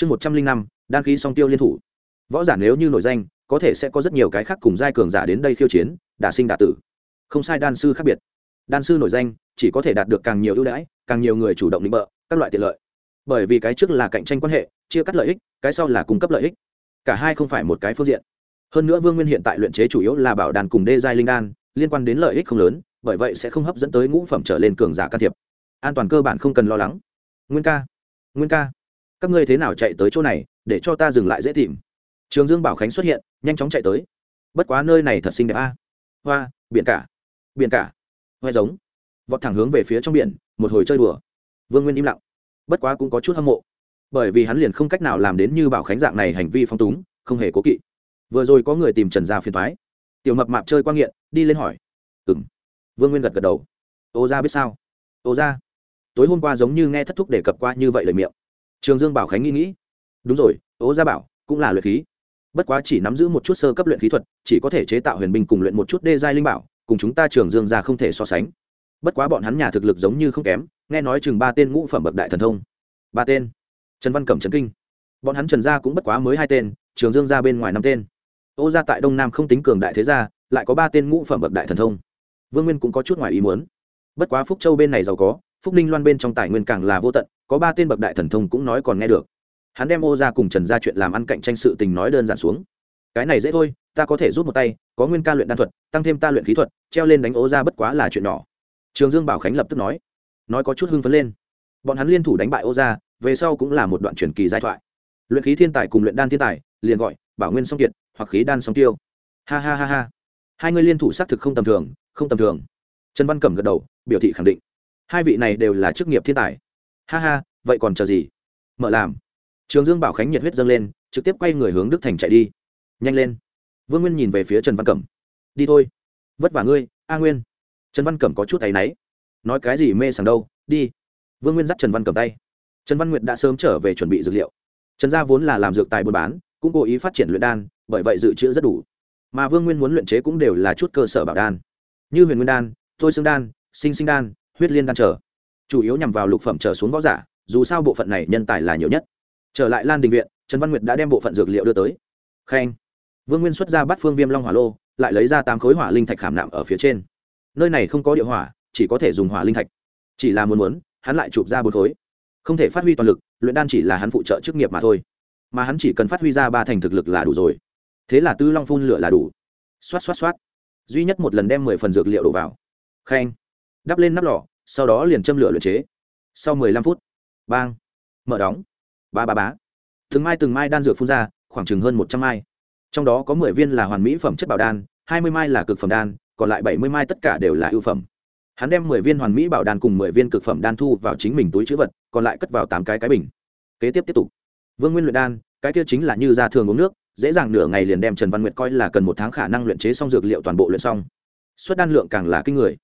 chương một trăm linh năm, đan khí song tiêu liên thủ. Võ giả nếu như nổi danh, có thể sẽ có rất nhiều cái khác cùng giai cường giả đến đây khiêu chiến, đả sinh đả tử. Không sai đan sư khác biệt. Đan sư nổi danh, chỉ có thể đạt được càng nhiều ưu đãi, càng nhiều người chủ động định bợ, các loại tiện lợi. Bởi vì cái trước là cạnh tranh quan hệ, chia cắt lợi ích, cái sau là cung cấp lợi ích. Cả hai không phải một cái phương diện. Hơn nữa vương nguyên hiện tại luyện chế chủ yếu là bảo đàn cùng đê giai linh đan, liên quan đến lợi ích không lớn, bởi vậy sẽ không hấp dẫn tới ngũ phẩm trở lên cường giả can thiệp. An toàn cơ bản không cần lo lắng. Nguyên ca. Nguyên ca các ngươi thế nào chạy tới chỗ này, để cho ta dừng lại dễ tìm. Trường dương bảo khánh xuất hiện, nhanh chóng chạy tới. Bất quá nơi này thật xinh đẹp a. Hoa, biển cả. Biển cả. Hoe giống. Vọt thẳng hướng về phía trong biển, một hồi chơi đùa. Vương nguyên im lặng. Bất quá cũng có chút hâm mộ. Bởi vì hắn liền không cách nào làm đến như bảo khánh dạng này hành vi phong túng, không hề cố kỵ. Vừa rồi có người tìm trần gia phiền thoái tiểu mập mạp chơi quan nghiện, đi lên hỏi. Ừng vương nguyên gật gật đầu. Ô ra biết sao? Ô ra tối hôm qua giống như nghe thất thúc đề cập qua như vậy lời miệng trường dương bảo khánh nghĩ nghĩ. Đúng rồi, ố gia bảo cũng là luyện khí. Bất quá chỉ nắm giữ một chút sơ cấp luyện khí thuật, chỉ có thể chế tạo huyền binh cùng luyện một chút đê giai linh bảo, cùng chúng ta trường dương ra không thể so sánh. Bất quá bọn hắn nhà thực lực giống như không kém, nghe nói chừng ba tên ngũ phẩm bậc đại thần thông. Ba tên. Trần văn cẩm trần kinh. Bọn hắn trần gia cũng bất quá mới hai tên, trường dương ra bên ngoài năm tên. Ô gia tại đông nam không tính cường đại thế gia, lại có ba tên ngũ phẩm bậc đại thần thông. Vương nguyên cũng có chút ngoài ý muốn. Bất quá phúc châu bên này giàu có, phúc ninh loan bên trong tài nguyên càng là vô tận có ba tên bậc đại thần thông cũng nói còn nghe được. Hắn đem ô ra cùng trần ra chuyện làm ăn cạnh tranh sự tình nói đơn giản xuống. Cái này dễ thôi, ta có thể rút một tay, có nguyên ca luyện đan thuật, tăng thêm ta luyện khí thuật, treo lên đánh ô ra bất quá là chuyện nhỏ. Trường dương bảo khánh lập tức nói. Nói có chút hưng phấn lên. Bọn hắn liên thủ đánh bại ô ra, về sau cũng là một đoạn truyền kỳ giai thoại. Luyện khí thiên tài cùng luyện đan thiên tài, liền gọi bảo nguyên song kiệt hoặc khí đan song tiêu. Ha ha ha ha. Hai người liên thủ xác thực không tầm thường, không tầm thường. Trần văn cẩm gật đầu, biểu thị khẳng định. Hai vị này đều là chức nghiệp thiên tài ha ha, vậy còn chờ gì? Mở làm. Trường dương bảo khánh nhiệt huyết dâng lên, trực tiếp quay người hướng đức thành chạy đi. Nhanh lên. Vương nguyên nhìn về phía trần văn cẩm. Đi thôi. Vất vả ngươi, a nguyên. Trần văn cẩm có chút tay náy. Nói cái gì mê sảng đâu, đi. Vương nguyên dắt trần văn cẩm tay. Trần văn nguyệt đã sớm trở về chuẩn bị dược liệu. Trần gia vốn là làm dược tài buôn bán, cũng cố ý phát triển luyện đan, bởi vậy dự trữ rất đủ. Mà vương nguyên muốn luyện chế cũng đều là chút cơ sở bảo đan. Như huyền nguyên đan, thôi xương đan, sinh sinh đan, huyết liên đan trở chủ yếu nhằm vào lục phẩm trở xuống võ giả, dù sao bộ phận này nhân tài là nhiều nhất. Trở lại lan đình viện, trần văn nguyệt đã đem bộ phận dược liệu đưa tới. Khen. Vương nguyên xuất ra bắt phương viêm long hỏa lô, lại lấy ra tám khối hỏa linh thạch khảm nạm ở phía trên. Nơi này không có địa hỏa, chỉ có thể dùng hỏa linh thạch. Chỉ là muốn muốn, hắn lại chụp ra bốn khối. Không thể phát huy toàn lực, luyện đan chỉ là hắn phụ trợ chức nghiệp mà thôi. Mà hắn chỉ cần phát huy ra ba thành thực lực là đủ rồi. Thế là tư long phun lửa là đủ. Xoát xoát xoát. Duy nhất một lần đem mười phần dược liệu đổ vào. Khen. Đắp lên nắp lò sau đó liền châm lửa luyện chế. Sau mười lăm phút, bang, mở đóng. Ba ba bá từng mai từng mai đan dược phun ra, khoảng chừng hơn một trăm mai. Trong đó có mười viên là hoàn mỹ phẩm chất bảo đan, hai mươi mai là cực phẩm đan, còn lại bảy mươi mai tất cả đều là ưu phẩm. Hắn đem mười viên hoàn mỹ bảo đan cùng mười viên cực phẩm đan thu vào chính mình túi chữ vật, còn lại cất vào tám cái cái bình. Kế tiếp tiếp tục. Vương nguyên luyện đan, cái kia chính là như ra thường uống nước, dễ dàng nửa ngày liền đem trần văn nguyệt coi là cần một tháng khả năng luyện chế xong dược liệu toàn bộ luyện xong. Suất đan lượng càng là kinh người.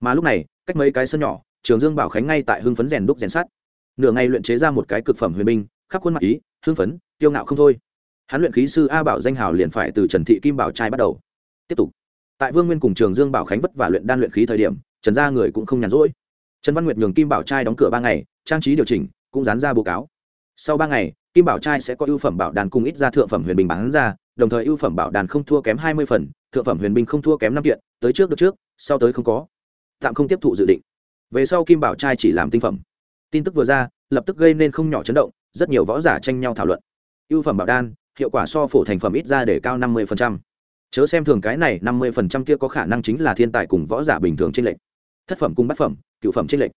Mà lúc này cách mấy cái sân nhỏ, trường dương bảo khánh ngay tại hưng phấn rèn đúc rèn sắt. Nửa ngày luyện chế ra một cái cực phẩm huyền binh, khắp khuôn mặt ý, hưng phấn, kiêu ngạo không thôi. Hắn luyện khí sư a bảo danh hào liền phải từ trần thị kim bảo trai bắt đầu. Tiếp tục. Tại vương nguyên cùng trường dương bảo khánh vất và luyện đan luyện khí thời điểm, trần gia người cũng không nhàn rỗi. Trần văn nguyệt nhường kim bảo trai đóng cửa ba ngày, trang trí điều chỉnh, cũng dán ra báo cáo. Sau ba ngày, kim bảo trai sẽ có ưu phẩm bảo đàn cùng ít ra thượng phẩm huyền bình bán ra, đồng thời ưu phẩm bảo đàn không thua kém hai mươi phần, thượng phẩm huyền binh không thua kém năm kiện, tới trước được trước, sau tới không có tạm không tiếp thụ dự định. Về sau kim bảo trai chỉ làm tinh phẩm. Tin tức vừa ra, lập tức gây nên không nhỏ chấn động, rất nhiều võ giả tranh nhau thảo luận. Ưu phẩm bảo đan, hiệu quả so phổ thành phẩm ít ra để cao năm mươi chớ xem thường cái này, năm mươi kia có khả năng chính là thiên tài cùng võ giả bình thường trên lệnh thất phẩm cung bát phẩm, cựu phẩm trên lệnh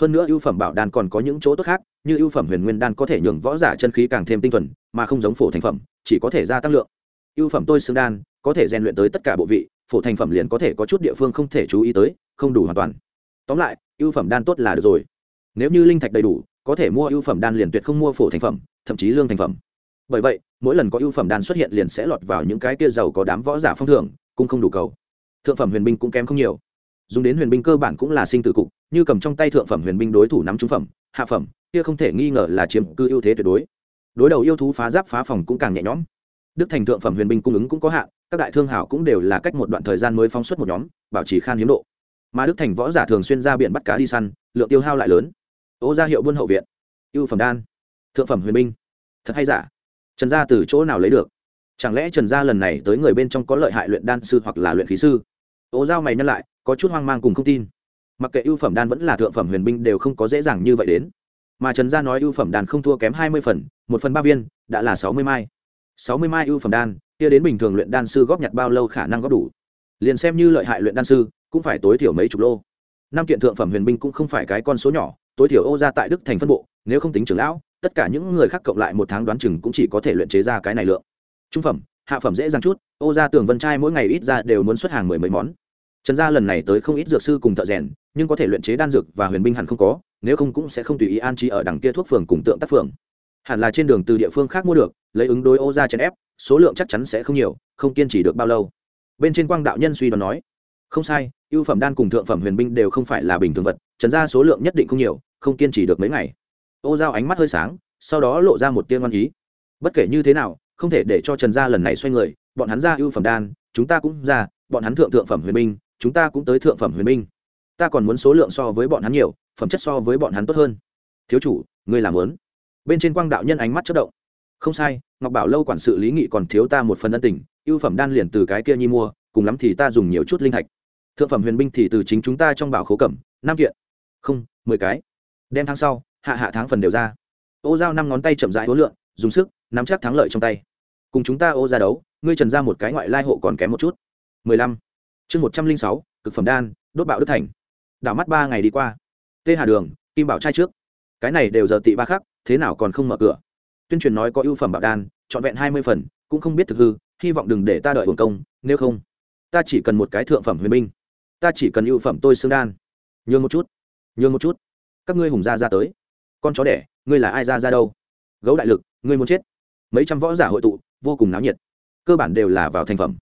hơn nữa ưu phẩm bảo đan còn có những chỗ tốt khác, như ưu phẩm huyền nguyên đan có thể nhường võ giả chân khí càng thêm tinh thuần, mà không giống phổ thành phẩm, chỉ có thể gia tăng lượng. Ưu phẩm tôi xương đan có thể rèn luyện tới tất cả bộ vị, phổ thành phẩm liền có thể có chút địa phương không thể chú ý tới, không đủ hoàn toàn. Tóm lại, ưu phẩm đan tốt là được rồi. Nếu như linh thạch đầy đủ, có thể mua ưu phẩm đan liền tuyệt không mua phổ thành phẩm, thậm chí lương thành phẩm. Bởi vậy, mỗi lần có ưu phẩm đan xuất hiện liền sẽ lọt vào những cái kia giàu có đám võ giả phong thưởng, cũng không đủ cầu. Thượng phẩm huyền binh cũng kém không nhiều. Dùng đến huyền binh cơ bản cũng là sinh tử cục, như cầm trong tay thượng phẩm huyền binh đối thủ nắm trung phẩm, hạ phẩm, kia không thể nghi ngờ là chiếm cư ưu thế tuyệt đối. Đối đầu yêu thú phá giáp phá phòng cũng càng nhẹ nhõm. Đức thành thượng phẩm huyền binh cung ứng cũng có hạn các đại thương hảo cũng đều là cách một đoạn thời gian mới phóng xuất một nhóm, bảo trì khan hiếm độ. Mà đức thành võ giả thường xuyên ra biển bắt cá đi săn, lượng tiêu hao lại lớn. Ô ra hiệu buôn hậu viện, ưu phẩm đan, thượng phẩm huyền binh. Thật hay giả? Trần gia từ chỗ nào lấy được? Chẳng lẽ trần gia lần này tới người bên trong có lợi hại luyện đan sư hoặc là luyện khí sư? Ô giao mày nhắc lại, có chút hoang mang cùng không tin. Mặc kệ ưu phẩm đan vẫn là thượng phẩm huyền binh đều không có dễ dàng như vậy đến. Mà trần gia nói ưu phẩm đan không thua kém hai mươi phần, một phần ba viên, đã là sáu mươi mai. sáu mươi mai ưu phẩm đan kia đến bình thường luyện đan sư góp nhặt bao lâu khả năng góp đủ. Liền xem như lợi hại luyện đan sư, cũng phải tối thiểu mấy chục lô. Năm kiện thượng phẩm huyền binh cũng không phải cái con số nhỏ, tối thiểu ô ra tại đức thành phân bộ, nếu không tính trưởng lão, tất cả những người khác cộng lại một tháng đoán chừng cũng chỉ có thể luyện chế ra cái này lượng. Trung phẩm, hạ phẩm dễ dàng chút, ô ra tường vân trai mỗi ngày ít ra đều muốn xuất hàng mười mấy món. Trần gia lần này tới không ít dược sư cùng thợ rèn, nhưng có thể luyện chế đan dược và huyền binh hẳn không có, nếu không cũng sẽ không tùy ý an trí ở đằng kia thuốc phường cùng tượng tác phường. Hẳn là trên đường từ địa phương khác mua được, lấy ứng đối ô ra chèn ép số lượng chắc chắn sẽ không nhiều, không kiên trì được bao lâu. Bên trên quang đạo nhân suy đoán nói, không sai, ưu phẩm đan cùng thượng phẩm huyền binh đều không phải là bình thường vật, trần ra số lượng nhất định không nhiều, không kiên trì được mấy ngày. Ô giao ánh mắt hơi sáng, sau đó lộ ra một tiên ngoan ý. Bất kể như thế nào, không thể để cho trần gia lần này xoay người, bọn hắn ra ưu phẩm đan, chúng ta cũng ra, bọn hắn thượng thượng phẩm huyền binh, chúng ta cũng tới thượng phẩm huyền binh. Ta còn muốn số lượng so với bọn hắn nhiều, phẩm chất so với bọn hắn tốt hơn. Thiếu chủ, ngươi làm lớn bên trên quang đạo nhân ánh mắt chất động không sai, ngọc bảo lâu quản sự lý nghị còn thiếu ta một phần ân tình, ưu phẩm đan liền từ cái kia nhi mua, cùng lắm thì ta dùng nhiều chút linh thạch. Thượng phẩm huyền binh thì từ chính chúng ta trong bảo khố cẩm năm kiện. Không, mười cái. Đem tháng sau, hạ hạ tháng phần đều ra. Ô giao năm ngón tay chậm rãi hối lượng dùng sức, nắm chắc thắng lợi trong tay. Cùng chúng ta ô ra đấu, ngươi trần ra một cái ngoại lai hộ còn kém một chút. Mười lăm. Chương một trăm linh sáu, cực phẩm đan, đốt bạo đức thành. Đảo mắt ba ngày đi qua. Tê hà đường, kim bảo trai trước. Cái này đều giờ tị ba khắc, thế nào còn không mở cửa? Tuyên truyền nói có ưu phẩm bảo đan, trọn vẹn hai mươi phần, cũng không biết thực hư, hy vọng đừng để ta đợi hồn công, nếu không, ta chỉ cần một cái thượng phẩm huyền minh ta chỉ cần ưu phẩm tôi xương đan. Nhường một chút, nhường một chút. Các ngươi hùng gia ra tới. Con chó đẻ, ngươi là ai ra ra đâu? Gấu đại lực, ngươi muốn chết. Mấy trăm võ giả hội tụ, vô cùng náo nhiệt. Cơ bản đều là vào thành phẩm.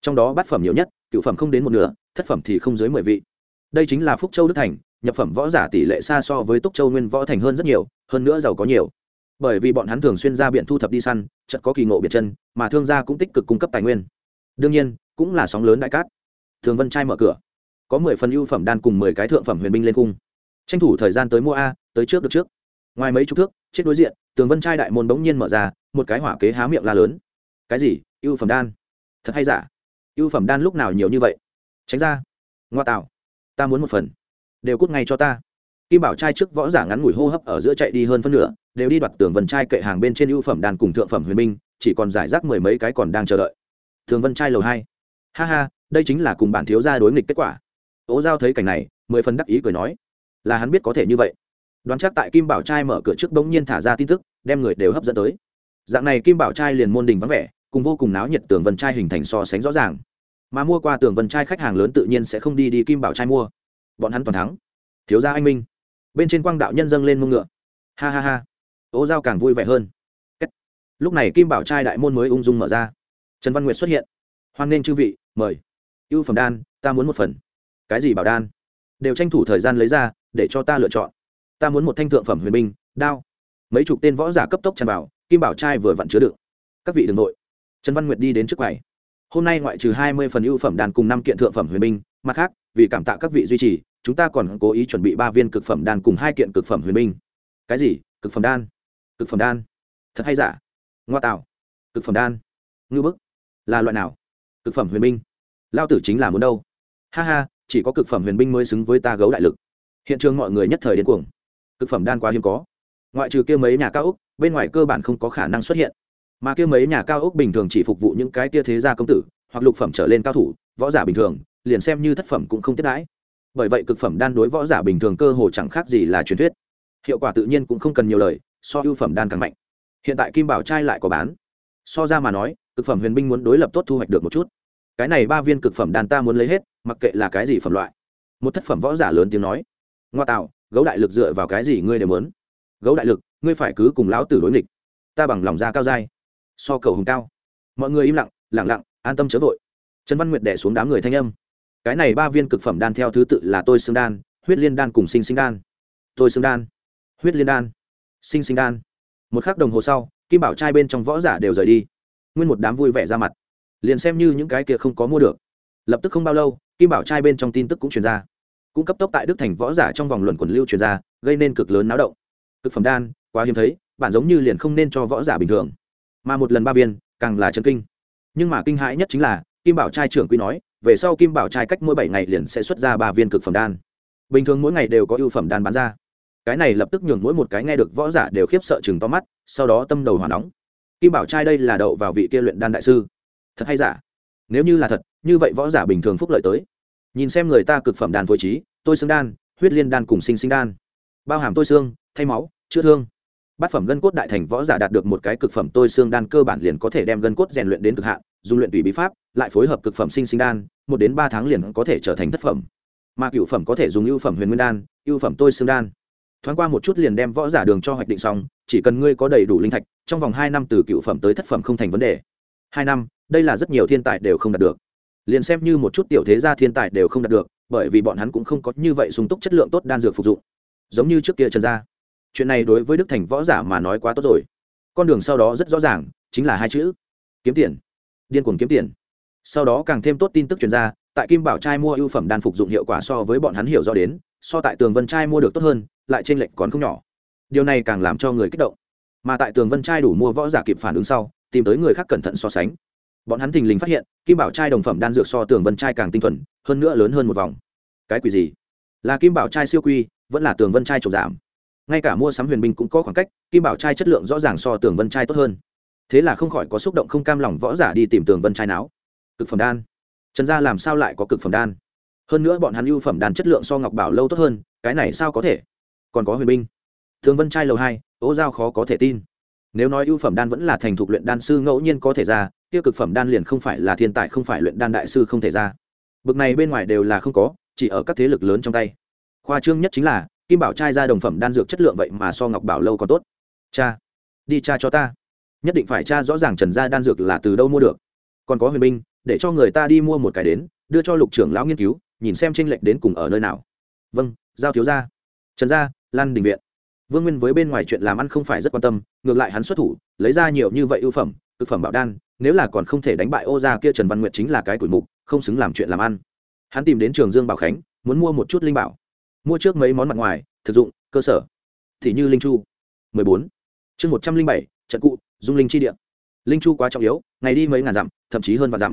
Trong đó bát phẩm nhiều nhất, cựu phẩm không đến một nửa, thất phẩm thì không dưới mười vị. Đây chính là phúc châu đức thành, nhập phẩm võ giả tỷ lệ xa so với túc châu nguyên võ thành hơn rất nhiều, hơn nữa giàu có nhiều bởi vì bọn hắn thường xuyên ra biển thu thập đi săn chật có kỳ ngộ biệt chân, mà thương gia cũng tích cực cung cấp tài nguyên. Đương nhiên, cũng là sóng lớn đại cát. Thường vân trai mở cửa. Có mười phần ưu phẩm đan cùng mười cái thượng phẩm huyền binh lên cung. Tranh thủ thời gian tới mua a, tới trước được trước. Ngoài mấy chục thước, chết đối diện tường vân trai đại môn bỗng nhiên mở ra, một cái hỏa kế há miệng la lớn. Cái gì? Ưu phẩm đan. Thật hay giả? Ưu phẩm đan lúc nào nhiều như vậy? Tránh ra. Ngoa tạo. Ta muốn một phần. Đều cút ngay cho ta kim bảo trai trước võ giả ngắn ngủi hô hấp ở giữa chạy đi hơn phân nửa, đều đi đoạt tường vân trai kệ hàng bên trên ưu phẩm đàn cùng thượng phẩm huyền minh, chỉ còn giải rác mười mấy cái còn đang chờ đợi. Tường vân trai lầu hai. Ha ha, đây chính là cùng bản thiếu gia đối nghịch kết quả. Ố giao thấy cảnh này, mười phần đắc ý cười nói, là hắn biết có thể như vậy. Đoán chắc tại kim bảo trai mở cửa trước bỗng nhiên thả ra tin tức, đem người đều hấp dẫn tới. Dạng này kim bảo trai liền môn đình vắng vẻ, cùng vô cùng náo nhiệt tường vân trai hình thành so sánh rõ ràng. Mà mua qua tường vân trai khách hàng lớn tự nhiên sẽ không đi đi kim bảo trai mua. Bọn hắn toàn thắng. Thiếu gia anh minh bên trên quang đạo nhân dâng lên mông ngựa. Ha ha ha. Ố giao càng vui vẻ hơn. Lúc này kim bảo trai đại môn mới ung dung mở ra. Trần văn nguyệt xuất hiện. Hoan nghênh chư vị, mời. Ưu phẩm đan, ta muốn một phần. Cái gì bảo đan? Đều tranh thủ thời gian lấy ra, để cho ta lựa chọn. Ta muốn một thanh thượng phẩm huyền binh, đao. Mấy chục tên võ giả cấp tốc tràn vào, kim bảo trai vừa vặn chứa đựng. Các vị đ ừ n g nội. Trần văn nguyệt đi đến trước quầy. Hôm nay ngoại trừ hai mươi phần ưu phẩm đàn cùng năm kiện thượng phẩm huyền binh, mặt khác, vì cảm tạ các vị duy trì chúng ta còn cố ý chuẩn bị ba viên cực phẩm đan cùng hai kiện cực phẩm huyền minh cái gì? Cực phẩm đan. Cực phẩm đan. Thật hay giả? Ngoa tạo. Cực phẩm đan. Ngư bức. Là loại nào? Cực phẩm huyền minh lao tử chính là muốn đâu? Ha ha, chỉ có cực phẩm huyền minh mới xứng với ta gấu đại lực. Hiện trường mọi người nhất thời đến cuồng. Cực phẩm đan quá hiếm có. Ngoại trừ kia mấy nhà cao ốc, bên ngoài cơ bản không có khả năng xuất hiện. Mà kia mấy nhà cao ốc bình thường chỉ phục vụ những cái tia thế gia công tử, hoặc lục phẩm trở lên cao thủ, võ giả bình thường, liền xem như thất phẩm cũng không tiết đãi bởi vậy cực phẩm đan đối võ giả bình thường cơ hồ chẳng khác gì là truyền thuyết. Hiệu quả tự nhiên cũng không cần nhiều lời, so ưu phẩm đan càng mạnh. Hiện tại kim bảo trai lại có bán. So ra mà nói, cực phẩm huyền binh muốn đối lập tốt thu hoạch được một chút. Cái này ba viên cực phẩm đan ta muốn lấy hết, mặc kệ là cái gì phẩm loại. Một thất phẩm võ giả lớn tiếng nói. Ngoa tạo, gấu đại lực dựa vào cái gì ngươi đều muốn. Gấu đại lực, ngươi phải cứ cùng lão tử đối nghịch. Ta bằng lòng ra cao dai so cầu hùng cao. Mọi người im lặng lẳng lặng, an tâm chớ vội. Trần văn nguyệt đẻ xuống đám người thanh âm cái này ba viên cực phẩm đan theo thứ tự là tôi xương đan, huyết liên đan cùng sinh sinh đan. Tôi xương đan, huyết liên đan, sinh sinh đan. Một khắc đồng hồ sau, kim bảo trai bên trong võ giả đều rời đi. Nguyên một đám vui vẻ ra mặt. Liền xem như những cái kia không có mua được. Lập tức không bao lâu, kim bảo trai bên trong tin tức cũng truyền ra. Cũng cấp tốc tại đức thành võ giả trong vòng luận quần lưu truyền ra, gây nên cực lớn náo động. Cực phẩm đan, quá hiếm thấy, bản giống như liền không nên cho võ giả bình thường. Mà một lần ba viên, càng là chân kinh. Nhưng mà kinh hãi nhất chính là, kim bảo trai trưởng quy nói về sau kim bảo trai cách mỗi bảy ngày liền sẽ xuất ra ba viên cực phẩm đan. Bình thường mỗi ngày đều có ưu phẩm đan bán ra. Cái này lập tức nhường mỗi một cái nghe được võ giả đều khiếp sợ chừng to mắt, sau đó tâm đầu hỏa nóng. Kim bảo trai đây là đậu vào vị kia luyện đan đại sư. Thật hay giả? Nếu như là thật, như vậy võ giả bình thường phúc lợi tới. Nhìn xem người ta cực phẩm đan phối trí, tôi xương đan, huyết liên đan cùng sinh sinh đan. Bao hàm tôi xương, thay máu, chữa thương. Bát phẩm gân cốt đại thành võ giả đạt được một cái cực phẩm tôi xương đan cơ bản liền có thể đem gân cốt rèn luyện đến cực hạn dùng luyện tùy bí pháp, lại phối hợp cực phẩm sinh sinh đan, một đến ba tháng liền có thể trở thành thất phẩm. Mà cựu phẩm có thể dùng ưu phẩm huyền nguyên đan, ưu phẩm tôi xương đan. Thoáng qua một chút liền đem võ giả đường cho hoạch định xong, chỉ cần ngươi có đầy đủ linh thạch, trong vòng hai năm từ cựu phẩm tới thất phẩm không thành vấn đề. Hai năm, đây là rất nhiều thiên tài đều không đạt được. Liền xem như một chút tiểu thế gia thiên tài đều không đạt được, bởi vì bọn hắn cũng không có như vậy sung túc chất lượng tốt đan dược phục dụng. Giống như trước kia trần gia. Chuyện này đối với đức thành võ giả mà nói quá tốt rồi. Con đường sau đó rất rõ ràng, chính là hai chữ, kiếm tiền điên cuồng kiếm tiền. Sau đó càng thêm tốt tin tức truyền ra, tại kim bảo trai mua ưu phẩm đan phục dụng hiệu quả so với bọn hắn hiểu rõ đến, so tại tường vân trai mua được tốt hơn, lại trên lệch còn không nhỏ. Điều này càng làm cho người kích động. Mà tại tường vân trai đủ mua võ giả kịp phản ứng sau, tìm tới người khác cẩn thận so sánh. Bọn hắn thình lình phát hiện, kim bảo trai đồng phẩm đan dược so tường vân trai càng tinh thuần, hơn nữa lớn hơn một vòng. Cái quỷ gì? Là kim bảo trai siêu quy, vẫn là tường vân trai trộm giảm. Ngay cả mua sắm huyền binh cũng có khoảng cách, kim bảo trai chất lượng rõ ràng so tường vân trai tốt hơn thế là không khỏi có xúc động không cam lòng võ giả đi tìm tường vân trai não cực phẩm đan. Trần gia làm sao lại có cực phẩm đan? Hơn nữa bọn hắn ưu phẩm đan chất lượng so ngọc bảo lâu tốt hơn, cái này sao có thể? Còn có huyền binh. Tường vân trai lầu hai ố giao khó có thể tin. Nếu nói ưu phẩm đan vẫn là thành thục luyện đan sư ngẫu nhiên có thể ra tiêu cực phẩm đan liền không phải là thiên tài, không phải luyện đan đại sư không thể ra. Bực này bên ngoài đều là không có, chỉ ở các thế lực lớn trong tay. Khoa trương nhất chính là, kim bảo trai ra đồng phẩm đan dược chất lượng vậy mà so ngọc bảo lâu còn tốt. Cha, đi cha cho ta nhất định phải tra rõ ràng trần gia đan dược là từ đâu mua được. Còn có huyền binh để cho người ta đi mua một cái đến đưa cho lục trưởng lão nghiên cứu nhìn xem tranh lệch đến cùng ở nơi nào. Vâng giao thiếu gia. Trần gia lan đình viện. Vương nguyên với bên ngoài chuyện làm ăn không phải rất quan tâm ngược lại hắn xuất thủ lấy ra nhiều như vậy ưu phẩm thực phẩm bảo đan nếu là còn không thể đánh bại ô gia kia trần văn nguyệt chính là cái tuổi mục không xứng làm chuyện làm ăn. Hắn tìm đến trường dương bảo khánh muốn mua một chút linh bảo. Mua trước mấy món mặt ngoài thực dụng cơ sở. Thì như linh chu. 14. chương 107, trận cụ, dung linh chi địa. Linh chu quá trọng yếu, ngày đi mấy ngàn dặm, thậm chí hơn vạn dặm.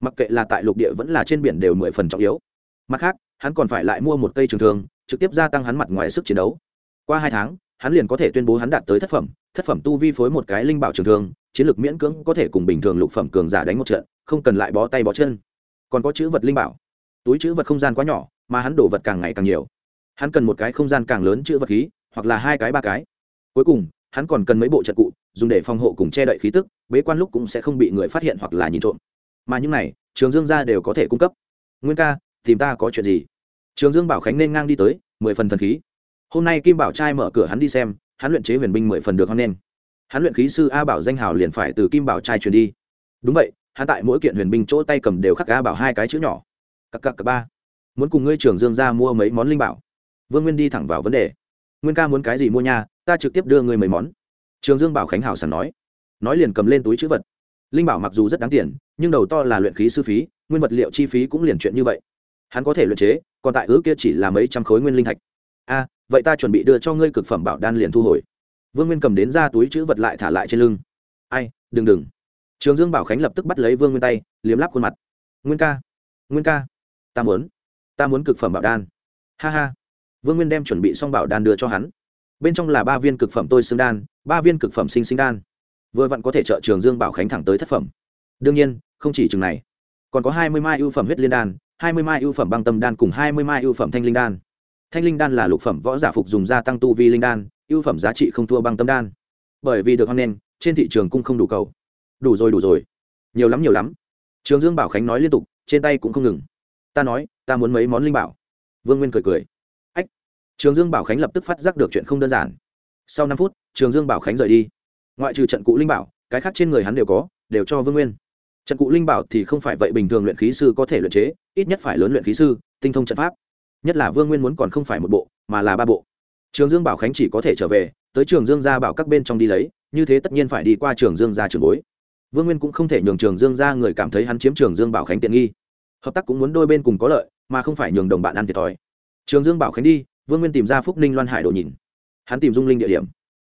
Mặc kệ là tại lục địa vẫn là trên biển đều mười phần trọng yếu. Mặt khác, hắn còn phải lại mua một cây trường thương, trực tiếp gia tăng hắn mặt ngoài sức chiến đấu. Qua hai tháng, hắn liền có thể tuyên bố hắn đạt tới thất phẩm. Thất phẩm tu vi phối một cái linh bảo trường thương, chiến lược miễn cưỡng có thể cùng bình thường lục phẩm cường giả đánh một trận, không cần lại bó tay bó chân. Còn có chữ vật linh bảo. Túi chữ vật không gian quá nhỏ, mà hắn đổ vật càng ngày càng nhiều. Hắn cần một cái không gian càng lớn chữ vật khí, hoặc là hai cái, ba cái. Cuối cùng, hắn còn cần mấy bộ trận cụ dùng để phòng hộ cùng che đậy khí tức, bế quan lúc cũng sẽ không bị người phát hiện hoặc là nhìn trộm. Mà những này, trường dương gia đều có thể cung cấp. Nguyên ca, tìm ta có chuyện gì? Trường dương bảo khánh nên ngang đi tới, mười phần thần khí. Hôm nay kim bảo trai mở cửa hắn đi xem, hắn luyện chế huyền binh mười phần được hoan nghênh. Hắn luyện khí sư a bảo danh hào liền phải từ kim bảo trai truyền đi. Đúng vậy, hắn tại mỗi kiện huyền binh chỗ tay cầm đều khắc a bảo hai cái chữ nhỏ. Cặp cặp cặp ba. Muốn cùng ngươi trường dương ra mua mấy món linh bảo. Vương nguyên đi thẳng vào vấn đề. Nguyên ca muốn cái gì mua nha, ta trực tiếp đưa ngươi mấy món trường dương bảo khánh hào sẵn nói nói liền cầm lên túi chữ vật. Linh bảo mặc dù rất đáng tiền, nhưng đầu to là luyện khí sư phí, nguyên vật liệu chi phí cũng liền chuyện như vậy. Hắn có thể luyện chế, còn tại ước kia chỉ là mấy trăm khối nguyên linh thạch. A, vậy ta chuẩn bị đưa cho ngươi cực phẩm bảo đan liền thu hồi. Vương nguyên cầm đến ra túi chữ vật lại thả lại trên lưng. Ai, đừng đừng. Trường dương bảo khánh lập tức bắt lấy vương nguyên tay, liếm lắp khuôn mặt. Nguyên ca nguyên ca, ta muốn ta muốn cực phẩm bảo đan. Ha ha. Vương nguyên đem chuẩn bị xong bảo đan đưa cho hắn. Bên trong là ba viên cực phẩm tôi xương đan ba viên cực phẩm sinh sinh đan. Vừa vặn có thể trợ trường dương bảo khánh thẳng tới thất phẩm. Đương nhiên, không chỉ chừng này, còn có hai mươi mai ưu phẩm huyết liên đan, hai mươi mai ưu phẩm băng tâm đan cùng hai mươi mai ưu phẩm thanh linh đan. Thanh linh đan là lục phẩm võ giả phục dùng gia tăng tu vi linh đan, ưu phẩm giá trị không thua băng tâm đan. Bởi vì được hoan nghênh, trên thị trường cung không đủ cầu. Đủ rồi đủ rồi. Nhiều lắm nhiều lắm. Trường dương bảo khánh nói liên tục, trên tay cũng không ngừng. Ta nói, ta muốn mấy món linh bảo. Vương nguyên cười cười. Ách. Trường dương bảo khánh lập tức phát giác được chuyện không đơn giản sau năm phút, trường dương bảo khánh rời đi. Ngoại trừ trận cụ linh bảo, cái khác trên người hắn đều có, đều cho vương nguyên. Trận cụ linh bảo thì không phải vậy bình thường luyện khí sư có thể luyện chế, ít nhất phải lớn luyện khí sư, tinh thông trận pháp. Nhất là vương nguyên muốn còn không phải một bộ, mà là ba bộ. Trường dương bảo khánh chỉ có thể trở về, tới trường dương gia bảo các bên trong đi lấy, như thế tất nhiên phải đi qua trường dương gia trường bối. Vương nguyên cũng không thể nhường trường dương gia người cảm thấy hắn chiếm trường dương bảo khánh tiện nghi. Hợp tác cũng muốn đôi bên cùng có lợi, mà không phải nhường đồng bạn ăn thiệt thòi. Trường dương bảo khánh đi, vương nguyên tìm ra phúc ninh loan hải đồ nhìn hắn tìm dung linh địa điểm.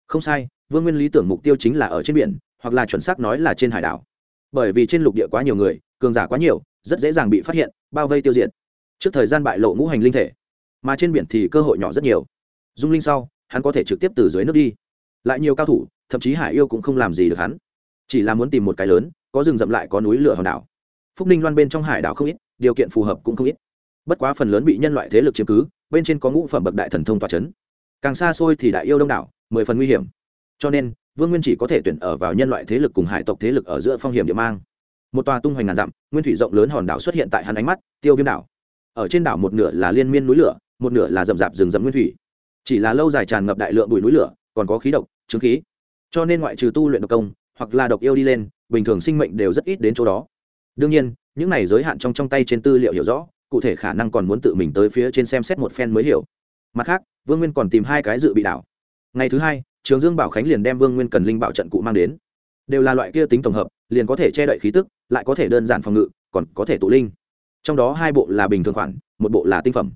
Không sai, vương nguyên lý tưởng mục tiêu chính là ở trên biển, hoặc là chuẩn xác nói là trên hải đảo. Bởi vì trên lục địa quá nhiều người, cường giả quá nhiều, rất dễ dàng bị phát hiện, bao vây tiêu diệt. Trước thời gian bại lộ ngũ hành linh thể, mà trên biển thì cơ hội nhỏ rất nhiều. Dung linh sau, hắn có thể trực tiếp từ dưới nước đi. Lại nhiều cao thủ, thậm chí hải yêu cũng không làm gì được hắn. Chỉ là muốn tìm một cái lớn, có rừng rậm lại có núi lửa hòn đảo. Phúc ninh loan bên trong hải đảo không ít, điều kiện phù hợp cũng không ít. Bất quá phần lớn bị nhân loại thế lực chiếm cứ, bên trên có ngũ phẩm bậc đại thần thông tòa c h ấ n càng xa xôi thì đại yêu đông đảo, mười phần nguy hiểm. Cho nên, vương nguyên chỉ có thể tuyển ở vào nhân loại thế lực cùng hải tộc thế lực ở giữa phong hiểm địa mang. Một tòa tung hoành ngàn dặm, nguyên thủy rộng lớn hòn đảo xuất hiện tại hắn ánh mắt, tiêu viêm đảo. Ở trên đảo một nửa là liên miên núi lửa, một nửa là rậm rạp rừng rậm nguyên thủy. Chỉ là lâu dài tràn ngập đại lượng bụi núi lửa, còn có khí độc, trứng khí. Cho nên ngoại trừ tu luyện độc công, hoặc là độc yêu đi lên, bình thường sinh mệnh đều rất ít đến chỗ đó. Đương nhiên, những này giới hạn trong trong tay trên tư liệu hiểu rõ, cụ thể khả năng còn muốn tự mình tới phía trên xem xét một phen mới hiểu mặt khác, vương nguyên còn tìm hai cái dự bị đảo. Ngày thứ hai, trường dương bảo khánh liền đem vương nguyên cần linh bảo trận cụ mang đến. Đều là loại kia tính tổng hợp, liền có thể che đậy khí tức, lại có thể đơn giản phòng ngự, còn có thể tụ linh. Trong đó hai bộ là bình thường khoản, một bộ là tinh phẩm.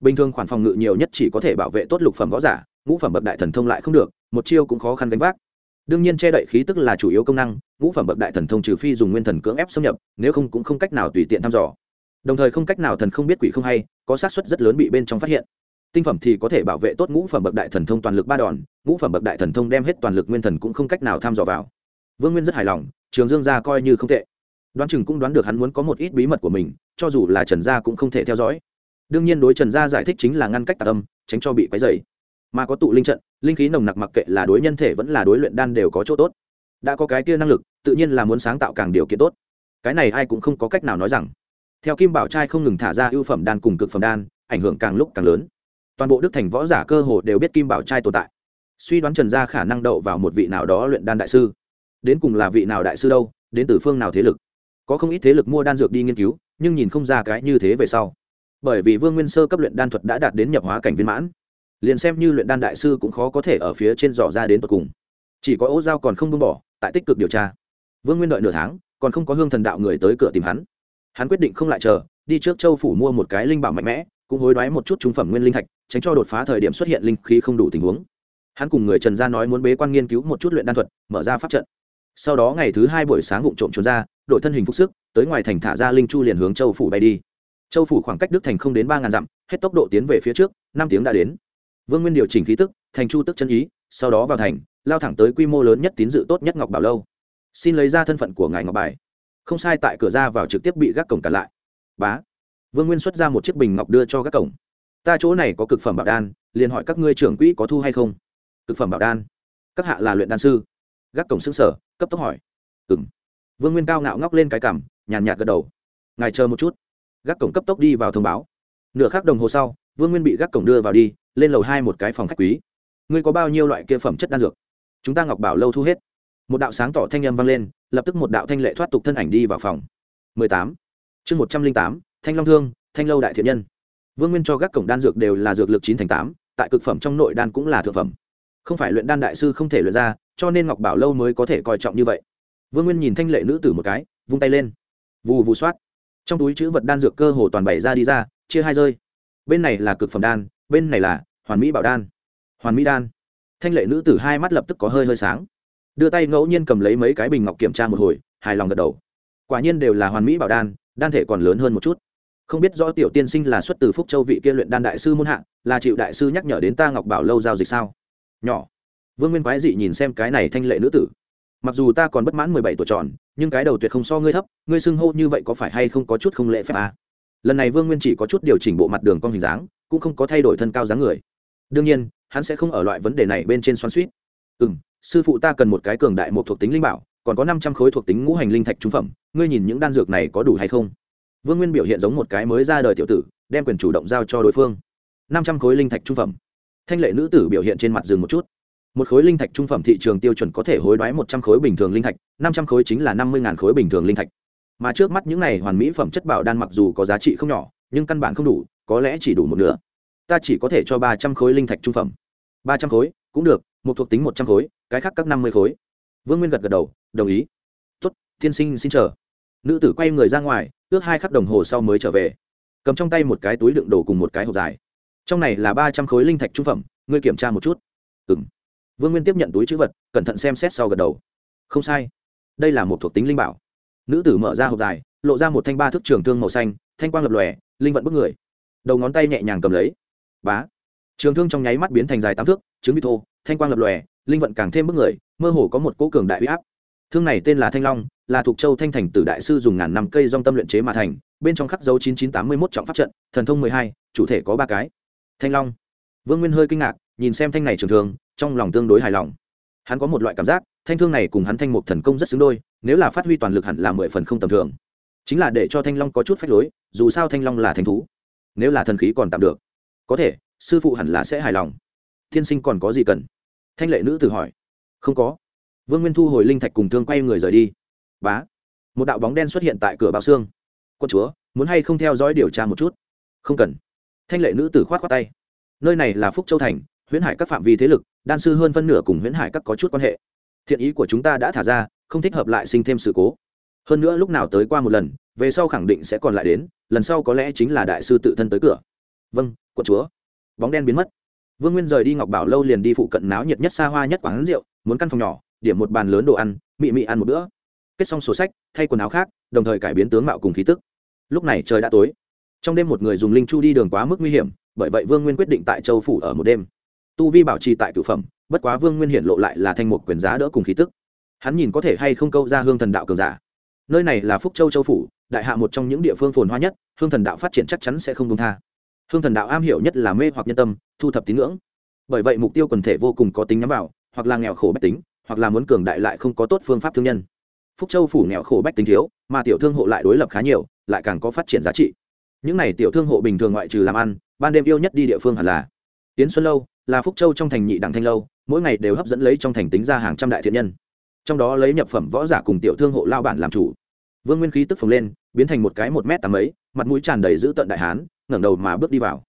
Bình thường khoản phòng ngự nhiều nhất chỉ có thể bảo vệ tốt lục phẩm võ giả, ngũ phẩm bậc đại thần thông lại không được, một chiêu cũng khó khăn gánh vác. Đương nhiên che đậy khí tức là chủ yếu công năng, ngũ phẩm bậc đại thần thông trừ phi dùng nguyên thần cưỡng ép xâm nhập, nếu không cũng không cách nào tùy tiện thăm dò. Đồng thời không cách nào thần không biết quỷ không hay, có xác suất rất lớn bị bên trong phát hiện tinh phẩm thì có thể bảo vệ tốt ngũ phẩm bậc đại thần thông toàn lực ba đòn, ngũ phẩm bậc đại thần thông đem hết toàn lực nguyên thần cũng không cách nào tham dò vào. Vương nguyên rất hài lòng, trường dương gia coi như không tệ. Đoán chừng cũng đoán được hắn muốn có một ít bí mật của mình, cho dù là trần gia cũng không thể theo dõi. Đương nhiên đối trần gia giải thích chính là ngăn cách tạc âm, tránh cho bị quấy dày mà có tụ linh trận, linh khí nồng nặc mặc kệ là đối nhân thể vẫn là đối luyện đan đều có chỗ tốt. Đã có cái kia năng lực, tự nhiên là muốn sáng tạo càng điều kiện tốt. Cái này ai cũng không có cách nào nói rằng. Theo kim bảo trai không ngừng thả ra ưu phẩm đan cùng cực phẩm đan, ảnh hưởng càng lúc càng lớn toàn bộ đức thành võ giả cơ hồ đều biết kim bảo trai tồn tại. Suy đoán trần gia khả năng đậu vào một vị nào đó luyện đan đại sư. Đến cùng là vị nào đại sư đâu, đến từ phương nào thế lực. Có không ít thế lực mua đan dược đi nghiên cứu, nhưng nhìn không ra cái như thế về sau. Bởi vì vương nguyên sơ cấp luyện đan thuật đã đạt đến nhập hóa cảnh viên mãn. Liền xem như luyện đan đại sư cũng khó có thể ở phía trên dò ra đến tận cùng. Chỉ có ố giao còn không buông bỏ, tại tích cực điều tra. Vương nguyên đợi nửa tháng, còn không có hương thần đạo người tới cửa tìm hắn. Hắn quyết định không lại chờ, đi trước châu phủ mua một cái linh bảo mạnh mẽ, cũng hối đoái một chút trung phẩm nguyên linh thạch tránh cho đột phá thời điểm xuất hiện linh khí không đủ tình huống. Hắn cùng người trần gia nói muốn bế quan nghiên cứu một chút luyện đan thuật, mở ra pháp trận. Sau đó ngày thứ hai buổi sáng vụng trộm trốn ra đội thân hình phúc sức, tới ngoài thành thả ra linh chu liền hướng châu phủ bay đi. Châu phủ khoảng cách đức thành không đến ba ngàn dặm, hết tốc độ tiến về phía trước, năm tiếng đã đến. Vương nguyên điều chỉnh khí tức, thành chu tức chân ý, sau đó vào thành, lao thẳng tới quy mô lớn nhất tín dự tốt nhất ngọc bảo lâu. Xin lấy ra thân phận của ngài ngọc bài. Không sai, tại cửa ra vào trực tiếp bị gác cổng cản lại. Bá. Vương nguyên xuất ra một chiếc bình ngọc đưa cho gác cổng ta chỗ này có cực phẩm bảo đan liền hỏi các ngươi trưởng quỹ có thu hay không? Cực phẩm bảo đan? Các hạ là luyện đan sư. Gác cổng xương sở cấp tốc hỏi. Ừ m vương nguyên cao ngạo ngóc lên cái cằm nhàn nhạt gật đầu. Ngài chờ một chút. Gác cổng cấp tốc đi vào thông báo. Nửa khắc đồng hồ sau vương nguyên bị gác cổng đưa vào đi lên lầu hai một cái phòng khách quý. Ngươi có bao nhiêu loại kia phẩm chất đan dược? Chúng ta ngọc bảo lâu thu hết. Một đạo sáng tỏ thanh â m vang lên lập tức một đạo thanh lệ thoát tục thân ảnh đi vào phòng. 18. chương 108, thanh long thương thanh lâu đại thiện nhân vương nguyên cho các cổng đan dược đều là dược lực chín thành tám, tại cực phẩm trong nội đan cũng là thượng phẩm. Không phải luyện đan đại sư không thể luyện ra, cho nên ngọc bảo lâu mới có thể coi trọng như vậy. Vương nguyên nhìn thanh lệ nữ tử một cái, vung tay lên. Vù vù soát. Trong túi chữ vật đan dược cơ hồ toàn bày ra đi ra, chia hai rơi. Bên này là cực phẩm đan, bên này là hoàn mỹ bảo đan. Hoàn mỹ đan. Thanh lệ nữ tử hai mắt lập tức có hơi hơi sáng. Đưa tay ngẫu nhiên cầm lấy mấy cái bình ngọc kiểm tra một hồi, hài lòng gật đầu. Quả nhiên đều là hoàn mỹ bảo đan đan thể còn lớn hơn một chút không biết rõ tiểu tiên sinh là xuất từ phúc châu vị kia luyện đan đại sư muôn hạng là chịu đại sư nhắc nhở đến ta ngọc bảo lâu giao dịch sao? Nhỏ. Vương nguyên quái dị nhìn xem cái này thanh lệ nữ tử. Mặc dù ta còn bất mãn mười bảy tuổi tròn, nhưng cái đầu tuyệt không so ngươi thấp, ngươi xưng hô như vậy có phải hay không có chút không lễ phép à? lần này vương nguyên chỉ có chút điều chỉnh bộ mặt đường con hình dáng, cũng không có thay đổi thân cao dáng người. Đương nhiên, hắn sẽ không ở loại vấn đề này bên trên xoắn suýt ừ m sư phụ ta cần một cái cường đại một thuộc tính linh bảo, còn có năm trăm khối thuộc tính ngũ hành linh thạch trung phẩm, ngươi nhìn những đan dược này có đủ hay không? Vương nguyên biểu hiện giống một cái mới ra đời tiểu tử, đem quyền chủ động giao cho đối phương. Năm trăm khối linh thạch trung phẩm. Thanh lệ nữ tử biểu hiện trên mặt rừng một chút. Một khối linh thạch trung phẩm thị trường tiêu chuẩn có thể hối đoái một trăm khối bình thường linh thạch, năm trăm khối chính là năm mươi khối bình thường linh thạch. Mà trước mắt những này hoàn mỹ phẩm chất bảo đan mặc dù có giá trị không nhỏ, nhưng căn bản không đủ, có lẽ chỉ đủ một nửa. Ta chỉ có thể cho ba trăm khối linh thạch trung phẩm. Ba trăm khối, cũng được, một thuộc tính một trăm khối, cái khác các năm mươi khối. Vương nguyên gật gật đầu, đồng ý. Tuất tiên sinh, xin chờ nữ tử quay người ra ngoài, ước hai khắc đồng hồ sau mới trở về. Cầm trong tay một cái túi đựng đồ cùng một cái hộp dài. Trong này là ba trăm khối linh thạch trung phẩm, ngươi kiểm tra một chút. Ừ m vương nguyên tiếp nhận túi chữ vật, cẩn thận xem xét sau gật đầu. Không sai. Đây là một thuộc tính linh bảo. Nữ tử mở ra hộp dài, lộ ra một thanh ba thước trường thương màu xanh, thanh quang lập lòe, linh vận bức người. Đầu ngón tay nhẹ nhàng cầm lấy. Bá. Trường thương trong nháy mắt biến thành dài tám thước chứng bị thô, thanh quang lập lòe, linh vận càng thêm bức người, mơ hồ có một cỗ cường đại huy áp. Thương này tên là thanh long là thuộc châu thanh thành tử đại sư dùng ngàn năm cây dong tâm luyện chế mà thành, bên trong khắc dấu chín chín tám mươi mốt trọng pháp trận, thần thông mười hai, chủ thể có ba cái. Thanh long. Vương nguyên hơi kinh ngạc, nhìn xem thanh này trường thương, trong lòng tương đối hài lòng. Hắn có một loại cảm giác, thanh thương này cùng hắn thanh mục thần công rất xứng đôi, nếu là phát huy toàn lực hẳn là mười phần không tầm thường. Chính là để cho thanh long có chút phách lối, dù sao thanh long là thanh thú. Nếu là thần khí còn tạm được, có thể, sư phụ hẳn là sẽ hài lòng. Thiên sinh còn có gì cần? Thanh lệ nữ tự hỏi. Không có. Vương nguyên thu hồi linh thạch cùng thương quay người rời đi bá. Một đạo bóng đen xuất hiện tại cửa bao xương. Quân chúa, muốn hay không theo dõi điều tra một chút? Không cần. Thanh lệ nữ tử khoát khoát tay. Nơi này là phúc châu thành, huyễn hải các phạm vi thế lực, đan sư hơn phân nửa cùng huyễn hải các có chút quan hệ. Thiện ý của chúng ta đã thả ra, không thích hợp lại sinh thêm sự cố. Hơn nữa lúc nào tới qua một lần, về sau khẳng định sẽ còn lại đến, lần sau có lẽ chính là đại sư tự thân tới cửa. Vâng quận chúa. Bóng đen biến mất. Vương nguyên rời đi ngọc bảo lâu liền đi phụ cận náo nhiệt nhất xa hoa nhất quán rượu, muốn căn phòng nhỏ, điểm một bàn lớn đồ ăn, mị mị ăn một bữa kết xong sổ sách, thay quần áo khác, đồng thời cải biến tướng mạo cùng khí tức. Lúc này trời đã tối. Trong đêm một người dùng linh chu đi đường quá mức nguy hiểm, bởi vậy vương nguyên quyết định tại châu phủ ở một đêm. Tu vi bảo trì tại cửu phẩm, bất quá vương nguyên hiện lộ lại là thanh một quyền giá đỡ cùng khí tức. Hắn nhìn có thể hay không câu ra hương thần đạo cường giả. Nơi này là phúc châu châu phủ, đại hạ một trong những địa phương phồn hoa nhất, hương thần đạo phát triển chắc chắn sẽ không đúng tha. Hương thần đạo am hiểu nhất là mê hoặc nhân tâm, thu thập tín ngưỡng. Bởi vậy mục tiêu quần thể vô cùng có tính nhắm vào, hoặc là nghèo khổ bách tính, hoặc là muốn cường đại lại không có tốt phương pháp thương nhân phúc châu phủ nghèo khổ bách tính thiếu, mà tiểu thương hộ lại đối lập khá nhiều, lại càng có phát triển giá trị. Những này tiểu thương hộ bình thường ngoại trừ làm ăn, ban đêm yêu nhất đi địa phương hẳn là tiến xuân lâu, là phúc châu trong thành nhị đẳng thanh lâu, mỗi ngày đều hấp dẫn lấy trong thành tính ra hàng trăm đại thiện nhân. Trong đó lấy nhập phẩm võ giả cùng tiểu thương hộ lao bản làm chủ. Vương nguyên khí tức phồng lên, biến thành một cái một m tám ấy mặt mũi tràn đầy dữ tận đại hán, ngẩng đầu mà bước đi vào.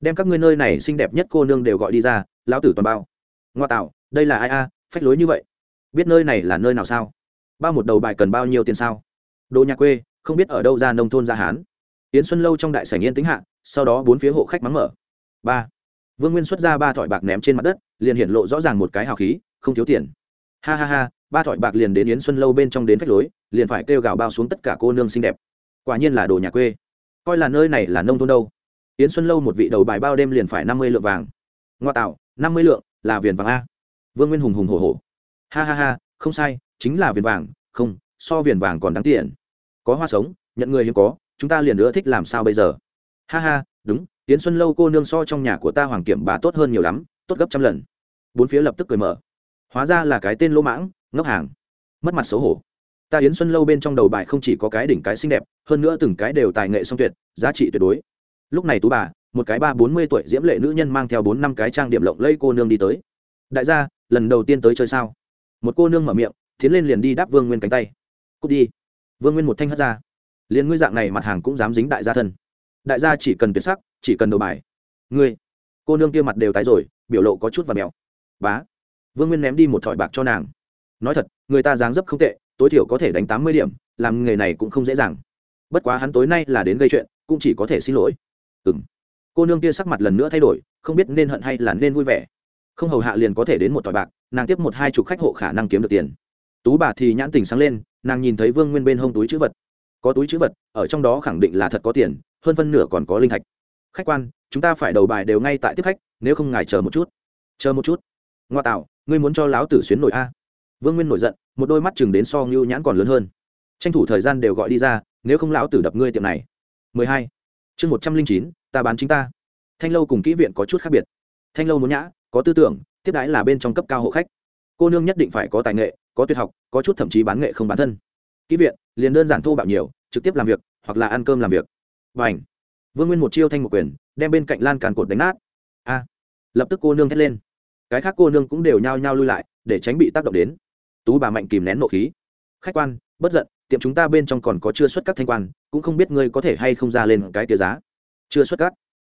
Đem các ngươi nơi này xinh đẹp nhất cô nương đều gọi đi ra, lão tử toàn bao. Ngoa tạo, đây là ai a, phách lối như vậy? Biết nơi này là nơi nào sao? Bao một đầu bài cần bao nhiêu tiền sao? Đồ nhà quê, không biết ở đâu ra nông thôn ra hán. Yến xuân lâu trong đại sảnh yên tính hạ, sau đó bốn phía hộ khách mắng mở. Ba. Vương nguyên xuất ra ba thỏi bạc ném trên mặt đất, liền hiện lộ rõ ràng một cái hào khí, không thiếu tiền. Ha ha ha, ba thỏi bạc liền đến yến xuân lâu bên trong đến phách lối, liền phải kêu gào bao xuống tất cả cô nương xinh đẹp. Quả nhiên là đồ nhà quê. Coi là nơi này là nông thôn đâu. Yến xuân lâu một vị đầu bài bao đêm liền phải năm mươi lượng vàng. Ngoa tạo, năm mươi lượng, là viền vàng a. Vương nguyên hùng hùng hổ hổ. Ha ha ha, không sai chính là viền vàng, không, so viền vàng còn đáng tiền. Có hoa sống, nhận người hiếm có, chúng ta liền nữa thích làm sao bây giờ? Ha ha, đúng, yến xuân lâu cô nương so trong nhà của ta hoàng kiểm bà tốt hơn nhiều lắm, tốt gấp trăm lần. Bốn phía lập tức cười mở. Hóa ra là cái tên lỗ mãng, ngốc hàng. Mất mặt xấu hổ. Ta yến xuân lâu bên trong đầu bài không chỉ có cái đỉnh cái xinh đẹp, hơn nữa từng cái đều tài nghệ song tuyệt, giá trị tuyệt đối. Lúc này tú bà, một cái ba bốn mươi tuổi diễm lệ nữ nhân mang theo bốn năm cái trang điểm lộng lây cô nương đi tới. Đại gia, lần đầu tiên tới chơi sao? Một cô nương mở miệng tiến lên liền đi đáp vương nguyên cánh tay. Cút đi. Vương nguyên một thanh hất ra. Liền ngươi dạng này mặt hàng cũng dám dính đại gia thân. Đại gia chỉ cần tuyệt sắc, chỉ cần đầu bài. Ngươi, cô nương kia mặt đều tái rồi, biểu lộ có chút và mèo. Bá. Vương nguyên ném đi một thỏi bạc cho nàng. Nói thật, người ta dáng dấp không tệ, tối thiểu có thể đánh tám mươi điểm, làm nghề này cũng không dễ dàng. Bất quá hắn tối nay là đến gây chuyện, cũng chỉ có thể xin lỗi. Ừ m cô nương kia sắc mặt lần nữa thay đổi, không biết nên hận hay là nên vui vẻ. Không hầu hạ liền có thể đến một thỏi bạc, nàng tiếp một hai chục khách hộ khả năng kiếm được tiền tú bà thì nhãn tình sáng lên nàng nhìn thấy vương nguyên bên hông túi chữ vật. Có túi chữ vật ở trong đó khẳng định là thật có tiền hơn phân nửa còn có linh thạch. Khách quan chúng ta phải đầu bài đều ngay tại tiếp khách nếu không ngài chờ một chút. Chờ một chút. Ngoa tạo ngươi muốn cho láo tử xuyến nổi a. Vương nguyên nổi giận một đôi mắt chừng đến so ngưu nhãn còn lớn hơn. Tranh thủ thời gian đều gọi đi ra nếu không lão tử đập ngươi tiệm này. 12. chương 109, ta bán chính ta. Thanh lâu cùng kỹ viện có chút khác biệt. Thanh lâu muốn nhã có tư tưởng tiếp đãi là bên trong cấp cao hộ khách. Cô nương nhất định phải có tài nghệ có tuyệt học, có chút thậm chí bán nghệ không bán thân. Kỹ viện, liền đơn giản thô bạo nhiều, trực tiếp làm việc, hoặc là ăn cơm làm việc. Và ảnh vương nguyên một chiêu thanh một quyền, đem bên cạnh lan càn cột đánh nát. A. Lập tức cô nương thét lên. Cái khác cô nương cũng đều nhao nhao lui lại, để tránh bị tác động đến. Tú bà mạnh kìm nén nộ khí. Khách quan, bất giận, tiệm chúng ta bên trong còn có chưa xuất các thanh quan, cũng không biết ngươi có thể hay không ra lên cái tia giá. Chưa xuất các.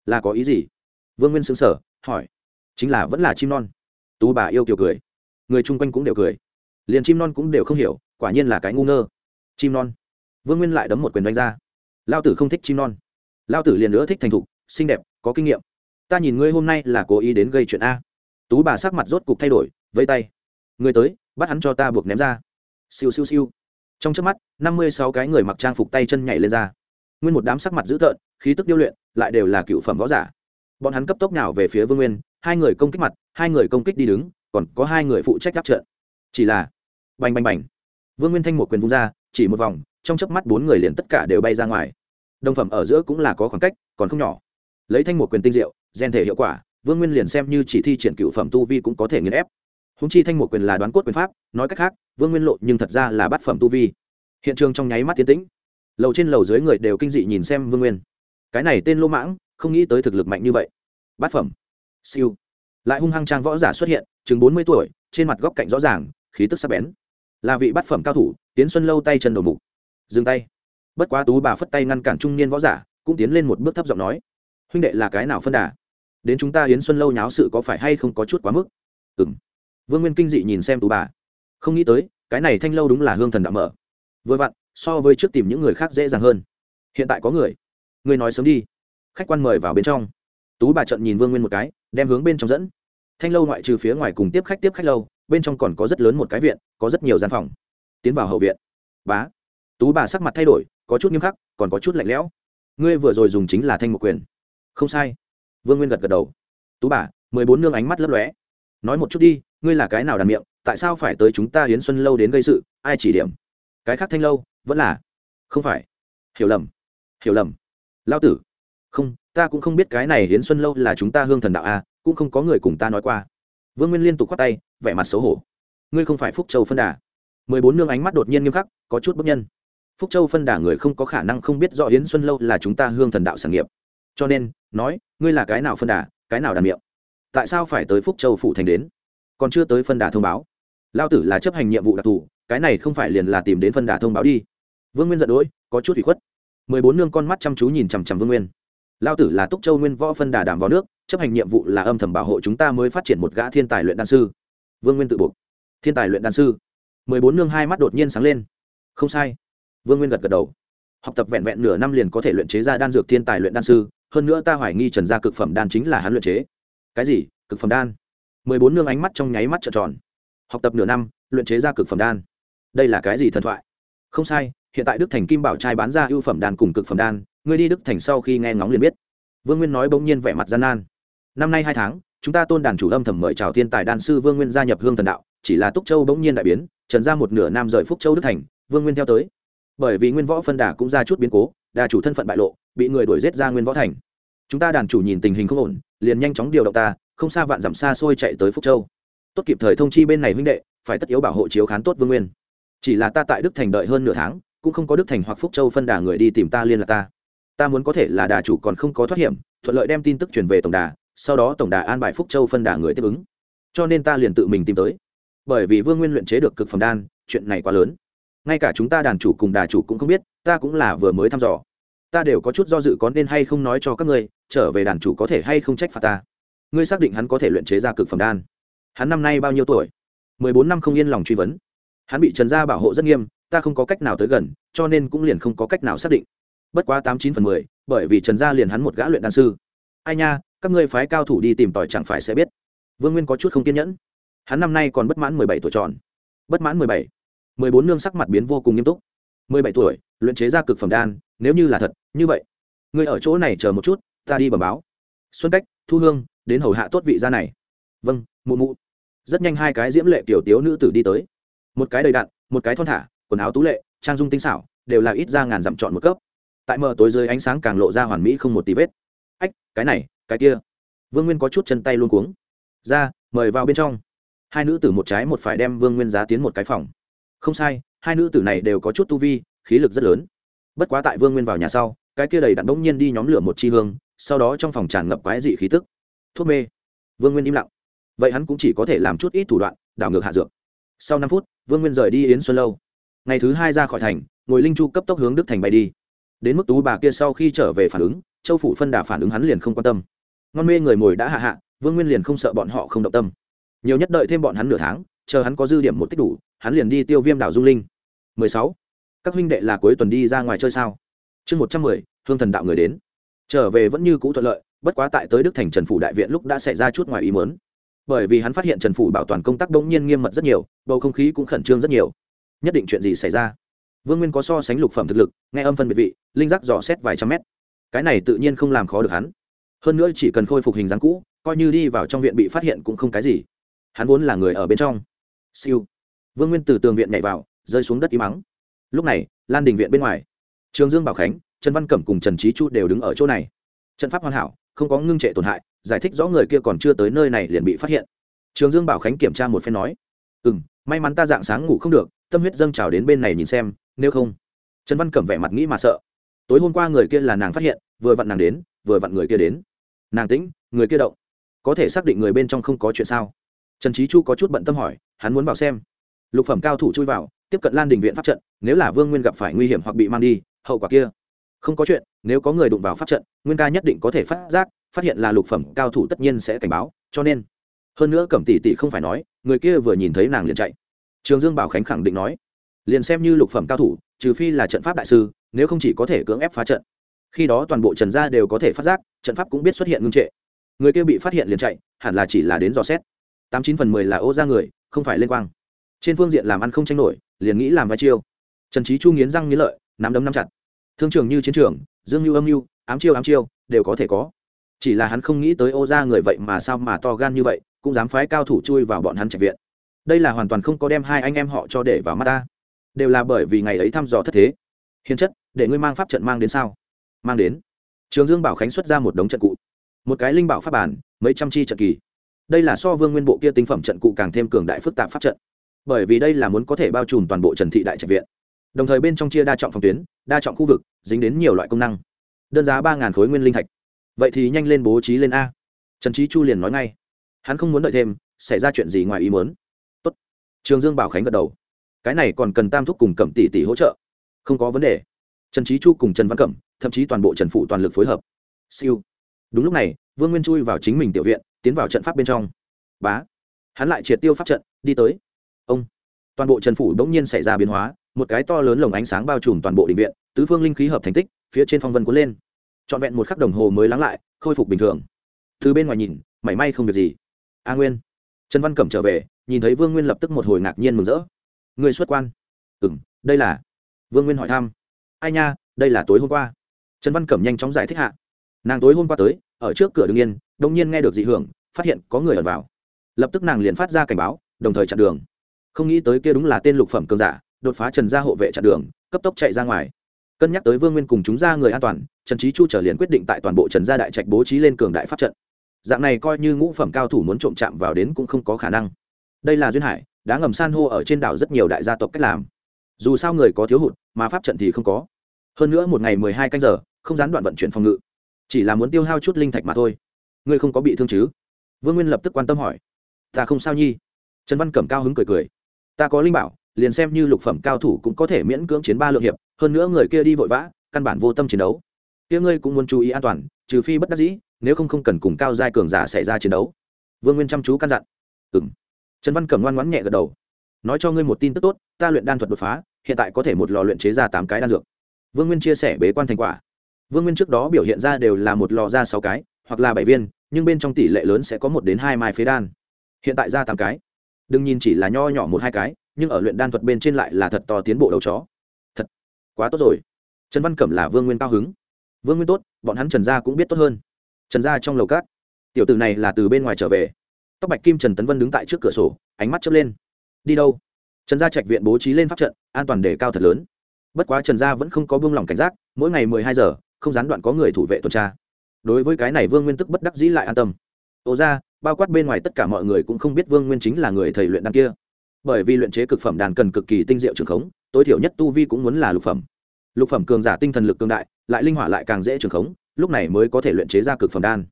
Là có ý gì? Vương nguyên xứng sở hỏi. Chính là vẫn là chim non. Tú bà yêu kiều cười. Người chung quanh cũng đều cười liền chim non cũng đều không hiểu, quả nhiên là cái ngu ngơ. Chim non. Vương nguyên lại đấm một quyền đánh ra. Lao tử không thích chim non. Lao tử liền nữa thích thành thục, xinh đẹp, có kinh nghiệm. Ta nhìn ngươi hôm nay là cố ý đến gây chuyện a. Tú bà sắc mặt rốt cục thay đổi vây tay. Người tới, bắt hắn cho ta buộc ném ra. Siêu siêu siêu. Trong trước mắt, năm mươi sáu cái người mặc trang phục tay chân nhảy lên ra. Nguyên một đám sắc mặt dữ tợn, khí tức điêu luyện, lại đều là cựu phẩm võ giả. Bọn hắn cấp tốc nào về phía vương nguyên, hai người công kích mặt, hai người công kích đi đứng, còn có hai người phụ trách gác trận. Chỉ là bành bành bành. Vương nguyên thanh một quyền vung ra, chỉ một vòng, trong chớp mắt bốn người liền tất cả đều bay ra ngoài. Đồng phẩm ở giữa cũng là có khoảng cách, còn không nhỏ. Lấy thanh một quyền tinh diệu, gen thể hiệu quả, vương nguyên liền xem như chỉ thi triển cựu phẩm tu vi cũng có thể nghiền ép. Húng chi thanh một quyền là đoán cốt quyền pháp, nói cách khác, vương nguyên lộ nhưng thật ra là bát phẩm tu vi. Hiện trường trong nháy mắt tiến tĩnh. Lầu trên lầu dưới người đều kinh dị nhìn xem vương nguyên. Cái này tên lô mãng, không nghĩ tới thực lực mạnh như vậy. Bát phẩm. Siêu. Lại hung hăng trang võ giả xuất hiện, chừng bốn mươi tuổi, trên mặt góc cạnh rõ ràng, khí tức sắc bén là vị bát phẩm cao thủ, tiến xuân lâu tay chân đầu mục. Dừng tay. Bất quá tú bà phất tay ngăn cản trung niên võ giả, cũng tiến lên một bước thấp giọng nói, huynh đệ là cái nào phân đà? Đến chúng ta Yến xuân lâu nháo sự có phải hay không có chút quá mức? Ừ m vương nguyên kinh dị nhìn xem tú bà. Không nghĩ tới, cái này thanh lâu đúng là hương thần đạo mở. Vừa vặn, so với trước tìm những người khác dễ dàng hơn. Hiện tại có người. Người nói sớm đi. Khách quan mời vào bên trong. Tú bà trận nhìn vương nguyên một cái, đem hướng bên trong dẫn. Thanh lâu ngoại trừ phía ngoài cùng tiếp khách tiếp khách lâu bên trong còn có rất lớn một cái viện, có rất nhiều gian phòng. Tiến vào hậu viện. Bá. Tú bà sắc mặt thay đổi, có chút nghiêm khắc, còn có chút lạnh lẽo. Ngươi vừa rồi dùng chính là thanh một quyền. Không sai. Vương nguyên gật gật đầu. Tú bà, mười bốn nương ánh mắt lấp lóe. Nói một chút đi, ngươi là cái nào đàn miệng, tại sao phải tới chúng ta hiến xuân lâu đến gây sự, ai chỉ điểm? Cái khác thanh lâu, vẫn là? Không phải. Hiểu lầm. Hiểu lầm. Lao tử. Không, ta cũng không biết cái này hiến xuân lâu là chúng ta hương thần đạo a cũng không có người cùng ta nói qua vương nguyên liên tục k h o á t tay, vẻ mặt xấu hổ. Ngươi không phải phúc châu phân đà. Mười bốn nương ánh mắt đột nhiên nghiêm khắc, có chút bất nhân. Phúc châu phân đà người không có khả năng không biết rõ Yến xuân lâu là chúng ta hương thần đạo sản nghiệp. Cho nên, nói, ngươi là cái nào phân đà, cái nào đàn miệng? Tại sao phải tới phúc châu phủ thành đến? Còn chưa tới phân đà thông báo. Lao tử là chấp hành nhiệm vụ đặc thù, cái này không phải liền là tìm đến phân đà thông báo đi. Vương nguyên giận đỗi có chút ủy khuất. Mười bốn nương con mắt chăm chú nhìn chằm chằm vương nguyên lao tử là túc châu nguyên võ phân đà đảm vào nước, chấp hành nhiệm vụ là âm thầm bảo hộ chúng ta mới phát triển một gã thiên tài luyện đan sư. Vương nguyên tự buộc. Thiên tài luyện đan sư. Mười bốn nương hai mắt đột nhiên sáng lên. Không sai. Vương nguyên gật gật đầu. Học tập vẹn vẹn nửa năm liền có thể luyện chế ra đan dược thiên tài luyện đan sư, hơn nữa ta hoài nghi trần gia cực phẩm đan chính là hắn luyện chế. Cái gì? Cực phẩm đan? Mười bốn nương ánh mắt trong nháy mắt trợn tròn. Học tập nửa năm, luyện chế ra cực phẩm đan. Đây là cái gì thần thoại? Không sai, hiện tại đức thành kim bảo trai bán ra ưu phẩm đan cùng cực phẩm đan ngươi đi đức thành sau khi nghe ngóng liền biết vương nguyên nói bỗng nhiên vẻ mặt gian nan năm nay hai tháng chúng ta tôn đàn chủ âm thầm mời chào thiên tài đan sư vương nguyên gia nhập hương thần đạo chỉ là túc châu bỗng nhiên đại biến trần ra một nửa nam rời phúc châu đức thành vương nguyên theo tới bởi vì nguyên võ phân đà cũng ra chút biến cố đà chủ thân phận bại lộ bị người đuổi giết ra nguyên võ thành chúng ta đàn chủ nhìn tình hình không ổn liền nhanh chóng điều động ta không xa vạn dặm xa xôi chạy tới phúc châu tốt kịp thời thông chi bên này huynh đệ phải tất yếu bảo hộ chiếu khán tốt vương nguyên chỉ là ta tại đức thành đợi hơn nửa tháng cũng không có đức thành hoặc phúc châu phân đà người đi tìm ta liên lạc ta ta muốn có thể là đà chủ còn không có thoát hiểm, thuận lợi đem tin tức truyền về tổng đà, sau đó tổng đà an bài phúc châu phân đà người tiếp ứng. Cho nên ta liền tự mình tìm tới. Bởi vì vương nguyên luyện chế được cực phẩm đan, chuyện này quá lớn. Ngay cả chúng ta đàn chủ cùng đà chủ cũng không biết, ta cũng là vừa mới thăm dò. Ta đều có chút do dự có nên hay không nói cho các ngươi, trở về đàn chủ có thể hay không trách phạt ta. Ngươi xác định hắn có thể luyện chế ra cực phẩm đan. Hắn năm nay bao nhiêu tuổi? Mười bốn năm không yên lòng truy vấn. Hắn bị trần gia bảo hộ rất nghiêm, ta không có cách nào tới gần, cho nên cũng liền không có cách nào xác định bất quá tám chín phần mười, bởi vì trần gia liền hắn một gã luyện đan sư. Ai nha, các ngươi phái cao thủ đi tìm tòi chẳng phải sẽ biết. Vương nguyên có chút không kiên nhẫn. Hắn năm nay còn bất mãn mười bảy tuổi tròn. Bất mãn mười bảy. Mười bốn nương sắc mặt biến vô cùng nghiêm túc. Mười bảy tuổi, luyện chế ra cực phẩm đan, nếu như là thật, như vậy. Ngươi ở chỗ này chờ một chút, ta đi bẩm báo. Xuân cách, thu hương, đến hầu hạ tốt vị gia này. Vâng mụ mụ. Rất nhanh hai cái diễm lệ tiểu tiếu nữ tử đi tới. Một cái đầy đặn, một cái thon thả, quần áo tú lệ, trang dung tinh xảo, đều là ít ra ngàn dặm chọn một cấp tại mờ tối dưới ánh sáng càng lộ ra hoàn mỹ không một tí vết. Ách, cái này, cái kia. Vương nguyên có chút chân tay luôn cuống. Ra, mời vào bên trong. Hai nữ tử một trái một phải đem vương nguyên giá tiến một cái phòng. Không sai, hai nữ tử này đều có chút tu vi, khí lực rất lớn. Bất quá tại vương nguyên vào nhà sau, cái kia đầy đặn bỗng nhiên đi nhóm lửa một chi hương, sau đó trong phòng tràn ngập quái dị khí tức. Thuốc mê. Vương nguyên im lặng. Vậy hắn cũng chỉ có thể làm chút ít thủ đoạn, đảo ngược hạ dược. Sau năm phút, vương nguyên rời đi yến xuân lâu. Ngày thứ hai ra khỏi thành, ngồi linh chu cấp tốc hướng đức thành bay đi đến mức tú bà kia sau khi trở về phản ứng châu phủ phân đà phản ứng hắn liền không quan tâm. Ngon mê người ngồi đã hạ hạ vương nguyên liền không sợ bọn họ không động tâm. Nhiều nhất đợi thêm bọn hắn nửa tháng chờ hắn có dư điểm một tích đủ hắn liền đi tiêu viêm đảo dung linh. 16. các huynh đệ là cuối tuần đi ra ngoài chơi sao? Chương 110, hương thần đạo người đến. Trở về vẫn như cũ thuận lợi bất quá tại tới đức thành trần phủ đại viện lúc đã xảy ra chút ngoài ý muốn. Bởi vì hắn phát hiện trần phủ bảo toàn công tác bỗng nhiên nghiêm mật rất nhiều bầu không khí cũng khẩn trương rất nhiều. Nhất định chuyện gì xảy ra? Vương nguyên có so sánh lục phẩm thực lực, nghe âm phân biệt vị, linh giác dò xét vài trăm mét. Cái này tự nhiên không làm khó được hắn. Hơn nữa chỉ cần khôi phục hình dáng cũ, coi như đi vào trong viện bị phát hiện cũng không cái gì. Hắn vốn là người ở bên trong. Siêu. Vương nguyên từ tường viện nhảy vào, rơi xuống đất im mắng lúc này, lan đình viện bên ngoài. Trường dương bảo khánh, trần văn cẩm cùng trần trí chu đều đứng ở chỗ này. Trận pháp hoàn hảo, không có ngưng trệ tổn hại, giải thích rõ người kia còn chưa tới nơi này liền bị phát hiện. Trường dương bảo khánh kiểm tra một phen nói ừ m may mắn ta dạng sáng ngủ không được, tâm huyết dâng trào đến bên này nhìn xem nếu không, trần văn cẩm vẻ mặt nghĩ mà sợ. Tối hôm qua người kia là nàng phát hiện, vừa vặn nàng đến, vừa vặn người kia đến. Nàng tĩnh, người kia động. Có thể xác định người bên trong không có chuyện sao? Trần trí chu có chút bận tâm hỏi, hắn muốn vào xem. Lục phẩm cao thủ chui vào, tiếp cận lan đình viện pháp trận, nếu là vương nguyên gặp phải nguy hiểm hoặc bị mang đi, hậu quả kia. Không có chuyện, nếu có người đụng vào pháp trận, nguyên ca nhất định có thể phát giác, phát hiện là lục phẩm cao thủ tất nhiên sẽ cảnh báo, cho nên. Hơn nữa cẩm tỷ tỷ không phải nói, người kia vừa nhìn thấy nàng liền chạy. Trường dương bảo khánh khẳng định nói liền xem như lục phẩm cao thủ, trừ phi là trận pháp đại sư, nếu không chỉ có thể cưỡng ép phá trận. Khi đó toàn bộ trần gia đều có thể phát giác, trận pháp cũng biết xuất hiện ngưng trệ. Người kia bị phát hiện liền chạy, hẳn là chỉ là đến dò xét. Tám chín phần mười là ô ra người, không phải lên quang. Trên phương diện làm ăn không tranh nổi, liền nghĩ làm vai chiêu. Trần trí chu nghiến răng nghiến lợi, nắm đấm nắm chặt. Thương trường như chiến trường, dương mưu âm mưu, ám chiêu ám chiêu, đều có thể có. Chỉ là hắn không nghĩ tới ô ra người vậy mà sao mà to gan như vậy, cũng dám phái cao thủ chui vào bọn hắn trạch viện. Đây là hoàn toàn không có đem hai anh em họ cho để vào mắt ta đều là bởi vì ngày ấy thăm dò thất thế. Hiền chất, để ngươi mang pháp trận mang đến sao? Mang đến. Trường dương bảo khánh xuất ra một đống trận cụ. Một cái linh bảo pháp bản, mấy trăm chi trận kỳ. Đây là so vương nguyên bộ kia tinh phẩm trận cụ càng thêm cường đại phức tạp pháp trận. Bởi vì đây là muốn có thể bao trùm toàn bộ trần thị đại trạch viện. Đồng thời bên trong chia đa trọng phòng tuyến, đa trọng khu vực, dính đến nhiều loại công năng. Đơn giá ba khối nguyên linh thạch. Vậy thì nhanh lên bố trí lên a. Trần trí chu liền nói ngay. Hắn không muốn đợi thêm, xảy ra chuyện gì ngoài ý muốn. Tốt. trường dương bảo khánh gật đầu cái này còn cần tam thúc cùng cẩm tỷ tỷ hỗ trợ. Không có vấn đề. Trần trí chu cùng trần văn cẩm, thậm chí toàn bộ trần phụ toàn lực phối hợp. Siêu. Đúng lúc này, vương nguyên chui vào chính mình tiểu viện, tiến vào trận pháp bên trong. Bá. Hắn lại triệt tiêu pháp trận, đi tới. Ông. Toàn bộ trần phủ bỗng nhiên xảy ra biến hóa, một cái to lớn lồng ánh sáng bao trùm toàn bộ định viện, tứ phương linh khí hợp thành tích, phía trên phong vân cuốn lên. Trọn vẹn một khắc đồng hồ mới lắng lại, khôi phục bình thường. Từ bên ngoài nhìn, mảy may không việc gì. A nguyên. Trần văn cẩm trở về, nhìn thấy vương nguyên lập tức một hồi ngạc nhiên mừng rỡ. Ngươi xuất quan. Ừ m đây là vương nguyên hỏi thăm. Ai nha, đây là tối hôm qua. Trần văn cẩm nhanh chóng giải thích hạ. Nàng tối hôm qua tới, ở trước cửa đ ứ n g nhiên đông nhiên nghe được dị hưởng, phát hiện có người ẩn vào. Lập tức nàng liền phát ra cảnh báo, đồng thời chặn đường. Không nghĩ tới kia đúng là tên lục phẩm cường giả, đột phá trần gia hộ vệ chặn đường, cấp tốc chạy ra ngoài. Cân nhắc tới vương nguyên cùng chúng ra người an toàn, trần trí chu trở liền quyết định tại toàn bộ trần gia đại trạch bố trí lên cường đại pháp trận. Dạng này coi như ngũ phẩm cao thủ muốn trộm chạm vào đến cũng không có khả năng. Đây là duyên hải đã ngầm san hô ở trên đảo rất nhiều đại gia tộc cách làm. Dù sao người có thiếu hụt, mà pháp trận thì không có. Hơn nữa một ngày mười hai canh giờ, không gián đoạn vận chuyển phòng ngự. Chỉ là muốn tiêu hao chút linh thạch mà thôi. Ngươi không có bị thương chứ? Vương nguyên lập tức quan tâm hỏi. Ta không sao nhi. Trần văn cẩm cao hứng cười cười. Ta có linh bảo, liền xem như lục phẩm cao thủ cũng có thể miễn cưỡng chiến ba lượng hiệp, hơn nữa người kia đi vội vã, căn bản vô tâm chiến đấu. Kia ngươi cũng muốn chú ý an toàn, trừ phi bất đắc dĩ, nếu không không cần cùng cao giai cường giả xảy ra chiến đấu. Vương nguyên chăm chú căn dặn. Ừ m trần văn cẩm ngoan ngoãn nhẹ gật đầu. Nói cho ngươi một tin tức tốt, ta luyện đan thuật đột phá, hiện tại có thể một lò luyện chế ra tám cái đan dược. Vương nguyên chia sẻ bế quan thành quả. Vương nguyên trước đó biểu hiện ra đều là một lò ra sáu cái, hoặc là bảy viên, nhưng bên trong tỷ lệ lớn sẽ có một đến hai mai phế đan. Hiện tại ra tám cái. Đừng nhìn chỉ là nho nhỏ một hai cái, nhưng ở luyện đan thuật bên trên lại là thật to tiến bộ đầu chó. Thật, quá tốt rồi. Trần văn cẩm là vương nguyên cao hứng. Vương nguyên tốt, bọn hắn trần gia cũng biết tốt hơn. Trần gia trong lầu cát tiểu tử này là từ bên ngoài trở về tóc bạch kim trần tấn vân đứng tại trước cửa sổ, ánh mắt chớp lên. Đi đâu? Trần gia trạch viện bố trí lên pháp trận, an toàn đề cao thật lớn. Bất quá trần gia vẫn không có buông lỏng cảnh giác, mỗi ngày mười hai giờ, không gián đoạn có người thủ vệ tuần tra. Đối với cái này vương nguyên tức bất đắc dĩ lại an tâm. Ồ ra, bao quát bên ngoài tất cả mọi người cũng không biết vương nguyên chính là người thầy luyện đan kia. Bởi vì luyện chế cực phẩm đàn cần cực kỳ tinh diệu trường khống, tối thiểu nhất tu vi cũng muốn là lục phẩm. Lục phẩm cường giả tinh thần lực cường đại, lại linh hỏa lại càng dễ trường khống, lúc này mới có thể luyện chế ra cực phẩm đan.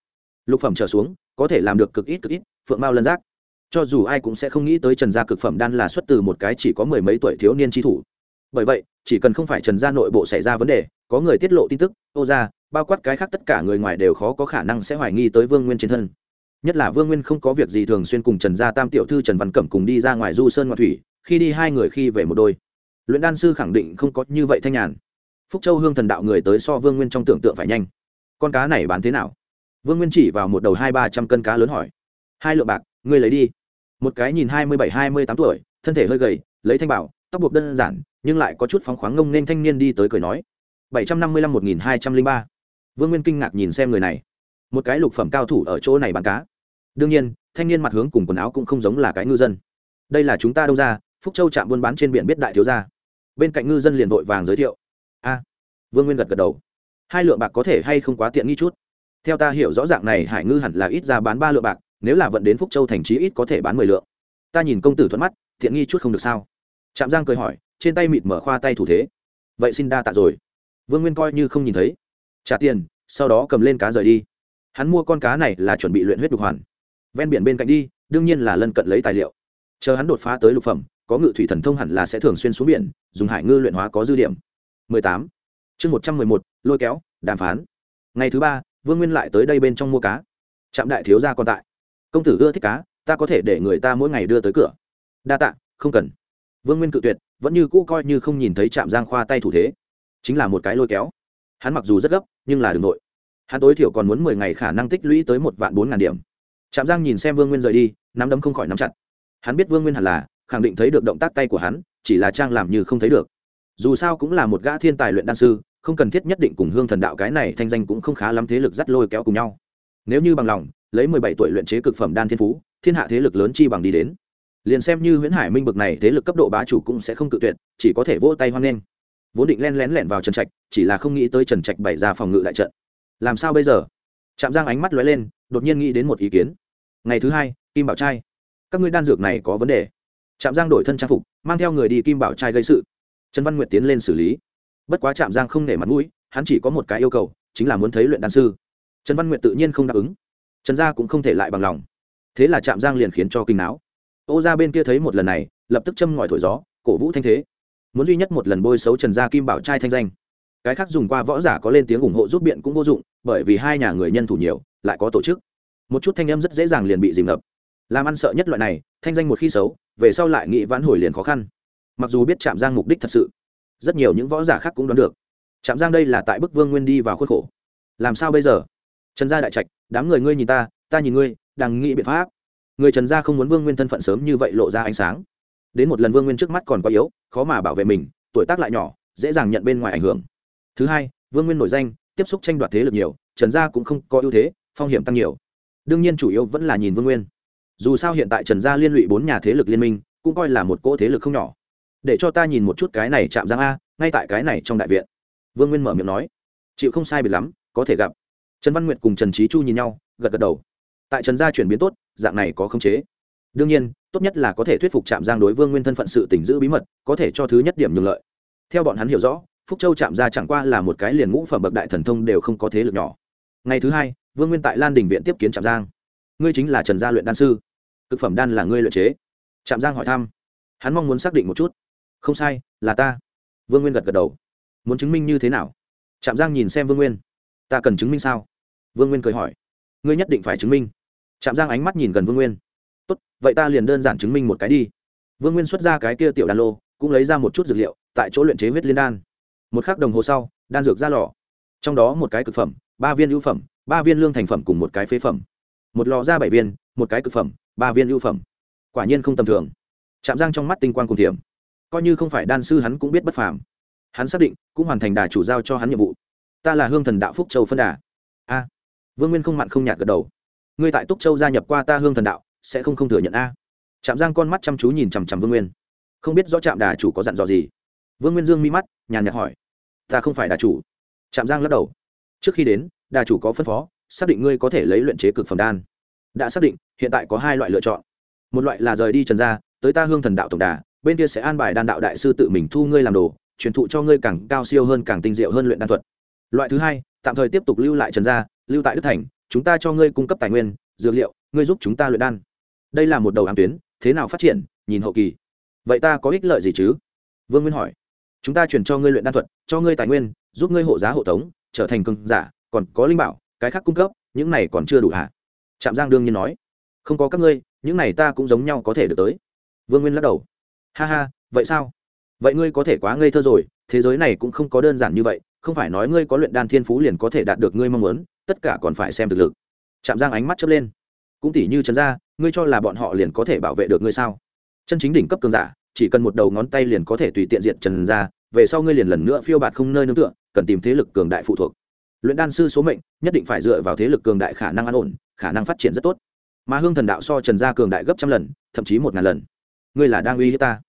Lục phẩm trở xuống, có thể làm được cực ít cực ít phượng mao lân giác. Cho dù ai cũng sẽ không nghĩ tới trần gia cực phẩm đan là xuất từ một cái chỉ có mười mấy tuổi thiếu niên tri thủ. Bởi vậy, chỉ cần không phải trần gia nội bộ xảy ra vấn đề, có người tiết lộ tin tức, ô ra, bao quát cái khác tất cả người ngoài đều khó có khả năng sẽ hoài nghi tới vương nguyên trên thân. Nhất là vương nguyên không có việc gì thường xuyên cùng trần gia tam tiểu thư trần văn cẩm cùng đi ra ngoài du sơn ngoại thủy, khi đi hai người khi về một đôi. Luyện đan sư khẳng định không có như vậy thanh nhàn. Phúc châu hương thần đạo người tới so vương nguyên trong tưởng tượng phải nhanh. Con cá này bán thế nào? Vương nguyên chỉ vào một đầu hai ba trăm cân cá lớn hỏi hai lượng bạc, ngươi lấy đi. Một cái nhìn hai mươi bảy, hai mươi tám tuổi, thân thể hơi gầy, lấy thanh bảo, tóc buộc đơn giản, nhưng lại có chút phóng khoáng ngông nên thanh niên đi tới cười nói. bảy trăm năm mươi lăm một nghìn hai trăm linh ba. Vương nguyên kinh ngạc nhìn xem người này. Một cái lục phẩm cao thủ ở chỗ này bán cá. Đương nhiên, thanh niên mặt hướng cùng quần áo cũng không giống là cái ngư dân. Đây là chúng ta đâu ra, phúc châu chạm buôn bán trên biển biết đại thiếu gia. Bên cạnh ngư dân liền vội vàng giới thiệu. A. Vương nguyên gật gật đầu. Hai lượng bạc có thể hay không quá tiện nghi chút? Theo ta hiểu rõ ràng này hải ngư hẳn là ít ra bán ba lượng bạc nếu là vận đến phúc châu thành trí ít có thể bán mười lượng. Ta nhìn công tử thuận mắt thiện nghi chút không được sao? Trạm giang cười hỏi trên tay mịt mở khoa tay thủ thế. Vậy xin đa tạ rồi. Vương nguyên coi như không nhìn thấy. Trả tiền sau đó cầm lên cá rời đi. Hắn mua con cá này là chuẩn bị luyện huyết đục hoàn. Ven biển bên cạnh đi đương nhiên là lân cận lấy tài liệu. Chờ hắn đột phá tới lục phẩm có ngự thủy thần thông hẳn là sẽ thường xuyên xuống biển dùng hải ngư luyện hóa có dư điểm. 18. chương 111, lôi kéo đàm phán. Ngày thứ ba vương nguyên lại tới đây bên trong mua cá. Trạm đại thiếu gia còn tại công tử ưa thích cá, ta có thể để người ta mỗi ngày đưa tới cửa. Đa tạ, không cần. Vương nguyên cự tuyệt, vẫn như cũ coi như không nhìn thấy trạm giang khoa tay thủ thế. Chính là một cái lôi kéo. Hắn mặc dù rất gấp, nhưng là đ ừ n g nội. Hắn tối thiểu còn muốn mười ngày khả năng tích lũy tới một vạn bốn ngàn điểm. Trạm giang nhìn xem vương nguyên rời đi, nắm đấm không khỏi nắm chặt. Hắn biết vương nguyên hẳn là, khẳng định thấy được động tác tay của hắn, chỉ là trang làm như không thấy được. Dù sao cũng là một gã thiên tài luyện đan sư, không cần thiết nhất định cùng hương thần đạo cái này thanh danh cũng không khá lắm thế lực dắt lôi kéo cùng nhau nếu như bằng lòng, lấy mười bảy tuổi luyện chế cực phẩm đan thiên phú, thiên hạ thế lực lớn chi bằng đi đến. Liền xem như huyễn hải minh bực này thế lực cấp độ bá chủ cũng sẽ không cự tuyệt, chỉ có thể vỗ tay hoan nghênh. Vốn định len lén lẻn vào trần trạch, chỉ là không nghĩ tới trần trạch bày ra phòng ngự đại trận. Làm sao bây giờ? Trạm giang ánh mắt lóe lên, đột nhiên nghĩ đến một ý kiến. Ngày thứ hai, kim bảo trai. Các ngươi đan dược này có vấn đề. Trạm giang đổi thân trang phục, mang theo người đi kim bảo trai gây sự. Trần văn nguyệt tiến lên xử lý. Bất quá trạm giang không nể mặt mũi, hắn chỉ có một cái yêu cầu, chính là muốn thấy luyện đan sư trần văn nguyệt tự nhiên không đáp ứng. Trần gia cũng không thể lại bằng lòng. Thế là trạm giang liền khiến cho kinh não ô ra bên kia thấy một lần này, lập tức châm ngòi thổi gió, cổ vũ thanh thế. Muốn duy nhất một lần bôi xấu trần gia kim bảo trai thanh danh. Cái khác dùng qua võ giả có lên tiếng ủng hộ giúp biện cũng vô dụng, bởi vì hai nhà người nhân thủ nhiều, lại có tổ chức. Một chút thanh âm rất dễ dàng liền bị dìm ngập. Làm ăn sợ nhất loại này, thanh danh một khi xấu, về sau lại nghị vãn hồi liền khó khăn. Mặc dù biết trạm giang mục đích thật sự, rất nhiều những võ giả khác cũng đoán được. Trạm giang đây là tại bức vương nguyên đi vào khuất khổ. Làm sao bây giờ? Trần gia đại trạch, đám người ngươi nhìn ta ta nhìn ngươi, đang nghĩ biện pháp. Người trần gia không muốn vương nguyên thân phận sớm như vậy lộ ra ánh sáng. Đến một lần vương nguyên trước mắt còn quá yếu, khó mà bảo vệ mình, tuổi tác lại nhỏ, dễ dàng nhận bên ngoài ảnh hưởng. Thứ hai, vương nguyên nổi danh, tiếp xúc tranh đoạt thế lực nhiều, trần gia cũng không có ưu thế, phong hiểm tăng nhiều. Đương nhiên chủ yếu vẫn là nhìn vương nguyên. Dù sao hiện tại trần gia liên lụy bốn nhà thế lực liên minh, cũng coi là một cỗ thế lực không nhỏ. Để cho ta nhìn một chút cái này chạm giang a, ngay tại cái này trong đại viện. Vương nguyên mở miệng nói. Chịu không sai biệt lắm, có thể gặp trần văn nguyệt cùng trần trí chu nhìn nhau, gật gật đầu. Tại trần gia chuyển biến tốt, dạng này có khống chế. Đương nhiên, tốt nhất là có thể thuyết phục trạm giang đối vương nguyên thân phận sự tỉnh giữ bí mật, có thể cho thứ nhất điểm nhường lợi. Theo bọn hắn hiểu rõ, phúc châu trạm gia chẳng qua là một cái liền ngũ phẩm bậc đại thần thông đều không có thế lực nhỏ. Ngày thứ hai, vương nguyên tại lan đình viện tiếp kiến trạm giang. Ngươi chính là trần gia luyện đan sư. Thực phẩm đan là ngươi luyện chế. Trạm giang hỏi thăm. Hắn mong muốn xác định một chút. Không sai, là ta. Vương nguyên gật gật đầu. Muốn chứng minh như thế nào? Trạm giang nhìn xem vương nguyên ta cần chứng minh sao? Vương nguyên cười hỏi. Ngươi nhất định phải chứng minh. Trạm giang ánh mắt nhìn gần vương nguyên. Tốt, vậy ta liền đơn giản chứng minh một cái đi. Vương nguyên xuất ra cái kia tiểu đan lô, cũng lấy ra một chút dược liệu, tại chỗ luyện chế huyết liên đan. Một khắc đồng hồ sau, đan dược ra lò. Trong đó một cái cực phẩm, ba viên ưu phẩm, ba viên lương thành phẩm cùng một cái phế phẩm. Một lò ra bảy viên, một cái cực phẩm, ba viên ưu phẩm. Quả nhiên không tầm thường. Trạm giang trong mắt tinh quang cùng thiểm. Coi như không phải đan sư hắn cũng biết bất phàm. Hắn xác định, cũng hoàn thành đà chủ giao cho hắn nhiệm vụ ta là hương thần đạo phúc châu phân đà. A. Vương nguyên không mặn không nhạt gật đầu. Ngươi tại túc châu gia nhập qua ta hương thần đạo, sẽ không không thừa nhận a. Trạm giang con mắt chăm chú nhìn chằm chằm vương nguyên. Không biết rõ trạm đà chủ có dặn dò gì. Vương nguyên dương mi mắt, nhàn nhạt hỏi. Ta không phải đà chủ. Trạm giang lắc đầu. Trước khi đến, đà chủ có phân phó, xác định ngươi có thể lấy luyện chế cực phẩm đan. Đã xác định, hiện tại có hai loại lựa chọn. Một loại là rời đi trần gia, tới ta hương thần đạo tổng đà, bên kia sẽ an bài đan đạo đại sư tự mình thu ngươi làm đồ, truyền thụ cho ngươi càng cao siêu hơn, càng tinh diệu hơn luyện đan thuật loại thứ hai, tạm thời tiếp tục lưu lại trần gia, lưu tại đức thành, chúng ta cho ngươi cung cấp tài nguyên, dược liệu, ngươi giúp chúng ta luyện đan. Đây là một đầu ám tuyến, thế nào phát triển, nhìn hậu kỳ. Vậy ta có ích lợi gì chứ? Vương nguyên hỏi. Chúng ta chuyển cho ngươi luyện đan thuật, cho ngươi tài nguyên, giúp ngươi hộ giá hộ tống, trở thành cường giả, còn có linh bảo, cái khác cung cấp, những này còn chưa đủ hả? Trạm giang đương nhiên nói. Không có các ngươi, những này ta cũng giống nhau có thể được tới. Vương nguyên lắc đầu. Ha ha, vậy sao? Vậy ngươi có thể quá ngây thơ rồi, thế giới này cũng không có đơn giản như vậy không phải nói ngươi có luyện đan thiên phú liền có thể đạt được ngươi mong muốn, tất cả còn phải xem thực lực. Chạm giang ánh mắt chớp lên. Cũng tỷ như trần gia, ngươi cho là bọn họ liền có thể bảo vệ được ngươi sao? Chân chính đỉnh cấp cường giả, chỉ cần một đầu ngón tay liền có thể tùy tiện diện trần ra về sau ngươi liền lần nữa phiêu bạt không nơi nương tựa, cần tìm thế lực cường đại phụ thuộc. Luyện đan sư số mệnh, nhất định phải dựa vào thế lực cường đại khả năng an ổn, khả năng phát triển rất tốt. Mà hương thần đạo so trần gia cường đại gấp trăm lần, thậm chí một ngàn lần. Ngươi là đang uy hiếp ta.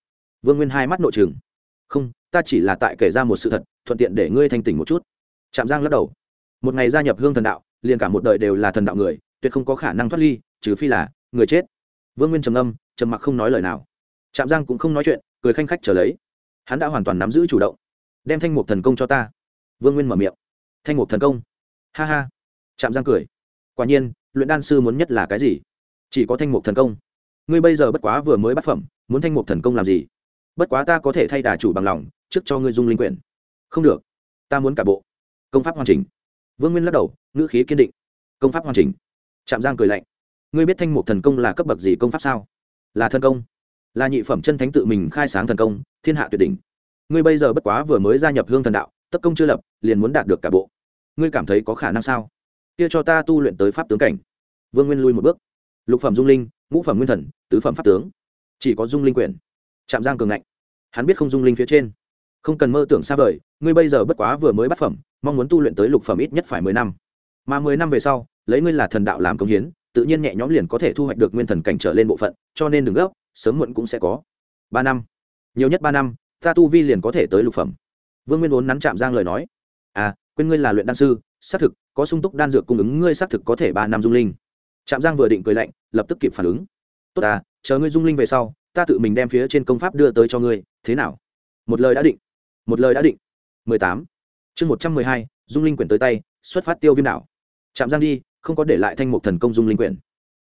Vương nguyên hai mắt nội trường không ta chỉ là tại kể ra một sự thật, thuận tiện để ngươi thanh tỉnh một chút. Trạm giang lắc đầu. Một ngày gia nhập hương thần đạo, liền cả một đời đều là thần đạo người, tuyệt không có khả năng thoát ly, trừ phi là người chết. Vương nguyên trầm âm trầm mặc không nói lời nào. Trạm giang cũng không nói chuyện, cười khanh khách trở lấy. Hắn đã hoàn toàn nắm giữ chủ động. Đem thanh mục thần công cho ta. Vương nguyên mở miệng. Thanh mục thần công? Ha ha. Trạm giang cười. Quả nhiên, luyện đan sư muốn nhất là cái gì? Chỉ có thanh mục thần công. Ngươi bây giờ bất quá vừa mới bắt phẩm, muốn thanh mục thần công làm gì? Bất quá ta có thể thay đà chủ bằng lòng, trước cho ngươi dung linh quyển. Không được, ta muốn cả bộ. Công pháp hoàn chỉnh. Vương nguyên lắc đầu, ngữ khí kiên định. Công pháp hoàn chỉnh. Trạm giang cười lạnh. Ngươi biết thanh mục thần công là cấp bậc gì công pháp sao? Là thần công. Là nhị phẩm chân thánh tự mình khai sáng thần công, thiên hạ tuyệt đỉnh. Ngươi bây giờ bất quá vừa mới gia nhập hương thần đạo tất công chưa lập, liền muốn đạt được cả bộ. Ngươi cảm thấy có khả năng sao? Kia cho ta tu luyện tới pháp tướng cảnh. Vương nguyên lui một bước. Lục phẩm dung linh, ngũ phẩm nguyên thần, tứ phẩm pháp tướng. Chỉ có dung linh quyển. Trạm giang cường ngạnh hắn biết không dung linh phía trên. Không cần mơ tưởng xa vời, ngươi bây giờ bất quá vừa mới bắt phẩm, mong muốn tu luyện tới lục phẩm ít nhất phải mười năm. Mà mười năm về sau, lấy ngươi là thần đạo làm công hiến, tự nhiên nhẹ nhõm liền có thể thu hoạch được nguyên thần cảnh trở lên bộ phận, cho nên đừng gấp, sớm muộn cũng sẽ có. Ba năm. Nhiều nhất ba năm, ta tu vi liền có thể tới lục phẩm. Vương nguyên vốn nắn chạm giang lời nói. À quên ngươi là luyện đan sư, xác thực, có sung túc đan dược cung ứng ngươi xác thực có thể ba năm dung linh. Trạm giang vừa định cười lạnh, lập tức kịp phản ứng. Tốt à chờ ngươi dung linh về sau ta tự mình đem phía trên công pháp đưa tới cho ngươi, thế nào? Một lời đã định. Một lời đã định. Mười tám. Chương một trăm mười hai, dung linh quyển tới tay, xuất phát tiêu viêm đảo. Trạm giang đi, không có để lại thanh mục thần công dung linh quyển.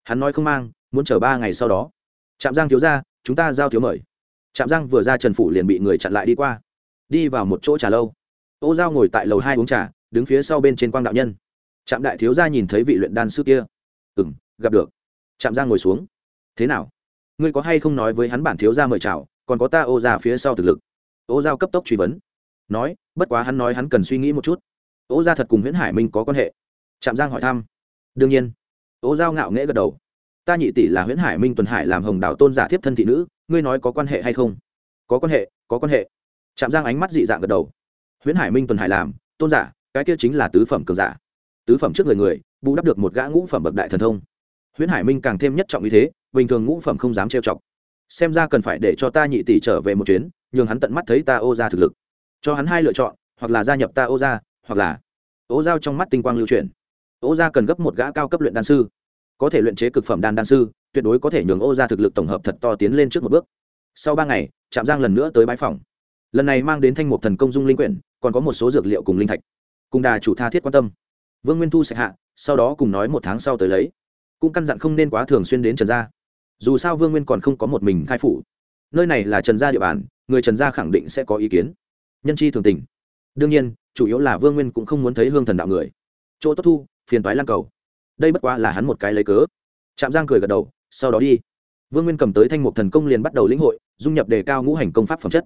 Hắn nói không mang, muốn chờ ba ngày sau đó. Trạm giang thiếu ra, chúng ta giao thiếu mời. Trạm giang vừa ra trần phủ liền bị người chặn lại đi qua. Đi vào một chỗ trà lâu. Ô giao ngồi tại lầu hai uống trà, đứng phía sau bên trên quang đạo nhân. Trạm đại thiếu gia nhìn thấy vị luyện đan sư kia. Ừ m gặp được. Trạm giang ngồi xuống. Thế nào? Ngươi có hay không nói với hắn bản thiếu gia mời chào, còn có ta ô ra phía sau thực lực. Ô giao cấp tốc truy vấn. Nói, bất quá hắn nói hắn cần suy nghĩ một chút. Ô gia thật cùng nguyễn hải minh có quan hệ. Trạm giang hỏi thăm. Đương nhiên. Ô giao ngạo nghễ gật đầu. Ta nhị tỷ là huyễn hải minh tuần hải làm hồng đảo tôn giả thiếp thân thị nữ, ngươi nói có quan hệ hay không? Có quan hệ, có quan hệ. Trạm giang ánh mắt dị dạng gật đầu. Huyễn hải minh tuần hải làm, tôn giả, cái kia chính là tứ phẩm cường giả. Tứ phẩm trước người người, bù đắp được một gã ngũ phẩm bậc đại thần thông huyễn hải minh càng thêm nhất trọng như thế, bình thường ngũ phẩm không dám trêu chọc. Xem ra cần phải để cho ta nhị tỷ trở về một chuyến, nhường hắn tận mắt thấy ta ô ra thực lực. Cho hắn hai lựa chọn, hoặc là gia nhập ta ô ra hoặc là ô giao trong mắt tinh quang lưu chuyển. ô ra cần gấp một gã cao cấp luyện đan sư. Có thể luyện chế cực phẩm đan đan sư, tuyệt đối có thể nhường ô ra thực lực tổng hợp thật to tiến lên trước một bước. Sau ba ngày, trạm giang lần nữa tới bãi phòng. Lần này mang đến thanh mục thần công dung linh quyển, còn có một số dược liệu cùng linh thạch. Cùng đà chủ tha thiết quan tâm. Vương nguyên thu sạch hạ, sau đó cùng nói một tháng sau tới lấy cũng căn dặn không nên quá thường xuyên đến trần gia. Dù sao vương nguyên còn không có một mình khai phủ. Nơi này là trần gia địa bàn, người trần gia khẳng định sẽ có ý kiến. Nhân chi thường tình. Đương nhiên, chủ yếu là vương nguyên cũng không muốn thấy hương thần đạo người. Chỗ tốt thu, phiền toái lan cầu. Đây bất quá là hắn một cái lấy cớ. Trạm giang cười gật đầu, sau đó đi. Vương nguyên cầm tới thanh mục thần công liền bắt đầu lĩnh hội, dung nhập đề cao ngũ hành công pháp phẩm chất.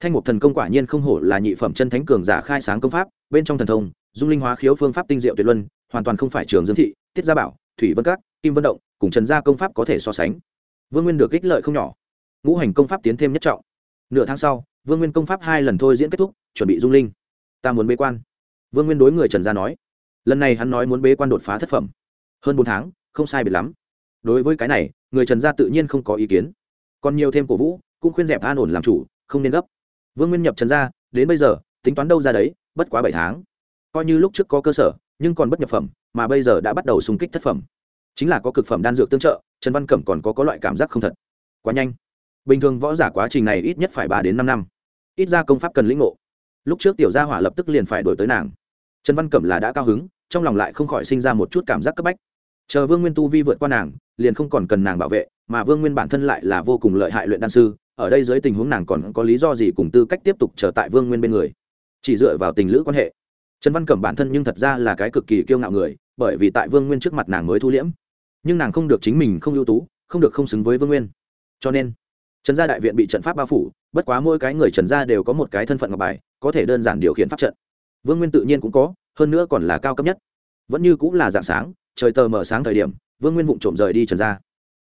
Thanh mục thần công quả nhiên không hổ là nhị phẩm chân thánh cường giả khai sáng công pháp, bên trong thần thông, dung linh hóa khiếu phương pháp tinh diệu tuyệt luân, hoàn toàn không phải trường dương thị, tiết gia bảo thủy vân các, kim vân động, cùng trần gia công pháp có thể so sánh. Vương nguyên được ích lợi không nhỏ. Ngũ hành công pháp tiến thêm nhất trọng. Nửa tháng sau, vương nguyên công pháp hai lần thôi diễn kết thúc, chuẩn bị dung linh. Ta muốn bế quan. Vương nguyên đối người trần gia nói. Lần này hắn nói muốn bế quan đột phá thất phẩm. Hơn bốn tháng, không sai biệt lắm. Đối với cái này, người trần gia tự nhiên không có ý kiến. Còn nhiều thêm cổ vũ, cũng khuyên dẹp an ổn làm chủ, không nên gấp. Vương nguyên nhập trần gia, đến bây giờ, tính toán đâu ra đấy, bất quá bảy tháng. Coi như lúc trước có cơ sở nhưng còn bất nhập phẩm, mà bây giờ đã bắt đầu xung kích thất phẩm. Chính là có cực phẩm đan dược tương trợ, trần văn cẩm còn có có loại cảm giác không thật. Quá nhanh. Bình thường võ giả quá trình này ít nhất phải ba đến năm năm. Ít ra công pháp cần lĩnh ngộ. Lúc trước tiểu gia hỏa lập tức liền phải đổi tới nàng. Trần văn cẩm là đã cao hứng, trong lòng lại không khỏi sinh ra một chút cảm giác cấp bách. Chờ vương nguyên tu vi vượt qua nàng, liền không còn cần nàng bảo vệ, mà vương nguyên bản thân lại là vô cùng lợi hại luyện đan sư, ở đây dưới tình huống nàng còn có lý do gì cùng tư cách tiếp tục chờ tại vương nguyên bên người. Chỉ dựa vào tình lữ quan hệ trần văn cẩm bản thân nhưng thật ra là cái cực kỳ kiêu ngạo người, bởi vì tại vương nguyên trước mặt nàng mới thu liễm. Nhưng nàng không được chính mình không ưu tú, không được không xứng với vương nguyên. Cho nên, trần gia đại viện bị trận pháp bao phủ, bất quá mỗi cái người trần gia đều có một cái thân phận ngọc bài, có thể đơn giản điều khiển pháp trận. Vương nguyên tự nhiên cũng có, hơn nữa còn là cao cấp nhất. Vẫn như cũng là dạng sáng, trời tờ mở sáng thời điểm, vương nguyên vụng trộm rời đi trần Gia.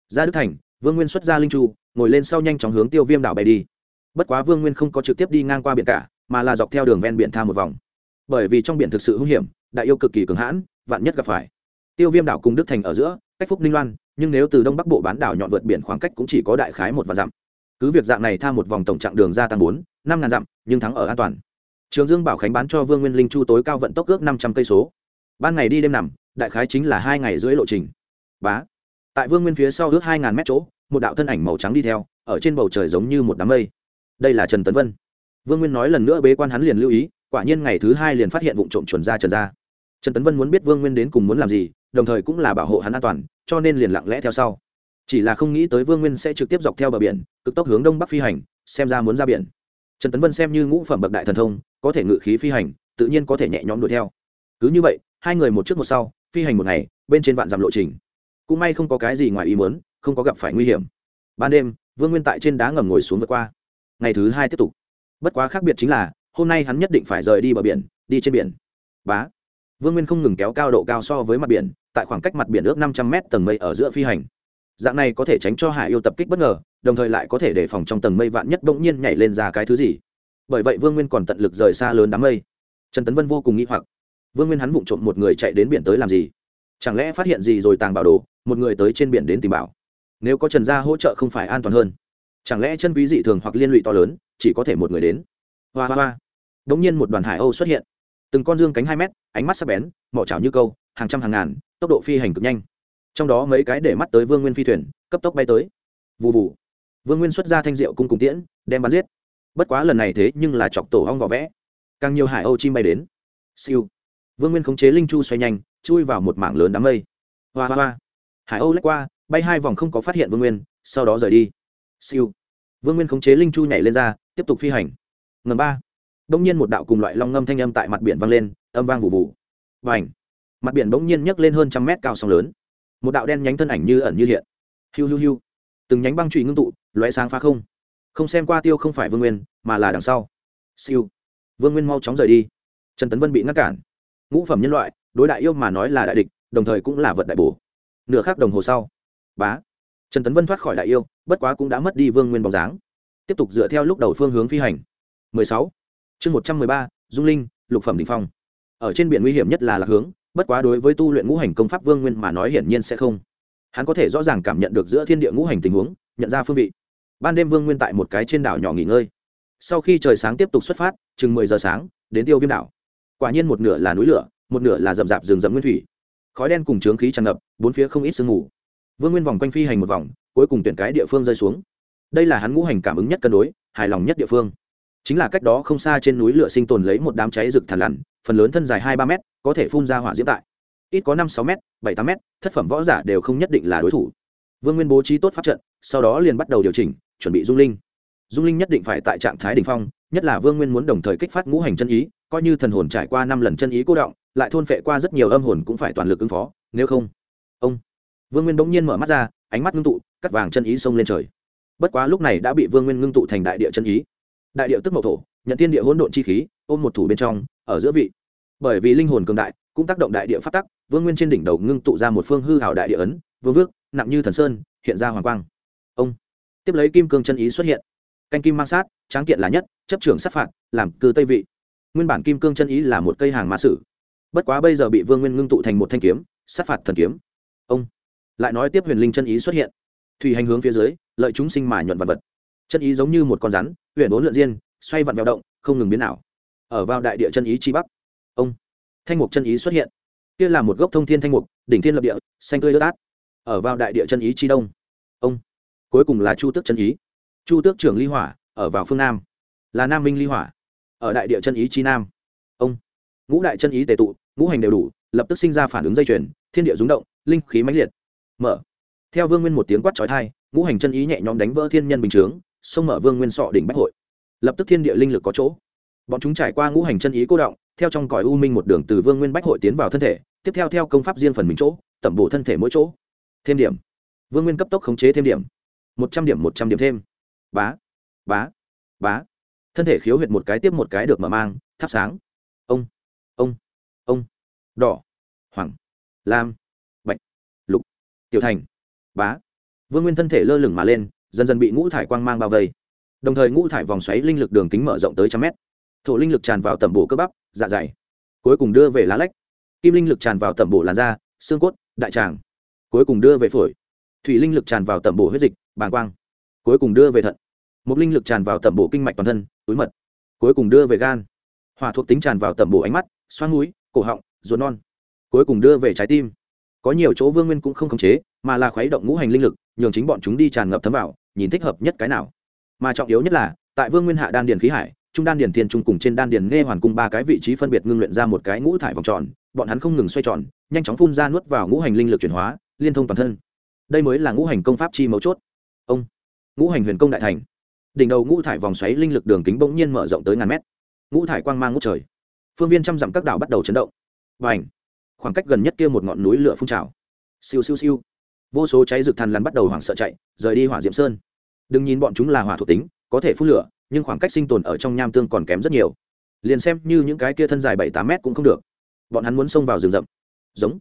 ra đức thành, vương nguyên xuất ra linh chu, ngồi lên sau nhanh chóng hướng tiêu viêm đảo bay đi. Bất quá vương nguyên không có trực tiếp đi ngang qua biển cả, mà là dọc theo đường ven biển tha một vòng bởi vì trong biển thực sự hung hiểm, đại yêu cực kỳ cường hãn, vạn nhất gặp phải. Tiêu viêm đảo cùng đức thành ở giữa, cách phúc ninh loan, nhưng nếu từ đông bắc bộ bán đảo nhọn vượt biển khoảng cách cũng chỉ có đại khái một vạn dặm. Cứ việc dạng này tha một vòng tổng chặng đường gia tăng bốn, năm ngàn dặm, nhưng thắng ở an toàn. Trường dương bảo khánh bán cho vương nguyên linh chu tối cao vận tốc ước năm trăm cây số. Ban ngày đi đêm nằm, đại khái chính là hai ngày rưỡi lộ trình. Bá. Tại vương nguyên phía sau ước hai ngàn mét chỗ, một đạo thân ảnh màu trắng đi theo, ở trên bầu trời giống như một đám mây. Đây là trần tấn vân. Vương nguyên nói lần nữa bế quan hắn liền lưu ý quả nhiên ngày thứ hai liền phát hiện vụ trộm chuẩn ra trần ra. Trần tấn vân muốn biết vương nguyên đến cùng muốn làm gì, đồng thời cũng là bảo hộ hắn an toàn, cho nên liền lặng lẽ theo sau. Chỉ là không nghĩ tới vương nguyên sẽ trực tiếp dọc theo bờ biển, cực tốc hướng đông bắc phi hành, xem ra muốn ra biển. Trần tấn vân xem như ngũ phẩm bậc đại thần thông, có thể ngự khí phi hành, tự nhiên có thể nhẹ nhõm đuổi theo. Cứ như vậy, hai người một trước một sau, phi hành một ngày, bên trên vạn dặm lộ trình. Cũng may không có cái gì ngoài ý muốn, không có gặp phải nguy hiểm. Ban đêm, vương nguyên tại trên đá ngầm ngồi xuống vượt qua. Ngày thứ hai tiếp tục. Bất quá khác biệt chính là hôm nay hắn nhất định phải rời đi bờ biển, đi trên biển. Bá. Vương nguyên không ngừng kéo cao độ cao so với mặt biển, tại khoảng cách mặt biển ước năm trăm m tầng mây ở giữa phi hành. Dạng này có thể tránh cho hải yêu tập kích bất ngờ, đồng thời lại có thể đề phòng trong tầng mây vạn nhất bỗng nhiên nhảy lên ra cái thứ gì. Bởi vậy vương nguyên còn tận lực rời xa lớn đám mây. Trần tấn vân vô cùng nghĩ hoặc. Vương nguyên hắn vụng trộm một người chạy đến biển tới làm gì? Chẳng lẽ phát hiện gì rồi tàng bảo đồ, một người tới trên biển đến tìm bảo? Nếu có trần gia hỗ trợ không phải an toàn hơn. Chẳng lẽ chân quý dị thường hoặc liên lụy to lớn, chỉ có thể một người đến? Hoa hoa hoa. Đ ỗ n g nhiên một đoàn hải âu xuất hiện. Từng con dương cánh hai mét, ánh mắt sắc bén, mỏ chảo như câu, hàng trăm hàng ngàn, tốc độ phi hành cực nhanh. Trong đó mấy cái để mắt tới vương nguyên phi thuyền, cấp tốc bay tới. Vụ vụ vương nguyên xuất ra thanh rượu cung cùng tiễn, đem bắn giết. Bất quá lần này thế nhưng là chọc tổ hong vỏ vẽ. Càng nhiều hải âu chim bay đến. Siêu. Vương nguyên khống chế linh chu xoay nhanh, chui vào một mảng lớn đám mây. Hoa hoa hoa. Hải âu lách qua, bay hai vòng không có phát hiện vương nguyên, sau đó rời đi. Siêu. Vương nguyên khống chế linh chu nhảy lên ra, tiếp tục phi hành ngầm ba. Đông nhiên một đạo cùng loại long ngâm thanh âm tại mặt biển vang lên, âm vang vụ vụ và ảnh mặt biển bỗng nhiên nhấc lên hơn trăm mét cao sóng lớn. Một đạo đen nhánh thân ảnh như ẩn như hiện. Hiu hiu hiu. Từng nhánh băng trụy ngưng tụ loé sáng phá không. Không xem qua tiêu không phải vương nguyên, mà là đằng sau. Siêu. Vương nguyên mau chóng rời đi. Trần tấn vân bị ngăn cản. Ngũ phẩm nhân loại, đối đại yêu mà nói là đại địch, đồng thời cũng là vật đại bổ. Nửa khác đồng hồ sau. Bá. Trần tấn vân thoát khỏi đại yêu, bất quá cũng đã mất đi vương nguyên bóng dáng. Tiếp tục dựa theo lúc đầu phương hướng phi hành. 16. chương 113, dung linh lục phẩm đỉnh phong. Ở trên biển nguy hiểm nhất là lạc hướng bất quá đối với tu luyện ngũ hành công pháp vương nguyên mà nói hiển nhiên sẽ không. Hắn có thể rõ ràng cảm nhận được giữa thiên địa ngũ hành tình huống nhận ra phương vị. Ban đêm vương nguyên tại một cái trên đảo nhỏ nghỉ ngơi. Sau khi trời sáng tiếp tục xuất phát chừng mười giờ sáng đến tiêu viêm đảo. Quả nhiên một nửa là núi lửa một nửa là rậm rạp rừng rậm nguyên thủy. Khói đen cùng trướng khí tràn ngập bốn phía không ít sương mù. Vương nguyên vòng quanh phi hành một vòng cuối cùng tuyển cái địa phương rơi xuống. Đây là hắn ngũ hành cảm ứng nhất cân đối hài lòng nhất địa phương chính là cách đó không xa trên núi lửa sinh tồn lấy một đám cháy rực thằn lằn, phần lớn thân dài hai ba m có thể phun ra hỏa diễm tại. Ít có năm sáu m bảy tám m thất phẩm võ giả đều không nhất định là đối thủ. Vương nguyên bố trí tốt pháp trận, sau đó liền bắt đầu điều chỉnh, chuẩn bị dung linh. Dung linh nhất định phải tại trạng thái đ ỉ n h phong, nhất là vương nguyên muốn đồng thời kích phát ngũ hành chân ý, coi như thần hồn trải qua năm lần chân ý cô động, lại thôn phệ qua rất nhiều âm hồn cũng phải toàn lực ứng phó, nếu không. Ông. Vương nguyên bỗng nhiên mở mắt ra, ánh mắt ngưng tụ, cắt vàng chân ý xông lên trời. Bất quá lúc này đã bị vương nguyên ngưng tụ thành đại địa chân ý đại địa tức mậu thổ, nhận tiên địa hỗn độn chi khí, ôm một thủ bên trong, ở giữa vị. Bởi vì linh hồn cường đại, cũng tác động đại địa phát tắc, vương nguyên trên đỉnh đầu ngưng tụ ra một phương hư hảo đại địa ấn, vương vước, nặng như thần sơn, hiện ra hoàng quang. Ông. Tiếp lấy kim cương chân ý xuất hiện. Canh kim mang sát, tráng kiện là nhất, chấp trưởng sát phạt, làm cư tây vị. Nguyên bản kim cương chân ý là một cây hàng mã sử. Bất quá bây giờ bị vương nguyên ngưng tụ thành một thanh kiếm, sát phạt thần kiếm. Ông. Lại nói tiếp huyền linh chân ý xuất hiện. Thủy hành hướng phía dưới, lợi chúng sinh mà nhuận vật vật chân ý giống như một con rắn huyện bốn lượn diên, xoay vặn vẹo động, không ngừng biến nào ở vào đại địa chân ý chi bắc, ông, thanh mục chân ý xuất hiện. Kia là một gốc thông thiên thanh mục, đỉnh thiên lập địa, xanh tươi ướt át. Ở vào đại địa chân ý chi đông, ông, cuối cùng là chu tước chân ý. Chu tước trưởng ly hỏa, ở vào phương nam, là nam minh ly hỏa. Ở đại địa chân ý chi nam, ông, ngũ đại chân ý tề tụ, ngũ hành đều đủ, lập tức sinh ra phản ứng dây chuyền, thiên địa rúng động, linh khí mãnh liệt. Mở. Theo vương nguyên một tiếng quát trói thai ngũ hành chân ý nhẹ nhõm đánh vỡ thiên nhân bình chướng xông mở vương nguyên sọ đỉnh bách hội. Lập tức thiên địa linh lực có chỗ. Bọn chúng trải qua ngũ hành chân ý cô động, theo trong cõi u minh một đường từ vương nguyên bách hội tiến vào thân thể, tiếp theo theo công pháp riêng phần mình chỗ, tẩm bổ thân thể mỗi chỗ. Thêm điểm. Vương nguyên cấp tốc khống chế thêm điểm. Một trăm điểm, một trăm điểm thêm. Bá. Bá. Bá. Thân thể khiếu huyệt một cái tiếp một cái được mở mang, thắp sáng. Ông. Ông. Ông. Đỏ. Hoàng lam. Bạch. Lục. Tiểu thành. Bá. Vương nguyên thân thể lơ lửng mà lên dần dần bị ngũ thải quang mang bao vây. Đồng thời ngũ thải vòng xoáy linh lực đường kính mở rộng tới trăm mét. Thổ linh lực tràn vào tẩm bổ cơ bắp dạ dày. Cuối cùng đưa về lá lách. Kim linh lực tràn vào tẩm bổ làn da, xương cốt, đại tràng. Cuối cùng đưa về phổi. Thủy linh lực tràn vào tẩm bổ huyết dịch, bàng quang. Cuối cùng đưa về thận. Một linh lực tràn vào tẩm bổ kinh mạch toàn thân, túi mật. Cuối cùng đưa về gan. Hỏa thuộc tính tràn vào tẩm bổ ánh mắt xoan mũi, cổ họng, ruột non. Cuối cùng đưa về trái tim. Có nhiều chỗ vương nguyên cũng không khống chế, mà là khuấy động ngũ hành linh lực, nhường chính bọn chúng đi tràn ngập thấm vào nhìn thích hợp nhất cái nào. Mà trọng yếu nhất là, tại vương nguyên hạ đan điền khí hải, trung đan điền thiên trung cùng trên đan điền nghe hoàn cung ba cái vị trí phân biệt ngưng luyện ra một cái ngũ thải vòng tròn, bọn hắn không ngừng xoay tròn, nhanh chóng phun ra nuốt vào ngũ hành linh lực chuyển hóa, liên thông toàn thân. Đây mới là ngũ hành công pháp chi mấu chốt. Ông, ngũ hành huyền công đại thành. Đỉnh đầu ngũ thải vòng xoáy linh lực đường kính bỗng nhiên mở rộng tới ngàn mét. Ngũ thải quang mang ngút trời. Phương viên trăm dặm các đảo bắt đầu chấn động. Và ảnh khoảng cách gần nhất kia một ngọn núi lửa phun trào. Siêu siêu siêu vô số cháy rực thần lằn bắt đầu hoảng sợ chạy, rời đi hỏa diệm sơn. Đừng nhìn bọn chúng là hỏa thuộc tính, có thể phun lửa, nhưng khoảng cách sinh tồn ở trong nham tương còn kém rất nhiều. Liền xem như những cái kia thân dài bảy tám mét cũng không được. Bọn hắn muốn xông vào rừng rậm. Giống.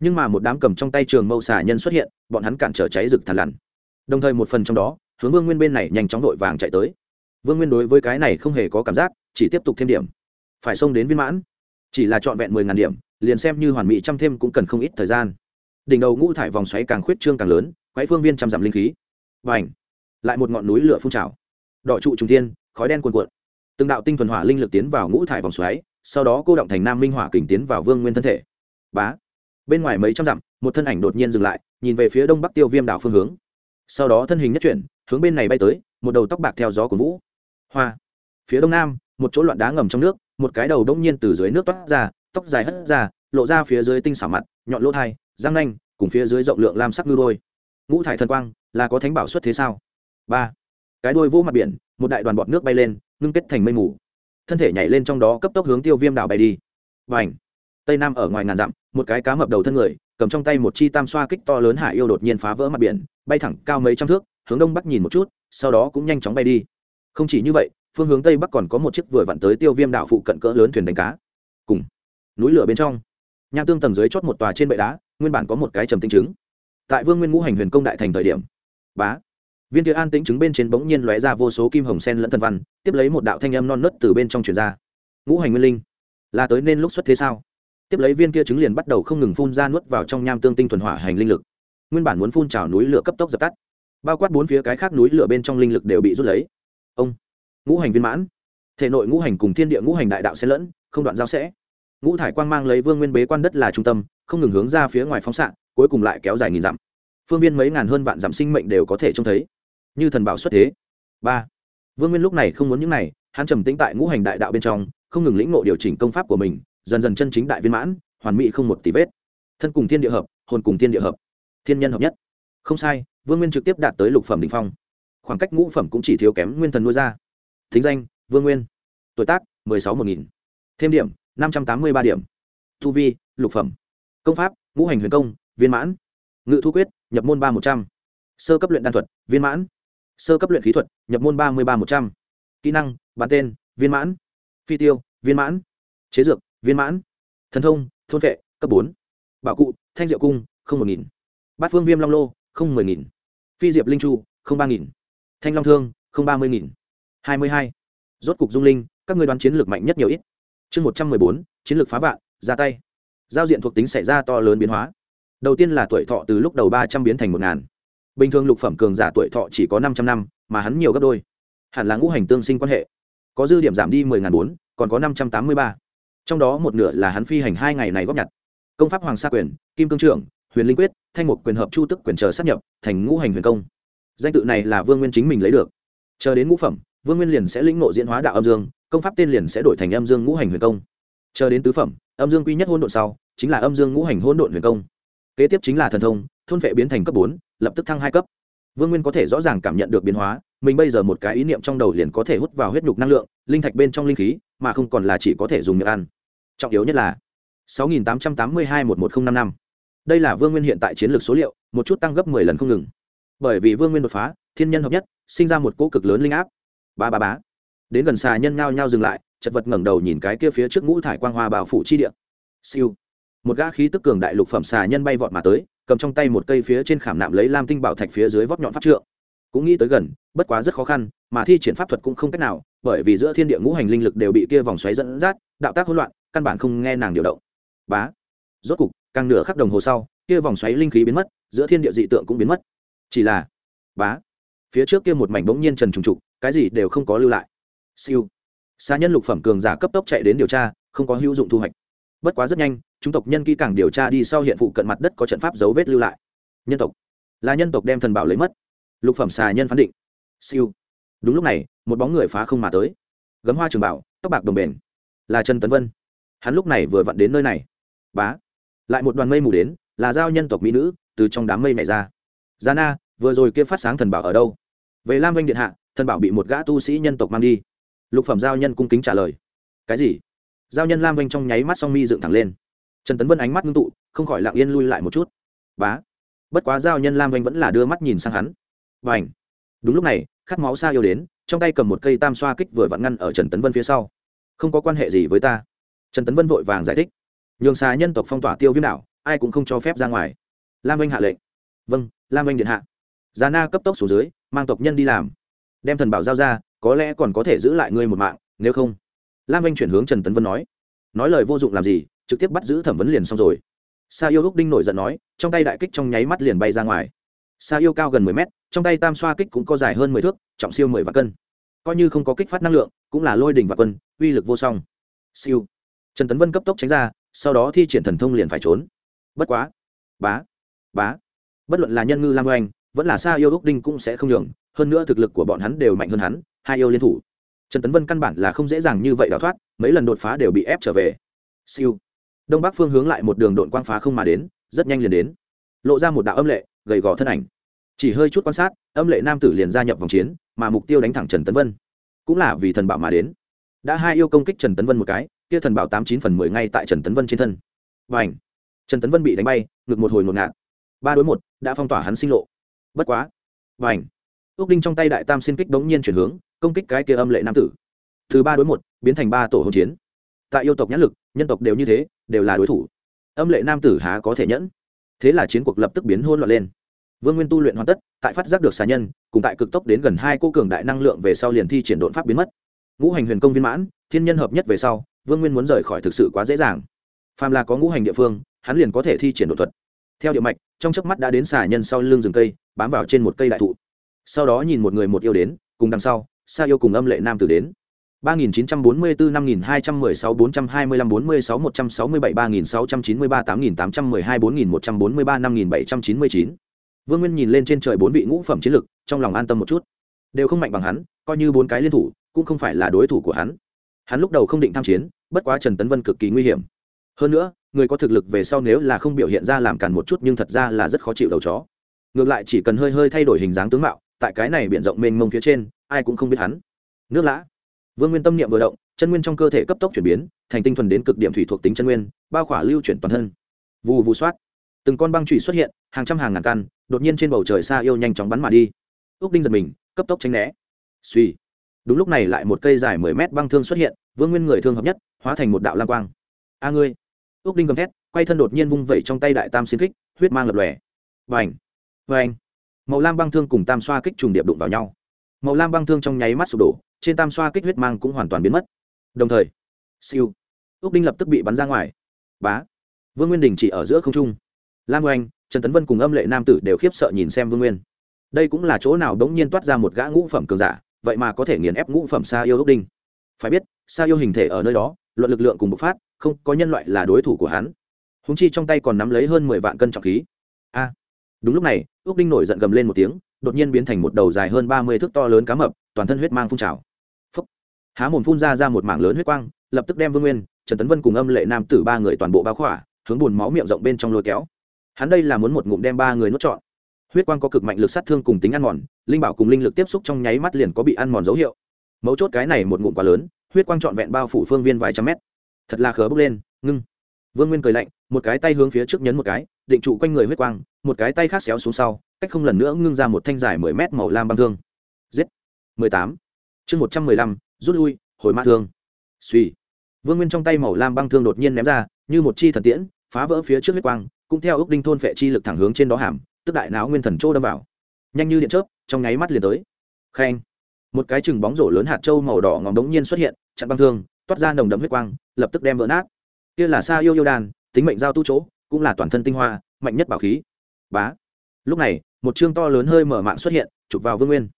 Nhưng mà một đám cầm trong tay trường mâu xà nhân xuất hiện, bọn hắn cản trở cháy rực thàn lằn đồng thời một phần trong đó, hướng vương nguyên bên này nhanh chóng vội vàng chạy tới. Vương nguyên đối với cái này không hề có cảm giác, chỉ tiếp tục thêm điểm. Phải xông đến viên mãn. Chỉ là trọn vẹn mười ngàn điểm, liền xem như hoàn mỹ trăm thêm cũng cần không ít thời gian đỉnh đầu ngũ thải vòng xoáy càng khuyết trương càng lớn quái phương viên trăm dặm linh khí. Và ảnh lại một ngọn núi lửa phun trào. Đỏ trụ trung thiên, khói đen cuồn cuộn. Từng đạo tinh thuần hỏa linh lực tiến vào ngũ thải vòng xoáy, sau đó cô động thành nam minh hỏa kình tiến vào vương nguyên thân thể. Bá! Bên ngoài mấy trăm dặm, một thân ảnh đột nhiên dừng lại, nhìn về phía đông bắc tiêu viêm đảo phương hướng. Sau đó thân hình nhất chuyển, hướng bên này bay tới, một đầu tóc bạc theo gió của vũ. Hoa! Phía đông nam, một chỗ loạn đá ngầm trong nước, một cái đầu đông nhiên từ dưới nước toát ra, tóc dài hất ra, lộ ra phía dưới tinh xảo mặt nhọn lỗ thai, răng nanh, cùng phía dưới rộng lượng lam sắc ngư đôi ngũ thải thần quang, là có thánh bảo xuất thế sao? Ba. Cái đôi vỗ mặt biển, một đại đoàn bọt nước bay lên, ngưng kết thành mây mù. Thân thể nhảy lên trong đó cấp tốc hướng tiêu viêm đảo bay đi. Và ảnh tây nam ở ngoài ngàn dặm, một cái cá mập đầu thân người, cầm trong tay một chi tam xoa kích to lớn hải yêu đột nhiên phá vỡ mặt biển, bay thẳng cao mấy trăm thước, hướng đông bắc nhìn một chút, sau đó cũng nhanh chóng bay đi. Không chỉ như vậy, phương hướng tây bắc còn có một chiếc vừa vặn tới tiêu viêm đảo phụ cận cỡ lớn thuyền đánh cá. Cùng. Núi lửa bên trong nham tương tầng dưới chót một tòa trên bệ đá, nguyên bản có một cái trầm tinh chứng. tại vương nguyên ngũ hành huyền công đại thành thời điểm, bá, viên kia an tĩnh chứng bên trên bỗng nhiên lóe ra vô số kim hồng sen lẫn thần văn, tiếp lấy một đạo thanh âm non nớt từ bên trong truyền ra. Ngũ hành nguyên linh, là tới nên lúc xuất thế sao? Tiếp lấy viên kia trứng liền bắt đầu không ngừng phun ra nuốt vào trong nham tương tinh thuần hỏa hành linh lực. Nguyên bản muốn phun trào núi lửa cấp tốc dập tắt, bao quát bốn phía cái khác núi lửa bên trong linh lực đều bị rút lấy. Ông, ngũ hành viên mãn, thể nội ngũ hành cùng thiên địa ngũ hành đại đạo xen lẫn, không đoạn giao sẽ ngũ thải quang mang lấy vương nguyên bế quan đất là trung tâm, không ngừng hướng ra phía ngoài phóng xạ, cuối cùng lại kéo dài nghìn dặm. Phương viên mấy ngàn hơn vạn dặm sinh mệnh đều có thể trông thấy. Như thần bảo xuất thế. Ba. Vương nguyên lúc này không muốn những này, hắn trầm tĩnh tại ngũ hành đại đạo bên trong, không ngừng lĩnh ngộ điều chỉnh công pháp của mình, dần dần chân chính đại viên mãn, hoàn mỹ không một tỷ vết. Thân cùng thiên địa hợp, hồn cùng thiên địa hợp. Thiên nhân hợp nhất. Không sai, vương nguyên trực tiếp đạt tới lục phẩm đ ỉ n h phong. Khoảng cách ngũ phẩm cũng chỉ thiếu kém nguyên thần nuôi ra. Thính danh, vương nguyên. Tuổi tác, mười sáu một nghìn. Thêm điểm năm trăm tám mươi ba điểm. Thu vi, lục phẩm. Công pháp, ngũ hành huyền công, viên mãn. Ngự thu quyết, nhập môn ba một trăm. Sơ cấp luyện đan thuật, viên mãn. Sơ cấp luyện khí thuật, nhập môn ba mươi ba một trăm. Kỹ năng bán tên, viên mãn. Phi tiêu, viên mãn. Chế dược, viên mãn. Thần thông, thôn vệ, cấp bốn. Bảo cụ, thanh diệu cung, không một nghìn. Bát phương viêm long lô, không mười nghìn. Phi diệp linh chu, không ba nghìn. Thanh long thương, không ba mươi nghìn. Hai mươi hai. Rốt cục dung linh, các người đoán chiến lược mạnh nhất nhiều ít chương một trăm mười bốn, chiến lược phá vạn, ra tay. Giao diện thuộc tính xảy ra to lớn biến hóa. Đầu tiên là tuổi thọ từ lúc đầu ba trăm biến thành một ngàn. Bình thường lục phẩm cường giả tuổi thọ chỉ có năm trăm năm, mà hắn nhiều gấp đôi. Hẳn là ngũ hành tương sinh quan hệ. Có dư điểm giảm đi mười ngàn bốn, còn có năm trăm tám mươi ba. Trong đó một nửa là hắn phi hành hai ngày này góp nhặt. Công pháp hoàng sa quyền, kim cương trưởng, huyền linh quyết, thanh mục quyền hợp chu tức quyền chờ sát nhập, thành ngũ hành huyền công. Danh tự này là vương nguyên chính mình lấy được. Chờ đến ngũ phẩm, vương nguyên liền sẽ lĩnh nộ diễn hóa đạo âm dương công pháp tên liền sẽ đổi thành âm dương ngũ hành huyền công. Chờ đến tứ phẩm, âm dương quy nhất hôn độn sau, chính là âm dương ngũ hành hôn độn huyền công. Kế tiếp chính là thần thông, thôn vệ biến thành cấp bốn, lập tức thăng hai cấp. Vương nguyên có thể rõ ràng cảm nhận được biến hóa, mình bây giờ một cái ý niệm trong đầu liền có thể hút vào huyết nhục năng lượng, linh thạch bên trong linh khí, mà không còn là chỉ có thể dùng miệng ăn. Trọng yếu nhất là 6.882-11055. đây là vương nguyên hiện tại chiến lược số liệu, một chút tăng gấp 10 lần không ngừng. Bởi vì vương nguyên đột phá, thiên nhân hợp nhất, sinh ra một cỗ cực lớn linh áp. Ba ba bá đến gần xà nhân nhao nhao dừng lại, chật vật ngẩng đầu nhìn cái kia phía trước ngũ thải quang hoa bào phủ chi địa. Siêu. Một gã khí tức cường đại lục phẩm xà nhân bay vọt mà tới, cầm trong tay một cây phía trên khảm nạm lấy lam tinh bảo thạch phía dưới vóc nhọn pháp trượng. Cũng nghĩ tới gần, bất quá rất khó khăn, mà thi triển pháp thuật cũng không cách nào, bởi vì giữa thiên địa ngũ hành linh lực đều bị kia vòng xoáy dẫn dắt, đạo tác hỗn loạn, căn bản không nghe nàng điều động. Bá. Rốt cục, càng nửa khắc đồng hồ sau, kia vòng xoáy linh khí biến mất, giữa thiên địa dị tượng cũng biến mất. Chỉ là, bá. Phía trước kia một mảnh bỗng nhiên trần trùng trục, cái gì đều không có lưu lại siêu. Xa nhân lục phẩm cường giả cấp tốc chạy đến điều tra không có hữu dụng thu hoạch. Bất quá rất nhanh chúng tộc nhân kỹ càng điều tra đi sau hiện phụ cận mặt đất có trận pháp dấu vết lưu lại. Nhân tộc. Là nhân tộc đem thần bảo lấy mất. Lục phẩm xà nhân phán định. Siêu. Đúng lúc này một bóng người phá không mà tới. Gấm hoa trường bảo tóc bạc đồng bền. Là trần tấn vân. Hắn lúc này vừa vặn đến nơi này. Bá. Lại một đoàn mây mù đến là giao nhân tộc mỹ nữ từ trong đám mây này ra. Giana, vừa rồi kia phát sáng thần bảo ở đâu? Về lam vanh điện hạ thần bảo bị một gã tu sĩ nhân tộc mang đi lục phẩm giao nhân cung kính trả lời. Cái gì? Giao nhân lam vanh trong nháy mắt song mi dựng thẳng lên. Trần tấn vân ánh mắt ngưng tụ, không khỏi lặng yên lui lại một chút. Bá. Bất quá giao nhân lam vanh vẫn là đưa mắt nhìn sang hắn. Và ảnh đúng lúc này, khát máu xa yêu đến, trong tay cầm một cây tam xoa kích vừa vặn ngăn ở trần tấn vân phía sau. Không có quan hệ gì với ta. Trần tấn vân vội vàng giải thích. Nhường xà nhân tộc phong tỏa tiêu viêm đảo, ai cũng không cho phép ra ngoài. Lam anh hạ lệnh. Vâng lam anh điện hạ. Già na cấp tốc xuống dưới, mang tộc nhân đi làm. Đem thần bảo giao ra có lẽ còn có thể giữ lại ngươi một mạng, nếu không. Lam anh chuyển hướng trần tấn vân nói. Nói lời vô dụng làm gì, trực tiếp bắt giữ thẩm vấn liền xong rồi. Sa yêu lúc đinh nổi giận nói, trong tay đại kích trong nháy mắt liền bay ra ngoài. Sa yêu cao gần mười mét, trong tay tam xoa kích cũng có dài hơn mười thước, trọng siêu mười vạn cân. Coi như không có kích phát năng lượng, cũng là lôi đỉnh và quân, uy lực vô song. Siêu. Trần tấn vân cấp tốc tránh ra, sau đó thi triển thần thông liền phải trốn. Bất quá. Bá. Bá. Bất luận là nhân ngư lam oanh vẫn là Sa yêu úc đinh cũng sẽ không nhường, hơn nữa thực lực của bọn hắn đều mạnh hơn hắn hai yêu liên thủ. Trần tấn vân căn bản là không dễ dàng như vậy đào thoát, mấy lần đột phá đều bị ép trở về. Siêu. Đông bắc phương hướng lại một đường đội quang phá không mà đến, rất nhanh liền đến. Lộ ra một đạo âm lệ, gầy gò thân ảnh. Chỉ hơi chút quan sát, âm lệ nam tử liền gia nhập vòng chiến, mà mục tiêu đánh thẳng trần tấn vân. Cũng là vì thần bảo mà đến. Đã hai yêu công kích trần tấn vân một cái, kia thần bảo tám chín phần mười ngay tại trần tấn vân trên thân. Và ảnh trần tấn vân bị đánh bay, ngực một hồi ngột ngạt. Ba đối một, đã phong tỏa hắn sinh lộ. Bất quá. Và ảnh ước đinh trong tay đại tam xin kích đống nhiên chuyển hướng công kích cái kia âm lệ nam tử. Từ ba đối một, biến thành ba tổ hỗn chiến. Tại yêu tộc nhãn lực, nhân tộc đều như thế, đều là đối thủ. Âm lệ nam tử há có thể nhẫn? Thế là chiến cuộc lập tức biến hôn loạn lên. Vương nguyên tu luyện hoàn tất, tại phát giác được xà nhân, cùng tại cực tốc đến gần hai cô cường đại năng lượng về sau liền thi triển đột pháp biến mất. Ngũ hành huyền công viên mãn, thiên nhân hợp nhất về sau, vương nguyên muốn rời khỏi thực sự quá dễ dàng. Phàm là có ngũ hành địa phương, hắn liền có thể thi triển đột thuật. Theo địa mạch, trong chớp mắt đã đến xà nhân sau lưng rừng cây, bám vào trên một cây đại thụ. Sau đó nhìn một người một yêu đến, cùng đằng sau sa yêu cùng âm lệ nam tử đến 3944 5216 425 46 167 3693 8812 4143 5799 Vương Nguyên nhìn lên trên trời bốn vị ngũ phẩm chiến lực, trong lòng an tâm một chút. Đều không mạnh bằng hắn, coi như bốn cái liên thủ, cũng không phải là đối thủ của hắn. Hắn lúc đầu không định tham chiến, bất quá Trần Tấn Vân cực kỳ nguy hiểm. Hơn nữa, người có thực lực về sau nếu là không biểu hiện ra làm cản một chút nhưng thật ra là rất khó chịu đầu chó. Ngược lại chỉ cần hơi hơi thay đổi hình dáng tướng mạo, tại cái này biển rộng mênh mông phía trên, ai cũng không biết hắn. Nước lã. Vương Nguyên tâm niệm vừa động, chân nguyên trong cơ thể cấp tốc chuyển biến, thành tinh thuần đến cực điểm thủy thuộc tính chân nguyên, bao khỏa lưu chuyển toàn thân. Vù vù xoát. Từng con băng chủy xuất hiện, hàng trăm hàng ngàn căn, đột nhiên trên bầu trời xa yêu nhanh chóng bắn mà đi. Úc Đinh giật mình, cấp tốc tránh né. Suy. Đúng lúc này lại một cây dài mười mét băng thương xuất hiện, Vương Nguyên người thương hợp nhất, hóa thành một đạo lam quang. A ngươi. Úc Đinh gầm thét, quay thân đột nhiên vung vẩy trong tay đại tam xin kích, huyết mang lập lòe. Vành. Vành. Màu lam băng thương cùng tam xoa kích trùng điệp đụng vào nhau. Màu lam băng thương trong nháy mắt sụp đổ, trên tam xoa kích huyết mang cũng hoàn toàn biến mất. Đồng thời siêu ước đinh lập tức bị bắn ra ngoài. Bá vương nguyên đình chỉ ở giữa không trung. Lam oanh trần tấn vân cùng âm lệ nam tử đều khiếp sợ nhìn xem vương nguyên. Đây cũng là chỗ nào đống nhiên toát ra một gã ngũ phẩm cường giả vậy mà có thể nghiền ép ngũ phẩm xa yêu ước đinh. Phải biết xa yêu hình thể ở nơi đó luận lực lượng cùng bộc phát không có nhân loại là đối thủ của hắn. Húng chi trong tay còn nắm lấy hơn mười vạn cân trọng khí. A đúng lúc này ước đinh nổi giận gầm lên một tiếng đột nhiên biến thành một đầu dài hơn ba mươi thước to lớn cá mập, toàn thân huyết mang phun trào. Há mồm phun ra ra một mảng lớn huyết quang, lập tức đem vương nguyên, trần tấn vân cùng âm lệ nam tử ba người toàn bộ bao khỏa, hướng bùn máu miệng rộng bên trong lôi kéo. Hắn đây là muốn một ngụm đem ba người nuốt trọn. Huyết quang có cực mạnh lực sát thương cùng tính ăn mòn, linh bảo cùng linh lực tiếp xúc trong nháy mắt liền có bị ăn mòn dấu hiệu. Mấu chốt cái này một ngụm quá lớn, huyết quang trọn vẹn bao phủ phương viên vài trăm mét. Thật là khớ bốc lên, ngưng. Vương nguyên cười lạnh, một cái tay hướng phía trước nhấn một cái, định trụ quanh người huyết quang, một cái tay khác xéo xuống sau cách không lần nữa ngưng ra một thanh dài mười mét màu lam băng thương. Giết. mười tám. Chương một trăm mười lăm, rút lui, hồi mã thương. Suy. Vương nguyên trong tay màu lam băng thương đột nhiên ném ra, như một chi thần tiễn, phá vỡ phía trước huyết quang, cũng theo ước đinh thôn phệ chi lực thẳng hướng trên đó hàm, tức đại não nguyên thần châu đâm vào. Nhanh như điện chớp, trong nháy mắt liền tới. Khen. Một cái chừng bóng rổ lớn hạt trâu màu đỏ ngòm đống nhiên xuất hiện, chặn băng thương, toát ra nồng đậm huyết quang, lập tức đem vỡ nát. Kia là sa yêu yêu đàn tính mệnh giao tu chỗ, cũng là toàn thân tinh hoa, mạnh nhất bảo khí. Bá. Lúc này một chương to lớn hơi mở mạng xuất hiện, chụp vào vương nguyên.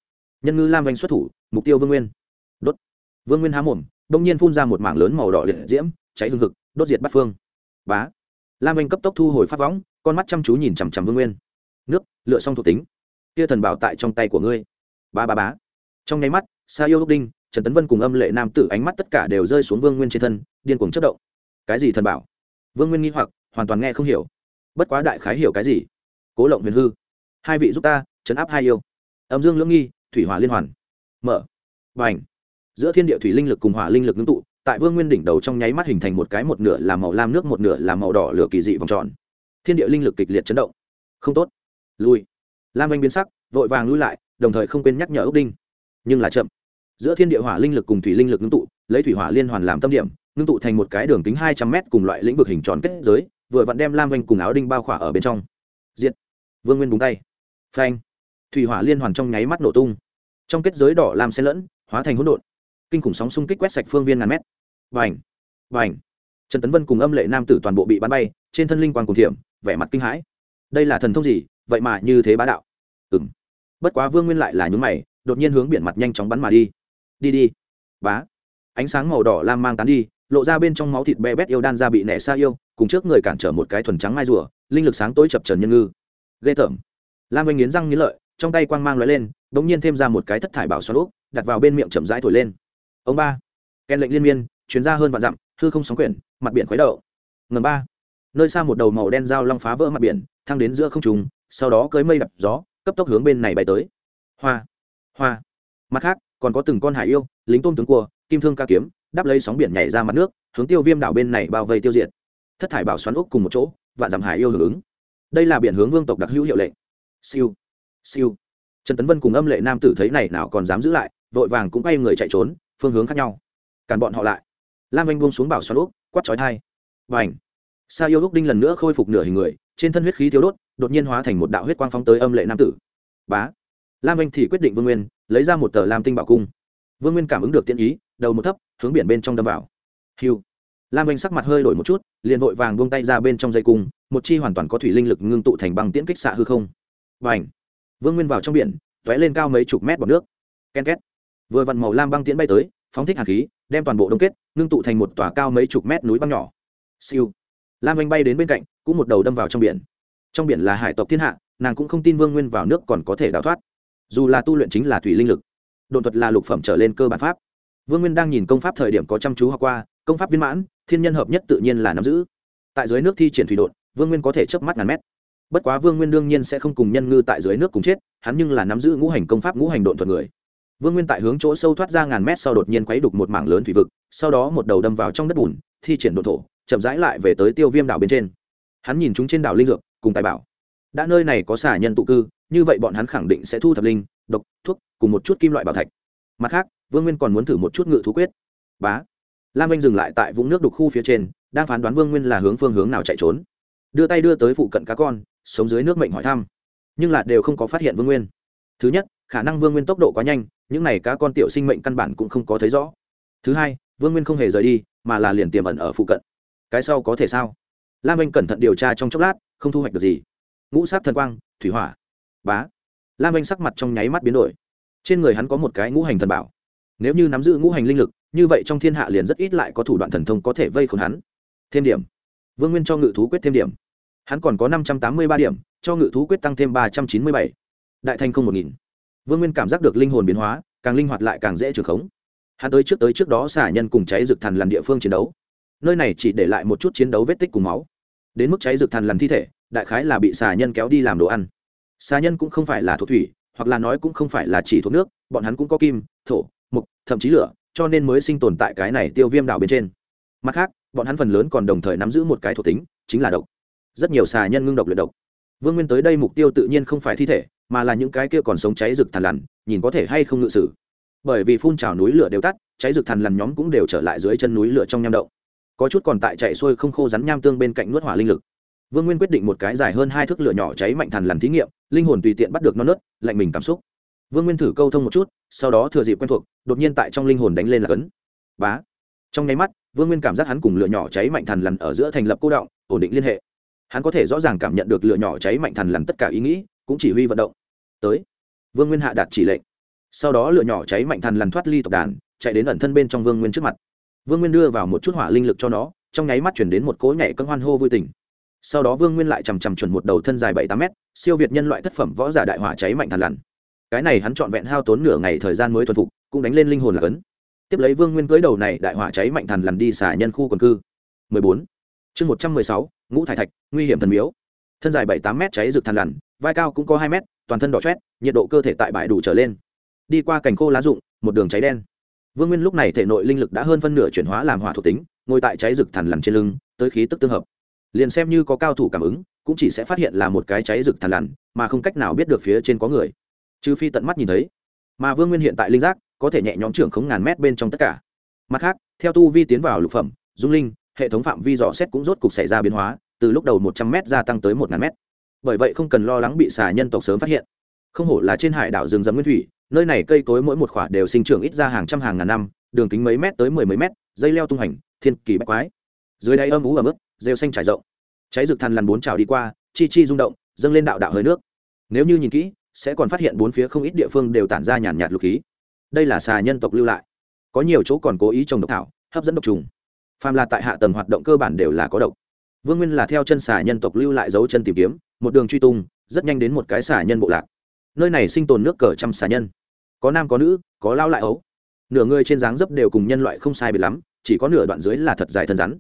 Nhân ngư lam vanh xuất thủ, mục tiêu vương nguyên. Đốt. Vương nguyên há mồm đông nhiên phun ra một mảng lớn màu đỏ liệt diễm, cháy hương thực đốt diệt bắt phương. Bá. Lam vanh cấp tốc thu hồi phát võng, con mắt chăm chú nhìn chằm chằm vương nguyên. Nước lựa xong thuộc tính. Kia thần bảo tại trong tay của ngươi. Ba ba bá. Trong nháy mắt, sa yêu lúc đinh, trần tấn vân cùng âm lệ nam tử ánh mắt tất cả đều rơi xuống vương nguyên trên thân, điên cuồng chất động. Cái gì thần bảo? Vương nguyên nghi hoặc, hoàn toàn nghe không hiểu. Bất quá đại khái hiểu cái gì? Cố lộng huyền hư hai vị giúp ta chấn áp hai yêu. Âm dương lưỡng nghi, thủy hỏa liên hoàn. Mở. Và ảnh giữa thiên địa thủy linh lực cùng hỏa linh lực ngưng tụ, tại vương nguyên đỉnh đầu trong nháy mắt hình thành một cái một nửa là màu lam nước, một nửa là màu đỏ lửa kỳ dị vòng tròn. Thiên địa linh lực kịch liệt chấn động. Không tốt. Lui. Lam anh biến sắc, vội vàng lui lại, đồng thời không quên nhắc nhở ốc đinh. Nhưng là chậm. Giữa thiên địa hỏa linh lực cùng thủy linh lực ngưng tụ, lấy thủy hỏa liên hoàn làm tâm điểm, ngưng tụ thành một cái đường kính hai trăm m cùng loại lĩnh vực hình tròn kết giới, vừa vặn đem lam anh cùng áo đinh bao khỏa ở bên trong. Diệt. Vương nguyên búng tay phanh. Thủy hỏa liên hoàn trong nháy mắt nổ tung. Trong kết giới đỏ làm xen lẫn, hóa thành hỗn độn. Kinh khủng sóng xung kích quét sạch phương viên ngàn mét. Vành vành trần tấn vân cùng âm lệ nam tử toàn bộ bị bắn bay, trên thân linh quang cùng thiểm, vẻ mặt kinh hãi. Đây là thần thông gì? Vậy mà như thế bá đạo. Ừng bất quá vương nguyên lại là nhúng mày, đột nhiên hướng biển mặt nhanh chóng bắn mà đi. Đi đi. Bá. Ánh sáng màu đỏ lam mang tán đi, lộ ra bên trong máu thịt bé bét yêu đan ra bị nẻ xa yêu, cùng trước người cản trở một cái thuần trắng mai rùa, linh lực sáng tối chập trần nhân ngư. Ghê tởm lam anh nghiến răng nghiến lợi, trong tay quang mang lóe lên đ ỗ n g nhiên thêm ra một cái thất thải bảo xoắn úp, đặt vào bên miệng chậm rãi thổi lên. Ông ba ken lệnh liên miên, chuyến ra hơn vạn dặm, hư không sóng quyển, mặt biển khuấy đậu ngầm ba, nơi xa một đầu màu đen dao long phá vỡ mặt biển, thăng đến giữa không trùng sau đó cưới mây đập gió, cấp tốc hướng bên này bay tới. Hoa hoa. Mặt khác, còn có từng con hải yêu, lính tôm tướng cua, kim thương ca kiếm, đắp lấy sóng biển nhảy ra mặt nước, hướng tiêu viêm đảo bên này bao vây tiêu diệt. Thất thải bảo xoắn úc cùng một chỗ, vạn dặm hải yêu hưởng ứng. Đây là biển hướng vương tộc đặc hữu hiệu lệnh siêu. Siêu. Trần tấn vân cùng âm lệ nam tử thấy này nào còn dám giữ lại, vội vàng cũng quay người chạy trốn, phương hướng khác nhau. Càn bọn họ lại. Lam anh buông xuống bảo xoắn úp, quát trói thai và ảnh sa yêu lúc đinh lần nữa khôi phục nửa hình người, trên thân huyết khí thiếu đốt, đột nhiên hóa thành một đạo huyết quang phóng tới âm lệ nam tử. Bá. Lam anh thì quyết định vương nguyên, lấy ra một tờ lam tinh bảo cung. Vương nguyên cảm ứng được tiện ý, đầu một thấp, hướng biển bên trong đâm vào. Hiu lam anh sắc mặt hơi đổi một chút, liền vội vàng buông tay ra bên trong dây cung, một chi hoàn toàn có thủy linh lực ngưng tụ thành bằng tiễn kích xạ hư không và ảnh. Vương nguyên vào trong biển t ó é lên cao mấy chục mét bọc nước. Ken két. Vừa vặn màu lam băng tiễn bay tới, phóng thích hạt khí, đem toàn bộ đông kết, ngưng tụ thành một tòa cao mấy chục mét núi băng nhỏ. Siêu. Lam anh bay đến bên cạnh, cũng một đầu đâm vào trong biển. Trong biển là hải tộc thiên hạ, nàng cũng không tin vương nguyên vào nước còn có thể đào thoát. Dù là tu luyện chính là thủy linh lực đồn thuật là lục phẩm trở lên cơ bản pháp. Vương nguyên đang nhìn công pháp thời điểm có chăm chú học qua, công pháp viên mãn, thiên nhân hợp nhất tự nhiên là nắm giữ. Tại dưới nước thi triển thủy đột vương nguyên có thể chớp mắt ngàn mét bất quá vương nguyên đương nhiên sẽ không cùng nhân ngư tại dưới nước cùng chết, hắn nhưng là nắm giữ ngũ hành công pháp, ngũ hành độn thuật người. Vương nguyên tại hướng chỗ sâu thoát ra ngàn mét sau đột nhiên quấy đục một mảng lớn thủy vực, sau đó một đầu đâm vào trong đất bùn, thi triển độn thổ, chậm rãi lại về tới tiêu viêm đảo bên trên. Hắn nhìn chúng trên đảo linh dược, cùng tài bảo. Đã nơi này có xả nhân tụ cư, như vậy bọn hắn khẳng định sẽ thu thập linh, độc, thuốc, cùng một chút kim loại bảo thạch. Mặt khác, vương nguyên còn muốn thử một chút ngự thú quyết. Bá. Lam anh dừng lại tại vũng nước đục khu phía trên, đang phán đoán vương nguyên là hướng phương hướng nào chạy trốn. Đưa tay đưa tới phụ cận cá con sống dưới nước mệnh hỏi thăm. Nhưng là đều không có phát hiện vương nguyên. Thứ nhất, khả năng vương nguyên tốc độ quá nhanh, những n à y cá con tiểu sinh mệnh căn bản cũng không có thấy rõ. Thứ hai, vương nguyên không hề rời đi, mà là liền tiềm ẩn ở phụ cận. Cái sau có thể sao? Lam anh cẩn thận điều tra trong chốc lát, không thu hoạch được gì. Ngũ sát thần quang, thủy hỏa, bá. Lam anh sắc mặt trong nháy mắt biến đổi. Trên người hắn có một cái ngũ hành thần bảo. Nếu như nắm giữ ngũ hành linh lực, như vậy trong thiên hạ liền rất ít lại có thủ đoạn thần thông có thể vây khốn hắn. Thêm điểm. Vương nguyên cho ngự thú quyết thêm điểm hắn còn có năm trăm tám mươi ba điểm, cho ngự thú quyết tăng thêm ba trăm chín mươi bảy. Đại thanh không một nghìn. Vương nguyên cảm giác được linh hồn biến hóa, càng linh hoạt lại càng dễ trưởng khống. Hắn tới trước tới trước đó xả nhân cùng cháy rực thần làm địa phương chiến đấu. Nơi này chỉ để lại một chút chiến đấu vết tích cùng máu. Đến mức cháy rực thần làm thi thể, đại khái là bị xà nhân kéo đi làm đồ ăn. Xà nhân cũng không phải là thuộc thủy, hoặc là nói cũng không phải là chỉ thuộc nước, bọn hắn cũng có kim, thổ, mục, thậm chí lửa, cho nên mới sinh tồn tại cái này tiêu viêm đảo bên trên. Mặt khác, bọn hắn phần lớn còn đồng thời nắm giữ một cái thuộc tính, chính là độc rất nhiều xà nhân ngưng độc luyện độc. Vương nguyên tới đây mục tiêu tự nhiên không phải thi thể, mà là những cái kia còn sống cháy rực thằn lằn, nhìn có thể hay không ngự sử. Bởi vì phun trào núi lửa đều tắt, cháy rực thằn lằn nhóm cũng đều trở lại dưới chân núi lửa trong nham động. Có chút còn tại chạy xuôi không khô rắn nham tương bên cạnh nuốt hỏa linh lực. Vương nguyên quyết định một cái dài hơn hai thước lửa nhỏ cháy mạnh thằn lằn thí nghiệm, linh hồn tùy tiện bắt được non nớt, lạnh mình cảm xúc. Vương nguyên thử câu thông một chút, sau đó thừa dịp quen thuộc, đột nhiên tại trong linh hồn đánh lên là cấn. Bá! Trong nháy mắt, vương nguyên cảm giác hắn cùng lửa nhỏ cháy mạnh thằn lằn ở giữa thành lập cô động, ổn định liên hệ hắn có thể rõ ràng cảm nhận được lửa nhỏ cháy mạnh thằn lằn tất cả ý nghĩ cũng chỉ huy vận động. Tới vương nguyên hạ đạt chỉ lệnh. Sau đó lửa nhỏ cháy mạnh thằn lằn thoát ly tộc đàn chạy đến ẩn thân bên trong vương nguyên trước mặt. Vương nguyên đưa vào một chút hỏa linh lực cho nó trong nháy mắt chuyển đến một cỗ nhảy cân hoan hô vui tình. Sau đó vương nguyên lại chằm chằm chuẩn một đầu thân dài bảy tám mét siêu việt nhân loại thất phẩm võ giả đại hỏa cháy mạnh thằn lằn. Cái này hắn trọn vẹn hao tốn nửa ngày thời gian mới thuần phục cũng đánh lên linh hồn là cấn. Tiếp lấy vương nguyên cưới đầu này đại hỏa cháy mạnh thằn lằn đi xả nhân khu quần cư. 14. chương 116, ngũ thải thạch, nguy hiểm thần miếu. Thân dài bảy tám mét cháy rực thằn lằn, vai cao cũng có hai mét, toàn thân đỏ chét nhiệt độ cơ thể tại bãi đủ trở lên. Đi qua cành khô lá rụng, một đường cháy đen. Vương nguyên lúc này thể nội linh lực đã hơn phân nửa chuyển hóa làm hỏa thuộc tính, ngồi tại cháy rực thằn lằn trên lưng, tới khí tức tương hợp. Liền xem như có cao thủ cảm ứng, cũng chỉ sẽ phát hiện là một cái cháy rực thằn lằn, mà không cách nào biết được phía trên có người. Trừ phi tận mắt nhìn thấy. Mà vương nguyên hiện tại linh giác, có thể nhẹ nhõm trưởng khống ngàn mét bên trong tất cả. Mặt khác, theo tu vi tiến vào lục phẩm, dung linh hệ thống phạm vi dò xét cũng rốt cục xảy ra biến hóa, từ lúc đầu một trăm m gia tăng tới một ngàn m bởi vậy không cần lo lắng bị xà nhân tộc sớm phát hiện. Không hổ là trên hải đảo rừng rậm nguyên thủy, nơi này cây cối mỗi một khỏa đều sinh trưởng ít ra hàng trăm hàng ngàn năm, đường kính mấy mét tới mười mấy mét, dây leo tung hành thiên kỳ bách quái. Dưới đáy âm ú ẩm ướt, rêu xanh trải rộng. Cháy rực than lằn bốn trào đi qua, chi chi rung động, dâng lên đạo đạo hơi nước. Nếu như nhìn kỹ, sẽ còn phát hiện bốn phía không ít địa phương đều tản ra nhàn nhạt lục khí. Đây là xà nhân tộc lưu lại. Có nhiều chỗ còn cố ý trồng độc thảo, hấp dẫn độc trùng phàm là tại hạ tầng hoạt động cơ bản đều là có độc. Vương nguyên là theo chân xà nhân tộc lưu lại dấu chân tìm kiếm, một đường truy tung, rất nhanh đến một cái xà nhân bộ lạc. Nơi này sinh tồn nước cờ trăm xà nhân. Có nam có nữ, có lao lại ấu. Nửa người trên dáng dấp đều cùng nhân loại không sai biệt lắm, chỉ có nửa đoạn dưới là thật dài thân rắn.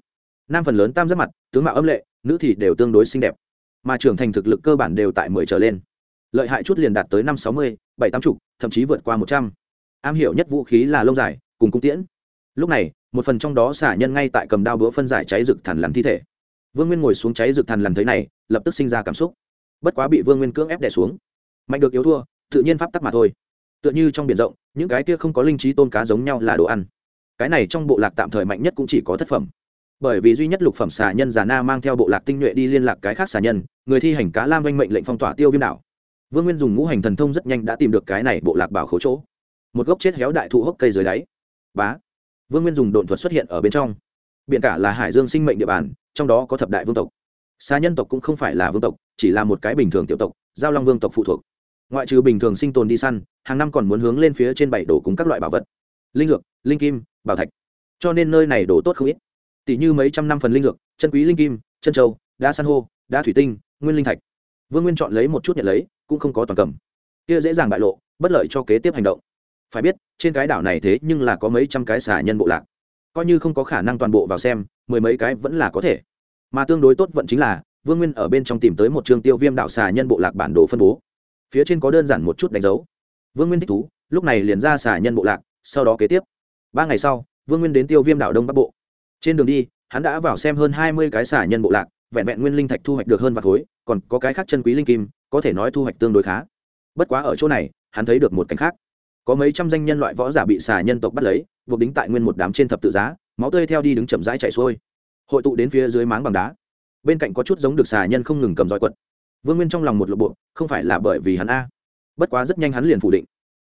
Nam phần lớn tam giác mặt, tướng mạo âm lệ, nữ thì đều tương đối xinh đẹp. Mà trưởng thành thực lực cơ bản đều tại mười trở lên. Lợi hại chút liền đạt tới năm sáu mươi, bảy tám chục, thậm chí vượt qua một trăm. Am hiểu nhất vũ khí là lông dài, cùng cung tiễn lúc này, một phần trong đó xả nhân ngay tại cầm đao bữa phân giải cháy rực thằn lằn thi thể. Vương nguyên ngồi xuống cháy rực thằn lằn thấy này, lập tức sinh ra cảm xúc. Bất quá bị vương nguyên cưỡng ép đè xuống. Mạnh được yếu thua, tự nhiên pháp tắc mà thôi. Tựa như trong biển rộng, những cái kia không có linh trí tôn cá giống nhau là đồ ăn. Cái này trong bộ lạc tạm thời mạnh nhất cũng chỉ có thất phẩm. Bởi vì duy nhất lục phẩm xà nhân già na mang theo bộ lạc tinh nhuệ đi liên lạc cái khác xà nhân, người thi hành cá lam oanh mệnh lệnh phong tỏa tiêu viêm đảo. Vương nguyên dùng ngũ hành thần thông rất nhanh đã tìm được cái này bộ lạc bảo khấu chỗ. Một gốc chết héo đại thụ hốc cây dưới đáy. Bá vương nguyên dùng độn thuật xuất hiện ở bên trong. Biển cả là hải dương sinh mệnh địa bàn, trong đó có thập đại vương tộc. Xa nhân tộc cũng không phải là vương tộc, chỉ là một cái bình thường tiểu tộc, giao long vương tộc phụ thuộc. Ngoại trừ bình thường sinh tồn đi săn, hàng năm còn muốn hướng lên phía trên bảy đổ cùng các loại bảo vật. Linh dược, linh kim, bảo thạch. Cho nên nơi này đổ tốt không ít. Tỷ như mấy trăm năm phần linh dược, chân quý linh kim, chân châu, đá san hô, đá thủy tinh, nguyên linh thạch. Vương nguyên chọn lấy một chút nhận lấy, cũng không có toàn cầm. Kia dễ dàng bại lộ, bất lợi cho kế tiếp hành động phải biết, trên cái đảo này thế nhưng là có mấy trăm cái xà nhân bộ lạc. Coi như không có khả năng toàn bộ vào xem, mười mấy cái vẫn là có thể. Mà tương đối tốt vận chính là, vương nguyên ở bên trong tìm tới một trường tiêu viêm đảo xà nhân bộ lạc bản đồ phân bố. Phía trên có đơn giản một chút đánh dấu. Vương nguyên thích thú, lúc này liền ra xà nhân bộ lạc, sau đó kế tiếp. Ba ngày sau, vương nguyên đến tiêu viêm đảo đông bắc bộ. Trên đường đi, hắn đã vào xem hơn hai mươi cái xà nhân bộ lạc, vẹn vẹn nguyên linh thạch thu hoạch được hơn vạt khối, còn có cái khác chân quý linh kim, có thể nói thu hoạch tương đối khá. Bất quá ở chỗ này, hắn thấy được một cảnh khác có mấy trăm danh nhân loại võ giả bị xà nhân tộc bắt lấy, buộc đính tại nguyên một đám trên thập tự giá, máu tươi theo đi đứng chậm rãi chạy xuôi. Hội tụ đến phía dưới máng bằng đá. Bên cạnh có chút giống được xà nhân không ngừng cầm roi quật. Vương nguyên trong lòng một lộ bộ, không phải là bởi vì hắn a. Bất quá rất nhanh hắn liền phủ định.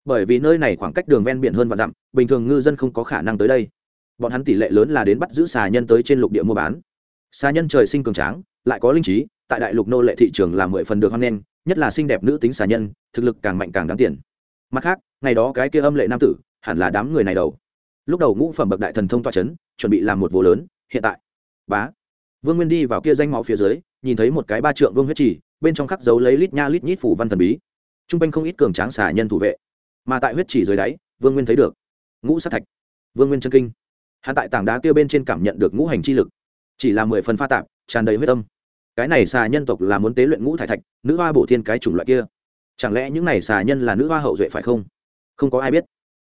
Bởi vì nơi này khoảng cách đường ven biển hơn và dặm, bình thường ngư dân không có khả năng tới đây. Bọn hắn tỷ lệ lớn là đến bắt giữ xà nhân tới trên lục địa mua bán. Xà nhân trời sinh cường tráng, lại có linh trí, tại đại lục nô lệ thị trường là mười phần được hoan nghênh, nhất là xinh đẹp nữ tính xà nhân, thực lực càng mạnh càng đáng tiền mặt khác, ngày đó cái kia âm lệ nam tử, hẳn là đám người này đầu. Lúc đầu ngũ phẩm bậc đại thần thông toa c h ấ n chuẩn bị làm một vô lớn, hiện tại. Bá. Vương nguyên đi vào kia danh máu phía dưới, nhìn thấy một cái ba trượng vương huyết trì, bên trong khắc dấu lấy lít nha lít nhít phủ văn thần bí. T r u n g quanh không ít cường tráng xà nhân thủ vệ. Mà tại huyết trì dưới đáy, vương nguyên thấy được ngũ sát thạch. Vương nguyên chân kinh. Hạ tại tảng đá kia bên trên cảm nhận được ngũ hành chi lực. Chỉ là mười phần pha tạp, tràn đầy huyết tâm cái này xà nhân tộc là muốn tế luyện ngũ thải thạch, nữ hoa bổ thiên cái chủng loại kia chẳng lẽ những này xà nhân là nữ hoa hậu duệ phải không? Không có ai biết.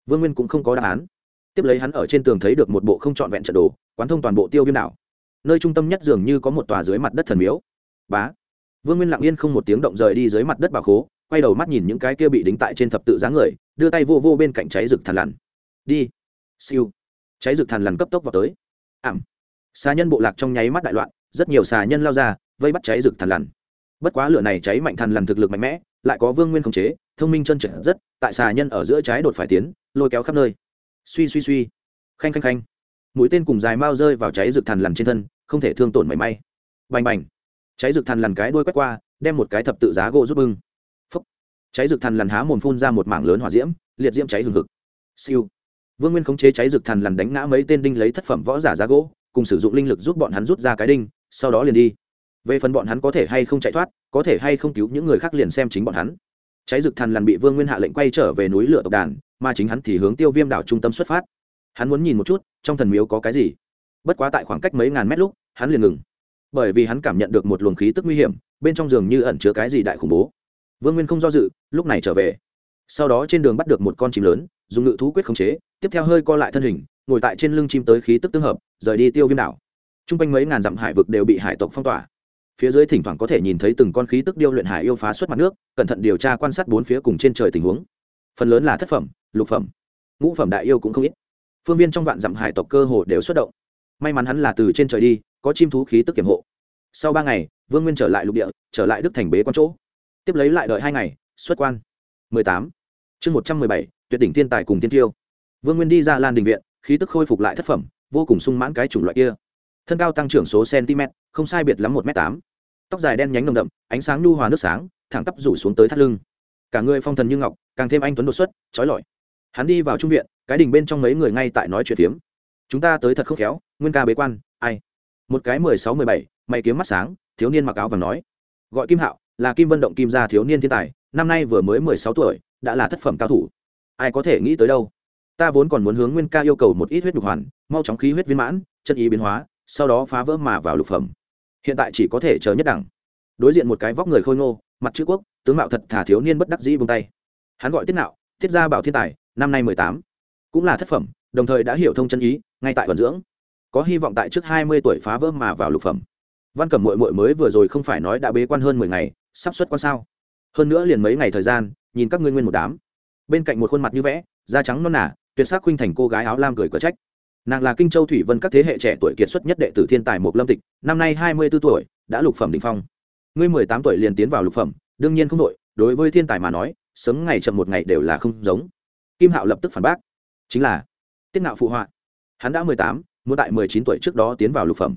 Vương nguyên cũng không có đáp án. Tiếp lấy hắn ở trên tường thấy được một bộ không trọn vẹn trận đồ, quán thông toàn bộ tiêu viêm đảo. Nơi trung tâm nhất dường như có một tòa dưới mặt đất thần miếu. Bá. Vương nguyên lặng yên không một tiếng động rời đi dưới mặt đất bà khố, quay đầu mắt nhìn những cái kia bị đính tại trên thập tự giá người, đưa tay vô vô bên cạnh cháy rực thàn lằn. Đi. Siêu. Cháy rực thàn lằn cấp tốc vào tới. Ảm. Xà nhân bộ lạc trong nháy mắt đại loạn, rất nhiều xà nhân lao ra, vây bắt cháy rực thàn lằn. Bất quá lửa này cháy mạnh thàn lằn thực lực mạnh mẽ lại có vương nguyên khống chế, thông minh chân trở rất, tại xà nhân ở giữa trái đột phải tiến, lôi kéo khắp nơi. Suy suy suy. Khanh khanh khanh. Mũi tên cùng dài mao rơi vào cháy rực thằn lằn trên thân, không thể thương tổn mảy may. Bành bành. Cháy rực thằn lằn cái đuôi quét qua, đem một cái thập tự giá gỗ rút bưng. Phấp cháy rực thằn lằn há mồm phun ra một mảng lớn hỏa diễm, liệt diễm cháy hừng hực. Siêu. Vương nguyên khống chế cháy rực thằn lằn đánh ngã mấy tên đinh lấy thất phẩm võ giả giá gỗ, cùng sử dụng linh lực giúp bọn hắn rút ra cái đinh, sau đó liền đi về phần bọn hắn có thể hay không chạy thoát, có thể hay không cứu những người khác liền xem chính bọn hắn. Cháy rực thần lằn bị vương nguyên hạ lệnh quay trở về núi lửa tộc đàn, mà chính hắn thì hướng tiêu viêm đảo trung tâm xuất phát. Hắn muốn nhìn một chút, trong thần miếu có cái gì. Bất quá tại khoảng cách mấy ngàn mét lúc, hắn liền ngừng. Bởi vì hắn cảm nhận được một luồng khí tức nguy hiểm, bên trong giường như ẩn chứa cái gì đại khủng bố. Vương nguyên không do dự, lúc này trở về. Sau đó trên đường bắt được một con chim lớn, dùng ngự thú quyết khống chế, tiếp theo hơi co lại thân hình, ngồi tại trên lưng chim tới khí tức tương hợp, rời đi tiêu viêm đảo. T r u n g quanh mấy ngàn dặm hải vực đều bị hải tộc phong tỏa phía dưới thỉnh thoảng có thể nhìn thấy từng con khí tức điêu luyện hải yêu phá xuất mặt nước, cẩn thận điều tra quan sát bốn phía cùng trên trời tình huống. Phần lớn là thất phẩm, lục phẩm, ngũ phẩm đại yêu cũng không ít. Phương viên trong vạn dặm hải tộc cơ hồ đều xuất động. May mắn hắn là từ trên trời đi, có chim thú khí tức kiểm hộ. Sau ba ngày, vương nguyên trở lại lục địa, trở lại đức thành bế quan chỗ. Tiếp lấy lại đợi hai ngày, xuất quan. Mười tám, chương một trăm mười bảy, tuyệt đỉnh thiên tài cùng thiên tiêu. Vương nguyên đi ra lan đình viện, khí tức khôi phục lại thất phẩm, vô cùng sung mãn cái chủng loại kia thân cao tăng trưởng số cm, không sai biệt lắm một m tám. Tóc dài đen nhánh nồng đậm, ánh sáng nhu hòa nước sáng, thẳng tắp rủ xuống tới thắt lưng. Cả người phong thần như ngọc, càng thêm anh tuấn đột xuất, trói lọi. Hắn đi vào trung viện, cái đình bên trong mấy người ngay tại nói chuyện phiếm. Chúng ta tới thật không khéo, nguyên ca bế quan, ai? Một cái mười sáu mười bảy, mày kiếm mắt sáng, thiếu niên mặc áo và nói. Gọi kim hạo, là kim vân động kim gia thiếu niên thiên tài, năm nay vừa mới mười sáu tuổi, đã là thất phẩm cao thủ. Ai có thể nghĩ tới đâu? Ta vốn còn muốn hướng nguyên ca yêu cầu một ít huyết nhục hoàn, mau chóng khí huyết viên mãn, chân ý biến hóa sau đó phá vỡ mà vào lục phẩm. Hiện tại chỉ có thể chờ nhất đẳng. Đối diện một cái vóc người khôi ngô, mặt chữ quốc, tướng mạo thật thả thiếu niên bất đắc dĩ bông tay. Hắn gọi tiết nạo, tiết gia bảo thiên tài, năm nay mười tám. Cũng là thất phẩm, đồng thời đã hiểu thông chân ý, ngay tại vận dưỡng. Có hy vọng tại trước hai mươi tuổi phá vỡ mà vào lục phẩm. Văn cẩm mội mội mới vừa rồi không phải nói đã bế quan hơn mười ngày, sắp xuất quan sao? Hơn nữa liền mấy ngày thời gian, nhìn các ngươi nguyên một đám. Bên cạnh một khuôn mặt như vẽ, da trắng non nả tuyệt sắc khuynh thành cô gái áo lam cười cờ trách nàng là kinh châu thủy vân các thế hệ trẻ tuổi kiệt xuất nhất đệ tử thiên tài một lâm tịch, năm nay hai mươi b ố tuổi, đã lục phẩm đ ỉ n h phong. Ngươi mười tám tuổi liền tiến vào lục phẩm, đương nhiên không đội đối với thiên tài mà nói, sớm ngày chậm một ngày đều là không giống. Kim hạo lập tức phản bác, chính là, tiết nạo phụ họa, hắn đã mười tám, muốn tại mười chín tuổi trước đó tiến vào lục phẩm.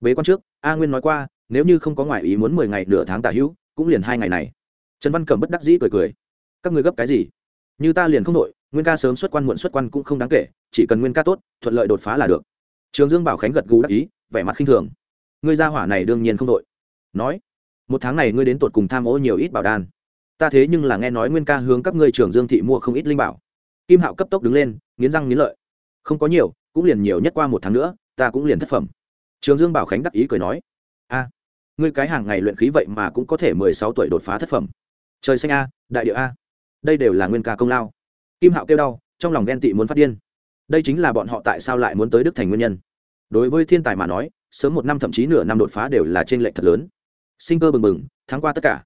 Bế quan trước, a nguyên nói qua, nếu như không có ngoại ý muốn mười ngày nửa tháng tả hữu, cũng liền hai ngày này. Trần văn cẩm bất đắc dĩ cười cười, các người gấp cái gì? Như ta liền không đội nguyên ca sớm xuất quan muộn xuất quan cũng không đáng kể, chỉ cần nguyên ca tốt, thuận lợi đột phá là được. Trường dương bảo khánh gật gù đắc ý, vẻ mặt khinh thường. Ngươi ra hỏa này đương nhiên không đội. Nói, một tháng này ngươi đến tột cùng tham ô nhiều ít bảo đan. Ta thế nhưng là nghe nói nguyên ca hướng các ngươi trường dương thị mua không ít linh bảo. Kim hạo cấp tốc đứng lên, nghiến răng nghiến lợi. Không có nhiều, cũng liền nhiều nhất qua một tháng nữa, ta cũng liền thất phẩm. Trường dương bảo khánh đắc ý cười nói, a, ngươi cái hàng ngày luyện khí vậy mà cũng có thể mười sáu tuổi đột phá thất phẩm. Trời xanh a, đại địa a, đây đều là nguyên ca công lao kim hạo kêu đau, trong lòng ghen tị muốn phát điên. Đây chính là bọn họ tại sao lại muốn tới đức thành nguyên nhân. Đối với thiên tài mà nói, sớm một năm thậm chí nửa năm đột phá đều là trên lệnh thật lớn. Sinh cơ bừng bừng tháng qua tất cả.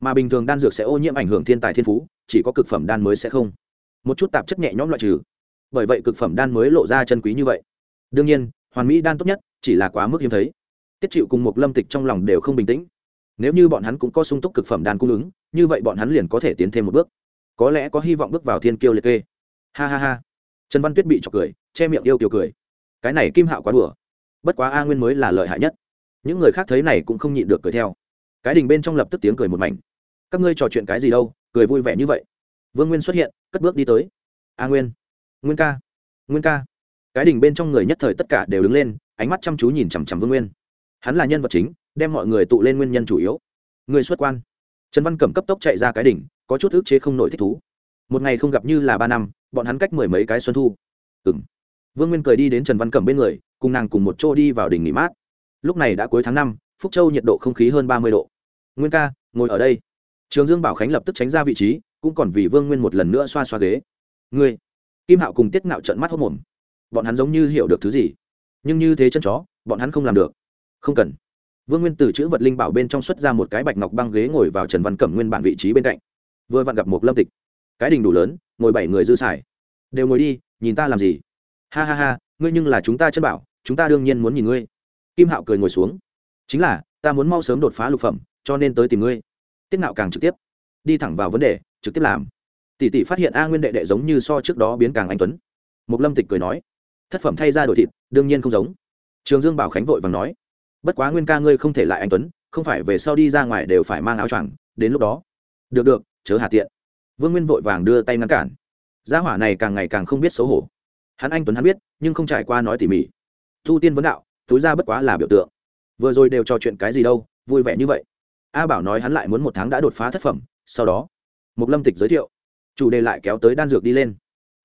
Mà bình thường đan dược sẽ ô nhiễm ảnh hưởng thiên tài thiên phú, chỉ có cực phẩm đan mới sẽ không. Một chút tạp chất nhẹ nhõm loại trừ. Bởi vậy cực phẩm đan mới lộ ra chân quý như vậy. Đương nhiên, hoàn mỹ đan tốt nhất chỉ là quá mức hiếm thấy. Tiết chịu cùng một lâm tịch trong lòng đều không bình tĩnh. Nếu như bọn hắn cũng có sung túc cực phẩm đan cung ứng, như vậy bọn hắn liền có thể tiến thêm một bước có lẽ có hy vọng bước vào thiên kiêu liệt kê. Ha ha ha. Trần văn tuyết bị trọc cười, che miệng yêu kiều cười. Cái này kim hạo quá đùa. Bất quá a nguyên mới là lợi hại nhất. Những người khác thấy này cũng không nhịn được cười theo. Cái đình bên trong lập tức tiếng cười một mảnh. Các ngươi trò chuyện cái gì đâu, cười vui vẻ như vậy. Vương nguyên xuất hiện, cất bước đi tới. A nguyên. Nguyên ca. Nguyên ca. Cái đình bên trong người nhất thời tất cả đều đứng lên, ánh mắt chăm chú nhìn chằm chằm vương nguyên. Hắn là nhân vật chính, đem mọi người tụ lên nguyên nhân chủ yếu. Người xuất quan. Trần văn cẩm cấp tốc chạy ra cái đỉnh có chút ức chế không nổi thích thú. Một ngày không gặp như là ba năm, bọn hắn cách mười mấy cái xuân thu. Ừng vương nguyên cười đi đến trần văn cẩm bên người, cùng nàng cùng một chỗ đi vào đỉnh nghỉ mát. Lúc này đã cuối tháng năm, phúc châu nhiệt độ không khí hơn ba mươi độ. Nguyên ca, ngồi ở đây. Trường dương bảo khánh lập tức tránh ra vị trí, cũng còn vì vương nguyên một lần nữa xoa xoa ghế. Ngươi. Kim hạo cùng tiết ngạo trận mắt hốc mồm bọn hắn giống như hiểu được thứ gì. Nhưng như thế chân chó, bọn hắn không làm được. Không cần. Vương nguyên từ chữ vật linh bảo bên trong xuất ra một cái bạch ngọc băng ghế ngồi vào trần văn cẩm nguyên bản vị trí bên cạnh vừa vặn gặp một lâm tịch. Cái đình đủ lớn, ngồi bảy người dư xài. Đều ngồi đi, nhìn ta làm gì? Ha ha ha, ngươi nhưng là chúng ta chân bảo, chúng ta đương nhiên muốn nhìn ngươi. Kim hạo cười ngồi xuống. Chính là, ta muốn mau sớm đột phá lục phẩm, cho nên tới tìm ngươi. Tiết nạo càng trực tiếp. Đi thẳng vào vấn đề, trực tiếp làm. Tỷ tỷ phát hiện a nguyên đệ đệ giống như so trước đó biến càng anh tuấn. Mục lâm tịch cười nói. Thất phẩm thay ra đổi thịt, đương nhiên không giống. Trường dương bảo khánh vội vàng nói. Bất quá nguyên ca ngươi không thể lại anh tuấn, không phải về sau đi ra ngoài đều phải mang áo choàng, đến lúc đó. Được được chớ hà tiện. Vương nguyên vội vàng đưa tay ngăn cản. Gia hỏa này càng ngày càng không biết xấu hổ. Hắn anh tuấn hắn biết, nhưng không trải qua nói tỉ mỉ. Thu tiên vấn đạo, túi ra bất quá là biểu tượng. Vừa rồi đều trò chuyện cái gì đâu, vui vẻ như vậy. A bảo nói hắn lại muốn một tháng đã đột phá thất phẩm, sau đó, mục lâm tịch giới thiệu. Chủ đề lại kéo tới đan dược đi lên.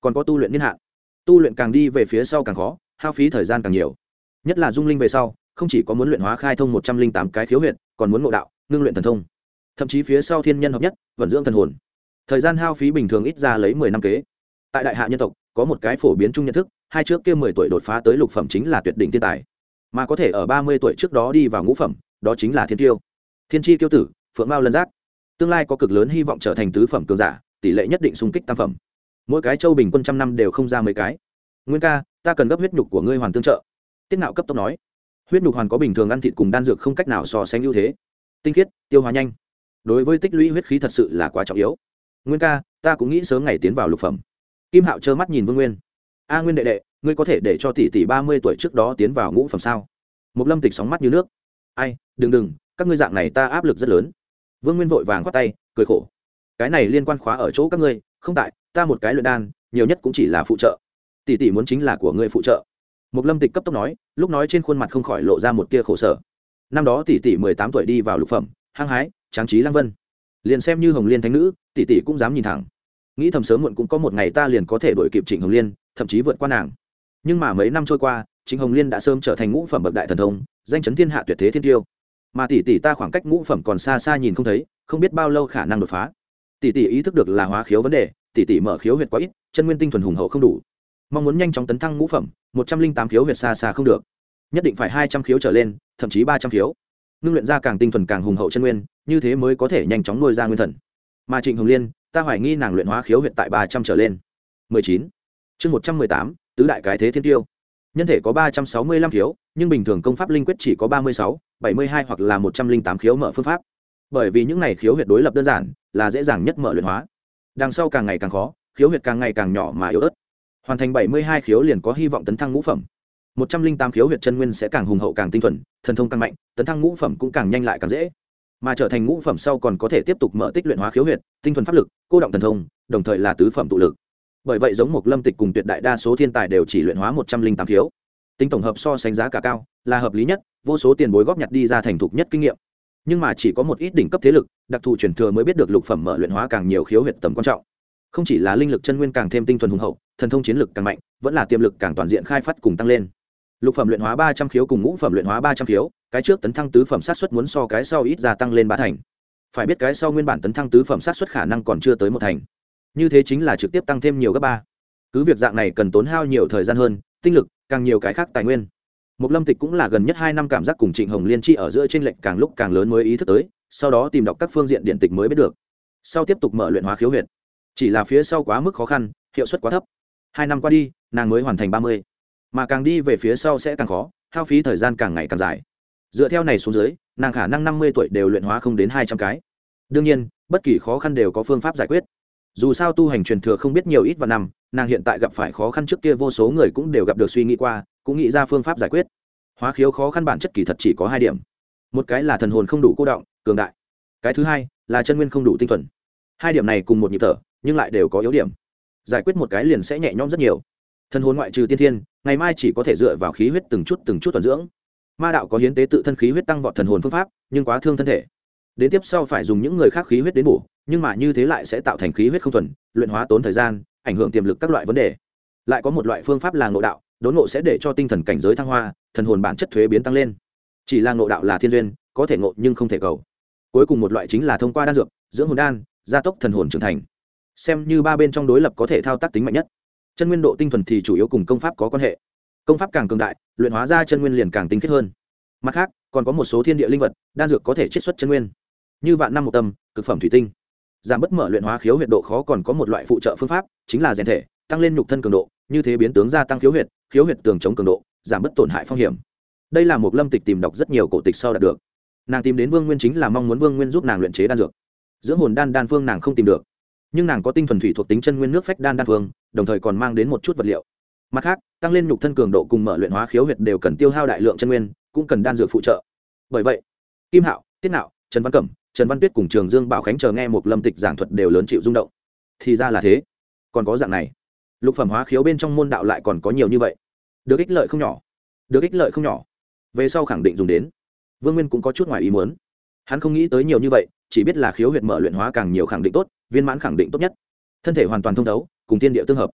Còn có tu luyện niên hạn. Tu luyện càng đi về phía sau càng khó, hao phí thời gian càng nhiều. Nhất là dung linh về sau, không chỉ có muốn luyện hóa khai thông một trăm linh tám cái khiếu huyện còn muốn ngộ đạo, ngưng luyện thần thông thậm chí phía sau thiên nhân hợp nhất, vận dưỡng thần hồn. Thời gian hao phí bình thường ít ra lấy mười năm kế. Tại đại hạ nhân tộc, có một cái phổ biến chung nhận thức, hai trước kia mười tuổi đột phá tới lục phẩm chính là tuyệt đỉnh thiên tài. Mà có thể ở ba mươi tuổi trước đó đi vào ngũ phẩm, đó chính là thiên tiêu. Thiên tri tiêu tử, phượng mao lân giác. Tương lai có cực lớn hy vọng trở thành tứ phẩm cường giả, tỷ lệ nhất định xung kích tam phẩm. Mỗi cái châu bình quân trăm năm đều không ra mấy cái. Nguyên ca, ta cần gấp huyết nhục của ngươi hoàn tương trợ. Tiết nạo cấp tốc nói. Huyết nhục hoàn có bình thường ăn thịt cùng đan dược không cách nào so sánh ưu thế. Tinh khiết, tiêu hóa nhanh đối với tích lũy huyết khí thật sự là quá trọng yếu. Nguyên ca, ta cũng nghĩ sớm ngày tiến vào lục phẩm. Kim hạo trơ mắt nhìn vương nguyên. A nguyên đệ đệ, ngươi có thể để cho tỷ tỷ ba mươi tuổi trước đó tiến vào ngũ phẩm sao? Một lâm tịch sóng mắt như nước. Ai, đừng đừng, các ngươi dạng này ta áp lực rất lớn. Vương nguyên vội vàng khoát tay, cười khổ. Cái này liên quan khóa ở chỗ các ngươi, không tại, ta một cái luyện đan, nhiều nhất cũng chỉ là phụ trợ. Tỷ tỷ muốn chính là của ngươi phụ trợ. Một lâm tịch cấp tốc nói, lúc nói trên khuôn mặt không khỏi lộ ra một tia khổ sở. Năm đó tỷ tỷ mười tám tuổi đi vào lục phẩm, hăng hái tráng trí lăng vân. Liền xem như hồng liên thánh nữ, tỷ tỷ cũng dám nhìn thẳng. Nghĩ thầm sớm muộn cũng có một ngày ta liền có thể đổi kịp trịnh hồng liên, thậm chí vượt qua nàng. Nhưng mà mấy năm trôi qua, trịnh hồng liên đã sớm trở thành ngũ phẩm bậc đại thần thông, danh chấn thiên hạ tuyệt thế thiên tiêu. Mà tỷ tỷ ta khoảng cách ngũ phẩm còn xa xa nhìn không thấy, không biết bao lâu khả năng đột phá. Tỷ tỷ ý thức được là hóa khiếu vấn đề, tỷ tỷ mở khiếu huyệt quá ít, chân nguyên tinh thuần hùng hậu không đủ. Mong muốn nhanh chóng tấn thăng ngũ phẩm, một trăm linh tám khiếu huyệt xa xa không được. Nhất định phải hai trăm khiếu trở lên, thậm chí ba trăm khiếu ngưng luyện ra càng tinh thuần càng hùng hậu chân nguyên, như thế mới có thể nhanh chóng nuôi ra nguyên thần. Mà trịnh hồng liên, ta hoài nghi nàng luyện hóa khiếu huyệt tại ba trăm trở lên. Mười chín. Chương một trăm mười tám, tứ đại cái thế thiên tiêu. Nhân thể có ba trăm sáu mươi lăm khiếu, nhưng bình thường công pháp linh quyết chỉ có ba mươi sáu, bảy mươi hai hoặc là một trăm linh tám khiếu mở phương pháp. Bởi vì những này khiếu huyệt đối lập đơn giản, là dễ dàng nhất mở luyện hóa. Đằng sau càng ngày càng khó, khiếu huyệt càng ngày càng nhỏ mà yếu ớt. Hoàn thành bảy mươi hai khiếu liền có hy vọng tấn thăng ngũ phẩm một trăm linh tám khiếu huyệt chân nguyên sẽ càng hùng hậu càng tinh thuần, thần thông càng mạnh, tấn thăng ngũ phẩm cũng càng nhanh lại càng dễ. Mà trở thành ngũ phẩm sau còn có thể tiếp tục mở tích luyện hóa khiếu huyệt, tinh thuần pháp lực, cô động thần thông, đồng thời là tứ phẩm tụ lực. Bởi vậy giống một lâm tịch cùng tuyệt đại đa số thiên tài đều chỉ luyện hóa một trăm linh tám khiếu. Tính tổng hợp so sánh giá cả cao, là hợp lý nhất, vô số tiền bối góp nhặt đi ra thành thục nhất kinh nghiệm. Nhưng mà chỉ có một ít đỉnh cấp thế lực, đặc thù truyền thừa mới biết được lục phẩm mở luyện hóa càng nhiều khiếu huyệt tầm quan trọng. Không chỉ là linh lực chân nguyên càng thêm tinh thuần hùng hậu, thần thông chiến lực càng mạnh, vẫn là tiềm lực càng toàn diện khai phát cùng tăng lên lục phẩm luyện hóa ba trăm khiếu cùng ngũ phẩm luyện hóa ba trăm khiếu, cái trước tấn thăng tứ phẩm sát xuất muốn so cái sau ít gia tăng lên ba thành. Phải biết cái sau nguyên bản tấn thăng tứ phẩm sát xuất khả năng còn chưa tới một thành. Như thế chính là trực tiếp tăng thêm nhiều gấp ba. Cứ việc dạng này cần tốn hao nhiều thời gian hơn, tinh lực, càng nhiều cái khác tài nguyên. Một lâm tịch cũng là gần nhất hai năm cảm giác cùng trịnh hồng liên tri ở giữa t r ê n càng lúc càng lớn mới ý thức tới, sau đó tìm đọc các phương diện điện tịch mới biết được. Sau tiếp tục mở luyện hóa khiếu huyệt. Chỉ là phía sau quá mức khó khăn, hiệu suất quá thấp. Hai năm qua đi, nàng mới hoàn thành ba mươi mà càng đi về phía sau sẽ càng khó, hao phí thời gian càng ngày càng dài. Dựa theo này xuống dưới, nàng khả năng năm mươi tuổi đều luyện hóa không đến hai trăm cái. Đương nhiên, bất kỳ khó khăn đều có phương pháp giải quyết. Dù sao tu hành truyền thừa không biết nhiều ít và năm, nàng hiện tại gặp phải khó khăn trước kia vô số người cũng đều gặp được suy nghĩ qua, cũng nghĩ ra phương pháp giải quyết. Hóa khiếu khó khăn bản chất kỳ thật chỉ có hai điểm. Một cái là thần hồn không đủ cô động, cường đại. Cái thứ hai, là chân nguyên không đủ tinh thuần. Hai điểm này cùng một nhịp thở, nhưng lại đều có yếu điểm. Giải quyết một cái liền sẽ nhẹ nhõm rất nhiều. Thần hồn ngoại trừ tiên thiên ngày mai chỉ có thể dựa vào khí huyết từng chút từng chút tuần dưỡng. Ma đạo có hiến tế tự thân khí huyết tăng vọt thần hồn phương pháp, nhưng quá thương thân thể. Đến tiếp sau phải dùng những người khác khí huyết đến bổ, nhưng mà như thế lại sẽ tạo thành khí huyết không thuần, luyện hóa tốn thời gian, ảnh hưởng tiềm lực các loại vấn đề. Lại có một loại phương pháp là ngộ đạo, đốn ngộ sẽ để cho tinh thần cảnh giới thăng hoa, thần hồn bản chất thuế biến tăng lên. Chỉ là ngộ đạo là thiên duyên, có thể ngộ nhưng không thể cầu. Cuối cùng một loại chính là thông qua đan dược, dưỡng hồn đan, gia tốc thần hồn trưởng thành. Xem như ba bên trong đối lập có thể thao tác tính mạnh nhất chân nguyên độ tinh thuần thì chủ yếu cùng công pháp có quan hệ. Công pháp càng cường đại, luyện hóa ra chân nguyên liền càng tinh khiết hơn. Mặt khác, còn có một số thiên địa linh vật, đan dược có thể chiết xuất chân nguyên. Như vạn năm một tâm, cực phẩm thủy tinh. Giảm bất mở luyện hóa khiếu huyệt độ khó còn có một loại phụ trợ phương pháp, chính là rèn thể, tăng lên nhục thân cường độ, như thế biến tướng gia tăng khiếu huyệt khiếu huyệt tường chống cường độ, giảm bất tổn hại phong hiểm. Đây là một lâm tịch tìm đọc rất nhiều cổ tịch sau đạt được. Nàng tìm đến vương nguyên chính là mong muốn vương nguyên giúp nàng luyện chế đan dược. Dưỡng hồn đan đan phương nàng không tìm được nhưng nàng có tinh thuần thủy thuộc tính chân nguyên nước phách đan đan phương, đồng thời còn mang đến một chút vật liệu. Mặt khác, tăng lên nhục thân cường độ cùng mở luyện hóa khiếu huyệt đều cần tiêu hao đại lượng chân nguyên, cũng cần đan dược phụ trợ. Bởi vậy, kim hạo, tiết nạo, trần văn cẩm, trần văn tuyết cùng trường dương bảo khánh chờ nghe một lâm tịch giảng thuật đều lớn chịu rung động. Thì ra là thế. Còn có dạng này. Lục phẩm hóa khiếu bên trong môn đạo lại còn có nhiều như vậy. Được ích lợi không nhỏ. Được ích lợi không nhỏ. Về sau khẳng định dùng đến. Vương nguyên cũng có chút ngoài ý muốn hắn không nghĩ tới nhiều như vậy, chỉ biết là khiếu huyệt mở luyện hóa càng nhiều khẳng định tốt, viên mãn khẳng định tốt nhất. Thân thể hoàn toàn thông thấu, cùng tiên địa tương hợp.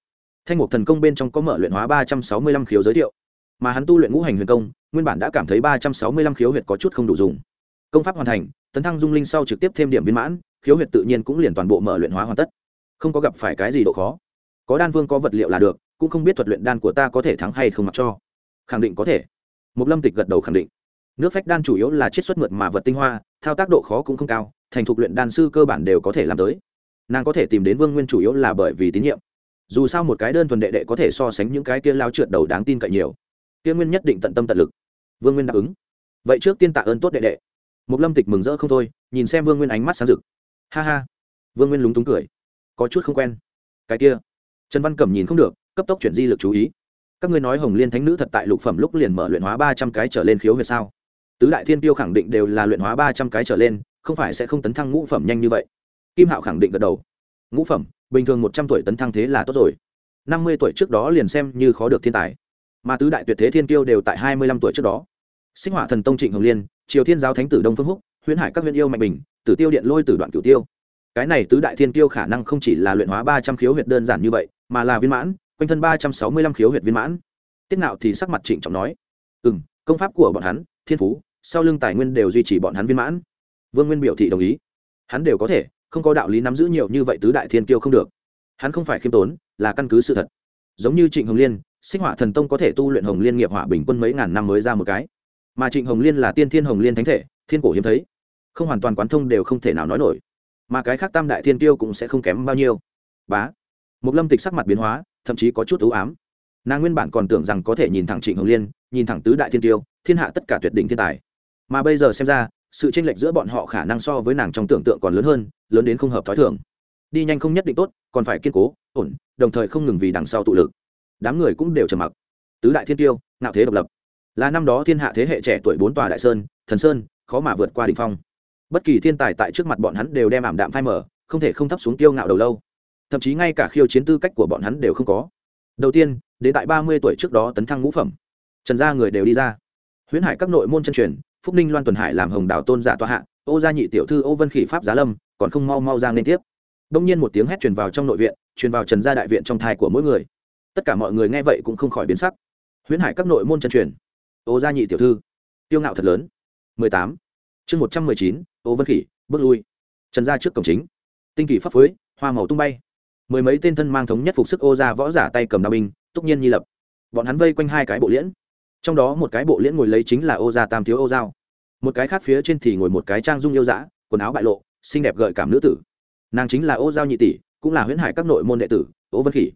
Thanh mục thần công bên trong có mở luyện hóa ba trăm sáu mươi lăm khiếu giới thiệu. Mà hắn tu luyện ngũ hành huyền công, nguyên bản đã cảm thấy ba trăm sáu mươi lăm khiếu huyệt có chút không đủ dùng. Công pháp hoàn thành, tấn thăng dung linh sau trực tiếp thêm điểm viên mãn, khiếu huyệt tự nhiên cũng liền toàn bộ mở luyện hóa hoàn tất. Không có gặp phải cái gì độ khó. Có đan vương có vật liệu là được, cũng không biết thuật luyện đan của ta có thể thắng hay không mặc cho. Khẳng định có thể. Một lâm tịch gật đầu khẳng định. Nước phách đan chủ yếu là chiết xuất mượt mà vật tinh hoa thao tác độ khó cũng không cao, thành thục luyện đan sư cơ bản đều có thể làm tới. Nàng có thể tìm đến vương nguyên chủ yếu là bởi vì tín nhiệm. Dù sao một cái đơn thuần đệ đệ có thể so sánh những cái kia lao trượt đầu đáng tin cậy nhiều. Kia nguyên nhất định tận tâm tận lực. Vương nguyên đáp ứng. Vậy trước tiên tạ ơn tốt đệ đệ. Một lâm tịch mừng rỡ không thôi, nhìn xem vương nguyên ánh mắt sáng rực. Ha ha. Vương nguyên lúng túng cười. Có chút không quen. Cái kia. Trần văn cẩm nhìn không được, cấp tốc chuyển di lực chú ý. Các ngươi nói hồng liên thánh nữ thật tại lục phẩm lúc liền mở luyện hóa ba trăm cái trở lên khiếu huyệt sao? Tứ đại thiên tiêu khẳng định đều là luyện hóa ba trăm cái trở lên, không phải sẽ không tấn thăng ngũ phẩm nhanh như vậy. Kim hạo khẳng định gật đầu. Ngũ phẩm, bình thường một trăm tuổi tấn thăng thế là tốt rồi. Năm mươi tuổi trước đó liền xem như khó được thiên tài. Mà tứ đại tuyệt thế thiên tiêu đều tại hai mươi lăm tuổi trước đó. Sinh hỏa thần tông trịnh hồng liên, triều thiên giáo thánh tử đông phương húc, huyễn hải các huyện yêu mạnh bình, tử tiêu điện lôi tử đoạn cửu tiêu. Cái này tứ đại thiên tiêu khả năng không chỉ là luyện hóa ba trăm khiếu huyệt đơn giản như vậy, mà là viên mãn, quanh thân ba trăm sáu mươi lăm khiếu huyệt viên mãn. Tiết nạo thì sắc mặt trịnh trọng nói ừ m công pháp của bọn hắn, thiên phú sau lưng tài nguyên đều duy trì bọn hắn viên mãn. Vương nguyên biểu thị đồng ý. Hắn đều có thể, không có đạo lý nắm giữ nhiều như vậy tứ đại thiên kiêu không được. Hắn không phải khiêm tốn, là căn cứ sự thật. Giống như trịnh hồng liên sinh hỏa thần tông có thể tu luyện hồng liên nghiệp hỏa bình quân mấy ngàn năm mới ra một cái. Mà trịnh hồng liên là tiên thiên hồng liên thánh thể, thiên cổ hiếm thấy. Không hoàn toàn quán thông đều không thể nào nói nổi. Mà cái khác tam đại thiên tiêu cũng sẽ không kém bao nhiêu. Bá. Một lâm tịch sắc mặt biến hóa, thậm chí có chút ưu ám. Nàng nguyên bản còn tưởng rằng có thể nhìn thẳng trịnh hồng liên, nhìn thẳng tứ đại thiên tiêu thiên hạ tất cả tuyệt đỉnh thiên tài mà bây giờ xem ra, sự tranh lệch giữa bọn họ khả năng so với nàng trong tưởng tượng còn lớn hơn, lớn đến không hợp t h ó i thường. Đi nhanh không nhất định tốt, còn phải kiên cố, ổn, đồng thời không ngừng vì đằng sau tụ lực. Đám người cũng đều trầm mặc. Tứ đại thiên tiêu nạo thế độc lập. Là năm đó thiên hạ thế hệ trẻ tuổi bốn tòa đại sơn, thần sơn, khó mà vượt qua đ ỉ n h phong. Bất kỳ thiên tài tại trước mặt bọn hắn đều đem ảm đạm phai mở không thể không thấp xuống tiêu ngạo đầu lâu. Thậm chí ngay cả khiêu chiến tư cách của bọn hắn đều không có. Đầu tiên, đến tại ba mươi tuổi trước đó tấn thăng ngũ phẩm. Trần gia người đều đi ra. Huyễn hải các nội môn chân truyền phúc ninh loan tuần hải làm hồng đảo tôn giả tòa hạ ô gia nhị tiểu thư ô vân khỉ pháp giá lâm còn không mau mau ra liên tiếp. Đông nhiên một tiếng hét truyền vào trong nội viện truyền vào trần gia đại viện trong thai của mỗi người. Tất cả mọi người nghe vậy cũng không khỏi biến sắc. Huyễn hải các nội môn chân truyền. Ô gia nhị tiểu thư. Tiêu ngạo thật lớn. 18. chương 119, ô vân khỉ bước lui. Trần gia trước cổng chính. Tinh kỳ pháp phối hoa màu tung bay. Mười mấy tên thân mang thống nhất phục sức ô gia võ giả tay cầm đao binh túc nhiên nhi lập. Bọn hắn vây quanh hai cái bộ liễn trong đó một cái bộ liễn ngồi lấy chính là ô gia tam thiếu ô giao. Một cái khác phía trên thì ngồi một cái trang dung yêu dã, quần áo bại lộ, xinh đẹp gợi cảm nữ tử. Nàng chính là ô giao nhị tỷ, cũng là huyễn hải các nội môn đệ tử, ô vân khỉ.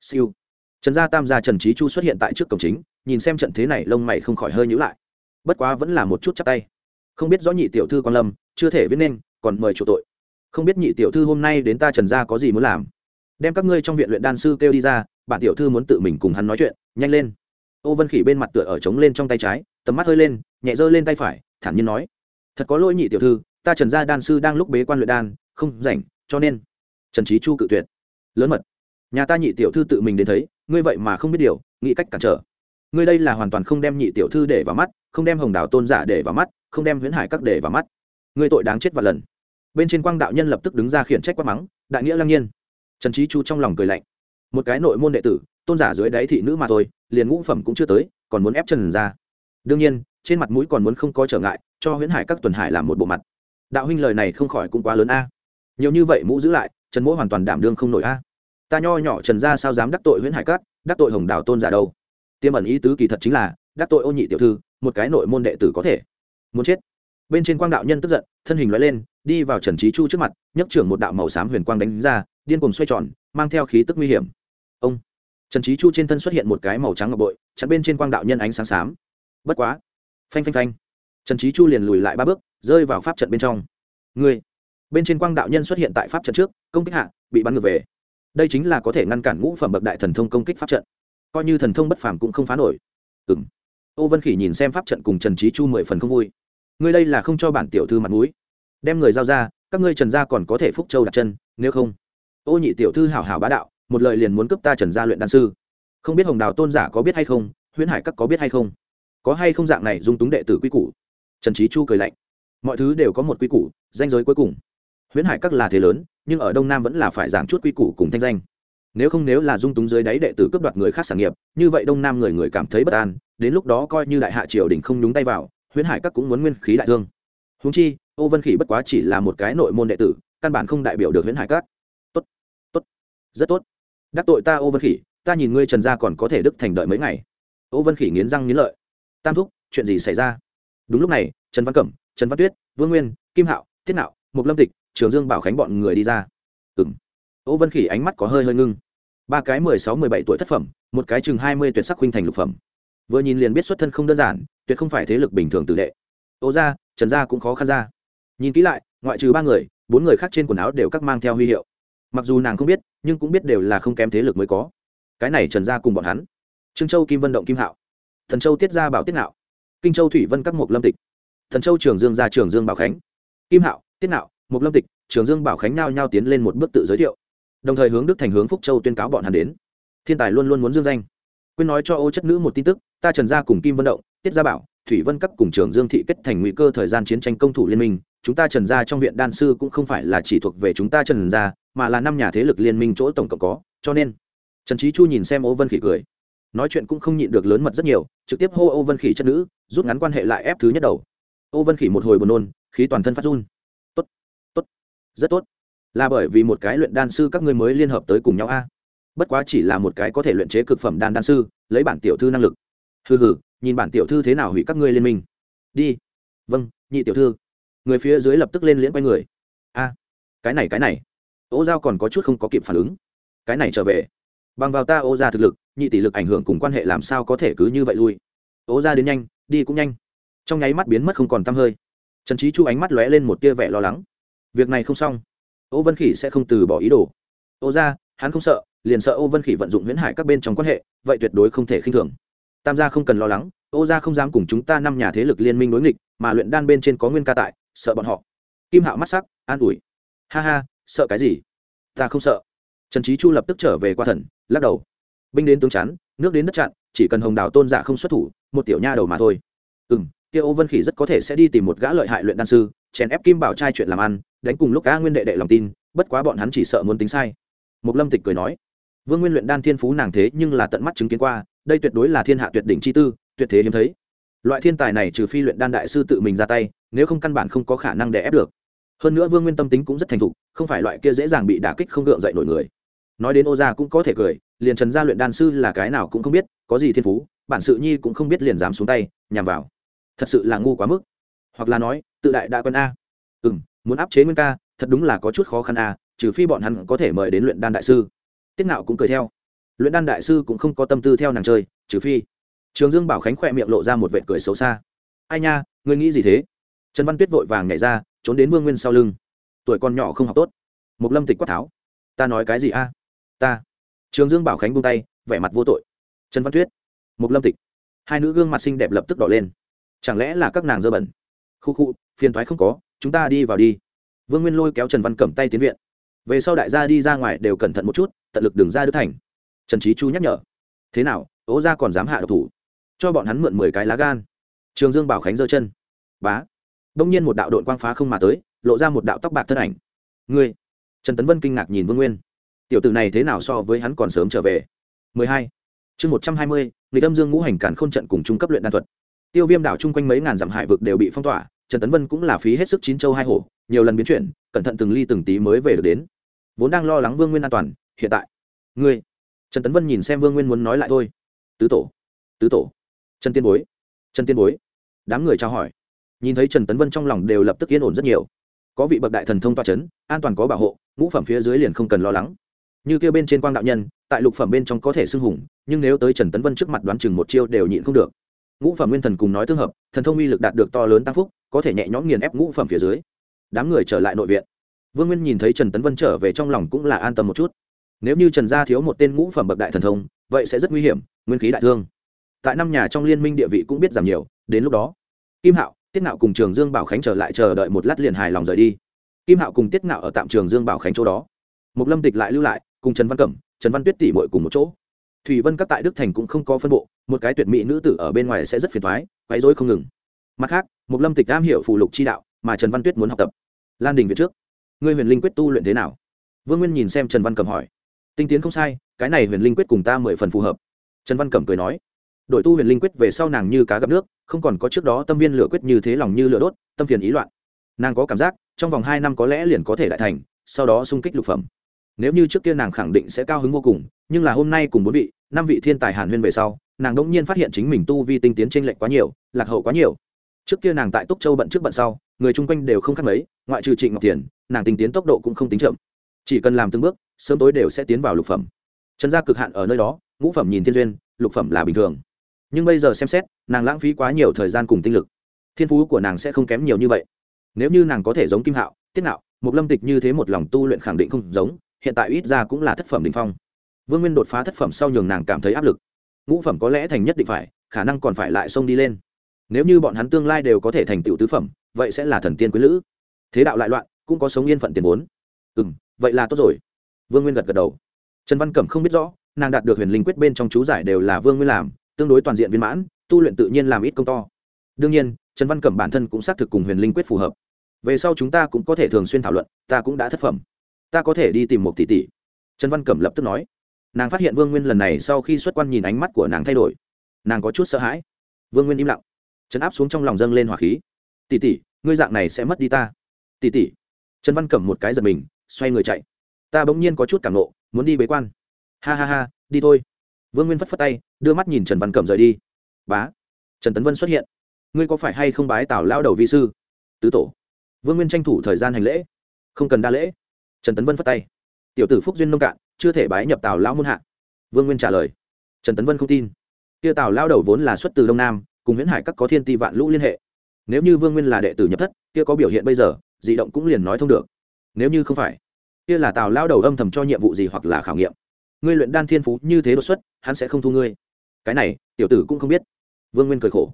Siêu. Trần gia tam gia trần trí chu xuất hiện tại trước cổng chính, nhìn xem trận thế này lông mày không khỏi hơi nhữ lại. Bất quá vẫn là một chút chắc tay. Không biết rõ nhị tiểu thư quan lâm, chưa thể viết nên, còn mời chủ tội. Không biết nhị tiểu thư hôm nay đến ta trần gia có gì muốn làm. Đem các ngươi trong viện luyện đan sư kêu đi ra, bản tiểu thư muốn tự mình cùng hắn nói chuyện, nhanh lên ô vân khỉ bên mặt tựa ở trống lên trong tay trái, tầm mắt hơi lên, nhẹ giơ lên tay phải, thản nhiên nói, thật có lỗi nhị tiểu thư, ta trần gia đan sư đang lúc bế quan luyện đan, không rảnh, cho nên trần trí chu cự tuyệt. Lớn mật, nhà ta nhị tiểu thư tự mình đến thấy, ngươi vậy mà không biết điều, nghĩ cách cản trở. Ngươi đây là hoàn toàn không đem nhị tiểu thư để vào mắt, không đem hồng đào tôn giả để vào mắt, không đem huyễn hải các để vào mắt. Ngươi tội đáng chết và lần. Bên trên quang đạo nhân lập tức đứng ra khiển trách quát mắng, đại nghĩa lăng nhiên. Trần trí chu trong lòng cười lạnh. Một cái nội môn đệ tử tôn giả dưới đáy thị nữ mà thôi, liền ngũ phẩm cũng chưa tới, còn muốn ép chân ra. Đương nhiên, trên mặt mũi còn muốn không có trở ngại, cho huyễn hải các tuần hải làm một bộ mặt. Đạo huynh lời này không khỏi cũng quá lớn a. Nhiều như vậy mũ giữ lại, trần mỗ hoàn toàn đảm đương không nổi a. Ta nho nhỏ trần ra sao dám đắc tội huyễn hải các, đắc tội hồng đào tôn giả đâu? Tiêm ẩn ý tứ kỳ thật chính là, đắc tội ô nhị tiểu thư, một cái nội môn đệ tử có thể. Muốn chết. Bên trên quang đạo nhân tức giận, thân hình loại lên, đi vào trần trí chu trước mặt, nhấc trưởng một đạo màu xám huyền quang đánh ra, điên cùng xoay tròn, mang theo khí tức nguy hiểm. Ông trần trí chu trên thân xuất hiện một cái màu trắng ngọc bội, chặn bên trên quang đạo nhân ánh sáng xám. Bất quá, phanh phanh phanh, trần trí chu liền lùi lại ba bước, rơi vào pháp trận bên trong. Ngươi, bên trên quang đạo nhân xuất hiện tại pháp trận trước, công kích hạ, bị bắn ngược về. Đây chính là có thể ngăn cản ngũ phẩm bậc đại thần thông công kích pháp trận. Coi như thần thông bất phàm cũng không phá nổi. Ừ m ô vân khỉ nhìn xem pháp trận cùng trần trí chu mười phần không vui. Ngươi đây là không cho bản tiểu thư mặt mũi. Đem người giao ra, các ngươi trần gia còn có thể phúc châu đặt chân, nếu không. Ô nhị tiểu thư hảo hảo bá đạo một lời liền muốn cấp ta trần gia luyện đan sư. Không biết hồng đào tôn giả có biết hay không, huyễn hải các có biết hay không? Có hay không dạng này dung túng đệ tử quy củ? Trần trí chu cười lạnh. Mọi thứ đều có một quy củ, danh giới cuối cùng. Huyễn hải các là thế lớn, nhưng ở đông nam vẫn là phải giảng chút quy củ cùng thanh danh. Nếu không nếu là dung túng dưới đáy đệ tử cướp đoạt người khác sản nghiệp, như vậy đông nam người người cảm thấy bất an, đến lúc đó coi như đại hạ triều đình không nhúng tay vào, huyễn hải các cũng muốn nguyên khí đại thương. Húng chi, ô vân khỉ bất quá chỉ là một cái nội môn đệ tử, căn bản không đại biểu được huyễn hải các. Tốt tốt, rất tốt đắc tội ta ô vân khỉ, ta nhìn ngươi trần gia còn có thể đức thành đợi mấy ngày. Ô vân khỉ nghiến răng nghiến lợi. Tam thúc, chuyện gì xảy ra? Đúng lúc này, trần văn cẩm, trần văn tuyết, vương nguyên, kim hạo, tiết nạo, mục lâm tịch, trường dương bảo khánh bọn người đi ra. Ừ m ô vân khỉ ánh mắt có hơi hơi ngưng. Ba cái mười sáu, mười bảy tuổi thất phẩm, một cái chừng hai mươi tuyệt sắc huynh thành lục phẩm. Vừa nhìn liền biết xuất thân không đơn giản, tuyệt không phải thế lực bình thường tử đệ. Ô gia trần gia cũng khó khăn ra. Nhìn kỹ lại, ngoại trừ ba người, bốn người khác trên quần áo đều các mang theo huy hiệu mặc dù nàng không biết, nhưng cũng biết đều là không kém thế lực mới có. Cái này trần gia cùng bọn hắn. Trương châu, kim vân động, kim hạo. Thần châu tiết gia bảo tiết nạo kinh châu, thủy vân, các mục, lâm tịch. Thần châu, trường dương gia trường dương, bảo khánh. Kim hạo, tiết nạo mục, lâm tịch, trường dương, bảo khánh nao nhau tiến lên một bước tự giới thiệu. Đồng thời hướng đức thành, hướng phúc châu tuyên cáo bọn hắn đến. Thiên tài luôn luôn muốn dương danh. Quên nói cho ô chất nữ một tin tức, ta trần gia cùng kim vân động, tiết gia bảo, thủy vân cấp cùng trường dương thị kết thành nguy cơ thời gian chiến tranh công thủ liên minh, chúng ta trần gia trong viện đan sư cũng không phải là chỉ thuộc về chúng ta trần gia mà là năm nhà thế lực liên minh chỗ tổng cộng có, cho nên, trần trí chu nhìn xem ô vân khỉ cười. Nói chuyện cũng không nhịn được lớn mật rất nhiều, trực tiếp hô ô vân khỉ chất nữ, rút ngắn quan hệ lại ép thứ nhất đầu. Ô vân khỉ một hồi buồn nôn, khí toàn thân phát run. Tốt tốt, rất tốt. Là bởi vì một cái luyện đan sư các ngươi mới liên hợp tới cùng nhau a. Bất quá chỉ là một cái có thể luyện chế cực phẩm đan đan sư, lấy bản tiểu thư năng lực. Hừ hừ, nhìn bản tiểu thư thế nào hủy các ngươi liên minh. Đi. Vâng nhị tiểu thư. Người phía dưới lập tức lên liễn quay người. A, cái này cái này ô giao còn có chút không có kịp phản ứng. Cái này trở về. Bằng vào ta ô ra thực lực, nhị tỷ lực ảnh hưởng cùng quan hệ làm sao có thể cứ như vậy lui. Ô ra đến nhanh, đi cũng nhanh. Trong nháy mắt biến mất không còn t hơi. Trần trí chu ánh mắt lóe lên một tia vẻ lo lắng. Việc này không xong. Ô vân khỉ sẽ không từ bỏ ý đồ. Ô ra hắn không sợ, liền sợ ô vân khỉ vận dụng huyễn hải các bên trong quan hệ, vậy tuyệt đối không thể khinh thường. Tam gia không cần lo lắng, ô gia không dám cùng chúng ta năm nhà thế lực liên minh đối nghịch, mà luyện đan bên trên có nguyên ca tại, sợ bọn họ. Kim hạo mắt sắc, an ủi. Ha ha sợ cái gì? Ta không sợ. Trần trí chu lập tức trở về qua thần, lắc đầu. Binh đến tướng chắn, nước đến đất chặn, chỉ cần hồng đào tôn giả không xuất thủ, một tiểu nha đầu mà thôi. Ừ m kia ô vân khỉ rất có thể sẽ đi tìm một gã lợi hại luyện đan sư, chèn ép kim bảo trai chuyện làm ăn, đánh cùng lúc cá nguyên đệ đệ lòng tin, bất quá bọn hắn chỉ sợ muốn tính sai. Mục lâm tịch cười nói, vương nguyên luyện đan thiên phú nàng thế nhưng là tận mắt chứng kiến qua, đây tuyệt đối là thiên hạ tuyệt đỉnh chi tư, tuyệt thế hiếm thấy. Loại thiên tài này trừ phi luyện đan đại sư tự mình ra tay, nếu không căn bản không có khả năng để ép được hơn nữa vương nguyên tâm tính cũng rất thành thục, không phải loại kia dễ dàng bị đả kích không gượng dậy nổi người. Nói đến ô gia cũng có thể cười, liền trần gia luyện đan sư là cái nào cũng không biết, có gì thiên phú, bản sự nhi cũng không biết liền dám xuống tay, nhằm vào. Thật sự là ngu quá mức. Hoặc là nói, tự đại đã quân a. Ừ m muốn áp chế nguyên ca, thật đúng là có chút khó khăn a, trừ phi bọn hắn có thể mời đến luyện đan đại sư. Tiết nạo cũng cười theo. Luyện đan đại sư cũng không có tâm tư theo nàng chơi, trừ phi. Trường dương bảo khánh khỏe miệng lộ ra một vệ cười xấu xa. Ai nha, ngươi nghĩ gì thế? Trần văn tuyết vội vàng nhảy ra trốn đến vương nguyên sau lưng. Tuổi con nhỏ không học tốt. Một lâm tịch quát tháo. Ta nói cái gì a? Ta. Trường dương bảo khánh buông tay, vẻ mặt vô tội. Trần văn tuyết một lâm tịch. Hai nữ gương mặt xinh đẹp lập tức đỏ lên. Chẳng lẽ là các nàng dơ bẩn? Khu khu, phiền thoái không có, chúng ta đi vào đi. Vương nguyên lôi kéo trần văn cầm tay tiến viện. Về sau đại gia đi ra ngoài đều cẩn thận một chút, tận lực đường ra đức thành. Trần trí chu nhắc nhở. Thế nào, ố ra còn dám hạ độc thủ? Cho bọn hắn mượn mười cái lá gan. Trường dương bảo khánh giơ chân. Bá đông nhiên một đạo đội quang phá không mà tới lộ ra một đạo tóc bạc thân ảnh. Ngươi? Trần tấn vân kinh ngạc nhìn vương nguyên. Tiểu tử này thế nào so với hắn còn sớm trở về? 12. chương 120, người âm dương ngũ hành cản khôn trận cùng trung cấp luyện đan thuật. Tiêu viêm đảo chung quanh mấy ngàn dặm hải vực đều bị phong tỏa trần tấn vân cũng là phí hết sức chín châu hai hổ nhiều lần biến chuyển cẩn thận từng ly từng tí mới về được đến. Vốn đang lo lắng vương nguyên an toàn hiện tại. Ngươi? Trần tấn vân nhìn xem vương nguyên muốn nói lại thôi. Tứ tổ. Tứ tổ. Trần tiên bối. Trần tiên bối. Đám người trao hỏi nhìn thấy trần tấn vân trong lòng đều lập tức yên ổn rất nhiều. Có vị bậc đại thần thông toa c h ấ n an toàn có bảo hộ, ngũ phẩm phía dưới liền không cần lo lắng. Như kêu bên trên quang đạo nhân, tại lục phẩm bên trong có thể sưng hùng, nhưng nếu tới trần tấn vân trước mặt đoán chừng một chiêu đều nhịn không được. Ngũ phẩm nguyên thần cùng nói tương hợp, thần thông uy lực đạt được to lớn tăng phúc, có thể nhẹ nhõm nghiền ép ngũ phẩm phía dưới. Đám người trở lại nội viện. Vương nguyên nhìn thấy trần tấn vân trở về trong lòng cũng là an tâm một chút. Nếu như trần gia thiếu một tên ngũ phẩm bậc đại thần thông, vậy sẽ rất nguy hiểm, nguyên khí đại thương. Tại năm nhà trong liên minh địa vị cũng biết giảm nhiều, đến lúc đó, kim hạo tiết nạo cùng trường dương bảo khánh trở lại chờ đợi một lát liền hài lòng rời đi. Kim hạo cùng tiết nạo ở tạm trường dương bảo khánh chỗ đó. Một lâm tịch lại lưu lại, cùng trần văn cẩm, trần văn tuyết tỉ mội cùng một chỗ. Thủy vân các tại đức thành cũng không có phân bộ, một cái tuyệt mỹ nữ tử ở bên ngoài sẽ rất phiền thoái quấy rối không ngừng. Mặt khác một lâm tịch am hiểu phù lục chi đạo, mà trần văn tuyết muốn học tập. Lan đình việt trước. Ngươi huyền linh quyết tu luyện thế nào? Vương nguyên nhìn xem trần văn cẩm hỏi. Tinh tiến không sai, cái này huyền linh quyết cùng ta mười phần phù hợp. Trần văn cẩm cười nói đội tu huyền linh quyết về sau nàng như cá gặp nước, không còn có trước đó tâm viên lửa quyết như thế lòng như lửa đốt, tâm phiền ý loạn. Nàng có cảm giác, trong vòng hai năm có lẽ liền có thể đại thành, sau đó xung kích lục phẩm. Nếu như trước kia nàng khẳng định sẽ cao hứng vô cùng, nhưng là hôm nay cùng bốn vị, năm vị thiên tài hàn huyên về sau, nàng đỗng nhiên phát hiện chính mình tu vi tinh tiến t r ê n lệch quá nhiều, lạc hậu quá nhiều. Trước kia nàng tại túc châu bận trước bận sau, người chung quanh đều không khác mấy, ngoại trừ trịnh ngọc tiền nàng tinh tiến tốc độ cũng không tính chậm. Chỉ cần làm từng bước, sớm tối đều sẽ tiến vào lục phẩm. Trần gia cực hạn ở nơi đó, ngũ phẩm nhìn thiên duyên, lục phẩm là bình thường nhưng bây giờ xem xét, nàng lãng phí quá nhiều thời gian cùng tinh lực. Thiên phú của nàng sẽ không kém nhiều như vậy. Nếu như nàng có thể giống kim hạo, tiết nạo một lâm tịch như thế một lòng tu luyện khẳng định không giống, hiện tại ít ra cũng là thất phẩm định phong. Vương nguyên đột phá thất phẩm sau nhường nàng cảm thấy áp lực. Ngũ phẩm có lẽ thành nhất định phải, khả năng còn phải lại xông đi lên. Nếu như bọn hắn tương lai đều có thể thành tựu tứ phẩm, vậy sẽ là thần tiên quý lữ. Thế đạo lại loạn, cũng có sống yên phận tiền vốn. Ừ m vậy là tốt rồi. Vương nguyên gật gật đầu. Trần văn cẩm không biết rõ, nàng đạt được huyền linh quyết bên trong chú giải đều là vương nguyên làm tương đối toàn diện viên mãn, tu luyện tự nhiên làm ít công to. Đương nhiên, trần văn cẩm bản thân cũng xác thực cùng huyền linh quyết phù hợp. Về sau chúng ta cũng có thể thường xuyên thảo luận, ta cũng đã thất phẩm. Ta có thể đi tìm một tỷ tỷ. Trần văn cẩm lập tức nói. Nàng phát hiện vương nguyên lần này sau khi xuất quan nhìn ánh mắt của nàng thay đổi. Nàng có chút sợ hãi. Vương nguyên im lặng. Trấn áp xuống trong lòng dâng lên hỏa khí. Tỷ tỷ, ngươi dạng này sẽ mất đi ta. Tỷ tỷ. Trần văn cẩm một cái giật mình, xoay người chạy. Ta bỗng nhiên có chút cảm nộ, muốn đi bế quan. Ha ha ha, đi thôi vương nguyên phất phất tay, đưa mắt nhìn trần văn cẩm rời đi. Bá, trần tấn vân xuất hiện. Ngươi có phải hay không bái tào lao đầu vi sư? Tứ tổ. Vương nguyên tranh thủ thời gian hành lễ. Không cần đa lễ. Trần tấn vân phất tay. Tiểu tử phúc duyên nông cạn, chưa thể bái nhập tào lão môn hạ. Vương nguyên trả lời. Trần tấn vân không tin. Kia tào lao đầu vốn là xuất từ đông nam, cùng huyễn hải các có thiên ti vạn lũ liên hệ. Nếu như vương nguyên là đệ tử nhập thất, kia có biểu hiện bây giờ, dị động cũng liền nói thông được. Nếu như không phải, kia là tào lao đầu âm thầm cho nhiệm vụ gì hoặc là khảo nghiệm ngươi luyện đan thiên phú như thế đột xuất, hắn sẽ không thu ngươi. Cái này, tiểu tử cũng không biết. Vương nguyên cười khổ.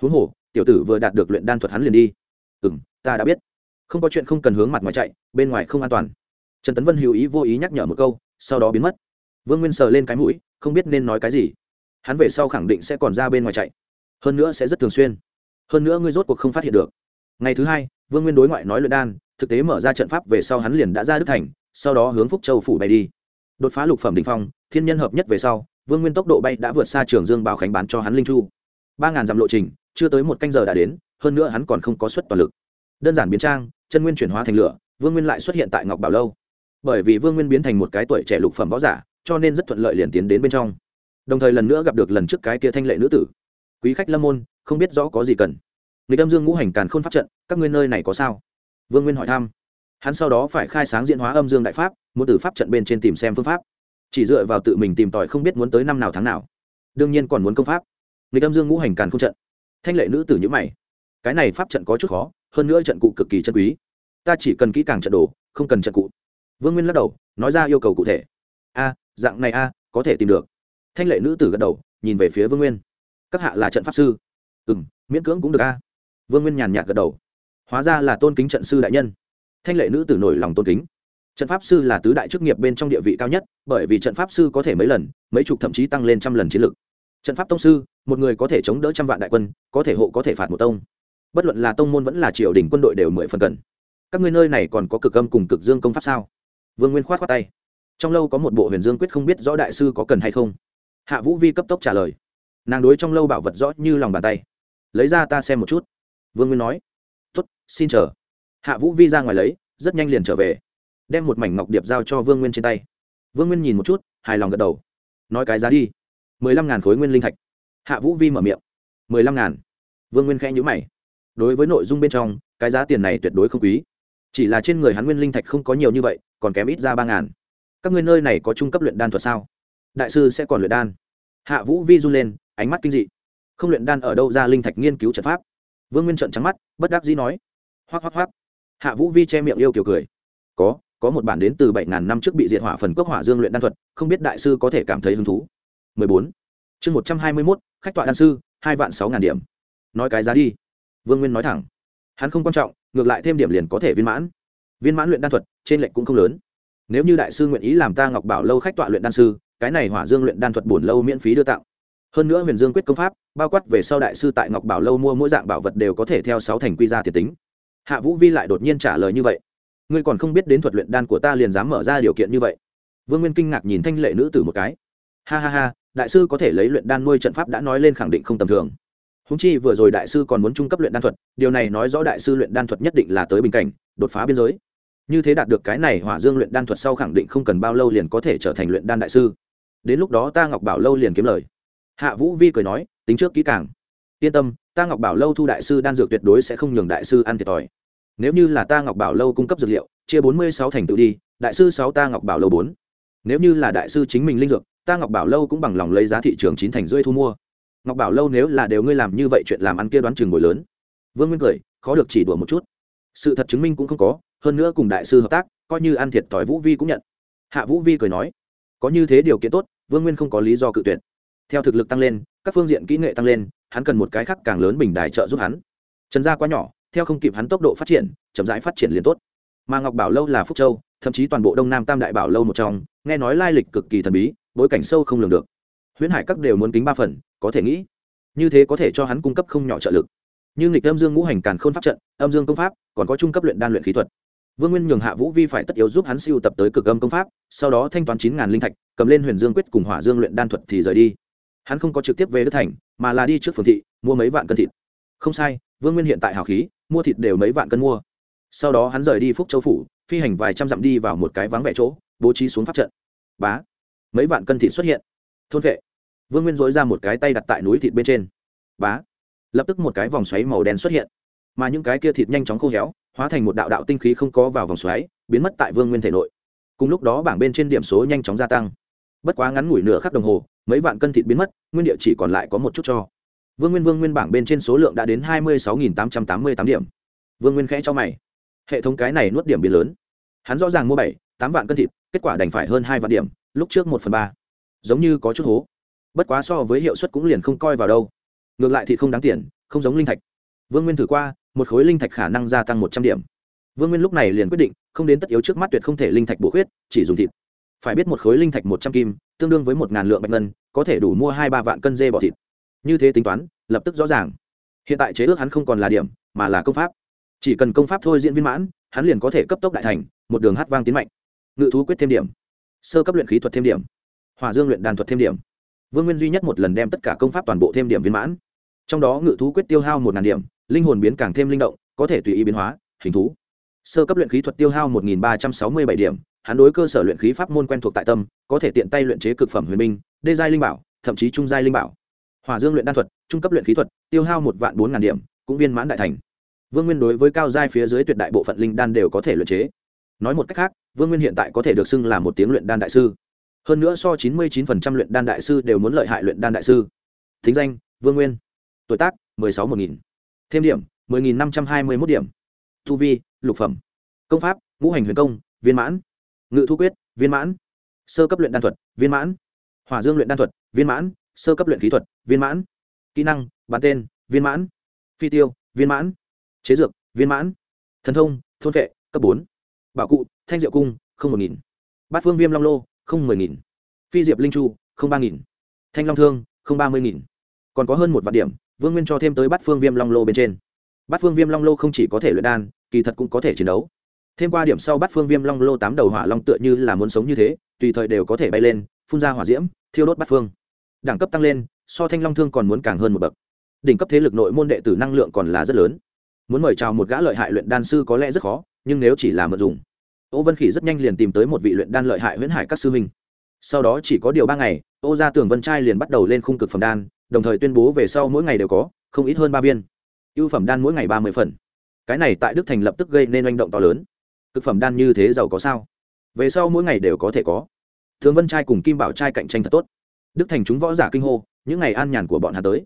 Huống hồ, tiểu tử vừa đạt được luyện đan thuật hắn liền đi. Ừ m ta đã biết. Không có chuyện không cần hướng mặt ngoài chạy, bên ngoài không an toàn. Trần tấn vân hữu ý vô ý nhắc nhở một câu, sau đó biến mất. Vương nguyên sờ lên cái mũi, không biết nên nói cái gì. Hắn về sau khẳng định sẽ còn ra bên ngoài chạy. Hơn nữa sẽ rất thường xuyên. Hơn nữa ngươi rốt cuộc không phát hiện được. Ngày thứ hai, vương nguyên đối ngoại nói luyện đan, thực tế mở ra trận pháp về sau hắn liền đã ra đức thành, sau đó hướng phúc châu phủ bay đi đột phá lục phẩm đình phong, thiên nhân hợp nhất về sau, vương nguyên tốc độ bay đã vượt xa trường dương bảo khánh bán cho hắn linh chu. Ba ngàn dặm lộ trình, chưa tới một canh giờ đã đến, hơn nữa hắn còn không có suất toàn lực. Đơn giản biến trang, chân nguyên chuyển hóa thành lửa, vương nguyên lại xuất hiện tại ngọc bảo lâu. Bởi vì vương nguyên biến thành một cái tuổi trẻ lục phẩm võ giả, cho nên rất thuận lợi liền tiến đến bên trong. Đồng thời lần nữa gặp được lần trước cái kia thanh lệ nữ tử. Quý khách lâm môn, không biết rõ có gì cần. Người âm dương ngũ hành càn khôn pháp trận, các ngươi nơi này có sao? Vương nguyên hỏi thăm hắn sau đó phải khai sáng diễn hóa âm dương đại pháp, muốn từ pháp trận bên trên tìm xem phương pháp. Chỉ dựa vào tự mình tìm tòi không biết muốn tới năm nào tháng nào. Đương nhiên còn muốn công pháp. Người âm dương ngũ hành càn không trận. Thanh lệ nữ tử nhữ mày. Cái này pháp trận có chút khó, hơn nữa trận cụ cực kỳ chân quý. Ta chỉ cần kỹ càng trận đồ, không cần trận cụ. Vương nguyên lắc đầu, nói ra yêu cầu cụ thể. A, dạng này a, có thể tìm được. Thanh lệ nữ tử gật đầu, nhìn về phía vương nguyên. Các hạ là trận pháp sư. Ừ m miễn cưỡng cũng được a. Vương nguyên nhàn nhạt gật đầu. Hóa ra là tôn kính trận sư đại nhân thanh lệ nữ tử nổi lòng tôn kính. Trận pháp sư là tứ đại chức nghiệp bên trong địa vị cao nhất, bởi vì trận pháp sư có thể mấy lần, mấy chục thậm chí tăng lên trăm lần chiến lược trận pháp tông sư, một người có thể chống đỡ trăm vạn đại quân, có thể hộ có thể phạt một tông. Bất luận là tông môn vẫn là triều đình quân đội đều mười phần cần. Các ngươi nơi này còn có cực âm cùng cực dương công pháp sao? Vương nguyên khoát khoát tay. Trong lâu có một bộ huyền dương quyết không biết rõ đại sư có cần hay không. Hạ vũ vi cấp tốc trả lời. Nàng đối trong lâu bảo vật rõ như lòng bàn tay. Lấy ra ta xem một chút. Vương nguyên nói. Tuất xin chờ hạ vũ vi ra ngoài lấy, rất nhanh liền trở về. Đem một mảnh ngọc điệp giao cho vương nguyên trên tay. Vương nguyên nhìn một chút, hài lòng gật đầu. Nói cái giá đi. mười lăm ngàn khối nguyên linh thạch. Hạ vũ vi mở miệng. mười lăm ngàn. Vương nguyên khẽ nhữ mày. Đối với nội dung bên trong, cái giá tiền này tuyệt đối không quý. Chỉ là trên người hắn nguyên linh thạch không có nhiều như vậy, còn kém ít ra ba ngàn. Các ngươi nơi này có trung cấp luyện đan thuật sao? Đại sư sẽ còn luyện đan. Hạ vũ vi run lên, ánh mắt kinh dị. Không luyện đan ở đâu ra linh thạch nghiên cứu trận pháp? Vương nguyên trận trắng mắt, bất đắc dĩ nói. Hoác hoác hoác hạ vũ vi che miệng yêu kiểu cười. Có có một bản đến từ bảy ngàn năm trước bị diệt hỏa phần cốc hỏa dương luyện đan thuật không biết đại sư có thể cảm thấy hứng thú. 14. chương 121, khách tọa đan sư hai vạn sáu ngàn điểm. Nói cái giá đi. Vương nguyên nói thẳng. Hắn không quan trọng ngược lại thêm điểm liền có thể viên mãn. Viên mãn luyện đan thuật trên lệnh cũng không lớn. Nếu như đại sư nguyện ý làm ta ngọc bảo lâu khách tọa luyện đan sư cái này hỏa dương luyện đan thuật bổn lâu miễn phí đưa tặng. Hơn nữa huyền dương quyết công pháp bao quát về sau đại sư tại ngọc bảo lâu mua mỗi dạng bảo vật đều có thể theo sáu thành quy ra tiền tính hạ vũ vi lại đột nhiên trả lời như vậy. Ngươi còn không biết đến thuật luyện đan của ta liền dám mở ra điều kiện như vậy. Vương nguyên kinh ngạc nhìn thanh lệ nữ tử một cái. Ha ha ha, đại sư có thể lấy luyện đan nuôi trận pháp đã nói lên khẳng định không tầm thường. Húng chi vừa rồi đại sư còn muốn trung cấp luyện đan thuật, điều này nói rõ đại sư luyện đan thuật nhất định là tới bình cảnh, đột phá biên giới. Như thế đạt được cái này hỏa dương luyện đan thuật sau khẳng định không cần bao lâu liền có thể trở thành luyện đan đại sư. Đến lúc đó ta ngọc bảo lâu liền kiếm lời. Hạ vũ vi cười nói, tính trước kỹ càng. Yên tâm, ta ngọc bảo lâu thu đại sư đan dược tuyệt đối sẽ không nhường đại sư ăn thiệt thòi nếu như là ta ngọc bảo lâu cung cấp dược liệu, chia bốn mươi sáu thành tự đi, đại sư sáu ta ngọc bảo lâu bốn. Nếu như là đại sư chính mình linh dược, ta ngọc bảo lâu cũng bằng lòng lấy giá thị trường chín thành rưỡi thu mua. Ngọc bảo lâu nếu là đều ngươi làm như vậy chuyện làm ăn kia đoán chừng bồi lớn. Vương nguyên cười, khó được chỉ đùa một chút. Sự thật chứng minh cũng không có, hơn nữa cùng đại sư hợp tác, coi như ăn thiệt thòi vũ vi cũng nhận. Hạ vũ vi cười nói, có như thế điều kiện tốt, vương nguyên không có lý do cự tuyệt. Theo thực lực tăng lên, các phương diện kỹ nghệ tăng lên, hắn cần một cái khác càng lớn bình đài trợ giúp hắn. Trần gia quá nhỏ theo không kịp hắn tốc độ phát triển, chậm rãi phát triển liền tốt. Mà ngọc bảo lâu là phúc châu, thậm chí toàn bộ đông nam tam đại bảo lâu một trong, nghe nói lai lịch cực kỳ thần bí, bối cảnh sâu không lường được. Huyễn hải các đều muốn kính ba phần, có thể nghĩ, như thế có thể cho hắn cung cấp không nhỏ trợ lực. Như nghịch âm dương ngũ hành càn khôn pháp trận, âm dương công pháp, còn có trung cấp luyện đan luyện khí thuật. Vương nguyên nhường hạ vũ vi phải tất yếu giúp hắn siêu tập tới cực âm công pháp, sau đó thanh toán chín ngàn linh thạch, cầm lên huyền dương quyết cùng hỏa dương luyện đan thuật thì rời đi. Hắn không có trực tiếp về đức thành, mà là đi trước phường thị, mua mấy vạn cân thịt. Không sai, vương nguyên hiện tại hào khí mua thịt đều mấy vạn cân mua. Sau đó hắn rời đi phúc châu phủ, phi hành vài trăm dặm đi vào một cái vắng vẻ chỗ, bố trí xuống pháp trận. Bá, mấy vạn cân thịt xuất hiện. Thôn vệ. Vương nguyên dối ra một cái tay đặt tại núi thịt bên trên. Bá, lập tức một cái vòng xoáy màu đen xuất hiện. Mà những cái kia thịt nhanh chóng khô héo, hóa thành một đạo đạo tinh khí không có vào vòng xoáy, biến mất tại vương nguyên thể nội. Cùng lúc đó bảng bên trên điểm số nhanh chóng gia tăng. Bất quá ngắn ngủi nửa khắc đồng hồ, mấy vạn cân thịt biến mất, nguyên địa chỉ còn lại có một chút cho vương nguyên vương nguyên bảng bên trên số lượng đã đến hai mươi sáu tám trăm tám mươi tám điểm. Vương nguyên khẽ cho mày. Hệ thống cái này nuốt điểm biến lớn. Hắn rõ ràng mua bảy, tám vạn cân thịt, kết quả đành phải hơn hai vạn điểm, lúc trước một phần ba. Giống như có chút hố. Bất quá so với hiệu suất cũng liền không coi vào đâu. Ngược lại thì không đáng tiền, không giống linh thạch. Vương nguyên thử qua, một khối linh thạch khả năng gia tăng một trăm điểm. Vương nguyên lúc này liền quyết định, không đến tất yếu trước mắt tuyệt không thể linh thạch bổ khuyết, chỉ dùng thịt. Phải biết một khối linh thạch một trăm kim, tương đương với một ngàn lượng bạch ngân, có thể đủ mua hai ba vạn cân dê bỏ thịt như thế tính toán, lập tức rõ ràng. Hiện tại chế ước hắn không còn là điểm, mà là công pháp. Chỉ cần công pháp thôi diễn viên mãn, hắn liền có thể cấp tốc đại thành, một đường hát vang tiến mạnh. Ngự thú quyết thêm điểm. Sơ cấp luyện khí thuật thêm điểm. Hòa dương luyện đàn thuật thêm điểm. Vương nguyên duy nhất một lần đem tất cả công pháp toàn bộ thêm điểm viên mãn. Trong đó ngự thú quyết tiêu hao một điểm, linh hồn biến càng thêm linh động, có thể tùy ý biến hóa, hình thú. Sơ cấp luyện khí thuật tiêu hao một ba trăm sáu mươi bảy điểm, hắn đối cơ sở luyện khí pháp môn quen thuộc tại tâm, có thể tiện tay luyện chế cực phẩm huyền minh đê giai linh bảo, thậm chí trung giai linh bảo hòa dương luyện đan thuật, trung cấp luyện khí thuật, tiêu hao một vạn bốn ngàn điểm, cũng viên mãn đại thành. Vương nguyên đối với cao giai phía dưới tuyệt đại bộ phận linh đan đều có thể luyện chế. Nói một cách khác, vương nguyên hiện tại có thể được xưng là một tiếng luyện đan đại sư. Hơn nữa so chín mươi 99% luyện đan đại sư đều muốn lợi hại luyện đan đại sư. Thính danh, vương nguyên. Tuổi tác, mười sáu một nghìn. Thêm điểm, mười nghìn năm trăm hai mươi mốt điểm. Thu vi, lục phẩm. Công pháp, ngũ hành huyền công, viên mãn. Ngự thu quyết, viên mãn. Sơ cấp luyện đan thuật, viên mãn. Hỏa dương luyện đan thuật, viên mãn sơ cấp luyện khí thuật, viên mãn. Kỹ năng bán tên, viên mãn. Phi tiêu, viên mãn. Chế dược, viên mãn. Thần thông, thôn vệ, cấp bốn. Bảo cụ, thanh diệu cung, không một nghìn. Bát phương viêm long lô, không mười nghìn. Phi diệp linh chu, không ba nghìn. Thanh long thương, không ba mươi nghìn. Còn có hơn một vạn điểm, vương nguyên cho thêm tới bát phương viêm long lô bên trên. Bát phương viêm long lô không chỉ có thể luyện đan, kỳ thật cũng có thể chiến đấu. Thêm qua điểm sau bát phương viêm long lô tám đầu hỏa long tựa như là muốn sống như thế, tùy thời đều có thể bay lên, phun ra hỏa diễm, thiêu đốt bát phương đẳng cấp tăng lên, so thanh long thương còn muốn càng hơn một bậc. Đỉnh cấp thế lực nội môn đệ tử năng lượng còn là rất lớn. Muốn mời chào một gã lợi hại luyện đan sư có lẽ rất khó, nhưng nếu chỉ là mượn dùng, ô vân khỉ rất nhanh liền tìm tới một vị luyện đan lợi hại huyễn hải các sư huynh. Sau đó chỉ có điều ba ngày, ô gia tường vân trai liền bắt đầu lên khung cực phẩm đan, đồng thời tuyên bố về sau mỗi ngày đều có, không ít hơn ba viên. Ưu phẩm đan mỗi ngày ba mươi phần. Cái này tại đức thành lập tức gây nên manh động to lớn. Cực phẩm đan như thế giàu có sao? Về sau mỗi ngày đều có thể có. Thường vân trai cùng kim bảo trai cạnh tranh thật tốt đức thành chúng võ giả kinh hô, những ngày an nhàn của bọn hà tới.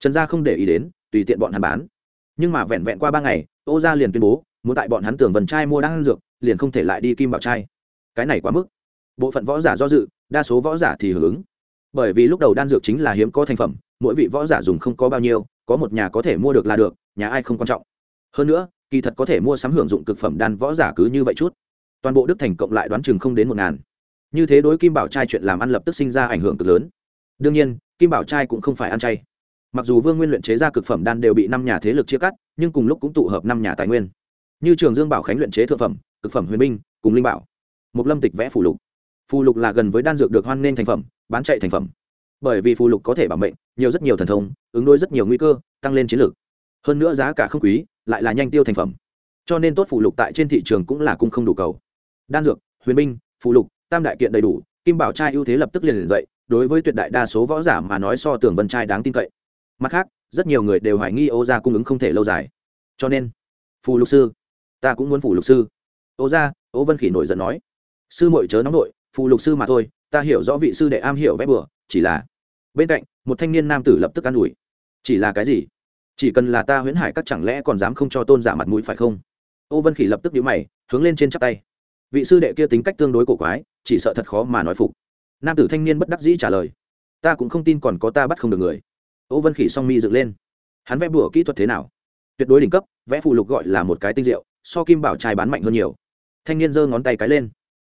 Trần gia không để ý đến, tùy tiện bọn hắn bán. Nhưng mà vẹn vẹn qua ba ngày ô gia liền tuyên bố, muốn tại bọn hắn tưởng vần trai mua đan dược, liền không thể lại đi kim bảo trai cái này quá mức. Bộ phận võ giả do dự, đa số võ giả thì hưởng ứng. Bởi vì lúc đầu đan dược chính là hiếm có thành phẩm, mỗi vị võ giả dùng không có bao nhiêu, có một nhà có thể mua được là được, nhà ai không quan trọng. Hơn nữa, kỳ thật có thể mua sắm hưởng dụng cực phẩm đan võ giả cứ như vậy chút. Toàn bộ đức thành cộng lại đoán chừng không đến một ngàn như thế đối kim bảo trai chuyện làm ăn lập tức sinh ra ảnh hưởng cực lớn. Đương nhiên, kim bảo trai cũng không phải ăn chay. Mặc dù vương nguyên luyện chế ra cực phẩm đan đều bị năm nhà thế lực chia cắt, nhưng cùng lúc cũng tụ hợp năm nhà tài nguyên. Như trường dương bảo khánh luyện chế thượng phẩm, cực phẩm huyền minh cùng linh bảo một lâm tịch vẽ phù lục. Phù lục là gần với đan dược được hoan nghênh thành phẩm, bán chạy thành phẩm. Bởi vì phù lục có thể bảo mệnh, nhiều rất nhiều thần thông, ứng đối rất nhiều nguy cơ, tăng lên chiến lược. Hơn nữa giá cả không quý, lại là nhanh tiêu thành phẩm. Cho nên tốt phù lục tại trên thị trường cũng là cung không đủ cầu. Đan dược, huyền binh, phù lục tam đại kiện đầy đủ, kim bảo trai ưu thế lập tức liền liền dậy, đối với tuyệt đại đa số võ giả mà nói so tưởng vân trai đáng tin cậy. Mặt khác, rất nhiều người đều hoài nghi ô gia cung ứng không thể lâu dài. Cho nên, phù lục sư, ta cũng muốn phù lục sư. Ô gia, ô vân khỉ nổi giận nói, sư muội chớ nóng nội, phù lục sư mà thôi, ta hiểu rõ vị sư đệ am hiểu vẽ bừa, chỉ là bên cạnh, một thanh niên nam tử lập tức an ủi, chỉ là cái gì? Chỉ cần là ta huyễn hải các chẳng lẽ còn dám không cho tôn giả mặt mũi phải không? Ô vân khỉ lập tức nhíu mày, hướng lên trên chắp tay vị sư đệ kia tính cách tương đối cổ quái, chỉ sợ thật khó mà nói phục. Nam tử thanh niên bất đắc dĩ trả lời, ta cũng không tin còn có ta bắt không được người. Ô vân khỉ song mi dựng lên. Hắn vẽ bùa kỹ thuật thế nào? Tuyệt đối đỉnh cấp, vẽ phù lục gọi là một cái tinh diệu, so kim bảo trai bán mạnh hơn nhiều. Thanh niên giơ ngón tay cái lên.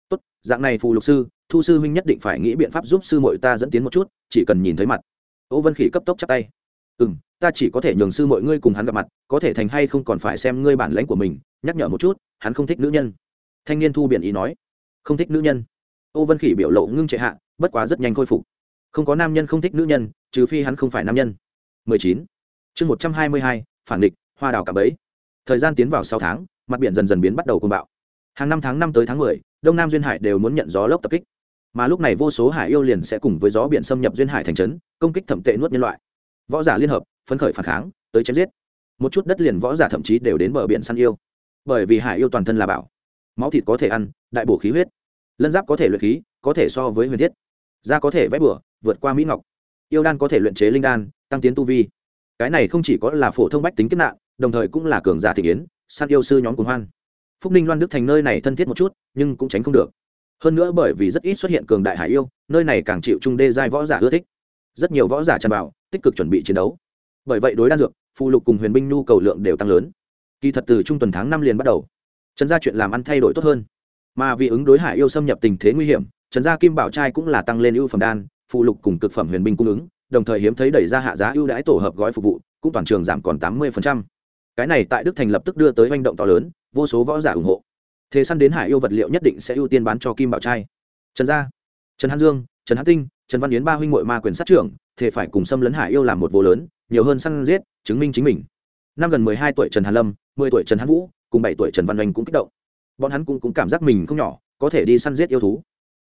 Tốt, dạng này phù lục sư, thu sư huynh nhất định phải nghĩ biện pháp giúp sư mội ta dẫn tiến một chút, chỉ cần nhìn thấy mặt. Ô vân khỉ cấp tốc chắp tay. Ừ m ta chỉ có thể nhường sư mọi ngươi cùng hắn gặp mặt, có thể thành hay không còn phải xem ngươi bản lãnh của mình, nhắc nhở một chút, hắn không thích nữ nhân thanh niên thu biện ý nói không thích nữ nhân. Ô vân khỉ biểu lộ ngưng trệ hạ bất quá rất nhanh khôi phục. Không có nam nhân không thích nữ nhân trừ phi hắn không phải nam nhân. 19. chương 122, phản địch hoa đào cả bấy thời gian tiến vào sáu tháng mặt biển dần dần biến bắt đầu côn bạo. Hàng năm tháng năm tới tháng 10, đông nam duyên hải đều muốn nhận gió lốc tập kích. Mà lúc này vô số hải yêu liền sẽ cùng với gió biển xâm nhập duyên hải thành trấn công kích thẩm tệ nuốt nhân loại. Võ giả liên hợp phấn khởi phản kháng tới chém giết. Một chút đất liền võ giả thậm chí đều đến bờ biển săn yêu. Bởi vì hải yêu toàn thân là bảo máu thịt có thể ăn đại bổ khí huyết. Lân giáp có thể luyện khí có thể so với huyền thiết. Da có thể vẽ bửa vượt qua mỹ ngọc. Yêu đan có thể luyện chế linh đan tăng tiến tu vi. Cái này không chỉ có là phổ thông bách tính kiếp nạn đồng thời cũng là cường giả thị yến, săn yêu sư nhóm cùng hoan. Phúc ninh loan đức thành nơi này thân thiết một chút nhưng cũng tránh không được. Hơn nữa bởi vì rất ít xuất hiện cường đại hải yêu nơi này càng chịu trung đê giai võ giả ưa thích. Rất nhiều võ giả tràn vào tích cực chuẩn bị chiến đấu. Bởi vậy đối đan dược phụ lục cùng huyền binh nhu cầu lượng đều tăng lớn. Kỳ thật từ trung tuần tháng năm liền bắt đầu trần gia chuyện làm ăn thay đổi tốt hơn. Mà vì ứng đối hải yêu xâm nhập tình thế nguy hiểm, trần gia kim bảo trai cũng là tăng lên ưu phẩm đan phụ lục cùng cực phẩm huyền binh cung ứng, đồng thời hiếm thấy đẩy ra hạ giá ưu đãi tổ hợp gói phục vụ, cũng toàn trường giảm còn tám mươi cái này tại đức thành lập tức đưa tới manh động to lớn, vô số võ giả ủng hộ. Thế săn đến hải yêu vật liệu nhất định sẽ ưu tiên bán cho kim bảo trai. Trần gia, trần hán dương, trần hán tinh, trần văn yến ba huynh ngội ma quyền sát trưởng thể phải cùng xâm lấn hải yêu làm một vô lớn, nhiều hơn săn giết, chứng minh chính mình. Năm gần mười hai tuổi trần hàn lâm, mười tuổi trần hán vũ cùng bảy tuổi trần văn oanh cũng kích động. Bọn hắn cũng, cũng cảm giác mình không nhỏ có thể đi săn giết yêu thú.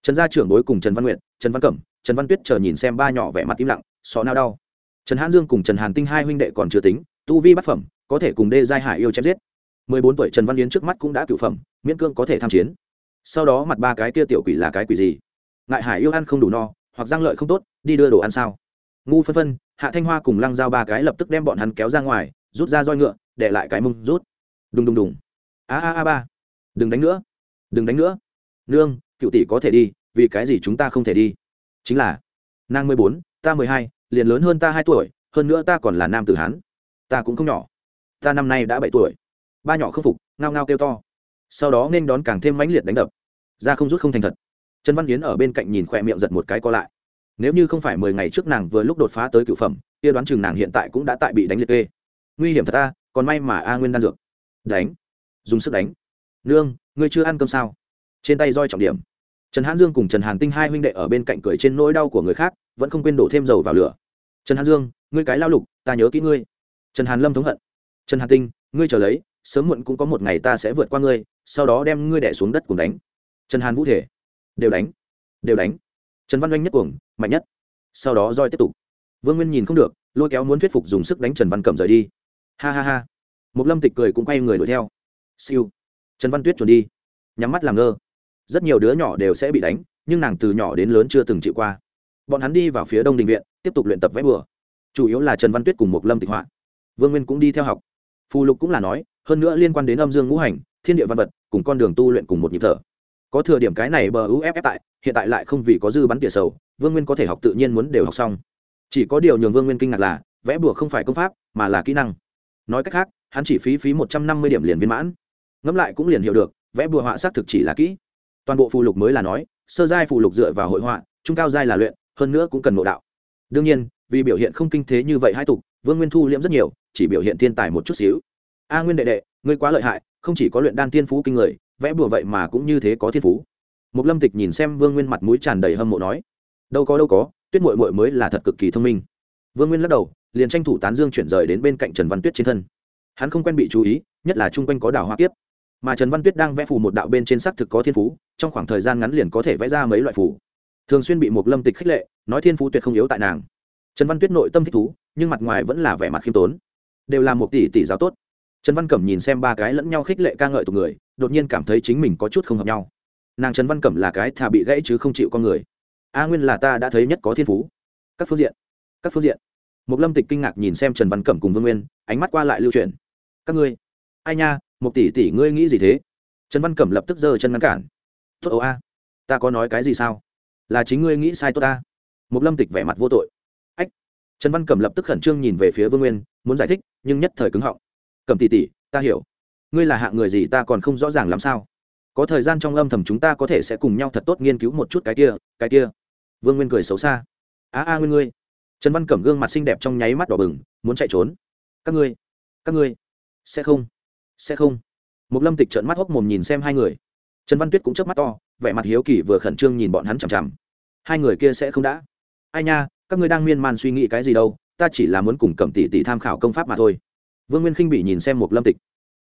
Trần gia trưởng đối cùng trần văn nguyện trần văn cẩm trần văn tuyết chờ nhìn xem ba nhỏ vẻ mặt im lặng sọ nao đau. Trần hán dương cùng trần hàn tinh hai huynh đệ còn chưa tính tu vi bát phẩm có thể cùng đê giai hải yêu chém giết. Mười bốn tuổi trần văn yến trước mắt cũng đã cựu phẩm miễn cương có thể tham chiến. Sau đó mặt ba cái kia tiểu quỷ là cái quỷ gì? Ngại hải yêu ăn không đủ no hoặc giang lợi không tốt đi đưa đồ ăn sao? Ngu phân phân hạ thanh hoa cùng lăng giao ba cái lập tức đem bọn hắn kéo ra ngoài rút ra roi ngựa để lại cái mông rút đùng đùng đùng. A a a ba. Đừng đánh nữa. Đừng đánh nữa. Nương, cựu tỷ có thể đi, vì cái gì chúng ta không thể đi? Chính là, nàng mười bốn, ta mười hai, liền lớn hơn ta hai tuổi, hơn nữa ta còn là nam tử hán. Ta cũng không nhỏ. Ta năm nay đã bảy tuổi. Ba nhỏ không phục, ngao ngao kêu to. Sau đó nên đón càng thêm mãnh liệt đánh đập. Ra không rút không thành thật. Trần văn yến ở bên cạnh nhìn khỏe miệng giật một cái co lại. Nếu như không phải mười ngày trước nàng vừa lúc đột phá tới cựu phẩm, kia đoán chừng nàng hiện tại cũng đã tại bị đánh liệt kê. Nguy hiểm thật ta, còn may mà a nguyên đan dược đánh. Dùng sức đánh. Nương, ngươi chưa ăn cơm sao? Trên tay roi trọng điểm. Trần hán dương cùng trần hàn tinh hai huynh đệ ở bên cạnh cười trên nỗi đau của người khác, vẫn không quên đổ thêm dầu vào lửa. Trần hán dương, ngươi cái lao lục, ta nhớ kỹ ngươi. Trần hàn lâm thống hận. Trần hàn tinh, ngươi chờ lấy, sớm muộn cũng có một ngày ta sẽ vượt qua ngươi, sau đó đem ngươi đẻ xuống đất cùng đánh. Trần hàn vũ thể. Đều đánh. Đều đánh. Trần văn oanh nhất cuồng, mạnh nhất. Sau đó roi tiếp tục. Vương nguyên nhìn không được, lôi kéo muốn thuyết phục dùng sức đánh trần văn cẩm rời đi. Ha ha ha một lâm tịch cười cũng quay người đuổi theo. Siêu. Trần văn tuyết chuẩn đi. Nhắm mắt làm ngơ. Rất nhiều đứa nhỏ đều sẽ bị đánh, nhưng nàng từ nhỏ đến lớn chưa từng chịu qua. Bọn hắn đi vào phía đông đình viện, tiếp tục luyện tập vẽ bừa. Chủ yếu là trần văn tuyết cùng một lâm tịch họa. Vương nguyên cũng đi theo học. Phù lục cũng là nói, hơn nữa liên quan đến âm dương ngũ hành, thiên địa văn vật, cùng con đường tu luyện cùng một nhịp thở. Có thừa điểm cái này bờ uff tại, hiện tại lại không vì có dư bắn tỉa sầu, vương nguyên có thể học tự nhiên muốn đều học xong. Chỉ có điều nhường vương nguyên kinh ngạc là, vẽ bùa không phải công pháp, mà là kỹ năng. Nói cách khác hắn chỉ phí phí một trăm năm mươi điểm liền viên mãn. Ngẫm lại cũng liền hiểu được, vẽ bùa họa xác thực chỉ là kỹ. Toàn bộ phù lục mới là nói, sơ giai phù lục dựa vào hội họa, trung cao giai là luyện, hơn nữa cũng cần nội đạo. Đương nhiên, vì biểu hiện không kinh thế như vậy hai tục, vương nguyên thu liễm rất nhiều, chỉ biểu hiện thiên tài một chút xíu. A nguyên đệ đệ, ngươi quá lợi hại, không chỉ có luyện đan thiên phú kinh người, vẽ bùa vậy mà cũng như thế có thiên phú. Một lâm tịch nhìn xem vương nguyên mặt mũi tràn đầy hâm mộ nói, đâu có đâu có, tuyết mội mội mới là thật cực kỳ thông minh. Vương nguyên lắc đầu, liền tranh thủ tán dương chuyển rời đến bên cạnh trần văn tuyết trên thân hắn không quen bị chú ý, nhất là chung quanh có đảo hoa kiếp. Mà trần văn tuyết đang vẽ phù một đạo bên trên xác thực có thiên phú, trong khoảng thời gian ngắn liền có thể vẽ ra mấy loại phù. Thường xuyên bị một lâm tịch khích lệ, nói thiên phú tuyệt không yếu tại nàng. Trần văn tuyết nội tâm thích thú, nhưng mặt ngoài vẫn là vẻ mặt khiêm tốn. Đều là một tỷ tỷ giáo tốt. Trần văn cẩm nhìn xem ba cái lẫn nhau khích lệ ca ngợi tụ người, đột nhiên cảm thấy chính mình có chút không hợp nhau. Nàng trần văn cẩm là cái thà bị gãy chứ không chịu con người. A nguyên là ta đã thấy nhất có thiên phú. Các phương diện. Các phương diện một lâm tịch kinh ngạc nhìn xem trần văn cẩm cùng vương nguyên, ánh mắt qua lại lưu truyền các ngươi, ai nha một tỷ tỷ ngươi nghĩ gì thế? Trần văn cẩm lập tức giơ chân ngăn cản. Tốt ấu a, ta có nói cái gì sao? Là chính ngươi nghĩ sai tốt ta. Một lâm tịch vẻ mặt vô tội. Ách. Trần văn cẩm lập tức khẩn trương nhìn về phía vương nguyên, muốn giải thích, nhưng nhất thời cứng họng. Cẩm tỷ tỷ, ta hiểu. Ngươi là hạng người gì ta còn không rõ ràng làm sao? Có thời gian trong âm thầm chúng ta có thể sẽ cùng nhau thật tốt nghiên cứu một chút cái kia cái kia. Vương nguyên cười xấu xa. A a nguyên ngươi trần văn cẩm gương mặt xinh đẹp trong nháy mắt đỏ bừng, muốn chạy trốn. Các ngươi các ngươi, sẽ không sẽ không. Một lâm tịch trợn mắt hốc mồm nhìn xem hai người. Trần văn tuyết cũng chớp mắt to, vẻ mặt hiếu kỳ vừa khẩn trương nhìn bọn hắn chằm chằm. Hai người kia sẽ không đã. Ai nha, các ngươi đang miên man suy nghĩ cái gì đâu, ta chỉ là muốn cùng cẩm tỷ tỷ tham khảo công pháp mà thôi. Vương nguyên khinh bị nhìn xem một lâm tịch.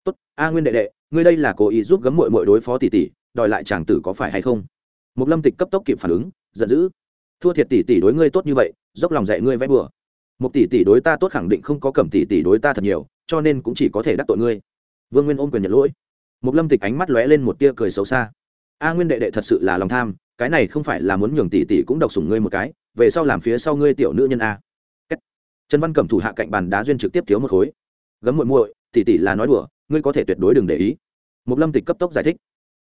Tốt, a nguyên đệ đệ, ngươi đây là cố ý giúp gấm mội mội đối phó tỷ tỷ, đòi lại chàng tử có phải hay không? Một lâm tịch cấp tốc kịp phản ứng, giận dữ thua thiệt tỷ tỷ đối ngươi tốt như vậy, dốc lòng dạy ngươi vẽ bừa. Một tỷ tỷ đối ta tốt khẳng định không có cẩm tỷ tỷ đối ta thật nhiều, cho nên cũng chỉ có thể đắc tội ngươi. Vương nguyên ôm quyền nhận lỗi. Một lâm tịch ánh mắt lóe lên một tia cười xấu xa. A nguyên đệ đệ thật sự là lòng tham, cái này không phải là muốn nhường tỷ tỷ cũng độc sủng ngươi một cái, về sau làm phía sau ngươi tiểu nữ nhân a. Trần văn cẩm thủ hạ cạnh bàn đá duyên trực tiếp thiếu một khối. Gấm muội muội, tỷ tỷ là nói đùa, ngươi có thể tuyệt đối đừng để ý. Một lâm tịch cấp tốc giải thích.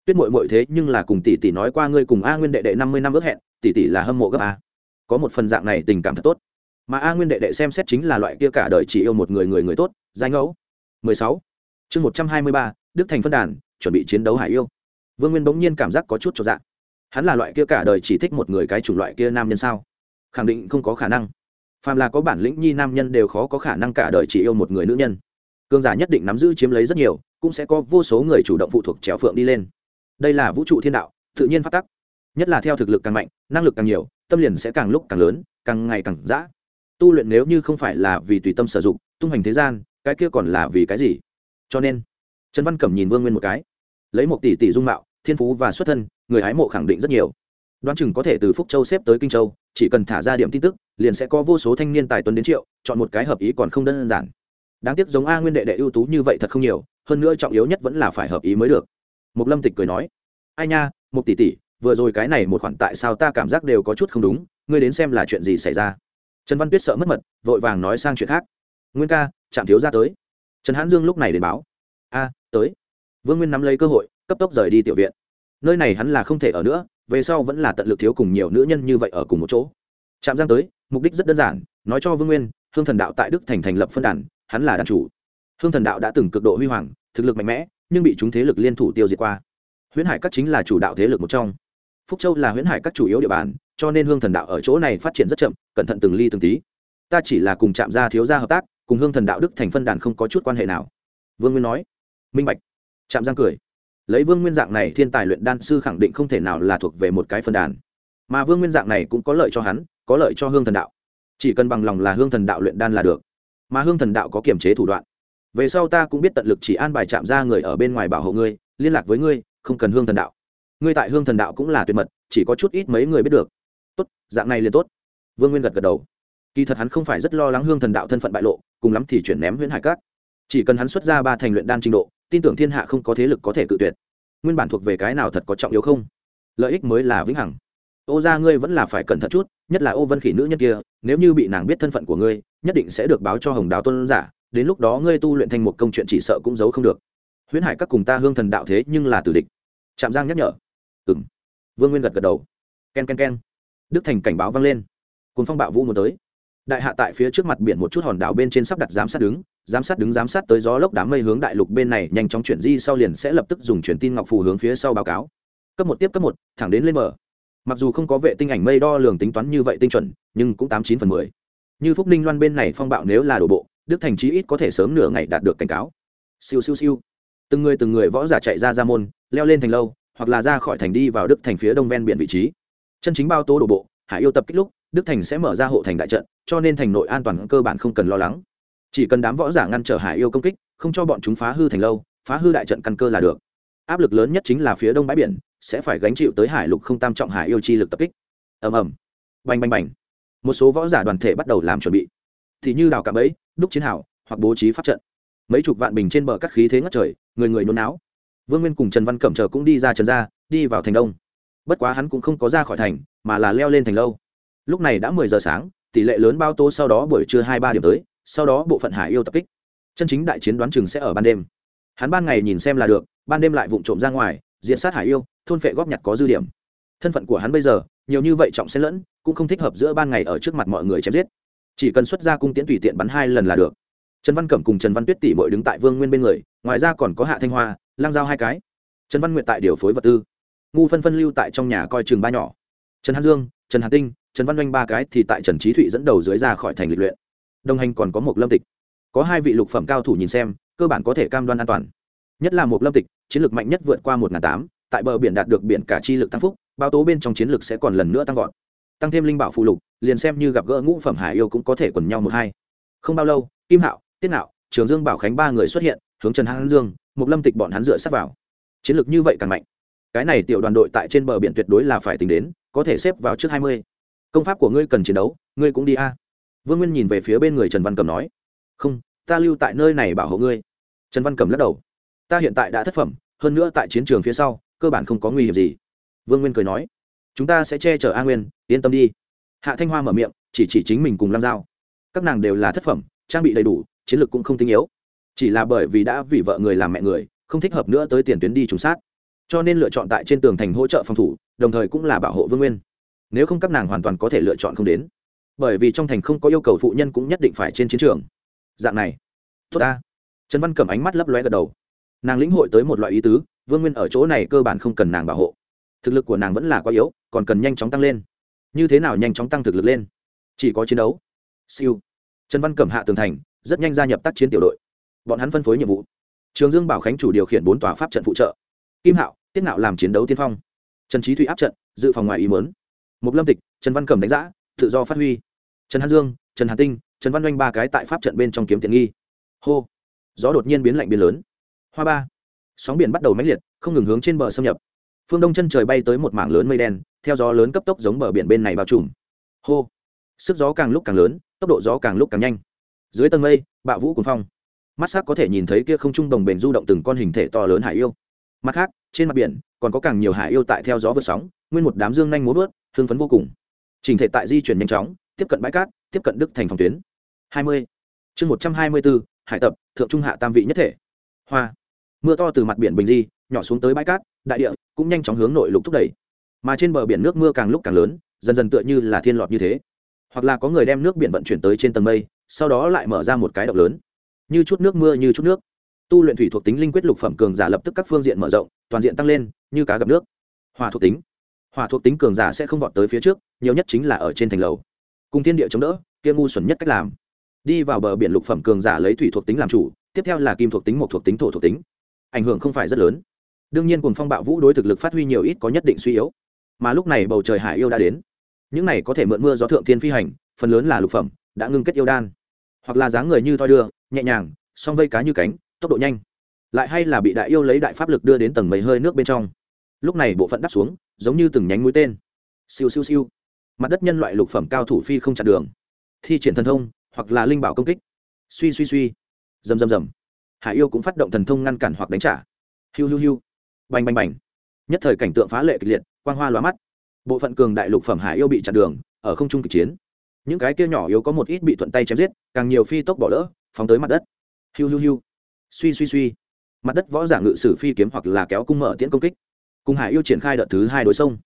Tuyết muội muội thế nhưng là cùng tỷ tỷ nói qua ngươi cùng a nguyên đệ đệ năm mươi năm ước hẹn tỷ tỷ là hâm mộ gấp a. Có một phần dạng này tình cảm thật tốt. Mà a nguyên đệ đệ xem xét chính là loại kia cả đời chỉ yêu một người người người tốt danh ngẫu. 16. chương 123, đức thành phân đàn chuẩn bị chiến đấu hải yêu. Vương nguyên bỗng nhiên cảm giác có chút cho dạng hắn là loại kia cả đời chỉ thích một người cái chủng loại kia nam nhân sao? Khẳng định không có khả năng. Phàm là có bản lĩnh nhi nam nhân đều khó có khả năng cả đời chỉ yêu một người nữ nhân. Cương giả nhất định nắm giữ chiếm lấy rất nhiều cũng sẽ có vô số người chủ động phụ thuộc chéo phượng đi lên. Đây là vũ trụ thiên đạo tự nhiên phát tắc. Nhất là theo thực lực càng mạnh năng lực càng nhiều, tâm liền sẽ càng lúc càng lớn, càng ngày càng dã. Tu luyện nếu như không phải là vì tùy tâm sử dụng, tung hành thế gian, cái kia còn là vì cái gì? Cho nên, trần văn cẩm nhìn vương nguyên một cái. Lấy một tỷ tỷ dung mạo, thiên phú và xuất thân, người hái mộ khẳng định rất nhiều. Đoán chừng có thể từ phúc châu xếp tới kinh châu, chỉ cần thả ra điểm tin tức, liền sẽ có vô số thanh niên tài tuấn đến triệu, chọn một cái hợp ý còn không đơn giản. Đáng tiếc giống a nguyên đệ đệ ưu tú như vậy thật không nhiều, hơn nữa trọng yếu nhất vẫn là phải hợp ý mới được. Mục lâm tịch cười nói, ai nha, một tỷ tỷ vừa rồi cái này một khoản tại sao ta cảm giác đều có chút không đúng, ngươi đến xem là chuyện gì xảy ra. Trần văn tuyết sợ mất mật, vội vàng nói sang chuyện khác. Nguyên ca trạm thiếu ra tới. Trần hãn dương lúc này đến báo. A, tới. Vương nguyên nắm lấy cơ hội, cấp tốc rời đi tiểu viện. Nơi này hắn là không thể ở nữa, về sau vẫn là tận lực thiếu cùng nhiều nữ nhân như vậy ở cùng một chỗ. Trạm giang tới, mục đích rất đơn giản, nói cho vương nguyên, hương thần đạo tại đức thành thành lập phân đàn, hắn là đàn chủ. Hương thần đạo đã từng cực độ huy hoàng, thực lực mạnh mẽ, nhưng bị chúng thế lực liên thủ tiêu diệt qua. Huyễn hải các chính là chủ đạo thế lực một trong phúc châu là huyễn hải các chủ yếu địa bàn, cho nên hương thần đạo ở chỗ này phát triển rất chậm, cẩn thận từng ly từng tí. Ta chỉ là cùng chạm gia thiếu gia hợp tác, cùng hương thần đạo đức thành phân đàn không có chút quan hệ nào. Vương nguyên nói. Minh bạch. Chạm giang cười. Lấy vương nguyên dạng này, thiên tài luyện đan sư khẳng định không thể nào là thuộc về một cái phân đàn. Mà vương nguyên dạng này cũng có lợi cho hắn, có lợi cho hương thần đạo. Chỉ cần bằng lòng là hương thần đạo luyện đan là được. Mà hương thần đạo có kiểm chế thủ đoạn. Về sau ta cũng biết tận lực chỉ an bài chạm ra người ở bên ngoài bảo hộ ngươi, liên lạc với ngươi, không cần hương thần đạo ngươi tại hương thần đạo cũng là tuyệt mật, chỉ có chút ít mấy người biết được. Tốt, dạng này liền tốt. Vương nguyên gật gật đầu. Kỳ thật hắn không phải rất lo lắng hương thần đạo thân phận bại lộ, cùng lắm thì chuyển ném huyễn hải cát. Chỉ cần hắn xuất ra ba thành luyện đan trình độ, tin tưởng thiên hạ không có thế lực có thể cự tuyệt. Nguyên bản thuộc về cái nào thật có trọng yếu không? Lợi ích mới là vĩnh hằng. Ô ra ngươi vẫn là phải cẩn thận chút, nhất là ô vân khỉ nữ nhân kia, nếu như bị nàng biết thân phận của ngươi, nhất định sẽ được báo cho hồng đào tôn giả, đến lúc đó ngươi tu luyện thành một công chuyện chỉ sợ cũng giấu không được. Huyễn hải các cùng ta hương thần đạo thế nhưng là tử địch. Trạm giang nhắc nhở ừng vương nguyên gật gật đầu. K e n k e n k e n đức thành cảnh báo vang lên. Cồn phong bạo vũ muốn tới. Đại hạ tại phía trước mặt biển một chút hòn đảo bên trên sắp đặt giám sát đứng, giám sát đứng, giám sát tới gió lốc đám mây hướng đại lục bên này, nhanh chóng chuyển di sau liền sẽ lập tức dùng truyền tin ngọc phù hướng phía sau báo cáo. Cấp một tiếp cấp một, thẳng đến lên mở mặc dù không có vệ tinh ảnh mây đo lường tính toán như vậy tinh chuẩn, nhưng cũng tám chín phần mười. Như phúc ninh loan bên này phong bạo nếu là đổ bộ, đức thành chí ít có thể sớm nửa ngày đạt được cảnh cáo. Siêu siêu siêu. Từng người từng người võ giả chạy ra ra môn, leo lên thành lâu hoặc là ra khỏi thành đi vào đức thành phía đông ven biển vị trí. Chân chính bao tố đổ bộ, hải yêu tập kích lúc, đức thành sẽ mở ra hộ thành đại trận, cho nên thành nội an toàn cơ bản không cần lo lắng. Chỉ cần đám võ giả ngăn trở hải yêu công kích, không cho bọn chúng phá hư thành lâu, phá hư đại trận căn cơ là được. Áp lực lớn nhất chính là phía đông bãi biển, sẽ phải gánh chịu tới hải lục không tam trọng hải yêu chi lực tập kích. Ầm ầm. Bành bành bành. Một số võ giả đoàn thể bắt đầu làm chuẩn bị. Thì như đào cạm ấy đúc chiến hảo hoặc bố trí pháp trận. Mấy chục vạn bình trên bờ cắt khí thế ngất trời, người người nôn não vương nguyên cùng trần văn cẩm chờ cũng đi ra trần ra đi vào thành đông. Bất quá hắn cũng không có ra khỏi thành, mà là leo lên thành lâu. Lúc này đã mười giờ sáng, tỷ lệ lớn bao tô sau đó buổi trưa hai ba điểm tới, sau đó bộ phận hải yêu tập kích. Chân chính đại chiến đoán chừng sẽ ở ban đêm. Hắn ban ngày nhìn xem là được, ban đêm lại vụng trộm ra ngoài, diện sát hải yêu, thôn phệ góp nhặt có dư điểm. Thân phận của hắn bây giờ, nhiều như vậy trọng xen lẫn, cũng không thích hợp giữa ban ngày ở trước mặt mọi người chém giết. Chỉ cần xuất ra cung tiễn tùy tiện bắn hai lần là được. Trần văn cẩm cùng trần văn tuyết tỷ bội đứng tại vương nguyên bên người, ngoài ra còn có hạ thanh hoa lang giao hai cái. Trần văn nguyện tại điều phối vật tư. Ngu phân phân lưu tại trong nhà coi trường ba nhỏ. Trần hàn dương, trần Hán tinh, trần văn oanh ba cái thì tại trần trí thụy dẫn đầu dưới ra khỏi thành lịch luyện. Đồng hành còn có một lâm tịch. Có hai vị lục phẩm cao thủ nhìn xem, cơ bản có thể cam đoan an toàn. Nhất là một lâm tịch, chiến lược mạnh nhất vượt qua một tám, tại bờ biển đạt được biển cả chi lực tăng phúc bao tố bên trong chiến lược sẽ còn lần nữa tăng vọt. Tăng thêm linh bảo phụ lục, liền xem như gặp gỡ ngũ phẩm hải yêu cũng có thể quần nhau một hai. Không bao lâu, kim hạo, tiết nạo, trường dương bảo khánh ba người xuất hiện, hướng trần hán dương một lâm tịch bọn hắn dựa sát vào. Chiến lược như vậy càng mạnh. Cái này tiểu đoàn đội tại trên bờ biển tuyệt đối là phải tính đến, có thể xếp vào trước hai mươi. Công pháp của ngươi cần chiến đấu, ngươi cũng đi a. Vương nguyên nhìn về phía bên người trần văn cầm nói, không, ta lưu tại nơi này bảo hộ ngươi. Trần văn cầm lắc đầu, ta hiện tại đã thất phẩm, hơn nữa tại chiến trường phía sau, cơ bản không có nguy hiểm gì. Vương nguyên cười nói, chúng ta sẽ che chở a nguyên, yên tâm đi. Hạ thanh hoa mở miệng, chỉ chỉ chính mình cùng lam giao. Các nàng đều là thất phẩm, trang bị đầy đủ, chiến lược cũng không tinh yếu chỉ là bởi vì đã vì vợ người làm mẹ người, không thích hợp nữa tới tiền tuyến đi trùng sát. Cho nên lựa chọn tại trên tường thành hỗ trợ phòng thủ, đồng thời cũng là bảo hộ vương nguyên. Nếu không các nàng hoàn toàn có thể lựa chọn không đến. Bởi vì trong thành không có yêu cầu phụ nhân cũng nhất định phải trên chiến trường. Dạng này. Tốt ta. Trần văn cầm ánh mắt lấp lóe gật đầu. Nàng lĩnh hội tới một loại ý tứ, vương nguyên ở chỗ này cơ bản không cần nàng bảo hộ. Thực lực của nàng vẫn là quá yếu, còn cần nhanh chóng tăng lên. Như thế nào nhanh chóng tăng thực lực lên? Chỉ có chiến đấu. Siêu. Trần văn cẩm hạ tường thành, rất nhanh gia nhập tác chiến tiểu đội bọn hắn phân phối nhiệm vụ. Trường dương bảo khánh chủ điều khiển bốn tòa pháp trận phụ trợ. Kim hạo tiết nạo làm chiến đấu tiên phong. Trần trí thụy áp trận dự phòng ngoài ý mớn mục lâm tịch trần văn cẩm đánh giã, tự do phát huy. Trần hàn dương trần hà tinh trần văn oanh ba cái tại pháp trận bên trong kiếm tiện nghi. Hô. Gió đột nhiên biến lạnh biến lớn. Hoa ba. Sóng biển bắt đầu mãnh liệt không ngừng hướng trên bờ xâm nhập. Phương đông chân trời bay tới một mảng lớn mây đen theo gió lớn cấp tốc giống bờ biển bên này bao trùm. Hô. Sức gió càng lúc càng lớn tốc độ gió càng lúc càng nhanh. Dưới tầng mây bạo vũ cùng phong mắt sắc có thể nhìn thấy kia không trung đồng bền du động từng con hình thể to lớn hải yêu. Mặt khác, trên mặt biển, còn có càng nhiều hải yêu tại theo gió vượt sóng, nguyên một đám dương nhanh múa vớt, hưng phấn vô cùng. Trình thể tại di chuyển nhanh chóng, tiếp cận bãi cát, tiếp cận đức thành phòng tuyến. Hai mươi. Chương một trăm hai mươi bốn, hải tập, thượng trung hạ tam vị nhất thể. Hoa. Mưa to từ mặt biển bình di, nhỏ xuống tới bãi cát, đại địa cũng nhanh chóng hướng nội lục thúc đẩy. Mà trên bờ biển nước mưa càng lúc càng lớn, dần dần tựa như là thiên lọt như thế. Hoặc là có người đem nước biển vận chuyển tới trên tầng mây, sau đó lại mở ra một cái động lớn như chút nước mưa như chút nước. Tu luyện thủy thuộc tính linh quyết lục phẩm cường giả lập tức các phương diện mở rộng, toàn diện tăng lên, như cá gặp nước. Hòa thuộc tính. Hòa thuộc tính cường giả sẽ không vọt tới phía trước, nhiều nhất chính là ở trên thành lầu. Cùng thiên địa chống đỡ, kia ngu xuẩn nhất cách làm. Đi vào bờ biển lục phẩm cường giả lấy thủy thuộc tính làm chủ, tiếp theo là kim thuộc tính một thuộc tính, thổ thuộc tính. Ảnh hưởng không phải rất lớn. Đương nhiên cùng phong bạo vũ đối thực lực phát huy nhiều ít có nhất định suy yếu. Mà lúc này bầu trời hải yêu đã đến. Những này có thể mượn mưa gió thượng thiên phi hành, phần lớn là lục phẩm, đã ngưng kết yêu đan. Hoặc là dáng người như thoi đưa nhẹ nhàng, song vây cá như cánh, tốc độ nhanh. Lại hay là bị đại yêu lấy đại pháp lực đưa đến tầng mấy hơi nước bên trong. Lúc này bộ phận đắp xuống, giống như từng nhánh mũi tên. Siêu siêu siêu. Mặt đất nhân loại lục phẩm cao thủ phi không chặn đường. Thi triển thần thông, hoặc là linh bảo công kích. Suy suy suy. Rầm rầm rầm. Hải yêu cũng phát động thần thông ngăn cản hoặc đánh trả. Hiu hiu hiu. Bành bành bành. Nhất thời cảnh tượng phá lệ kịch liệt, quang hoa lóa mắt. Bộ phận cường đại lục phẩm hải yêu bị chặn đường, ở không trung kịch chiến. Những cái kia nhỏ yếu có một ít bị thuận tay chém giết, càng nhiều phi tốc bỏ lỡ phóng tới mặt đất. Hiu hiu hiu. Suy suy suy. Mặt đất võ giả ngự sử phi kiếm hoặc là kéo cung mở tiễn công kích. Cùng hải yêu triển khai đợt thứ hai đối sông.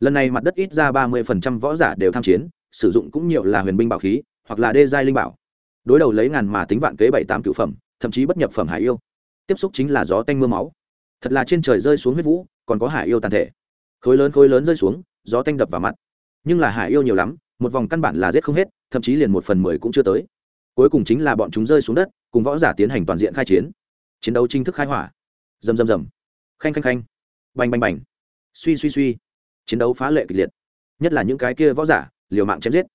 Lần này mặt đất ít ra ba mươi phần trăm võ giả đều tham chiến, sử dụng cũng nhiều là huyền binh bảo khí, hoặc là đê giai linh bảo. Đối đầu lấy ngàn mà tính vạn kế bảy tám cựu phẩm, thậm chí bất nhập phẩm hải yêu. Tiếp xúc chính là gió tanh mưa máu. Thật là trên trời rơi xuống huyết vũ, còn có hải yêu tàn thể. Khối lớn khối lớn rơi xuống, gió tanh đập vào mặt. Nhưng là hải yêu nhiều lắm, một vòng căn bản là giết không hết, thậm chí liền một phần mười cũng chưa tới cuối cùng chính là bọn chúng rơi xuống đất, cùng võ giả tiến hành toàn diện khai chiến. Chiến đấu chính thức khai hỏa. Rầm rầm rầm. Khanh khanh khanh. Bành bành bành. Suy suy suy. Chiến đấu phá lệ kịch liệt. Nhất là những cái kia võ giả, liều mạng chém giết.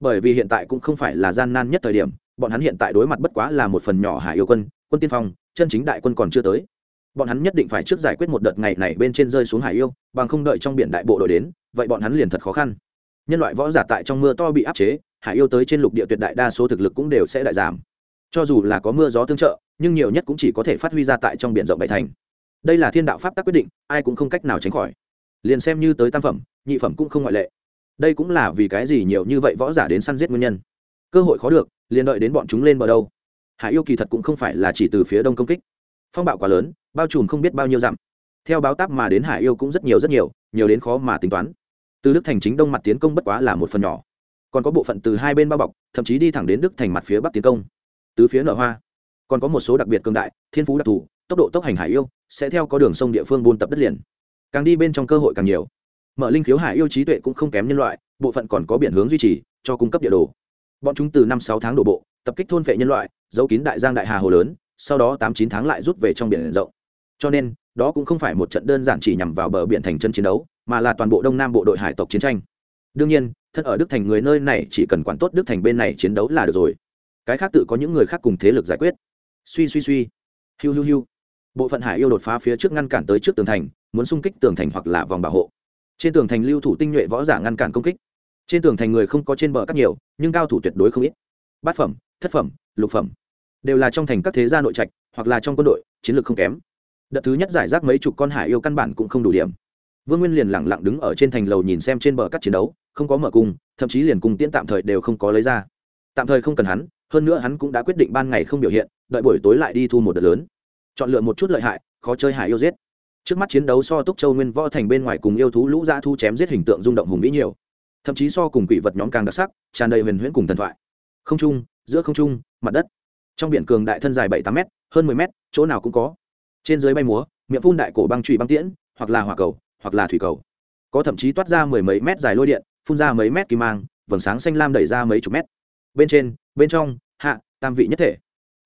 Bởi vì hiện tại cũng không phải là gian nan nhất thời điểm, bọn hắn hiện tại đối mặt bất quá là một phần nhỏ hải yêu quân quân tiên phong, chân chính đại quân còn chưa tới. Bọn hắn nhất định phải trước giải quyết một đợt ngày này bên trên rơi xuống hải yêu, bằng không đợi trong biển đại bộ đội đến, vậy bọn hắn liền thật khó khăn. Nhân loại võ giả tại trong mưa to bị áp chế hải yêu tới trên lục địa tuyệt đại đa số thực lực cũng đều sẽ đại giảm. Cho dù là có mưa gió tương trợ, nhưng nhiều nhất cũng chỉ có thể phát huy ra tại trong biển rộng bảy thành. Đây là thiên đạo pháp tắc quyết định, ai cũng không cách nào tránh khỏi. Liền xem như tới tam phẩm, nhị phẩm cũng không ngoại lệ. Đây cũng là vì cái gì nhiều như vậy võ giả đến săn giết nguyên nhân. Cơ hội khó được, liền đợi đến bọn chúng lên bờ đâu. Hải yêu kỳ thật cũng không phải là chỉ từ phía đông công kích. Phong bạo quá lớn, bao trùm không biết bao nhiêu dặm. Theo báo táp mà đến hải yêu cũng rất nhiều rất nhiều nhiều đến khó mà tính toán. Từ đức thành chính đông mặt tiến công bất quá là một phần nhỏ còn có bộ phận từ hai bên bao bọc, thậm chí đi thẳng đến đức thành mặt phía bắc tiến công. Từ phía nở hoa, còn có một số đặc biệt cường đại, thiên phú đặc thù, tốc độ tốc hành hải yêu, sẽ theo có đường sông địa phương buôn tập đất liền. Càng đi bên trong cơ hội càng nhiều. Mở linh khiếu hải yêu trí tuệ cũng không kém nhân loại, bộ phận còn có biển hướng duy trì, cho cung cấp địa đồ. Bọn chúng từ năm sáu tháng đổ bộ, tập kích thôn vệ nhân loại, giấu kín đại giang đại hà hồ lớn, sau đó tám chín tháng lại rút về trong biển rộng. Cho nên, đó cũng không phải một trận đơn giản chỉ nhằm vào bờ biển thành chân chiến đấu, mà là toàn bộ đông nam bộ đội hải tộc chiến tranh. Đương nhiên thân ở đức thành người nơi này chỉ cần quản tốt đức thành bên này chiến đấu là được rồi. Cái khác tự có những người khác cùng thế lực giải quyết. Suy suy suy. Hiu hiu hiu. Bộ phận hải yêu đột phá phía trước ngăn cản tới trước tường thành, muốn xung kích tường thành hoặc là vòng bảo hộ. Trên tường thành lưu thủ tinh nhuệ võ giả ngăn cản công kích. Trên tường thành người không có trên bờ cắt nhiều, nhưng cao thủ tuyệt đối không ít. Bát phẩm, thất phẩm, lục phẩm. Đều là trong thành các thế gia nội trạch, hoặc là trong quân đội, chiến lược không kém. Đợt thứ nhất giải rác mấy chục con hải yêu căn bản cũng không đủ điểm. Vương nguyên liền lẳng lặng đứng ở trên thành lầu nhìn xem trên bờ cắt chiến đấu không có mở cung, thậm chí liền cung tiễn tạm thời đều không có lấy ra. Tạm thời không cần hắn, hơn nữa hắn cũng đã quyết định ban ngày không biểu hiện, đợi buổi tối lại đi thu một đợt lớn. Chọn lựa một chút lợi hại, khó chơi hải yêu giết. Trước mắt chiến đấu so túc châu nguyên võ thành bên ngoài cùng yêu thú lũ dã thu chém giết hình tượng rung động hùng vĩ nhiều. Thậm chí so cùng quỷ vật nhóm càng đặc sắc, tràn đầy huyền huyễn cùng thần thoại. Không trung, giữa không trung, mặt đất. Trong biển cường đại thân dài bảy tám m hơn mười m chỗ nào cũng có. Trên dưới bay múa, miệng phun đại cổ băng trụy băng tiễn, hoặc là hỏa cầu, hoặc là thủy cầu. Có thậm chí toát ra mười mấy mét dài lôi điện phun ra mấy mét kim mang, vầng sáng xanh lam đẩy ra mấy chục mét. Bên trên, bên trong, hạ, tam vị nhất thể.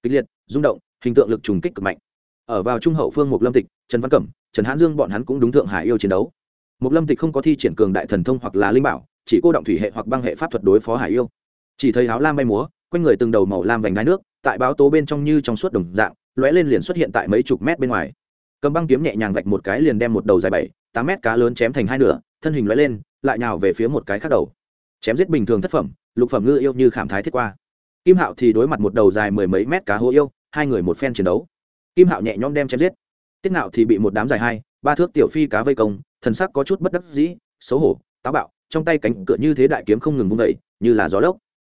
Kịch liệt, rung động, hình tượng lực trùng kích cực mạnh. Ở vào trung hậu phương mục lâm tịch, trần văn cẩm, trần hãn dương bọn hắn cũng đúng thượng hải yêu chiến đấu. Mục lâm tịch không có thi triển cường đại thần thông hoặc là linh bảo, chỉ cô động thủy hệ hoặc băng hệ pháp thuật đối phó hải yêu. Chỉ thấy áo lam bay múa, quanh người từng đầu màu lam vành đai nước, tại báo tố bên trong như trong suốt đồng dạng, lóe lên liền xuất hiện tại mấy chục mét bên ngoài. Cầm băng kiếm nhẹ nhàng vạch một cái liền đem một đầu dài bảy tám mét cá lớn chém thành hai nửa, thân hình lóe lên, lại nhào về phía một cái khác đầu. Chém giết bình thường thất phẩm, lục phẩm ngư yêu như khảm thái thiết qua. Kim hạo thì đối mặt một đầu dài mười mấy mét cá hố yêu, hai người một phen chiến đấu. Kim hạo nhẹ nhõm đem chém giết. Tiết nạo thì bị một đám dài hai, ba thước tiểu phi cá vây công, thần sắc có chút bất đắc dĩ, xấu hổ, táo bạo, trong tay cánh cửa như thế đại kiếm không ngừng vung vẩy như là gió lốc.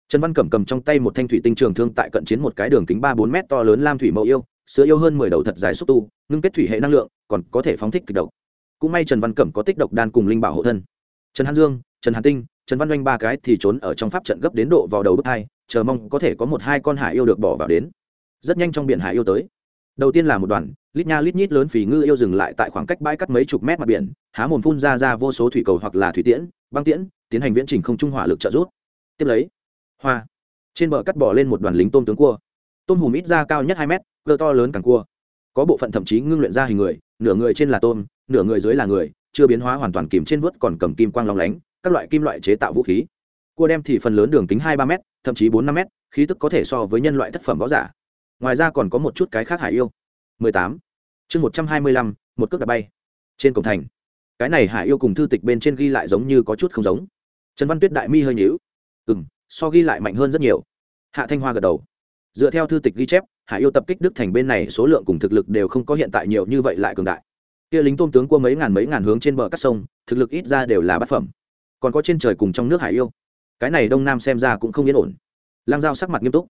Trần văn cẩm cầm trong tay một thanh thủy tinh trường thương tại cận chiến một cái đường kính ba bốn mét to lớn lam thủy mẫu yêu, sữa yêu hơn mười đầu thật dài xúc tu, ngưng kết thủy hệ năng lượng, còn có thể phóng thích kịch độc cũng may trần văn cẩm có tích độc đan cùng linh bảo hộ thân. Trần hàn dương, trần hàn tinh, trần văn oanh ba cái thì trốn ở trong pháp trận gấp đến độ vào đầu bước hai, chờ mong có thể có một hai con hải yêu được bỏ vào đến. Rất nhanh trong biển hải yêu tới. Đầu tiên là một đoàn, lít nha lít nhít lớn phì ngư yêu dừng lại tại khoảng cách bãi cắt mấy chục mét mặt biển, há mồm phun ra ra vô số thủy cầu hoặc là thủy tiễn, băng tiễn, tiến hành viễn trình không trung hỏa lực trợ rút tiếp lấy, hoa. Trên bờ cắt bỏ lên một đoàn lính tôm tướng cua. Tôm hùm ít ra cao nhất hai mét cơ to lớn càng cua. Có bộ phận thậm chí ngưng luyện ra hình người, nửa người trên là tôm nửa người dưới là người chưa biến hóa hoàn toàn kìm trên vớt còn cầm kim quang long lánh các loại kim loại chế tạo vũ khí. Cua đem thì phần lớn đường kính hai ba m thậm chí bốn năm m khí tức có thể so với nhân loại thất phẩm võ giả. Ngoài ra còn có một chút cái khác hải yêu. 18. chương 125, một cước đã bay. Trên cổng thành. Cái này hải yêu cùng thư tịch bên trên ghi lại giống như có chút không giống. Trần văn tuyết đại mi hơi nhíu. Ừ m so ghi lại mạnh hơn rất nhiều. Hạ thanh hoa gật đầu. Dựa theo thư tịch ghi chép hải yêu tập kích đức thành bên này số lượng cùng thực lực đều không có hiện tại nhiều như vậy lại cường đại kia lính tôm tướng cua mấy ngàn mấy ngàn hướng trên bờ cắt sông, thực lực ít ra đều là bát phẩm. Còn có trên trời cùng trong nước hải yêu. Cái này đông nam xem ra cũng không yên ổn. Lang giao sắc mặt nghiêm túc.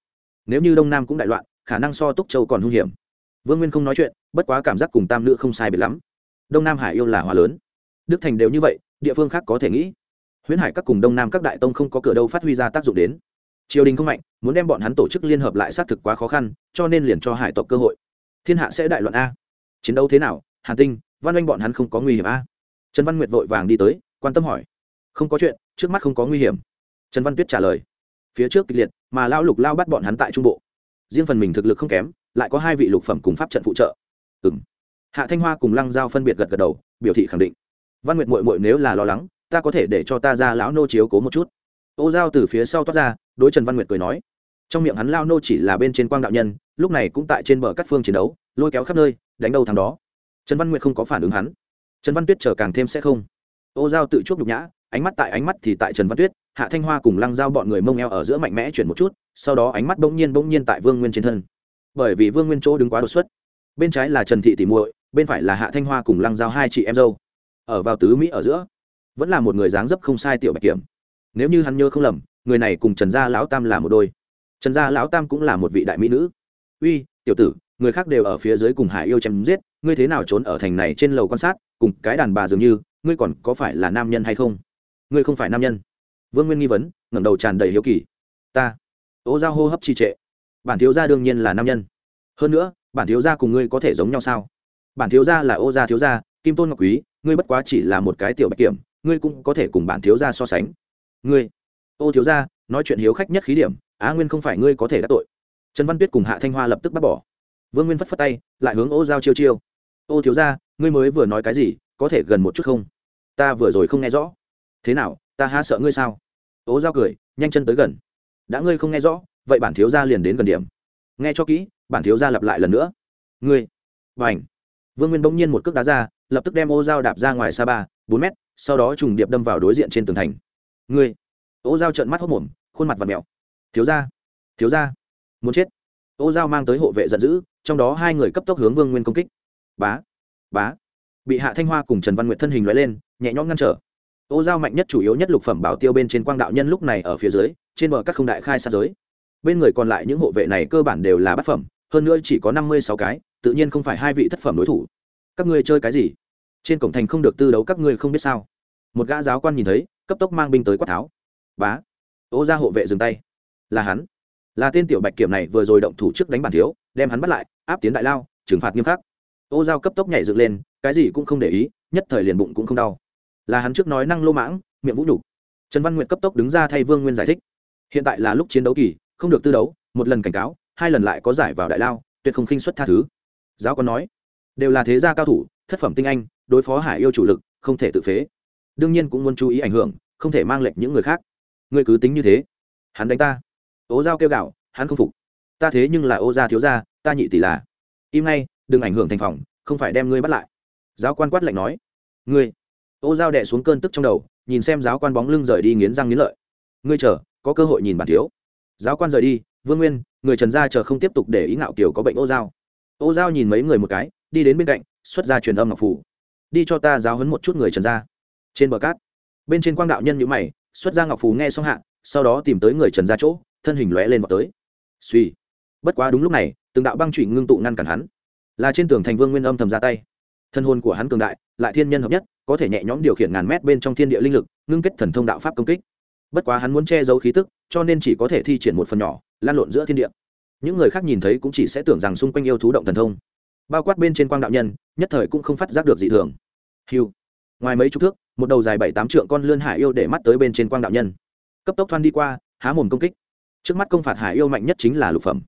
Nếu như đông nam cũng đại loạn, khả năng so túc châu còn hung hiểm. Vương nguyên không nói chuyện, bất quá cảm giác cùng tam nữ không sai biệt lắm. Đông nam hải yêu là hòa lớn. Đức thành đều như vậy, địa phương khác có thể nghĩ. Huyễn hải các cùng đông nam các đại tông không có cửa đâu phát huy ra tác dụng đến. Triều đình không mạnh, muốn đem bọn hắn tổ chức liên hợp lại xác thực quá khó khăn, cho nên liền cho hải tộc cơ hội. Thiên hạ sẽ đại loạn a. Chiến đấu thế nào, hàn tinh văn Anh bọn hắn không có nguy hiểm a. Trần văn nguyệt vội vàng đi tới, quan tâm hỏi. Không có chuyện, trước mắt không có nguy hiểm. Trần văn tuyết trả lời. Phía trước kịch liệt, mà lao lục lao bắt bọn hắn tại trung bộ. Riêng phần mình thực lực không kém, lại có hai vị lục phẩm cùng pháp trận phụ trợ. Ừ m hạ thanh hoa cùng lăng giao phân biệt gật gật đầu, biểu thị khẳng định. Văn nguyệt mội mội nếu là lo lắng, ta có thể để cho ta ra lão nô chiếu cố một chút. Ô giao từ phía sau toát ra, đối trần văn nguyệt cười nói. Trong miệng hắn lao nô chỉ là bên trên quang đạo nhân, lúc này cũng tại trên bờ các phương chiến đấu, lôi kéo khắp nơi, đánh đâu thằng đó trần văn nguyệt không có phản ứng hắn. Trần văn tuyết chờ càng thêm sẽ không. Ô giao tự chuốc nhục nhã, ánh mắt tại ánh mắt thì tại trần văn tuyết, hạ thanh hoa cùng lăng giao bọn người mông eo ở giữa mạnh mẽ chuyển một chút, sau đó ánh mắt bỗng nhiên bỗng nhiên tại vương nguyên trên thân. Bởi vì vương nguyên chỗ đứng quá đột xuất. Bên trái là trần thị tỉ muội, bên phải là hạ thanh hoa cùng lăng giao hai chị em dâu. Ở vào tứ mỹ ở giữa, vẫn là một người dáng dấp không sai tiểu bạch kiểm. Nếu như hắn nhớ không lầm, người này cùng trần gia lão tam là một đôi. Trần gia lão tam cũng là một vị đại mỹ nữ. Uy, tiểu tử người khác đều ở phía dưới cùng hải yêu chém giết, ngươi thế nào trốn ở thành này trên lầu quan sát, cùng cái đàn bà dường như, ngươi còn có phải là nam nhân hay không? Ngươi không phải nam nhân. Vương nguyên nghi vấn, ngẩng đầu tràn đầy hiếu kỳ. Ta. Ố giao hô hấp trì trệ. Bản thiếu gia đương nhiên là nam nhân. Hơn nữa, bản thiếu gia cùng ngươi có thể giống nhau sao? Bản thiếu gia là ô gia thiếu gia, kim tôn ngọc quý, ngươi bất quá chỉ là một cái tiểu bạch kiểm, ngươi cũng có thể cùng bản thiếu gia so sánh. Ngươi. Ô thiếu gia, nói chuyện hiếu khách nhất khí điểm, á nguyên không phải ngươi có thể đắc tội. Trần văn tuyết cùng hạ thanh hoa lập tức bác bỏ vương nguyên phất phất tay, lại hướng ô giao chiêu chiêu. Ô thiếu gia, ngươi mới vừa nói cái gì, có thể gần một chút không? Ta vừa rồi không nghe rõ. Thế nào, ta há sợ ngươi sao? Ô giao cười, nhanh chân tới gần. Đã ngươi không nghe rõ, vậy bản thiếu gia liền đến gần điểm. Nghe cho kỹ, bản thiếu gia lặp lại lần nữa. Ngươi. Và ảnh vương nguyên bỗng nhiên một cước đá ra, lập tức đem ô dao đạp ra ngoài xa ba, bốn mét, sau đó trùng điệp đâm vào đối diện trên tường thành. Ngươi. Ô dao trợn mắt hốc mồm, khuôn mặt và mẹo. Thiếu ra thiếu ra muốn chết ô Giao mang tới hộ vệ giận dữ, trong đó hai người cấp tốc hướng vương nguyên công kích. Bá bá. Bị hạ thanh hoa cùng trần văn nguyệt thân hình loại lên, nhẹ nhõm ngăn trở. Ô Giao mạnh nhất chủ yếu nhất lục phẩm bảo tiêu bên trên quang đạo nhân lúc này ở phía dưới, trên bờ các không đại khai sát giới. Bên người còn lại những hộ vệ này cơ bản đều là bát phẩm, hơn nữa chỉ có năm mươi sáu cái, tự nhiên không phải hai vị thất phẩm đối thủ. Các ngươi chơi cái gì? Trên cổng thành không được tư đấu các ngươi không biết sao. Một gã giáo quan nhìn thấy, cấp tốc mang binh tới quát tháo. Bá. Ô ra hộ vệ dừng tay. Là hắn là tên tiểu bạch kiểm này vừa rồi động thủ trước đánh bản thiếu, đem hắn bắt lại, áp tiến đại lao, trừng phạt nghiêm khắc. Ô giao cấp tốc nhảy dựng lên, cái gì cũng không để ý, nhất thời liền bụng cũng không đau. Là hắn trước nói năng lô mãng, miệng vũ nhục. Trần văn nguyện cấp tốc đứng ra thay vương nguyên giải thích. Hiện tại là lúc chiến đấu kỳ, không được tư đấu, một lần cảnh cáo, hai lần lại có giải vào đại lao, tuyệt không khinh xuất tha thứ. Giáo còn nói, đều là thế gia cao thủ, thất phẩm tinh anh, đối phó hải yêu chủ lực, không thể tự phế. Đương nhiên cũng muốn chú ý ảnh hưởng, không thể mang lệnh những người khác. Ngươi cứ tính như thế. Hắn đánh ta ố giao kêu gạo hắn không phục. Ta thế nhưng là ô gia thiếu gia, ta nhị tỷ là. Im ngay, đừng ảnh hưởng thành phòng, không phải đem ngươi bắt lại. Giáo quan quát lạnh nói. Ngươi. Ô giao đẻ xuống cơn tức trong đầu, nhìn xem giáo quan bóng lưng rời đi nghiến răng nghiến lợi. Ngươi chờ, có cơ hội nhìn bản thiếu. Giáo quan rời đi, vương nguyên, người trần gia chờ không tiếp tục để ý ngạo kiều có bệnh ô giao. Ô giao nhìn mấy người một cái, đi đến bên cạnh, xuất ra truyền âm ngọc phủ. Đi cho ta giáo hấn một chút người trần gia. Trên bờ cát, bên trên quang đạo nhân nhữ mày, xuất ra ngọc phù nghe xong hạ, sau đó tìm tới người trần gia chỗ thân hình lóe lên vào tới. Suy. Bất quá đúng lúc này, từng đạo băng trụy ngưng tụ ngăn cản hắn. Là trên tường thành vương nguyên âm thầm ra tay. Thân hồn của hắn cường đại, lại thiên nhân hợp nhất, có thể nhẹ nhõm điều khiển ngàn mét bên trong thiên địa linh lực, ngưng kết thần thông đạo pháp công kích. Bất quá hắn muốn che giấu khí tức, cho nên chỉ có thể thi triển một phần nhỏ, lan lộn giữa thiên địa. Những người khác nhìn thấy cũng chỉ sẽ tưởng rằng xung quanh yêu thú động thần thông. Bao quát bên trên quang đạo nhân, nhất thời cũng không phát giác được dị thường. Hiu ngoài mấy chục thước, một đầu dài bảy tám trượng con lươn hải yêu để mắt tới bên trên quang đạo nhân. Cấp tốc thoăn đi qua, há mồm công kích trước mắt công phạt hải yêu mạnh nhất chính là lục phẩm.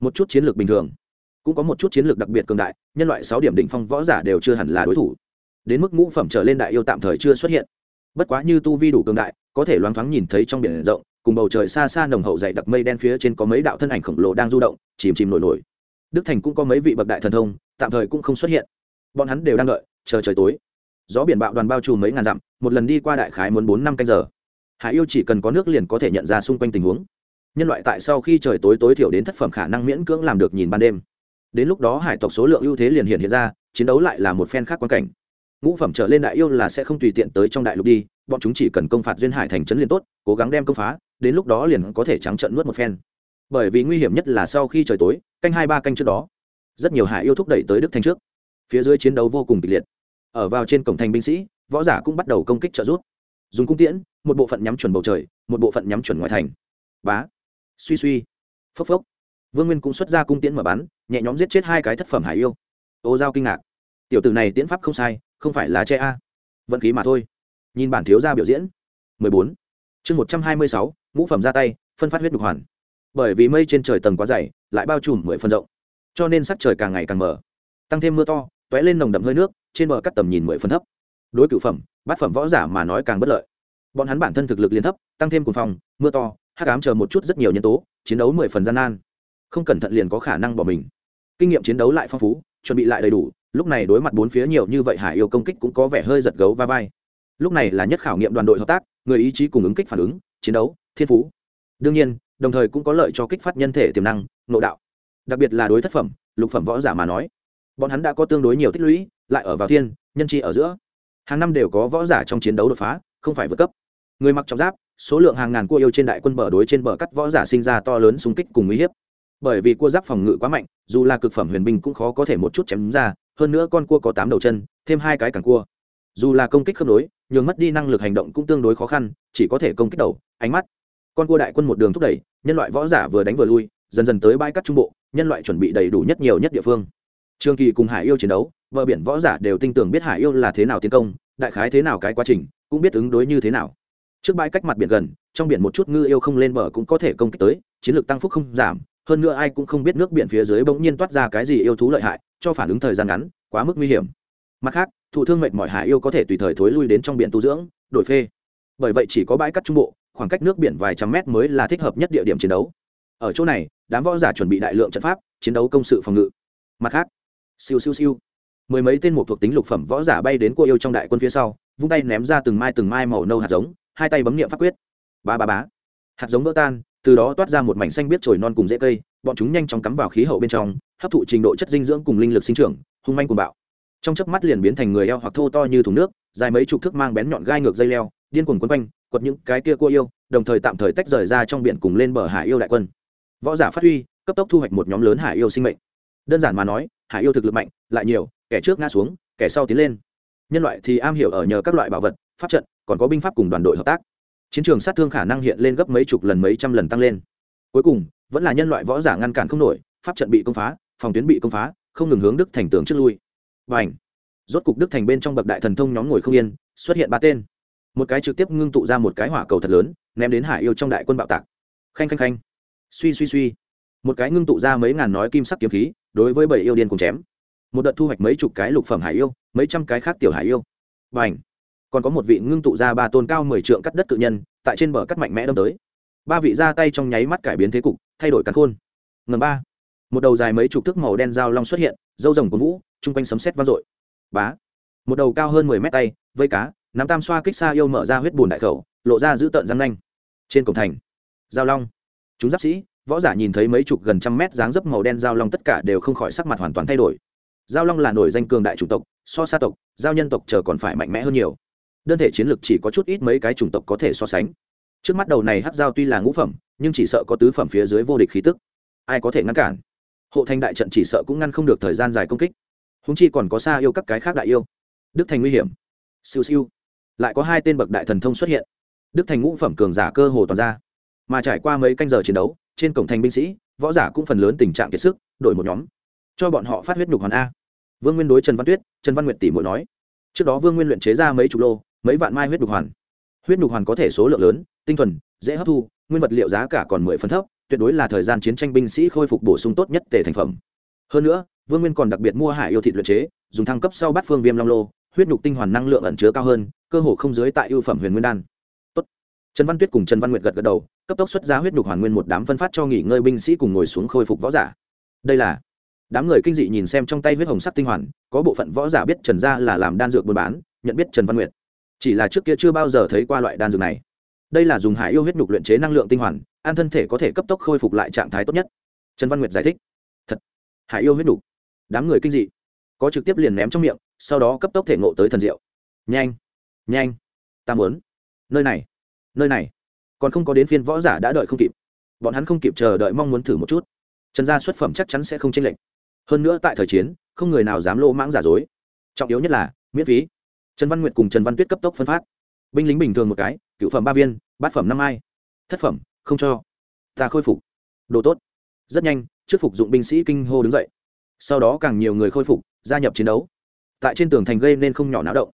Một chút chiến lược bình thường, cũng có một chút chiến lược đặc biệt cường đại, nhân loại sáu điểm đỉnh phong võ giả đều chưa hẳn là đối thủ. Đến mức ngũ phẩm trở lên đại yêu tạm thời chưa xuất hiện. Bất quá như tu vi đủ cường đại, có thể loáng thoáng nhìn thấy trong biển rộng, cùng bầu trời xa xa nồng hậu dày đặc mây đen phía trên có mấy đạo thân ảnh khổng lồ đang du động, chìm chìm nổi nổi. Đức thành cũng có mấy vị bậc đại thần thông, tạm thời cũng không xuất hiện. Bọn hắn đều đang đợi, chờ trời tối. Gió biển bạo đoàn bao trùm mấy ngàn dặm, một lần đi qua đại khái muốn bốn năm canh giờ. Hải yêu chỉ cần có nước liền có thể nhận ra xung quanh tình huống nhân loại tại sau khi trời tối tối thiểu đến thất phẩm khả năng miễn cưỡng làm được nhìn ban đêm. Đến lúc đó hải tộc số lượng ưu thế liền hiện hiện ra, chiến đấu lại là một phen khác quan cảnh. Ngũ phẩm trở lên đại yêu là sẽ không tùy tiện tới trong đại lục đi, bọn chúng chỉ cần công phạt duyên hải thành trấn liền tốt, cố gắng đem công phá, đến lúc đó liền có thể trắng trận nuốt một phen. Bởi vì nguy hiểm nhất là sau khi trời tối, canh hai ba canh trước đó, rất nhiều hải yêu thúc đẩy tới đức thành trước. Phía dưới chiến đấu vô cùng kịch liệt. Ở vào trên cổng thành binh sĩ, võ giả cũng bắt đầu công kích trợ giúp. Dùng cung tiễn, một bộ phận nhắm chuẩn bầu trời, một bộ phận nhắm chuẩn ngoài thành. Bá suy suy phốc phốc. Vương nguyên cũng xuất ra cung tiễn mở bắn nhẹ nhõm giết chết hai cái thất phẩm hải yêu. Ô giao kinh ngạc. Tiểu tử này tiễn pháp không sai không phải là che a. Vận khí mà thôi. Nhìn bản thiếu gia biểu diễn. 14. chương 126, ngũ phẩm ra tay phân phát huyết nhục hoàn. Bởi vì mây trên trời tầng quá dày lại bao trùm mười phân rộng. Cho nên sắc trời càng ngày càng mở tăng thêm mưa to t lên nồng đậm hơi nước trên bờ cắt tầm nhìn mười phân thấp. Đối cựu phẩm bát phẩm võ giả mà nói càng bất lợi. Bọn hắn bản thân thực lực liên thấp tăng thêm cùng phòng mưa to hắc ám chờ một chút rất nhiều nhân tố, chiến đấu mười phần gian nan. Không cẩn thận liền có khả năng bỏ mình. Kinh nghiệm chiến đấu lại phong phú, chuẩn bị lại đầy đủ, lúc này đối mặt bốn phía nhiều như vậy hải yêu công kích cũng có vẻ hơi giật gấu va vai. Lúc này là nhất khảo nghiệm đoàn đội hợp tác, người ý chí cùng ứng kích phản ứng, chiến đấu, thiên phú. Đương nhiên, đồng thời cũng có lợi cho kích phát nhân thể tiềm năng, nội đạo. Đặc biệt là đối thất phẩm, lục phẩm võ giả mà nói. Bọn hắn đã có tương đối nhiều tích lũy, lại ở vào thiên, nhân chi ở giữa. Hàng năm đều có võ giả trong chiến đấu đột phá, không phải vượt cấp. Người mặc trọng giáp số lượng hàng ngàn cua yêu trên đại quân bờ đối trên bờ cắt võ giả sinh ra to lớn xung kích cùng uy hiếp. Bởi vì cua giáp phòng ngự quá mạnh, dù là cực phẩm huyền binh cũng khó có thể một chút chém ra, hơn nữa con cua có tám đầu chân, thêm hai cái càng cua. Dù là công kích khớp nối, nhường mất đi năng lực hành động cũng tương đối khó khăn, chỉ có thể công kích đầu, ánh mắt. Con cua đại quân một đường thúc đẩy, nhân loại võ giả vừa đánh vừa lui, dần dần tới bãi cắt trung bộ, nhân loại chuẩn bị đầy đủ nhất nhiều nhất địa phương. Trường kỳ cùng hải yêu chiến đấu vợ biển võ giả đều tin tưởng biết hải yêu là thế nào tiến công, đại khái thế nào cái quá trình, cũng biết ứng đối như thế nào trước bãi cách mặt biển gần, trong biển một chút ngư yêu không lên bờ cũng có thể công kích tới, chiến lược tăng phúc không giảm, hơn nữa ai cũng không biết nước biển phía dưới bỗng nhiên toát ra cái gì yêu thú lợi hại, cho phản ứng thời gian ngắn, quá mức nguy hiểm. Mặt khác, thụ thương mệt mỏi hải yêu có thể tùy thời thối lui đến trong biển tu dưỡng, đổi phê. Bởi vậy chỉ có bãi cắt trung bộ, khoảng cách nước biển vài trăm mét mới là thích hợp nhất địa điểm chiến đấu. Ở chỗ này, đám võ giả chuẩn bị đại lượng trận pháp, chiến đấu công sự phòng ngự. Mặt khác, siêu siêu siêu. Mười mấy tên một thuộc tính lục phẩm võ giả bay đến cua yêu trong đại quân phía sau, vung tay ném ra từng mai từng mai màu nâu hạt giống hai tay bấm nghiệm pháp quyết. Ba ba bá hạt giống vỡ tan, từ đó toát ra một mảnh xanh biết trồi non cùng dễ cây, bọn chúng nhanh chóng cắm vào khí hậu bên trong, hấp thụ trình độ chất dinh dưỡng cùng linh lực sinh trưởng, hung manh cùng bạo. Trong chớp mắt liền biến thành người eo hoặc thô to như thùng nước, dài mấy chục thước mang bén nhọn gai ngược dây leo, điên cuồng quấn quanh, quật những cái kia cua yêu, đồng thời tạm thời tách rời ra trong biển cùng lên bờ hải yêu đại quân. Võ giả phát huy, cấp tốc thu hoạch một nhóm lớn hải yêu sinh mệnh. Đơn giản mà nói, hải yêu thực lực mạnh, lại nhiều, kẻ trước ngã xuống, kẻ sau tiến lên. Nhân loại thì am hiểu ở nhờ các loại bảo vật, pháp trận còn có binh pháp cùng đoàn đội hợp tác. Chiến trường sát thương khả năng hiện lên gấp mấy chục lần, mấy trăm lần tăng lên. Cuối cùng, vẫn là nhân loại võ giả ngăn cản không nổi, pháp trận bị công phá, phòng tuyến bị công phá, không ngừng hướng đức thành tường trước lui. Và ảnh rốt cục đức thành bên trong bậc đại thần thông nhóm ngồi không yên, xuất hiện ba tên. Một cái trực tiếp ngưng tụ ra một cái hỏa cầu thật lớn, ném đến hải yêu trong đại quân bạo tạc. Khanh khanh khanh! Suy suy suy! Một cái ngưng tụ ra mấy ngàn nói kim sắc kiếm khí, đối với bảy yêu điên cùng chém. Một đợt thu hoạch mấy chục cái lục phẩm hải yêu, mấy trăm cái khác tiểu hải yêu. Và ảnh còn có một vị ngưng tụ ra ba tôn cao mười trượng cắt đất cự nhân, tại trên bờ cắt mạnh mẽ đâm tới. Ba vị ra tay trong nháy mắt cải biến thế cục, thay đổi cắn khôn. Ngầm ba. Một đầu dài mấy chục thước màu đen dao long xuất hiện, dâu rồng của vũ, chung quanh sấm sét vang dội. Bá. Một đầu cao hơn mười mét tay, vây cá, nắm tam xoa kích xa yêu mở ra huyết bùn đại khẩu, lộ ra giữ tợn răng nanh. Trên cổng thành giao long. Chúng giáp sĩ, võ giả nhìn thấy mấy chục gần trăm mét dáng dấp màu đen giao long tất cả đều không khỏi sắc mặt hoàn toàn thay đổi. Giao long là nổi danh cường đại chủng tộc, so sa tộc, giao nhân tộc chờ còn phải mạnh mẽ hơn nhiều đơn thể chiến lược chỉ có chút ít mấy cái chủng tộc có thể so sánh. Trước mắt đầu này hát giao tuy là ngũ phẩm, nhưng chỉ sợ có tứ phẩm phía dưới vô địch khí tức. Ai có thể ngăn cản? Hộ thành đại trận chỉ sợ cũng ngăn không được thời gian dài công kích. Húng chi còn có xa yêu các cái khác đại yêu. Đức thành nguy hiểm. Siêu siêu. Lại có hai tên bậc đại thần thông xuất hiện. Đức thành ngũ phẩm cường giả cơ hồ toàn ra. Mà trải qua mấy canh giờ chiến đấu, trên cổng thành binh sĩ, võ giả cũng phần lớn tình trạng kiệt sức, đổi một nhóm. Cho bọn họ phát huyết nhục hoàn a. Vương nguyên đối trần văn tuyết, trần văn nguyệt tỷ mỗi nói. Trước đó vương nguyên luyện chế ra mấy chục lô mấy vạn mai huyết đục hoàn. Huyết đục hoàn có thể số lượng lớn, tinh thuần, dễ hấp thu, nguyên vật liệu giá cả còn mười phần thấp, tuyệt đối là thời gian chiến tranh binh sĩ khôi phục bổ sung tốt nhất tề thành phẩm. Hơn nữa, vương nguyên còn đặc biệt mua hải yêu thịt luyện chế, dùng thăng cấp sau bát phương viêm long lô, huyết nhục tinh hoàn năng lượng ẩn chứa cao hơn, cơ hồ không dưới tại ưu phẩm huyền nguyên đan. Tốt. trần văn tuyết cùng trần văn nguyệt gật gật đầu, cấp tốc xuất ra huyết nhục hoàn nguyên một đám phân phát cho nghỉ ngơi binh sĩ cùng ngồi xuống khôi phục võ giả. Đây là đám người kinh dị nhìn xem trong tay huyết hồng sắc tinh hoàn, có bộ phận võ giả biết trần gia là làm đan dược buôn bán, nhận biết trần văn nguyệt chỉ là trước kia chưa bao giờ thấy qua loại đan dược này. Đây là dùng hải yêu huyết nhục luyện chế năng lượng tinh hoàn, an thân thể có thể cấp tốc khôi phục lại trạng thái tốt nhất. Trần văn nguyệt giải thích. Thật, hải yêu huyết nhục. Đám người kinh dị. Có trực tiếp liền ném trong miệng, sau đó cấp tốc thể ngộ tới thần diệu. Nhanh nhanh, ta muốn. Nơi này nơi này. Còn không có đến phiên võ giả đã đợi không kịp. Bọn hắn không kịp chờ đợi mong muốn thử một chút. Trần gia xuất phẩm chắc chắn sẽ không chênh lệch. Hơn nữa tại thời chiến, không người nào dám lô mãng giả dối. Trọng yếu nhất là miễn phí trần văn nguyệt cùng trần văn tuyết cấp tốc phân phát. Binh lính bình thường một cái, cựu phẩm ba viên, bát phẩm năm ai thất phẩm, không cho. Ta khôi phục. Đồ tốt. Rất nhanh, trước phục dụng binh sĩ kinh hô đứng dậy. Sau đó càng nhiều người khôi phục, gia nhập chiến đấu. Tại trên tường thành gây nên không nhỏ náo động.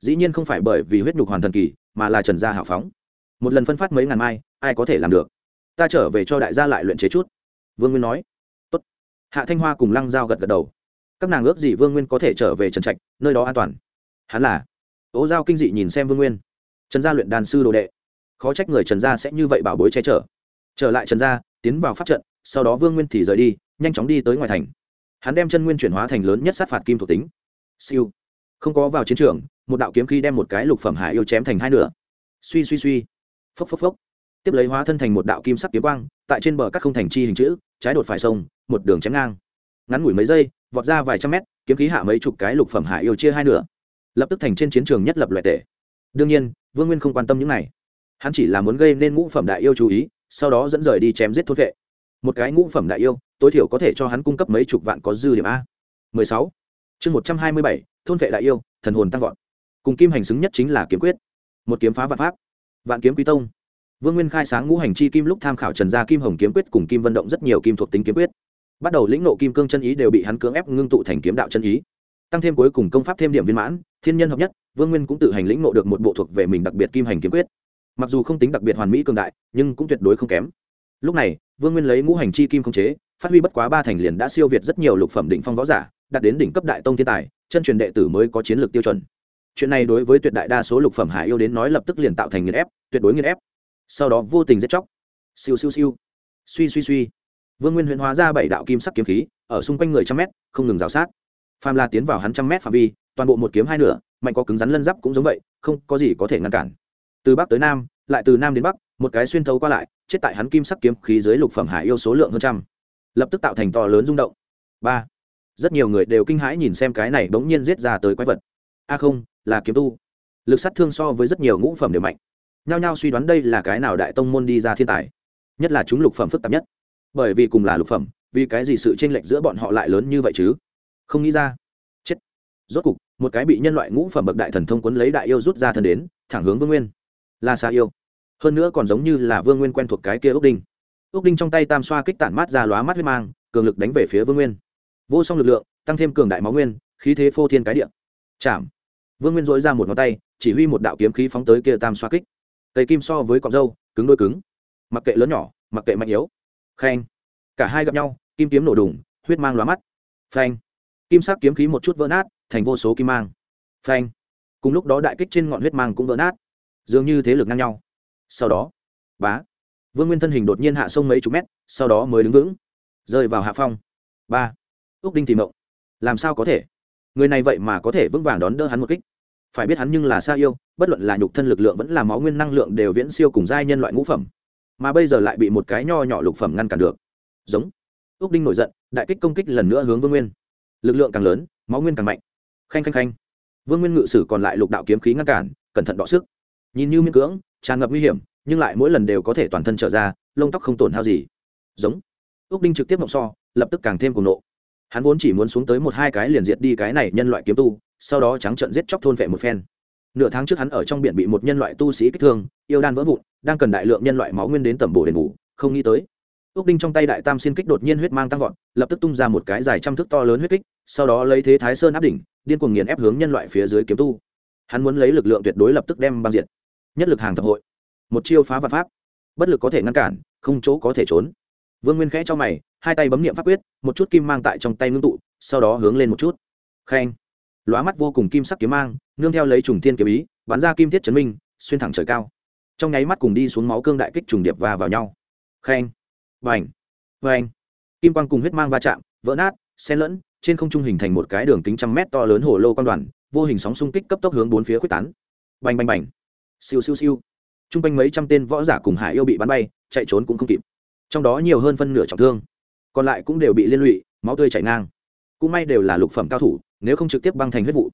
Dĩ nhiên không phải bởi vì huyết nhục hoàn thần kỳ, mà là trần gia hào phóng. Một lần phân phát mấy ngàn mai, ai có thể làm được? Ta trở về cho đại gia lại luyện chế chút. Vương nguyên nói. Tốt. hạ thanh hoa cùng lăng giao gật gật đầu. Các nàng ước gì vương nguyên có thể trở về trần trạch, nơi đó an toàn hắn là ố giao kinh dị nhìn xem vương nguyên. Trần gia luyện đàn sư đồ đệ. Khó trách người trần gia sẽ như vậy bảo bối che chở. Trở lại trần gia, tiến vào pháp trận, sau đó vương nguyên thì rời đi, nhanh chóng đi tới ngoài thành. Hắn đem chân nguyên chuyển hóa thành lớn nhất sát phạt kim thuộc tính. Siêu. Không có vào chiến trường, một đạo kiếm khí đem một cái lục phẩm hải yêu chém thành hai nửa. Suy suy suy. Phốc phốc phốc. Tiếp lấy hóa thân thành một đạo kim sắc kiếm quang, tại trên bờ các không thành chi hình chữ, trái đột phải sông, một đường chém ngang. Ngắn ngủi mấy giây, vọt ra vài trăm mét, kiếm khí hạ mấy chục cái lục phẩm hải yêu chia hai nửa lập tức thành trên chiến trường nhất lập loại tệ đương nhiên vương nguyên không quan tâm những này. Hắn chỉ là muốn gây nên ngũ phẩm đại yêu chú ý sau đó dẫn rời đi chém giết thốt vệ. Một cái ngũ phẩm đại yêu tối thiểu có thể cho hắn cung cấp mấy chục vạn có dư điểm a. 16. chương 127, thôn vệ đại yêu thần hồn tăng vọt. Cùng kim hành xứng nhất chính là kiếm quyết. Một kiếm phá vạn pháp. Vạn kiếm quý tông. Vương nguyên khai sáng ngũ hành chi kim lúc tham khảo trần gia kim hồng kiếm quyết cùng kim vận động rất nhiều kim thuộc tính kiếm quyết. Bắt đầu lĩnh nộ kim cương chân ý đều bị hắn cưỡng ép ngưng tụ thành kiếm đạo chân ý tăng thêm cuối cùng công pháp thêm điểm viên mãn, thiên nhân hợp nhất, vương nguyên cũng tự hành lĩnh nộ được một bộ thuộc về mình đặc biệt kim hành kiếm quyết. Mặc dù không tính đặc biệt hoàn mỹ cường đại, nhưng cũng tuyệt đối không kém. Lúc này, vương nguyên lấy ngũ hành chi kim không chế, phát huy bất quá ba thành liền đã siêu việt rất nhiều lục phẩm định phong võ giả, đạt đến đỉnh cấp đại tông thiên tài, chân truyền đệ tử mới có chiến lược tiêu chuẩn. Chuyện này đối với tuyệt đại đa số lục phẩm hải yêu đến nói lập tức liền tạo thành nghiền ép, tuyệt đối nghiền ép. Sau đó vô tình giết chóc. Siêu siêu siêu. Suy suy suy. Vương nguyên huyễn hóa ra bảy đạo kim sắc kiếm khí, ở xung quanh người trăm mét, không ngừng rào sát phàm la tiến vào hắn trăm mét phạm vi, toàn bộ một kiếm hai nửa, mạnh có cứng rắn lân giáp cũng giống vậy, không có gì có thể ngăn cản. Từ bắc tới nam, lại từ nam đến bắc, một cái xuyên thấu qua lại, chết tại hắn kim sắc kiếm khí dưới lục phẩm hải yêu số lượng hơn trăm. Lập tức tạo thành to lớn rung động. Ba. Rất nhiều người đều kinh hãi nhìn xem cái này bỗng nhiên giết ra tới quái vật. A không, là kiếm tu. Lực sát thương so với rất nhiều ngũ phẩm đều mạnh. Nhao nhao suy đoán đây là cái nào đại tông môn đi ra thiên tài. Nhất là chúng lục phẩm phức tạp nhất. Bởi vì cùng là lục phẩm, vì cái gì sự chênh lệch giữa bọn họ lại lớn như vậy chứ? Không nghĩ ra. Chết. Rốt cục, một cái bị nhân loại ngũ phẩm bậc đại thần thông quấn lấy đại yêu rút ra thân đến, thẳng hướng vương nguyên. Là xa yêu. Hơn nữa còn giống như là vương nguyên quen thuộc cái kia ốc đinh. Ốc đinh trong tay tam xoa kích tản mát ra lóa mắt huyết mang, cường lực đánh về phía vương nguyên. Vô song lực lượng, tăng thêm cường đại máu nguyên, khí thế phô thiên cái điện chạm. Vương nguyên dỗi ra một ngón tay, chỉ huy một đạo kiếm khí phóng tới kia tam xoa kích. Cây kim so với cọc dâu cứng đôi cứng. Mặc kệ lớn nhỏ, mặc kệ mạnh yếu. Khen cả hai gặp nhau, kim kiếm nổ đùng, huyết mang lóa mắt. Phanh kim sắc kiếm khí một chút vỡ nát, thành vô số kim mang. Phanh. Cùng lúc đó đại kích trên ngọn huyết mang cũng vỡ nát. Dường như thế lực ngang nhau. Sau đó, bá. Vương nguyên thân hình đột nhiên hạ sông mấy chục mét, sau đó mới đứng vững. Rơi vào hạ phong. Ba. Ước đinh tìm mộng. Làm sao có thể? Người này vậy mà có thể vững vàng đón đỡ hắn một kích. Phải biết hắn nhưng là xa yêu, bất luận là nhục thân lực lượng vẫn là máu nguyên năng lượng đều viễn siêu cùng giai nhân loại ngũ phẩm. Mà bây giờ lại bị một cái nho nhỏ lục phẩm ngăn cản được. Giống. Ước đinh nổi giận, đại kích công kích lần nữa hướng vương nguyên lực lượng càng lớn, máu nguyên càng mạnh. Khanh khanh khanh. Vương nguyên ngự sử còn lại lục đạo kiếm khí ngăn cản, cẩn thận đọ sức. Nhìn như miễn cưỡng, tràn ngập nguy hiểm, nhưng lại mỗi lần đều có thể toàn thân trở ra, lông tóc không tổn hao gì. Giống. Ước đinh trực tiếp mộng so, lập tức càng thêm cùng nộ. Hắn vốn chỉ muốn xuống tới một hai cái liền diệt đi cái này nhân loại kiếm tu, sau đó trắng trận giết chóc thôn vệ một phen. Nửa tháng trước hắn ở trong biển bị một nhân loại tu sĩ kích thương, yêu đan vỡ vụn, đang cần đại lượng nhân loại máu nguyên đến tẩm bổ đền bù không nghĩ tới. Ước đinh trong tay đại tam xin kích đột nhiên huyết mang tăng vọt, lập tức tung ra một cái dài trăm thước to lớn huyết kích sau đó lấy thế thái sơn áp đỉnh, điên cuồng nghiền ép hướng nhân loại phía dưới kiếm tu. Hắn muốn lấy lực lượng tuyệt đối lập tức đem băng diệt. Nhất lực hàng thập hội. Một chiêu phá vật pháp. Bất lực có thể ngăn cản, không chỗ có thể trốn. Vương nguyên khẽ cho mày, hai tay bấm niệm pháp quyết, một chút kim mang tại trong tay ngưng tụ, sau đó hướng lên một chút. Khen. Lóa mắt vô cùng kim sắc kiếm mang, nương theo lấy trùng thiên kiếm ý, bắn ra kim thiết chấn minh, xuyên thẳng trời cao. Trong nháy mắt cùng đi xuống máu cương đại kích trùng điệp và vào nhau. Khen. Vành. Vành. Kim quang cùng huyết mang va chạm, vỡ nát, xen lẫn trên không trung hình thành một cái đường kính trăm mét to lớn hồ lô quan đoàn, vô hình sóng xung kích cấp tốc hướng bốn phía quyết tán. Bành bành bành. Siêu siêu siêu. T r u n g quanh mấy trăm tên võ giả cùng hải yêu bị bắn bay, chạy trốn cũng không kịp. Trong đó nhiều hơn phân nửa trọng thương. Còn lại cũng đều bị liên lụy, máu tươi chảy ngang. Cũng may đều là lục phẩm cao thủ, nếu không trực tiếp băng thành huyết vụ.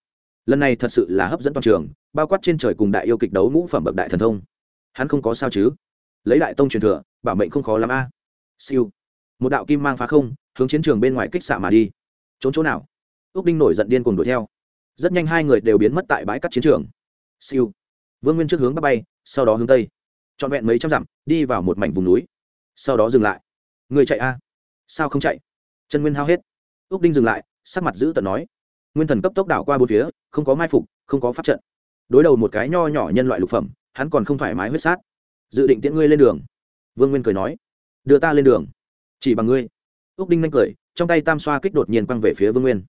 Lần này thật sự là hấp dẫn toàn trường, bao quát trên trời cùng đại yêu kịch đấu ngũ phẩm bậc đại thần thông. Hắn không có sao chứ? Lấy đại tông truyền thừa, bảo mệnh không khó lắm a. Siêu. Một đạo kim mang phá không, hướng chiến trường bên ngoài kích xạ mà đi trốn chỗ nào? Ước đinh nổi giận điên cùng đuổi theo. Rất nhanh hai người đều biến mất tại bãi cắt chiến trường. Siêu. Vương nguyên trước hướng bắc bay, sau đó hướng tây. Trọn vẹn mấy trăm dặm, đi vào một mảnh vùng núi. Sau đó dừng lại. Người chạy a? Sao không chạy? Chân nguyên hao hết. Ước đinh dừng lại, sắc mặt giữ tận nói. Nguyên thần cấp tốc đảo qua bốn phía, không có mai phục, không có pháp trận. Đối đầu một cái nho nhỏ nhân loại lục phẩm, hắn còn không thoải mái huyết sát. Dự định tiễn ngươi lên đường. Vương nguyên cười nói. Đưa ta lên đường. Chỉ bằng ngươi. Ước đinh nhanh cười trong tay tam xoa kích đột nhiên quăng về phía vương nguyên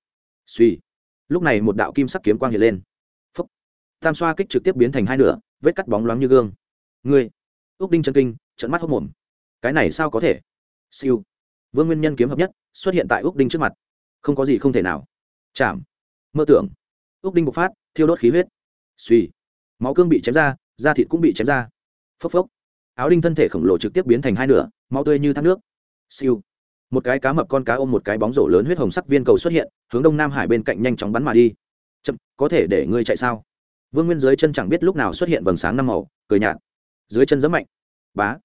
suy lúc này một đạo kim sắc kiếm quang hiện lên Phúc. tam xoa kích trực tiếp biến thành hai nửa vết cắt bóng loáng như gương ngươi ước đinh chân kinh trận mắt hốc mồm cái này sao có thể siêu vương nguyên nhân kiếm hợp nhất xuất hiện tại ước đinh trước mặt không có gì không thể nào chạm mơ tưởng ước đinh bộc phát thiêu đốt khí huyết suy máu cương bị chém ra da thịt cũng bị chém ra phốc phốc áo đinh thân thể khổng lồ trực tiếp biến thành hai nửa máu tươi như thác nước siêu một cái cá mập con cá ôm một cái bóng rổ lớn huyết hồng sắc viên cầu xuất hiện, hướng đông nam hải bên cạnh nhanh chóng bắn mà đi. Chậm, có thể để ngươi chạy sao? Vương nguyên dưới chân chẳng biết lúc nào xuất hiện vầng sáng năm màu, cười nhạt. Dưới chân rất mạnh. Bá.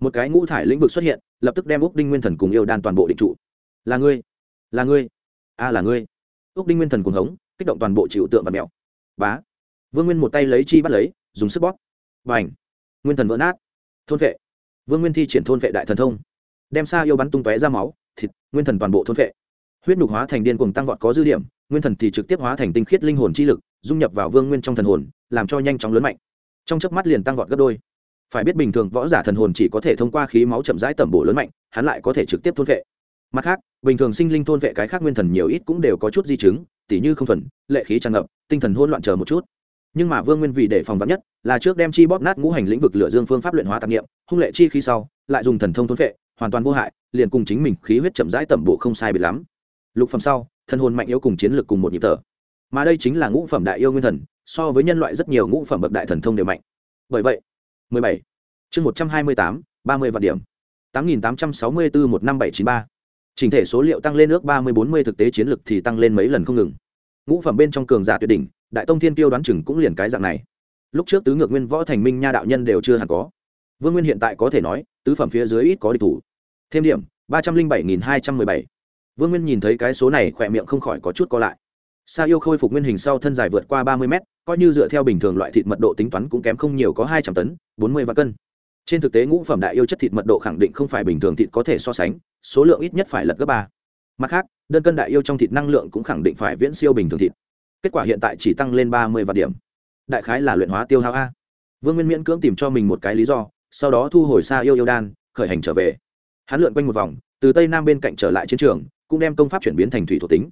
Một cái ngũ thải lĩnh vực xuất hiện, lập tức đem úc đinh nguyên thần cùng yêu đan toàn bộ định trụ. Là ngươi. Là ngươi. A, là ngươi. Úc đinh nguyên thần cùng hống, kích động toàn bộ chịu tượng và mèo. Bá. Vương nguyên một tay lấy chi bắt lấy, dùng sức bóp. Và ảnh nguyên thần vỡ nát. Thôn vệ. Vương nguyên thi triển thôn vệ đại thần thông đem xa yêu bắn tung tóe ra máu, thịt, nguyên thần toàn bộ thôn vệ huyết nhục hóa thành điên cuồng tăng vọt có dư điểm, nguyên thần thì trực tiếp hóa thành tinh khiết linh hồn chi lực, dung nhập vào vương nguyên trong thần hồn, làm cho nhanh chóng lớn mạnh. Trong chớp mắt liền tăng vọt gấp đôi. Phải biết bình thường võ giả thần hồn chỉ có thể thông qua khí máu chậm rãi tẩm bổ lớn mạnh, hắn lại có thể trực tiếp thôn vệ mặt khác, bình thường sinh linh thôn vệ cái khác nguyên thần nhiều ít cũng đều có chút di chứng, tỉ như không thuần, lệ khí tràn ngập, tinh thần hôn loạn chờ một chút. Nhưng mà vương nguyên vì để phòng vắn nhất, là trước đem chi bóp nát ngũ hành lĩnh vực lửa dương phương pháp luyện hóa tạp nghiệm, hung lệ chi khi sau, lại dùng thần thông thôn vệ hoàn toàn vô hại liền cùng chính mình khí huyết chậm rãi tẩm bộ không sai bị lắm lục phẩm sau thân hồn mạnh yếu cùng chiến lược cùng một nhịp thở mà đây chính là ngũ phẩm đại yêu nguyên thần so với nhân loại rất nhiều ngũ phẩm bậc đại thần thông đều mạnh bởi vậy 17. chương 128, 30 vạn điểm 8864 15793. Trình thể số liệu tăng lên ước 30-40 thực tế chiến lực thì tăng lên mấy lần không ngừng. Ngũ phẩm bên trong cường giả tuyệt đỉnh, đại tông thiên tiêu đoán chừng cũng liền cái dạng này. Lúc trước tứ ngược nguyên võ thành minh nha đạo nhân đều chưa hẳn có. Vương Nguyên hiện tại có thể nói, tứ phẩm phía dưới ít có địch thủ. Thêm điểm, 307217. Vương Nguyên nhìn thấy cái số này khỏe miệng không khỏi có chút co lại. Sa yêu khôi phục nguyên hình sau thân dài vượt qua 30 mét, coi như dựa theo bình thường loại thịt mật độ tính toán cũng kém không nhiều có 200 tấn, 40 vạn cân. Trên thực tế ngũ phẩm đại yêu chất thịt mật độ khẳng định không phải bình thường thịt có thể so sánh số lượng ít nhất phải lật gấp ba. Mặt khác đơn cân đại yêu trong thịt năng lượng cũng khẳng định phải viễn siêu bình thường thịt. Kết quả hiện tại chỉ tăng lên ba mươi vạn điểm. Đại khái là luyện hóa tiêu hao a. Vương nguyên miễn cưỡng tìm cho mình một cái lý do sau đó thu hồi xa yêu yêu đan khởi hành trở về hắn lượn quanh một vòng, từ tây nam bên cạnh trở lại chiến trường, cũng đem công pháp chuyển biến thành thủy thuộc tính.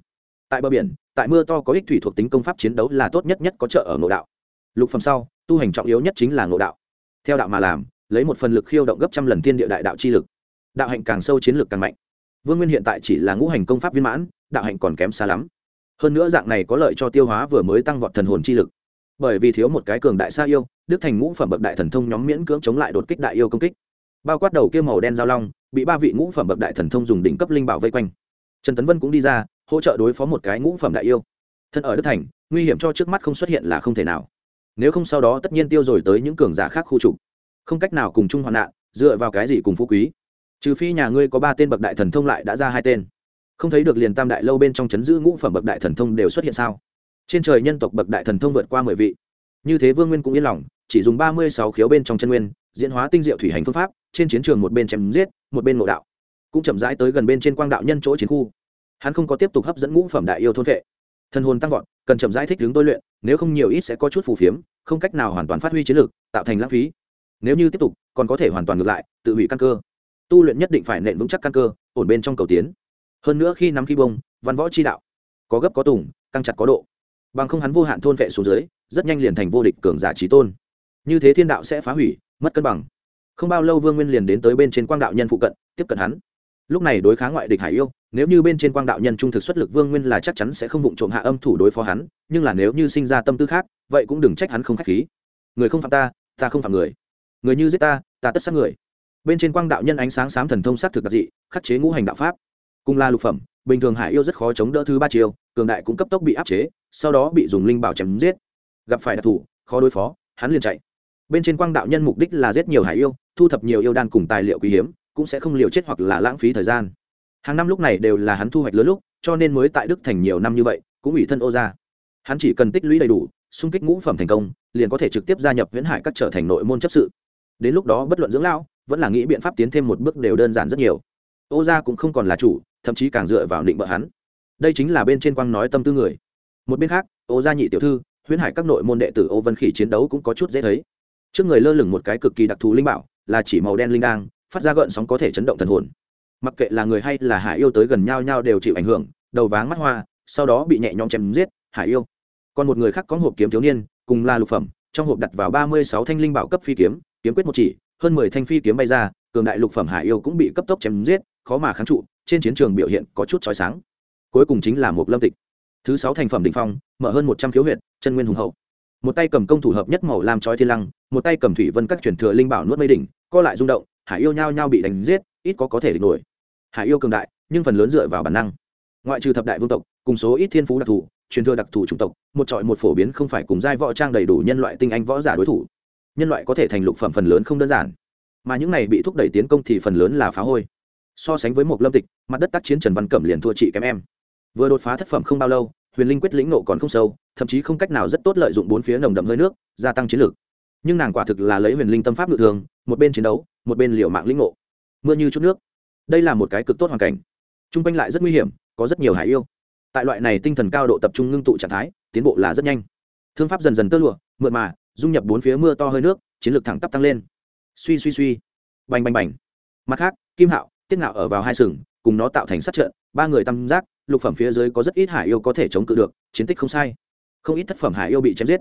Tại bờ biển, tại mưa to có ích thủy thuộc tính công pháp chiến đấu là tốt nhất nhất có trợ ở ngộ đạo. Lục phẩm sau, tu hành trọng yếu nhất chính là ngộ đạo. Theo đạo mà làm, lấy một phần lực khiêu động gấp trăm lần thiên địa đại đạo chi lực. Đạo hạnh càng sâu chiến lược càng mạnh. Vương nguyên hiện tại chỉ là ngũ hành công pháp viên mãn, đạo hạnh còn kém xa lắm. Hơn nữa dạng này có lợi cho tiêu hóa vừa mới tăng vọt thần hồn chi lực. Bởi vì thiếu một cái cường đại xa yêu, đức thành ngũ phẩm bậc đại thần thông nhóm miễn cưỡng chống lại đột kích đại yêu công kích. Bao quát đầu kia màu đen giao long bị ba vị ngũ phẩm bậc đại thần thông dùng đỉnh cấp linh bảo vây quanh. Trần tấn vân cũng đi ra, hỗ trợ đối phó một cái ngũ phẩm đại yêu. Thân ở đất thành, nguy hiểm cho trước mắt không xuất hiện là không thể nào. Nếu không sau đó tất nhiên tiêu rồi tới những cường giả khác khu trục. Không cách nào cùng chung hoạn nạn, dựa vào cái gì cùng phú quý? Trừ phi nhà ngươi có ba tên bậc đại thần thông lại đã ra hai tên. Không thấy được liền tam đại lâu bên trong chấn giữ ngũ phẩm bậc đại thần thông đều xuất hiện sao? Trên trời nhân tộc bậc đại thần thông vượt qua mười vị. Như thế vương nguyên cũng yên lòng, chỉ dùng ba mươi sáu khiếu bên trong chân nguyên, diễn hóa tinh diệu thủy hành phương pháp trên chiến trường một bên chém giết, một bên ngộ đạo. Cũng chậm rãi tới gần bên trên quang đạo nhân chỗ chiến khu. Hắn không có tiếp tục hấp dẫn ngũ phẩm đại yêu thôn vệ. Thân hồn tăng vọt, cần chậm rãi thích đứng tôi luyện, nếu không nhiều ít sẽ có chút phù phiếm, không cách nào hoàn toàn phát huy chiến lược tạo thành lãng phí. Nếu như tiếp tục, còn có thể hoàn toàn ngược lại, tự hủy căn cơ. Tu luyện nhất định phải nện vững chắc căn cơ, ổn bên trong cầu tiến. Hơn nữa khi nắm khi bông, văn võ chi đạo, có gấp có tùng, căng chặt có độ. Bằng không hắn vô hạn thôn vệ xuống dưới, rất nhanh liền thành vô địch cường giả trí tôn. Như thế thiên đạo sẽ phá hủy, mất cân bằng không bao lâu vương nguyên liền đến tới bên trên quang đạo nhân phụ cận, tiếp cận hắn. Lúc này đối kháng ngoại địch hải yêu, nếu như bên trên quang đạo nhân trung thực xuất lực vương nguyên là chắc chắn sẽ không vụng trộm hạ âm thủ đối phó hắn, nhưng là nếu như sinh ra tâm tư khác, vậy cũng đừng trách hắn không k h á c h khí. Người không phạm ta ta không phạm người. Người như giết ta ta tất sát người. Bên trên quang đạo nhân ánh sáng sám thần thông sát thực đặc dị, khắc chế ngũ hành đạo pháp. Cùng là lục phẩm, bình thường hải yêu rất khó chống đỡ thứ ba chiều cường đại cũng cấp tốc bị áp chế, sau đó bị dùng linh bảo chém giết. Gặp phải đặc thù, khó đối phó, hắn liền chạy bên trên quang đạo nhân mục đích là giết nhiều hải yêu, thu thập nhiều yêu đan cùng tài liệu quý hiếm, cũng sẽ không liều chết hoặc là lãng phí thời gian. Hàng năm lúc này đều là hắn thu hoạch lớn lúc, cho nên mới tại đức thành nhiều năm như vậy, cũng ủy thân ô ra hắn chỉ cần tích lũy đầy đủ, xung kích ngũ phẩm thành công, liền có thể trực tiếp gia nhập huyễn hải các trở thành nội môn chấp sự. Đến lúc đó bất luận dưỡng lão, vẫn là nghĩ biện pháp tiến thêm một bước đều đơn giản rất nhiều. Ô gia cũng không còn là chủ, thậm chí càng dựa vào định bợ hắn. Đây chính là bên trên quang nói tâm tư người. Một bên khác, ô gia nhị tiểu thư, huyễn hải các nội môn đệ tử ô vân khỉ chiến đấu cũng có chút dễ thấy trước người lơ lửng một cái cực kỳ đặc thù linh bảo, là chỉ màu đen linh đang phát ra gợn sóng có thể chấn động thần hồn. Mặc kệ là người hay là hải yêu tới gần nhau nhau đều chịu ảnh hưởng, đầu váng mắt hoa, sau đó bị nhẹ nhõm chém giết, hải yêu. Còn một người khác có hộp kiếm thiếu niên, cùng là lục phẩm, trong hộp đặt vào ba mươi sáu thanh linh bảo cấp phi kiếm kiếm quyết một chỉ, hơn mười thanh phi kiếm bay ra, cường đại lục phẩm hải yêu cũng bị cấp tốc chém giết, khó mà kháng trụ, trên chiến trường biểu hiện có chút chói sáng. Cuối cùng chính là một lâm tịch. Thứ sáu thành phẩm đ ỉ n h phong, mở hơn một trăm khiếu huyện chân nguyên hùng hậu. Một tay cầm công thủ hợp nhất màu làm trói thiên lăng một tay cầm thủy vân các truyền thừa linh bảo nuốt mây đỉnh, co lại rung động, hải yêu nhao nhao bị đánh giết, ít có có thể địch nổi. Hải yêu cường đại, nhưng phần lớn dựa vào bản năng. Ngoại trừ thập đại vương tộc, cùng số ít thiên phú đặc thù, truyền thừa đặc thù chủng tộc, một trọi một phổ biến không phải cùng giai võ trang đầy đủ nhân loại tinh anh võ giả đối thủ. Nhân loại có thể thành lục phẩm phần lớn không đơn giản, mà những này bị thúc đẩy tiến công thì phần lớn là phá hôi. So sánh với một lâm tịch, mặt đất tác chiến trần văn cẩm liền thua chị kém em. Vừa đột phá thất phẩm không bao lâu, huyền linh quyết lĩnh nộ còn không sâu, thậm chí không cách nào rất tốt lợi dụng bốn phía nồng đậm hơi nước, gia tăng chiến lược nhưng nàng quả thực là lấy huyền linh tâm pháp ngự thường, một bên chiến đấu, một bên liệu mạng lĩnh ngộ. Mưa như chút nước. Đây là một cái cực tốt hoàn cảnh. T r u n g quanh lại rất nguy hiểm, có rất nhiều hải yêu. Tại loại này tinh thần cao độ tập trung ngưng tụ trạng thái, tiến bộ là rất nhanh. Thương pháp dần dần tơ lụa mượn mà, dung nhập bốn phía mưa to hơi nước, chiến lược thẳng tắp tăng lên. Suy suy suy. Bành bành bành. Mặt khác, kim hạo, tiết ngạo ở vào hai sừng, cùng nó tạo thành sát trận, ba người tam giác, lục phẩm phía dưới có rất ít hải yêu có thể chống cự được, chiến tích không sai. Không ít thất phẩm hải yêu bị chém giết.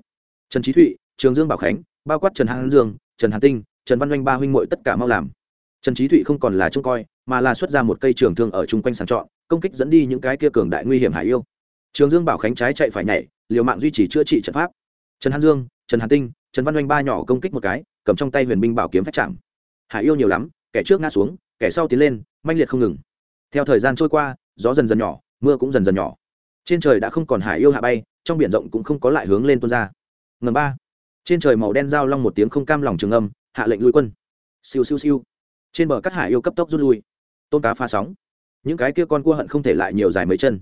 Trần trí thụy, trường dương bảo khánh bao quát trần hàn dương, trần hàn tinh, trần văn oanh ba huynh muội tất cả mau làm. Trần trí thụy không còn là trông coi, mà là xuất ra một cây trường thương ở chung quanh sàng trọn công kích dẫn đi những cái kia cường đại nguy hiểm hải yêu. Trường dương bảo khánh trái chạy phải nhảy, liều mạng duy trì chữa trị trận pháp. Trần hàn dương, trần hàn tinh, trần văn oanh ba nhỏ công kích một cái, cầm trong tay huyền binh bảo kiếm phát chạm. Hải yêu nhiều lắm, kẻ trước ngã xuống, kẻ sau tiến lên manh liệt không ngừng. Theo thời gian trôi qua, gió dần dần nhỏ, mưa cũng dần dần nhỏ. Trên trời đã không còn hải yêu hạ bay, trong biển rộng cũng không có lại hướng lên tuôn ra. Ngầm ba trên trời màu đen giao long một tiếng không cam lòng trường âm, hạ lệnh lui quân. Siêu siêu siêu. Trên bờ cắt hải yêu cấp tốc rút lui. Tôn cá pha sóng. Những cái kia con cua hận không thể lại nhiều dài mấy chân.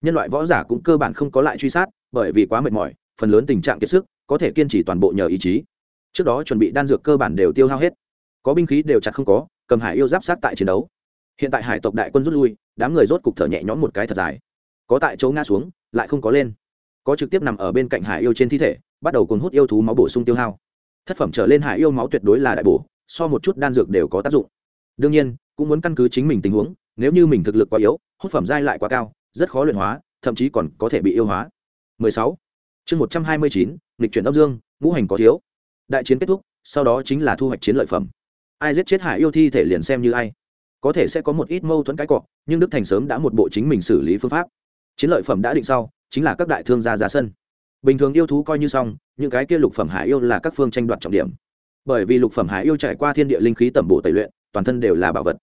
Nhân loại võ giả cũng cơ bản không có lại truy sát, bởi vì quá mệt mỏi, phần lớn tình trạng kiệt sức, có thể kiên trì toàn bộ nhờ ý chí. Trước đó chuẩn bị đan dược cơ bản đều tiêu hao hết. Có binh khí đều chặt không có, cầm hải yêu giáp sát tại chiến đấu. Hiện tại hải tộc đại quân rút lui, đám người rốt cục thở nhẹ nhõm một cái thật dài. Có tại chỗ ngã xuống, lại không có lên. Có trực tiếp nằm ở bên cạnh hải yêu trên thi thể bắt đầu cuốn hút yêu thú máu bổ sung tiêu hao. Thất phẩm trở lên hải yêu máu tuyệt đối là đại bổ so một chút đan dược đều có tác dụng. Đương nhiên cũng muốn căn cứ chính mình tình huống nếu như mình thực lực quá yếu hút phẩm giai lại quá cao rất khó luyện hóa thậm chí còn có thể bị yêu hóa. 16. chương 129, nghịch chuyển âm dương ngũ hành có thiếu. Đại chiến kết thúc sau đó chính là thu hoạch chiến lợi phẩm. Ai giết chết hải yêu thi thể liền xem như ai. Có thể sẽ có một ít mâu thuẫn cái cọ nhưng đức thành sớm đã một bộ chính mình xử lý phương pháp. Chiến lợi phẩm đã định sau chính là các đại thương gia ra sân bình thường yêu thú coi như xong, những cái kia lục phẩm hải yêu là các phương tranh đoạt trọng điểm. Bởi vì lục phẩm hải yêu trải qua thiên địa linh khí tẩm bổ tẩy luyện, toàn thân đều là bảo vật.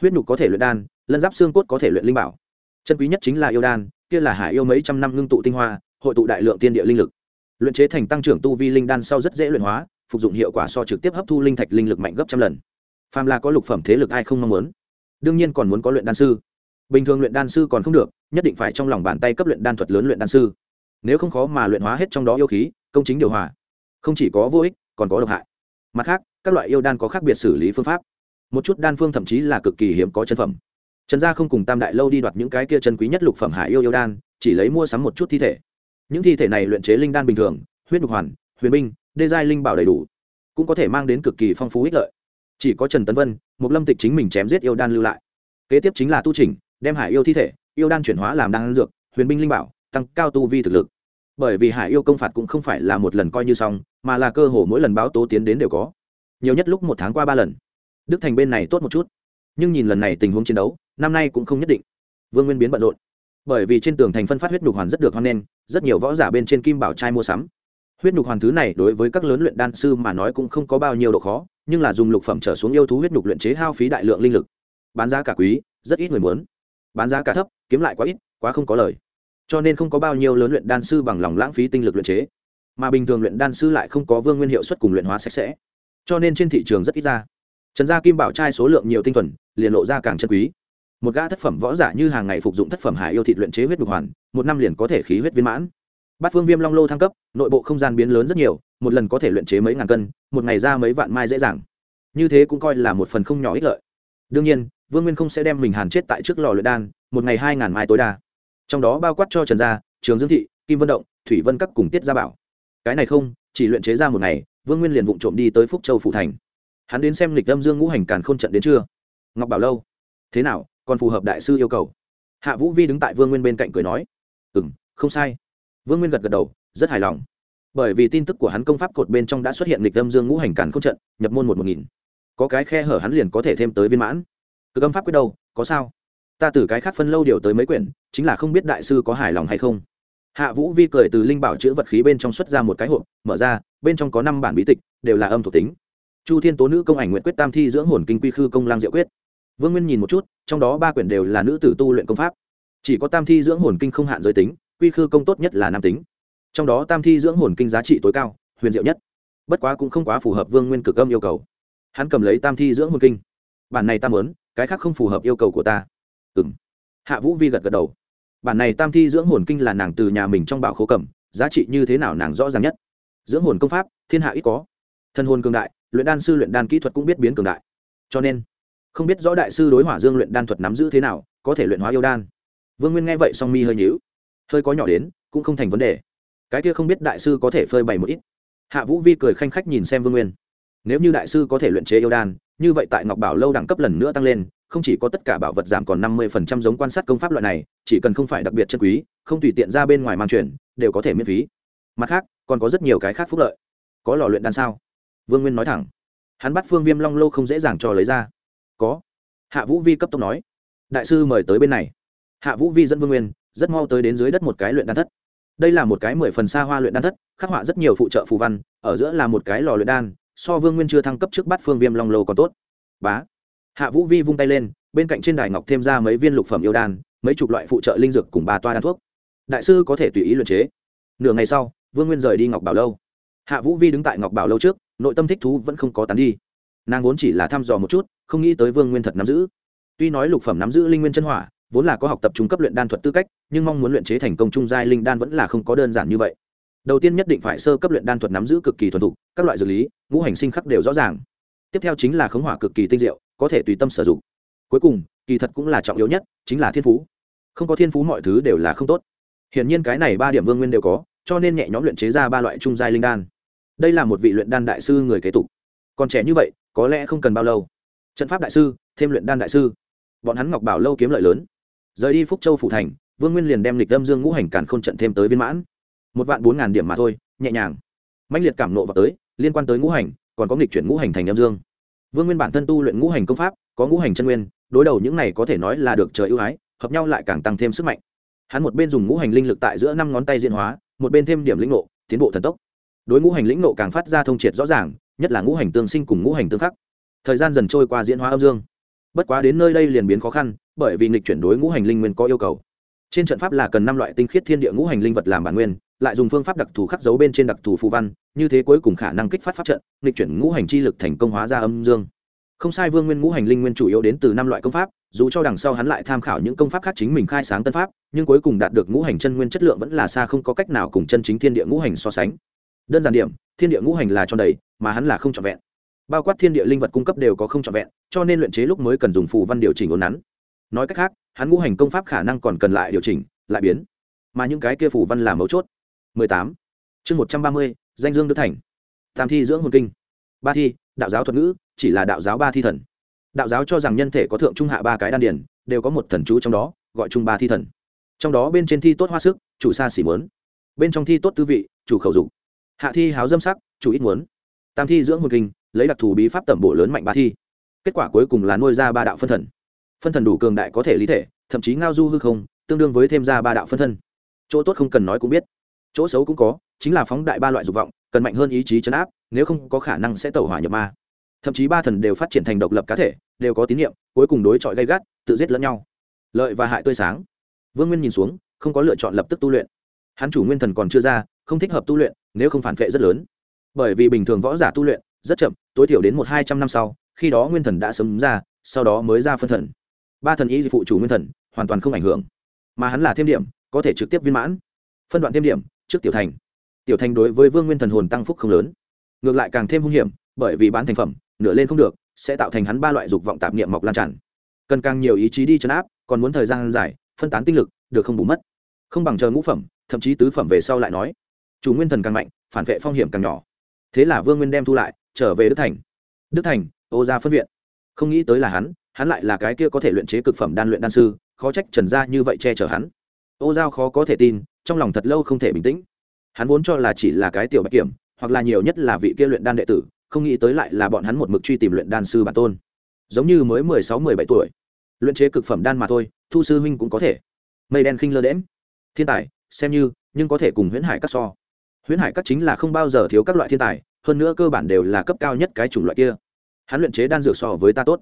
Huyết nhục có thể luyện đan, lân giáp xương cốt có thể luyện linh bảo. Chân quý nhất chính là yêu đan, kia là hải yêu mấy trăm năm ngưng tụ tinh hoa, hội tụ đại lượng tiên địa linh lực. Luyện chế thành tăng trưởng tu vi linh đan sau rất dễ luyện hóa, phục dụng hiệu quả so trực tiếp hấp thu linh thạch linh lực mạnh gấp trăm lần. Phàm là có lục phẩm thế lực ai không mong muốn? Đương nhiên còn muốn có luyện đan sư. Bình thường luyện đan sư còn không được, nhất định phải trong lòng bàn tay cấp luyện đan thuật lớn luyện đan sư nếu không khó mà luyện hóa hết trong đó yêu khí, công chính điều hòa. Không chỉ có vô ích, còn có độc hại. Mặt khác, các loại yêu đan có khác biệt xử lý phương pháp. Một chút đan phương thậm chí là cực kỳ hiếm có chân phẩm. Trần gia không cùng tam đại lâu đi đoạt những cái kia chân quý nhất lục phẩm hải yêu yêu đan, chỉ lấy mua sắm một chút thi thể. Những thi thể này luyện chế linh đan bình thường, huyết nhục hoàn, huyền binh, đê giai linh bảo đầy đủ, cũng có thể mang đến cực kỳ phong phú ích lợi. Chỉ có trần tấn vân một lâm tịch chính mình chém giết yêu đan lưu lại. Kế tiếp chính là tu trình đem hải yêu thi thể, yêu đan chuyển hóa làm đan dược, huyền binh linh bảo tăng cao tu vi thực lực. Bởi vì hải yêu công phạt cũng không phải là một lần coi như xong, mà là cơ hồ mỗi lần báo tố tiến đến đều có. Nhiều nhất lúc một tháng qua ba lần. Đức thành bên này tốt một chút. Nhưng nhìn lần này tình huống chiến đấu, năm nay cũng không nhất định. Vương nguyên biến bận rộn. Bởi vì trên tường thành phân phát huyết nhục hoàn rất được hoan nghênh, rất nhiều võ giả bên trên kim bảo trai mua sắm. Huyết nhục hoàn thứ này đối với các lớn luyện đan sư mà nói cũng không có bao nhiêu độ khó, nhưng là dùng lục phẩm trở xuống yêu thú huyết nhục luyện chế hao phí đại lượng linh lực. Bán giá cả quý, rất ít người muốn. Bán giá cả thấp, kiếm lại quá ít, quá không có lời cho nên không có bao nhiêu lớn luyện đan sư bằng lòng lãng phí tinh lực luyện chế. Mà bình thường luyện đan sư lại không có vương nguyên hiệu suất cùng luyện hóa sạch sẽ. Cho nên trên thị trường rất ít ra. Trần gia kim bảo trai số lượng nhiều tinh thuần, liền lộ ra càng chân quý. Một gã thất phẩm võ giả như hàng ngày phục dụng thất phẩm hải yêu thịt luyện chế huyết đục hoàn, một năm liền có thể khí huyết viên mãn. Bát phương viêm long lô thăng cấp, nội bộ không gian biến lớn rất nhiều, một lần có thể luyện chế mấy ngàn cân, một ngày ra mấy vạn mai dễ dàng. Như thế cũng coi là một phần không nhỏ ích lợi. Đương nhiên, vương nguyên không sẽ đem mình hàn chết tại trước lò luyện đan, một ngày hai ngàn mai tối đa trong đó bao quát cho trần gia, trường dương thị, kim vân động, thủy vân các cùng tiết gia bảo. Cái này không, chỉ luyện chế ra một ngày, vương nguyên liền vụng trộm đi tới phúc châu phủ thành. Hắn đến xem lịch âm dương ngũ hành càn k h ô n trận đến chưa? Ngọc bảo lâu. Thế nào, còn phù hợp đại sư yêu cầu? Hạ vũ vi đứng tại vương nguyên bên cạnh cười nói. Ừ m không sai. Vương nguyên gật gật đầu, rất hài lòng. Bởi vì tin tức của hắn công pháp cột bên trong đã xuất hiện lịch âm dương ngũ hành càn k h ô n trận, nhập môn một một nghìn. Có cái khe hở hắn liền có thể thêm tới viên mãn. Cực âm pháp quyết đâu, có sao? Ta từ cái khác phân lâu điều tới mấy quyển, chính là không biết đại sư có hài lòng hay không. Hạ vũ vi cười từ linh bảo chữ vật khí bên trong xuất ra một cái hộp, mở ra, bên trong có năm bản bí tịch, đều là âm thuộc tính. Chu thiên tố nữ công ảnh nguyện quyết tam thi dưỡng hồn kinh quy khư công lang diệu quyết. Vương nguyên nhìn một chút, trong đó ba quyển đều là nữ tử tu luyện công pháp. Chỉ có tam thi dưỡng hồn kinh không hạn giới tính, quy khư công tốt nhất là nam tính. Trong đó tam thi dưỡng hồn kinh giá trị tối cao, huyền diệu nhất. Bất quá cũng không quá phù hợp vương nguyên cực âm yêu cầu. Hắn cầm lấy tam thi dưỡng hồn kinh. Bản này ta mớn cái khác không phù hợp yêu cầu của ta ừ m hạ vũ vi gật gật đầu. Bản này tam thi dưỡng hồn kinh là nàng từ nhà mình trong bảo khố cầm, giá trị như thế nào nàng rõ ràng nhất. Dưỡng hồn công pháp, thiên hạ ít có. Thân hồn cường đại, luyện đan sư luyện đan kỹ thuật cũng biết biến cường đại. Cho nên, không biết rõ đại sư đối hỏa dương luyện đan thuật nắm giữ thế nào, có thể luyện hóa yêu đan. Vương nguyên nghe vậy song mi hơi nhíu. Hơi có nhỏ đến, cũng không thành vấn đề. Cái kia không biết đại sư có thể phơi bày một ít. Hạ vũ vi cười khanh khách nhìn xem vương nguyên. Nếu như đại sư có thể luyện chế yêu đan, như vậy tại ngọc bảo lâu đẳng cấp lần nữa tăng lên không chỉ có tất cả bảo vật giảm còn năm mươi phần trăm giống quan sát công pháp loại này, chỉ cần không phải đặc biệt chân quý, không tùy tiện ra bên ngoài mang truyền đều có thể miễn phí. Mặt khác, còn có rất nhiều cái khác phúc lợi. Có lò luyện đan sao? Vương nguyên nói thẳng. Hắn bắt phương viêm long lô không dễ dàng cho lấy ra. Có. Hạ vũ vi cấp tốc nói. Đại sư mời tới bên này. Hạ vũ vi dẫn vương nguyên, rất mau tới đến dưới đất một cái luyện đan thất. Đây là một cái mười phần xa hoa luyện đan thất, khắc họa rất nhiều phụ trợ phù văn, ở giữa là một cái lò luyện đan, so vương nguyên chưa thăng cấp trước bắt phương viêm long lô còn tốt. Bá hạ vũ vi vung tay lên, bên cạnh trên đài ngọc thêm ra mấy viên lục phẩm yêu đan, mấy chục loại phụ trợ linh dược cùng ba toa đan thuốc. Đại sư có thể tùy ý luyện chế. Nửa ngày sau, vương nguyên rời đi ngọc bảo lâu. Hạ vũ vi đứng tại ngọc bảo lâu trước, nội tâm thích thú vẫn không có tán đi. Nàng vốn chỉ là thăm dò một chút, không nghĩ tới vương nguyên thật nắm giữ. Tuy nói lục phẩm nắm giữ linh nguyên chân hỏa, vốn là có học tập trung cấp luyện đan thuật tư cách, nhưng mong muốn luyện chế thành công trung giai linh đan vẫn là không có đơn giản như vậy. Đầu tiên nhất định phải sơ cấp luyện đan thuật nắm giữ cực kỳ thuần thục, các loại dược lý, ngũ hành sinh khắc đều rõ ràng tiếp theo chính là khống hỏa cực kỳ tinh diệu, có thể tùy tâm sử dụng. Cuối cùng, kỳ thật cũng là trọng yếu nhất, chính là thiên phú. Không có thiên phú mọi thứ đều là không tốt. Hiển nhiên cái này ba điểm vương nguyên đều có, cho nên nhẹ nhõm luyện chế ra ba loại trung giai linh đan. Đây là một vị luyện đan đại sư người kế tục. Còn trẻ như vậy, có lẽ không cần bao lâu. Trận pháp đại sư, thêm luyện đan đại sư. Bọn hắn ngọc bảo lâu kiếm lợi lớn. Rời đi phúc châu phủ thành, vương nguyên liền đem lịch lâm dương ngũ hành càn k h ô n trận thêm tới viên mãn. Một vạn bốn ngàn điểm mà thôi, nhẹ nhàng. Mạnh liệt cảm nộ vào tới, liên quan tới ngũ hành còn có nghịch chuyển ngũ hành thành âm dương. Vương nguyên bản thân tu luyện ngũ hành công pháp, có ngũ hành chân nguyên, đối đầu những này có thể nói là được trời ưu ái, hợp nhau lại càng tăng thêm sức mạnh. Hắn một bên dùng ngũ hành linh lực tại giữa năm ngón tay diễn hóa, một bên thêm điểm lĩnh nộ tiến bộ thần tốc. Đối ngũ hành lĩnh nộ càng phát ra thông triệt rõ ràng, nhất là ngũ hành tương sinh cùng ngũ hành tương khắc. Thời gian dần trôi qua diễn hóa âm dương. Bất quá đến nơi đây liền biến khó khăn, bởi vì nghịch chuyển đối ngũ hành linh nguyên có yêu cầu. Trên trận pháp là cần năm loại tinh khiết thiên địa ngũ hành linh vật làm bản nguyên lại dùng phương pháp đặc thù khắc dấu bên trên đặc thù phù văn, như thế cuối cùng khả năng kích phát pháp trận, nghịch chuyển ngũ hành chi lực thành công hóa ra âm dương. Không sai, vương nguyên ngũ hành linh nguyên chủ yếu đến từ năm loại công pháp, dù cho đằng sau hắn lại tham khảo những công pháp khác chính mình khai sáng tân pháp, nhưng cuối cùng đạt được ngũ hành chân nguyên chất lượng vẫn là xa không có cách nào cùng chân chính thiên địa ngũ hành so sánh. Đơn giản điểm, thiên địa ngũ hành là tròn đầy, mà hắn là không trọn vẹn. Bao quát thiên địa linh vật cung cấp đều có không trọn vẹn, cho nên luyện chế lúc mới cần dùng phù văn điều chỉnh ổn nắn. Nói cách khác, hắn ngũ hành công pháp khả năng còn cần lại điều chỉnh, lại biến. Mà những cái kia phù văn là mấu chốt. 18. chương 130, danh dương đức thành. Tam thi dưỡng hồn kinh. Ba thi đạo giáo thuật ngữ chỉ là đạo giáo ba thi thần. Đạo giáo cho rằng nhân thể có thượng trung hạ ba cái đan điển đều có một thần chú trong đó gọi chung ba thi thần. Trong đó bên trên thi tốt hoa sức chủ xa xỉ muốn. Bên trong thi tốt tư vị chủ khẩu dục. Hạ thi háo dâm sắc chủ ít muốn. Tam thi dưỡng hồn kinh lấy đặc thù bí pháp tẩm bổ lớn mạnh ba thi. Kết quả cuối cùng là nuôi ra ba đạo phân thần. Phân thần đủ cường đại có thể lý thể thậm chí ngao du hư không tương đương với thêm ra ba đạo phân thân. Chỗ tốt không cần nói cũng biết chỗ xấu cũng có, chính là phóng đại ba loại dục vọng, cần mạnh hơn ý chí chấn áp, nếu không có khả năng sẽ tẩu hỏa nhập ma. Thậm chí ba thần đều phát triển thành độc lập cá thể, đều có tín nhiệm cuối cùng đối chọi gây gắt, tự giết lẫn nhau. Lợi và hại tươi sáng. Vương nguyên nhìn xuống, không có lựa chọn lập tức tu luyện. Hắn chủ nguyên thần còn chưa ra, không thích hợp tu luyện, nếu không phản vệ rất lớn. Bởi vì bình thường võ giả tu luyện rất chậm, tối thiểu đến một hai trăm năm sau, khi đó nguyên thần đã sớm ra, sau đó mới ra phân thần. Ba thần y phụ chủ nguyên thần, hoàn toàn không ảnh hưởng. Mà hắn là thêm điểm, có thể trực tiếp viên mãn. Phân đoạn thêm điểm trước tiểu thành. Tiểu thành đối với vương nguyên thần hồn tăng phúc không lớn. Ngược lại càng thêm hung hiểm, bởi vì bán thành phẩm, nửa lên không được, sẽ tạo thành hắn ba loại dục vọng tạp niệm mọc lan tràn. Cần càng nhiều ý chí đi chấn áp, còn muốn thời gian dài, phân tán tinh lực, được không bù mất. Không bằng chờ ngũ phẩm, thậm chí tứ phẩm về sau lại nói. Chủ nguyên thần càng mạnh, phản vệ phong hiểm càng nhỏ. Thế là vương nguyên đem thu lại, trở về đức thành. Đức thành, ô ra phân viện. Không nghĩ tới là hắn hắn lại là cái kia có thể luyện chế cực phẩm đan luyện đan sư, khó trách trần gia như vậy che chở hắn ô giao khó có thể tin, trong lòng thật lâu không thể bình tĩnh. Hắn vốn cho là chỉ là cái tiểu bạch kiểm, hoặc là nhiều nhất là vị kia luyện đan đệ tử, không nghĩ tới lại là bọn hắn một mực truy tìm luyện đan sư bản tôn. Giống như mới mười sáu, mười bảy tuổi. Luyện chế cực phẩm đan mà thôi, thu sư huynh cũng có thể. Mây đen khinh lơ đễm thiên tài, xem như, nhưng có thể cùng huyễn hải cắt so. Huyễn hải cắt chính là không bao giờ thiếu các loại thiên tài, hơn nữa cơ bản đều là cấp cao nhất cái chủng loại kia. Hắn luyện chế đan dược so với ta tốt.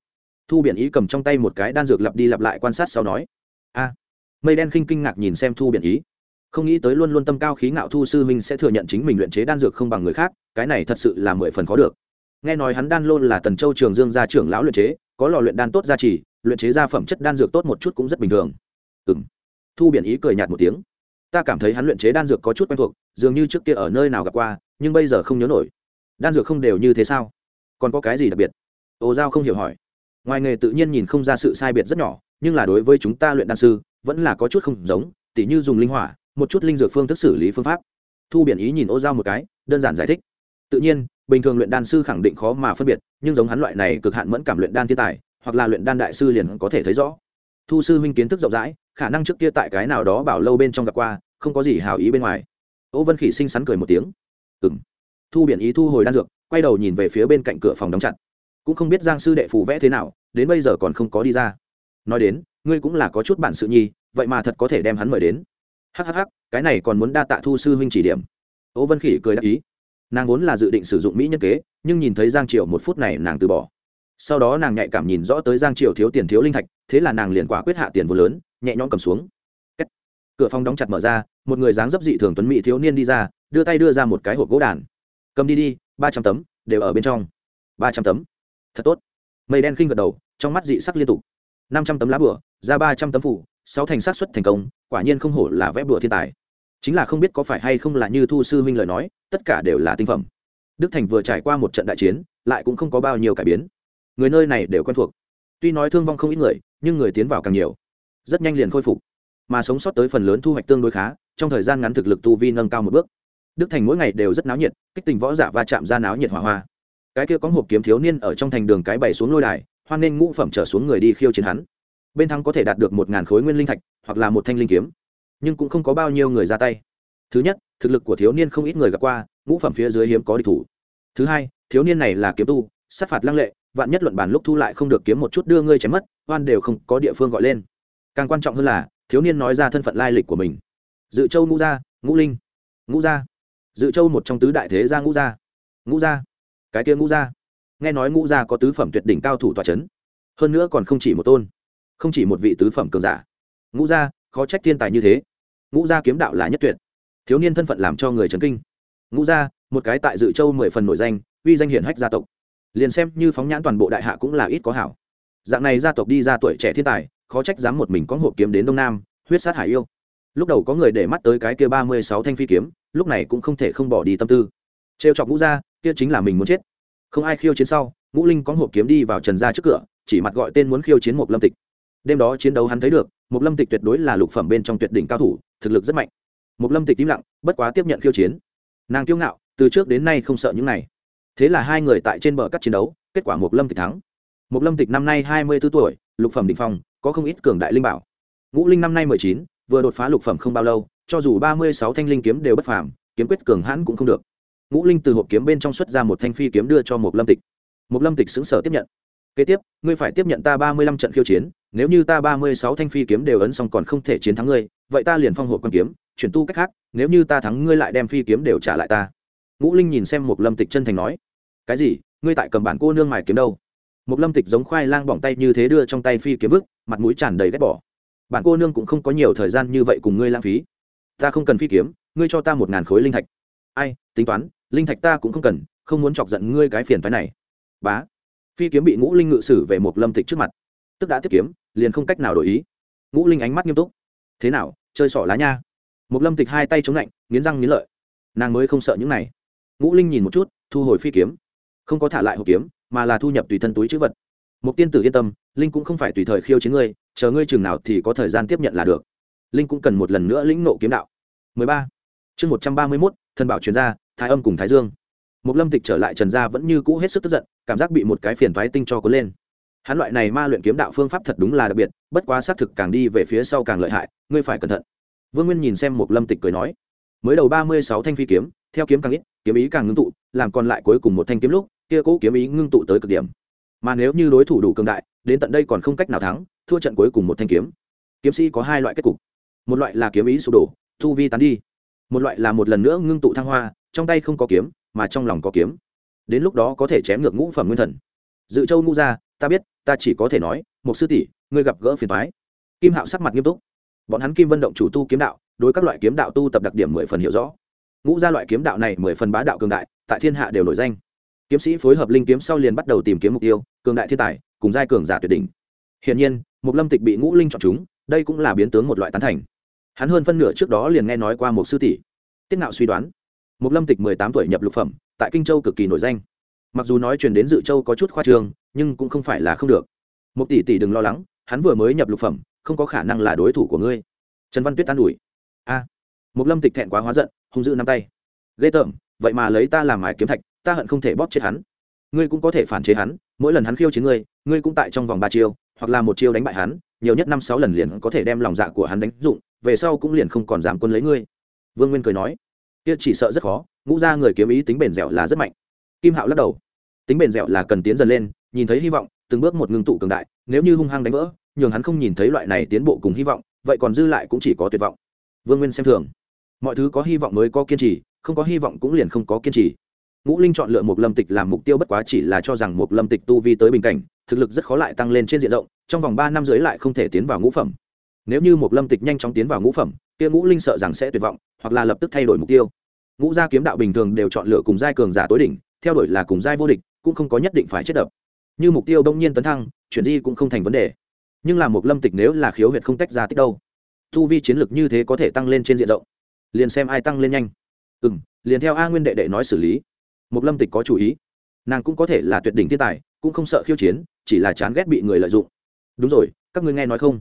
Thu biển ý cầm trong tay một cái đan dược lặp đi lặp lại quan sát sau nói, a mây đen khinh kinh ngạc nhìn xem thu Biện ý. Không nghĩ tới luôn luôn tâm cao khí ngạo thu sư Minh sẽ thừa nhận chính mình luyện chế đan dược không bằng người khác, cái này thật sự là mười phần khó được. Nghe nói hắn đan lôn là tần châu trường dương gia trưởng lão luyện chế, có lò luyện đan tốt gia trì, luyện chế ra phẩm chất đan dược tốt một chút cũng rất bình thường. Ừ m thu Biện ý cười nhạt một tiếng. Ta cảm thấy hắn luyện chế đan dược có chút quen thuộc, dường như trước kia ở nơi nào gặp qua, nhưng bây giờ không nhớ nổi. Đan dược không đều như thế sao? Còn có cái gì đặc biệt? Ồ giao không hiểu hỏi. Ngoài nghề tự nhiên nhìn không ra sự sai biệt rất nhỏ, nhưng là đối với chúng ta luyện đan sư vẫn là có chút không giống, tỉ như dùng linh hỏa, một chút linh dược phương thức xử lý phương pháp. Thu biển ý nhìn ô giao một cái, đơn giản giải thích. Tự nhiên, bình thường luyện đan sư khẳng định khó mà phân biệt, nhưng giống hắn loại này cực hạn mẫn cảm luyện đan thiên tài, hoặc là luyện đan đại sư liền có thể thấy rõ. Thu sư huynh kiến thức rộng rãi, khả năng trước kia tại cái nào đó bảo lâu bên trong gặp qua, không có gì hào ý bên ngoài. Ô vân khỉ xinh xắn cười một tiếng. Ừ m thu biển ý thu hồi đan dược, quay đầu nhìn về phía bên cạnh cửa phòng đóng chặt. Cũng không biết giang sư đệ phù vẽ thế nào, đến bây giờ còn không có đi ra nói đến, ngươi cũng là có chút bản sự nhi, vậy mà thật có thể đem hắn mời đến. Hhh cái này còn muốn đa tạ thu sư huynh chỉ điểm. Ô vân khỉ cười đáp ý. Nàng vốn là dự định sử dụng mỹ nhân kế, nhưng nhìn thấy giang triều một phút này nàng từ bỏ. Sau đó nàng nhạy cảm nhìn rõ tới giang triều thiếu tiền thiếu linh thạch, thế là nàng liền quả quyết hạ tiền vô lớn, nhẹ nhõm cầm xuống. Cửa phòng đóng chặt mở ra, một người dáng dấp dị thường tuấn mỹ thiếu niên đi ra, đưa tay đưa ra một cái hộp gỗ đàn. Cầm đi đi, ba trăm tấm, đều ở bên trong. Ba trăm tấm. Thật tốt. Mây đen khinh gật đầu, trong mắt dị sắc liên tục năm trăm tấm lá bửa ra ba trăm tấm phủ, sáu thành sát xuất thành công, quả nhiên không hổ là vẽ bửa thiên tài. Chính là không biết có phải hay không là như thu sư huynh lời nói, tất cả đều là tinh phẩm. Đức thành vừa trải qua một trận đại chiến, lại cũng không có bao nhiêu cải biến. Người nơi này đều quen thuộc. Tuy nói thương vong không ít người, nhưng người tiến vào càng nhiều. Rất nhanh liền khôi phục. Mà sống sót tới phần lớn thu hoạch tương đối khá, trong thời gian ngắn thực lực tu vi nâng cao một bước. Đức thành mỗi ngày đều rất náo nhiệt, kích tình võ giả va chạm ra náo nhiệt hỏa hoa. Cái kia có hộp kiếm thiếu niên ở trong thành đường cái bày xuống lôi đài hoan nên ngũ phẩm trở xuống người đi khiêu chiến hắn. Bên thắng có thể đạt được một ngàn khối nguyên linh thạch, hoặc là một thanh linh kiếm. Nhưng cũng không có bao nhiêu người ra tay. Thứ nhất, thực lực của thiếu niên không ít người gặp qua, ngũ phẩm phía dưới hiếm có địch thủ. Thứ hai, thiếu niên này là kiếm tu, sát phạt lăng lệ, vạn nhất luận bàn lúc thu lại không được kiếm một chút đưa ngươi chém mất oan đều không có địa phương gọi lên. Càng quan trọng hơn là, thiếu niên nói ra thân phận lai lịch của mình. Dự châu ngũ gia, ngũ linh. Ngũ gia. Dự châu một trong tứ đại thế gia ngũ gia. Ngũ gia. Cái kia ngũ gia nghe nói ngũ gia có tứ phẩm tuyệt đỉnh cao thủ tòa c hơn nữa còn không chỉ một tôn không chỉ một vị tứ phẩm cường giả. Ngũ gia khó trách thiên tài như thế. Ngũ gia kiếm đạo là nhất tuyệt thiếu niên thân phận làm cho người trấn kinh. Ngũ gia một cái tại dự châu mười phần nổi danh uy danh hiển hách gia tộc. Liền xem như phóng nhãn toàn bộ đại hạ cũng là ít có hảo. Dạng này gia tộc đi ra tuổi trẻ thiên tài khó trách dám một mình có hộp kiếm đến đông nam huyết sát hải yêu. Lúc đầu có người để mắt tới cái kia ba mươi sáu thanh phi kiếm lúc này cũng không thể không bỏ đi tâm tư. Trêu chọc ngũ gia, kia chính là mình muốn chết không ai khiêu chiến sau, ngũ linh có hộp kiếm đi vào trần gia trước cửa, chỉ mặt gọi tên muốn khiêu chiến một lâm tịch. Đêm đó chiến đấu hắn thấy được một lâm tịch tuyệt đối là lục phẩm bên trong tuyệt đỉnh cao thủ, thực lực rất mạnh. Một lâm tịch im lặng, bất quá tiếp nhận khiêu chiến. Nàng kiêu ngạo, từ trước đến nay không sợ những này. Thế là hai người tại trên bờ cắt chiến đấu, kết quả một lâm tịch thắng. Một lâm tịch năm nay hai mươi b ố tuổi, lục phẩm định phong, có không ít cường đại linh bảo. Ngũ linh năm nay mười chín, vừa đột phá lục phẩm không bao lâu, cho dù ba mươi sáu thanh linh kiếm đều bất phàm, kiếm quyết cường hãn cũng không được ngũ linh từ hộp kiếm bên trong xuất ra một thanh phi kiếm đưa cho một lâm tịch. Một lâm tịch xứng sở tiếp nhận. Kế tiếp, ngươi phải tiếp nhận ta ba mươi lăm trận khiêu chiến, nếu như ta ba mươi sáu thanh phi kiếm đều ấn xong còn không thể chiến thắng ngươi, vậy ta liền phong hộp quan kiếm, chuyển tu cách khác, nếu như ta thắng ngươi lại đem phi kiếm đều trả lại ta. Ngũ linh nhìn xem một lâm tịch chân thành nói. Cái gì? Ngươi tại cầm bản cô nương mài kiếm đâu? Một lâm tịch giống khoai lang bỏng tay như thế đưa trong tay phi kiếm vức mặt mũi tràn đầy ghét bỏ. Bạn cô nương cũng không có nhiều thời gian như vậy cùng ngươi lãng phí. Ta không cần phi kiếm, ngươi cho ta một ngàn khối linh thạch. Ai, tính toán linh thạch ta cũng không cần không muốn chọc giận ngươi cái phiền phái này. Bá. Phi kiếm bị ngũ linh ngự sử về một lâm tịch trước mặt. Tức đã tiếp kiếm liền không cách nào đổi ý. Ngũ linh ánh mắt nghiêm túc. Thế nào chơi sỏ lá nha. Một lâm tịch hai tay chống lạnh nghiến răng nghiến lợi. Nàng mới không sợ những này. Ngũ linh nhìn một chút thu hồi phi kiếm. Không có thả lại hộp kiếm mà là thu nhập tùy thân túi chữ vật. Một tiên tử yên tâm linh cũng không phải tùy thời khiêu chiến ngươi chờ ngươi chừng nào thì có thời gian tiếp nhận là được. Linh cũng cần một lần nữa lĩnh nộ kiếm đạo. 13. chương 131, thần bảo truyền gia thái âm cùng thái dương. Một lâm tịch trở lại trần gia vẫn như cũ hết sức tức giận, cảm giác bị một cái phiền thoái tinh cho cuốn lên. Hắn loại này ma luyện kiếm đạo phương pháp thật đúng là đặc biệt, bất quá xác thực càng đi về phía sau càng lợi hại, ngươi phải cẩn thận. Vương nguyên nhìn xem một lâm tịch cười nói, mới đầu ba mươi sáu thanh phi kiếm, theo kiếm càng ít, kiếm ý càng ngưng tụ, làm còn lại cuối cùng một thanh kiếm lúc, kia cũ kiếm ý ngưng tụ tới cực điểm. Mà nếu như đối thủ đủ cường đại, đến tận đây còn không cách nào thắng, thua trận cuối cùng một thanh kiếm. Kiếm sĩ có hai loại kết cục. Một loại là kiếm ý sụp đổ thu vi tán đi. Một loại là một lần nữa ngưng tụ thăng hoa trong tay không có kiếm, mà trong lòng có kiếm. Đến lúc đó có thể chém ngược ngũ phẩm nguyên thần. Dự châu ngũ ra, ta biết, ta chỉ có thể nói một sư tỷ, ngươi gặp gỡ phiền thoái kim hạo sắc mặt nghiêm túc. Bọn hắn kim vân động chủ tu kiếm đạo, đối các loại kiếm đạo tu tập đặc điểm mười phần hiểu rõ. Ngũ ra loại kiếm đạo này mười phần bá đạo cường đại, tại thiên hạ đều nổi danh. Kiếm sĩ phối hợp linh kiếm sau liền bắt đầu tìm kiếm mục tiêu, cường đại thiên tài, cùng giai cường giả tuyệt đỉnh. Hiển nhiên một lâm tịch bị ngũ linh chọn chúng, đây cũng là biến tướng một loại tán thành. Hắn hơn phân nửa trước đó liền nghe nói qua một sư tỷ. Tiết nạo suy đoán Mục lâm tịch mười tám tuổi nhập lục phẩm, tại kinh châu cực kỳ nổi danh. Mặc dù nói truyền đến dự châu có chút khoa trương, nhưng cũng không phải là không được. Mục tỷ tỷ đừng lo lắng, hắn vừa mới nhập lục phẩm, không có khả năng là đối thủ của ngươi. Trần văn tuyết an ủi. A. Mục lâm tịch thẹn quá hóa giận, hung dữ nắm tay. Ghê tởm, vậy mà lấy ta làm mài kiếm thạch, ta hận không thể bóp chết hắn. Ngươi cũng có thể phản chế hắn, mỗi lần hắn khiêu chiến ngươi ngươi cũng tại trong vòng ba chiêu, hoặc là một chiêu đánh bại hắn, nhiều nhất năm sáu lần liền có thể đem lòng dạ của hắn đánh dụng, về sau cũng liền không còn dám quân lấy ngươi. Vương nguyên cười nói kia chỉ sợ rất khó, ngũ ra người kiếm ý tính bền dẻo là rất mạnh. Kim hạo lắc đầu. Tính bền dẻo là cần tiến dần lên, nhìn thấy hy vọng, từng bước một ngưng tụ cường đại, nếu như hung hăng đánh vỡ, nhường hắn không nhìn thấy loại này tiến bộ cùng hy vọng, vậy còn dư lại cũng chỉ có tuyệt vọng. Vương nguyên xem thường. Mọi thứ có hy vọng mới có kiên trì, không có hy vọng cũng liền không có kiên trì. Ngũ linh chọn lựa một lâm tịch làm mục tiêu bất quá chỉ là cho rằng một lâm tịch tu vi tới bình cảnh, thực lực rất khó lại tăng lên trên diện rộng, trong vòng ba năm dưới lại không thể tiến vào ngũ phẩm. Nếu như một lâm tịch nhanh chóng tiến vào ngũ phẩm kia ngũ linh sợ rằng sẽ tuyệt vọng, hoặc là lập tức thay đổi mục tiêu. Ngũ gia kiếm đạo bình thường đều chọn lựa cùng giai cường giả tối đỉnh, theo đuổi là cùng giai vô địch, cũng không có nhất định phải chết đập. Như mục tiêu đông nhiên tấn thăng, chuyển di cũng không thành vấn đề. Nhưng là một lâm tịch nếu là khiếu huyệt không tách ra tích đâu. Thu vi chiến lược như thế có thể tăng lên trên diện rộng. Liền xem ai tăng lên nhanh. Ừ m liền theo a nguyên đệ đệ nói xử lý. Một lâm tịch có chủ ý. Nàng cũng có thể là tuyệt đỉnh thiên tài, cũng không sợ khiêu chiến, chỉ là chán ghét bị người lợi dụng. Đúng rồi, các ngươi nghe nói không?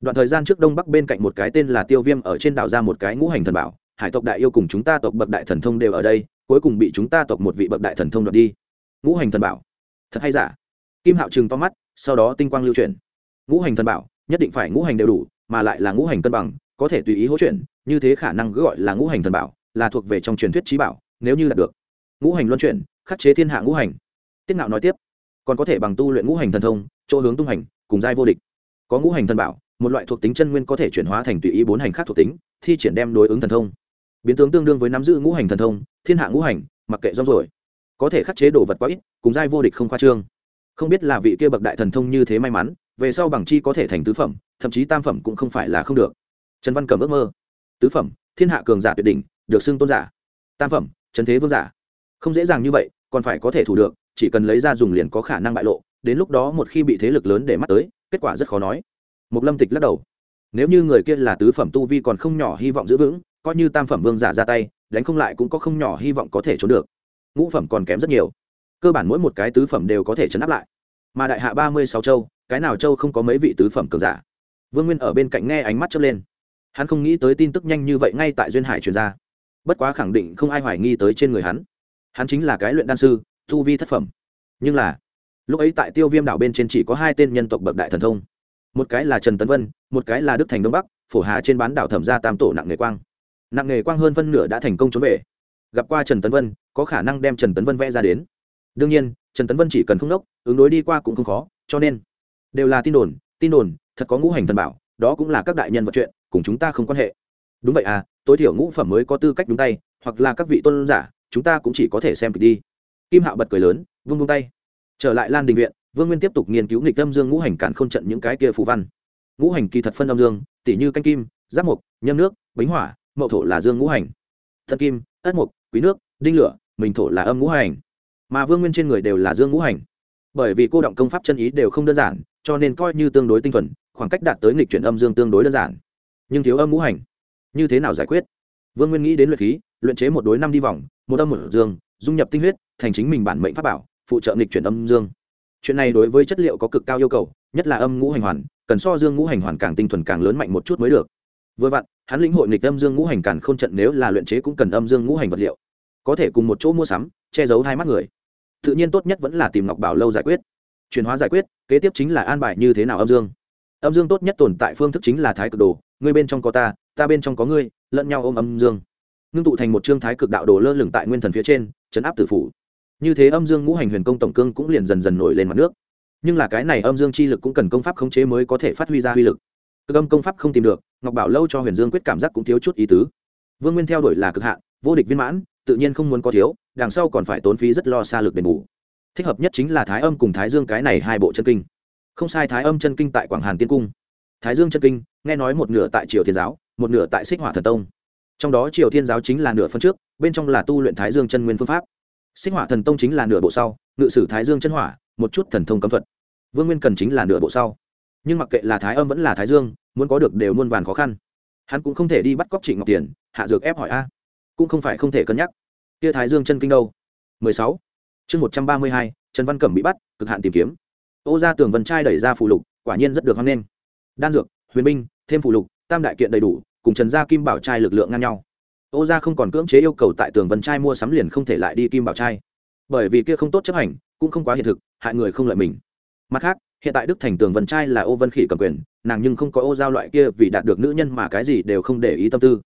Đoạn thời gian trước đông bắc bên cạnh một cái tên là tiêu viêm ở trên đảo ra một cái ngũ hành thần bảo, hải tộc đại yêu cùng chúng ta tộc bậc đại thần thông đều ở đây, cuối cùng bị chúng ta tộc một vị bậc đại thần thông đoạt đi. Ngũ hành thần bảo. Thật hay giả? Kim hạo trừng to mắt, sau đó tinh quang lưu truyền ngũ hành thần bảo, nhất định phải ngũ hành đều đủ, mà lại là ngũ hành cân bằng, có thể tùy ý hỗ chuyển, như thế khả năng gọi là ngũ hành thần bảo, là thuộc về trong truyền thuyết trí bảo, nếu như đạt được. Ngũ hành luân chuyển, khắc chế thiên hạ ngũ hành. Tiết ngạo nói tiếp, còn có thể bằng tu luyện ngũ hành thần thông, chỗ hướng tung hành, cùng giai vô địch. Có ngũ hành thần bảo một loại thuộc tính chân nguyên có thể chuyển hóa thành tùy ý bốn hành khác thuộc tính, thi triển đem đối ứng thần thông. Biến tướng tương đương với nắm giữ ngũ hành thần thông, thiên hạ ngũ hành, mặc kệ rong rồi có thể khắc chế đồ vật quá ít, cùng giai vô địch không khoa trương. Không biết là vị kia bậc đại thần thông như thế may mắn, về sau bằng chi có thể thành tứ phẩm, thậm chí tam phẩm cũng không phải là không được. Trần văn cầm ước mơ. Tứ phẩm, thiên hạ cường giả tuyệt đỉnh, được xưng tôn giả. Tam phẩm, trần thế vương giả. Không dễ dàng như vậy, còn phải có thể thủ được, chỉ cần lấy ra dùng liền có khả năng bại lộ, đến lúc đó một khi bị thế lực lớn để mắt tới, kết quả rất khó nói mục lâm tịch lắc đầu. Nếu như người kia là tứ phẩm tu vi còn không nhỏ hy vọng giữ vững, coi như tam phẩm vương giả ra tay, đánh không lại cũng có không nhỏ hy vọng có thể trốn được. Ngũ phẩm còn kém rất nhiều. Cơ bản mỗi một cái tứ phẩm đều có thể chấn áp lại. Mà đại hạ ba mươi sáu châu, cái nào châu không có mấy vị tứ phẩm cường giả? Vương nguyên ở bên cạnh nghe ánh mắt chớp lên. Hắn không nghĩ tới tin tức nhanh như vậy ngay tại duyên hải truyền ra. Bất quá khẳng định không ai hoài nghi tới trên người hắn. Hắn chính là cái luyện đan sư thu vi thất phẩm. Nhưng là, lúc ấy tại tiêu viêm đảo bên trên chỉ có hai tên nhân tộc bậc đại thần thông một cái là trần tấn vân một cái là đức thành đông bắc phổ hà trên bán đảo thẩm ra tam tổ nặng nghề quang nặng nghề quang hơn phân nửa đã thành công trốn về gặp qua trần tấn vân có khả năng đem trần tấn vân vẽ ra đến đương nhiên trần tấn vân chỉ cần không đốc ứng đối đi qua cũng không khó, cho nên đều là tin đồn tin đồn, thật có ngũ hành thần bảo, đó cũng là các đại nhân vật chuyện, cùng chúng ta không quan hệ. Đúng vậy à tối thiểu ngũ phẩm mới có tư cách đúng tay, hoặc là các vị tôn giả, chúng ta cũng chỉ có thể xem kịch đi. Kim hạo bật cười lớn, vung vung tay. Trở lại lan đình viện vương nguyên tiếp tục nghiên cứu nghịch âm dương ngũ hành cản k h ô n trận những cái kia phù văn. Ngũ hành kỳ thật phân âm dương tỷ như canh kim, giáp mục nhâm nước, bính hỏa, mậu thổ là dương ngũ hành. Thân kim, ất mục quý nước, đinh lửa, mình thổ là âm ngũ hành. Mà vương nguyên trên người đều là dương ngũ hành. Bởi vì cô động công pháp chân ý đều không đơn giản, cho nên coi như tương đối tinh thuần, khoảng cách đạt tới nghịch chuyển âm dương tương đối đơn giản. Nhưng thiếu âm ngũ hành. Như thế nào giải quyết? Vương nguyên nghĩ đến luyện khí, luyện chế một đối năm đi vòng, một âm một dương, dung nhập tinh huyết, thành chính mình bản mệnh pháp bảo, phụ trợ nghịch chuyển âm dương chuyện này đối với chất liệu có cực cao yêu cầu, nhất là âm ngũ hành hoàn, cần so dương ngũ hành hoàn càng tinh thuần càng lớn mạnh một chút mới được. Vừa vặn, hắn lĩnh hội nghịch âm dương ngũ hành càng k h ô n trận nếu là luyện chế cũng cần âm dương ngũ hành vật liệu. Có thể cùng một chỗ mua sắm, che giấu hai mắt người. Tự nhiên tốt nhất vẫn là tìm ngọc bảo lâu giải quyết. Chuyển hóa giải quyết, kế tiếp chính là an bài như thế nào âm dương. Âm dương tốt nhất tồn tại phương thức chính là thái cực đồ ngươi bên trong có ta ta bên trong có ngươi, lẫn nhau ôm âm dương. Ngưng tụ thành một trương thái cực đạo đồ lơ lửng tại nguyên thần phía trên, chấn áp tử phủ như thế âm dương ngũ hành huyền công tổng cương cũng liền dần dần nổi lên mặt nước. Nhưng là cái này âm dương chi lực cũng cần công pháp khống chế mới có thể phát huy ra uy lực. Cực âm công pháp không tìm được, ngọc bảo lâu cho huyền dương quyết cảm giác cũng thiếu chút ý tứ. Vương nguyên theo đuổi là cực hạn, vô địch viên mãn, tự nhiên không muốn có thiếu, đằng sau còn phải tốn phí rất lo xa lực đền bù. Thích hợp nhất chính là thái âm cùng thái dương cái này hai bộ chân kinh. Không sai, thái âm chân kinh tại quảng hàn tiên cung. Thái dương chân kinh, nghe nói một nửa tại triều thiên giáo, một nửa tại xích hỏa thần tông. Trong đó triều thiên giáo chính là nửa phân trước, bên trong là tu luyện thái dương chân nguyên phương pháp xích hỏa thần tông chính là nửa bộ sau ngự sử thái dương chân hỏa một chút thần thông cấm thuật. Vương nguyên cần chính là nửa bộ sau. Nhưng mặc kệ là thái âm vẫn là thái dương muốn có được đều muôn vàn khó khăn. Hắn cũng không thể đi bắt cóc trịnh ngọc tiền hạ dược ép hỏi a. Cũng không phải không thể cân nhắc. Kia thái dương chân kinh đâu? 16. chương 132, trần văn cẩm bị bắt cực hạn tìm kiếm. Ô ra tường vân trai đẩy ra phù lục quả nhiên rất được hoan nghênh. Đan dược huyền binh thêm phù lục tam đại kiện đầy đủ cùng trần gia kim bảo trai lực lượng ngang nhau ô gia không còn cưỡng chế yêu cầu tại tường vân trai mua sắm liền không thể lại đi kim bảo trai. Bởi vì kia không tốt chấp hành, cũng không quá hiện thực, hại người không lợi mình. Mặt khác, hiện tại đức thành tường vân trai là ô vân khỉ cầm quyền, nàng nhưng không có ô giao loại kia vì đạt được nữ nhân mà cái gì đều không để ý tâm tư.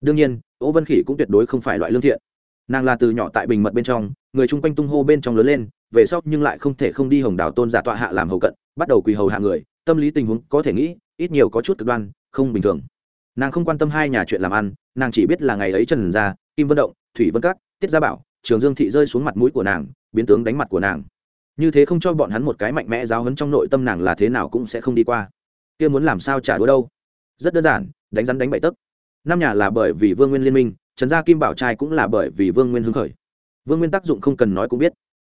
Đương nhiên, ô vân khỉ cũng tuyệt đối không phải loại lương thiện. Nàng là từ nhỏ tại bình mật bên trong, người chung quanh tung hô bên trong lớn lên, về sau nhưng lại không thể không đi hồng đào tôn giả tọa hạ làm hầu cận, bắt đầu quỳ hầu hạ người, tâm lý tình huống có thể nghĩ, ít nhiều có chút cực đoan, không bình thường nàng không quan tâm hai nhà chuyện làm ăn, nàng chỉ biết là ngày ấy trần gia, kim vân động, thủy vân các, tiết gia bảo, trường dương thị rơi xuống mặt mũi của nàng, biến tướng đánh mặt của nàng. Như thế không cho bọn hắn một cái mạnh mẽ giáo hấn trong nội tâm nàng là thế nào cũng sẽ không đi qua. Kia muốn làm sao trả đũa đâu? Rất đơn giản, đánh rắn đánh bậy tấc. Năm nhà là bởi vì vương nguyên liên minh, trần gia kim bảo trai cũng là bởi vì vương nguyên hưng khởi. Vương nguyên tác dụng không cần nói cũng biết.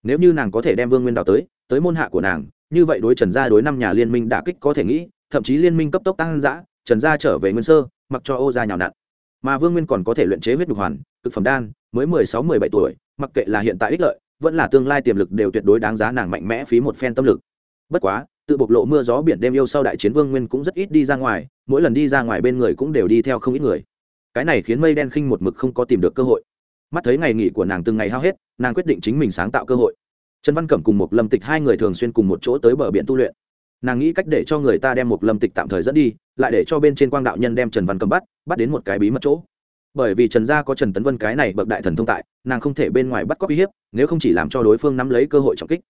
Nếu như nàng có thể đem vương nguyên đào tới tới môn hạ của nàng, như vậy đối trần gia đối năm nhà liên minh đả kích có thể nghĩ, thậm chí liên minh cấp tốc tăng giã trần gia trở về nguyên sơ, mặc cho ô gia nhào nặn. Mà vương nguyên còn có thể luyện chế huyết nhục hoàn, cực phẩm đan, mới mười sáu, mười bảy tuổi, mặc kệ là hiện tại ích lợi, vẫn là tương lai tiềm lực đều tuyệt đối đáng giá nàng mạnh mẽ phí một phen tâm lực. Bất quá, tự bộc lộ mưa gió biển đêm yêu sau đại chiến vương nguyên cũng rất ít đi ra ngoài, mỗi lần đi ra ngoài bên người cũng đều đi theo không ít người. Cái này khiến mây đen khinh một mực không có tìm được cơ hội. Mắt thấy ngày nghỉ của nàng từng ngày hao hết, nàng quyết định chính mình sáng tạo cơ hội. Trần văn cẩm cùng một lâm tịch hai người thường xuyên cùng một chỗ tới bờ biển tu luyện nàng nghĩ cách để cho người ta đem một lâm tịch tạm thời dẫn đi, lại để cho bên trên quang đạo nhân đem trần văn cẩm bắt bắt đến một cái bí mật chỗ. Bởi vì trần gia có trần tấn vân cái này bậc đại thần thông tại, nàng không thể bên ngoài bắt cóc uy hiếp, nếu không chỉ làm cho đối phương nắm lấy cơ hội trọng kích.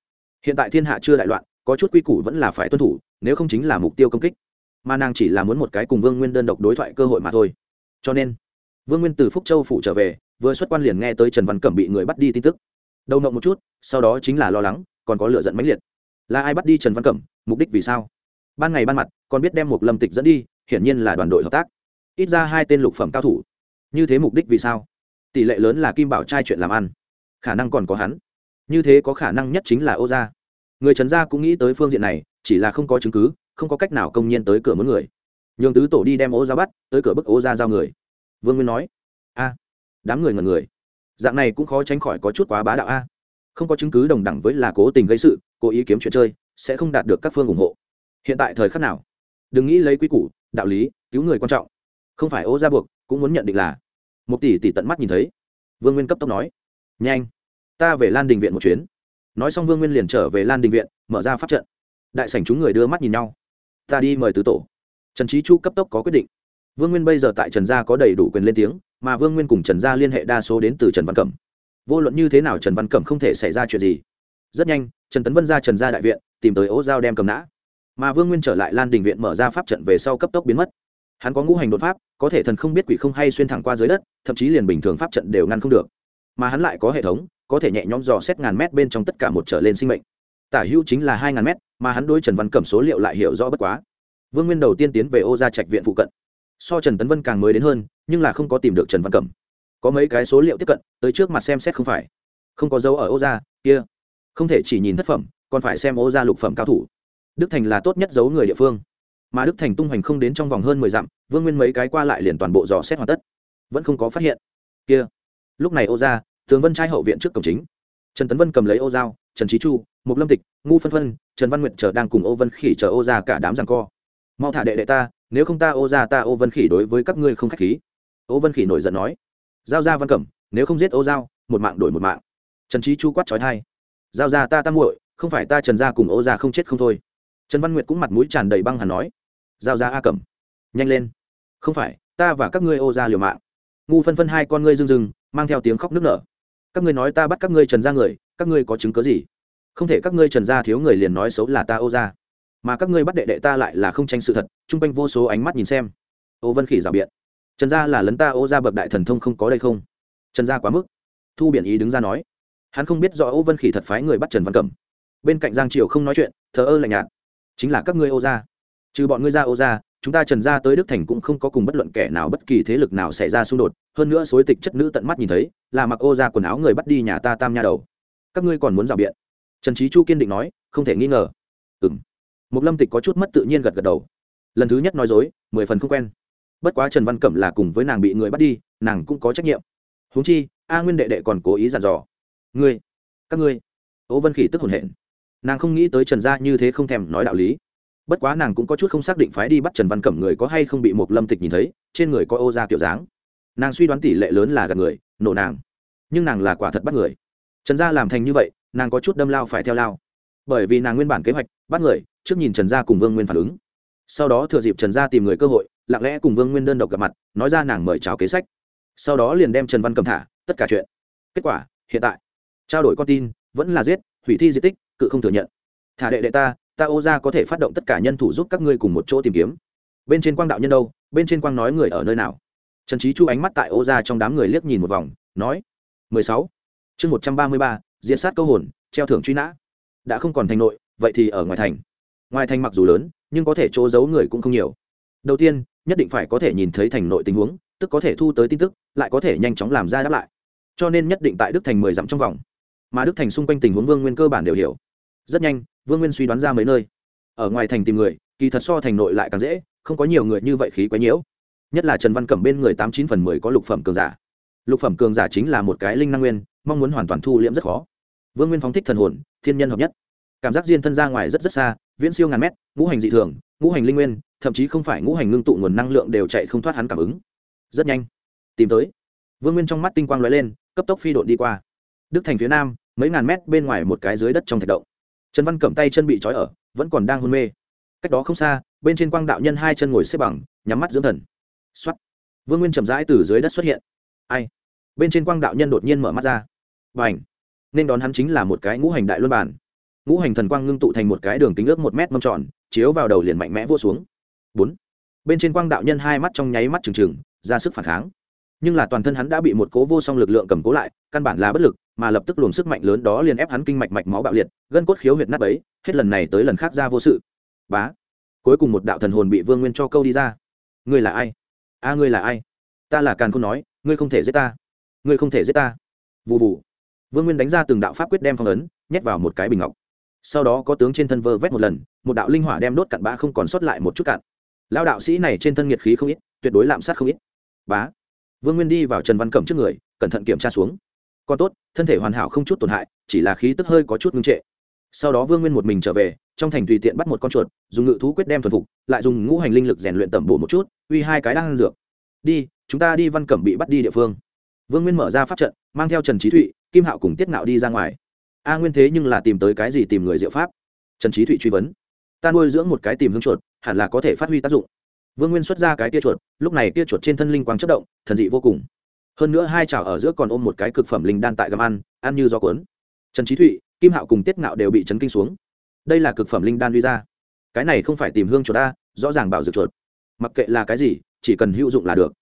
Hiện tại thiên hạ chưa đại loạn, có chút quy củ vẫn là phải tuân thủ, nếu không chính là mục tiêu công kích. Mà nàng chỉ là muốn một cái cùng vương nguyên đơn độc đối thoại cơ hội mà thôi. Cho nên, vương nguyên từ phúc châu phủ trở về, vừa xuất quan liền nghe tới trần văn cẩm bị người bắt đi tin tức. Đầu nộng một chút, sau đó chính là lo lắng, còn có lựa giận mãnh liệt. Là ai bắt đi trần văn cẩm? Mục đích vì sao? Ban ngày ban mặt, còn biết đem một lâm tịch dẫn đi, hiển nhiên là đoàn đội hợp tác. Ít ra hai tên lục phẩm cao thủ. Như thế mục đích vì sao? Tỷ lệ lớn là kim bảo trai chuyện làm ăn. Khả năng còn có hắn. Như thế có khả năng nhất chính là ô gia. Người trần gia cũng nghĩ tới phương diện này, chỉ là không có chứng cứ, không có cách nào công nhiên tới cửa muốn người. Nhường tứ tổ đi đem ô gia bắt, tới cửa bức ô gia giao người. Vương nguyên nói, a, đám người ngần người. Dạng này cũng khó tránh khỏi có chút quá bá đạo a. Không có chứng cứ đồng đẳng với là cố tình gây sự, cố ý kiếm chuyện chơi sẽ không đạt được các phương ủng hộ. Hiện tại thời khắc nào? Đừng nghĩ lấy quy củ, đạo lý, cứu người quan trọng. Không phải ô gia buộc, cũng muốn nhận định là. Một tỷ tỷ tận mắt nhìn thấy. Vương nguyên cấp tốc nói. Nhanh. Ta về lan đình viện một chuyến. Nói xong vương nguyên liền trở về lan đình viện, mở ra pháp trận. Đại sảnh chúng người đưa mắt nhìn nhau. Ta đi mời tứ tổ. Trần trí chu cấp tốc có quyết định. Vương nguyên bây giờ tại trần gia có đầy đủ quyền lên tiếng, mà vương nguyên cùng trần gia liên hệ đa số đến từ trần văn cẩm. Vô luận như thế nào trần văn cẩm không thể xảy ra chuyện gì. Rất nhanh trần tấn vân ra trần gia đại viện, tìm tới ố dao đem cầm nã. Mà vương nguyên trở lại lan đình viện mở ra pháp trận về sau cấp tốc biến mất. Hắn có ngũ hành đột pháp, có thể thần không biết quỷ không hay xuyên thẳng qua dưới đất, thậm chí liền bình thường pháp trận đều ngăn không được. Mà hắn lại có hệ thống, có thể nhẹ nhõm dò xét ngàn mét bên trong tất cả một trở lên sinh mệnh. Tả hữu chính là hai ngàn mét, mà hắn đối trần văn cẩm số liệu lại hiểu rõ bất quá. Vương nguyên đầu tiên tiến về ô gia trạch viện phụ cận. So trần tấn vân càng mới đến hơn, nhưng là không có tìm được trần văn cẩm. Có mấy cái số liệu tiếp cận, tới trước mặt xem xét không phải. Không có dấu ở ô gia, kia không thể chỉ nhìn thất phẩm, còn phải xem ô gia lục phẩm cao thủ. Đức thành là tốt nhất giấu người địa phương. Mà đức thành tung hoành không đến trong vòng hơn mười dặm, vương nguyên mấy cái qua lại liền toàn bộ dò xét hoàn tất. Vẫn không có phát hiện. Kia. Lúc này ô gia tướng vân trai hậu viện trước cổng chính. Trần tấn vân cầm lấy ô dao, trần trí chu, mục lâm tịch, ngu phân phân, trần văn nguyện chờ đang cùng ô vân khỉ chờ ô Gia cả đám rằng co. Mau thả đệ đệ ta, nếu không ta ô Gia ta ô vân khỉ đối với các ngươi không k h á c h khí. Ô vân khỉ nổi giận nói. Giao ra văn cẩm, nếu không giết ô giao một mạng đổi một mạng. Trần trí chu quát trói thai giao ra ta tam muội không phải ta trần gia cùng ô gia không chết không thôi. Trần văn nguyệt cũng mặt mũi tràn đầy băng hẳn nói giao ra a cẩm nhanh lên. Không phải ta và các ngươi ô gia liều mạng. Ngu phân phân hai con ngươi rưng rưng mang theo tiếng khóc nức nở. Các ngươi nói ta bắt các ngươi trần gia người các ngươi có chứng cớ gì? Không thể các ngươi trần gia thiếu người liền nói xấu là ta ô gia, mà các ngươi bắt đệ đệ ta lại là không tranh sự thật chung quanh vô số ánh mắt nhìn xem. Ô vân khỉ rào biện trần gia là lấn ta ô gia bậc đại thần thông không có đây không? Trần gia quá mức. Thu biển ý đứng ra nói hắn không biết rõ ô vân khỉ thật phái người bắt trần văn cẩm. Bên cạnh giang triều không nói chuyện, thờ ơ lạnh nhạt. Chính là các ngươi ô gia. Trừ bọn ngươi ra ô gia, chúng ta trần gia tới đức thành cũng không có cùng bất luận kẻ nào bất kỳ thế lực nào xảy ra xung đột. Hơn nữa xối tịch chất nữ tận mắt nhìn thấy, là mặc ô gia quần áo người bắt đi nhà ta tam nha đầu. Các ngươi còn muốn rào biện? Trần trí chu kiên định nói, không thể nghi ngờ. Ừ m một lâm tịch có chút mất tự nhiên gật gật đầu. Lần thứ nhất nói dối, mười phần không quen. Bất quá trần văn cẩm là cùng với nàng bị người bắt đi, nàng cũng có trách nhiệm. Huống chi, a nguyên đệ đệ còn cố ý dặn dò ngươi, các ngươi. Ố vân khỉ tức hồn hển. Nàng không nghĩ tới trần gia như thế không thèm nói đạo lý. Bất quá nàng cũng có chút không xác định phái đi bắt trần văn cẩm người có hay không bị một lâm tịch nhìn thấy, trên người có ô ra kiểu dáng. Nàng suy đoán tỷ lệ lớn là gạt người, nổ nàng. Nhưng nàng là quả thật bắt người. Trần gia làm thành như vậy, nàng có chút đâm lao phải theo lao. Bởi vì nàng nguyên bản kế hoạch, bắt người, trước nhìn trần gia cùng vương nguyên phản ứng. Sau đó thừa dịp trần gia tìm người cơ hội, lặng lẽ cùng vương nguyên đơn độc gặp mặt, nói ra nàng mời chào kế sách. Sau đó liền đem trần văn cầm thả, tất cả chuyện. Kết quả, hiện tại trao đổi con tin, vẫn là giết, hủy thi di tích, cự không thừa nhận. Thả đệ đệ ta ta ô ra có thể phát động tất cả nhân thủ giúp các ngươi cùng một chỗ tìm kiếm. Bên trên quang đạo nhân đâu, bên trên quang nói người ở nơi nào? Trần trí chu ánh mắt tại ô ra trong đám người liếc nhìn một vòng, nói, mười sáu, chương một trăm ba mươi ba diễn sát câu hồn, treo thưởng truy nã. Đã không còn thành nội, vậy thì ở ngoài thành. Ngoài thành mặc dù lớn, nhưng có thể chỗ giấu người cũng không nhiều. Đầu tiên, nhất định phải có thể nhìn thấy thành nội tình huống, tức có thể thu tới tin tức, lại có thể nhanh chóng làm ra đáp lại. Cho nên nhất định tại đức thành mười dặm trong vòng mà đức thành xung quanh tình huống vương nguyên cơ bản đều hiểu. Rất nhanh, vương nguyên suy đoán ra mấy nơi. Ở ngoài thành tìm người, kỳ thật so thành nội lại càng dễ, không có nhiều người như vậy khí quấy nhiễu. Nhất là trần văn cẩm bên người tám chín phần mười có lục phẩm cường giả. Lục phẩm cường giả chính là một cái linh năng nguyên, mong muốn hoàn toàn thu liễm rất khó. Vương nguyên phóng thích thần hồn, thiên nhân hợp nhất. Cảm giác diên thân ra ngoài rất rất xa, viễn siêu ngàn mét, ngũ hành dị thường, ngũ hành linh nguyên, thậm chí không phải ngũ hành ngưng tụ nguồn năng lượng đều chạy không thoát hắn cảm ứng. Rất nhanh. Tìm tới. Vương nguyên trong mắt tinh quang lóe lên, cấp tốc phi đội đi qua đức thành phía nam, mấy ngàn mét bên ngoài một cái dưới đất trong thạch động. Trần văn cầm tay chân bị trói ở, vẫn còn đang hôn mê. Cách đó không xa, bên trên quang đạo nhân hai chân ngồi xếp bằng, nhắm mắt dưỡng thần. X vương nguyên chậm rãi từ dưới đất xuất hiện. Ai? Bên trên quang đạo nhân đột nhiên mở mắt ra. Và ảnh nên đón hắn chính là một cái ngũ hành đại luân bản ngũ hành thần quang ngưng tụ thành một cái đường kính ước một mét mâm tròn, chiếu vào đầu liền mạnh mẽ vua xuống. Bốn. Bên trên quang đạo nhân hai mắt trong nháy mắt trừng trừng, ra sức phản kháng nhưng là toàn thân hắn đã bị một cố vô song lực lượng cầm cố lại, căn bản là bất lực, mà lập tức luồng sức mạnh lớn đó liền ép hắn kinh mạch mạch máu bạo liệt, gân cốt khiếu huyệt nát ấy hết lần này tới lần khác ra vô sự. Bá. Cuối cùng một đạo thần hồn bị vương nguyên cho câu đi ra. Ngươi là ai? A, ngươi là ai? Ta là càn không nói, ngươi không thể giết ta. Ngươi không thể giết ta. Vụ vụ vương nguyên đánh ra từng đạo pháp quyết đem phong ấn, nhét vào một cái bình ngọc. Sau đó có tướng trên thân vơ vét một lần, một đạo linh hỏa đem đốt cặn bã không còn sót lại một chút cặn. Lao đạo sĩ này trên thân nhiệt khí không ít, tuyệt đối lạm sát không ít. Bá vương nguyên đi vào trần văn cẩm trước người, cẩn thận kiểm tra xuống. Còn tốt, thân thể hoàn hảo không chút tổn hại, chỉ là khí tức hơi có chút ngưng trệ. Sau đó vương nguyên một mình trở về, trong thành tùy tiện bắt một con chuột, dùng ngự thú quyết đem thuần phục, lại dùng ngũ hành linh lực rèn luyện tẩm bổ một chút, uy hai cái đang dược. Đi, chúng ta đi văn cẩm bị bắt đi địa phương. Vương nguyên mở ra pháp trận, mang theo trần trí thụy, kim hạo cùng tiết ngạo đi ra ngoài. A nguyên thế nhưng là tìm tới cái gì tìm người diệu pháp? Trần trí thụy truy vấn. Ta nuôi dưỡng một cái tìm hương chuột, hẳn là có thể phát huy tác dụng vương nguyên xuất ra cái tia chuột, lúc này tia chuột trên thân linh quang chất động, thần dị vô cùng. Hơn nữa hai chảo ở giữa còn ôm một cái cực phẩm linh đan tại găm ăn ăn như gió cuốn. Trần trí thụy, kim hạo cùng tiết ngạo đều bị chấn kinh xuống. Đây là cực phẩm linh đan đi ra. Cái này không phải tìm hương chuột ta rõ ràng bảo dược chuột. Mặc kệ là cái gì, chỉ cần hữu dụng là được.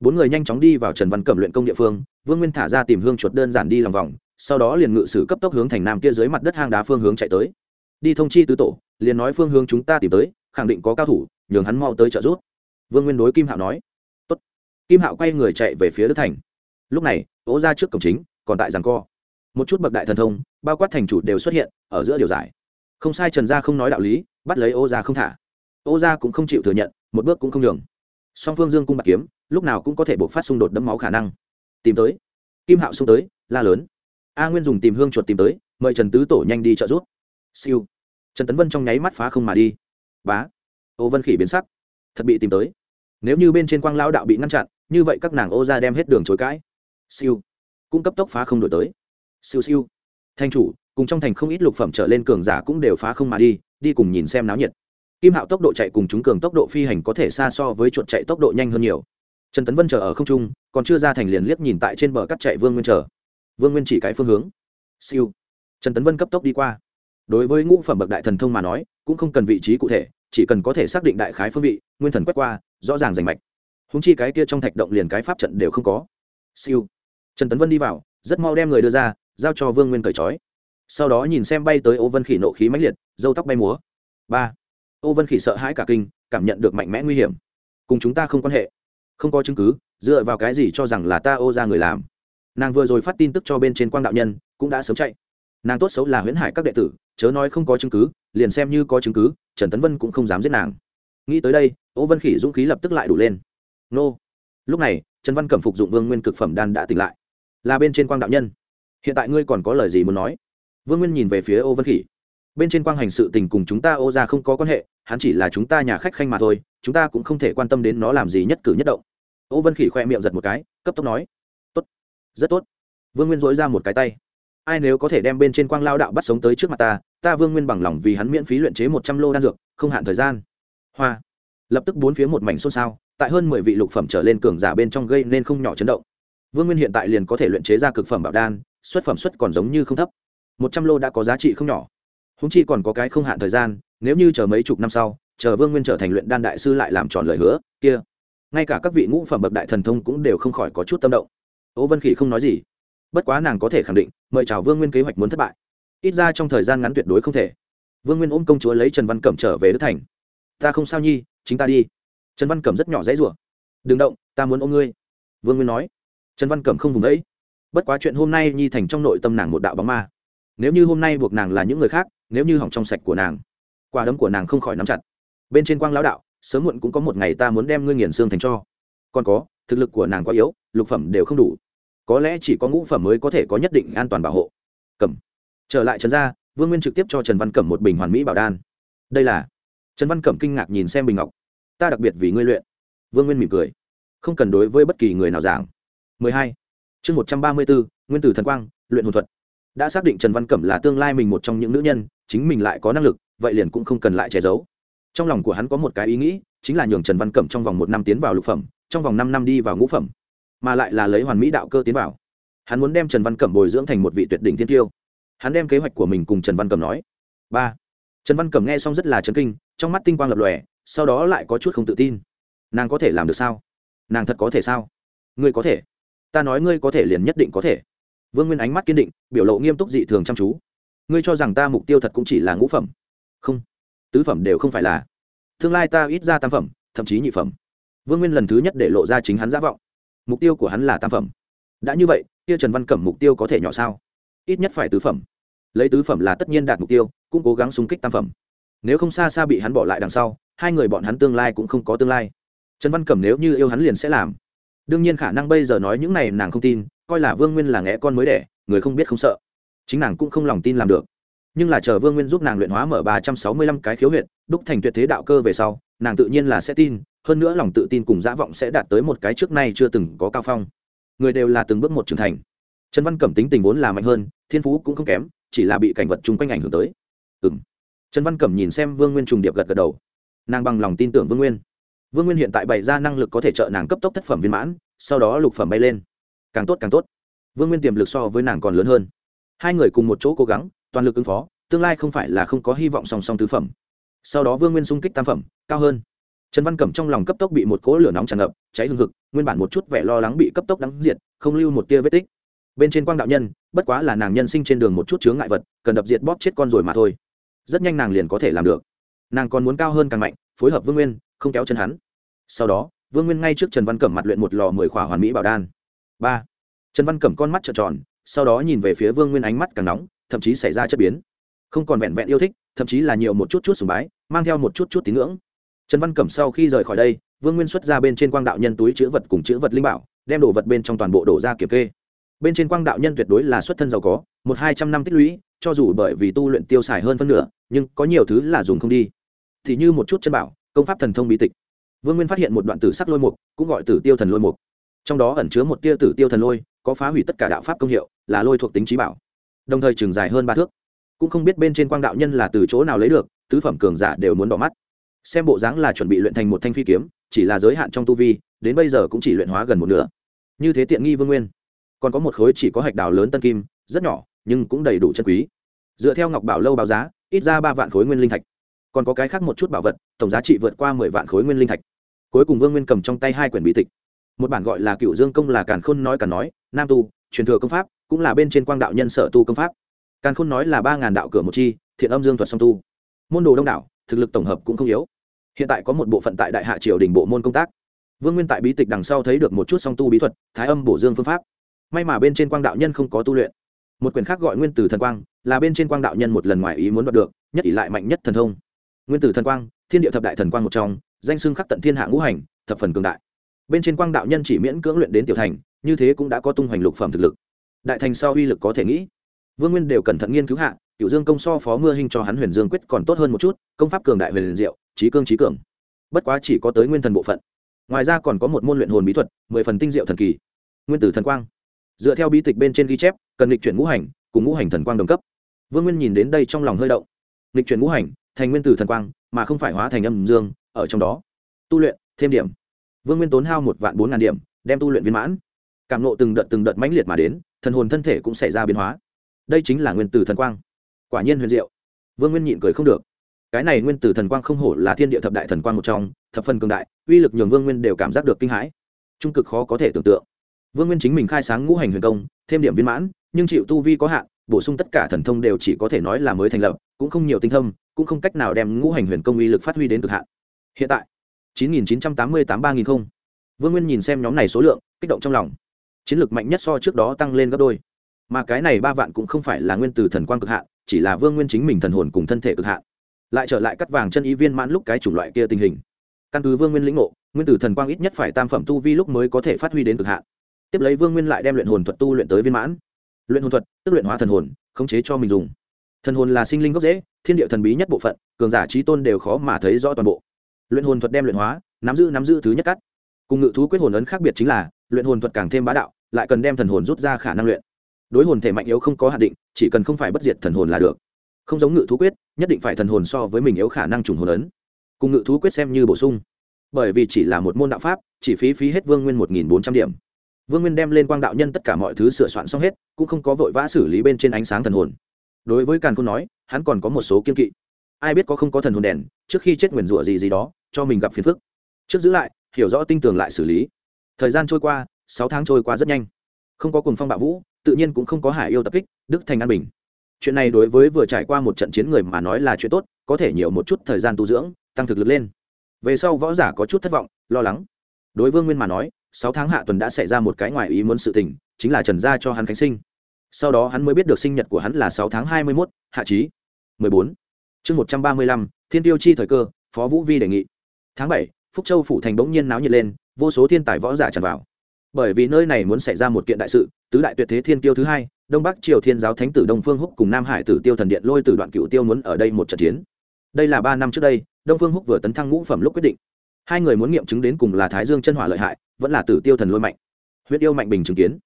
Bốn người nhanh chóng đi vào trần văn cẩm luyện công địa phương, vương nguyên thả ra tìm hương chuột đơn giản đi lòng vòng, sau đó liền ngự sử cấp tốc hướng thành nam kia dưới mặt đất hang đá phương hướng chạy tới. Đi thông chi tứ tổ, liền nói phương hướng chúng ta tìm tới khẳng định có cao thủ, nhường hắn mau tới trợ giúp. Vương nguyên đối kim hạo nói. Tốt. kim hạo quay người chạy về phía đức thành. Lúc này ố ra trước cổng chính, còn tại giằng co. Một chút bậc đại thần thông, bao quát thành chủ đều xuất hiện, ở giữa điều giải. Không sai trần gia không nói đạo lý, bắt lấy ô gia không thả. Ô gia cũng không chịu thừa nhận, một bước cũng không nhường. Song phương dương cung bạc kiếm, lúc nào cũng có thể buộc phát xung đột đẫm máu khả năng. Tìm tới. Kim hạo xung tới, la lớn. A nguyên dùng tìm hương chuột tìm tới, mời trần tứ tổ nhanh đi trợ giúp. Siêu. Trần tấn vân trong nháy mắt phá không mà đi bá. Ô vân khỉ biến sắc, thật bị tìm tới. Nếu như bên trên quang lao đạo bị ngăn chặn, như vậy các nàng ô ra đem hết đường chối cãi. Siêu. Cũng cấp tốc phá không đổi tới. Siêu siêu. Thanh chủ, cùng trong thành không ít lục phẩm trở lên cường giả cũng đều phá không mà đi đi cùng nhìn xem náo nhiệt. Kim hạo tốc độ chạy cùng chúng cường tốc độ phi hành có thể xa so với chuột chạy tốc độ nhanh hơn nhiều. Trần tấn vân chờ ở không trung, còn chưa ra thành liền liếc nhìn tại trên bờ cắt chạy vương nguyên chờ. Vương nguyên chỉ cái phương hướng. Siêu. Trần tấn vân cấp tốc đi qua. Đối với ngũ phẩm bậc đại thần thông mà nói, cũng không cần vị trí cụ thể chỉ cần có thể xác định đại khái phương vị, nguyên thần quét qua, rõ ràng rành mạch. Húng chi cái kia trong thạch động liền cái pháp trận đều không có. Siêu. Trần tấn vân đi vào, rất mau đem người đưa ra, giao cho vương nguyên cởi trói. Sau đó nhìn xem bay tới ô vân khỉ nộ khí mãnh liệt, dâu tóc bay múa. Ba. Ô vân khỉ sợ hãi cả kinh, cảm nhận được mạnh mẽ nguy hiểm. Cùng chúng ta không quan hệ. Không có chứng cứ, dựa vào cái gì cho rằng là ta ô ra người làm. Nàng vừa rồi phát tin tức cho bên trên quang đạo nhân, cũng đã sớm chạy nàng tốt xấu là huyễn hải các đệ tử, chớ nói không có chứng cứ, liền xem như có chứng cứ, trần tấn vân cũng không dám giết nàng. Nghĩ tới đây, ô vân khỉ dũng khí lập tức lại đủ lên. Nô. Lúc này, trần văn cẩm phục dụng vương nguyên cực phẩm đan đã tỉnh lại. Là bên trên quang đạo nhân. Hiện tại ngươi còn có lời gì muốn nói? Vương nguyên nhìn về phía ô vân khỉ. Bên trên quang hành sự tình cùng chúng ta ô ra không có quan hệ, hắn chỉ là chúng ta nhà khách khanh mà thôi, chúng ta cũng không thể quan tâm đến nó làm gì nhất cử nhất động. Ô vân khỉ khoe miệng giật một cái, cấp tốc nói. Tốt. Rất tốt. Vương nguyên dối ra một cái tay ai nếu có thể đem bên trên quang lao đạo bắt sống tới trước mặt ta ta vương nguyên bằng lòng vì hắn miễn phí luyện chế một trăm lô đan dược, không hạn thời gian. Hoa. Lập tức bốn phía một mảnh xôn xao, tại hơn mười vị lục phẩm trở lên cường giả bên trong gây nên không nhỏ chấn động. Vương nguyên hiện tại liền có thể luyện chế ra cực phẩm bảo đan, xuất phẩm xuất còn giống như không thấp. Một trăm lô đã có giá trị không nhỏ. Húng chi còn có cái không hạn thời gian, nếu như chờ mấy chục năm sau, chờ vương nguyên trở thành luyện đan đại sư lại làm tròn lời hứa, kia. Ngay cả các vị ngũ phẩm bậc đại thần thông cũng đều không khỏi có chút tâm động. Ố vân khỉ không nói gì bất quá nàng có thể khẳng định, mời chào vương nguyên kế hoạch muốn thất bại. Ít ra trong thời gian ngắn tuyệt đối không thể. Vương nguyên ôm công chúa lấy trần văn cẩm trở về đức thành. Ta không sao nhi, chính ta đi. Trần văn cẩm rất nhỏ dãy rủa. Đừng động, ta muốn ôm ngươi. Vương nguyên nói. Trần văn cẩm không vùng đấy bất quá chuyện hôm nay nhi thành trong nội tâm nàng một đạo bóng ma. Nếu như hôm nay buộc nàng là những người khác, nếu như hỏng trong sạch của nàng, quả đấm của nàng không khỏi nắm chặt. Bên trên quang lão đạo, sớm muộn cũng có một ngày ta muốn đem ngươi nghiền xương thành cho. Còn có, thực lực của nàng quá yếu, lục phẩm đều không đủ có lẽ chỉ có ngũ phẩm mới có thể có nhất định an toàn bảo hộ. Cầm. Trở lại trần gia vương nguyên trực tiếp cho trần văn cẩm một bình hoàn mỹ bảo đan. Đây là. Trần văn cẩm kinh ngạc nhìn xem bình ngọc. Ta đặc biệt vì ngươi luyện. Vương nguyên mỉm cười. Không cần đối với bất kỳ người nào giảng. 12. chương 134, nguyên tử thần quang luyện hồn thuật. Đã xác định trần văn cẩm là tương lai mình một trong những nữ nhân chính mình lại có năng lực vậy liền cũng không cần lại che giấu. Trong lòng của hắn có một cái ý nghĩ chính là nhường trần văn cẩm trong vòng một năm tiến vào lục phẩm trong vòng năm năm đi vào ngũ phẩm mà lại là lấy hoàn mỹ đạo cơ tiến vào. Hắn muốn đem trần văn cẩm bồi dưỡng thành một vị tuyệt đỉnh thiên tiêu hắn đem kế hoạch của mình cùng trần văn cẩm nói. Ba. Trần văn cẩm nghe xong rất là chấn kinh, trong mắt tinh quang lập lòe, sau đó lại có chút không tự tin. Nàng có thể làm được sao? Nàng thật có thể sao? Ngươi có thể. Ta nói ngươi có thể liền nhất định có thể. Vương nguyên ánh mắt kiên định, biểu lộ nghiêm túc dị thường chăm chú. Ngươi cho rằng ta mục tiêu thật cũng chỉ là ngũ phẩm? Không. Tứ phẩm đều không phải là. Tương lai ta ít ra tam phẩm, thậm chí nhị phẩm. Vương nguyên lần thứ nhất để lộ ra chính hắn giả vọng mục tiêu của hắn là tam phẩm. Đã như vậy, kia trần văn cẩm mục tiêu có thể nhỏ sao? Ít nhất phải tứ phẩm. Lấy tứ phẩm là tất nhiên đạt mục tiêu, cũng cố gắng xung kích tam phẩm. Nếu không xa xa bị hắn bỏ lại đằng sau, hai người bọn hắn tương lai cũng không có tương lai. Trần văn cẩm nếu như yêu hắn liền sẽ làm. Đương nhiên khả năng bây giờ nói những này nàng không tin, coi là vương nguyên là nghẽ con mới đẻ, người không biết không sợ. Chính nàng cũng không lòng tin làm được. Nhưng là chờ vương nguyên giúp nàng luyện hóa mở ba trăm sáu mươi lăm cái khiếu huyện đúc thành tuyệt thế đạo cơ về sau, nàng tự nhiên là sẽ tin hơn nữa lòng tự tin cùng dã vọng sẽ đạt tới một cái trước nay chưa từng có cao phong. Người đều là từng bước một trưởng thành. Trần văn cẩm tính tình vốn là mạnh hơn, thiên phú cũng không kém, chỉ là bị cảnh vật chung quanh ảnh hưởng tới. Ừ m trần văn cẩm nhìn xem vương nguyên trùng điệp gật gật đầu. Nàng bằng lòng tin tưởng vương nguyên. Vương nguyên hiện tại bày ra năng lực có thể trợ nàng cấp tốc thất phẩm viên mãn, sau đó lục phẩm bay lên. Càng tốt càng tốt. Vương nguyên tiềm lực so với nàng còn lớn hơn. Hai người cùng một chỗ cố gắng, toàn lực ứng phó, tương lai không phải là không có hy vọng song song tứ phẩm. Sau đó vương nguyên xung kích tam phẩm, cao hơn trần văn cẩm trong lòng cấp tốc bị một cỗ lửa nóng tràn ngập, cháy hừng hực, nguyên bản một chút vẻ lo lắng bị cấp tốc đắng diệt, không lưu một tia vết tích. Bên trên quang đạo nhân, bất quá là nàng nhân sinh trên đường một chút chướng ngại vật, cần đập diệt bóp chết con rồi mà thôi. Rất nhanh nàng liền có thể làm được. Nàng còn muốn cao hơn càng mạnh, phối hợp vương nguyên, không kéo chân hắn. Sau đó, vương nguyên ngay trước trần văn cẩm mặt luyện một lò mười khỏa hoàn mỹ bảo đan. Ba. Trần văn cẩm con mắt trợn tròn, sau đó nhìn về phía vương nguyên ánh mắt càng nóng, thậm chí xảy ra chất biến. Không còn vẹn vẹn yêu thích, thậm chí là nhiều một chút chút sùng bái, mang theo một chút chút tín ngưỡng trần văn cẩm sau khi rời khỏi đây, vương nguyên xuất ra bên trên quang đạo nhân túi chữ vật cùng chữ vật linh bảo, đem đồ vật bên trong toàn bộ đổ ra kiểm kê. Bên trên quang đạo nhân tuyệt đối là xuất thân giàu có, một hai trăm năm tích lũy, cho dù bởi vì tu luyện tiêu xài hơn phân nửa, nhưng có nhiều thứ là dùng không đi. Thì như một chút chân bảo, công pháp thần thông bí tịch. Vương nguyên phát hiện một đoạn tử sắc lôi mục, cũng gọi tử tiêu thần lôi mục. Trong đó ẩn chứa một tia tử tiêu thần lôi, có phá hủy tất cả đạo pháp công hiệu, là lôi thuộc tính trí bảo. Đồng thời trường dài hơn ba thước. Cũng không biết bên trên quang đạo nhân là từ chỗ nào lấy được, tứ phẩm cường giả đều muốn bỏ mắt xem bộ dáng là chuẩn bị luyện thành một thanh phi kiếm, chỉ là giới hạn trong tu vi, đến bây giờ cũng chỉ luyện hóa gần một nửa. Như thế tiện nghi vương nguyên. Còn có một khối chỉ có hạch đào lớn tân kim, rất nhỏ, nhưng cũng đầy đủ chân quý. Dựa theo ngọc bảo lâu báo giá, ít ra ba vạn khối nguyên linh thạch. Còn có cái khác một chút bảo vật, tổng giá trị vượt qua mười vạn khối nguyên linh thạch. Cuối cùng vương nguyên cầm trong tay hai quyển bí tịch. Một bản gọi là cựu dương công là càn khôn nói càn nói, nam tu, truyền thừa công pháp, cũng là bên trên quang đạo nhân sở tu công pháp. Càn khôn nói là ba ngàn đạo cửa một chi, thiện âm dương thuật song tu. Môn đồ đông đảo, thực lực tổng hợp cũng không yếu hiện tại có một bộ phận tại đại hạ triều đình bộ môn công tác. Vương nguyên tại bí tịch đằng sau thấy được một chút song tu bí thuật, thái âm bổ dương phương pháp. May mà bên trên quang đạo nhân không có tu luyện. Một quyền khác gọi nguyên tử thần quang, là bên trên quang đạo nhân một lần ngoài ý muốn đoạt được, nhất ỷ lại mạnh nhất thần thông. Nguyên tử thần quang, thiên địa thập đại thần quang một trong, danh xưng khắc tận thiên hạ ngũ hành, thập phần cường đại. Bên trên quang đạo nhân chỉ miễn cưỡng luyện đến tiểu thành, như thế cũng đã có tung hoành lục phẩm thực lực. Đại thành sau uy lực có thể nghĩ. Vương nguyên đều cẩn thận nghiên cứu hạ cựu dương công so phó mưa hình cho hắn huyền dương quyết còn tốt hơn một chút, công pháp cường đại huyền liền diệu trí cương trí cường. Bất quá chỉ có tới nguyên thần bộ phận. Ngoài ra còn có một môn luyện hồn bí thuật, mười phần tinh diệu thần kỳ. Nguyên tử thần quang. Dựa theo bí tịch bên trên ghi chép, cần lịch chuyển ngũ hành, cùng ngũ hành thần quang đồng cấp. Vương nguyên nhìn đến đây trong lòng hơi động. Lịch chuyển ngũ hành, thành nguyên tử thần quang, mà không phải hóa thành âm dương, ở trong đó. Tu luyện, thêm điểm. Vương nguyên tốn hao một vạn bốn ngàn điểm, đem tu luyện viên mãn. Cảm nộ từng đợt từng đợt mãnh liệt mà đến, thần hồn thân thể cũng xảy ra biến hóa. Đây chính là nguyên tử thần quang. Quả nhiên huyền diệu. Vương nguyên nhịn cười không được cái này nguyên tử thần quang không hổ là thiên địa thập đại thần quang một trong, thập phần cường đại, uy lực nhường vương nguyên đều cảm giác được kinh hãi. Trung cực khó có thể tưởng tượng. Vương nguyên chính mình khai sáng ngũ hành huyền công, thêm điểm viên mãn, nhưng chịu tu vi có hạn, bổ sung tất cả thần thông đều chỉ có thể nói là mới thành lập, cũng không nhiều tinh thâm cũng không cách nào đem ngũ hành huyền công uy lực phát huy đến cực hạn. Hiện tại 9988 3000 không. Vương nguyên nhìn xem nhóm này số lượng, kích động trong lòng. Chiến lược mạnh nhất so trước đó tăng lên gấp đôi. Mà cái này ba vạn cũng không phải là nguyên từ thần quang cực hạn, chỉ là vương nguyên chính mình thần hồn cùng thân thể cực hạn lại trở lại cắt vàng chân ý viên mãn lúc cái chủng loại kia tình hình. Căn cứ vương nguyên lĩnh ngộ, nguyên tử thần quang ít nhất phải tam phẩm tu vi lúc mới có thể phát huy đến cực hạn. Tiếp lấy vương nguyên lại đem luyện hồn thuật tu luyện tới viên mãn. Luyện hồn thuật, tức luyện hóa thần hồn, khống chế cho mình dùng. Thần hồn là sinh linh gốc dễ thiên địa thần bí nhất bộ phận, cường giả trí tôn đều khó mà thấy rõ toàn bộ. Luyện hồn thuật đem luyện hóa, nắm giữ nắm giữ thứ nhất cắt. Cùng ngự thú quyết hồn ấn khác biệt chính là, luyện hồn thuật càng thêm bá đạo, lại cần đem thần hồn rút ra khả năng luyện. Đối hồn thể mạnh yếu không có hạn định, chỉ cần không phải bất diệt thần hồn là được không giống ngự thú quyết, nhất định phải thần hồn so với mình yếu khả năng trùng hồn ấn. Cùng ngự thú quyết xem như bổ sung. Bởi vì chỉ là một môn đạo pháp, chỉ phí phí hết vương nguyên một nghìn bốn trăm điểm. Vương nguyên đem lên quang đạo nhân tất cả mọi thứ sửa soạn xong hết, cũng không có vội vã xử lý bên trên ánh sáng thần hồn. Đối với càn khôn nói, hắn còn có một số kiên kỵ. Ai biết có không có thần hồn đèn, trước khi chết nguyền rủa gì gì đó, cho mình gặp phiền phức. Trước giữ lại, hiểu rõ tinh tường lại xử lý. Thời gian trôi qua, sáu tháng trôi qua rất nhanh. Không có cùng phong bạo vũ, tự nhiên cũng không có hải yêu tập kích, đức thành an bình chuyện này đối với vừa trải qua một trận chiến người mà nói là chuyện tốt, có thể nhiều một chút thời gian tu dưỡng, tăng thực lực lên. Về sau võ giả có chút thất vọng, lo lắng. Đối vương nguyên mà nói, sáu tháng hạ tuần đã xảy ra một cái ngoài ý muốn sự tình, chính là trần gia cho hắn khánh sinh. Sau đó hắn mới biết được sinh nhật của hắn là sáu tháng hai mươi mốt, hạ trí. mười bốn. Chương một trăm ba mươi lăm, thiên tiêu chi thời cơ, phó vũ vi đề nghị. Tháng bảy, phúc châu phủ thành bỗng nhiên náo nhiệt lên, vô số thiên tài võ giả tràn vào. Bởi vì nơi này muốn xảy ra một kiện đại sự, tứ đại tuyệt thế thiên tiêu thứ hai đông bắc triều thiên giáo thánh tử đông phương húc cùng nam hải tử tiêu thần điện lôi từ đoạn cựu tiêu muốn ở đây một trận chiến. Đây là ba năm trước đây, đông phương húc vừa tấn thăng ngũ phẩm lúc quyết định. Hai người muốn nghiệm chứng đến cùng là thái dương chân hỏa lợi hại, vẫn là tử tiêu thần lôi mạnh. Huyết yêu mạnh bình chứng kiến.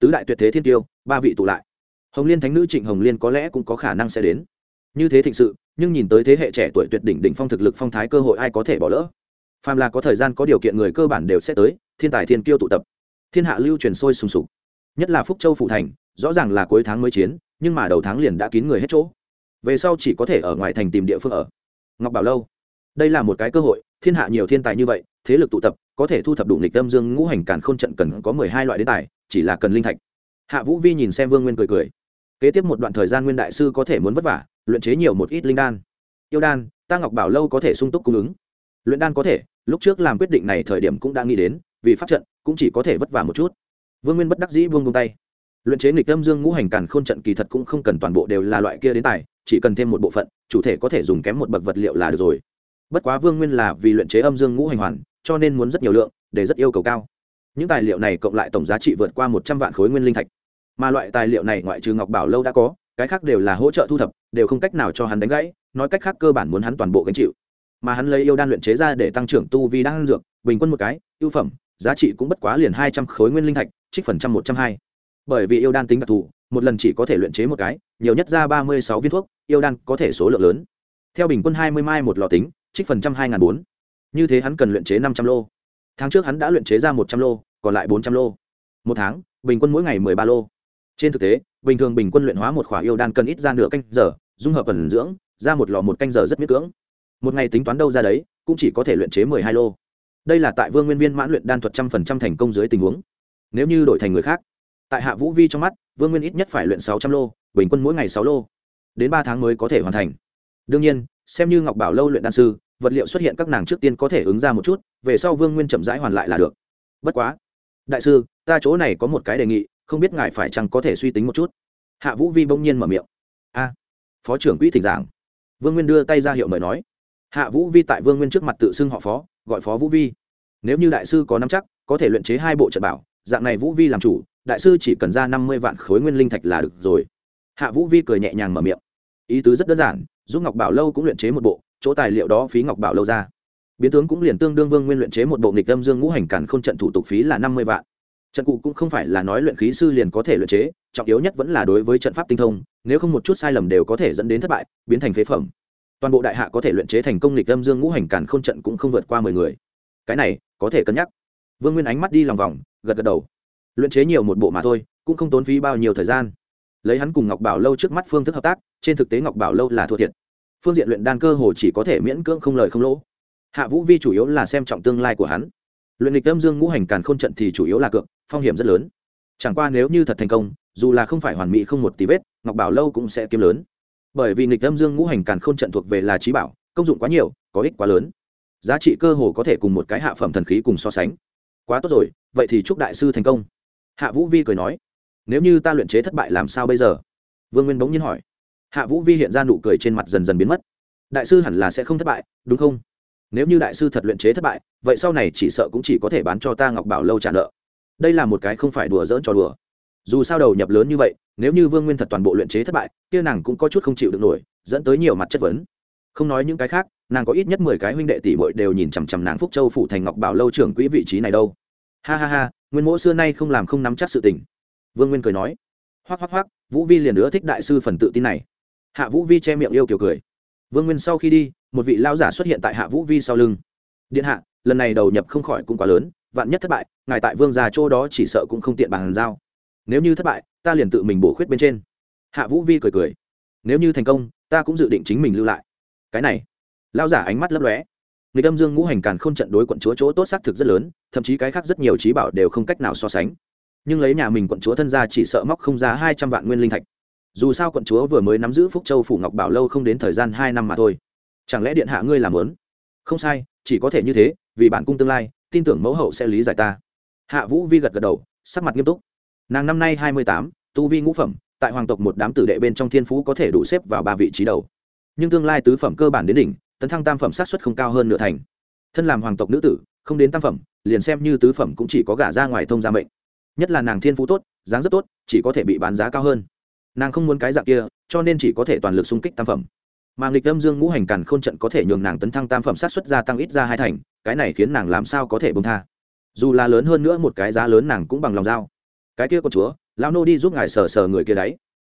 Tứ đại tuyệt thế thiên tiêu, ba vị tụ lại. Hồng liên thánh nữ trịnh hồng liên có lẽ cũng có khả năng sẽ đến. Như thế thịnh sự, nhưng nhìn tới thế hệ trẻ tuổi tuyệt đỉnh đỉnh phong thực lực phong thái cơ hội ai có thể bỏ lỡ? Phàm là có thời gian có điều kiện người cơ bản đều sẽ tới, thiên tài thiên kiêu tụ tập. Thiên hạ lưu truyền sôi sùng sục. Nhất là phúc châu phụ thành rõ ràng là cuối tháng mới chiến, nhưng mà đầu tháng liền đã kín người hết chỗ. Về sau chỉ có thể ở ngoài thành tìm địa phương ở. Ngọc bảo lâu. Đây là một cái cơ hội, thiên hạ nhiều thiên tài như vậy, thế lực tụ tập, có thể thu thập đủ nghịch tâm dương ngũ hành càn k h ô n trận cần có mười hai loại đế tài, chỉ là cần linh thạch. Hạ vũ vi nhìn xem vương nguyên cười cười. Kế tiếp một đoạn thời gian nguyên đại sư có thể muốn vất vả, luyện chế nhiều một ít linh đan. Yêu đan, ta ngọc bảo lâu có thể sung túc cung ứng. Luyện đan có thể, lúc trước làm quyết định này thời điểm cũng đã nghĩ đến, vì pháp trận cũng chỉ có thể vất vả một chút. Vương nguyên bất đắc dĩ vương buông tay luyện chế nghịch âm dương ngũ hành càn khôn trận kỳ thật cũng không cần toàn bộ đều là loại kia đến tài, chỉ cần thêm một bộ phận, chủ thể có thể dùng kém một bậc vật liệu là được rồi. Bất quá vương nguyên là vì luyện chế âm dương ngũ hành hoàn, cho nên muốn rất nhiều lượng, để rất yêu cầu cao. Những tài liệu này cộng lại tổng giá trị vượt qua một trăm vạn khối nguyên linh thạch. Mà loại tài liệu này ngoại trừ ngọc bảo lâu đã có, cái khác đều là hỗ trợ thu thập, đều không cách nào cho hắn đánh gãy, nói cách khác cơ bản muốn hắn toàn bộ gánh chịu. Mà hắn lấy yêu đan luyện chế ra để tăng trưởng tu vi đan dược, bình quân một cái, ưu phẩm, giá trị cũng bất quá liền hai trăm khối nguyên linh thạch, trích phần trăm một trăm hai bởi vì yêu đan tính đặc thù, một lần chỉ có thể luyện chế một cái, nhiều nhất ra ba mươi sáu viên thuốc, yêu đan có thể số lượng lớn. Theo bình quân hai mươi mai một lò tính, trích phần trăm hai n g h n bốn. Như thế hắn cần luyện chế năm trăm lô. Tháng trước hắn đã luyện chế ra một trăm lô, còn lại bốn trăm lô. Một tháng, bình quân mỗi ngày mười ba lô. Trên thực tế, bình thường bình quân luyện hóa một khỏa yêu đan cần ít ra nửa canh giờ, dung hợp ẩn dưỡng, ra một lò một canh giờ rất miết cưỡng. Một ngày tính toán đâu ra đấy, cũng chỉ có thể luyện chế mười hai lô. Đây là tại vương nguyên viên mãn luyện đan thuật trăm phần trăm thành công dưới tình huống. Nếu như đổi thành người khác tại hạ vũ vi trong mắt, vương nguyên ít nhất phải luyện sáu trăm lô, bình quân mỗi ngày sáu lô. Đến ba tháng mới có thể hoàn thành. Đương nhiên, xem như ngọc bảo lâu luyện đan sư, vật liệu xuất hiện các nàng trước tiên có thể ứng ra một chút, về sau vương nguyên chậm rãi hoàn lại là được. Bất quá, đại sư, ta chỗ này có một cái đề nghị, không biết ngài phải chăng có thể suy tính một chút. Hạ vũ vi bỗng nhiên mở miệng. A, phó trưởng quỹ thỉnh giảng. Vương nguyên đưa tay ra hiệu mời nói. Hạ vũ vi tại vương nguyên trước mặt tự xưng họ phó, gọi phó vũ vi. Nếu như đại sư có nắm chắc, có thể luyện chế hai bộ trận bảo, dạng này vũ vi làm chủ đại sư chỉ cần ra năm mươi vạn khối nguyên linh thạch là được rồi. Hạ vũ vi cười nhẹ nhàng mở miệng. Ý tứ rất đơn giản, giúp ngọc bảo lâu cũng luyện chế một bộ, chỗ tài liệu đó phí ngọc bảo lâu ra. Biến tướng cũng liền tương đương vương nguyên luyện chế một bộ nghịch âm dương ngũ hành cản không trận thủ tục phí là năm mươi vạn. Trận cụ cũng không phải là nói luyện khí sư liền có thể luyện chế, trọng yếu nhất vẫn là đối với trận pháp tinh thông, nếu không một chút sai lầm đều có thể dẫn đến thất bại, biến thành phế phẩm. Toàn bộ đại hạ có thể luyện chế thành công nghịch âm dương ngũ hành cản khôn trận cũng không vượt qua mười người. Cái này, có thể cân nhắc. Vương nguyên ánh mắt đi lòng vòng, gật gật đầu luyện chế nhiều một bộ mà thôi, cũng không tốn phí bao nhiêu thời gian. Lấy hắn cùng ngọc bảo lâu trước mắt phương thức hợp tác, trên thực tế ngọc bảo lâu là thua thiệt. Phương diện luyện đan cơ hồ chỉ có thể miễn cưỡng không lời không lỗ. Hạ vũ vi chủ yếu là xem trọng tương lai của hắn. Luyện lịch âm dương ngũ hành càn k h ô n trận thì chủ yếu là cược, phong hiểm rất lớn. Chẳng qua nếu như thật thành công, dù là không phải hoàn mỹ không một tí vết, ngọc bảo lâu cũng sẽ kiếm lớn. Bởi vì nghịch âm dương ngũ hành càn k h ô n trận thuộc về là trí bảo, công dụng quá nhiều, có ích quá lớn. Giá trị cơ hồ có thể cùng một cái hạ phẩm thần khí cùng so sánh. Quá tốt rồi, vậy thì chúc đại sư thành công hạ vũ vi cười nói, nếu như ta luyện chế thất bại làm sao bây giờ? Vương nguyên bỗng nhiên hỏi. Hạ vũ vi hiện ra nụ cười trên mặt dần dần biến mất. Đại sư hẳn là sẽ không thất bại, đúng không? Nếu như đại sư thật luyện chế thất bại, vậy sau này chỉ sợ cũng chỉ có thể bán cho ta ngọc bảo lâu trả nợ. Đây là một cái không phải đùa dỡn cho đùa. Dù sao đầu nhập lớn như vậy, nếu như vương nguyên thật toàn bộ luyện chế thất bại, kia nàng cũng có chút không chịu được nổi, dẫn tới nhiều mặt chất vấn. Không nói những cái khác, nàng có ít nhất mười cái huynh đệ tỷ bội đều nhìn chằm chằm nàng phúc châu phủ thành ngọc bảo lâu trưởng quỹ vị trí này đâu ha ha ha, nguyên mỗ xưa nay không làm không nắm chắc sự tình. Vương nguyên cười nói, hoắc hoắc hoắc, vũ vi liền nữa thích đại sư phần tự tin này. Hạ vũ vi che miệng yêu kiểu cười. Vương nguyên sau khi đi, một vị lao giả xuất hiện tại hạ vũ vi sau lưng. Điện hạ, lần này đầu nhập không khỏi cũng quá lớn, vạn nhất thất bại, ngài tại vương già chỗ đó chỉ sợ cũng không tiện bàn giao. Nếu như thất bại, ta liền tự mình bổ khuyết bên trên. Hạ vũ vi cười cười. Nếu như thành công, ta cũng dự định chính mình lưu lại. Cái này. Lao giả ánh mắt lấp lóe người âm dương ngũ hành càn k h ô n trận đối quận chúa chỗ tốt xác thực rất lớn, thậm chí cái khác rất nhiều trí bảo đều không cách nào so sánh. Nhưng lấy nhà mình quận chúa thân ra chỉ sợ móc không ra hai trăm vạn nguyên linh thạch. Dù sao quận chúa vừa mới nắm giữ phúc châu phủ ngọc bảo lâu không đến thời gian hai năm mà thôi. Chẳng lẽ điện hạ ngươi làm lớn? Không sai, chỉ có thể như thế, vì bản cung tương lai, tin tưởng mẫu hậu sẽ lý giải ta. Hạ vũ vi gật gật đầu, sắc mặt nghiêm túc. Nàng năm nay hai mươi tám, tu vi ngũ phẩm, tại hoàng tộc một đám tử đệ bên trong thiên phú có thể đủ xếp vào ba vị trí đầu. Nhưng tương lai tứ phẩm cơ bản đến đỉnh tấn thăng tam phẩm sát xuất không cao hơn nửa thành. Thân làm hoàng tộc nữ tử, không đến tam phẩm, liền xem như tứ phẩm cũng chỉ có gả ra ngoài thông gia mệnh. Nhất là nàng thiên phú tốt, dáng rất tốt, chỉ có thể bị bán giá cao hơn. Nàng không muốn cái dạng kia, cho nên chỉ có thể toàn lực xung kích tam phẩm. Mà nghịch âm dương ngũ hành càn k h ô n trận có thể nhường nàng tấn thăng tam phẩm sát xuất gia tăng ít ra hai thành, cái này khiến nàng làm sao có thể bông tha. Dù là lớn hơn nữa một cái giá lớn nàng cũng bằng lòng giao. Cái kia con chúa lao nô đi giúp ngài sờ sờ người kia đấy.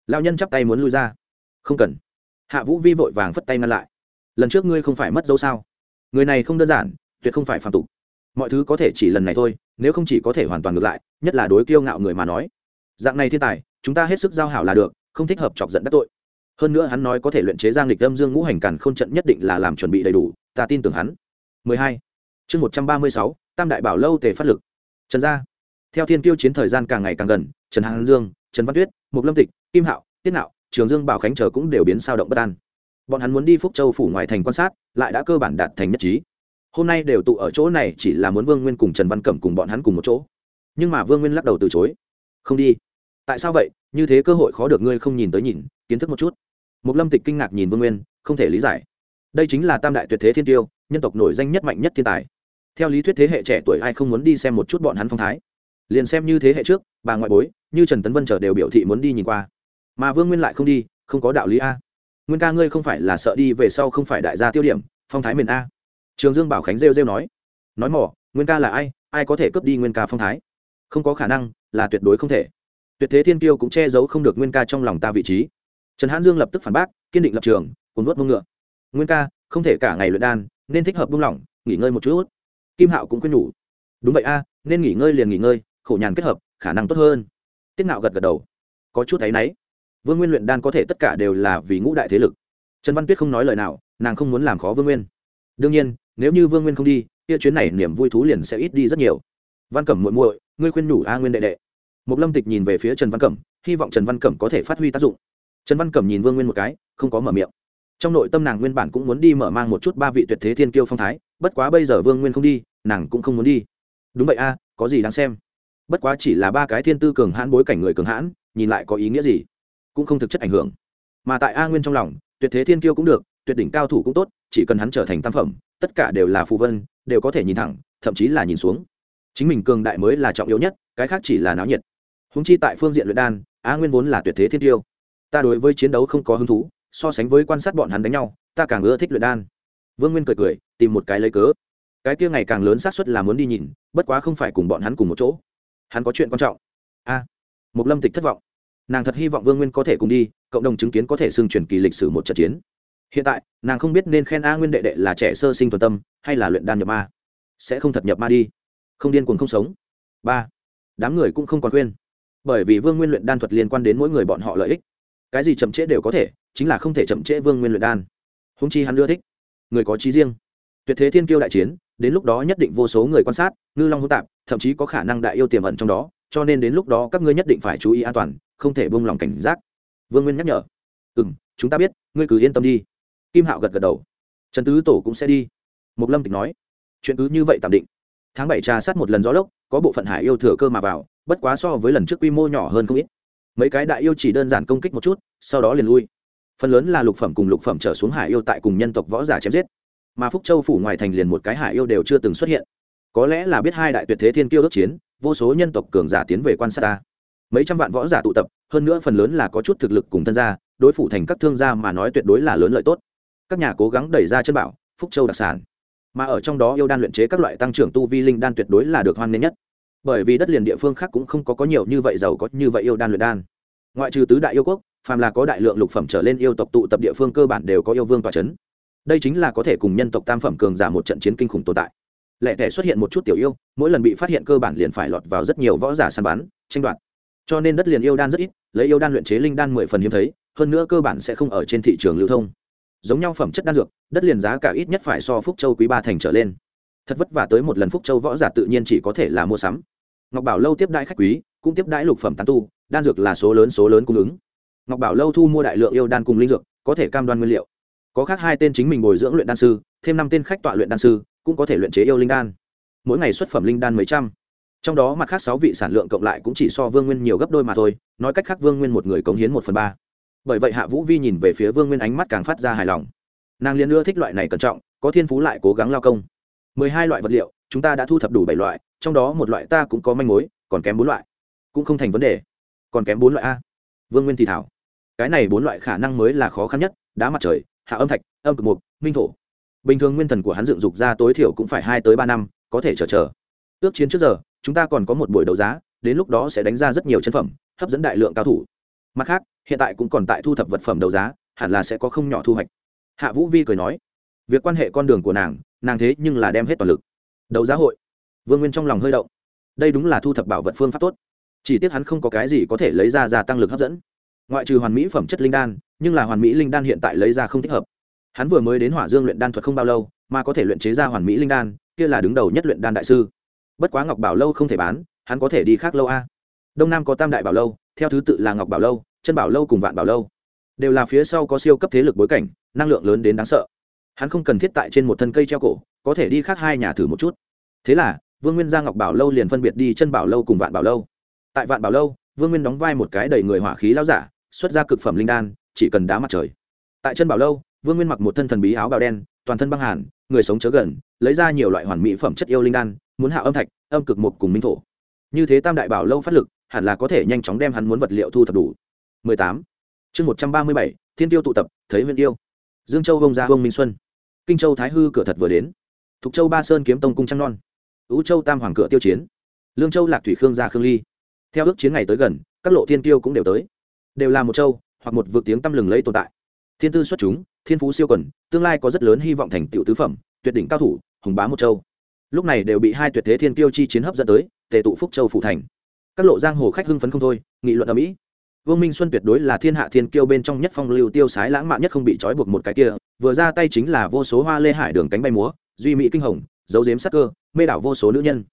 Lao nhân chắp tay muốn lui ra. Không cần. Hạ vũ vi vội vàng phất tay ngăn lại lần trước ngươi không phải mất dấu sao? Người này không đơn giản tuyệt không phải phạm tục. Mọi thứ có thể chỉ lần này thôi nếu không chỉ có thể hoàn toàn ngược lại nhất là đối kiêu ngạo người mà nói. Dạng này thiên tài chúng ta hết sức giao hảo là được không thích hợp chọc giận đắc tội. Hơn nữa hắn nói có thể luyện chế giang lịch âm dương ngũ hành càn k h ô n trận nhất định là làm chuẩn bị đầy đủ ta tin tưởng hắn. 12. chương 136, tam đại bảo lâu tề phát lực. Trần gia. Theo thiên tiêu chiến thời gian càng ngày càng gần trần hàn dương trần văn tuyết mục lâm tịch kim hạo tiết nạo trường dương bảo khánh chờ cũng đều biến sao động bất an bọn hắn muốn đi phúc châu phủ ngoài thành quan sát, lại đã cơ bản đạt thành nhất trí. Hôm nay đều tụ ở chỗ này chỉ là muốn vương nguyên cùng trần văn cẩm cùng bọn hắn cùng một chỗ. Nhưng mà vương nguyên lắc đầu từ chối. Không đi. Tại sao vậy? Như thế cơ hội khó được ngươi không nhìn tới nhìn, kiến thức một chút. Một lâm tịch kinh ngạc nhìn vương nguyên, không thể lý giải. Đây chính là tam đại tuyệt thế thiên tiêu, nhân tộc nổi danh nhất mạnh nhất thiên tài. Theo lý thuyết thế hệ trẻ tuổi ai không muốn đi xem một chút bọn hắn phong thái? Liền xem như thế hệ trước, bà ngoại bối, như trần tấn vân trở đều biểu thị muốn đi nhìn qua. Mà vương nguyên lại không đi, không có đạo lý a nguyên ca ngươi không phải là sợ đi về sau không phải đại gia tiêu điểm, phong thái miền a. Trường dương bảo khánh rêu rêu nói. Nói mỏ, nguyên ca là ai ai có thể cướp đi nguyên ca phong thái? Không có khả năng, là tuyệt đối không thể. Tuyệt thế thiên tiêu cũng che giấu không được nguyên ca trong lòng ta vị trí. Trần hãn dương lập tức phản bác, kiên định lập trường, cuốn vớt mông ngựa. Nguyên ca, không thể cả ngày luyện đan, nên thích hợp buông lỏng, nghỉ ngơi một chút. Kim hạo cũng khuyên nhủ. Đúng vậy a, nên nghỉ ngơi liền nghỉ ngơi, khổ nhàn kết hợp, khả năng tốt hơn. Tiết nạo gật gật đầu. Có chút thấy náy vương nguyên luyện đan có thể tất cả đều là vì ngũ đại thế lực. Trần văn tuyết không nói lời nào, nàng không muốn làm khó vương nguyên. Đương nhiên, nếu như vương nguyên không đi, kia chuyến này niềm vui thú liền sẽ ít đi rất nhiều. Văn cẩm muội muội, ngươi khuyên nhủ a nguyên đệ đệ. Một lâm tịch nhìn về phía trần văn cẩm, hy vọng trần văn cẩm có thể phát huy tác dụng. Trần văn cẩm nhìn vương nguyên một cái, không có mở miệng. Trong nội tâm nàng nguyên bản cũng muốn đi mở mang một chút ba vị tuyệt thế thiên kiêu phong thái, bất quá bây giờ vương nguyên không đi, nàng cũng không muốn đi. Đúng vậy a, có gì đáng xem? Bất quá chỉ là ba cái thiên tư cường hãn bối cảnh người cường hãn, nhìn lại có ý nghĩa gì? Cũng không thực chất ảnh hưởng. Mà tại a nguyên trong lòng tuyệt thế thiên kiêu cũng được tuyệt đỉnh cao thủ cũng tốt chỉ cần hắn trở thành tam phẩm tất cả đều là phù vân đều có thể nhìn thẳng thậm chí là nhìn xuống. Chính mình cường đại mới là trọng yếu nhất cái khác chỉ là náo nhiệt. Húng chi tại phương diện luyện đan a nguyên vốn là tuyệt thế thiên tiêu ta đối với chiến đấu không có hứng thú so sánh với quan sát bọn hắn đánh nhau ta càng ưa thích luyện đan. Vương nguyên cười cười tìm một cái lấy cớ. Cái kia ngày càng lớn xác suất là muốn đi nhìn bất quá không phải cùng bọn hắn cùng một chỗ. Hắn có chuyện quan trọng. A à, một lâm tịch thất vọng nàng thật hy vọng vương nguyên có thể cùng đi, cộng đồng chứng kiến có thể xưng truyền kỳ lịch sử một trận chiến. Hiện tại, nàng không biết nên khen a nguyên đệ đệ là trẻ sơ sinh thuần tâm, hay là luyện đan nhập ma. Sẽ không thật nhập ma đi. Không điên cuồng không sống. Ba, đám người cũng không còn khuyên. Bởi vì vương nguyên luyện đan thuật liên quan đến mỗi người bọn họ lợi ích. Cái gì chậm trễ đều có thể, chính là không thể chậm trễ vương nguyên luyện đan. Húng chi hắn ưa thích. Người có trí riêng. Tuyệt thế thiên kiêu đại chiến, đến lúc đó nhất định vô số người quan sát, ngư long hỗn tạp, thậm chí có khả năng đại yêu tiềm ẩn trong đó cho nên đến lúc đó các ngươi nhất định phải chú ý an toàn, không thể buông lòng cảnh giác. Vương nguyên nhắc nhở. Ừ m chúng ta biết, ngươi cứ yên tâm đi. Kim hạo gật gật đầu. Trần tứ tổ cũng sẽ đi. Mục lâm tịch nói. Chuyện cứ như vậy tạm định. Tháng bảy trà sát một lần gió lốc, có bộ phận hải yêu thừa cơ mà vào, bất quá so với lần trước quy mô nhỏ hơn không ít. Mấy cái đại yêu chỉ đơn giản công kích một chút, sau đó liền lui. Phần lớn là lục phẩm cùng lục phẩm trở xuống hải yêu tại cùng nhân tộc võ giả chém giết. Mà phúc châu phủ ngoài thành liền một cái hải yêu đều chưa từng xuất hiện. Có lẽ là biết hai đại tuyệt thế thiên kiêu đốc chiến vô số nhân tộc cường giả tiến về quan sát ta. Mấy trăm vạn võ giả tụ tập, hơn nữa phần lớn là có chút thực lực cùng thân gia, đối phủ thành các thương gia mà nói tuyệt đối là lớn lợi tốt. Các nhà cố gắng đẩy ra chân bảo, phúc châu đặc sản. Mà ở trong đó yêu đan luyện chế các loại tăng trưởng tu vi linh đan tuyệt đối là được hoan nghênh nhất. Bởi vì đất liền địa phương khác cũng không có có nhiều như vậy giàu có như vậy yêu đan luyện đan. Ngoại trừ tứ đại yêu quốc, phàm là có đại lượng lục phẩm trở lên yêu tộc tụ tập địa phương cơ bản đều có yêu vương tòa c đây chính là có thể cùng nhân tộc tam phẩm cường giả một trận chiến kinh khủng tồn tại lẻ tẻ xuất hiện một chút tiểu yêu, mỗi lần bị phát hiện cơ bản liền phải lọt vào rất nhiều võ giả săn bắn, tranh đoạt. Cho nên đất liền yêu đan rất ít, lấy yêu đan luyện chế linh đan mười phần hiếm thấy, hơn nữa cơ bản sẽ không ở trên thị trường lưu thông. Giống nhau phẩm chất đan dược, đất liền giá cả ít nhất phải so phúc châu quý ba thành trở lên. Thật vất vả tới một lần phúc châu võ giả tự nhiên chỉ có thể là mua sắm. Ngọc bảo lâu tiếp đãi khách quý, cũng tiếp đãi lục phẩm tán tu, đan dược là số lớn số lớn cung ứng. Ngọc bảo lâu thu mua đại lượng yêu đan cùng linh dược, có thể cam đoan nguyên liệu. Có khác hai tên chính mình bồi dưỡng luyện đan sư, thêm năm tên khách tọa luyện đan sư cũng có thể luyện chế yêu linh đan. Mỗi ngày xuất phẩm linh đan mấy trăm. Trong đó mặt khác sáu vị sản lượng cộng lại cũng chỉ so vương nguyên nhiều gấp đôi mà thôi, nói cách khác vương nguyên một người cống hiến một phần ba. Bởi vậy hạ vũ vi nhìn về phía vương nguyên ánh mắt càng phát ra hài lòng. Nàng liền ưa thích loại này cẩn trọng, có thiên phú lại cố gắng lao công. Mười hai loại vật liệu, chúng ta đã thu thập đủ bảy loại, trong đó một loại ta cũng có manh mối, còn kém bốn loại. Cũng không thành vấn đề. Còn kém bốn loại a. Vương nguyên thì thảo. Cái này bốn loại khả năng mới là khó khăn nhất, đá mặt trời, hạ âm thạch, âm cực mục, minh thổ bình thường nguyên thần của hắn dựng dục ra tối thiểu cũng phải hai tới ba năm, có thể chờ chờ. Ước chiến trước giờ, chúng ta còn có một buổi đấu giá, đến lúc đó sẽ đánh ra rất nhiều chân phẩm, hấp dẫn đại lượng cao thủ. Mặt khác, hiện tại cũng còn tại thu thập vật phẩm đấu giá, hẳn là sẽ có không nhỏ thu hoạch. Hạ vũ vi cười nói, việc quan hệ con đường của nàng nàng thế nhưng là đem hết toàn lực. Đấu giá hội. Vương nguyên trong lòng hơi động. Đây đúng là thu thập bảo vật phương pháp tốt. Chỉ tiếc hắn không có cái gì có thể lấy ra gia tăng lực hấp dẫn. Ngoại trừ hoàn mỹ phẩm chất linh đan, nhưng là hoàn mỹ linh đan hiện tại lấy ra không thích hợp hắn vừa mới đến hỏa dương luyện đan thuật không bao lâu, mà có thể luyện chế ra hoàn mỹ linh đan, kia là đứng đầu nhất luyện đan đại sư. Bất quá ngọc bảo lâu không thể bán, hắn có thể đi khác lâu a. Đông nam có tam đại bảo lâu, theo thứ tự là ngọc bảo lâu, chân bảo lâu cùng vạn bảo lâu. Đều là phía sau có siêu cấp thế lực bối cảnh, năng lượng lớn đến đáng sợ. Hắn không cần thiết tại trên một thân cây treo cổ, có thể đi khác hai nhà thử một chút. Thế là, vương nguyên gia ngọc bảo lâu liền phân biệt đi chân bảo lâu cùng vạn bảo lâu. Tại vạn bảo lâu, vương nguyên đóng vai một cái đầy người hỏa khí lao giả, xuất ra cực phẩm linh đan, chỉ cần đá mặt trời. Tại chân bảo lâu vương nguyên mặc một thân thần bí áo bào đen toàn thân băng hàn người sống chớ gần lấy ra nhiều loại hoàn mỹ phẩm chất yêu linh đan muốn hạ âm thạch âm cực một cùng minh thổ. Như thế tam đại bảo lâu phát lực hẳn là có thể nhanh chóng đem hắn muốn vật liệu thu thập đủ. 18. chương 137, thiên tiêu tụ tập thấy huyện yêu. Dương châu vông ra vông minh xuân. Kinh châu thái hư cửa thật vừa đến. Thục châu ba sơn kiếm tông cung trăng non. Ú châu tam hoàng cửa tiêu chiến. Lương châu lạc thủy khương gia khương ly. Theo ước chiến ngày tới gần các lộ thiên tiêu cũng đều tới. Đều là một châu hoặc một vực tiếng tăm lừng lấy tồn tại. Thiên tư xuất chúng thiên phú siêu quần, tương lai có rất lớn hy vọng thành tựu tứ phẩm, tuyệt đỉnh cao thủ, hùng bá một châu. Lúc này đều bị hai tuyệt thế thiên tiêu chi chiến hấp dẫn tới, tề tụ phúc châu phủ thành. Các lộ giang hồ khách hưng phấn không thôi, nghị luận ở mỹ. Vương minh xuân tuyệt đối là thiên hạ thiên kiêu bên trong nhất phong lưu tiêu sái lãng mạn nhất không bị trói buộc một cái kia, vừa ra tay chính là vô số hoa lê hải đường cánh bay múa, duy mỹ kinh hồng dấu dếm sắc cơ, mê đảo vô số nữ nhân.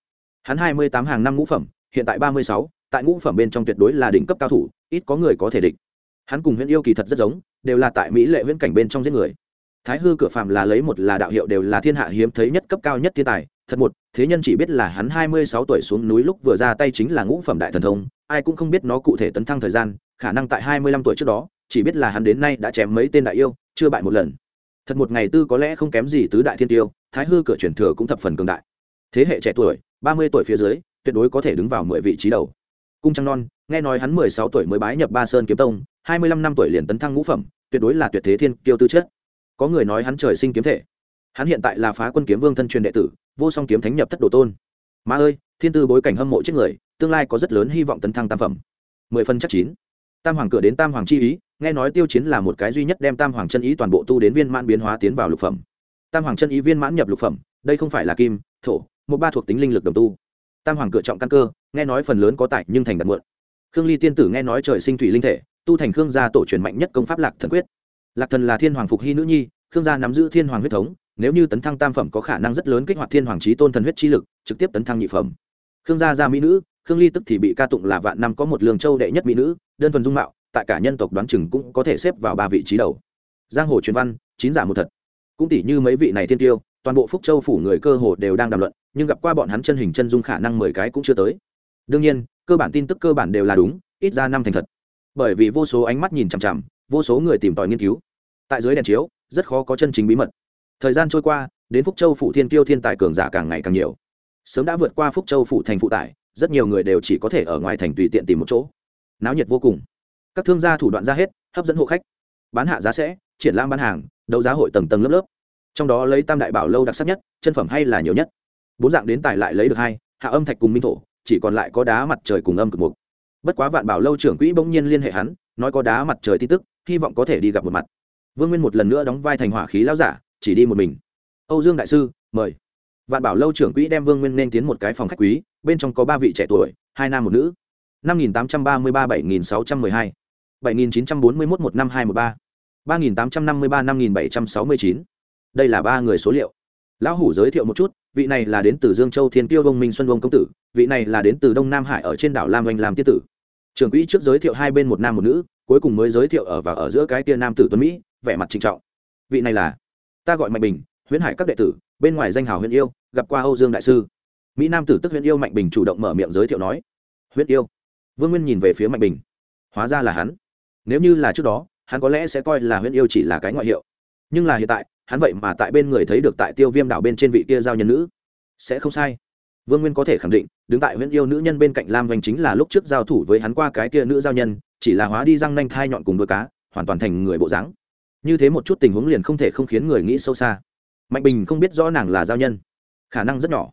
Hắn hai mươi tám hàng năm ngũ phẩm, hiện tại ba mươi sáu, tại ngũ phẩm bên trong tuyệt đối là đỉnh cấp cao thủ, ít có người có thể địch. Hắn cùng huyện yêu kỳ thật rất giống đều là tại mỹ lệ viễn cảnh bên trong giết người. Thái hư cửa phàm là lấy một là đạo hiệu đều là thiên hạ hiếm thấy nhất cấp cao nhất thiên tài, thật một, thế nhân chỉ biết là hắn hai mươi sáu tuổi xuống núi lúc vừa ra tay chính là ngũ phẩm đại thần thông, ai cũng không biết nó cụ thể tấn thăng thời gian, khả năng tại hai mươi lăm tuổi trước đó, chỉ biết là hắn đến nay đã chém mấy tên đại yêu, chưa bại một lần. Thật một ngày tư có lẽ không kém gì tứ đại thiên tiêu, thái hư cửa truyền thừa cũng thập phần cường đại. Thế hệ trẻ tuổi, ba mươi tuổi phía dưới, tuyệt đối có thể đứng vào mười vị trí đầu cung trăng non, nghe nói hắn mười sáu tuổi mới bái nhập ba sơn kiếm tông, hai mươi lăm năm tuổi liền tấn thăng ngũ phẩm, tuyệt đối là tuyệt thế thiên kiêu tư chất. Có người nói hắn trời sinh kiếm thể. Hắn hiện tại là phá quân kiếm vương thân truyền đệ tử, vô song kiếm thánh nhập thất đồ tôn. Ma ơi, thiên tư bối cảnh hâm mộ chết người, tương lai có rất lớn hy vọng tấn thăng tam phẩm. Mười phân chắc chín. Tam hoàng cửa đến tam hoàng chi ý, nghe nói tiêu chiến là một cái duy nhất đem tam hoàng chân ý toàn bộ tu đến viên mãn biến hóa tiến vào lục phẩm. Tam hoàng chân ý viên mãn nhập lục phẩm, đây không phải là kim, thổ, một ba thuộc tính linh lực đồng tu tam hoàng cửa trọng căn cơ, nghe nói phần lớn có tại nhưng thành đặt muộn. Khương ly tiên tử nghe nói trời sinh thủy linh thể, tu thành khương gia tổ truyền mạnh nhất công pháp lạc thần quyết. Lạc thần là thiên hoàng phục hy nữ nhi, khương gia nắm giữ thiên hoàng huyết thống, nếu như tấn thăng tam phẩm có khả năng rất lớn kích hoạt thiên hoàng trí tôn thần huyết chi lực, trực tiếp tấn thăng nhị phẩm. Khương gia gia mỹ nữ, khương ly tức thì bị ca tụng là vạn năm có một lường châu đệ nhất mỹ nữ, đơn thuần dung mạo, tại cả nhân tộc đoán chừng cũng có thể xếp vào ba vị trí đầu. Giang hồ truyền văn, chín giả một thật. Cũng tỷ như mấy vị này thiên tiêu, toàn bộ phúc châu phủ người cơ hồ đều đang đàm luận nhưng gặp qua bọn hắn chân hình chân dung khả năng mười cái cũng chưa tới. Đương nhiên, cơ bản tin tức cơ bản đều là đúng, ít ra năm thành thật. Bởi vì vô số ánh mắt nhìn chằm chằm, vô số người tìm tòi nghiên cứu. Tại dưới đèn chiếu, rất khó có chân chính bí mật. Thời gian trôi qua, đến phúc châu phủ thiên kiêu thiên tài cường giả càng ngày càng nhiều. Sớm đã vượt qua phúc châu phủ thành phụ tải, rất nhiều người đều chỉ có thể ở ngoài thành tùy tiện tìm một chỗ. Náo nhiệt vô cùng. Các thương gia thủ đoạn ra hết, hấp dẫn hộ khách. Bán hạ giá sẽ, triển lãm bán hàng, đấu giá hội tầng tầng lớp lớp. Trong đó lấy tam đại bảo lâu đặc sắc nhất, chân phẩm hay là nhiều nhất? Bốn dạng đến tài lại lấy được hai, hạ âm thạch cùng minh thổ, chỉ còn lại có đá mặt trời cùng âm cực mục. Bất quá vạn bảo lâu trưởng quỹ bỗng nhiên liên hệ hắn, nói có đá mặt trời tin tức, hy vọng có thể đi gặp một mặt. Vương nguyên một lần nữa đóng vai thành hỏa khí lão giả, chỉ đi một mình. Âu dương đại sư, mời. Vạn bảo lâu trưởng quỹ đem vương nguyên nên tiến một cái phòng khách quý, bên trong có ba vị trẻ tuổi, hai nam một nữ. năm nghìn tám trăm ba mươi ba, bảy nghìn sáu trăm mười hai. bảy nghìn chín trăm bốn mươi mốt, một năm hai một ba. ba nghìn tám trăm năm mươi ba, năm nghìn bảy trăm sáu mươi chín. Đây là ba người số liệu. Lão hủ giới thiệu một chút vị này là đến từ dương châu thiên kiêu vông minh xuân vông công tử, vị này là đến từ đông nam hải ở trên đảo lam oanh làm tiết tử. Trưởng quỹ trước giới thiệu hai bên một nam một nữ, cuối cùng mới giới thiệu ở và ở giữa cái tia nam tử tuấn mỹ, vẻ mặt trịnh trọng. Vị này là, ta gọi mạnh bình, huyễn hải các đệ tử, bên ngoài danh hào Huyễn yêu, gặp qua âu dương đại sư. Mỹ nam tử tức Huyễn yêu mạnh bình chủ động mở miệng giới thiệu nói, Huyễn yêu. Vương nguyên nhìn về phía mạnh bình. Hóa ra là hắn. Nếu như là trước đó, hắn có lẽ sẽ coi là Huyễn yêu chỉ là cái ngoại hiệu. Nhưng là hiện tại hắn vậy mà tại bên người thấy được tại tiêu viêm đảo bên trên vị kia giao nhân nữ. Sẽ không sai. Vương nguyên có thể khẳng định, đứng tại huyện yêu nữ nhân bên cạnh lam vành chính là lúc trước giao thủ với hắn qua cái kia nữ giao nhân, chỉ là hóa đi răng nanh thai nhọn cùng đôi cá, hoàn toàn thành người bộ dáng. Như thế một chút tình huống liền không thể không khiến người nghĩ sâu xa. Mạnh bình không biết rõ nàng là giao nhân. Khả năng rất nhỏ.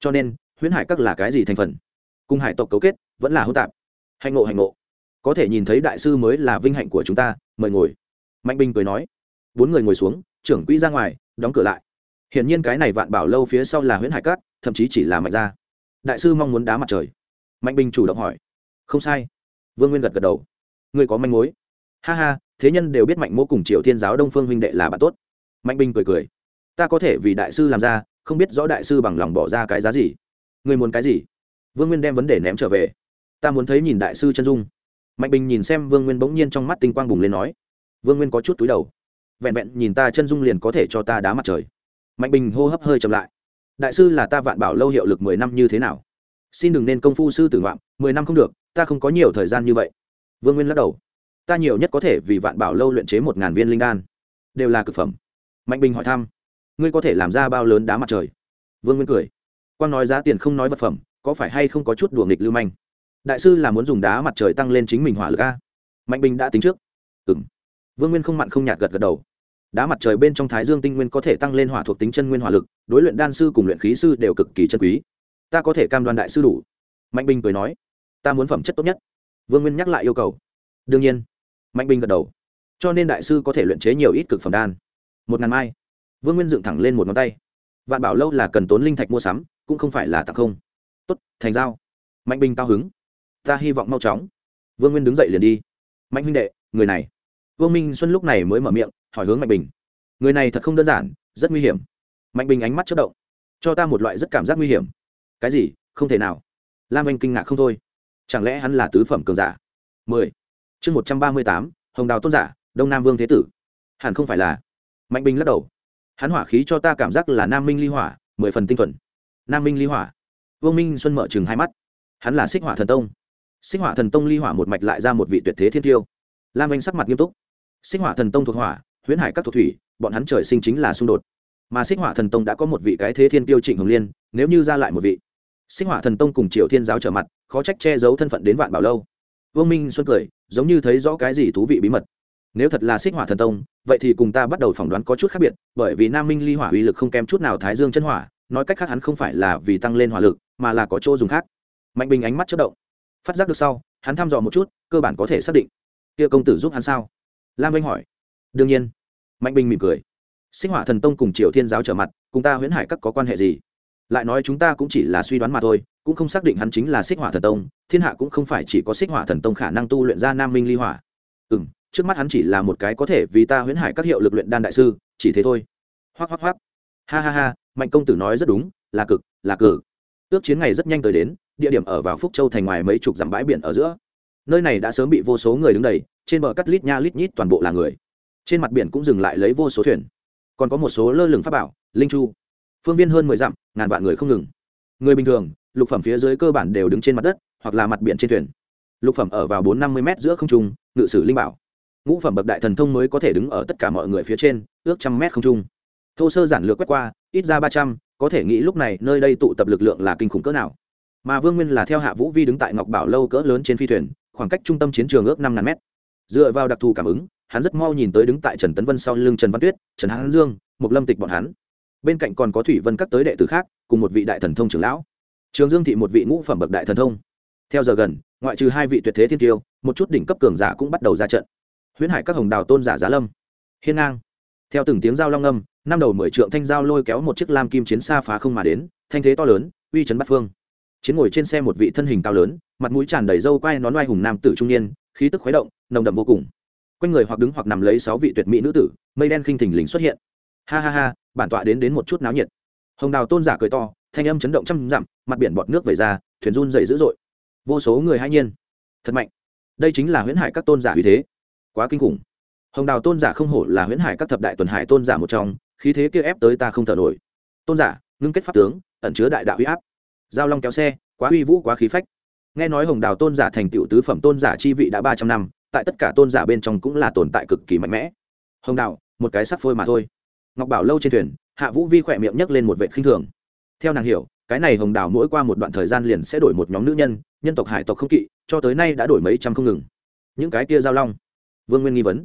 Cho nên, huyễn hải các là cái gì thành phần? Cùng hải tộc cấu kết, vẫn là hỗn tạp. Hạnh ngộ hạnh ngộ. Có thể nhìn thấy đại sư mới là vinh hạnh của chúng ta, mời ngồi. Mạnh bình cười nói. Bốn người ngồi xuống trưởng quỹ ra ngoài đóng cửa lại. Hiển nhiên cái này vạn bảo lâu phía sau là huyễn hải Cát, thậm chí chỉ là mạnh gia đại sư mong muốn đá mặt trời. Mạnh bình chủ động hỏi. Không sai. Vương nguyên gật gật đầu. Người có manh mối. Ha ha thế nhân đều biết mạnh mô cùng triều thiên giáo đông phương huynh đệ là bạn tốt. Mạnh bình cười cười. Ta có thể vì đại sư làm ra không biết rõ đại sư bằng lòng bỏ ra cái giá gì. Người muốn cái gì? Vương nguyên đem vấn đề ném trở về. Ta muốn thấy nhìn đại sư chân dung. Mạnh bình nhìn xem vương nguyên bỗng nhiên trong mắt tinh quang bùng lên nói. Vương nguyên có chút túi đầu vẹn vẹn nhìn ta chân dung liền có thể cho ta đá mặt trời. Mạnh bình hô hấp hơi chậm lại. Đại sư là ta vạn bảo lâu hiệu lực mười năm như thế nào? Xin đừng nên công phu sư tử ngoạm, mười năm không được, ta không có nhiều thời gian như vậy. Vương nguyên lắc đầu. Ta nhiều nhất có thể vì vạn bảo lâu luyện chế một ngàn viên linh đan. Đều là cực phẩm. Mạnh bình hỏi thăm. Ngươi có thể làm ra bao lớn đá mặt trời? Vương nguyên cười. Quang nói giá tiền không nói vật phẩm, có phải hay không có chút đùa nghịch lưu manh? Đại sư là muốn dùng đá mặt trời tăng lên chính mình hỏa lực a. Mạnh bình đã tính trước. Ừ m vương nguyên không mặn không nhạt gật gật đầu đá mặt trời bên trong thái dương tinh nguyên có thể tăng lên hỏa thuộc tính chân nguyên hỏa lực, đối luyện đan sư cùng luyện khí sư đều cực kỳ chân quý. Ta có thể cam đoan đại sư đủ. Mạnh bình cười nói. Ta muốn phẩm chất tốt nhất. Vương nguyên nhắc lại yêu cầu. Đương nhiên. Mạnh bình gật đầu. Cho nên đại sư có thể luyện chế nhiều ít cực phẩm đan. Một ngàn mai. Vương nguyên dựng thẳng lên một ngón tay. Vạn bảo lâu là cần tốn linh thạch mua sắm, cũng không phải là tặng không. Tốt, thành giao. Mạnh bình cao hứng. Ta hy vọng mau chóng. Vương nguyên đứng dậy liền đi. Mạnh huynh đệ, người này vương minh xuân lúc này mới mở miệng, hỏi hướng mạnh bình. Người này thật không đơn giản, rất nguy hiểm. Mạnh bình ánh mắt chất động. Cho ta một loại rất cảm giác nguy hiểm. Cái gì? Không thể nào. Lam anh kinh ngạc không thôi. Chẳng lẽ hắn là tứ phẩm cường giả? Mười. Chương một trăm ba mươi tám, hồng đào tôn giả, đông nam vương thế tử. Hẳn không phải là. Mạnh bình lắc đầu. Hắn hỏa khí cho ta cảm giác là nam minh ly hỏa, mười phần tinh thuần. Nam minh ly hỏa. Vương minh xuân mở chừng hai mắt. Hắn là xích hỏa thần tông. Xích hỏa thần tông ly hỏa một mạch lại ra một vị tuyệt thế thiên tiêu. Lam anh sắc mặt nghiêm túc xích hỏa thần tông thuộc hỏa, huyễn hải các thuộc thủy, bọn hắn trời sinh chính là xung đột. Mà xích hỏa thần tông đã có một vị cái thế thiên tiêu trịnh hồng liên, nếu như ra lại một vị. Xích hỏa thần tông cùng triều thiên giáo trở mặt, khó trách che giấu thân phận đến vạn bảo lâu. Vương minh xuân cười, giống như thấy rõ cái gì thú vị bí mật. Nếu thật là xích hỏa thần tông, vậy thì cùng ta bắt đầu phỏng đoán có chút khác biệt, bởi vì nam minh ly hỏa uy lực không kém chút nào thái dương chân hỏa, nói cách khác hắn không phải là vì tăng lên hỏa lực, mà là có chỗ dùng khác. Mạnh bình ánh mắt chất động. Phát giác được sau, hắn thăm dò một chút, cơ bản có thể xác định. Kia công tử giúp hắn sao? Lam anh hỏi. Đương nhiên. Mạnh bình mỉm cười. Sinh hỏa thần tông cùng triều thiên giáo trở mặt, cùng ta huyễn hải các có quan hệ gì? Lại nói chúng ta cũng chỉ là suy đoán mà thôi, cũng không xác định hắn chính là xích hỏa thần tông, thiên hạ cũng không phải chỉ có xích hỏa thần tông khả năng tu luyện ra nam minh ly hỏa. Ừ m trước mắt hắn chỉ là một cái có thể vì ta huyễn hải các hiệu lực luyện đan đại sư, chỉ thế thôi. Hoác hoác hoác ha ha ha, mạnh công tử nói rất đúng, là cực, là cử ước chiến ngày rất nhanh tới đến, địa điểm ở vào phúc châu thành ngoài mấy chục dặm bãi biển ở giữa. Nơi này đã sớm bị vô số người đứng đầy trên bờ cắt lít nha lít nhít toàn bộ là người. Trên mặt biển cũng dừng lại lấy vô số thuyền. Còn có một số lơ lửng pháp bảo, linh chu. Phương viên hơn mười dặm, ngàn vạn người không ngừng. Người bình thường, lục phẩm phía dưới cơ bản đều đứng trên mặt đất, hoặc là mặt biển trên thuyền. Lục phẩm ở vào bốn năm mươi m giữa không trung, ngự sử linh bảo. Ngũ phẩm bậc đại thần thông mới có thể đứng ở tất cả mọi người phía trên, ước trăm mét không trung. Thô sơ giản lược quét qua, ít ra ba trăm, có thể nghĩ lúc này nơi đây tụ tập lực lượng là kinh khủng cỡ nào. Mà vương nguyên là theo hạ vũ vi đứng tại ngọc bảo lâu cỡ lớn trên phi thuyền, khoảng cách trung tâm chiến trường ước năm ngàn mét dựa vào đặc thù cảm ứng, hắn rất mau nhìn tới đứng tại trần tấn vân sau lưng trần văn tuyết, trần hán dương mục lâm tịch bọn hắn. Bên cạnh còn có thủy vân các tới đệ tử khác, cùng một vị đại thần thông trưởng lão. Trường dương thị một vị ngũ phẩm bậc đại thần thông. Theo giờ gần, ngoại trừ hai vị tuyệt thế thiên tiêu, một chút đỉnh cấp cường giả cũng bắt đầu ra trận. Huyễn hải các hồng đào tôn giả giá lâm, hiên ngang. Theo từng tiếng giao long âm, năm đầu mười trượng thanh giao lôi kéo một chiếc lam kim chiến xa phá không mà đến, thanh thế to lớn, uy chấn bắt phương chiến ngồi trên xe một vị thân hình cao lớn, mặt mũi tràn đầy râu quai nón oai hùng nam tử trung niên, khí tức khuấy động, nồng đậm vô cùng. Quanh người hoặc đứng hoặc nằm lấy sáu vị tuyệt mỹ nữ tử, mây đen khinh thình lình xuất hiện. Ha ha ha, bản tọa đến đến một chút náo nhiệt. Hồng đào tôn giả cười to, thanh âm chấn động trăm dặm, mặt biển bọt nước về ra, thuyền run dày dữ dội. Vô số người hai nhiên. Thật mạnh. Đây chính là huyễn hải các tôn giả uy thế. Quá kinh khủng. Hồng đào tôn giả không hổ là huyễn hải các thập đại tuần hải tôn giả một trong, khí thế kia ép tới ta không thở nổi. Tôn giả, ngưng kết pháp tướng, ẩn chứa đại đạo huy áp giao long kéo xe, quá uy vũ, quá khí phách. Nghe nói hồng đào tôn giả thành tựu tứ phẩm tôn giả chi vị đã ba trăm năm, tại tất cả tôn giả bên trong cũng là tồn tại cực kỳ mạnh mẽ. Hồng đào, một cái sắc phôi mà thôi. Ngọc bảo lâu trên thuyền, hạ vũ vi khỏe miệng nhấc lên một vệ khinh thường. Theo nàng hiểu, cái này hồng đào mỗi qua một đoạn thời gian liền sẽ đổi một nhóm nữ nhân nhân tộc hải tộc không kỵ, cho tới nay đã đổi mấy trăm không ngừng. Những cái kia giao long. Vương nguyên nghi vấn.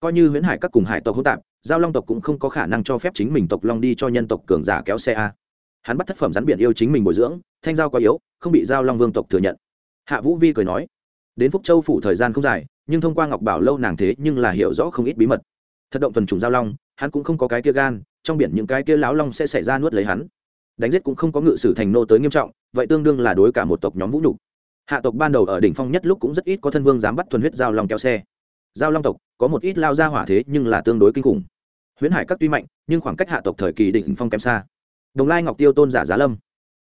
Coi như huyễn hải các cùng hải tộc hỗn tạp, giao long tộc cũng không có khả năng cho phép chính mình tộc long đi cho nhân tộc cường giả kéo xe a hắn bắt thất phẩm rắn biển yêu chính mình bồi dưỡng, thanh giao quá yếu, không bị giao long vương tộc thừa nhận. Hạ vũ vi cười nói, đến phúc châu phủ thời gian không dài, nhưng thông qua ngọc bảo lâu nàng thế nhưng là hiểu rõ không ít bí mật. Thật động tuần trùng giao long, hắn cũng không có cái kia gan, trong biển những cái kia láo long sẽ xảy ra nuốt lấy hắn. Đánh giết cũng không có ngự sử thành nô tới nghiêm trọng, vậy tương đương là đối cả một tộc nhóm vũ nhục. Hạ tộc ban đầu ở đỉnh phong nhất lúc cũng rất ít có thân vương dám bắt thuần huyết giao long kéo xe. Giao long tộc, có một ít lao ra hỏa thế nhưng là tương đối kinh khủng. Huyễn hải các tuy mạnh, nhưng khoảng cách hạ tộc thời kỳ đỉnh phong kém xa đồng lai ngọc tiêu tôn giả giá lâm.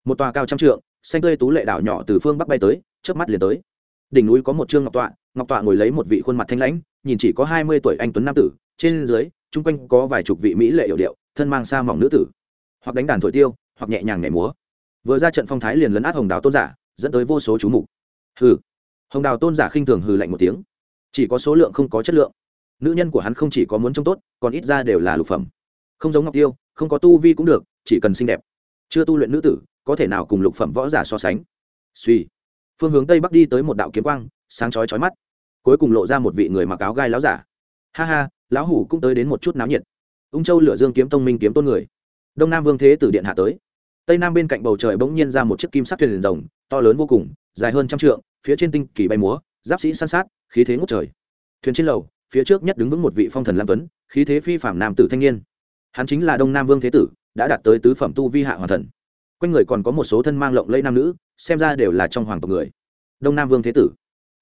Một tòa cao trăm trượng, xanh tươi tú lệ đảo nhỏ từ phương bắc bay tới trước mắt liền tới. Đỉnh núi có một trương ngọc tọa ngọc tọa ngồi lấy một vị khuôn mặt thanh lãnh, nhìn chỉ có hai mươi tuổi anh tuấn nam tử, trên dưới, chung quanh có vài chục vị mỹ lệ hiệu điệu, thân mang xa mỏng nữ tử. Hoặc đánh đàn thổi tiêu, hoặc nhẹ nhàng nhảy múa. Vừa ra trận phong thái liền lấn át hồng đào tôn giả, dẫn tới vô số chú mục. Hừ. Hồng đào tôn giả khinh thường hừ lạnh một tiếng. Chỉ có số lượng không có chất lượng. Nữ nhân của hắn không chỉ có muốn trông tốt, còn ít ra đều là lục phẩm. Không giống ngọc tiêu, không có tu vi cũng được chỉ cần xinh đẹp. Chưa tu luyện nữ tử, có thể nào cùng lục phẩm võ giả so sánh? Suy. Phương hướng tây bắc đi tới một đạo kiếm quang, sáng chói chói mắt. Cuối cùng lộ ra một vị người mặc áo gai láo giả. Ha ha, lão hủ cũng tới đến một chút náo nhiệt. Ung châu lửa dương kiếm tông minh kiếm tôn người. Đông nam vương thế tử điện hạ tới. Tây nam bên cạnh bầu trời bỗng nhiên ra một chiếc kim sắc thuyền rồng, to lớn vô cùng, dài hơn trăm trượng, phía trên tinh kỳ bay múa, giáp sĩ san sát, khí thế ngút trời. Thuyền trên lầu, phía trước nhất đứng vững một vị phong thần lam tuấn, khí thế phi phạm nam tử thanh niên. Hắn chính là đông nam vương thế tử đã đạt tới tứ phẩm tu vi hạ hoàng thần. Quanh người còn có một số thân mang lộng lẫy nam nữ, xem ra đều là trong hoàng tộc người. Đông nam vương thế tử.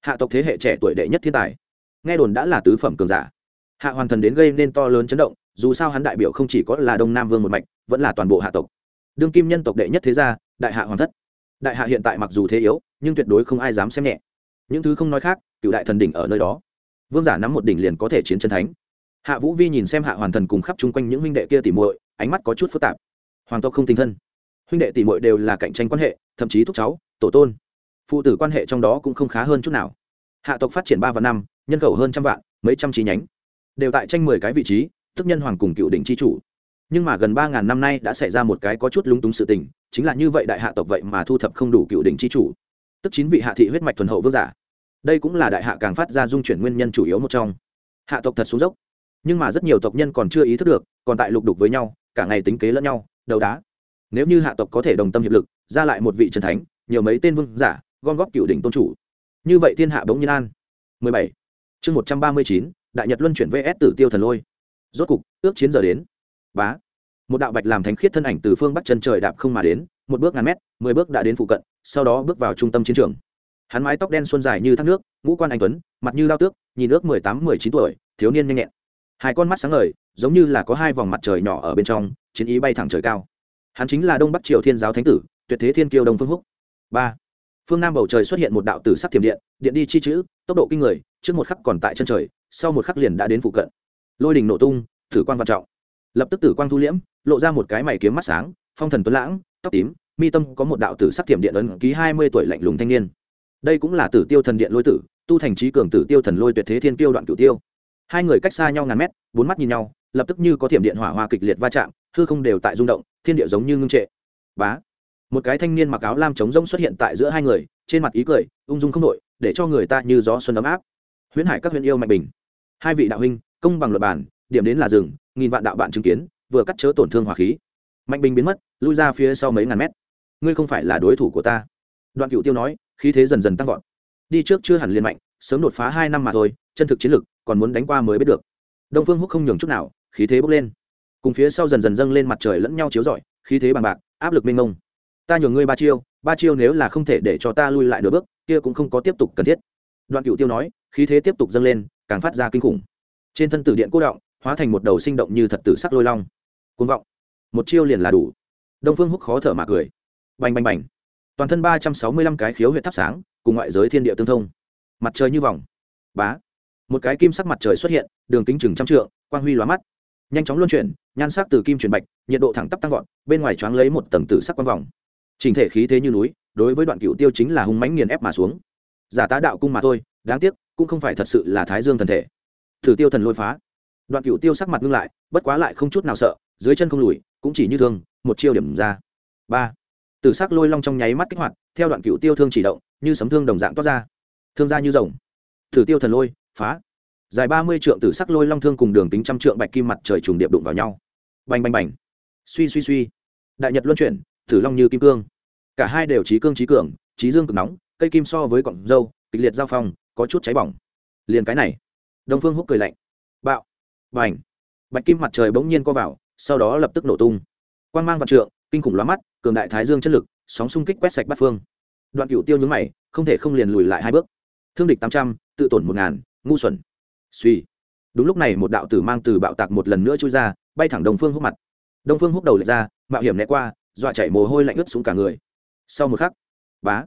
Hạ tộc thế hệ trẻ tuổi đệ nhất thiên tài. Nghe đồn đã là tứ phẩm cường giả. Hạ hoàn thần đến gây nên to lớn chấn động, dù sao hắn đại biểu không chỉ có là đông nam vương một mạch, vẫn là toàn bộ hạ tộc. Đương kim nhân tộc đệ nhất thế gia, đại hạ hoàng thất. Đại hạ hiện tại mặc dù thế yếu, nhưng tuyệt đối không ai dám xem nhẹ. Những thứ không nói khác, cựu đại thần đỉnh ở nơi đó. Vương giả nắm một đỉnh liền có thể chiến chân thánh. Hạ vũ vi nhìn xem hạ hoàn thần cùng khắp chung quanh những huynh đệ kia tỉ muội ánh mắt có chút phức tạp. Hoàng tộc không tinh thân. Huynh đệ tỷ muội đều là cạnh tranh quan hệ, thậm chí thúc cháu, tổ tôn. Phụ tử quan hệ trong đó cũng không khá hơn chút nào. Hạ tộc phát triển ba và năm, nhân khẩu hơn trăm vạn, mấy trăm chi nhánh. Đều tại tranh mười cái vị trí, tức nhân hoàng cùng cựu đỉnh chi chủ. Nhưng mà gần ba ngàn năm nay đã xảy ra một cái có chút lúng túng sự tình, chính là như vậy đại hạ tộc vậy mà thu thập không đủ cựu đỉnh chi chủ. Tức chín vị hạ thị huyết mạch thuần hậu vương giả. Đây cũng là đại hạ càng phát ra dung chuyển nguyên nhân chủ yếu một trong. Hạ tộc thật xuống dốc nhưng mà rất nhiều tộc nhân còn chưa ý thức được còn tại lục đục với nhau cả ngày tính kế lẫn nhau đầu đá. Nếu như hạ tộc có thể đồng tâm hiệp lực ra lại một vị trần thánh nhiều mấy tên vương giả gom góp cựu đỉnh tôn chủ. Như vậy thiên hạ bỗng nhiên an. 17. chương 139, đại nhật luân chuyển vs tử tiêu thần lôi. Rốt cục ước chiến giờ đến. Bá. Một đạo bạch làm thánh khiết thân ảnh từ phương bắc chân trời đạp không mà đến một bước ngàn mét mười bước đã đến phụ cận sau đó bước vào trung tâm chiến trường. Hắn mái tóc đen xuân dài như thác nước ngũ quan anh tuấn mặt như lao tước nhìn ước mười tám mười chín tuổi thiếu niên nhanh nhẹn hai con mắt sáng ngời, giống như là có hai vòng mặt trời nhỏ ở bên trong, chiến ý bay thẳng trời cao. Hắn chính là đông bắc triều thiên giáo thánh tử, tuyệt thế thiên kiêu đông phương húc. Ba. Phương nam bầu trời xuất hiện một đạo tử sắc thiểm điện điện đi chi chữ, tốc độ kinh người, trước một khắc còn tại chân trời, sau một khắc liền đã đến phụ cận. Lôi đình nổ tung, tử quan văn trọng. Lập tức tử quang thu liễm, lộ ra một cái mày kiếm mắt sáng, phong thần tuấn lãng, tóc tím, mi tâm có một đạo tử sắc thiểm điện ấn ký hai mươi tuổi lạnh lùng thanh niên. Đây cũng là tử tiêu thần điện lôi tử, tu thành trí cường tử tiêu thần lôi tuyệt thế thiên tiêu đoạn cửu tiêu hai người cách xa nhau ngàn mét, bốn mắt nhìn nhau, lập tức như có thiểm điện hỏa hoa kịch liệt va chạm, hư không đều tại rung động, thiên địa giống như ngưng trệ. Bá! Một cái thanh niên mặc áo lam trống rông xuất hiện tại giữa hai người, trên mặt ý cười, ung dung không đội để cho người ta như gió xuân ấm áp. Huyễn hải các huyện yêu mạnh bình. Hai vị đạo huynh, công bằng luật bản, điểm đến là rừng, nghìn vạn đạo bạn chứng kiến, vừa cắt chớ tổn thương hỏa khí. Mạnh bình biến mất, lui ra phía sau mấy ngàn mét. Ngươi không phải là đối thủ của ta. Đoạn cựu tiêu nói, khí thế dần dần tăng vọt. Đi trước chưa hẳn liên mạnh, sớm đột phá hai năm mà thôi, chân thực chiến lực còn muốn đánh qua mới biết được. Đông phương húc không nhường chút nào, khí thế bốc lên. Cùng phía sau dần dần dâng lên mặt trời lẫn nhau chiếu rọi, khí thế bằng bạc, áp lực mênh mông. Ta nhường ngươi ba chiêu ba chiêu nếu là không thể để cho ta lui lại nửa bước, kia cũng không có tiếp tục cần thiết. Đoạn cựu tiêu nói, khí thế tiếp tục dâng lên, càng phát ra kinh khủng. Trên thân tử điện cố động, hóa thành một đầu sinh động như thật tử sắc lôi long. Côn vọng. Một chiêu liền là đủ. Đông phương húc khó thở mà cười. Bành bành bành. Toàn thân ba trăm sáu mươi lăm cái khiếu huyện thắp sáng, cùng ngoại giới thiên địa tương thông. Mặt trời như vòng. Bá một cái kim sắc mặt trời xuất hiện, đường kính chừng trăm trượng, quang huy lóa mắt. Nhanh chóng luân chuyển, nhan sắc từ kim chuyển bạch, nhiệt độ thẳng tắp tăng vọt, bên ngoài choáng lấy một tầng tử sắc quang vòng. Trình thể khí thế như núi, đối với đoạn cựu tiêu chính là hung mãnh nghiền ép mà xuống. Giả tá đạo cung mà thôi, đáng tiếc, cũng không phải thật sự là thái dương thần thể. Thử tiêu thần lôi phá. Đoạn cựu tiêu sắc mặt ngưng lại, bất quá lại không chút nào sợ, dưới chân không lùi, cũng chỉ như thương, một chiêu điểm ra. Ba. Tử sắc lôi long trong nháy mắt kích hoạt, theo đoạn cựu tiêu thương chỉ động, như sấm thương đồng dạng toát ra. Thương ra như rồng. Thử tiêu thần lôi phá. Dài ba mươi trượng tử sắc lôi long thương cùng đường tính trăm trượng bạch kim mặt trời trùng điệp đụng vào nhau. Bành bành bành. Suy suy suy. Đại nhật luân chuyển thử long như kim cương. Cả hai đều trí cương trí cường, trí dương cực nóng, cây kim so với cọng dâu, kịch liệt giao phong, có chút cháy bỏng. Liền cái này. Đông phương húc cười lạnh. Bạo. Bành. Bạch kim mặt trời bỗng nhiên co vào, sau đó lập tức nổ tung. Quan g mang vạn trượng, kinh khủng lóa mắt, cường đại thái dương chất lực, sóng xung kích quét sạch bát phương. Đoạn cựu tiêu nhúng mày, không thể không liền lùi lại hai bước. Thương địch tám trăm, tự tổn một ngàn ngu xuẩn. Suy. Đúng lúc này một đạo tử mang từ bạo tạc một lần nữa chui ra, bay thẳng đông phương húc mặt. Đông phương húc đầu lệch ra, mạo hiểm né qua, dọa chảy mồ hôi lạnh ướt xuống cả người. Sau một khắc, bá,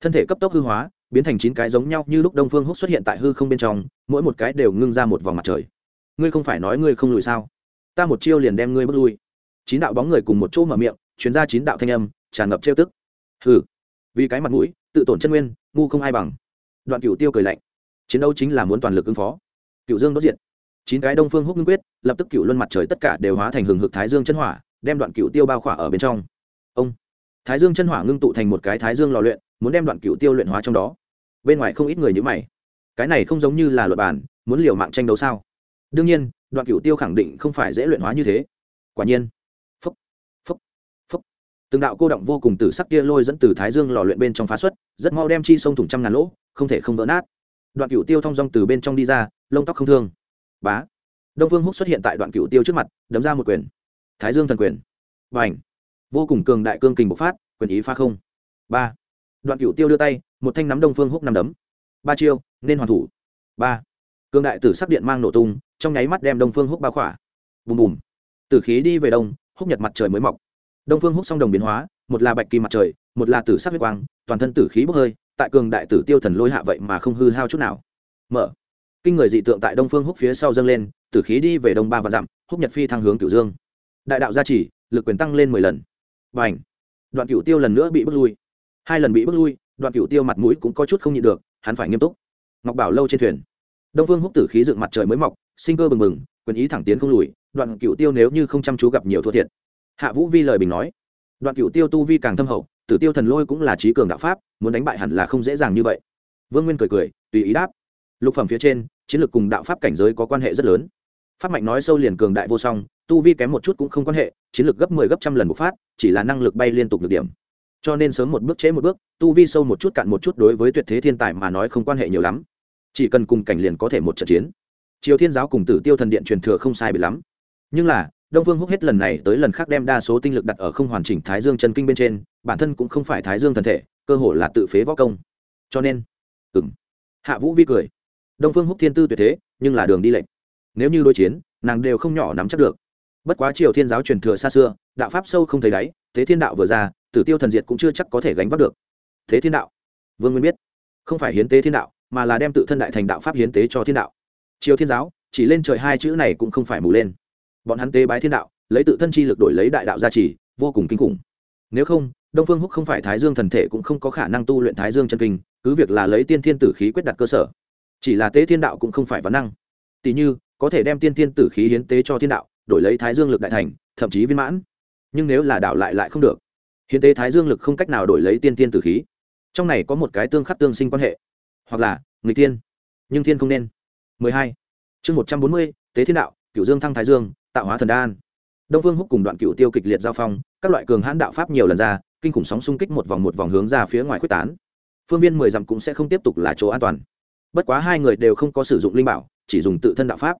thân thể cấp tốc hư hóa, biến thành chín cái giống nhau như lúc đông phương húc xuất hiện tại hư không bên trong, mỗi một cái đều ngưng ra một vòng mặt trời. Ngươi không phải nói ngươi không lùi sao? Ta một chiêu liền đem ngươi bước lui. Chín đạo bóng người cùng một chỗ mở miệng chuyến ra chín đạo thanh âm, tràn ngập trêu tức. Hừ. Vì cái mặt mũi, tự tổn chân nguyên, ngu không ai bằng. Đoạn cửu tiêu cười lạnh chiến đấu chính là muốn toàn lực ứng phó. Cựu dương đốt diện chín cái đông phương húc ngưng quyết, lập tức cựu luân mặt trời tất cả đều hóa thành hừng hực thái dương chân hỏa, đem đoạn cựu tiêu bao khỏa ở bên trong. Ông! Thái dương chân hỏa ngưng tụ thành một cái thái dương lò luyện, muốn đem đoạn cựu tiêu luyện hóa trong đó. Bên ngoài không ít người như mày. Cái này không giống như là luật bản, muốn liều mạng tranh đấu sao? Đương nhiên, đoạn cựu tiêu khẳng định không phải dễ luyện hóa như thế. Quả nhiên. Phúc! Phúc! Phúc! Từng đạo cô động vô cùng từ sắc kia lôi dẫn từ thái dương lò luyện bên trong phá xuất, rất mau đem chi sông thủng trăm ngàn lỗ, không thể không vỡ nát đoạn cựu tiêu thong dong từ bên trong đi ra, lông tóc không thương. Bá. Đông phương húc xuất hiện tại đoạn cựu tiêu trước mặt, đấm ra một quyền. Thái dương thần quyền. Và ảnh vô cùng cường đại cương kình bộc phát, quyền ý pha không. Ba. Đoạn cựu tiêu đưa tay, một thanh nắm đông phương húc nằm đấm. Ba chiêu, nên hoàn thủ. Ba. Cương đại tử sắc điện mang nổ tung, trong nháy mắt đem đông phương húc bao khỏa. Bùm bùm. Tử khí đi về đông, húc nhật mặt trời mới mọc. Đông phương húc song đồng biến hóa, một là bạch kỳ mặt trời, một là tử sắc huyết quang, toàn thân tử khí bốc hơi tại cường đại tử tiêu thần lôi hạ vậy mà không hư hao chút nào. Mở. Kinh người dị tượng tại đông phương húc phía sau dâng lên, tử khí đi về đông ba và dặm, húc nhật phi thăng hướng cửu dương. Đại đạo gia trì, lực quyền tăng lên mười lần. Và ảnh đoạn cửu tiêu lần nữa bị bước lui. Hai lần bị bước lui, đoạn cửu tiêu mặt mũi cũng có chút không nhịn được, hắn phải nghiêm túc. Ngọc bảo lâu trên thuyền. Đông phương húc tử khí dựng mặt trời mới mọc, sinh cơ bừng bừng, quyền ý thẳng tiến không lùi, đoạn cửu tiêu nếu như không chăm chú gặp nhiều thua thiệt. Hạ vũ vi lời bình nói. Đoạn cửu tiêu tu vi càng thâm hậu tử tiêu thần lôi cũng là trí cường đạo pháp, muốn đánh bại hẳn là không dễ dàng như vậy. Vương nguyên cười cười, tùy ý đáp. Lục phẩm phía trên, chiến lược cùng đạo pháp cảnh giới có quan hệ rất lớn. Pháp mạnh nói sâu liền cường đại vô song, tu vi kém một chút cũng không quan hệ, chiến lược gấp mười 10 gấp trăm lần một phát, chỉ là năng lực bay liên tục được điểm. Cho nên sớm một bước chế một bước, tu vi sâu một chút cạn một chút đối với tuyệt thế thiên tài mà nói không quan hệ nhiều lắm. Chỉ cần cùng cảnh liền có thể một trận chiến. Triều thiên giáo cùng tử tiêu thần điện truyền thừa không sai bị lắm. Nhưng là đông phương húc hết lần này tới lần khác đem đa số tinh lực đặt ở không hoàn chỉnh thái dương chân kinh bên trên, bản thân cũng không phải thái dương thần thể, cơ hội là tự phế võ công. Cho nên ừng hạ vũ vi cười. Đông phương húc thiên tư tuyệt thế, nhưng là đường đi lệnh. Nếu như đối chiến, nàng đều không nhỏ nắm chắc được. Bất quá triều thiên giáo truyền thừa xa xưa, đạo pháp sâu không thấy đáy, thế thiên đạo vừa ra, tử tiêu thần diệt cũng chưa chắc có thể gánh vác được. Thế thiên đạo, vương nguyên biết, không phải hiến tế thiên đạo, mà là đem tự thân đại thành đạo pháp hiến tế cho thiên đạo. Triều thiên giáo, chỉ lên trời hai chữ này cũng không phải mù lên bọn hắn tế bái thiên đạo lấy tự thân chi lực đổi lấy đại đạo gia trì vô cùng kinh khủng. Nếu không đông phương húc không phải thái dương thần thể cũng không có khả năng tu luyện thái dương chân kinh cứ việc là lấy tiên thiên tử khí quyết đặt cơ sở. Chỉ là tế thiên đạo cũng không phải vấn năng. Tỷ như có thể đem tiên thiên tử khí hiến tế cho thiên đạo đổi lấy thái dương lực đại thành thậm chí viên mãn. Nhưng nếu là đạo lại lại không được hiến tế thái dương lực không cách nào đổi lấy tiên thiên tử khí. Trong này có một cái tương khắc tương sinh quan hệ. Hoặc là người tiên nhưng thiên không nên. 12. chương 140, tế thiên đạo cửu dương thăng thái dương tạo hóa thần đan. Đông phương húc cùng đoạn cựu tiêu kịch liệt giao phong, các loại cường hãn đạo pháp nhiều lần ra, kinh khủng sóng xung kích một vòng một vòng hướng ra phía ngoài quyết tán. Phương viên mười dặm cũng sẽ không tiếp tục là chỗ an toàn. Bất quá hai người đều không có sử dụng linh bảo, chỉ dùng tự thân đạo pháp.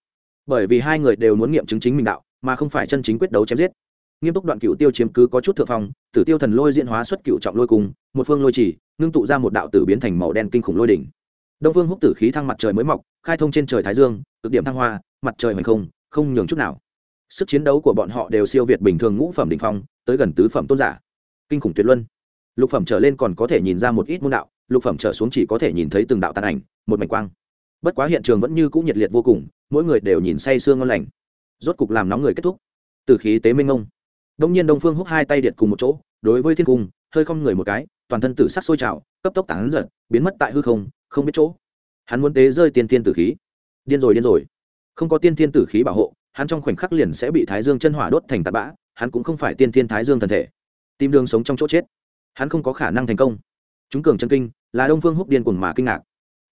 Bởi vì hai người đều muốn nghiệm chứng chính mình đạo, mà không phải chân chính quyết đấu chém giết. Nghiêm túc đoạn cựu tiêu chiếm cứ có chút thượng phong, tử tiêu thần lôi diễn hóa xuất cựu trọng lôi cùng một phương lôi chỉ, ngưng tụ ra một đạo tử biến thành màu đen kinh khủng lôi đỉnh. Đông phương húc tử khí thăng mặt trời mới mọc, khai thông trên trời thái dương, cực điểm thăng hoa, mặt trời hoành không không nhường chút nào sức chiến đấu của bọn họ đều siêu việt bình thường ngũ phẩm đình phong, tới gần tứ phẩm tôn giả. Kinh khủng tuyệt luân. Lục phẩm trở lên còn có thể nhìn ra một ít môn đạo, lục phẩm trở xuống chỉ có thể nhìn thấy từng đạo tàn ảnh, một mảnh quang. Bất quá hiện trường vẫn như cũng nhiệt liệt vô cùng, mỗi người đều nhìn say sương ngon lành. Rốt cục làm nóng người kết thúc. Từ khí tế minh ông đông nhiên đông phương húc hai tay điện cùng một chỗ, đối với thiên cung, hơi không người một cái, toàn thân tử sắc sôi trào, cấp tốc tán giật biến mất tại hư không không biết chỗ. Hắn muốn tế rơi tiên tiên tử khí. Điên rồi điên rồi. Không có tiên tiên tử khí bảo hộ hắn trong khoảnh khắc liền sẽ bị thái dương chân hỏa đốt thành tạt bã, hắn cũng không phải tiên tiên thái dương thần thể. Tìm đường sống trong chỗ chết. Hắn không có khả năng thành công. Chúng cường chân kinh, là đông phương húc điên cuồng mà kinh ngạc.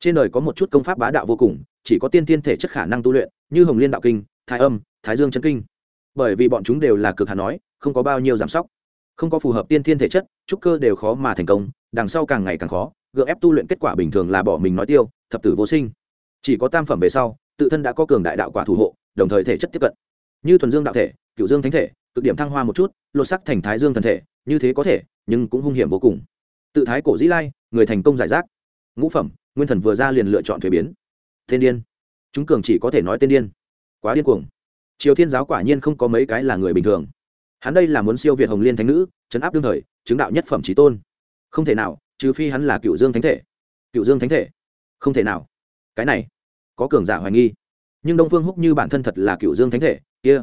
Trên đời có một chút công pháp bá đạo vô cùng, chỉ có tiên tiên thể chất khả năng tu luyện, như hồng liên đạo kinh, thái âm, thái dương chân kinh. Bởi vì bọn chúng đều là cực hà nói, không có bao nhiêu giảm sóc. Không có phù hợp tiên thiên thể chất, trúc cơ đều khó mà thành công, đằng sau càng ngày càng khó, gượng ép tu luyện kết quả bình thường là bỏ mình nói tiêu, thập tử vô sinh. Chỉ có tam phẩm về sau, tự thân đã có cường đại đạo quả thủ hộ đồng thời thể chất tiếp cận. Như thuần dương đạo thể, cựu dương thánh thể, cực điểm thăng hoa một chút, lột sắc thành thái dương thần thể, như thế có thể, nhưng cũng hung hiểm vô cùng. Tự thái cổ dĩ lai, người thành công giải rác. Ngũ phẩm, nguyên thần vừa ra liền lựa chọn thuế biến. Thiên điên. Chúng cường chỉ có thể nói tên điên. Quá điên cuồng. Triều thiên giáo quả nhiên không có mấy cái là người bình thường. Hắn đây là muốn siêu việt hồng liên thánh nữ chấn áp đương thời, chứng đạo nhất phẩm trí tôn. Không thể nào, trừ phi hắn là cựu dương thánh thể. Cựu dương thánh thể. Không thể nào. Cái này, có cường giả hoài nghi nhưng đông phương húc như bản thân thật là cựu dương thánh thể, kia.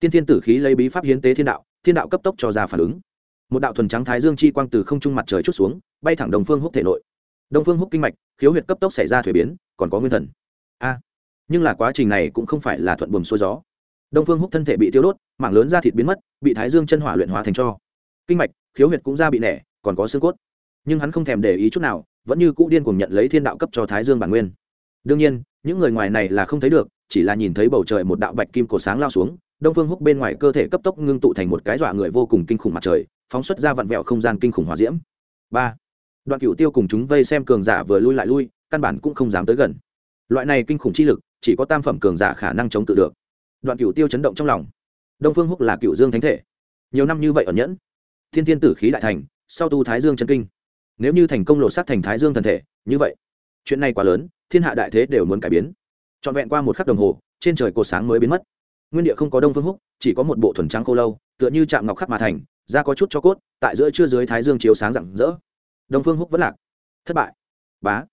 Tiên thiên tử khí lấy bí pháp hiến tế thiên đạo thiên đạo cấp tốc cho ra phản ứng. Một đạo thuần trắng thái dương chi quang từ không trung mặt trời chút xuống, bay thẳng đồng phương húc thể nội. Đông phương húc kinh mạch, khiếu huyệt cấp tốc xảy ra thuế biến, còn có nguyên thần. A. Nhưng là quá trình này cũng không phải là thuận buồm xuôi gió. Đông phương húc thân thể bị tiêu đốt, mảng lớn da thịt biến mất, bị thái dương chân hỏa luyện hóa thành cho. Kinh mạch, khiếu huyệt cũng ra bị nẻ, còn có xương cốt. Nhưng hắn không thèm để ý chút nào, vẫn như cũ điên cùng nhận lấy thiên đạo cấp cho thái dương bản nguyên. Đương nhiên, những người ngoài này là không thấy được chỉ là nhìn thấy bầu trời một đạo bạch kim cổ sáng lao xuống, đông phương húc bên ngoài cơ thể cấp tốc ngưng tụ thành một cái dọa người vô cùng kinh khủng mặt trời, phóng xuất ra vặn vẹo không gian kinh khủng hòa diễm. Ba. Đoạn cựu tiêu cùng chúng vây xem cường giả vừa lui lại lui, căn bản cũng không dám tới gần. Loại này kinh khủng chi lực, chỉ có tam phẩm cường giả khả năng chống tự được. Đoạn cựu tiêu chấn động trong lòng. Đông phương húc là cựu dương thánh thể. Nhiều năm như vậy ẩn nhẫn. Thiên thiên tử khí đại thành, sau tu thái dương chân kinh. Nếu như thành công lột xác thành thái dương thần thể, như vậy, chuyện này quá lớn, thiên hạ đại thế đều muốn cải biến trọn vẹn qua một khắc đồng hồ, trên trời cột sáng mới biến mất. Nguyên địa không có đông phương húc, chỉ có một bộ thuần trắng khô lâu, tựa như chạm ngọc khắc mà thành, da có chút cho cốt, tại giữa chưa dưới thái dương chiếu sáng rạng rỡ. Đông phương húc vẫn lạc. Thất bại. Bá.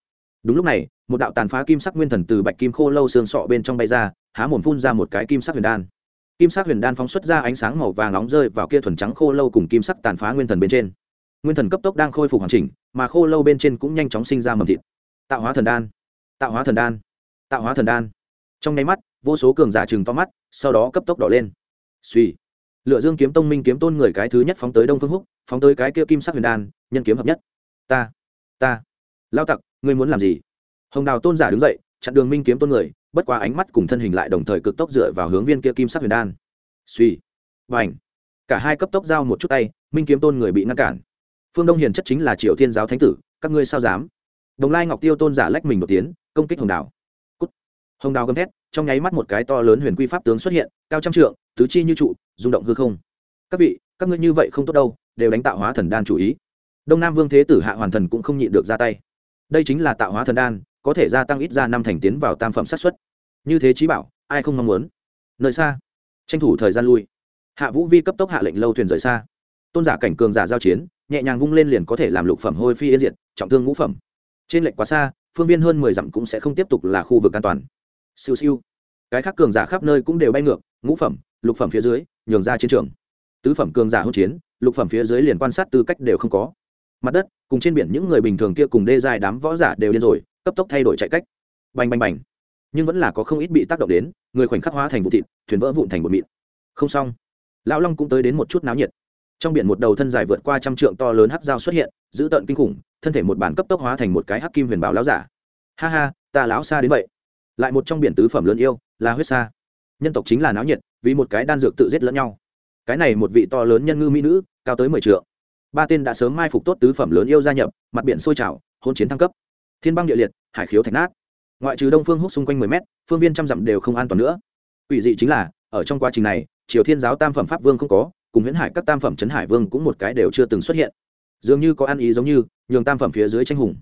Đúng lúc này, một đạo tàn phá kim sắc nguyên thần từ bạch kim khô lâu xương sọ bên trong bay ra, há mồm phun ra một cái kim sắc huyền đan. Kim sắc huyền đan phóng xuất ra ánh sáng màu vàng nóng rơi vào kia thuần trắng khô lâu cùng kim sắc tàn phá nguyên thần bên trên. Nguyên thần cấp tốc đang khôi phục hoàn chỉnh, mà khô lâu bên trên cũng nhanh chóng sinh ra mầm thịt. Tạo hóa thần đan. Tạo hóa thần đan tạo hóa thần đan. Trong nháy mắt, vô số cường giả chừng to mắt, sau đó cấp tốc đỏ lên. Suy lựa dương kiếm tông minh kiếm tôn người cái thứ nhất phóng tới đông phương húc, phóng tới cái kia kim sắc huyền đan, nhân kiếm hợp nhất. Ta ta. Lao tặc, ngươi muốn làm gì? Hồng đào tôn giả đứng dậy, chặn đường minh kiếm tôn người, bất qua ánh mắt cùng thân hình lại đồng thời cực tốc dựa vào hướng viên kia kim sắc huyền đan. Suy và ảnh cả hai cấp tốc giao một chút tay, minh kiếm tôn người bị ngăn cản. Phương đông hiền chất chính là Triệu thiên giáo thánh tử, các ngươi sao dám? Đồng lai ngọc tiêu tôn giả lách mình một tiếng, công kích hồng đào hồng đào gầm thét, trong nháy mắt một cái to lớn huyền quy pháp tướng xuất hiện, cao trăm trượng, tứ chi như trụ, rung động hư không. Các vị, các ngươi như vậy không tốt đâu, đều đánh tạo hóa thần đan chủ ý. Đông nam vương thế tử hạ hoàn thần cũng không nhịn được ra tay. Đây chính là tạo hóa thần đan, có thể gia tăng ít ra năm thành tiến vào tam phẩm sát xuất như thế trí bảo, ai không mong muốn? Nơi xa, tranh thủ thời gian lui. Hạ vũ vi cấp tốc hạ lệnh lâu thuyền rời xa. Tôn giả cảnh cường giả giao chiến, nhẹ nhàng vung lên liền có thể làm lục phẩm hôi phi yên diệt, trọng thương ngũ phẩm. Trên lệnh quá xa, phương viên hơn mười dặm cũng sẽ không tiếp tục là khu vực an toàn siêu siêu. Cái khác cường giả khắp nơi cũng đều bay ngược, ngũ phẩm, lục phẩm phía dưới, nhường ra chiến trường. Tứ phẩm cường giả hỗn chiến, lục phẩm phía dưới liền quan sát tư cách đều không có. Mặt đất, cùng trên biển những người bình thường kia cùng đê dài đám võ giả đều điên rồi, cấp tốc thay đổi chạy cách. Bành bành bành. Nhưng vẫn là có không ít bị tác động đến, người khoảnh khắc hóa thành vụ thịt, thuyền vỡ vụn thành bột mịn. Không xong. Lão long cũng tới đến một chút náo nhiệt. Trong biển một đầu thân dài vượt qua trăm trượng to lớn hắc dao xuất hiện, giữ tợn kinh khủng, thân thể một bản cấp tốc hóa thành một cái hắc kim huyền bảo lão giả. Ha ha, ta lão xa đến vậy lại một trong biển tứ phẩm lớn yêu, là huyết sa. Nhân tộc chính là náo nhiệt, vì một cái đan dược tự giết lẫn nhau. Cái này một vị to lớn nhân ngư mỹ nữ, cao tới mười trượng. Ba tên đã sớm mai phục tốt tứ phẩm lớn yêu gia nhập, mặt biển sôi trào, hôn chiến thăng cấp. Thiên băng địa liệt, hải khiếu thạch nát. Ngoại trừ đông phương hút xung quanh mười mét, phương viên trăm dặm đều không an toàn nữa. Ủy dị chính là, ở trong quá trình này, triều thiên giáo tam phẩm pháp vương không có, cùng huyễn hải các tam phẩm trấn hải vương cũng một cái đều chưa từng xuất hiện. Dường như có ăn ý giống như, nhường tam phẩm phía dưới tranh hùng.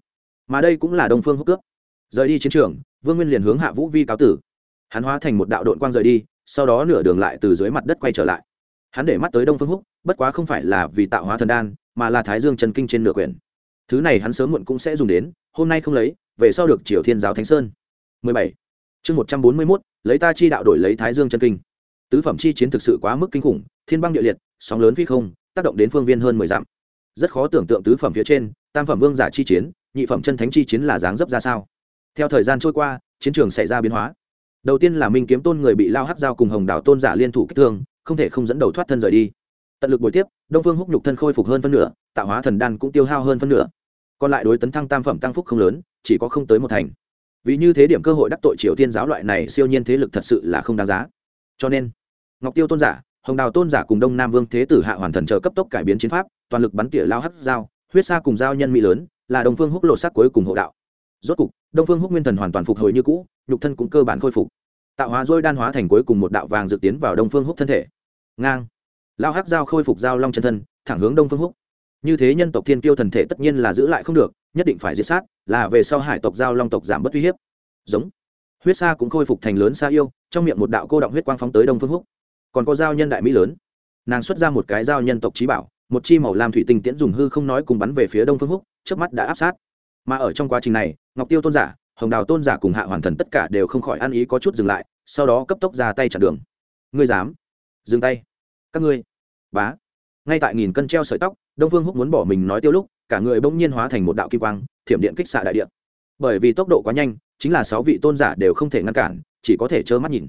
Mà đây cũng là đông phương hút cướp. Rời đi chiến trường vương nguyên liền hướng hạ vũ vi cáo tử. Hắn hóa thành một đạo đội quang rời đi sau đó nửa đường lại từ dưới mặt đất quay trở lại. Hắn để mắt tới đông phương húc bất quá không phải là vì tạo hóa thần đan mà là thái dương trần kinh trên nửa quyển. Thứ này hắn sớm muộn cũng sẽ dùng đến hôm nay không lấy về sau được triều thiên giáo thánh sơn. 17. chương 141, lấy ta chi đạo đổi lấy thái dương chân kinh. Tứ phẩm chi chiến thực sự quá mức kinh khủng thiên băng địa liệt sóng lớn phi không tác động đến phương viên hơn mười dặm. Rất khó tưởng tượng tứ phẩm phía trên tam phẩm vương giả chi chiến nhị phẩm chân thánh chi chiến là dáng dấp ra sao theo thời gian trôi qua, chiến trường xảy ra biến hóa. Đầu tiên là minh kiếm tôn người bị lao hắc dao cùng hồng đảo tôn giả liên thủ kích thương, không thể không dẫn đầu thoát thân rời đi. Tận lực buổi tiếp, đông phương húc nhục thân khôi phục hơn phân nửa tạo hóa thần đan cũng tiêu hao hơn phân nửa. Còn lại đối tấn thăng tam phẩm tăng phúc không lớn, chỉ có không tới một thành. Vì như thế điểm cơ hội đắc tội triều tiên giáo loại này siêu nhiên thế lực thật sự là không đáng giá. Cho nên, ngọc tiêu tôn giả, hồng đào tôn giả cùng đông nam vương thế tử hạ hoàn thần chờ cấp tốc cải biến chiến pháp, toàn lực bắn tỉa lao hắc dao huyết sa cùng dao nhân mỹ lớn, là đồng phương húc lộ sắc cuối cùng hộ đạo rốt cục, đông phương húc nguyên thần hoàn toàn phục hồi như cũ, nhục thân cũng cơ bản khôi phục. Tạo hóa dôi đan hóa thành cuối cùng một đạo vàng dự tiến vào đông phương húc thân thể. Ngang. Lao hắc dao khôi phục dao long chân thân, thẳng hướng đông phương húc. Như thế nhân tộc thiên kiêu thần thể tất nhiên là giữ lại không được, nhất định phải diệt sát, là về sau hải tộc giao long tộc giảm bất uy hiếp. Giống. Huyết sa cũng khôi phục thành lớn sa yêu, trong miệng một đạo cô động huyết quang phóng tới đông phương húc. Còn có giao nhân đại mỹ lớn. Nàng xuất ra một cái giao nhân tộc trí bảo, một chi màu lam thủy tinh tiễn dùng hư không nói cùng bắn về phía đông phương húc trước mắt đã áp sát. Mà ở trong quá trình này ngọc tiêu tôn giả, hồng đào tôn giả cùng hạ hoàn thần tất cả đều không khỏi ăn ý có chút dừng lại, sau đó cấp tốc ra tay chặn đường. Ngươi dám? Dừng tay. Các ngươi. Bá. Ngay tại nghìn cân treo sợi tóc, đông phương húc muốn bỏ mình nói tiêu lúc, cả người bỗng nhiên hóa thành một đạo kim quang, thiểm điện kích xạ đại điện bởi vì tốc độ quá nhanh, chính là sáu vị tôn giả đều không thể ngăn cản, chỉ có thể trơ mắt nhìn.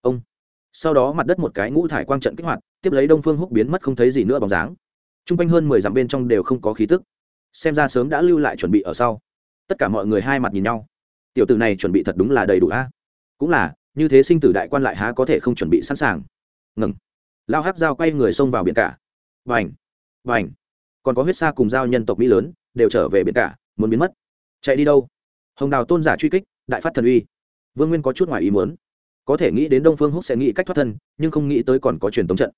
Ông. Sau đó mặt đất một cái ngũ thải quang trận kích hoạt, tiếp lấy đông phương húc biến mất không thấy gì nữa bóng dáng. T r u n g quanh hơn mười dặm bên trong đều không có khí tức. Xem ra sớm đã lưu lại chuẩn bị ở sau tất cả mọi người hai mặt nhìn nhau. Tiểu tử này chuẩn bị thật đúng là đầy đủ a. Cũng là, như thế sinh tử đại quan lại há có thể không chuẩn bị sẵn sàng. Ngừng. Lao hát dao quay người xông vào biển cả. Vành. Vành. Còn có huyết sa cùng dao nhân tộc mỹ lớn, đều trở về biển cả, muốn biến mất. Chạy đi đâu? Hồng đào tôn giả truy kích, đại phát thần uy. Vương nguyên có chút ngoài ý muốn. Có thể nghĩ đến đông phương húc sẽ nghĩ cách thoát thân, nhưng không nghĩ tới còn có truyền tống trận.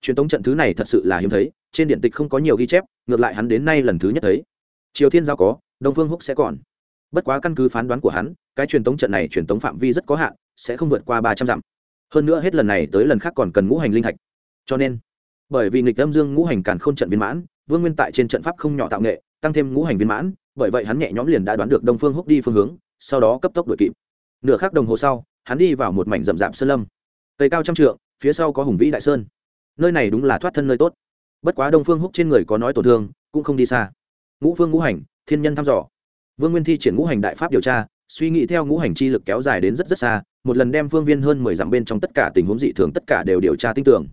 Truyền tống trận thứ này thật sự là hiếm thấy, trên điện tịch không có nhiều ghi chép, ngược lại hắn đến nay lần thứ nhất thấy. Triều thiên giao có đông phương húc sẽ còn. Bất quá căn cứ phán đoán của hắn, cái truyền tống trận này truyền tống phạm vi rất có hạn, sẽ không vượt qua ba trăm dặm. Hơn nữa hết lần này tới lần khác còn cần ngũ hành linh thạch. Cho nên, bởi vì nghịch âm dương ngũ hành càn k h ô n trận viên mãn, vương nguyên tại trên trận pháp không nhỏ tạo nghệ, tăng thêm ngũ hành viên mãn, bởi vậy hắn nhẹ nhõm liền đã đoán được đông phương húc đi phương hướng, sau đó cấp tốc đuổi kịp. Nửa khắc đồng hồ sau, hắn đi vào một mảnh rậm rạp sơn lâm. Cây cao trăm trượng, phía sau có hùng vĩ đại sơn. Nơi này đúng là thoát thân nơi tốt. Bất quá đông phương húc trên người có nói tổn thương, cũng không đi xa. Ngũ phương ngũ hành thiên nhân thăm dò. Vương nguyên thi triển ngũ hành đại pháp điều tra, suy nghĩ theo ngũ hành chi lực kéo dài đến rất rất xa, một lần đem phương viên hơn mười dặm bên trong tất cả tình huống dị thường tất cả đều điều tra tin tưởng.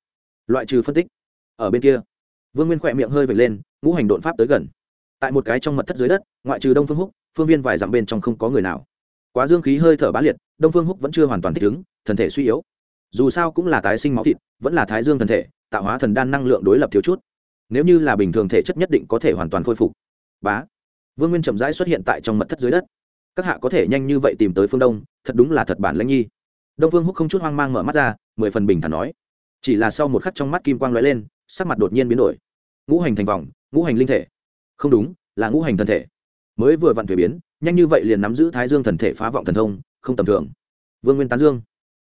Loại trừ phân tích, ở bên kia, vương nguyên khỏe miệng hơi vệt lên, ngũ hành đột pháp tới gần. Tại một cái trong mật thất dưới đất, ngoại trừ đông phương húc, phương viên vài dặm bên trong không có người nào. Quá dương khí hơi thở bá liệt, đông phương húc vẫn chưa hoàn toàn thích ứng thần thể suy yếu. Dù sao cũng là tái sinh máu thịt, vẫn là thái dương thần thể, tạo hóa thần đan năng lượng đối lập thiếu chút. Nếu như là bình thường thể chất nhất định có thể hoàn toàn khôi phục. Bá vương nguyên chậm rãi xuất hiện tại trong mật thất dưới đất. Các hạ có thể nhanh như vậy tìm tới phương đông, thật đúng là thật bản lãnh nhi. Đông phương húc không chút hoang mang mở mắt ra, mười phần bình thản nói. Chỉ là sau một khắc trong mắt kim quang lóe lên, sắc mặt đột nhiên biến đổi. Ngũ hành thành vòng, ngũ hành linh thể. Không đúng, là ngũ hành thần thể. Mới vừa vặn thuế biến, nhanh như vậy liền nắm giữ thái dương thần thể phá vọng thần thông, không tầm thường. Vương nguyên tán dương.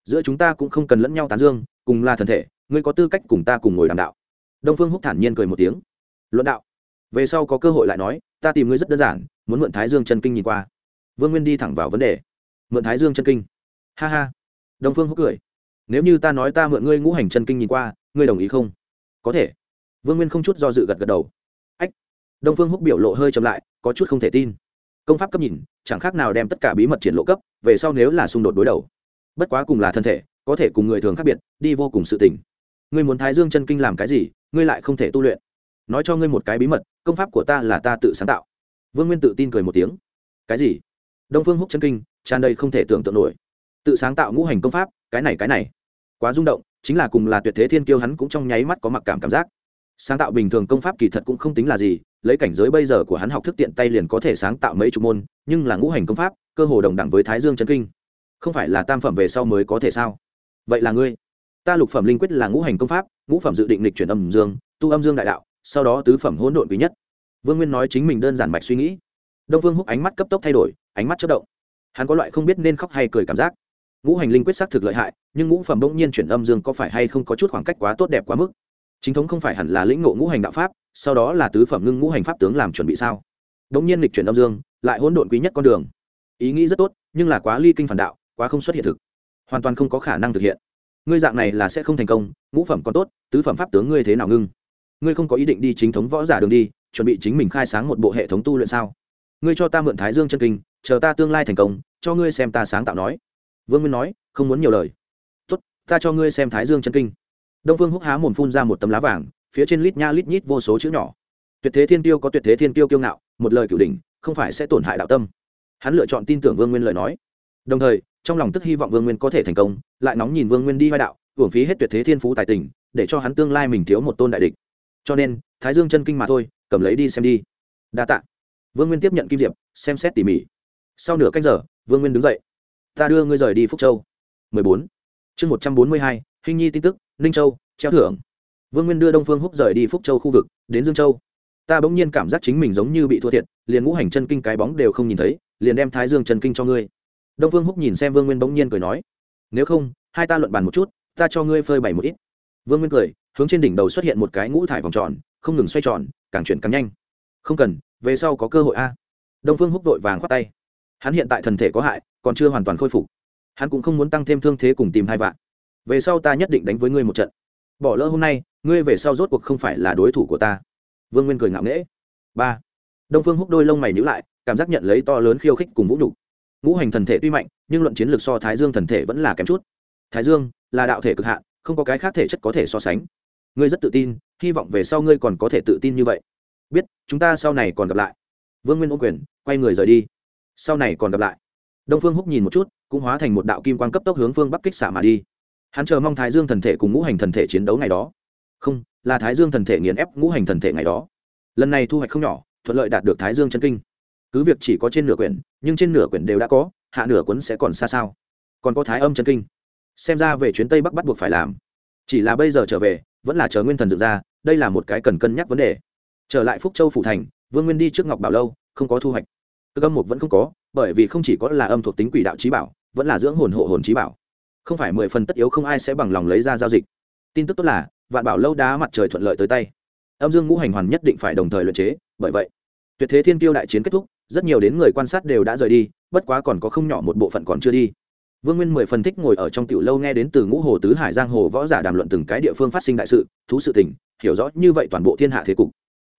Giữa chúng ta cũng không cần lẫn nhau tán dương, cùng là thần thể, ngươi có tư cách cùng ta cùng ngồi đàm đạo. Đông phương húc thản nhiên cười một tiếng. Luận đạo. Về sau có cơ hội lại nói ta tìm ngươi rất đơn giản muốn mượn thái dương chân kinh nhìn qua. Vương nguyên đi thẳng vào vấn đề. Mượn thái dương chân kinh. Ha ha. Đông phương húc cười. Nếu như ta nói ta mượn ngươi ngũ hành chân kinh nhìn qua ngươi đồng ý không? Có thể. Vương nguyên không chút do dự gật gật đầu. Ách, đông phương húc biểu lộ hơi chậm lại có chút không thể tin. Công pháp cấp nhìn chẳng khác nào đem tất cả bí mật triển lộ cấp về sau nếu là xung đột đối đầu. Bất quá cùng là thân thể có thể cùng người thường khác biệt đi vô cùng sự tình. Ngươi muốn thái dương chân kinh làm cái gì ngươi lại không thể tu luyện nói cho ngươi một cái bí mật, công pháp của ta là ta tự sáng tạo. Vương nguyên tự tin cười một tiếng. Cái gì? Đông phương húc chân kinh, tràn đầy không thể tưởng tượng nổi. Tự sáng tạo ngũ hành công pháp, cái này cái này. Quá rung động, chính là cùng là tuyệt thế thiên kiêu hắn cũng trong nháy mắt có mặc cảm cảm giác. Sáng tạo bình thường công pháp kỳ thật cũng không tính là gì, lấy cảnh giới bây giờ của hắn học thức tiện tay liền có thể sáng tạo mấy chục môn, nhưng là ngũ hành công pháp, cơ hồ đồng đẳng với thái dương trấn kinh. Không phải là tam phẩm về sau mới có thể sao? Vậy là ngươi. Ta lục phẩm linh quyết là ngũ hành công pháp, ngũ phẩm dự định lịch chuyển âm dương, tu âm dương đại đạo sau đó tứ phẩm hỗn độn quý nhất. Vương nguyên nói chính mình đơn giản mạch suy nghĩ. Đông vương húc ánh mắt cấp tốc thay đổi, ánh mắt chất động. Hắn có loại không biết nên khóc hay cười cảm giác. Ngũ hành linh quyết xác thực lợi hại, nhưng ngũ phẩm bỗng nhiên chuyển âm dương có phải hay không có chút khoảng cách quá tốt đẹp quá mức? Chính thống không phải hẳn là lĩnh ngộ ngũ hành đạo pháp, sau đó là tứ phẩm ngưng ngũ hành pháp tướng làm chuẩn bị sao? Đống nhiên lịch chuyển âm dương, lại hỗn độn quý nhất con đường. Ý nghĩ rất tốt, nhưng là quá ly kinh phản đạo, quá không xuất hiện thực. Hoàn toàn không có khả năng thực hiện. Ngươi dạng này là sẽ không thành công, ngũ phẩm còn tốt, tứ phẩm pháp tướng ngươi thế nào ngưng? Ngươi không có ý định đi chính thống võ giả đường đi, chuẩn bị chính mình khai sáng một bộ hệ thống tu luyện sao? Ngươi cho ta mượn thái dương chân kinh, chờ ta tương lai thành công, cho ngươi xem ta sáng tạo nói. Vương nguyên nói, không muốn nhiều lời. Tốt, ta cho ngươi xem thái dương chân kinh. Đông phương húc há mồm phun ra một tấm lá vàng, phía trên lít nha lít nhít vô số chữ nhỏ. Tuyệt thế thiên tiêu có tuyệt thế thiên tiêu kiêu ngạo, một lời cửu đỉnh, không phải sẽ tổn hại đạo tâm. Hắn lựa chọn tin tưởng vương nguyên lời nói. Đồng thời, trong lòng tức hy vọng vương nguyên có thể thành công, lại nóng nhìn vương nguyên đi vai đạo, hưởng phí hết tuyệt thế thiên phú tài tình, để cho hắn tương lai mình thiếu một tôn đại địch cho nên thái dương chân kinh mà thôi cầm lấy đi xem đi. Đa tạ. Vương nguyên tiếp nhận kim diệp xem xét tỉ mỉ. Sau nửa canh giờ vương nguyên đứng dậy. Ta đưa ngươi rời đi phúc châu. 14. chương 142, hình nhi tin tức ninh châu treo thưởng. Vương nguyên đưa đông phương húc rời đi phúc châu khu vực đến dương châu. Ta bỗng nhiên cảm giác chính mình giống như bị thua thiệt liền ngũ hành chân kinh cái bóng đều không nhìn thấy liền đem thái dương chân kinh cho ngươi. Đông phương húc nhìn xem vương nguyên bỗng nhiên cười nói nếu không hai ta luận bàn một chút ta cho ngươi phơi bày một ít. Vương nguyên cười hướng trên đỉnh đầu xuất hiện một cái ngũ thải vòng tròn, không ngừng xoay tròn, càng chuyển càng nhanh. Không cần, về sau có cơ hội a. Đông phương húc vội vàng khoát tay. Hắn hiện tại thần thể có hại, còn chưa hoàn toàn khôi phục. Hắn cũng không muốn tăng thêm thương thế cùng tìm hai vạn. Về sau ta nhất định đánh với ngươi một trận. Bỏ lỡ hôm nay, ngươi về sau rốt cuộc không phải là đối thủ của ta. Vương nguyên cười ngạo nghễ. Ba. Đông phương húc đôi lông mày nhữ lại, cảm giác nhận lấy to lớn khiêu khích cùng vũ nhục. Ngũ hành thần thể tuy mạnh, nhưng luận chiến lược so thái dương thần thể vẫn là kém chút. Thái dương là đạo thể cực hạn, không có cái khác thể chất có thể so sánh ngươi rất tự tin, hy vọng về sau ngươi còn có thể tự tin như vậy. Biết, chúng ta sau này còn gặp lại. Vương nguyên ô quyền, quay người rời đi. Sau này còn gặp lại. Đông phương húc nhìn một chút, cũng hóa thành một đạo kim quan cấp tốc hướng phương bắc kích xả mà đi. Hắn chờ mong thái dương thần thể cùng ngũ hành thần thể chiến đấu ngày đó. Không, là thái dương thần thể nghiền ép ngũ hành thần thể ngày đó. Lần này thu hoạch không nhỏ, thuận lợi đạt được thái dương chân kinh. Cứ việc chỉ có trên nửa quyển, nhưng trên nửa quyển đều đã có, hạ nửa cuốn sẽ còn xa sao? Còn có thái âm chân kinh. Xem ra về chuyến tây bắc bắt buộc phải làm. Chỉ là bây giờ trở về vẫn là chờ nguyên thần dựng ra, đây là một cái cần cân nhắc vấn đề. Trở lại phúc châu phủ thành, vương nguyên đi trước ngọc bảo lâu, không có thu hoạch. Cơ âm mục vẫn không có, bởi vì không chỉ có là âm thuộc tính quỷ đạo trí bảo, vẫn là dưỡng hồn hộ hồn trí bảo. Không phải mười phần tất yếu không ai sẽ bằng lòng lấy ra giao dịch. Tin tức tốt là, vạn bảo lâu đá mặt trời thuận lợi tới tay. Âm dương ngũ hành hoàn nhất định phải đồng thời luyện chế, bởi vậy, tuyệt thế thiên tiêu đại chiến kết thúc, rất nhiều đến người quan sát đều đã rời đi, bất quá còn có không nhỏ một bộ phận còn chưa đi vương nguyên mười phần thích ngồi ở trong tiểu lâu nghe đến từ ngũ hồ tứ hải giang hồ võ giả đàm luận từng cái địa phương phát sinh đại sự, thú sự tình, hiểu rõ như vậy toàn bộ thiên hạ thế cục.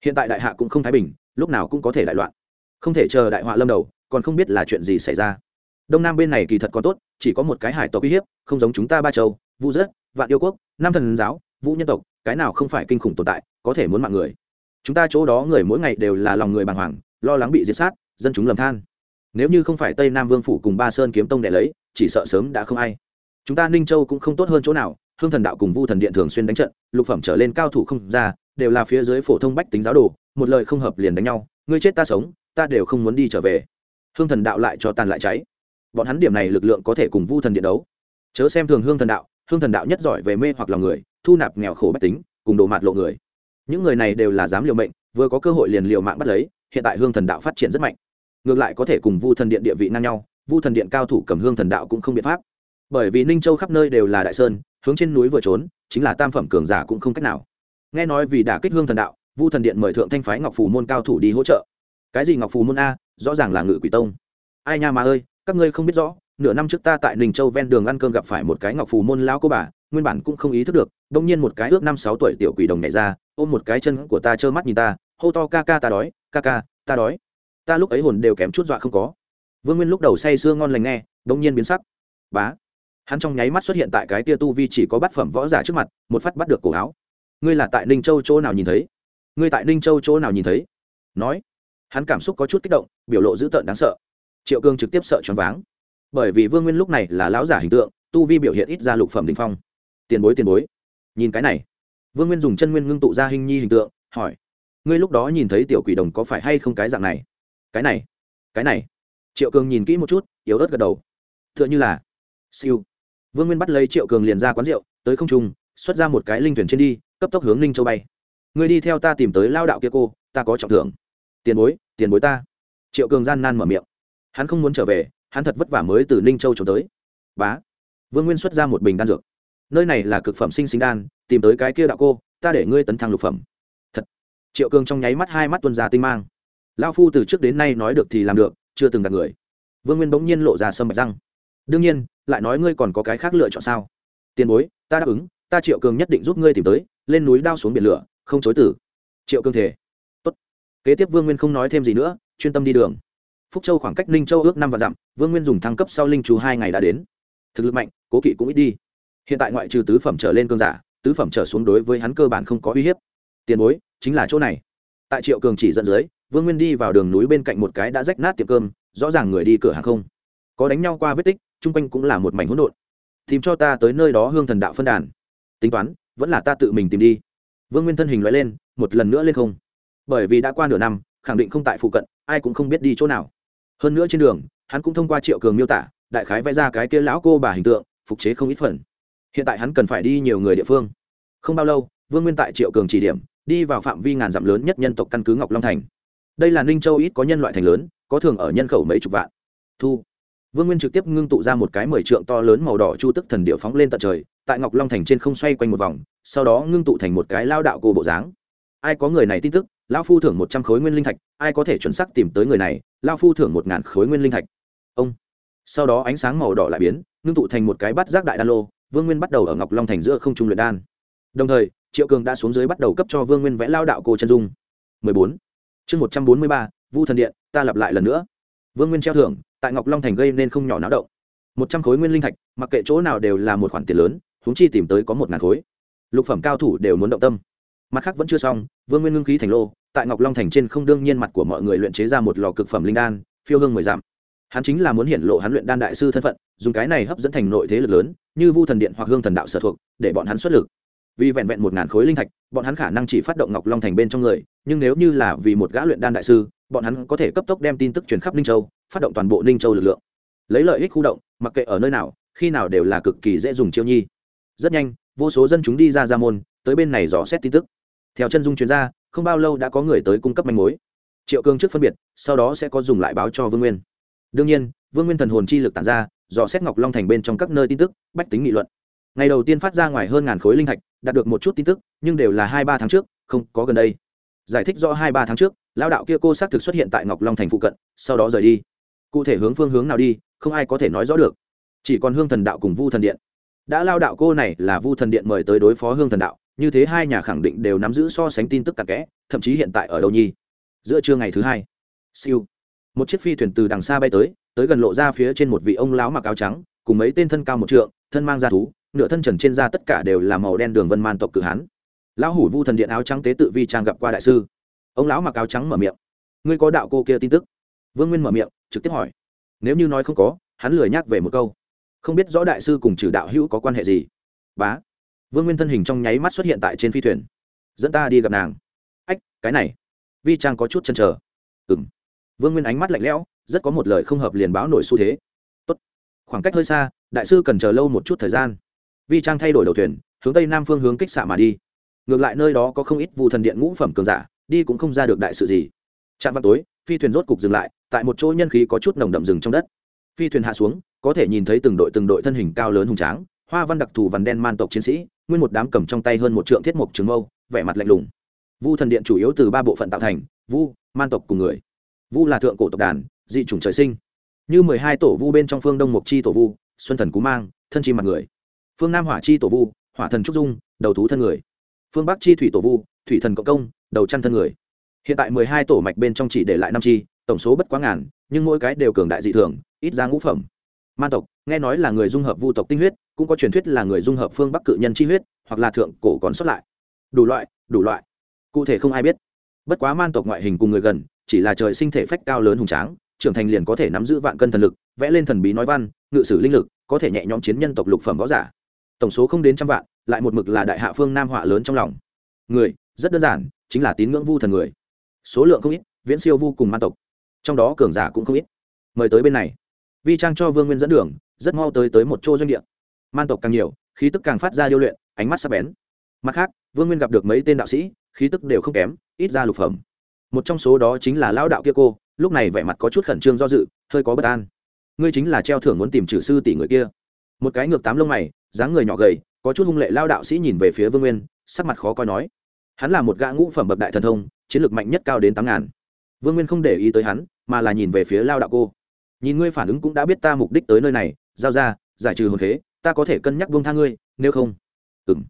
Hiện tại đại hạ cũng không thái bình, lúc nào cũng có thể đại loạn. Không thể chờ đại họa lâm đầu, còn không biết là chuyện gì xảy ra. Đông nam bên này kỳ thật còn tốt, chỉ có một cái hải tộc uy hiếp, không giống chúng ta ba châu vu dất vạn yêu quốc, nam thần giáo, vũ nhân tộc, cái nào không phải kinh khủng tồn tại, có thể muốn mạng người. Chúng ta chỗ đó người mỗi ngày đều là lòng người bàng hoàng, lo lắng bị diệt sát, dân chúng lầm than. Nếu như không phải tây nam vương phủ cùng ba sơn kiếm tông để lấy chỉ sợ sớm đã không ai. Chúng ta ninh châu cũng không tốt hơn chỗ nào, hương thần đạo cùng vu thần điện thường xuyên đánh trận, lục phẩm trở lên cao thủ không ra, đều là phía dưới phổ thông bách tính giáo đồ, một lời không hợp liền đánh nhau, ngươi chết ta sống, ta đều không muốn đi trở về. Hương thần đạo lại cho tàn lại cháy. Bọn hắn điểm này lực lượng có thể cùng vu thần điện đấu. Chớ xem thường hương thần đạo, hương thần đạo nhất giỏi về mê hoặc lòng người, thu nạp nghèo khổ bách tính, cùng đồ mạt lộ người. Những người này đều là dám liều mệnh, vừa có cơ hội liền liều mạng bắt lấy, hiện tại hương thần đạo phát triển rất mạnh. Ngược lại có thể cùng vu thần điện địa vị ngang nhau vu thần điện cao thủ cầm hương thần đạo cũng không biện pháp. Bởi vì ninh châu khắp nơi đều là đại sơn, hướng trên núi vừa trốn, chính là tam phẩm cường giả cũng không cách nào. Nghe nói vì đả kích hương thần đạo, vu thần điện mời thượng thanh phái ngọc phù môn cao thủ đi hỗ trợ. Cái gì ngọc phù môn a? Rõ ràng là ngự quỷ tông. Ai nha mà ơi, các ngươi không biết rõ, nửa năm trước ta tại ninh châu ven đường ăn cơm gặp phải một cái ngọc phù môn lão cô bà, nguyên bản cũng không ý thức được đông nhiên một cái ước năm sáu tuổi tiểu quỷ đồng nhảy ra, ôm một cái chân của ta trơ mắt nhìn ta, hô to ca ca ta đói, ca ca, ta đói. Ta lúc ấy hồn đều kém chút dọa không có vương nguyên lúc đầu say sưa ngon lành nghe đông nhiên biến sắc. Bá. Hắn trong nháy mắt xuất hiện tại cái tia tu vi chỉ có bát phẩm võ giả trước mặt, một phát bắt được cổ áo. Ngươi là tại ninh châu chỗ nào nhìn thấy? Ngươi tại ninh châu chỗ nào nhìn thấy? Nói. Hắn cảm xúc có chút kích động, biểu lộ dữ tợn đáng sợ. Triệu cương trực tiếp sợ choáng váng. Bởi vì vương nguyên lúc này là lão giả hình tượng, tu vi biểu hiện ít ra lục phẩm đình phong. Tiền bối tiền bối. Nhìn cái này. Vương nguyên dùng chân nguyên ngưng tụ ra hình nhi hình tượng, hỏi. Ngươi lúc đó nhìn thấy tiểu quỷ đồng có phải hay không cái dạng này? Cái này. Cái này triệu cường nhìn kỹ một chút, yếu ớt gật đầu. T h ư ợ n h ư là, siêu. Vương nguyên bắt lấy triệu cường liền ra quán rượu, tới không trung, xuất ra một cái linh thuyền trên đi, cấp tốc hướng ninh châu bay. Ngươi đi theo ta tìm tới lao đạo kia cô, ta có trọng thưởng. Tiền bối tiền bối ta. Triệu cường gian nan mở miệng. Hắn không muốn trở về, hắn thật vất vả mới từ ninh châu trốn tới. Bá. Vương nguyên xuất ra một bình đan dược. Nơi này là cực phẩm sinh sinh đan, tìm tới cái kia đạo cô, ta để ngươi tấn thăng lục phẩm. Thật. Triệu cường trong nháy mắt hai mắt tuân ra tinh mang. Lao phu từ trước đến nay nói được thì làm được chưa từng gặp người. Vương nguyên bỗng nhiên lộ ra sâm bạch răng. Đương nhiên, lại nói ngươi còn có cái khác lựa chọn sao? Tiền bối, ta đáp ứng, ta triệu cường nhất định giúp ngươi tìm tới, lên núi đao xuống biển lửa, không chối tử triệu cường thể Tốt. kế tiếp vương nguyên không nói thêm gì nữa, chuyên tâm đi đường. Phúc châu khoảng cách ninh châu ước năm và dặm, vương nguyên dùng thăng cấp sau linh chú hai ngày đã đến. Thực lực mạnh, cố kỵ cũng ít đi. Hiện tại ngoại trừ tứ phẩm trở lên cơn giả, tứ phẩm trở xuống đối với hắn cơ bản không có uy hiếp. Tiền bối, chính là chỗ này. Tại triệu cường chỉ dẫn dưới vương nguyên đi vào đường núi bên cạnh một cái đã rách nát tiệm cơm, rõ ràng người đi cửa hàng không. Có đánh nhau qua vết tích, chung quanh cũng là một mảnh hỗn độn. Tìm cho ta tới nơi đó hương thần đạo phân đàn. Tính toán, vẫn là ta tự mình tìm đi. Vương nguyên thân hình loại lên, một lần nữa lên không. Bởi vì đã qua nửa năm, khẳng định không tại phụ cận, ai cũng không biết đi chỗ nào. Hơn nữa trên đường, hắn cũng thông qua triệu cường miêu tả, đại khái vẽ ra cái kia lão cô bà hình tượng, phục chế không ít phần. Hiện tại hắn cần phải đi nhiều người địa phương. Không bao lâu, vương nguyên tại triệu cường chỉ điểm, đi vào phạm vi ngàn dặm lớn nhất nhân tộc căn cứ ngọc long thành đây là ninh châu ít có nhân loại thành lớn, có thường ở nhân khẩu mấy chục vạn. Thu. Vương nguyên trực tiếp ngưng tụ ra một cái mười trượng to lớn màu đỏ chu tức thần điệu phóng lên tận trời, tại ngọc long thành trên không xoay quanh một vòng, sau đó ngưng tụ thành một cái lao đạo cô bộ dáng. Ai có người này tin tức lao phu thưởng một trăm khối nguyên linh thạch, ai có thể chuẩn xác tìm tới người này lao phu thưởng một ngàn khối nguyên linh thạch. Ông. Sau đó ánh sáng màu đỏ lại biến, ngưng tụ thành một cái bát giác đại đan lô, vương nguyên bắt đầu ở ngọc long thành giữa không trung luyện đan. Đồng thời, triệu cường đã xuống dưới bắt đầu cấp cho vương nguyên vẽ lao đạo cô chân dung. 14 chương 143, vu thần điện ta lặp lại lần nữa. Vương nguyên treo thưởng tại ngọc long thành gây nên không nhỏ náo động. Một trăm khối nguyên linh thạch mặc kệ chỗ nào đều là một khoản tiền lớn húng chi tìm tới có một ngàn khối. Lục phẩm cao thủ đều muốn động tâm. Mặt khác vẫn chưa xong vương nguyên ngưng khí thành lô tại ngọc long thành trên không đương nhiên mặt của mọi người luyện chế ra một lò cực phẩm linh đan phiêu hương mười dặm. Hắn chính là muốn hiển lộ hắn luyện đan đại sư thân phận dùng cái này hấp dẫn thành nội thế lực lớn như vu thần điện hoặc hương thần đạo sở thuộc để bọn hắn xuất lực vì vẹn vẹn một ngàn khối linh thạch, bọn hắn khả năng chỉ phát động ngọc long thành bên trong người, nhưng nếu như là vì một gã luyện đan đại sư, bọn hắn có thể cấp tốc đem tin tức truyền khắp ninh châu, phát động toàn bộ ninh châu lực lượng. Lấy lợi ích khu động, mặc kệ ở nơi nào, khi nào đều là cực kỳ dễ dùng chiêu nhi. Rất nhanh, vô số dân chúng đi ra ra môn, tới bên này dò xét tin tức. Theo chân dung chuyên gia không bao lâu đã có người tới cung cấp manh mối. Triệu cương trước phân biệt, sau đó sẽ có dùng lại báo cho vương nguyên. Đương nhiên, vương nguyên thần hồn chi lực tản ra, dò xét ngọc long thành bên trong các nơi tin tức, bách tính nghị luận ngày đầu tiên phát ra ngoài hơn ngàn khối linh thạch, đạt được một chút tin tức, nhưng đều là hai ba tháng trước, không, có gần đây. Giải thích rõ hai ba tháng trước lao đạo kia cô xác thực xuất hiện tại ngọc long thành phụ cận, sau đó rời đi. Cụ thể hướng phương hướng nào đi, không ai có thể nói rõ được. Chỉ còn hương thần đạo cùng vu thần điện. Đã lao đạo cô này là vu thần điện mời tới đối phó hương thần đạo, như thế hai nhà khẳng định đều nắm giữ so sánh tin tức cặn kẽ, thậm chí hiện tại ở đâu nhi giữa trưa ngày thứ hai. Siêu. Một chiếc phi thuyền từ đằng xa bay tới tới gần lộ ra phía trên một vị ông lão mặc áo trắng, cùng mấy tên thân cao một trượng thân mang da thú, nửa thân trần trên da tất cả đều là màu đen đường vân man tộc cử hán. Lão hủ vu thần điện áo trắng tế tự vi trang gặp qua đại sư. Ông lão mặc áo trắng mở miệng. Ngươi có đạo cô kia tin tức? Vương nguyên mở miệng, trực tiếp hỏi. Nếu như nói không có, hắn lười nhắc về một câu. Không biết rõ đại sư cùng trừ đạo hữu có quan hệ gì? Bá. Vương nguyên thân hình trong nháy mắt xuất hiện tại trên phi thuyền. Dẫn ta đi gặp nàng. Ách, cái này. Vi trang có chút chân chờ. Ừng vương nguyên ánh mắt lạnh lẽo, rất có một lời không hợp liền báo nổi xu thế khoảng cách hơi xa, đại sư cần chờ lâu một chút thời gian. Vi trang thay đổi đầu thuyền, hướng tây nam phương hướng kích xạ mà đi. Ngược lại nơi đó có không ít vụ thần điện ngũ phẩm cường giả, đi cũng không ra được đại sự gì. Trạm vào tối, phi thuyền rốt cục dừng lại, tại một chỗ nhân khí có chút nồng đậm rừng trong đất. Phi thuyền hạ xuống, có thể nhìn thấy từng đội từng đội thân hình cao lớn hùng tráng, hoa văn đặc thù vằn đen man tộc chiến sĩ, nguyên một đám cầm trong tay hơn một trượng thiết mục trường mâu, vẻ mặt lạnh lùng. Vu thần điện chủ yếu từ ba bộ phận tạo thành, vu, man tộc cùng người. Vu là thượng cổ tộc đàn, dị chủng trời sinh như mười hai tổ vu bên trong phương đông mộc chi tổ vu, xuân thần cú mang, thân chi mặt người. Phương nam hỏa chi tổ vu, hỏa thần trúc dung, đầu thú thân người. Phương bắc chi thủy tổ vu, thủy thần cộng công, đầu chăn thân người. Hiện tại mười hai tổ mạch bên trong chỉ để lại năm chi, tổng số bất quá ngàn, nhưng mỗi cái đều cường đại dị thường, ít ra ngũ phẩm. Man tộc, nghe nói là người dung hợp vu tộc tinh huyết, cũng có truyền thuyết là người dung hợp phương bắc cự nhân chi huyết, hoặc là thượng cổ còn xuất lại. Đủ loại đủ loại. Cụ thể không ai biết. Bất quá man tộc ngoại hình cùng người gần, chỉ là trời sinh thể phách cao lớn hùng tráng trưởng thành liền có thể nắm giữ vạn cân thần lực, vẽ lên thần bí nói văn, ngự sử linh lực, có thể nhẹ nhõm chiến nhân tộc lục phẩm võ giả. Tổng số không đến trăm vạn, lại một mực là đại hạ phương nam họa lớn trong lòng. Người, rất đơn giản, chính là tín ngưỡng vu thần người. Số lượng không ít, viễn siêu vu cùng man tộc. Trong đó cường giả cũng không ít. Mời tới bên này. Vi trang cho vương nguyên dẫn đường, rất mau tới tới một chỗ doanh địa. Man tộc càng nhiều, khí tức càng phát ra điêu luyện, ánh mắt sắc bén. Mặt khác, vương nguyên gặp được mấy tên đạo sĩ, khí tức đều không kém, ít ra lục phẩm. Một trong số đó chính là lão đạo kia cô lúc này vẻ mặt có chút khẩn trương do dự, hơi có bất an. Ngươi chính là treo thưởng muốn tìm trừ sư tỷ người kia. Một cái ngược tám lông mày, dáng người nhỏ gầy, có chút hung lệ lao đạo sĩ nhìn về phía vương nguyên, sắc mặt khó coi nói. Hắn là một gã ngũ phẩm bậc đại thần thông, chiến lược mạnh nhất cao đến tám ngàn. Vương nguyên không để ý tới hắn, mà là nhìn về phía lao đạo cô. Nhìn ngươi phản ứng cũng đã biết ta mục đích tới nơi này, giao ra, giải trừ hồn thế ta có thể cân nhắc vương tha ngươi, nếu không. Ừng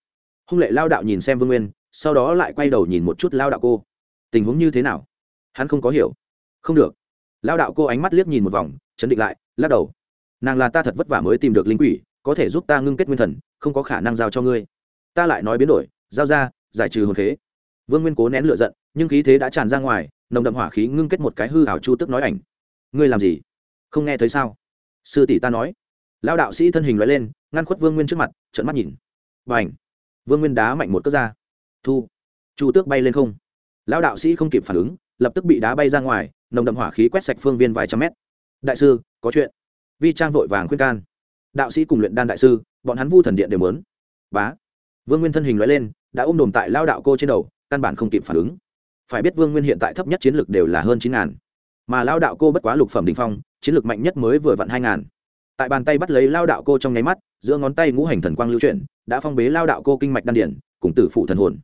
hung lệ lao đạo nhìn xem vương nguyên, sau đó lại quay đầu nhìn một chút lao đạo cô. Tình huống như thế nào? Hắn không có hiểu không được. Lao đạo cô ánh mắt liếc nhìn một vòng, chấn định lại, lắc đầu. Nàng là ta thật vất vả mới tìm được linh quỷ, có thể giúp ta ngưng kết nguyên thần, không có khả năng giao cho ngươi. Ta lại nói biến đổi, giao ra, giải trừ hồn thế vương nguyên cố nén l ử a giận, nhưng khí thế đã tràn ra ngoài, nồng đậm hỏa khí ngưng kết một cái hư hảo chu tức nói ảnh. Ngươi làm gì? Không nghe thấy sao? Sư tỷ ta nói. Lao đạo sĩ thân hình loại lên, ngăn khuất vương nguyên trước mặt trận mắt nhìn. B à n h vương nguyên đá mạnh một cất ra. Thu! Chu tước bay lên không. Lão đạo sĩ không kịp phản ứng, lập tức bị đá bay ra ngoài nồng đậm hỏa khí quét sạch phương viên vài trăm mét. Đại sư, có chuyện. Vi trang vội vàng khuyên can. Đạo sĩ cùng luyện đan đại sư, bọn hắn vu thần điện đều mớn bá. Vương nguyên thân hình loại lên, đã ôm đồm tại lao đạo cô trên đầu, căn bản không kịp phản ứng. Phải biết vương nguyên hiện tại thấp nhất chiến lược đều là hơn chín ngàn. Mà lao đạo cô bất quá lục phẩm đình phong, chiến lược mạnh nhất mới vừa vặn hai ngàn. Tại bàn tay bắt lấy lao đạo cô trong nháy mắt, giữa ngón tay ngũ hành thần quang lưu chuyển, đã phong bế lao đạo cô kinh mạch đan điển, cùng tử phụ thần hồn.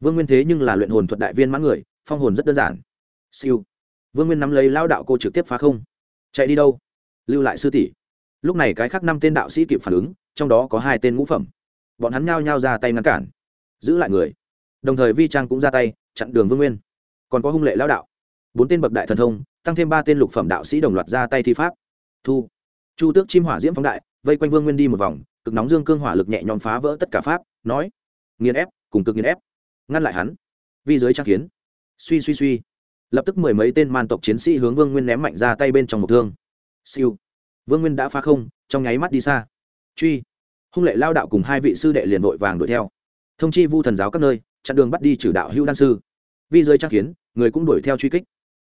Vương nguyên thế nhưng là luyện hồn thuật đại viên mãn người, phong hồn rất đơn giản. Siêu vương nguyên nắm lấy lao đạo cô trực tiếp phá không. Chạy đi đâu? Lưu lại sư tỷ. Lúc này cái khác năm tên đạo sĩ kịp phản ứng, trong đó có hai tên ngũ phẩm. Bọn hắn nhao nhao ra tay ngăn cản, giữ lại người. Đồng thời vi trang cũng ra tay, chặn đường vương nguyên. Còn có hung lệ lao đạo. Bốn tên bậc đại thần thông, tăng thêm ba tên lục phẩm đạo sĩ đồng loạt ra tay thi pháp. Thu. Chu tước chim hỏa diễm phóng đại, vây quanh vương nguyên đi một vòng, cực nóng dương cương hỏa lực nhẹ nhõm phá vỡ tất cả pháp, nói nghiền ép, cùng cực nghiền ép. Ngăn lại hắn. Vi giới trang kiến. Suy suy suy lập tức mười mấy tên man tộc chiến sĩ hướng vương nguyên ném mạnh ra tay bên trong một thương. Siêu. Vương nguyên đã phá không, trong nháy mắt đi xa. Truy. Hung lệ lao đạo cùng hai vị sư đệ liền vội vàng đuổi theo. Thông chi vu thần giáo các nơi, chặn đường bắt đi trừ đạo hữu đan sư. Vi rơi trang kiến, người cũng đuổi theo truy kích.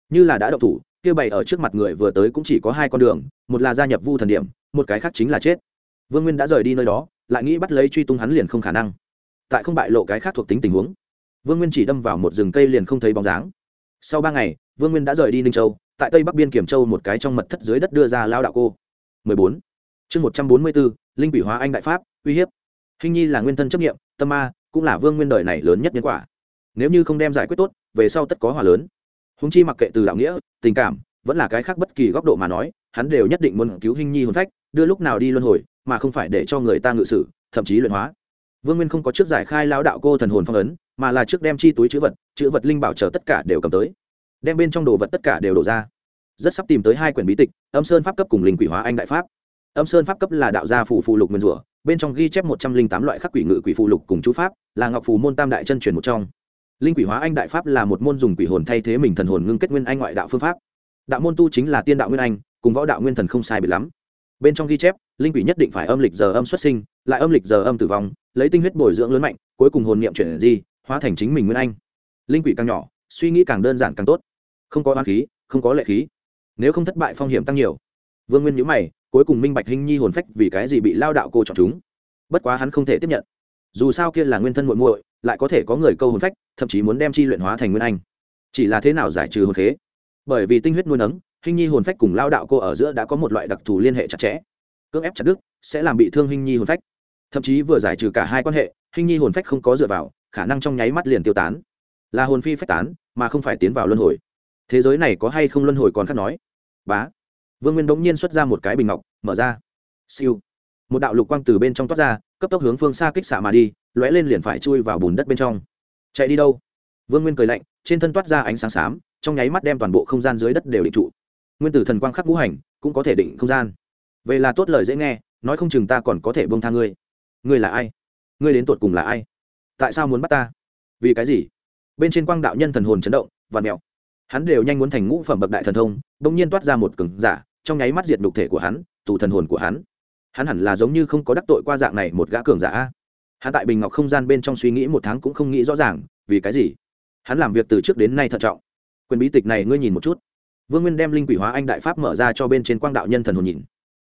Như là đã đậu thủ, kia bày ở trước mặt người vừa tới cũng chỉ có hai con đường, một là gia nhập vu thần điểm, một cái khác chính là chết. Vương nguyên đã rời đi nơi đó, lại nghĩ bắt lấy truy tung hắn liền không khả năng. Tại không bại lộ cái khác thuộc tính tình huống, vương nguyên chỉ đâm vào một rừng cây liền không thấy bóng dáng sau ba ngày vương nguyên đã rời đi ninh châu tại tây bắc biên kiểm châu một cái trong mật thất dưới đất đưa ra lao đạo cô. 14. chương 144, linh quỷ hóa anh đại pháp uy hiếp. Hình nhi là nguyên thân chấp nghiệm tâm ma cũng là vương nguyên đời này lớn nhất nhân quả. Nếu như không đem giải quyết tốt về sau tất có hòa lớn. Húng chi mặc kệ từ đạo nghĩa tình cảm vẫn là cái khác bất kỳ góc độ mà nói hắn đều nhất định muốn cứu hình nhi hồn phách đưa lúc nào đi luân hồi mà không phải để cho người ta ngự sử thậm chí luyện hóa. Vương nguyên không có trước giải khai lao đạo cô thần hồn phong ấn mà là trước đem chi túi chữ vật chữ vật linh bảo chờ tất cả đều cầm tới. Đem bên trong đồ vật tất cả đều đổ ra. Rất sắp tìm tới hai quyển bí tịch, âm sơn pháp cấp cùng linh quỷ hóa anh đại pháp. Âm sơn pháp cấp là đạo gia phù phù lục nguyên rủa, bên trong ghi chép một trăm linh tám loại khắc quỷ ngự quỷ phù lục cùng chú pháp, là ngọc phù môn tam đại chân truyền một trong. Linh quỷ hóa anh đại pháp là một môn dùng quỷ hồn thay thế mình thần hồn ngưng kết nguyên anh ngoại đạo phương pháp. Đạo môn tu chính là tiên đạo nguyên anh, cùng võ đạo nguyên thần không sai biệt lắm. Bên trong ghi chép, linh quỷ nhất định phải âm lịch giờ âm xuất sinh, lại âm lịch giờ âm tử vong, lấy tinh huyết bồi dưỡng lớn mạnh, cuối cùng hồn niệm chuyển di hóa thành chính mình nguyên anh. Linh quỷ càng nhỏ, suy nghĩ càng đơn giản càng tốt. Không có oan khí, không có lệ khí. Nếu không thất bại phong hiểm tăng nhiều. Vương nguyên nhữ mày, cuối cùng minh bạch hình nhi hồn phách vì cái gì bị lao đạo cô chọn chúng. Bất quá hắn không thể tiếp nhận. Dù sao kia là nguyên thân muội muội, lại có thể có người câu hồn phách, thậm chí muốn đem chi luyện hóa thành nguyên anh. Chỉ là thế nào giải trừ hồn khế? Bởi vì tinh huyết nuôi nấng, hình nhi hồn phách cùng lao đạo cô ở giữa đã có một loại đặc thù liên hệ chặt chẽ. Cưỡng ép chặt đức sẽ làm bị thương hình nhi hồn phách. Thậm chí vừa giải trừ cả hai quan hệ, hình nhi hồn phách không có dựa vào khả năng trong nháy mắt liền tiêu tán. Là hồn phi phách tán, mà không phải tiến vào luân hồi. Thế giới này có hay không luân hồi còn khác nói. Bá. Vương nguyên bỗng nhiên xuất ra một cái bình ngọc, mở ra. Siêu. Một đạo lục quang từ bên trong toát ra, cấp tốc hướng phương xa kích xạ mà đi, lóe lên liền phải chui vào bùn đất bên trong. Chạy đi đâu? Vương nguyên cười lạnh, trên thân toát ra ánh sáng xám, trong nháy mắt đem toàn bộ không gian dưới đất đều định trụ. Nguyên tử thần quang khắc ngũ hành, cũng có thể định không gian. Về là tốt lời dễ nghe, nói không chừng ta còn có thể bông tha ngươi. Ngươi là ai? Ngươi đến tột cùng là ai? Tại sao muốn bắt ta? Vì cái gì? Bên trên quang đạo nhân thần hồn chấn động và mẹo. Hắn đều nhanh muốn thành ngũ phẩm bậc đại thần thông, bỗng nhiên toát ra một cường giả, trong nháy mắt diệt đục thể của hắn, tù thần hồn của hắn. Hắn hẳn là giống như không có đắc tội qua dạng này một gã cường giả hắn tại bình ngọc không gian bên trong suy nghĩ một tháng cũng không nghĩ rõ ràng, vì cái gì? Hắn làm việc từ trước đến nay thận trọng. Quyền bí tịch này ngươi nhìn một chút. Vương nguyên đem linh quỷ hóa anh đại pháp mở ra cho bên trên quang đạo nhân thần hồn nhìn.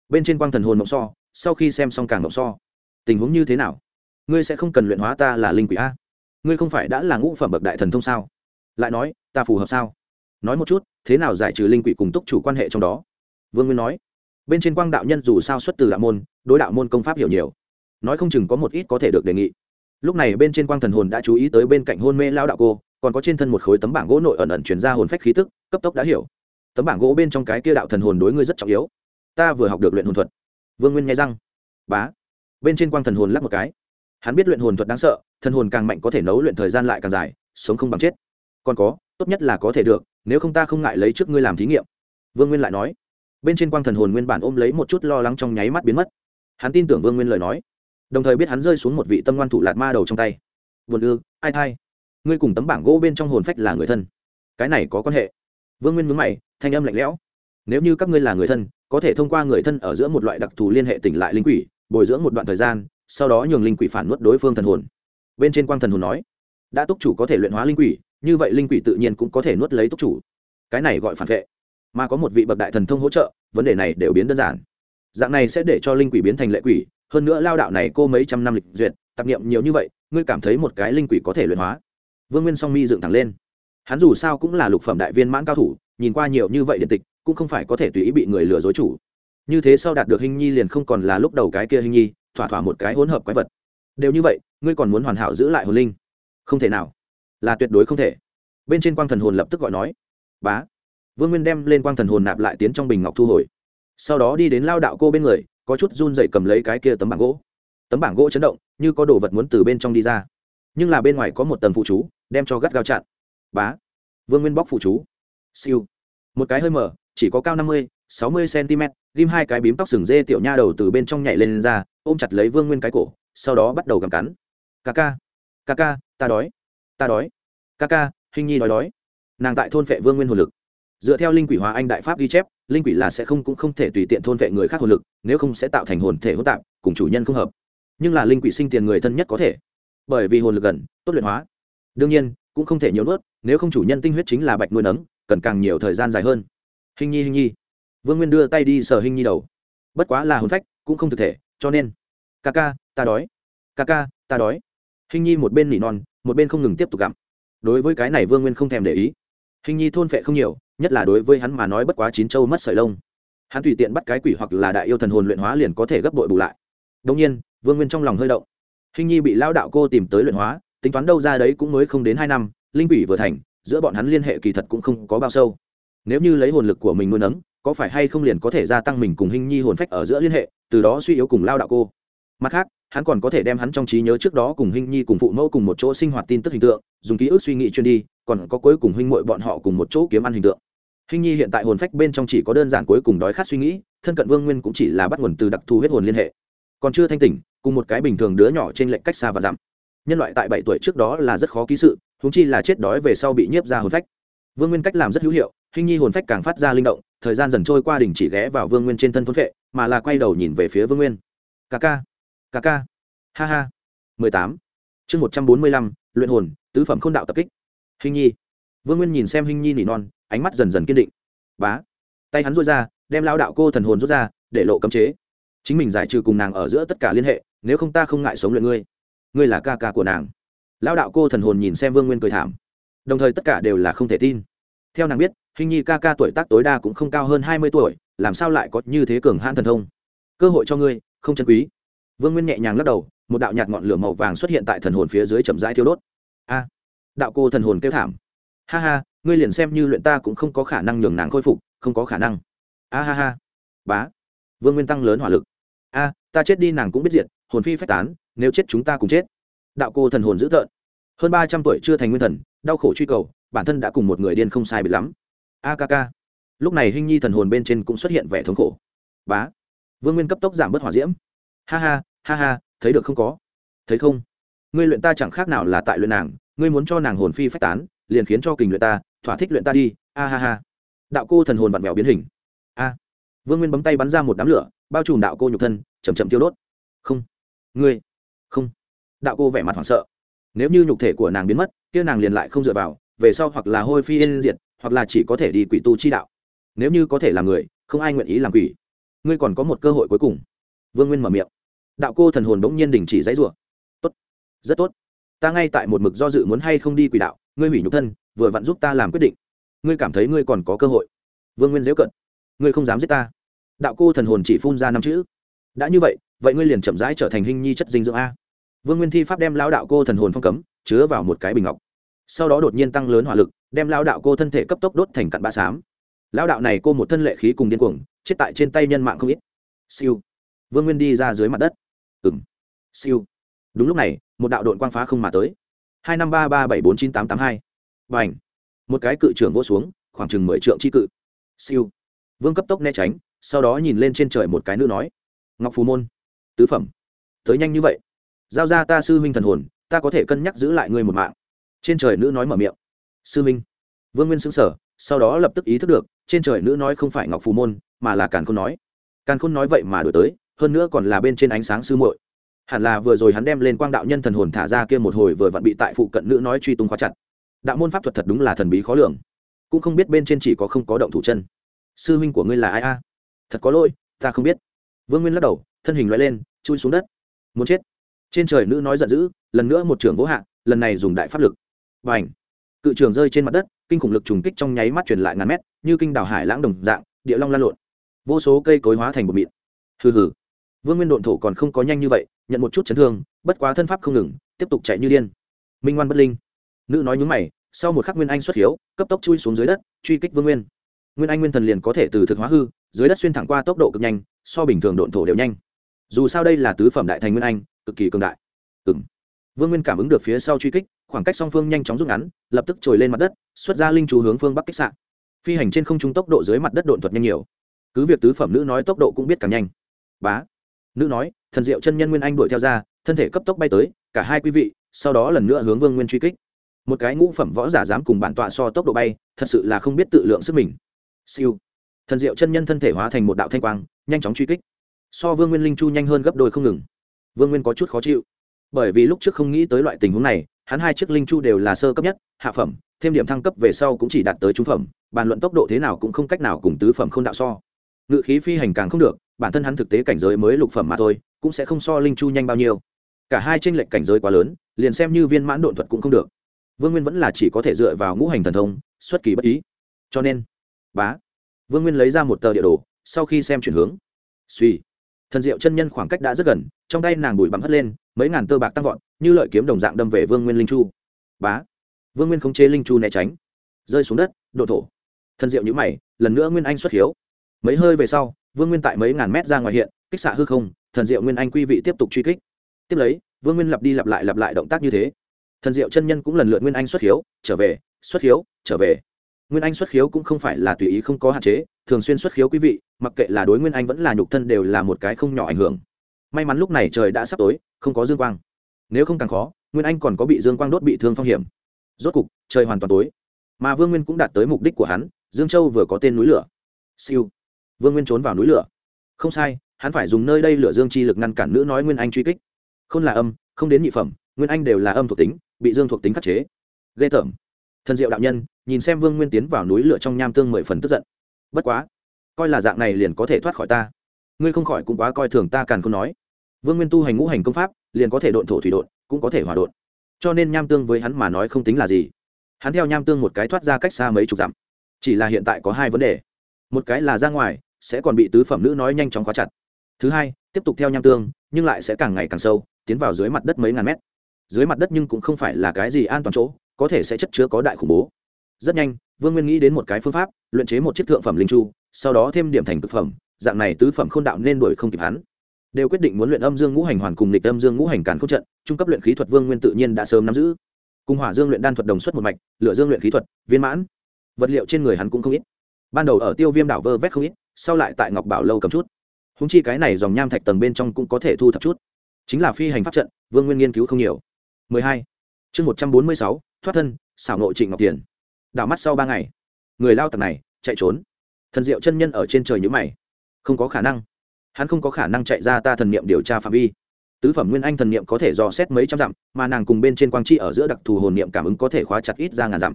Bên trên quang thần hồn mộng so, sau khi xem xong càng mộng so. Tình huống như thế nào? Ngươi sẽ không cần luyện hóa ta là linh quỷ a. Ngươi không phải đã là ngũ phẩm bậc đại thần thông sao? Lại nói, ta phù hợp sao? Nói một chút, thế nào giải trừ linh quỷ cùng túc chủ quan hệ trong đó? Vương nguyên nói, bên trên quang đạo nhân dù sao xuất từ đạo môn, đối đạo môn công pháp hiểu nhiều. Nói không chừng có một ít có thể được đề nghị. Lúc này bên trên quang thần hồn đã chú ý tới bên cạnh hôn mê lao đạo cô, còn có trên thân một khối tấm bảng gỗ nội ẩn ẩn chuyển ra hồn phách khí tức, cấp tốc đã hiểu. Tấm bảng gỗ bên trong cái kia đạo thần hồn đối ngươi rất trọng yếu. Ta vừa học được luyện hồn thuật. Vương nguyên nghe răng. Bá. Bên trên quang thần hồn lắc một cái hắn biết luyện hồn thuật đáng sợ, thân hồn càng mạnh có thể nấu luyện thời gian lại càng dài, sống không bằng chết. Còn có, tốt nhất là có thể được, nếu không ta không ngại lấy trước ngươi làm thí nghiệm. Vương nguyên lại nói. Bên trên quang thần hồn nguyên bản ôm lấy một chút lo lắng trong nháy mắt biến mất. Hắn tin tưởng vương nguyên lời nói. Đồng thời biết hắn rơi xuống một vị tâm ngoan thủ lạt ma đầu trong tay. Vườn ư, ai thai? Ngươi cùng tấm bảng gỗ bên trong hồn phách là người thân. Cái này có quan hệ. Vương nguyên mướn mày, thanh âm lạnh lẽo. Nếu như các ngươi là người thân, có thể thông qua người thân ở giữa một loại đặc thù liên hệ tỉnh lại linh quỷ, bồi dưỡng một đoạn thời gian sau đó nhường linh quỷ phản nuốt đối phương thần hồn. Bên trên quang thần hồn nói, đã túc chủ có thể luyện hóa linh quỷ, như vậy linh quỷ tự nhiên cũng có thể nuốt lấy túc chủ. Cái này gọi phản vệ. Mà có một vị bậc đại thần thông hỗ trợ, vấn đề này đều biến đơn giản. Dạng này sẽ để cho linh quỷ biến thành lệ quỷ, hơn nữa lao đạo này cô mấy trăm năm lịch duyệt, tạp nghiệm nhiều như vậy, ngươi cảm thấy một cái linh quỷ có thể luyện hóa? Vương nguyên song mi dựng thẳng lên. Hắn dù sao cũng là lục phẩm đại viên mãn cao thủ, nhìn qua nhiều như vậy điện tịch, cũng không phải có thể tùy ý bị người lừa dối chủ. Như thế sau đạt được hình nhi liền không còn là lúc đầu cái kia hình nhi thỏa thỏa một cái hỗn hợp quái vật. Đều như vậy ngươi còn muốn hoàn hảo giữ lại hồn linh? Không thể nào. Là tuyệt đối không thể. Bên trên quang thần hồn lập tức gọi nói bá. Vương nguyên đem lên quang thần hồn nạp lại tiến trong bình ngọc thu hồi. Sau đó đi đến lao đạo cô bên người có chút run dậy cầm lấy cái kia tấm bảng gỗ. Tấm bảng gỗ chấn động như có đồ vật muốn từ bên trong đi ra. Nhưng là bên ngoài có một tầng phụ chú đem cho gắt gao chặn. Bá. Vương nguyên bóc phụ chú. Siêu. Một cái hơi mở chỉ có cao năm mươi sáu mươi cm ghim hai cái bím tóc sừng dê tiểu nha đầu từ bên trong nhảy lên, lên ra ôm chặt lấy vương nguyên cái cổ, sau đó bắt đầu gặm cắn. Ca ca ca ca, ta đói ta đói. Ca ca, hình nhi đói đói. Nàng tại thôn vệ vương nguyên hồn lực. Dựa theo linh quỷ hóa anh đại pháp ghi chép, linh quỷ là sẽ không cũng không thể tùy tiện thôn vệ người khác hồn lực, nếu không sẽ tạo thành hồn thể hỗn tạp, cùng chủ nhân không hợp. Nhưng là linh quỷ sinh tiền người thân nhất có thể. Bởi vì hồn lực gần, tốt luyện hóa. Đương nhiên, cũng không thể nhiều nuốt, nếu không chủ nhân tinh huyết chính là bạch nuôi nấng, cần càng nhiều thời gian dài hơn. Hình nhi hình nhi. Vương nguyên đưa tay đi sờ hình nhi đầu. Bất quá là hồn phách, cũng không thực thể cho nên ca ca ta đói ca ca ta đói hình nhi một bên nỉ non, một bên không ngừng tiếp tục gặm. đối với cái này vương nguyên không thèm để ý. hình nhi thôn phệ không nhiều, nhất là đối với hắn mà nói bất quá chín châu mất sợi lông. hắn tùy tiện bắt cái quỷ hoặc là đại yêu thần hồn luyện hóa liền có thể gấp bội bù lại. đông nhiên, vương nguyên trong lòng hơi động. hình nhi bị lao đạo cô tìm tới luyện hóa, tính toán đâu ra đấy cũng mới không đến hai năm, linh quỷ vừa thành, giữa bọn hắn liên hệ kỳ thật cũng không có bao sâu. nếu như lấy hồn lực của mình nuôi nấng có phải hay không liền có thể gia tăng mình cùng hình nhi hồn phách ở giữa liên hệ, từ đó suy yếu cùng lao đạo cô. Mặt khác, hắn còn có thể đem hắn trong trí nhớ trước đó cùng hình nhi cùng phụ mẫu cùng một chỗ sinh hoạt tin tức hình tượng, dùng ký ức suy nghĩ chuyên đi, còn có cuối cùng huynh muội bọn họ cùng một chỗ kiếm ăn hình tượng. Hình nhi hiện tại hồn phách bên trong chỉ có đơn giản cuối cùng đói khát suy nghĩ, thân cận vương nguyên cũng chỉ là bắt nguồn từ đặc thù huyết hồn liên hệ. Còn chưa thanh tỉnh, cùng một cái bình thường đứa nhỏ trên lệnh cách xa và giảm nhân loại tại bảy tuổi trước đó là rất khó ký sự húng chi là chết đói về sau bị nhiếp ra hồn phách. Vương nguyên cách làm rất hữu hiệu hình nhi hồn phách càng phát ra linh động thời gian dần trôi qua đình chỉ ghé vào vương nguyên trên thân thôn vệ, mà là quay đầu nhìn về phía vương nguyên. Ca ca ca ca, ha ha. Mười tám, chương một trăm bốn mươi lăm, luyện hồn, tứ phẩm k h ô n đạo tập kích. Hình nhi. Vương nguyên nhìn xem hình nhi nỉ non, ánh mắt dần dần kiên định. Bá. Tay hắn rút ra, đem lao đạo cô thần hồn rút ra, để lộ cấm chế. Chính mình giải trừ cùng nàng ở giữa tất cả liên hệ, nếu không ta không ngại sống luyện ngươi. Ngươi là ca ca của nàng. Lao đạo cô thần hồn nhìn xem vương nguyên cười thảm. Đồng thời tất cả đều là không thể tin. Theo nàng biết hình nhi ca ca tuổi tác tối đa cũng không cao hơn hai mươi tuổi, làm sao lại có như thế cường hãn thần thông? Cơ hội cho ngươi, không chân quý. Vương nguyên nhẹ nhàng lắc đầu, một đạo nhạt ngọn lửa màu vàng xuất hiện tại thần hồn phía dưới chậm rãi thiêu đốt. A, đạo cô thần hồn kêu thảm. Ha ha, ngươi liền xem như luyện ta cũng không có khả năng nhường nàng khôi phục, không có khả năng. A ha ha. Bá. Vương nguyên tăng lớn hỏa lực. A, ta chết đi nàng cũng biết diệt, hồn phi phách tán, nếu chết chúng ta cùng chết. Đạo cô thần hồn dữ tợn. Hơn ba trăm tuổi chưa thành nguyên thần, đau khổ truy cầu, bản thân đã cùng một người điên không sai biệt lắm a ca ca. Lúc này hình nhi thần hồn bên trên cũng xuất hiện vẻ thống khổ. Bá. Vương nguyên cấp tốc giảm bớt hỏa diễm. Ha ha ha ha, thấy được không có? Thấy không? Ngươi luyện ta chẳng khác nào là tại luyện nàng, ngươi muốn cho nàng hồn phi phách tán, liền khiến cho kình luyện ta, thỏa thích luyện ta đi. A ha ha. Đạo cô thần hồn vặn vẹo biến hình. A. Vương nguyên bấm tay bắn ra một đám lửa, bao trùm đạo cô nhục thân chầm chậm tiêu đốt. Không. Ngươi. Không. Đạo cô vẻ mặt hoảng sợ. Nếu như nhục thể của nàng biến mất, kia nàng liền lại không dựa vào, về sau hoặc là hôi phi yên diệt hoặc là chỉ có thể đi quỷ tu chi đạo. Nếu như có thể làm người, không ai nguyện ý làm quỷ. Ngươi còn có một cơ hội cuối cùng. Vương nguyên mở miệng. Đạo cô thần hồn bỗng nhiên đình chỉ dãy rủa. Tốt. Rất tốt. Ta ngay tại một mực do dự muốn hay không đi quỷ đạo, ngươi hủy nhục thân, vừa vặn giúp ta làm quyết định. Ngươi cảm thấy ngươi còn có cơ hội. Vương nguyên dễu cận ngươi không dám giết ta. Đạo cô thần hồn chỉ phun ra năm chữ. Đã như vậy vậy ngươi liền chậm rãi trở thành hình nhi chất dinh dưỡng a. Vương nguyên thi pháp đem lão đạo cô thần hồn phong cấm, chứa vào một cái bình ngọc. Sau đó đột nhiên tăng lớn hỏa lực đem lao đạo cô thân thể cấp tốc đốt thành cặn bã xám. Lao đạo này cô một thân lệ khí cùng điên cuồng, chết tại trên tay nhân mạng không ít. Siêu. Vương nguyên đi ra dưới mặt đất. Ừng siêu. Đúng lúc này, một đạo đội quang phá không mà tới. Hai năm ba ba bảy bốn chín tám tám hai. Và ảnh một cái cự trưởng vô xuống, khoảng chừng mười trượng c h i cự. Siêu. Vương cấp tốc né tránh, sau đó nhìn lên trên trời một cái nữ nói, ngọc phù môn, tứ phẩm. Tới nhanh như vậy. Giao ra ta sư huynh thần hồn, ta có thể cân nhắc giữ lại ngươi một mạng. Trên trời nữ nói mở miệng sư Minh, vương nguyên xứng sở sau đó lập tức ý thức được trên trời nữ nói không phải ngọc phù môn mà là càn khôn nói. Càn khôn nói vậy mà đổi tới hơn nữa còn là bên trên ánh sáng sư muội. Hẳn là vừa rồi hắn đem lên quang đạo nhân thần hồn thả ra kia một hồi vừa vặn bị tại phụ cận nữ nói truy tung khóa chặt. Đạo môn pháp thuật thật đúng là thần bí khó lường. Cũng không biết bên trên chỉ có không có động thủ chân. Sư huynh của ngươi là ai a? Thật có lỗi ta không biết. Vương nguyên lắc đầu thân hình loại lên chui xuống đất. Muốn chết. Trên trời nữ nói giận dữ lần nữa một trưởng vỗ hạ lần này dùng đại pháp lực. Và ảnh cự trường rơi trên mặt đất, kinh khủng lực trùng kích trong nháy mắt truyền lại ngàn mét, như kinh đảo hải lãng đồng dạng, địa long lan lộn. Vô số cây cối hóa thành một mịn. Hừ hừ. Vương nguyên độn thổ còn không có nhanh như vậy, nhận một chút chấn thương, bất quá thân pháp không ngừng, tiếp tục chạy như điên. Minh ngoan bất linh. Nữ nói nhúng mày, sau một khắc nguyên anh xuất hiếu, cấp tốc chui xuống dưới đất, truy kích vương nguyên. Nguyên anh nguyên thần liền có thể từ thực hóa hư, dưới đất xuyên thẳng qua tốc độ cực nhanh, so bình thường độn thổ đều nhanh. Dù sao đây là tứ phẩm đại thành nguyên anh, cực kỳ cường đại. Ừng vương nguyên cảm ứng được phía sau truy kích, khoảng cách song phương nhanh chóng rút ngắn, lập tức trồi lên mặt đất, xuất ra linh chú hướng phương bắc kích sạn phi hành trên không trung tốc độ dưới mặt đất độn thuật nhanh nhiều. Cứ việc tứ phẩm nữ nói tốc độ cũng biết càng nhanh. Bá. Nữ nói, thần diệu chân nhân nguyên anh đuổi theo ra, thân thể cấp tốc bay tới, cả hai quý vị, sau đó lần nữa hướng vương nguyên truy kích. Một cái ngũ phẩm võ giả dám cùng bản tọa so tốc độ bay, thật sự là không biết tự lượng sức mình. Siêu. Thần diệu chân nhân thân thể hóa thành một đạo thanh quang, nhanh chóng truy kích. So vương nguyên linh chu nhanh hơn gấp đôi không ngừng. Vương nguyên có chút khó chịu bởi vì lúc trước không nghĩ tới loại tình huống này, hắn hai chiếc linh chu đều là sơ cấp nhất, hạ phẩm, thêm điểm thăng cấp về sau cũng chỉ đạt tới trung phẩm, bàn luận tốc độ thế nào cũng không cách nào cùng tứ phẩm không đạo so. Ngự khí phi hành càng không được, bản thân hắn thực tế cảnh giới mới lục phẩm mà thôi, cũng sẽ không so linh chu nhanh bao nhiêu. Cả hai tranh lệch cảnh giới quá lớn, liền xem như viên mãn độn thuật cũng không được. Vương nguyên vẫn là chỉ có thể dựa vào ngũ hành thần thông, xuất kỳ bất ý. Cho nên, bá, vương nguyên lấy ra một tờ địa đồ, sau khi xem chuyển hướng. Suy thần diệu chân nhân khoảng cách đã rất gần, trong tay nàng bụi bặm hất lên, mấy ngàn tơ bạc tăng vọt, như lợi kiếm đồng dạng đâm về vương nguyên linh chu. Bá! Vương nguyên khống chế linh chu né tránh. Rơi xuống đất, độ thổ. Thần diệu nhữ mày, lần nữa nguyên anh xuất hiếu. Mấy hơi về sau, vương nguyên tại mấy ngàn mét ra ngoài hiện, kích xạ hư không, thần diệu nguyên anh quy vị tiếp tục truy kích. Tiếp lấy, vương nguyên lặp đi lặp lại lặp lại động tác như thế. Thần diệu chân nhân cũng lần lượt nguyên anh xuất hiếu, trở về, xuất hiếu, trở về nguyên anh xuất khiếu cũng không phải là tùy ý không có hạn chế, thường xuyên xuất khiếu quý vị, mặc kệ là đối nguyên anh vẫn là nhục thân đều là một cái không nhỏ ảnh hưởng. May mắn lúc này trời đã sắp tối, không có dương quang. Nếu không càng khó, nguyên anh còn có bị dương quang đốt bị thương phong hiểm. Rốt cục, trời hoàn toàn tối. Mà vương nguyên cũng đạt tới mục đích của hắn, dương châu vừa có tên núi lửa. Siêu. Vương nguyên trốn vào núi lửa. Không sai, hắn phải dùng nơi đây lửa dương chi lực ngăn cản nữ nói nguyên anh truy kích. Không là âm, không đến nhị phẩm, nguyên anh đều là âm thuộc tính, bị dương thuộc tính khắc chế. Ghê tởm. Thần diệu đạo nhân nhìn xem vương nguyên tiến vào núi lửa trong nham tương mười phần tức giận. Bất quá, coi là dạng này liền có thể thoát khỏi ta. Ngươi không khỏi cũng quá coi thường ta càn không nói. Vương nguyên tu hành ngũ hành công pháp, liền có thể độn thổ thủy độn, cũng có thể hòa độn. Cho nên nham tương với hắn mà nói không tính là gì. Hắn theo nham tương một cái thoát ra cách xa mấy chục dặm. Chỉ là hiện tại có hai vấn đề. Một cái là ra ngoài, sẽ còn bị tứ phẩm nữ nói nhanh chóng khóa chặt. Thứ hai, tiếp tục theo nham tương, nhưng lại sẽ càng ngày càng sâu, tiến vào dưới mặt đất mấy ngàn mét. Dưới mặt đất nhưng cũng không phải là cái gì an toàn chỗ, có thể sẽ chất chứa có đại khủng bố rất nhanh vương nguyên nghĩ đến một cái phương pháp luyện chế một chiếc thượng phẩm linh chu sau đó thêm điểm thành thực phẩm dạng này tứ phẩm k h ô n đạo nên đổi không kịp hắn. Đều quyết định muốn luyện âm dương ngũ hành hoàn cùng lịch âm dương ngũ hành càn k trận trung cấp luyện khí thuật vương nguyên tự nhiên đã sớm nắm giữ. Cùng hỏa dương luyện đan thuật đồng xuất một mạch lựa dương luyện khí thuật viên mãn. Vật liệu trên người hắn cũng không ít. Ban đầu ở tiêu viêm đảo vơ vét không ít sau lại tại ngọc bảo lâu cầm chút. Húng chi cái này dòng nham thạch tầng bên trong cũng có thể thu thập chút. Chính là phi hành pháp trận vương nguyên nghiên cứu không nhiều. 12. chương 146, thoát thân xảo nội trịnh ngọc tiền đảo mắt sau ba ngày. Người lao tặc này, chạy trốn. Thần diệu chân nhân ở trên trời nhữ mày. Không có khả năng. Hắn không có khả năng chạy ra ta thần niệm điều tra phạm vi. Tứ phẩm nguyên anh thần niệm có thể dò xét mấy trăm dặm, mà nàng cùng bên trên quang chi ở giữa đặc thù hồn niệm cảm ứng có thể khóa chặt ít ra ngàn dặm.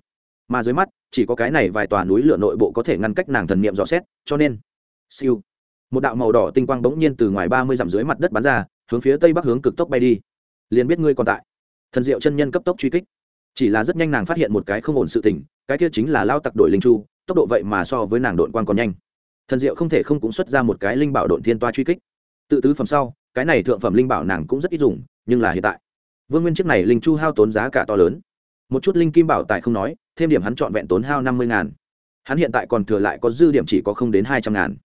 Mà dưới mắt, chỉ có cái này vài tòa núi lửa nội bộ có thể ngăn cách nàng thần niệm dò xét, cho nên, siêu. Một đạo màu đỏ tinh quang bỗng nhiên từ ngoài ba mươi dặm dưới mặt đất bắn ra, hướng phía tây bắc hướng cực tốc bay đi. Liền biết ngươi còn tại. Thần diệu chân nhân cấp tốc truy kích. Chỉ là rất nhanh nàng phát hiện một cái không ổn sự tình cái kia chính là lao tặc đội linh chu, tốc độ vậy mà so với nàng đội quan còn nhanh. Thần diệu không thể không cũng xuất ra một cái linh bảo độn thiên toa truy kích. Tự tứ phẩm sau, cái này thượng phẩm linh bảo nàng cũng rất ít dùng, nhưng là hiện tại. Vương nguyên chiếc này linh chu hao tốn giá cả to lớn. Một chút linh kim bảo tài không nói, thêm điểm hắn chọn vẹn tốn hao năm mươi ngàn. Hắn hiện tại còn thừa lại có dư điểm chỉ có không đến hai trăm ngàn.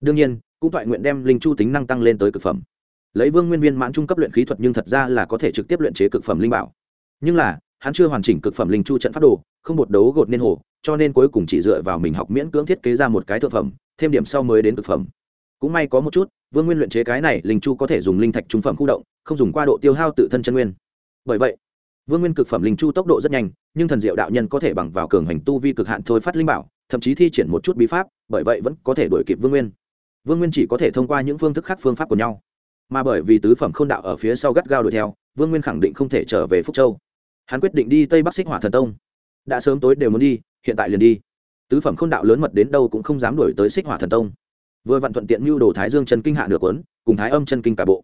Đương nhiên, cũng toại nguyện đem linh chu tính năng tăng lên tới cực phẩm. Lấy vương nguyên viên mãn trung cấp luyện khí thuật nhưng thật ra là có thể trực tiếp luyện chế cực phẩm linh bảo. Nhưng là hắn chưa hoàn chỉnh cực phẩm linh chu trận pháp đồ, không bột đấu gột nên hồ, cho nên cuối cùng chỉ dựa vào mình học miễn cưỡng thiết kế ra một cái thượng phẩm, thêm điểm sau mới đến cực phẩm. Cũng may có một chút, vương nguyên luyện chế cái này, linh chu có thể dùng linh thạch trung phẩm khu động, không dùng qua độ tiêu hao tự thân chân nguyên. Bởi vậy, vương nguyên cực phẩm linh chu tốc độ rất nhanh, nhưng thần diệu đạo nhân có thể bằng vào cường hành tu vi cực hạn thôi phát linh bảo, thậm chí thi triển một chút bí pháp, bởi vậy vẫn có thể đuổi kịp vương nguyên. Vương nguyên chỉ có thể thông qua những phương thức khác phương pháp của nhau. Mà bởi vì tứ phẩm k h ô n đạo ở phía sau gắt gao đuổi theo, vương nguyên khẳng định không thể trở về phúc châu hắn quyết định đi tây bắc xích hỏa thần tông. Đã sớm tối đều muốn đi, hiện tại liền đi. Tứ phẩm k h ô n đạo lớn mật đến đâu cũng không dám đổi tới xích hỏa thần tông. Vừa vặn thuận tiện mưu đồ thái dương chân kinh hạ nửa quấn cùng thái âm chân kinh cả bộ.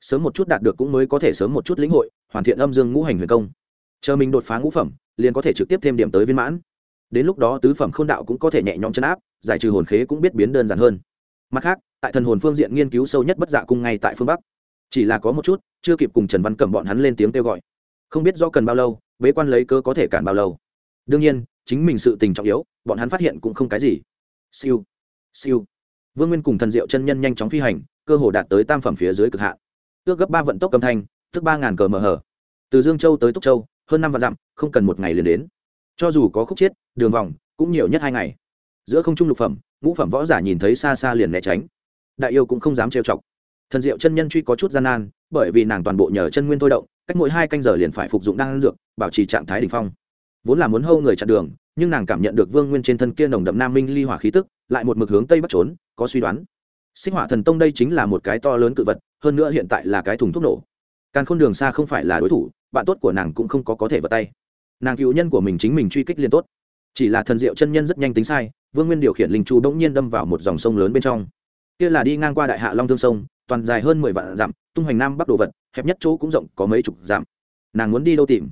Sớm một chút đạt được cũng mới có thể sớm một chút lĩnh hội, hoàn thiện âm dương ngũ hành huyền công. Chờ mình đột phá ngũ phẩm, liền có thể trực tiếp thêm điểm tới viên mãn. Đến lúc đó tứ phẩm k h ô n đạo cũng có thể nhẹ nhõm chân áp, giải trừ hồn khế cũng biết biến đơn giản hơn. Mặt khác, tại thần hồn phương diện nghiên cứu sâu nhất bất dạ cung ngay tại phương bắc. Chỉ là có một chút, chưa kịp cùng trần văn cẩm bọn hắn lên tiếng kêu gọi không biết do cần bao lâu, bế quan lấy cơ có thể cản bao lâu. Đương nhiên, chính mình sự tình trọng yếu, bọn hắn phát hiện cũng không cái gì. Siêu siêu. Vương nguyên cùng thần diệu chân nhân nhanh chóng phi hành, cơ hồ đạt tới tam phẩm phía dưới cực hạn. Ước gấp ba vận tốc cầm thanh, tức ba ngàn cờ mờ hở từ dương châu tới túc châu, hơn năm vạn dặm, không cần một ngày liền đến. Cho dù có khúc chiết đường vòng, cũng nhiều nhất hai ngày. Giữa không trung lục phẩm, ngũ phẩm võ giả nhìn thấy xa xa liền né tránh. Đại yêu cũng không dám trêu chọc. Thần diệu chân nhân truy có chút gian nan, bởi vì nàng toàn bộ nhờ chân nguyên thôi động cách mỗi hai canh giờ liền phải phục dụng đan dược, bảo trì trạng thái đ ỉ n h phong. Vốn là muốn hâu người chặn đường, nhưng nàng cảm nhận được vương nguyên trên thân kia nồng đậm nam minh ly hỏa khí tức, lại một mực hướng tây bắt trốn, có suy đoán. Sinh hỏa thần tông đây chính là một cái to lớn cự vật, hơn nữa hiện tại là cái thùng thuốc nổ. Càng khôn đường xa không phải là đối thủ, bạn tốt của nàng cũng không có có thể vật tay. Nàng cựu nhân của mình chính mình truy kích liên tốt. Chỉ là thần diệu chân nhân rất nhanh tính sai, vương nguyên điều khiển linh chu bỗng nhiên đâm vào một dòng sông lớn bên trong. Kia là đi ngang qua đại hạ long thương sông, toàn dài hơn mười vạn dặm, tung hoành nam bắc đồ vật hẹp nhất chỗ cũng rộng, có mấy chục dặm. Nàng muốn đi đâu tìm?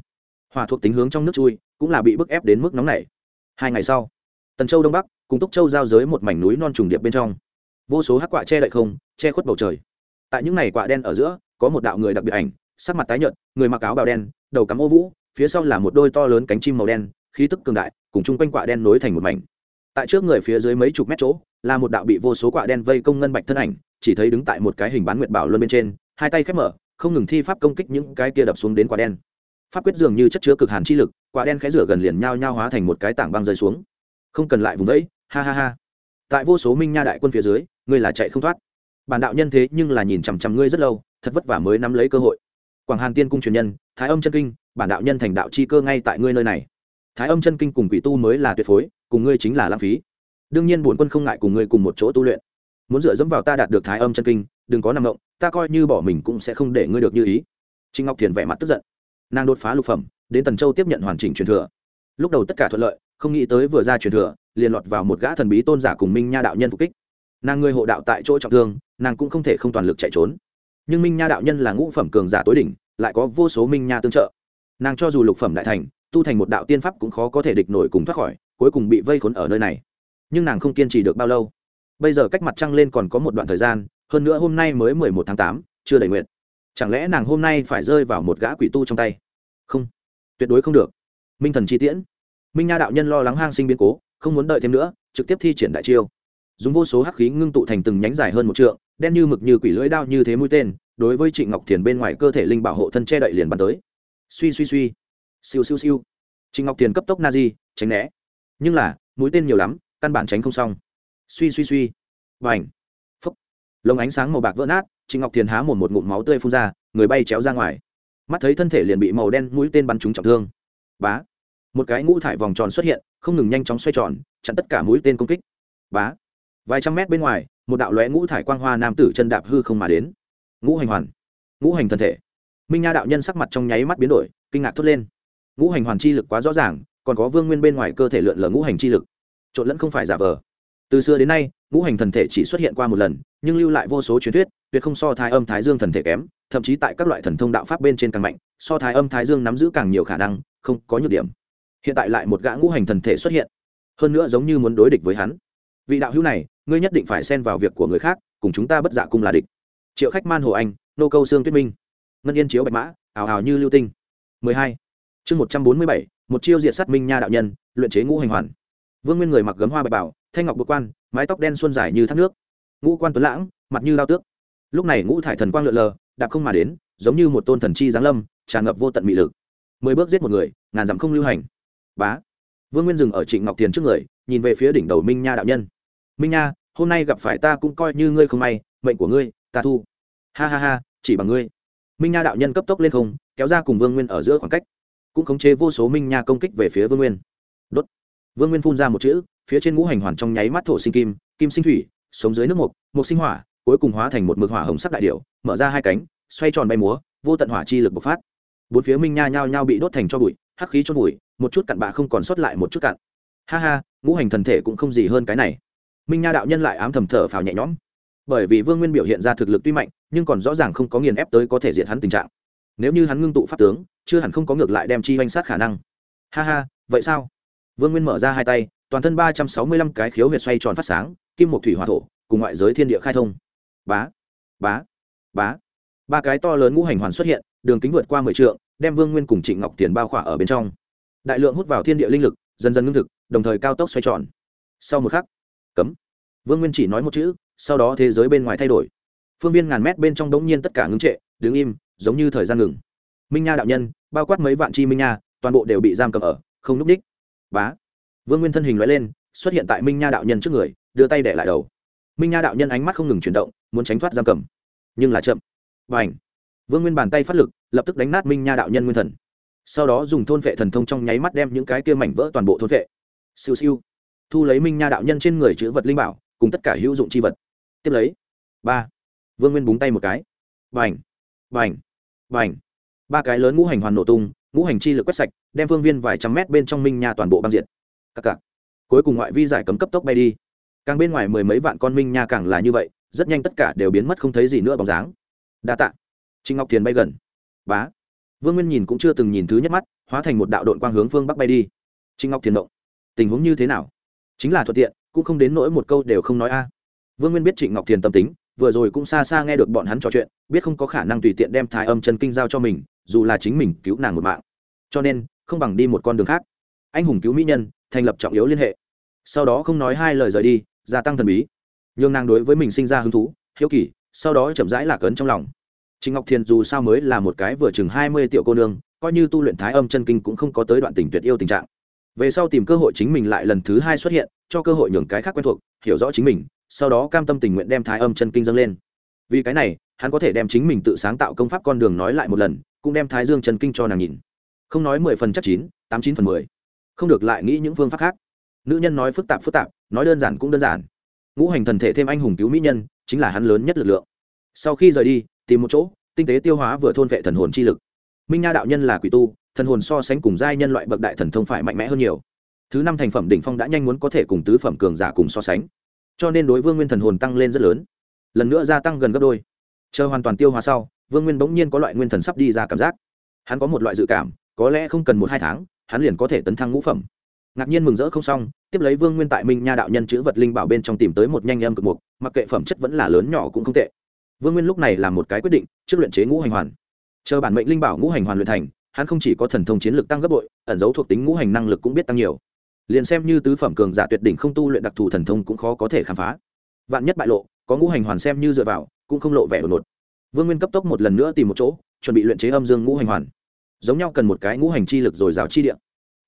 Hòa thuộc tính hướng trong nước chui, cũng là bị bức ép đến mức nóng này hai ngày sau, tần châu đông bắc, cùng túc châu giao giới một mảnh núi non trùng điệp bên trong. Vô số hắc quạ che đậy không, che khuất bầu trời. Tại những ngày quạ đen ở giữa, có một đạo người đặc biệt ảnh, sắc mặt tái nhợt, người mặc áo bào đen, đầu cắm ô vũ, phía sau là một đôi to lớn cánh chim màu đen, khí tức cường đại, cùng chung quanh quạ đen nối thành một mảnh. Tại trước người phía dưới mấy chục mét chỗ, là một đạo bị vô số quạ đen vây công ngân bạch thân ảnh, chỉ thấy đứng tại một cái hình bán nguyệt bảo luân bên trên, hai tay khép mở không ngừng thi pháp công kích những cái kia đập xuống đến quả đen. Pháp quyết dường như chất chứa cực hàn chi lực, quả đen khẽ rửa gần liền nhao nhao hóa thành một cái tảng băng rơi xuống. Không cần lại vùng vẫy, ha ha ha. Tại vô số minh nha đại quân phía dưới, ngươi là chạy không thoát. Bản đạo nhân thế nhưng là nhìn chằm chằm ngươi rất lâu, thật vất vả mới nắm lấy cơ hội. Quảng hàn tiên cung truyền nhân, thái âm chân kinh, bản đạo nhân thành đạo chi cơ ngay tại ngươi nơi này. Thái âm chân kinh cùng quỷ tu mới là tuyệt phối, cùng ngươi chính là lãng phí. Đương nhiên bổn quân không ngại cùng ngươi cùng một chỗ tu luyện. Muốn dựa dẫm vào ta đạt được thái âm chân kinh, đừng có nằm động ta coi như bỏ mình cũng sẽ không để ngươi được như ý. Trịnh ngọc thiền vẻ mặt tức giận. Nàng đột phá lục phẩm, đến tần châu tiếp nhận hoàn chỉnh truyền thừa. Lúc đầu tất cả thuận lợi, không nghĩ tới vừa ra truyền thừa, liền lọt vào một gã thần bí tôn giả cùng minh nha đạo nhân phục kích. Nàng người hộ đạo tại chỗ trọng thương, nàng cũng không thể không toàn lực chạy trốn. Nhưng minh nha đạo nhân là ngũ phẩm cường giả tối đỉnh, lại có vô số minh nha tương trợ. Nàng cho dù lục phẩm đại thành, tu thành một đạo tiên pháp cũng khó có thể địch nổi cùng thoát khỏi, cuối cùng bị vây khốn ở nơi này. Nhưng nàng không kiên trì được bao lâu. Bây giờ cách mặt trăng lên còn có một đoạn thời gian hơn nữa hôm nay mới mười một tháng tám, chưa đầy nguyện chẳng lẽ nàng hôm nay phải rơi vào một gã quỷ tu trong tay? Không. Tuyệt đối không được. Minh thần chi tiễn. Minh nha đạo nhân lo lắng hang sinh biến cố, không muốn đợi thêm nữa, trực tiếp thi triển đại chiêu. Dùng vô số hắc khí ngưng tụ thành từng nhánh dài hơn một trượng, đen như mực như quỷ lưỡi đao như thế mũi tên, đối với trịnh ngọc thiền bên ngoài cơ thể linh bảo hộ thân che đậy liền bắn tới. Suy suy suy. Siêu siêu siêu. Trịnh ngọc thiền cấp tốc na di, tránh né. Nhưng là, mũi tên nhiều lắm, căn bản tránh không xong. Suy suy suy. Và ảnh lồng ánh sáng màu bạc vỡ nát trịnh ngọc thiền há một một ngụm máu tươi phun ra, người bay chéo ra ngoài. Mắt thấy thân thể liền bị màu đen mũi tên bắn trúng trọng thương. Bá! Một cái ngũ thải vòng tròn xuất hiện, không ngừng nhanh chóng xoay tròn, chặn tất cả mũi tên công kích. Bá! Vài trăm mét bên ngoài, một đạo lóe ngũ thải quang hoa nam tử chân đạp hư không mà đến. Ngũ hành hoàn. Ngũ hành thân thể. Minh nha đạo nhân sắc mặt trong nháy mắt biến đổi, kinh ngạc thốt lên. Ngũ hành hoàn chi lực quá rõ ràng, còn có vương nguyên bên ngoài cơ thể lượn lờ ngũ hành chi lực. Trộn lẫn không phải giả vờ từ xưa đến nay ngũ hành thần thể chỉ xuất hiện qua một lần nhưng lưu lại vô số truyền thuyết tuyệt không so thái âm thái dương thần thể kém thậm chí tại các loại thần thông đạo pháp bên trên càng mạnh so thái âm thái dương nắm giữ càng nhiều khả năng không có nhược điểm. Hiện tại lại một gã ngũ hành thần thể xuất hiện hơn nữa giống như muốn đối địch với hắn. Vị đạo hữu này ngươi nhất định phải xen vào việc của người khác cùng chúng ta bất dạ cung là địch. Triệu khách man hồ anh nô câu xương tuyết minh. Ngân yên chiếu bạch mã ào ào như lưu tinh. 12. chương 147, một chiêu diệt sát minh nha đạo nhân luyện chế ngũ hành hoàn vương nguyên người mặc gấm hoa bạch bảo, thanh ngọc bực quan, mái tóc đen xuân dài như thác nước. Ngũ quan tuấn lãng, mặt như lao tước. Lúc này ngũ thải thần quang lượn lờ, đạp không mà đến, giống như một tôn thần chi giáng lâm, tràn ngập vô tận mị lực. Mười bước giết một người, ngàn dặm không lưu hành. Bá. Vương nguyên dừng ở trịnh ngọc tiền trước người, nhìn về phía đỉnh đầu minh nha đạo nhân. Minh nha, hôm nay gặp phải ta cũng coi như ngươi không may, mệnh của ngươi, ta thu. Ha ha ha, chỉ bằng ngươi. Minh nha đạo nhân cấp tốc lên không, kéo ra cùng vương nguyên ở giữa khoảng cách. Cũng khống chế vô số minh nha công kích về phía vương nguyên. Đốt vương nguyên phun ra một chữ, phía trên ngũ hành hoàn trong nháy mắt thổ sinh kim kim sinh thủy, sống dưới nước mục mục sinh hỏa, cuối cùng hóa thành một mực hỏa hồng sắc đại điệu mở ra hai cánh, xoay tròn bay múa, vô tận hỏa chi lực bộc phát. Bốn phía minh nha nhao nhao bị đốt thành cho bụi, hắc khí cho bụi một chút cặn bạ không còn sót lại một chút cặn. Ha ha, ngũ hành thần thể cũng không gì hơn cái này. Minh nha đạo nhân lại ám thầm thở phào nhẹ nhõm. Bởi vì vương nguyên biểu hiện ra thực lực tuy mạnh, nhưng còn rõ ràng không có nghiền ép tới có thể diệt hắn tình trạng. Nếu như hắn ngưng tụ pháp tướng, chưa hẳn không có ngược lại đem chi oanh sát khả năng. Ha ha, vậy sao? Vương nguyên mở ra hai tay, toàn thân ba trăm sáu mươi lăm cái khiếu huyệt xoay tròn phát sáng, kim một thủy hòa thổ, cùng ngoại giới thiên địa khai thông. Bá bá bá. Ba cái to lớn ngũ hành hoàn xuất hiện, đường kính vượt qua mười trượng, đem vương nguyên cùng trịnh ngọc tiền bao khỏa ở bên trong. Đại lượng hút vào thiên địa linh lực, dần dần ngưng thực, đồng thời cao tốc xoay tròn. Sau một khắc, cấm. Vương nguyên chỉ nói một chữ, sau đó thế giới bên ngoài thay đổi. Phương viên ngàn mét bên trong đống nhiên tất cả ngưng trệ, đứng im, giống như thời gian ngừng. Minh nha đạo nhân, bao quát mấy vạn chi minh nha, toàn bộ đều bị giam cầm ở, không núp đích bá. Vương nguyên thân hình loại lên, xuất hiện tại minh nha đạo nhân trước người, đưa tay để lại đầu. Minh nha đạo nhân ánh mắt không ngừng chuyển động, muốn tránh thoát giam cầm. Nhưng là chậm. Và ảnh vương nguyên bàn tay phát lực, lập tức đánh nát minh nha đạo nhân nguyên thần. Sau đó dùng thôn vệ thần thông trong nháy mắt đem những cái kia mảnh vỡ toàn bộ thôn vệ. Siêu siêu. Thu lấy minh nha đạo nhân trên người chữ vật linh bảo, cùng tất cả hữu dụng c h i vật. Tiếp lấy. Ba. Vương nguyên búng tay một cái. Vành vành vành ba cái lớn ngũ hành hoàn nổ tung ngũ hành chi lực quét sạch, đem vương viên vài trăm mét bên trong minh nha toàn bộ băng diện cặc cặc. Cuối cùng ngoại vi giải cấm cấp tốc bay đi. Càng bên ngoài mười mấy vạn con minh nha càng là như vậy, rất nhanh tất cả đều biến mất không thấy gì nữa bóng dáng. Đa tạ. Trịnh ngọc thiền bay gần. Bá. Vương nguyên nhìn cũng chưa từng nhìn thứ nhất mắt, hóa thành một đạo đội quang hướng phương bắc bay đi. Trịnh ngọc thiền động. Tình huống như thế nào? Chính là thuận tiện, cũng không đến nỗi một câu đều không nói a. Vương nguyên biết trịnh ngọc thiền tâm tính, vừa rồi cũng xa xa nghe được bọn hắn trò chuyện, biết không có khả năng tùy tiện đem thái âm chân kinh giao cho mình dù là chính mình cứu nàng một mạng. Cho nên, không bằng đi một con đường khác. Anh hùng cứu mỹ nhân, thành lập trọng yếu liên hệ. Sau đó không nói hai lời rời đi, gia tăng thần bí. Nhường nàng đối với mình sinh ra hứng thú, hiếu kỳ, sau đó chậm rãi lạc ấn trong lòng. Trịnh ngọc thiền dù sao mới là một cái vừa chừng hai mươi tiểu cô nương, coi như tu luyện thái âm chân kinh cũng không có tới đoạn tình tuyệt yêu tình trạng. Về sau tìm cơ hội chính mình lại lần thứ hai xuất hiện, cho cơ hội nhường cái khác quen thuộc, hiểu rõ chính mình, sau đó cam tâm tình nguyện đem thái âm chân kinh dâng lên. Vì cái này, hắn có thể đem chính mình tự sáng tạo công pháp con đường nói lại một lần cũng đem thái dương chân kinh cho nàng nhìn. Không nói mười phần chắc chín, tám chín phần mười. Không được lại nghĩ những phương pháp khác. Nữ nhân nói phức tạp phức tạp, nói đơn giản cũng đơn giản. Ngũ hành thần thể thêm anh hùng cứu mỹ nhân, chính là hắn lớn nhất lực lượng. Sau khi rời đi, tìm một chỗ, tinh tế tiêu hóa vừa thôn vệ thần hồn chi lực. Minh nha đạo nhân là quỷ tu, thần hồn so sánh cùng giai nhân loại bậc đại thần thông phải mạnh mẽ hơn nhiều. Thứ năm thành phẩm đỉnh phong đã nhanh muốn có thể cùng tứ phẩm cường giả cùng so sánh. Cho nên đối vương nguyên thần hồn tăng lên rất lớn. Lần nữa gia tăng gần gấp đôi. Chờ hoàn toàn tiêu hóa sau vương nguyên bỗng nhiên có loại nguyên thần sắp đi ra cảm giác. Hắn có một loại dự cảm, có lẽ không cần một hai tháng, hắn liền có thể tấn thăng ngũ phẩm. Ngạc nhiên mừng rỡ không xong, tiếp lấy vương nguyên tại minh nha đạo nhân chữ vật linh bảo bên trong tìm tới một nhanh âm cực mục, mặc kệ phẩm chất vẫn là lớn nhỏ cũng không tệ. Vương nguyên lúc này làm một cái quyết định, trước luyện chế ngũ hành hoàn. Chờ bản mệnh linh bảo ngũ hành hoàn luyện thành, hắn không chỉ có thần thông chiến lược tăng gấp bội, ẩn dấu thuộc tính ngũ hành năng lực cũng biết tăng nhiều. Liền xem như tứ phẩm cường giả tuyệt đỉnh không tu luyện đặc thù thần thông cũng khó có thể khám phá. Vạn nhất bại lộ, có ngũ hành hoàn xem như dựa vào, cũng không lộ vẻ đột ngột vương nguyên cấp tốc một lần nữa tìm một chỗ, chuẩn bị luyện chế âm dương ngũ hành hoàn. Giống nhau cần một cái ngũ hành chi lực rồi rào chi điện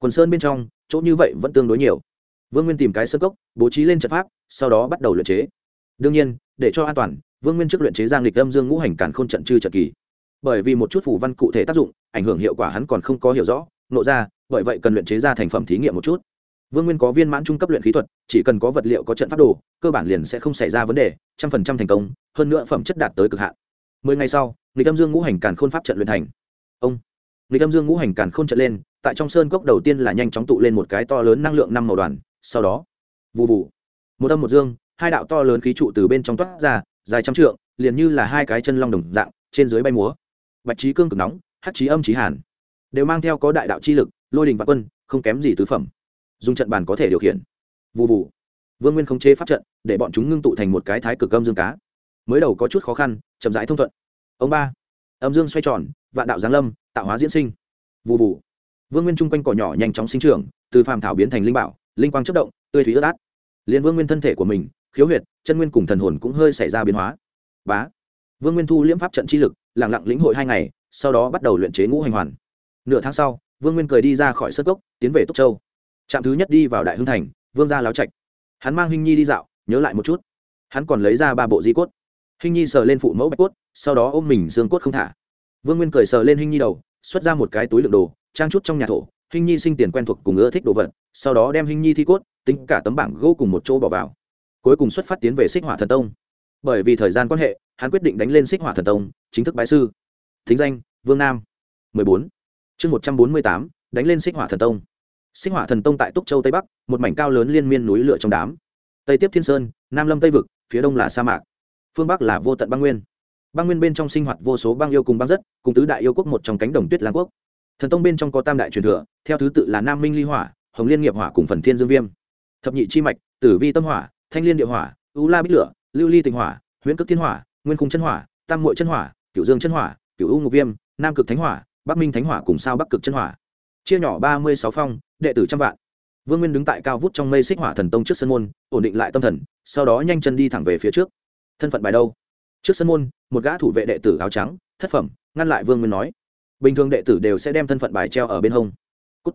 quần sơn bên trong, chỗ như vậy vẫn tương đối nhiều. Vương nguyên tìm cái sơ cốc, bố trí lên trận pháp, sau đó bắt đầu luyện chế. Đương nhiên, để cho an toàn, vương nguyên trước luyện chế giang lịch âm dương ngũ hành cản k h ô n trận chư trận kỳ. Bởi vì một chút phủ văn cụ thể tác dụng, ảnh hưởng hiệu quả hắn còn không có hiểu rõ, nộ ra, bởi vậy cần luyện chế ra thành phẩm thí nghiệm một chút. Vương nguyên có viên mãn trung cấp luyện khí thuật, chỉ cần có vật liệu có trận pháp đồ, cơ bản liền sẽ không xảy ra vấn đề, trăm phần trăm thành công, hơn nữa phẩm chất đạt tới cực hạn mười ngày sau, nghịch âm dương ngũ hành càn khôn pháp trận luyện thành. Ông, nghịch âm dương ngũ hành càn khôn trận lên, tại trong sơn cốc đầu tiên là nhanh chóng tụ lên một cái to lớn năng lượng năm màu đoàn, sau đó vụ vụ một âm một dương, hai đạo to lớn khí trụ từ bên trong toát ra, dài trăm trượng, liền như là hai cái chân long đồng dạng, trên dưới bay múa. Bạch trí cương cực nóng, hắc trí âm trí hàn, đều mang theo có đại đạo chi lực, lôi đình và quân, không kém gì tứ phẩm. Dùng trận bàn có thể điều khiển. Vụ vụ vương nguyên không chế pháp trận, để bọn chúng ngưng tụ thành một cái thái cực âm dương cá mới đầu có chút khó khăn, chậm rãi thông thuận. Ông ba, âm dương xoay tròn, vạn đạo giáng lâm, tạo hóa diễn sinh. Vụ vụ vương nguyên chung quanh cỏ nhỏ nhanh chóng sinh trưởng, từ phàm thảo biến thành linh bảo, linh quang chất động, tươi thúy ướt át. Liền vương nguyên thân thể của mình, khiếu huyệt, chân nguyên cùng thần hồn cũng hơi xảy ra biến hóa. Bá. Vương nguyên thu liễm pháp trận chi lực lẳng lặng lĩnh hội hai ngày, sau đó bắt đầu luyện chế ngũ hành hoàn. Nửa tháng sau, vương nguyên cười đi ra khỏi sân cốc, tiến về túc châu. Trạm thứ nhất đi vào đại hưng thành, vương gia láo trạch. Hắn mang huynh nhi đi dạo, nhớ lại một chút. Hắn còn lấy ra ba bộ di cốt hình nhi sờ lên phụ mẫu bạch cốt sau đó ôm mình xương cốt không thả. Vương nguyên cười sờ lên hình nhi đầu xuất ra một cái túi lượng đồ trang chút trong nhà thổ. Hình nhi sinh tiền quen thuộc cùng ưa thích đồ vật sau đó đem hình nhi thi cốt tính cả tấm bảng gỗ cùng một chỗ bỏ vào. Cuối cùng xuất phát tiến về xích hỏa thần tông. Bởi vì thời gian quan hệ hắn quyết định đánh lên xích hỏa thần tông chính thức bái sư. Thính danh vương nam. 14. chương 148, đánh lên xích hỏa thần tông. Xích hỏa thần tông tại túc châu tây bắc một mảnh cao lớn liên miên núi lửa trong đám. Tây tiếp thiên sơn nam lâm tây vực phía đông là sa mạc phương bắc là vô tận băng nguyên. Băng nguyên bên trong sinh hoạt vô số băng yêu cùng băng rất, cùng tứ đại yêu quốc một trong cánh đồng tuyết lang quốc. Thần tông bên trong có tam đại truyền thừa, theo thứ tự là nam minh ly hỏa, hồng liên nghiệp hỏa cùng phần thiên dương viêm. Thập nhị chi mạch, tử vi tâm hỏa, thanh liên địa hỏa ưu la bích lửa, lưu ly tình hỏa, huyễn cực thiên hỏa, nguyên khung chân hỏa, tam mội chân hỏa, cửu dương chân hỏa, cửu u ngục viêm, nam cực thánh hỏa, bắc minh thánh hỏa cùng sao bắc cực chân hỏa. Chia nhỏ ba mươi sáu phong, đệ tử trăm vạn. Vương nguyên đứng tại cao vút trong mây xích hỏa thần tông trước sân môn, ổn định lại tâm thần, sau đó nhanh chân đi thẳng về phía trước thân phận bài đâu? Trước sân môn, một gã thủ vệ đệ tử áo trắng, thất phẩm, ngăn lại vương nguyên nói. Bình thường đệ tử đều sẽ đem thân phận bài treo ở bên hông. Cút.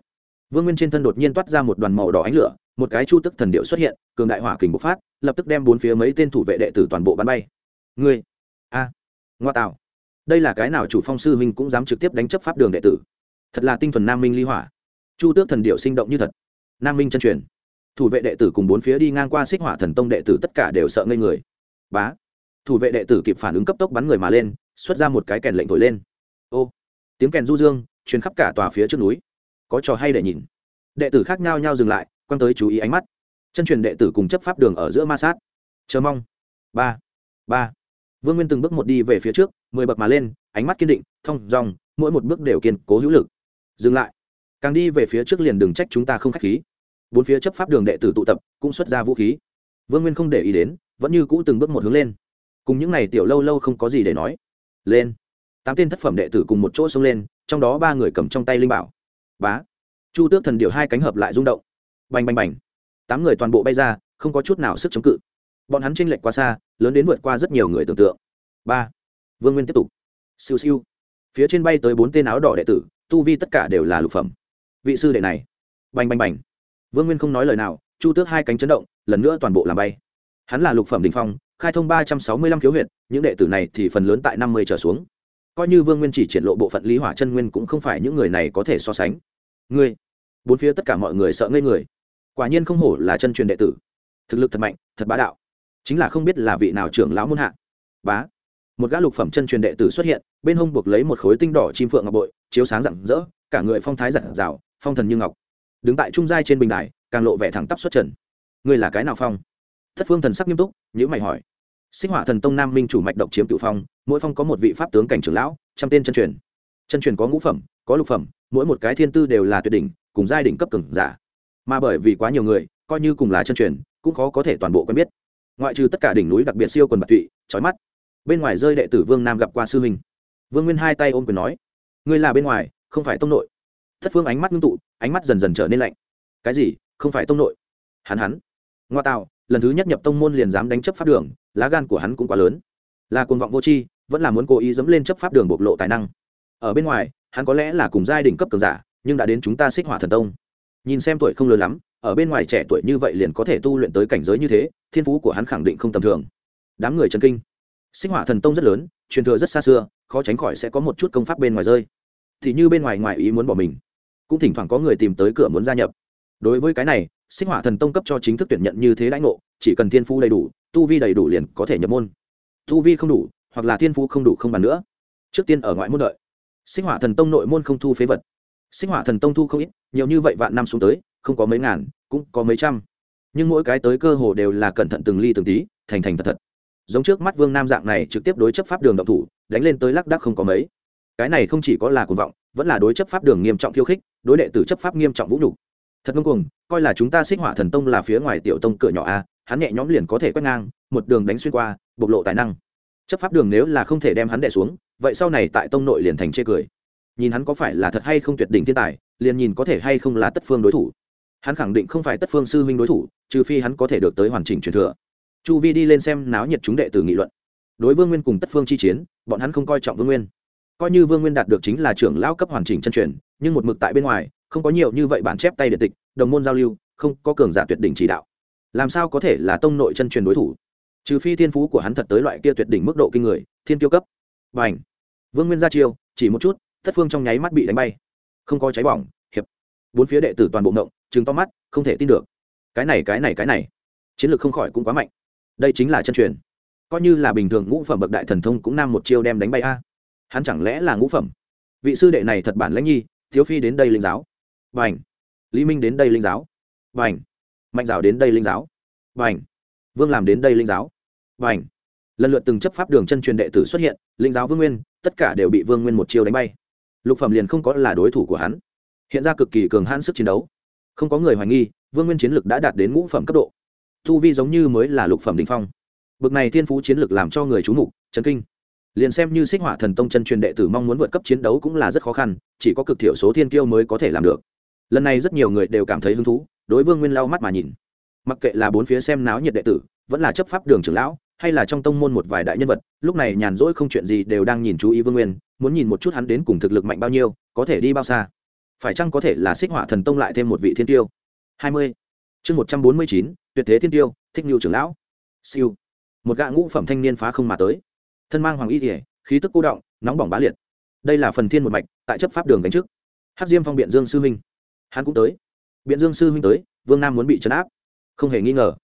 vương nguyên trên thân đột nhiên toát ra một đoàn màu đỏ ánh lửa, một cái chu tức thần điệu xuất hiện, cường đại hỏa kình bộc phát, lập tức đem bốn phía mấy tên thủ vệ đệ tử toàn bộ bắn bay. Ngươi. A. Ngoa tạo. Đây là cái nào chủ phong sư huynh cũng dám trực tiếp đánh chấp pháp đường đệ tử? Thật là tinh thuần nam minh ly hỏa. Chu tước thần điệu sinh động như thật. Nam minh chân truyền. Thủ vệ đệ tử cùng bốn phía đi ngang qua xích hỏa thần tông đệ tử tất cả đều sợ ngây người bá. Thủ vệ đệ tử kịp phản ứng cấp tốc bắn người mà lên, xuất ra một cái kèn lệnh thổi lên. Ô, tiếng kèn du dương chuyến khắp cả tòa phía trước núi. Có trò hay để nhìn. Đệ tử khác nhau nhau dừng lại, quăng tới chú ý ánh mắt. Chân truyền đệ tử cùng chấp pháp đường ở giữa ma sát. Chờ mong. Ba ba. Vương nguyên từng bước một đi về phía trước, mười bậc mà lên, ánh mắt kiên định, thong dòng mỗi một bước đều kiên cố hữu lực. Dừng lại. Càng đi về phía trước liền đừng trách chúng ta không k h á c h khí. Bốn phía chấp pháp đường đệ tử tụ tập, cũng xuất ra vũ khí. Vương nguyên không để ý đến vẫn như cũ từng bước một hướng lên. Cùng những n à y tiểu lâu lâu không có gì để nói. Lên. Tám tên thất phẩm đệ tử cùng một chỗ xông lên, trong đó ba người cầm trong tay linh bảo. Bá. Chu tước thần điệu hai cánh hợp lại rung động. Bành bành bành. Tám người toàn bộ bay ra, không có chút nào sức chống cự. Bọn hắn tranh lệch quá xa, lớn đến vượt qua rất nhiều người tưởng tượng. Ba. Vương nguyên tiếp tục. Siêu siêu. Phía trên bay tới bốn tên áo đỏ đệ tử, tu vi tất cả đều là lục phẩm. Vị sư đệ này. Bành bành bành. Vương nguyên không nói lời nào, chu tước hai cánh chấn động, lần nữa toàn bộ làm bay hắn là lục phẩm đình phong, khai thông ba trăm sáu mươi lăm khiếu huyện những đệ tử này thì phần lớn tại năm mươi trở xuống. Coi như vương nguyên chỉ triển lộ bộ phận lý hỏa chân nguyên cũng không phải những người này có thể so sánh. Ngươi, bốn phía tất cả mọi người sợ ngây người. Quả nhiên không hổ là chân truyền đệ tử. Thực lực thật mạnh, thật bá đạo. Chính là không biết là vị nào trưởng lão muôn hạ. Bá. Một gã lục phẩm chân truyền đệ tử xuất hiện, bên hông buộc lấy một khối tinh đỏ chim phượng ngọc bội, chiếu sáng rạng rỡ, cả người phong thái rạng rào phong thần như ngọc. Đứng tại trung giai trên bình đài, càng lộ vẻ thẳng tắp xuất trần. Ngươi là cái nào phong? Thất phương thần sắc nghiêm túc nhữ mày hỏi. Sinh hỏa thần tông nam minh chủ mạch độc chiếm cựu phong, mỗi phong có một vị pháp tướng cảnh trưởng lão, trăm tên chân truyền. Chân truyền có ngũ phẩm, có lục phẩm, mỗi một cái thiên tư đều là tuyệt đỉnh, cùng giai đỉnh cấp cường giả. Mà bởi vì quá nhiều người, coi như cùng là chân truyền, cũng khó có thể toàn bộ quen biết. Ngoại trừ tất cả đỉnh núi đặc biệt siêu quần bạc tụy trói mắt, bên ngoài rơi đệ tử vương nam gặp qua sư huynh. Vương nguyên hai tay ôm quyền nói, ngươi là bên ngoài, không phải tông nội. Thất phương ánh mắt ngưng tụ, ánh mắt dần dần trở nên lạnh. Cái gì? Không phải tông nội? Hắn hắn. Ngoa tạo lần thứ nhất nhập tông môn liền dám đánh chấp pháp đường, lá gan của hắn cũng quá lớn. Là cuồng vọng vô tri, vẫn là muốn cố ý dẫm lên chấp pháp đường bộc lộ tài năng. Ở bên ngoài, hắn có lẽ là cùng giai đỉnh cấp cường giả, nhưng đã đến chúng ta xích hỏa thần tông. Nhìn xem tuổi không lớn lắm, ở bên ngoài trẻ tuổi như vậy liền có thể tu luyện tới cảnh giới như thế, thiên phú của hắn khẳng định không tầm thường. Đám người chân kinh. Sinh hỏa thần tông rất lớn, truyền thừa rất xa xưa, khó tránh khỏi sẽ có một chút công pháp bên ngoài rơi. Thì như bên ngoài ngoài ý muốn bỏ mình, cũng thỉnh thoảng có người tìm tới cửa muốn gia nhập. Đối với cái này sinh hỏa thần tông cấp cho chính thức tuyển nhận như thế lãnh ngộ, chỉ cần thiên phú đầy đủ, tu vi đầy đủ liền có thể nhập môn. Tu vi không đủ, hoặc là thiên phú không đủ không bàn nữa. Trước tiên ở ngoại môn đợi. Sinh hỏa thần tông nội môn không thu phế vật. Sinh hỏa thần tông thu không ít, nhiều như vậy vạn năm xuống tới, không có mấy ngàn, cũng có mấy trăm. Nhưng mỗi cái tới cơ hồ đều là cẩn thận từng ly từng tí, thành thành thật thật. Giống trước mắt vương nam dạng này trực tiếp đối chấp pháp đường động thủ, đánh lên tới lác đắc không có mấy. Cái này không chỉ có là cuồng vọng, vẫn là đối chấp pháp đường nghiêm trọng khiêu khích, đối đệ tử chấp pháp nghiêm trọng vũ nhục thật ngông cuồng, coi là chúng ta xích hỏa thần tông là phía ngoài tiểu tông cửa nhỏ a, hắn nhẹ nhõm liền có thể quét ngang, một đường đánh xuyên qua, bộc lộ tài năng. Chấp pháp đường nếu là không thể đem hắn đẻ xuống, vậy sau này tại tông nội liền thành chê cười. Nhìn hắn có phải là thật hay không tuyệt đỉnh thiên tài, liền nhìn có thể hay không là tất phương đối thủ. Hắn khẳng định không phải tất phương sư huynh đối thủ, trừ phi hắn có thể được tới hoàn chỉnh truyền thừa. Chu vi đi lên xem náo nhiệt chúng đệ tử nghị luận. Đối vương nguyên cùng tất phương chi chiến, bọn hắn không coi trọng vương nguyên. Coi như vương nguyên đạt được chính là trưởng lão cấp hoàn chỉnh chân truyền, nhưng một mực tại bên ngoài không có nhiều như vậy bản chép tay điện tịch, đồng môn giao lưu, không có cường giả tuyệt đỉnh chỉ đạo. Làm sao có thể là tông nội chân truyền đối thủ? Trừ phi thiên phú của hắn thật tới loại kia tuyệt đỉnh mức độ kinh người, thiên tiêu cấp. Và h vương nguyên ra chiêu, chỉ một chút, thất phương trong nháy mắt bị đánh bay. Không có cháy bỏng, hiệp. Bốn phía đệ tử toàn bộ ngộng chứng to mắt, không thể tin được. Cái này cái này cái này. Chiến lược không khỏi cũng quá mạnh. Đây chính là chân truyền. Coi như là bình thường ngũ phẩm bậc đại thần thông cũng nam một chiêu đem đánh bay a. Hắn chẳng lẽ là ngũ phẩm? Vị sư đệ này thật bản lãnh nhi, thiếu phi đến đây linh giáo và lý minh đến đây linh giáo. Và mạnh rào đến đây linh giáo. Và vương làm đến đây linh giáo. Và lần lượt từng chấp pháp đường chân truyền đệ tử xuất hiện, linh giáo vương nguyên, tất cả đều bị vương nguyên một chiêu đánh bay. Lục phẩm liền không có là đối thủ của hắn. Hiện ra cực kỳ cường hãn sức chiến đấu. Không có người hoài nghi, vương nguyên chiến lực đã đạt đến ngũ phẩm cấp độ. Thu vi giống như mới là lục phẩm đình phong. Bực này thiên phú chiến lực làm cho người c h mục, chấn kinh. Liền xem như xích hỏa thần tông chân truyền đệ tử mong muốn vượt cấp chiến đấu cũng là rất khó khăn, chỉ có cực thiểu số thiên kiêu mới có thể làm được lần này rất nhiều người đều cảm thấy hứng thú, đối vương nguyên lau mắt mà nhìn. Mặc kệ là bốn phía xem náo nhiệt đệ tử, vẫn là chấp pháp đường trưởng lão, hay là trong tông môn một vài đại nhân vật, lúc này nhàn rỗi không chuyện gì đều đang nhìn chú ý vương nguyên, muốn nhìn một chút hắn đến cùng thực lực mạnh bao nhiêu, có thể đi bao xa. Phải chăng có thể là xích hỏa thần tông lại thêm một vị thiên tiêu? Hai mươi. Chương một trăm bốn mươi chín, tuyệt thế thiên tiêu, thích nhu trưởng lão. Siêu. Một gã ngũ phẩm thanh niên phá không mà tới. Thân mang hoàng y thể khí tức cô động, nóng bỏng bá liệt. Đây là phần thiên một mạch, tại chấp pháp đường gánh trước. Hát diêm phong biện dương sư minh hắn cũng tới. Biện dương sư huynh tới, vương nam muốn bị chấn áp. Không hề nghi ngờ.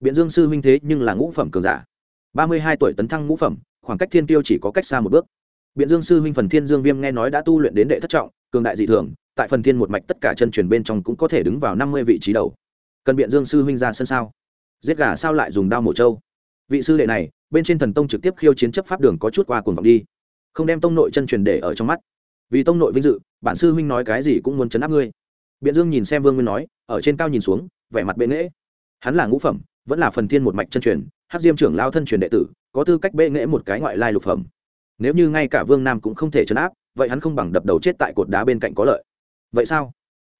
Biện dương sư huynh thế nhưng là ngũ phẩm cường giả. Ba mươi hai tuổi tấn thăng ngũ phẩm, khoảng cách thiên tiêu chỉ có cách xa một bước. Biện dương sư huynh phần thiên dương viêm nghe nói đã tu luyện đến đệ thất trọng, cường đại dị thường, tại phần thiên một mạch tất cả chân truyền bên trong cũng có thể đứng vào năm mươi vị trí đầu. Cần biện dương sư huynh ra sân sao? Giết gà sao lại dùng đao mổ trâu? Vị sư đệ này, bên trên thần tông trực tiếp khiêu chiến chấp pháp đường có chút qua cuồng vọng đi. Không đem tông nội chân truyền để ở trong mắt. Vì tông nội vinh dự, bản sư huynh nói cái gì cũng muốn chấn áp ngươi biện dương nhìn xem vương nguyên nói, ở trên cao nhìn xuống, vẻ mặt bệ nghễ. Hắn là ngũ phẩm, vẫn là phần thiên một mạch chân truyền hát diêm trưởng lao thân truyền đệ tử, có tư cách bệ nghễ một cái ngoại lai lục phẩm. Nếu như ngay cả vương nam cũng không thể chấn áp, vậy hắn không bằng đập đầu chết tại cột đá bên cạnh có lợi. Vậy sao?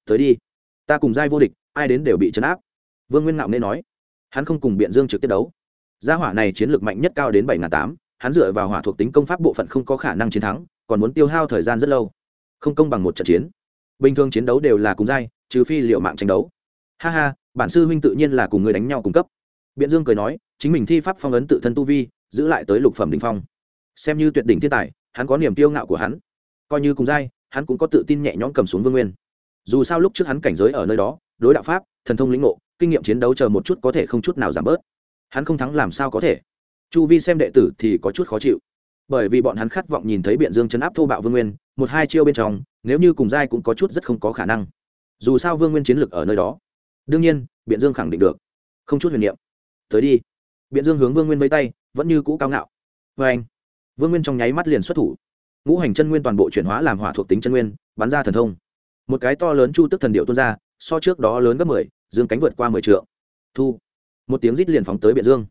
Tới đi. Ta cùng giai vô địch, ai đến đều bị chấn áp. Vương nguyên ngạo nên nói. Hắn không cùng biện dương trực tiếp đấu. Gia hỏa này chiến lược mạnh nhất cao đến bảy n tám, hắn dựa vào hỏa thuộc tính công pháp bộ phận không có khả năng chiến thắng, còn muốn tiêu hao thời gian rất lâu. Không công bằng một trận chiến bình thường chiến đấu đều là cùng giai, trừ phi liệu mạng tranh đấu. Ha ha, bản sư huynh tự nhiên là cùng người đánh nhau cung cấp. Biện dương cười nói, chính mình thi pháp phong ấn tự thân tu vi, giữ lại tới lục phẩm đỉnh phong. Xem như tuyệt đỉnh thiên tài, hắn có niềm tiêu ngạo của hắn. Coi như cùng giai, hắn cũng có tự tin nhẹ nhõm cầm xuống vương nguyên. Dù sao lúc trước hắn cảnh giới ở nơi đó, đối đạo pháp, thần thông lĩnh ngộ, kinh nghiệm chiến đấu chờ một chút có thể không chút nào giảm bớt. Hắn không thắng làm sao có thể? Chu vi xem đệ tử thì có chút khó chịu. Bởi vì bọn hắn khát vọng nhìn thấy biện dương chấn áp thô bạo vương nguyên một hai chiêu bên trong, nếu như cùng giai cũng có chút rất không có khả năng. Dù sao vương nguyên chiến lực ở nơi đó. Đương nhiên, biện dương khẳng định được. Không chút huyền niệm. Tới đi. Biện dương hướng vương nguyên vây tay, vẫn như cũ cao ngạo. Vê anh, vương nguyên trong nháy mắt liền xuất thủ. Ngũ hành chân nguyên toàn bộ chuyển hóa làm hỏa thuộc tính chân nguyên, bắn ra thần thông. Một cái to lớn chu tức thần điệu tuôn ra, so trước đó lớn gấp mười, dương cánh vượt qua mười trượng. Thu. Một tiếng rít liền phóng tới biện dương.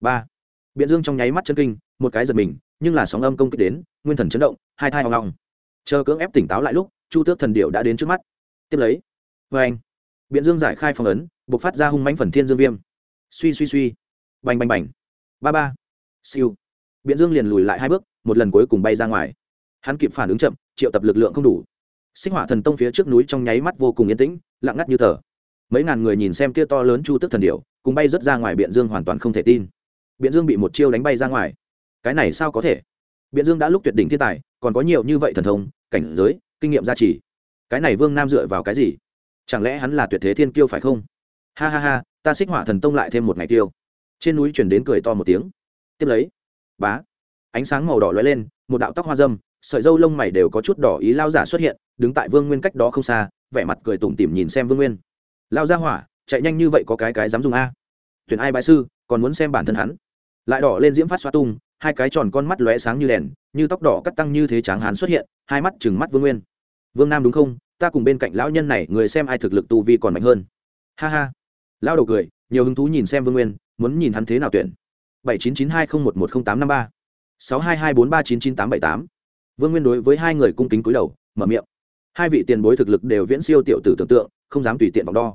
Ba. Biện dương trong nháy mắt chân kinh, một cái giật mình, nhưng là sóng âm công kích đến, nguyên thần chấn động, hai thai hoang long chờ cưỡng ép tỉnh táo lại lúc, chu tước thần điệu đã đến trước mắt. Tiếp lấy vê anh. Biện dương giải khai phong ấn b ộ c phát ra hung mánh phần thiên dương viêm. Suy suy suy. Bành bành bành. Ba ba. Siêu. Biện dương liền lùi lại hai bước, một lần cuối cùng bay ra ngoài. Hắn kịp phản ứng chậm, triệu tập lực lượng không đủ. Sinh hỏa thần tông phía trước núi trong nháy mắt vô cùng yên tĩnh, lặng ngắt như tờ. Mấy ngàn người nhìn xem kia to lớn chu tức thần điệu cùng bay rớt ra ngoài biện dương hoàn toàn không thể tin. Biện dương bị một chiêu đánh bay ra ngoài. Cái này sao có thể? Biện dương đã lúc tuyệt đỉnh thiên tài, còn có nhiều như vậy thần thông, cảnh giới, kinh nghiệm gia trì. Cái này vương nam dựa vào cái gì? Chẳng lẽ hắn là tuyệt thế thiên kiêu phải không? Ha ha ha, ta xích hỏa thần tông lại thêm một ngày tiêu. Trên núi chuyển đến cười to một tiếng. Tiếp lấy, bá, ánh sáng màu đỏ lóe lên, một đạo tóc hoa dâm, sợi dâu lông mày đều có chút đỏ ý lao giả xuất hiện, đứng tại vương nguyên cách đó không xa, vẻ mặt cười tủm tỉm nhìn xem vương nguyên. Lao ra hỏa, chạy nhanh như vậy có cái cái dám dùng a? Tuyển ai bại sư, còn muốn xem bản thân hắn? Lại đỏ lên diễm phát xoa tung hai cái tròn con mắt lóe sáng như đèn, như tóc đỏ cắt tăng như thế tráng hán xuất hiện, hai mắt chừng mắt vương nguyên. Vương nam đúng không? Ta cùng bên cạnh lão nhân này, người xem ai thực lực tu vi còn mạnh hơn. Ha ha. Lao đầu cười, nhiều hứng thú nhìn xem vương nguyên, muốn nhìn hắn thế nào tuyển. bảy chín chín hai không một một không tám năm ba. sáu hai hai bốn ba chín chín tám bảy tám. Vương nguyên đối với hai người cung kính cúi đầu, mở miệng. Hai vị tiền bối thực lực đều viễn siêu tiểu tử tưởng tượng, không dám tùy tiện vòng đo.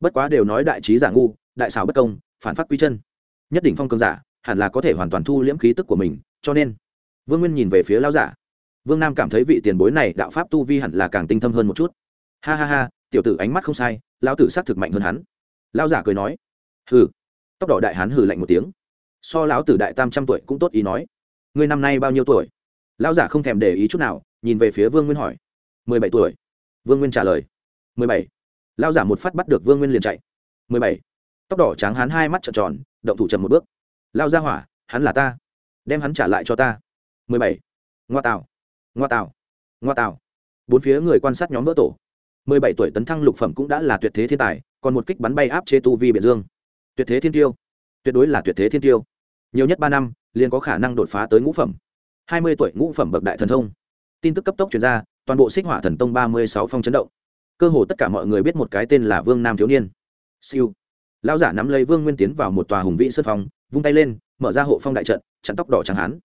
Bất quá đều nói đại trí giả ngu, đại xảo bất công, phản phát quy chân. Nhất định phong cường giả hẳn là có thể hoàn toàn thu liễm khí tức của mình, cho nên, vương nguyên nhìn về phía lão giả. Vương nam cảm thấy vị tiền bối này đạo pháp tu vi hẳn là càng tinh thâm hơn một chút. Ha ha ha, tiểu tử ánh mắt không sai, lão tử s c thực mạnh hơn hắn. Lão giả cười nói. Hừ. Tóc đỏ đại hán hừ lạnh một tiếng. So lão tử đại tam trăm tuổi cũng tốt ý nói. Ngươi năm nay bao nhiêu tuổi? Lão giả không thèm để ý chút nào, nhìn về phía vương nguyên hỏi. Mười bảy tuổi. Vương nguyên trả lời. Mười bảy. Lão giả một phát bắt được vương nguyên liền chạy. Mười bảy. Tóc đỏ tráng hán hai mắt trợn tròn, động thủ chậm một bước lao ra hỏa, hắn là ta. Đem hắn trả lại cho ta. Mười bảy. Ngoa tạo. Ngoa tạo. Ngoa tạo. Bốn phía người quan sát nhóm vỡ tổ. Mười bảy tuổi tấn thăng lục phẩm cũng đã là tuyệt thế thiên tài, còn một kích bắn bay áp chế tu vi biển dương. Tuyệt thế thiên tiêu. Tuyệt đối là tuyệt thế thiên tiêu. Nhiều nhất ba năm, liền có khả năng đột phá tới ngũ phẩm. Hai mươi tuổi ngũ phẩm bậc đại thần thông. Tin tức cấp tốc chuyển ra, toàn bộ xích hỏa thần tông ba mươi sáu phong chấn động. Cơ hồ tất cả mọi người biết một cái tên là vương nam thiếu niên. Siêu. Lão giả nắm lấy vương nguyên tiến vào một tòa hùng vĩ sân phong vung tay lên, mở ra hộ phong đại trận, chặn tóc đỏ trắng hán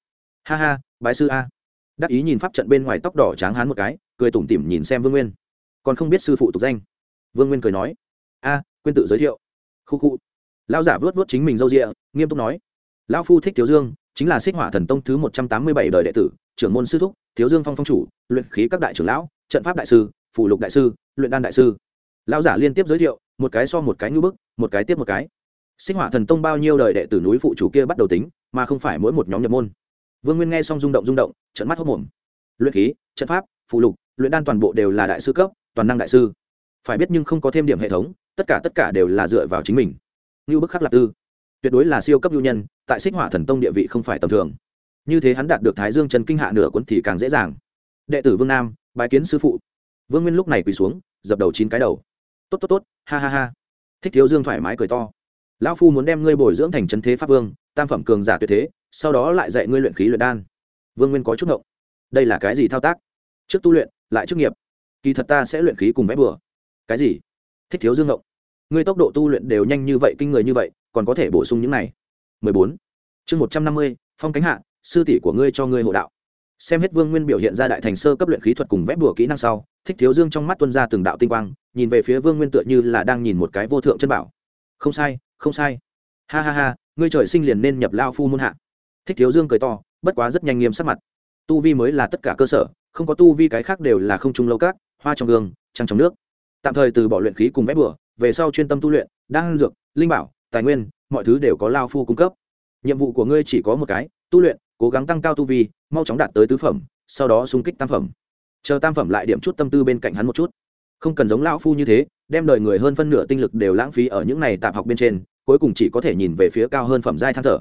ha ha, bái sư a. Đắc ý nhìn pháp trận bên ngoài tóc đỏ trắng hán một cái, cười tủm tỉm nhìn xem vương nguyên. Còn không biết sư phụ tục danh. Vương nguyên cười nói. A quên tự giới thiệu. Khu khu. Lão giả vớt vớt chính mình râu rịa, nghiêm túc nói. Lão phu thích thiếu dương, chính là xích hỏa thần tông thứ một trăm tám mươi bảy đời đệ tử, trưởng môn sư thúc, thiếu dương phong phong chủ, luyện khí các đại trưởng lão, trận pháp đại sư phủ lục đại sư, luyện đan đại sư. Lão giả liên tiếp giới thiệu, một cái so một cái ngưỡng bức, một cái tiếp một cái sinh hỏa thần tông bao nhiêu đời đệ tử núi phụ chủ kia bắt đầu tính, mà không phải mỗi một nhóm nhập môn. Vương nguyên nghe xong rung động rung động trận mắt hốc mồm. Luyện khí, trận pháp phụ lục, luyện đan toàn bộ đều là đại sư cấp, toàn năng đại sư. Phải biết nhưng không có thêm điểm hệ thống, tất cả tất cả đều là dựa vào chính mình. Như bức khắc lạc tư. Tuyệt đối là siêu cấp ưu nhân, tại xích hỏa thần tông địa vị không phải tầm thường. Như thế hắn đạt được thái dương trần kinh hạ nửa cuốn thì càng dễ dàng. Đệ tử vương nam bài kiến sư phụ. Vương nguyên lúc này quỳ xuống, dập đầu chín cái đầu. Tốt tốt tốt, ha ha ha. Thích thiếu dương thoải mái cười to lão phu muốn đem ngươi bồi dưỡng thành trấn thế pháp vương tam phẩm cường giả tuyệt thế sau đó lại dạy ngươi luyện khí luyện đan. Vương nguyên có chút ngộng. Đây là cái gì thao tác? Trước tu luyện lại trước nghiệp. Kỳ thật ta sẽ luyện khí cùng vẽ bừa. Cái gì? Thích thiếu dương ngộng. Ngươi tốc độ tu luyện đều nhanh như vậy kinh người như vậy còn có thể bổ sung những này. 14. chương 150, phong cánh hạ sư tỷ của ngươi cho ngươi hộ đạo. Xem hết vương nguyên biểu hiện ra đại thành sơ cấp luyện khí thuật cùng vẽ bùa kỹ năng sau thích thiếu dương trong mắt tuân ra từng đạo tinh quang nhìn về phía vương nguyên tựa như là đang nhìn một cái vô thượng chân bảo. Không sai không sai. Ha ha ha, ngươi trời sinh liền nên nhập lao phu môn hạ. Thích thiếu dương cười to, bất quá rất nhanh nghiêm sắc mặt. Tu vi mới là tất cả cơ sở, không có tu vi cái khác đều là không trung lâu cát hoa trong gương, trăng trong nước. Tạm thời từ bỏ luyện khí cùng vét bừa, về sau chuyên tâm tu luyện, đan dược, linh bảo, tài nguyên, mọi thứ đều có lao phu cung cấp. Nhiệm vụ của ngươi chỉ có một cái, tu luyện, cố gắng tăng cao tu vi, mau chóng đạt tới tứ phẩm, sau đó xung kích tam phẩm. Chờ tam phẩm lại điểm chút tâm tư bên cạnh hắn một chút không cần giống lão phu như thế, đem đời người hơn phân nửa tinh lực đều lãng phí ở những này tạp học bên trên, cuối cùng chỉ có thể nhìn về phía cao hơn phẩm giai than thở.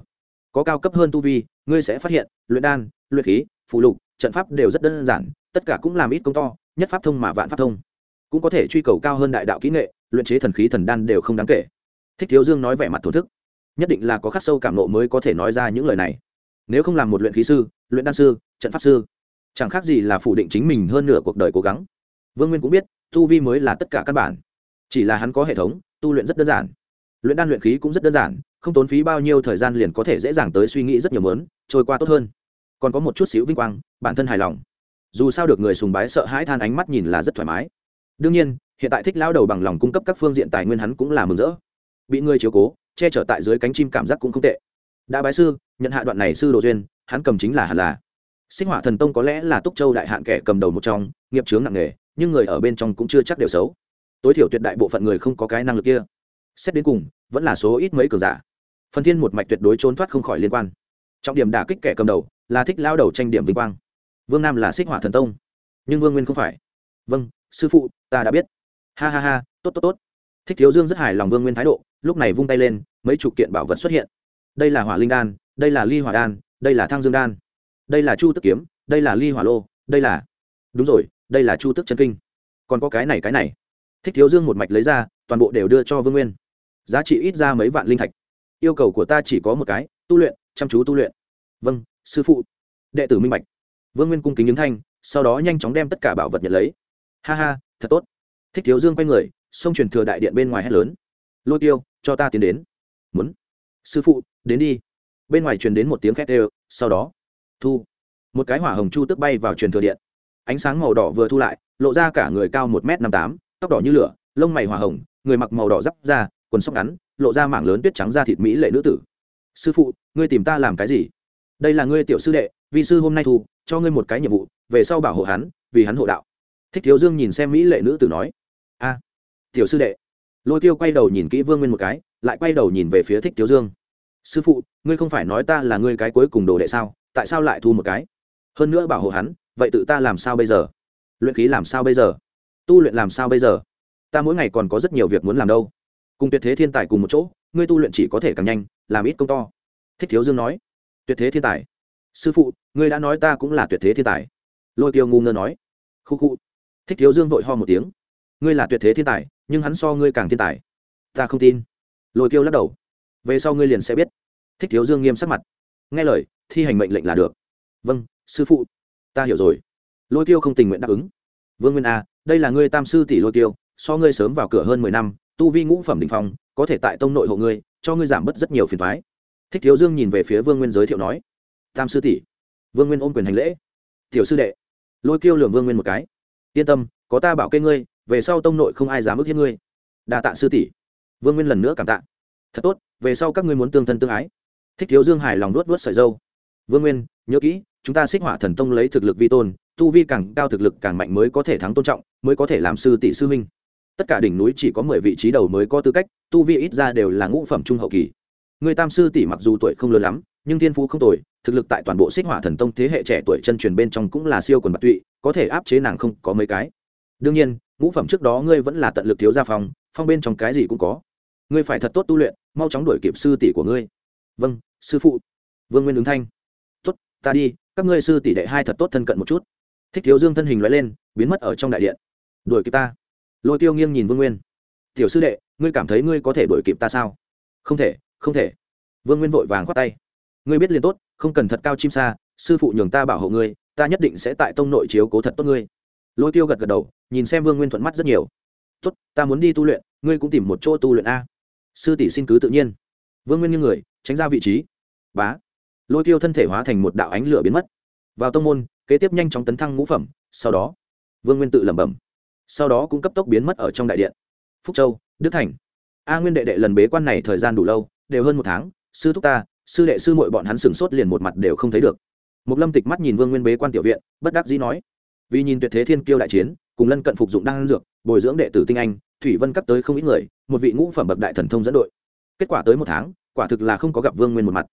Có cao cấp hơn tu vi, ngươi sẽ phát hiện, luyện đan, luyện khí, phụ lục, trận pháp đều rất đơn giản, tất cả cũng làm ít công to, nhất pháp thông mà vạn pháp thông. Cũng có thể truy cầu cao hơn đại đạo kỹ nghệ, luyện chế thần khí thần đan đều không đáng kể. Thích thiếu dương nói vẻ mặt thổ thức. Nhất định là có khắc sâu cảm nộ mới có thể nói ra những lời này. Nếu không làm một luyện khí sư, luyện đan sư, trận pháp sư, chẳng khác gì là phủ định chính mình hơn nửa cuộc đời cố gắng. Vương nguyên cũng biết tu vi mới là tất cả căn bản. Chỉ là hắn có hệ thống, tu luyện rất đơn giản. Luyện đan luyện khí cũng rất đơn giản, không tốn phí bao nhiêu thời gian liền có thể dễ dàng tới suy nghĩ rất nhiều mớn, trôi qua tốt hơn. Còn có một chút xíu vinh quang, bản thân hài lòng. Dù sao được người sùng bái sợ hãi than ánh mắt nhìn là rất thoải mái. Đương nhiên, hiện tại thích lao đầu bằng lòng cung cấp các phương diện tài nguyên hắn cũng là mừng rỡ. Bị người chiếu cố, che chở tại dưới cánh chim cảm giác cũng không tệ. Đã bái sư, nhận hạ đoạn này sư đồ duyên, hắn cầm chính là hẳn là. Sinh hỏa thần tông có lẽ là túc châu đại hạn kẻ cầm đầu một trong, nghiệp chướng nặng nề nhưng người ở bên trong cũng chưa chắc đều xấu. Tối thiểu tuyệt đại bộ phận người không có cái năng lực kia. Xét đến cùng, vẫn là số ít mấy cường giả. Phần thiên một mạch tuyệt đối trốn thoát không khỏi liên quan. Trọng điểm đả kích kẻ cầm đầu, là thích lao đầu tranh điểm vinh quang. Vương nam là xích hỏa thần tông. Nhưng vương nguyên không phải. Vâng sư phụ, ta đã biết. Ha ha ha, tốt tốt tốt. Thích thiếu dương rất hài lòng vương nguyên thái độ, lúc này vung tay lên, mấy chục kiện bảo vật xuất hiện. Đây là hỏa linh đan, đây là ly hỏa đan, đây là thang dương đan. Đây là chu tức kiếm, đây là ly hỏa lô, đây là đúng rồi đây là chu tức chân kinh. Còn có cái này cái này. Thích thiếu dương một mạch lấy ra, toàn bộ đều đưa cho vương nguyên. Giá trị ít ra mấy vạn linh thạch. Yêu cầu của ta chỉ có một cái, tu luyện, chăm chú tu luyện. Vâng sư phụ. Đệ tử minh bạch. Vương nguyên cung kính những thanh, sau đó nhanh chóng đem tất cả bảo vật nhận lấy. Ha ha, thật tốt. Thích thiếu dương quay người xông truyền thừa đại điện bên ngoài hét lớn. Lôi tiêu, cho ta tiến đến. Muốn. Sư phụ, đến đi. Bên ngoài truyền đến một tiếng khét đều, sau đó. Thu. Một cái hỏa hồng chu tức bay vào truyền thừa điện ánh sáng màu đỏ vừa thu lại, lộ ra cả người cao một m năm tám, tóc đỏ như lửa, lông mày hỏa hồng, người mặc màu đỏ giáp da, quần sóc ngắn, lộ ra mảng lớn tuyết trắng da thịt mỹ lệ nữ tử. Sư phụ, ngươi tìm ta làm cái gì? Đây là ngươi tiểu sư đệ vì sư hôm nay thu, cho ngươi một cái nhiệm vụ, về sau bảo hộ hắn, vì hắn hộ đạo. Thích thiếu dương nhìn xem mỹ lệ nữ tử nói. A, tiểu sư đệ. Lôi tiêu quay đầu nhìn kỹ vương nguyên một cái, lại quay đầu nhìn về phía thích thiếu dương. Sư phụ, ngươi không phải nói ta là ngươi cái cuối cùng đồ đệ sao, tại sao lại thu một cái? Hơn nữa bảo hộ hắn vậy tự ta làm sao bây giờ? Luyện khí làm sao bây giờ? Tu luyện làm sao bây giờ? Ta mỗi ngày còn có rất nhiều việc muốn làm đâu. Cùng tuyệt thế thiên tài cùng một chỗ, ngươi tu luyện chỉ có thể càng nhanh, làm ít công to. Thích thiếu dương nói. Tuyệt thế thiên tài. Sư phụ, ngươi đã nói ta cũng là tuyệt thế thiên tài. Lôi tiêu ngu ngơ nói. Khu khu. Thích thiếu dương vội ho một tiếng. Ngươi là tuyệt thế thiên tài, nhưng hắn so ngươi càng thiên tài. Ta không tin. Lôi tiêu lắc đầu. Về sau ngươi liền sẽ biết. Thích thiếu dương nghiêm sắc mặt. Nghe lời, thi hành mệnh lệnh là được. Vâng sư phụ ta hiểu rồi. Lôi tiêu không tình nguyện đáp ứng. Vương nguyên a, đây là ngươi tam sư tỷ lôi tiêu so ngươi sớm vào cửa hơn mười năm, tu vi ngũ phẩm đình phong, có thể tại tông nội hộ ngươi, cho ngươi giảm bớt rất nhiều phiền thoái thích thiếu dương nhìn về phía vương nguyên giới thiệu nói, tam sư tỷ. Vương nguyên ôm quyền hành lễ. Tiểu sư đệ. Lôi tiêu lường vương nguyên một cái. Yên tâm, có ta bảo kê ngươi, về sau tông nội không ai dám ức hiếp ngươi. Đa tạ sư tỷ. Vương nguyên lần nữa cảm tạ. Thật tốt, về sau các ngươi muốn tương thân tương ái. Thích thiếu dương hài lòng luốt vớt sợi dâu. Vương nguyên, nhớ kỹ chúng ta xích hỏa thần tông lấy thực lực vi tôn, tu vi càng cao thực lực càng mạnh mới có thể thắng tôn trọng, mới có thể làm sư tỷ sư minh tất cả đỉnh núi chỉ có mười vị trí đầu mới có tư cách, tu vi ít ra đều là ngũ phẩm trung hậu kỳ. Người tam sư tỷ mặc dù tuổi không lớn lắm, nhưng thiên phú không tồi, thực lực tại toàn bộ xích hỏa thần tông thế hệ trẻ tuổi chân truyền bên trong cũng là siêu quần bạc tụy, có thể áp chế nàng không có mấy cái. Đương nhiên, ngũ phẩm trước đó ngươi vẫn là tận lực thiếu gia phong phong bên trong cái gì cũng có. Ngươi phải thật tốt tu luyện, mau chóng đuổi kịp sư tỷ của ngươi. Vâng sư phụ. Vương nguyên ứng thanh. Tốt, ta đi các ngươi sư tỷ đệ hai thật tốt thân cận một chút. Thích thiếu dương thân hình loại lên, biến mất ở trong đại điện. Đuổi kịp ta. Lôi tiêu nghiêng nhìn vương nguyên. Tiểu sư đệ, ngươi cảm thấy ngươi có thể đuổi kịp ta sao? Không thể không thể. Vương nguyên vội vàng khoát tay. Ngươi biết liền tốt, không cần thật cao chim xa, sư phụ nhường ta bảo hộ ngươi, ta nhất định sẽ tại tông nội chiếu cố thật tốt ngươi. Lôi tiêu gật gật đầu, nhìn xem vương nguyên thuận mắt rất nhiều. Tốt, ta muốn đi tu luyện, ngươi cũng tìm một chỗ tu luyện a. Sư tỷ xin cứ tự nhiên. Vương nguyên như người, tránh ra vị trí. Bá lôi tiêu thân thể hóa thành một đạo ánh lửa biến mất. Vào tông môn, kế tiếp nhanh chóng tấn thăng ngũ phẩm, sau đó, vương nguyên tự lẩm bẩm, sau đó cũng cấp tốc biến mất ở trong đại điện. Phúc châu, đức thành. A nguyên đệ đệ lần bế quan này thời gian đủ lâu, đều hơn một tháng, sư thúc ta, sư đệ sư mội bọn hắn sửng sốt liền một mặt đều không thấy được. Một lâm tịch mắt nhìn vương nguyên bế quan tiểu viện, bất đắc dĩ nói, vì nhìn tuyệt thế thiên kiêu đại chiến, cùng lân cận phục dụng đan dược, bồi dưỡng đệ tử tinh anh, thủy vân cắt tới không ít người, một vị ngũ phẩm bậc đại thần thông dẫn đội. Kết quả tới một tháng, quả thực là không có gặp vương nguyên một mặt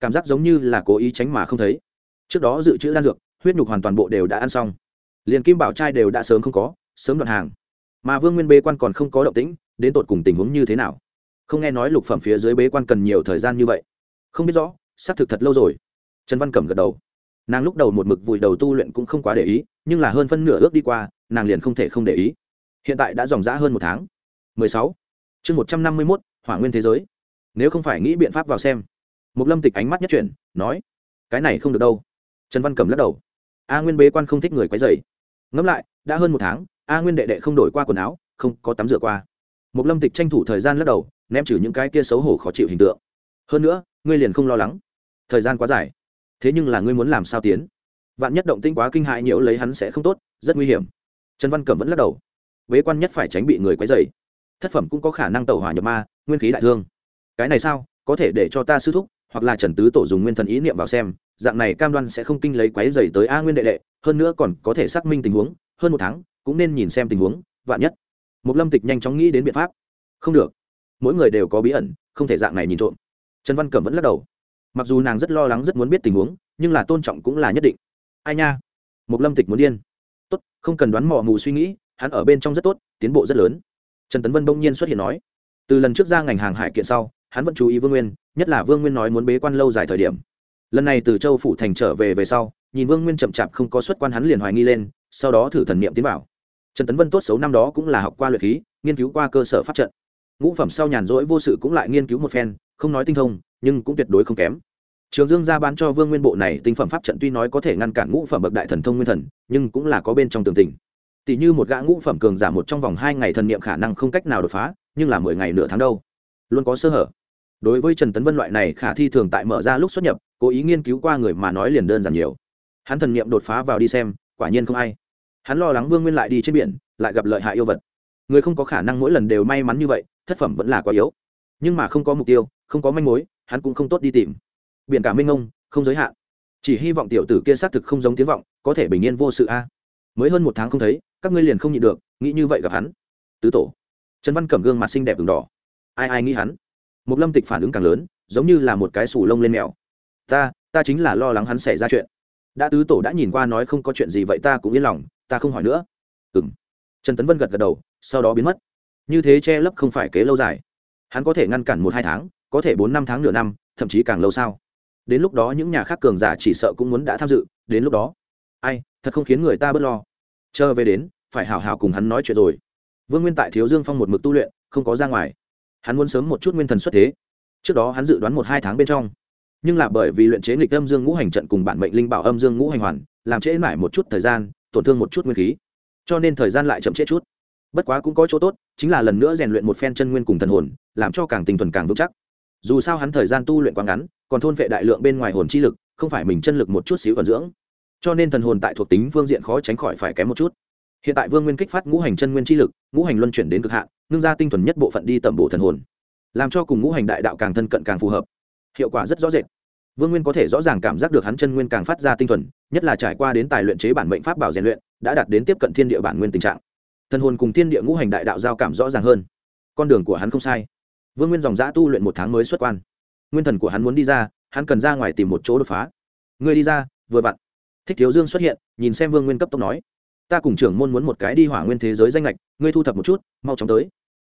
cảm giác giống như là cố ý tránh mà không thấy. Trước đó dự trữ đan dược huyết nhục hoàn toàn bộ đều đã ăn xong. Liền kim bảo trai đều đã sớm không có sớm đoạn hàng. Mà vương nguyên bế quan còn không có động tĩnh đến tột cùng tình huống như thế nào? Không nghe nói lục phẩm phía dưới bế quan cần nhiều thời gian như vậy. Không biết rõ xác thực thật lâu rồi. Trần văn cẩm gật đầu. Nàng lúc đầu một mực vùi đầu tu luyện cũng không quá để ý nhưng là hơn phân nửa ước đi qua nàng liền không thể không để ý. Hiện tại đã dòng g hơn một tháng. 16. chương 151, hỏa nguyên thế giới. Nếu không phải nghĩ biện pháp vào xem một lâm tịch ánh mắt nhất chuyển, nói, cái này không được đâu. Trần văn cẩm lắc đầu, a nguyên bế quan không thích người quấy dày ngẫm lại, đã hơn một tháng, a nguyên đệ đệ không đổi qua quần áo, không có tắm rửa qua. Một lâm tịch tranh thủ thời gian lắc đầu, ném trừ những cái kia xấu hổ khó chịu hình tượng. Hơn nữa, ngươi liền không lo lắng. Thời gian quá dài. Thế nhưng là ngươi muốn làm sao tiến? Vạn nhất động tinh quá kinh hại nhiễu lấy hắn sẽ không tốt, rất nguy hiểm. Trần văn cẩm vẫn lắc đầu, bế quan nhất phải tránh bị người quấy dày thất phẩm cũng có khả năng tẩu hỏa nhập ma, nguyên khí đại thương. Cái này sao? Có thể để cho ta sư thúc hoặc là trần tứ tổ dùng nguyên thần ý niệm vào xem, dạng này cam đoan sẽ không kinh lấy quấy dày tới a nguyên đệ đệ, hơn nữa còn có thể xác minh tình huống, hơn một tháng, cũng nên nhìn xem tình huống, vạn nhất. Một lâm tịch nhanh chóng nghĩ đến biện pháp. Không được. Mỗi người đều có bí ẩn, không thể dạng này nhìn trộm. Trần văn cẩm vẫn lắc đầu. Mặc dù nàng rất lo lắng, rất muốn biết tình huống, nhưng là tôn trọng cũng là nhất định. Ai nha? Một lâm tịch muốn điên. Tốt, không cần đoán mò mù suy nghĩ, hắn ở bên trong rất tốt, tiến bộ rất lớn. Trần tấn vân bỗng nhiên xuất hiện nói. Từ lần trước ra ngành hàng hải kiện sau, hắn vẫn chú ý vương nguyên nhất là vương nguyên nói muốn bế quan lâu dài thời điểm. Lần này từ châu phủ thành trở về về sau, nhìn vương nguyên chậm chạp không có xuất quan hắn liền hoài nghi lên, sau đó thử thần niệm tiến vào. Trần tấn vân tốt xấu năm đó cũng là học qua luyện khí, nghiên cứu qua cơ sở pháp trận. Ngũ phẩm sau nhàn rỗi vô sự cũng lại nghiên cứu một phen, không nói tinh thông, nhưng cũng tuyệt đối không kém. Trường dương ra bán cho vương nguyên bộ này tinh phẩm pháp trận tuy nói có thể ngăn cản ngũ phẩm bậc đại thần thông nguyên thần, nhưng cũng là có bên trong tường tình. Tỷ như một gã ngũ phẩm cường giảm một trong vòng hai ngày thần niệm khả năng không cách nào đột phá, nhưng là mười ngày nửa tháng đâu. Luôn có sơ hở đối với trần tấn vân loại này khả thi thường tại mở ra lúc xuất nhập, cố ý nghiên cứu qua người mà nói liền đơn giản nhiều. Hắn thần niệm đột phá vào đi xem, quả nhiên không ai. Hắn lo lắng vương nguyên lại đi trên biển, lại gặp lợi hại yêu vật. Người không có khả năng mỗi lần đều may mắn như vậy, thất phẩm vẫn là quá yếu. Nhưng mà không có mục tiêu, không có manh mối, hắn cũng không tốt đi tìm. Biển cả minh ông không giới hạn. Chỉ hy vọng tiểu tử kia xác thực không giống tiếng vọng, có thể bình yên vô sự a. Mới hơn một tháng không thấy, các ngươi liền không nhịn được, nghĩ như vậy gặp hắn. Tứ tổ. Trần văn cẩm gương mặt xinh đẹp v đỏ. Ai ai nghĩ hắn? Một lâm tịch phản ứng càng lớn, giống như là một cái sù lông lên mèo. Ta ta chính là lo lắng hắn xảy ra chuyện. Đã tứ tổ đã nhìn qua nói không có chuyện gì vậy ta cũng yên lòng, ta không hỏi nữa. Ừ m trần tấn vân gật gật đầu, sau đó biến mất. Như thế che lấp không phải kế lâu dài. Hắn có thể ngăn cản một hai tháng, có thể bốn năm tháng nửa năm, thậm chí càng lâu sao? Đến lúc đó những nhà khác cường giả chỉ sợ cũng muốn đã tham dự, đến lúc đó. Ai, thật không khiến người ta bớt lo. Chờ về đến, phải hào hào cùng hắn nói chuyện rồi. Vương nguyên tại thiếu dương phong một mực tu luyện, không có ra ngoài hắn muốn sớm một chút nguyên thần xuất thế. Trước đó hắn dự đoán một hai tháng bên trong. Nhưng là bởi vì luyện chế nghịch âm dương ngũ hành trận cùng bản mệnh linh bảo âm dương ngũ hành hoàn, làm trễ mãi một chút thời gian, tổn thương một chút nguyên khí. Cho nên thời gian lại chậm trễ chút. Bất quá cũng có chỗ tốt, chính là lần nữa rèn luyện một phen chân nguyên cùng thần hồn, làm cho càng tinh thuần càng vững chắc. Dù sao hắn thời gian tu luyện quá ngắn, còn thôn vệ đại lượng bên ngoài hồn chi lực, không phải mình chân lực một chút xíu còn dưỡng. Cho nên thần hồn tại thuộc tính phương diện khó tránh khỏi phải kém một chút hiện tại vương nguyên kích phát ngũ hành chân nguyên chi lực, ngũ hành luân chuyển đến cực hạn, ngưng ra tinh thuần nhất bộ phận đi tẩm bổ thần hồn, làm cho cùng ngũ hành đại đạo càng thân cận càng phù hợp. Hiệu quả rất rõ rệt. Vương nguyên có thể rõ ràng cảm giác được hắn chân nguyên càng phát ra tinh thuần, nhất là trải qua đến tài luyện chế bản mệnh pháp bảo rèn luyện, đã đạt đến tiếp cận thiên địa bản nguyên tình trạng. Thần hồn cùng thiên địa ngũ hành đại đạo giao cảm rõ ràng hơn. Con đường của hắn không sai. Vương nguyên dòng giã tu luyện một tháng mới xuất quan. Nguyên thần của hắn muốn đi ra, hắn cần ra ngoài tìm một chỗ đột phá. Người đi ra, vừa vặn. Thích thiếu dương xuất hiện, nhìn xem vương nguyên cấp tốc nói ta cùng trưởng môn muốn một cái đi hỏa nguyên thế giới danh lệch, ngươi thu thập một chút, mau chóng tới.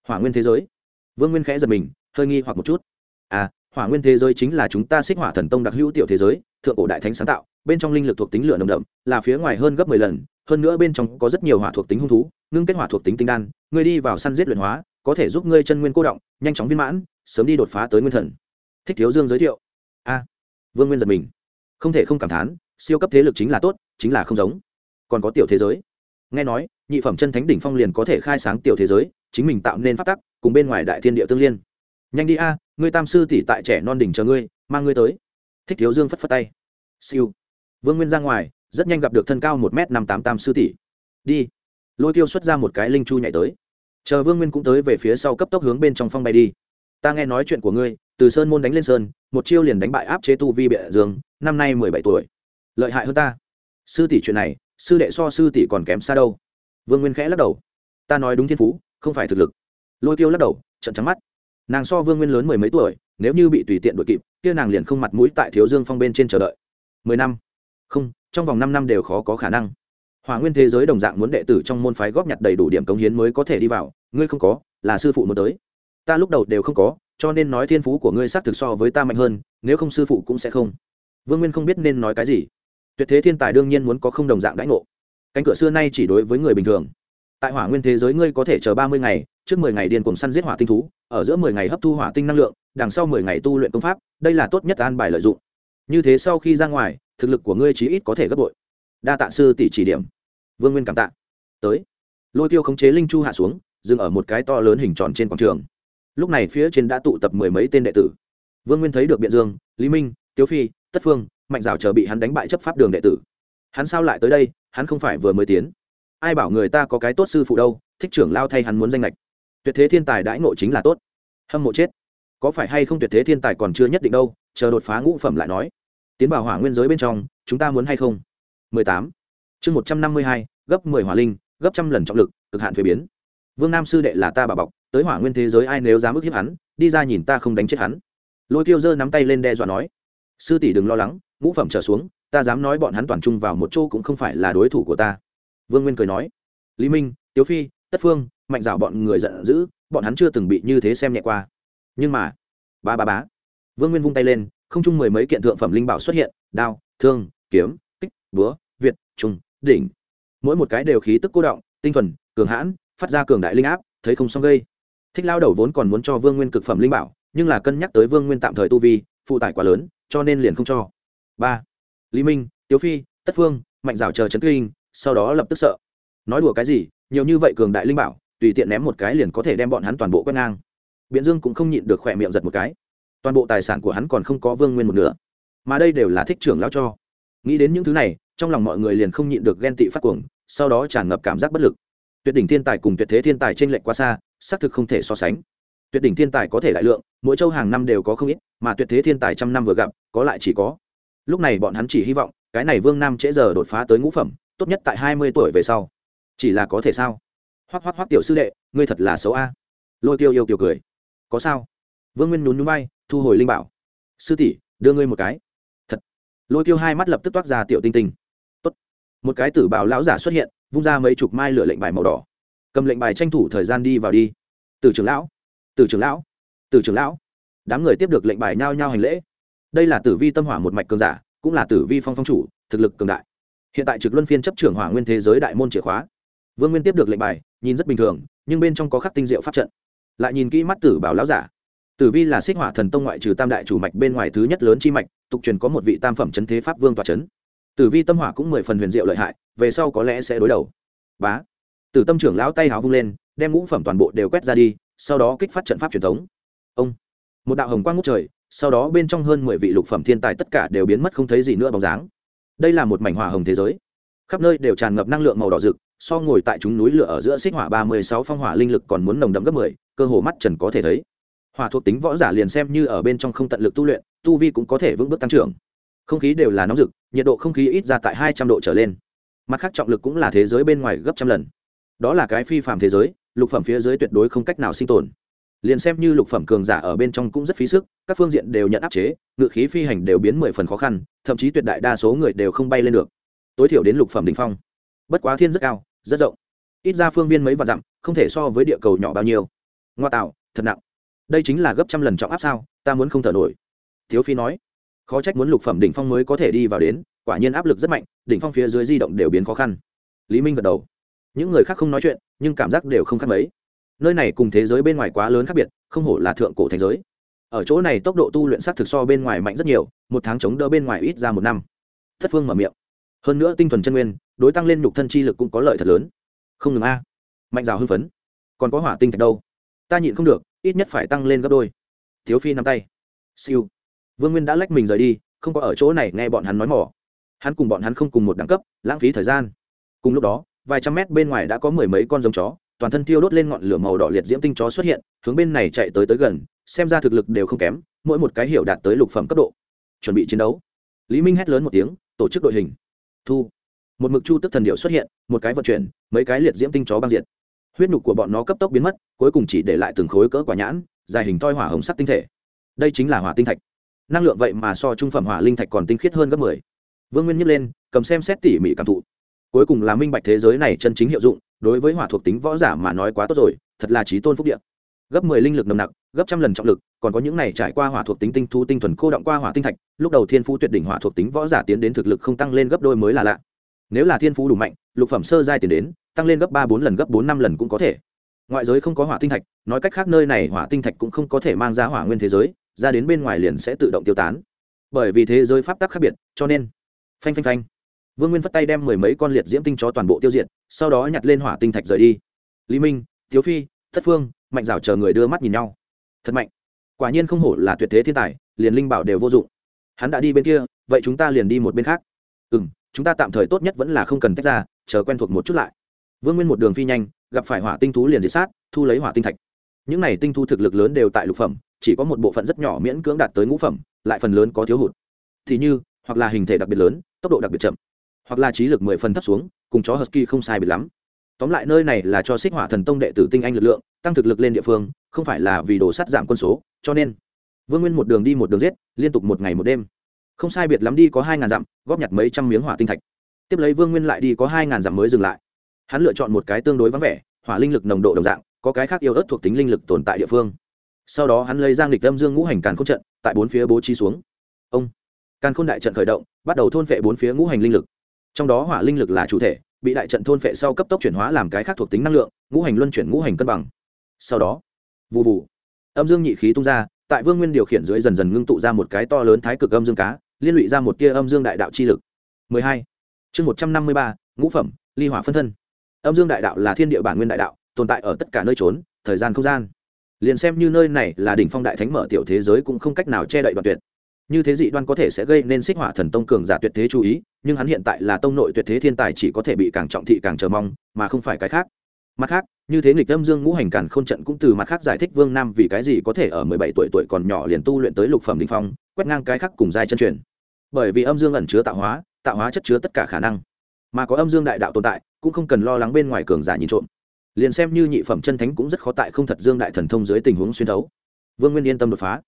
Hỏa nguyên thế giới? Vương nguyên khẽ giật mình, hơi nghi hoặc một chút. À hỏa nguyên thế giới chính là chúng ta xích hỏa thần tông đặc hữu tiểu thế giới, thượng cổ đại thánh sáng tạo, bên trong linh lực thuộc tính lửa nồng đậm, là phía ngoài hơn gấp mười lần, hơn nữa bên trong có rất nhiều hỏa thuộc tính hung thú, ngưng kết hỏa thuộc tính tinh đan, ngươi đi vào săn giết luyện hóa, có thể giúp ngươi chân nguyên cô động, nhanh chóng viên mãn, sớm đi đột phá tới nguyên thần. Thích thiếu dương giới thiệu. A vương nguyên giật mình. Không thể không cảm thán, siêu cấp thế lực chính là tốt, chính là không giống còn có tiểu thế giới. Nghe nói, nhị phẩm chân thánh đỉnh phong liền có thể khai sáng tiểu thế giới, chính mình tạo nên phát tắc, cùng bên ngoài đại thiên địa tương liên. Nhanh đi a, ngươi tam sư tỷ tại trẻ non đỉnh chờ ngươi, mang ngươi tới. Thích thiếu dương phất phất tay. Siêu. Vương nguyên ra ngoài, rất nhanh gặp được thân cao một m năm tám tam sư tỷ. Đi. Lôi tiêu xuất ra một cái linh chu nhảy tới. Chờ vương nguyên cũng tới về phía sau cấp tốc hướng bên trong phong bay đi. Ta nghe nói chuyện của ngươi, từ sơn môn đánh lên sơn, một chiêu liền đánh bại áp chế tu vi bệ dương, năm nay mười bảy tuổi. Lợi hại hơn ta. Sư tỷ chuyện này sư đệ so sư tỷ còn kém xa đâu. Vương nguyên khẽ lắc đầu. Ta nói đúng thiên phú, không phải thực lực. Lôi tiêu lắc đầu trận trắng mắt. Nàng so vương nguyên lớn mười mấy tuổi, nếu như bị tùy tiện đội kịp, kia nàng liền không mặt mũi tại thiếu dương phong bên trên chờ đợi. Mười năm? Không, trong vòng năm năm đều khó có khả năng. Hòa nguyên thế giới đồng dạng muốn đệ tử trong môn phái góp nhặt đầy đủ điểm cống hiến mới có thể đi vào, ngươi không có, là sư phụ muốn tới. Ta lúc đầu đều không có, cho nên nói thiên phú của ngươi xác thực so với ta mạnh hơn, nếu không sư phụ cũng sẽ không. Vương nguyên không biết nên nói cái gì tuyệt thế thiên tài đương nhiên muốn có không đồng dạng đãi ngộ. Cánh cửa xưa nay chỉ đối với người bình thường. Tại hỏa nguyên thế giới ngươi có thể chờ ba mươi ngày, trước mười ngày điên cùng săn giết hỏa tinh thú, ở giữa mười ngày hấp thu hỏa tinh năng lượng, đằng sau mười ngày tu luyện công pháp, đây là tốt nhất an bài lợi dụng. Như thế sau khi ra ngoài, thực lực của ngươi chí ít có thể gấp bội. Đa tạ sư tỷ chỉ điểm. Vương nguyên cảm tạ. Tới. Lôi tiêu khống chế linh chu hạ xuống, dừng ở một cái to lớn hình tròn trên quảng trường. Lúc này phía trên đã tụ tập mười mấy tên đệ tử. Vương nguyên thấy được biện dương, lý minh, tiếu phi, tất phương mạnh rào chờ bị hắn đánh bại chấp pháp đường đệ tử. Hắn sao lại tới đây hắn không phải vừa mới tiến. Ai bảo người ta có cái tốt sư phụ đâu thích trưởng lao thay hắn muốn danh lệch tuyệt thế thiên tài đãi ngộ chính là tốt. Hâm mộ chết. Có phải hay không tuyệt thế thiên tài còn chưa nhất định đâu chờ đột phá ngũ phẩm lại nói. Tiến vào hỏa nguyên giới bên trong chúng ta muốn hay không? 18. chương 152, gấp 10 hỏa linh gấp trăm lần trọng lực cực hạn thuế biến. Vương nam sư đệ là ta bà bọc tới hỏa nguyên thế giới ai nếu dám ức hiếp hắn đi ra nhìn ta không đánh chết hắn. Lôi tiêu giơ nắm tay lên đe dọa nói. Sư tỷ đừng lo lắng ngũ phẩm trở xuống, ta dám nói bọn hắn toàn chung vào một chỗ cũng không phải là đối thủ của ta. Vương nguyên cười nói. Lý minh, tiếu phi, tất phương, mạnh dạo bọn người giận dữ, bọn hắn chưa từng bị như thế xem nhẹ qua. Nhưng mà, ba ba bá vương nguyên vung tay lên, không chung mười mấy kiện thượng phẩm linh bảo xuất hiện, đao, thương, kiếm, kích, búa, việt trung đỉnh. Mỗi một cái đều khí tức cô động, tinh thuần, cường hãn, phát ra cường đại linh áp, thấy không xong gây. Thích lao đầu vốn còn muốn cho vương nguyên cực phẩm linh bảo, nhưng là cân nhắc tới vương nguyên tạm thời tu vi, phụ tải quá lớn, cho nên liền không cho ba. Lý minh, tiếu phi, tất phương, mạnh rào chờ chấn kinh, sau đó lập tức sợ. Nói đùa cái gì, nhiều như vậy cường đại linh bảo, tùy tiện ném một cái liền có thể đem bọn hắn toàn bộ quét ngang. Biện dương cũng không nhịn được khỏe miệng giật một cái. Toàn bộ tài sản của hắn còn không có vương nguyên một nửa, mà đây đều là thích trưởng lao cho. Nghĩ đến những thứ này, trong lòng mọi người liền không nhịn được ghen tị phát cuồng, sau đó tràn ngập cảm giác bất lực. Tuyệt đỉnh thiên tài cùng tuyệt thế thiên tài t r ê n lệch quá xa, xác thực không thể so sánh. Tuyệt đỉnh thiên tài có thể đại lượng, mỗi châu hàng năm đều có không ít, mà tuyệt thế thiên tài trăm năm vừa gặp, có lại chỉ có lúc này bọn hắn chỉ hy vọng, cái này vương nam trễ giờ đột phá tới ngũ phẩm, tốt nhất tại hai mươi tuổi về sau. Chỉ là có thể sao? Hoắc hoắc hoắc tiểu sư đệ, ngươi thật là xấu a. Lôi tiêu yêu kiều cười. Có sao? Vương nguyên nhún nhún bay thu hồi linh bảo. Sư tỷ, đưa ngươi một cái. Thật. Lôi tiêu hai mắt lập tức toát ra tiểu tinh tinh. Tốt. một cái tử bảo lão giả xuất hiện, vung ra mấy chục mai lửa lệnh bài màu đỏ. Cầm lệnh bài tranh thủ thời gian đi vào đi. Từ trưởng lão. Từ trưởng lão. Từ trưởng lão. Đám người tiếp được lệnh bài nhao nhao hành lễ đây là tử vi tâm hỏa một mạch cường giả, cũng là tử vi phong phong chủ, thực lực cường đại. Hiện tại trực luân phiên chấp trưởng hỏa nguyên thế giới đại môn chìa khóa. Vương nguyên tiếp được lệnh bài, nhìn rất bình thường, nhưng bên trong có khắc tinh diệu pháp trận. Lại nhìn kỹ mắt tử bảo lão giả. Tử vi là xích hỏa thần tông ngoại trừ tam đại chủ mạch bên ngoài thứ nhất lớn chi mạch, tục truyền có một vị tam phẩm chấn thế pháp vương tòa chấn. Tử vi tâm hỏa cũng mười phần huyền diệu lợi hại, về sau có lẽ sẽ đối đầu. Bá. Tử tâm trưởng lão tay háo vung lên, đem ngũ phẩm toàn bộ đều quét ra đi, sau đó kích phát trận pháp truyền thống. Ông. Một đạo hồng quang ngút trời sau đó bên trong hơn mười vị lục phẩm thiên tài tất cả đều biến mất không thấy gì nữa bóng dáng. Đây là một mảnh hỏa hồng thế giới. Khắp nơi đều tràn ngập năng lượng màu đỏ rực, so ngồi tại chúng núi lửa ở giữa xích hỏa ba mươi sáu phong hỏa linh lực còn muốn nồng đậm gấp mười, cơ hồ mắt trần có thể thấy. Hỏa thuộc tính võ giả liền xem như ở bên trong không tận lực tu luyện, tu vi cũng có thể vững bước tăng trưởng. Không khí đều là nóng rực, nhiệt độ không khí ít ra tại hai trăm độ trở lên. Mặt khác trọng lực cũng là thế giới bên ngoài gấp trăm lần. Đó là cái phi phạm thế giới, lục phẩm phía dưới tuyệt đối không cách nào sinh tồn liền xem như lục phẩm cường giả ở bên trong cũng rất phí sức, các phương diện đều nhận áp chế, ngự khí phi hành đều biến mười phần khó khăn, thậm chí tuyệt đại đa số người đều không bay lên được. Tối thiểu đến lục phẩm đ ỉ n h phong. Bất quá thiên rất cao, rất rộng. Ít ra phương viên mấy vạn dặm, không thể so với địa cầu nhỏ bao nhiêu. Ngoa tạo, thật nặng. Đây chính là gấp trăm lần trọng áp sao, ta muốn không thở nổi. Thiếu phi nói. Khó trách muốn lục phẩm đỉnh phong mới có thể đi vào đến, quả nhiên áp lực rất mạnh, đỉnh phong phía dưới di động đều biến khó khăn. Lý minh gật đầu. Những người khác không nói chuyện, nhưng cảm giác đều không khác mấy nơi này cùng thế giới bên ngoài quá lớn khác biệt, không hổ là thượng cổ thành giới. Ở chỗ này tốc độ tu luyện sắc thực so bên ngoài mạnh rất nhiều, một tháng chống đỡ bên ngoài ít ra một năm. Thất phương mở miệng. Hơn nữa tinh thuần chân nguyên, đối tăng lên nhục thân chi lực cũng có lợi thật lớn. Không ngừng a. Mạnh rào hưng phấn. Còn có hỏa tinh thạch đâu? Ta nhịn không được, ít nhất phải tăng lên gấp đôi. Thiếu phi nắm tay. Siêu. Vương nguyên đã lách mình rời đi, không có ở chỗ này nghe bọn hắn nói mỏ. Hắn cùng bọn hắn không cùng một đẳng cấp, lãng phí thời gian. Cùng lúc đó, vài trăm mét bên ngoài đã có mười mấy con giống chó toàn thân tiêu đốt lên ngọn lửa màu đỏ liệt diễm tinh chó xuất hiện, hướng bên này chạy tới tới gần, xem ra thực lực đều không kém, mỗi một cái hiểu đạt tới lục phẩm cấp độ. Chuẩn bị chiến đấu. Lý minh hét lớn một tiếng, tổ chức đội hình. Thu. Một mực chu tức thần điệu xuất hiện, một cái vận chuyển, mấy cái liệt diễm tinh chó băng diện huyết nhục của bọn nó cấp tốc biến mất, cuối cùng chỉ để lại từng khối cỡ quả nhãn, dài hình toi hỏa hồng sắc tinh thể. Đây chính là hỏa tinh thạch. Năng lượng vậy mà so trung phẩm hỏa linh thạch còn tinh khiết hơn gấp mười. Vương nguyên nhấc lên, cầm xem xét tỉ mỉ cảm thụ. Cuối cùng là minh bạch thế giới này chân chính hiệu dụng đối với hỏa thuộc tính võ giả mà nói quá tốt rồi thật là trí tôn phúc địa, gấp mười linh lực nồng nặc gấp trăm lần trọng lực còn có những này trải qua hỏa thuộc tính tinh thu tinh thuần cô động qua hỏa tinh thạch lúc đầu thiên phú tuyệt đỉnh hỏa thuộc tính võ giả tiến đến thực lực không tăng lên gấp đôi mới là lạ. Nếu là thiên phú đủ mạnh lục phẩm sơ giai tiến đến tăng lên gấp ba bốn lần gấp bốn năm lần cũng có thể. Ngoại giới không có hỏa tinh thạch nói cách khác nơi này hỏa tinh thạch cũng không có thể mang ra hỏa nguyên thế giới ra đến bên ngoài liền sẽ tự động tiêu tán. Bởi vì thế giới pháp tắc khác biệt cho nên phanh phanh phanh vương nguyên phất tay đem mười mấy con liệt diễm tinh chó toàn bộ tiêu diệt, sau đó nhặt lên hỏa tinh thạch rời đi. Lý minh Thiếu phi, thất phương, mạnh rào chờ người đưa mắt nhìn nhau. Thật mạnh. Quả nhiên không hổ là tuyệt thế thiên tài, liền linh bảo đều vô dụng. Hắn đã đi bên kia, vậy chúng ta liền đi một bên khác. Ừ m chúng ta tạm thời tốt nhất vẫn là không cần tách ra, chờ quen thuộc một chút lại. Vương nguyên một đường phi nhanh, gặp phải hỏa tinh thú liền diệt sát, thu lấy hỏa tinh thạch. Những này tinh thu thực lực lớn đều tại lục phẩm, chỉ có một bộ phận rất nhỏ miễn cưỡng đạt tới ngũ phẩm, lại phần lớn có thiếu hụt. Thì như, hoặc là hình thể đặc biệt lớn, tốc độ đặc biệt chậm hoặc là trí lực mười phần thấp xuống, cùng chó husky không sai biệt lắm. Tóm lại nơi này là cho xích hỏa thần tông đệ tử tinh anh lực lượng, tăng thực lực lên địa phương, không phải là vì đồ sắt giảm quân số, cho nên vương nguyên một đường đi một đường giết, liên tục một ngày một đêm. Không sai biệt lắm đi có hai ngàn dặm, góp nhặt mấy trăm miếng hỏa tinh thạch. Tiếp lấy vương nguyên lại đi có hai ngàn dặm mới dừng lại. Hắn lựa chọn một cái tương đối vắng vẻ, hỏa linh lực nồng độ đồng dạng, có cái khác yêu ớt thuộc tính linh lực tồn tại địa phương. Sau đó hắn lấy giang lịch âm dương ngũ hành càn k h ô n trận, tại bốn phía bố trí xuống. Ông, càn khôn đại trận khởi động, bắt đầu thôn vệ bốn phía ngũ hành linh lực trong đó hỏa linh lực là chủ thể bị đại trận thôn phệ sau cấp tốc chuyển hóa làm cái khác thuộc tính năng lượng ngũ hành luân chuyển ngũ hành cân bằng. Sau đó vụ vụ âm dương nhị khí tung ra tại vương nguyên điều khiển dưới dần dần ngưng tụ ra một cái to lớn thái cực âm dương cá liên lụy ra một tia âm dương đại đạo chi lực. 12. chương 153, ngũ phẩm ly hỏa phân thân. Âm dương đại đạo là thiên địa bản nguyên đại đạo tồn tại ở tất cả nơi trốn thời gian không gian. Liền xem như nơi này là đỉnh phong đại thánh mở tiểu thế giới cũng không cách nào che đậy đoạn tuyệt như thế dị đoan có thể sẽ gây nên xích hỏa thần tông cường giả tuyệt thế chú ý, nhưng hắn hiện tại là tông nội tuyệt thế thiên tài chỉ có thể bị càng trọng thị càng chờ mong, mà không phải cái khác. Mặt khác, như thế nghịch âm dương ngũ hành càn k h ô n trận cũng từ mặt khác giải thích vương nam vì cái gì có thể ở mười bảy tuổi tuổi còn nhỏ liền tu luyện tới lục phẩm đình phong, quét ngang cái khác cùng giai chân truyền. Bởi vì âm dương ẩn chứa tạo hóa tạo hóa chất chứa tất cả khả năng. Mà có âm dương đại đạo tồn tại, cũng không cần lo lắng bên ngoài cường giả nhìn trộm. Liền xem như nhị phẩm chân thánh cũng rất khó tại không thật dương đại thần thông dưới tình huống xuyên thấu. Vương nguyên yên tâm đột phá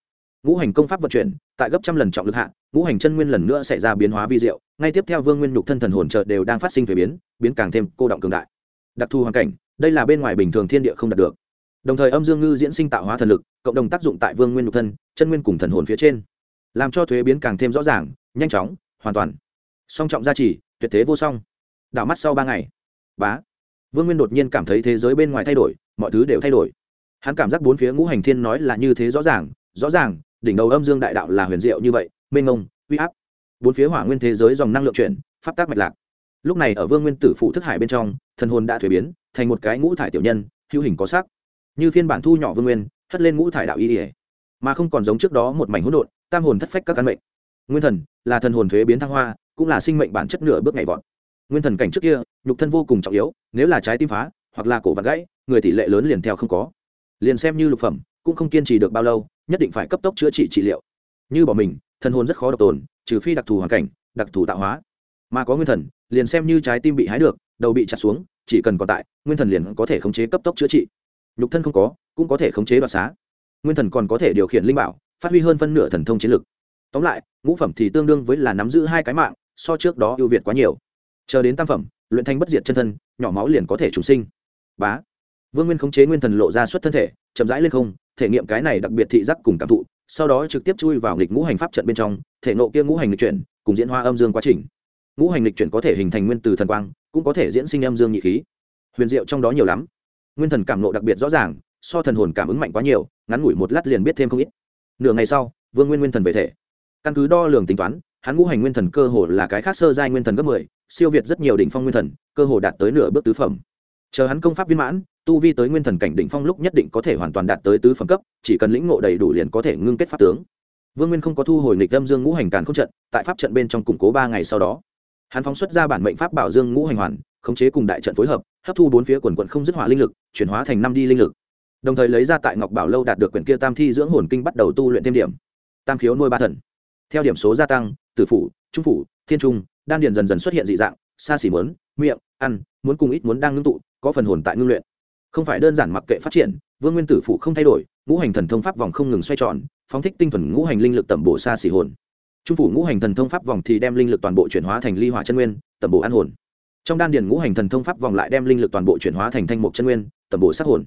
ngũ hành công pháp vận chuyển, tại gấp trăm lần trọng lực hạ, ngũ hành chân nguyên lần nữa xảy ra biến hóa vi diệu, ngay tiếp theo vương nguyên nhục thân thần hồn trợ đều đang phát sinh thuế biến biến càng thêm cô động cường đại. Đặc thù hoàn cảnh, đây là bên ngoài bình thường thiên địa không đạt được. Đồng thời âm dương ngư diễn sinh tạo hóa thần lực, cộng đồng tác dụng tại vương nguyên nhục thân, chân nguyên cùng thần hồn phía trên, làm cho thuế biến càng thêm rõ ràng, nhanh chóng, hoàn toàn. Song trọng gia trì, tuyệt thế vô song. Đảo mắt sau ba ngày, bá, vương nguyên đột nhiên cảm thấy thế giới bên ngoài thay đổi, mọi thứ đều thay đổi. Hắn cảm giác bốn phía ngũ hành thiên nói là như thế rõ ràng rõ ràng đỉnh đầu âm dương đại đạo là huyền diệu như vậy, mênh ngông uy áp. Bốn phía hỏa nguyên thế giới dòng năng lượng chuyển, pháp tác mạch lạc. Lúc này ở vương nguyên tử phụ thức hải bên trong, thần hồn đã thuế biến, thành một cái ngũ thải tiểu nhân, hữu hình có sắc. Như phiên bản thu nhỏ vương nguyên, hất lên ngũ thải đạo y ỉa mà không còn giống trước đó một mảnh hỗn độn, tam hồn thất phách các căn mệnh. Nguyên thần là thần hồn thuế biến thăng hoa, cũng là sinh mệnh bản chất nửa bước ngày vọt. Nguyên thần cảnh trước kia, nhục thân vô cùng trọng yếu, nếu là trái tim phá, hoặc là cổ vặt gãy, người tỷ lệ lớn liền theo không có. Liền xem như lục phẩm, cũng không kiên trì được bao lâu nhất định phải cấp tốc chữa trị trị liệu. Như bỏ mình, thần hồn rất khó độc tồn, trừ phi đặc thù hoàn cảnh, đặc thù tạo hóa. Mà có nguyên thần, liền xem như trái tim bị hái được, đầu bị chặt xuống, chỉ cần còn tại, nguyên thần liền có thể khống chế cấp tốc chữa trị. Nhục thân không có, cũng có thể khống chế đoạt xá. Nguyên thần còn có thể điều khiển linh bảo, phát huy hơn phân nửa thần thông chiến lực. Tóm lại, ngũ phẩm thì tương đương với là nắm giữ hai cái mạng, so trước đó ưu việt quá nhiều. Chờ đến tam phẩm, luyện thanh bất diệt chân thân, nhỏ máu liền có thể trùng sinh. Bá. Vương nguyên khống chế nguyên thần lộ ra xuất thân thể, chậm rãi lên không thể nghiệm cái này đặc biệt thị giác cùng cảm thụ, sau đó trực tiếp chui vào nghịch ngũ hành pháp trận bên trong, thể nộ kia ngũ hành lịch chuyển, cùng diễn hoa âm dương quá trình. Ngũ hành lịch chuyển có thể hình thành nguyên từ thần quang, cũng có thể diễn sinh âm dương nhị khí. Huyền diệu trong đó nhiều lắm. Nguyên thần cảm nộ đặc biệt rõ ràng, so thần hồn cảm ứng mạnh quá nhiều, ngắn ngủi một lát liền biết thêm không ít. Nửa ngày sau, vương nguyên nguyên thần về thể. Căn cứ đo lường tính toán, hắn ngũ hành nguyên thần cơ hồ là cái khác sơ giai nguyên thần gấp mười, siêu việt rất nhiều đỉnh phong nguyên thần, cơ hồ đạt tới nửa bước tứ phẩm. Chờ hắn công pháp viên mãn tu vi tới nguyên thần cảnh đỉnh phong lúc nhất định có thể hoàn toàn đạt tới tứ phẩm cấp, chỉ cần lĩnh ngộ đầy đủ liền có thể ngưng kết pháp tướng. Vương nguyên không có thu hồi nghịch âm dương ngũ hành càn không trận, tại pháp trận bên trong củng cố ba ngày sau đó, hắn phóng xuất ra bản mệnh pháp bảo dương ngũ hành hoàn, khống chế cùng đại trận phối hợp, hấp thu bốn phía quần quần không dứt hỏa linh lực, chuyển hóa thành năm đi linh lực. Đồng thời lấy ra tại ngọc bảo lâu đạt được quyển kia tam thi dưỡng hồn kinh bắt đầu tu luyện thêm điểm. Tam khiếu nuôi ba thần. Theo điểm số gia tăng, tử phủ, trung phủ, thiên trung, đan điền dần dần xuất hiện dị dạng, xa xỉ muốn, miệng, ăn, muốn cùng ít muốn đang ngưng tụ, có phần hồn tại ngưng luyện không phải đơn giản mặc kệ phát triển, vương nguyên tử phụ không thay đổi, ngũ hành thần thông pháp vòng không ngừng xoay tròn, phóng thích tinh thuần ngũ hành linh lực tẩm bổ xa xỉ hồn. Trung phủ ngũ hành thần thông pháp vòng thì đem linh lực toàn bộ chuyển hóa thành ly hỏa chân nguyên, tẩm bổ an hồn. Trong đan điền ngũ hành thần thông pháp vòng lại đem linh lực toàn bộ chuyển hóa thành thanh mục chân nguyên, tẩm bổ sát hồn.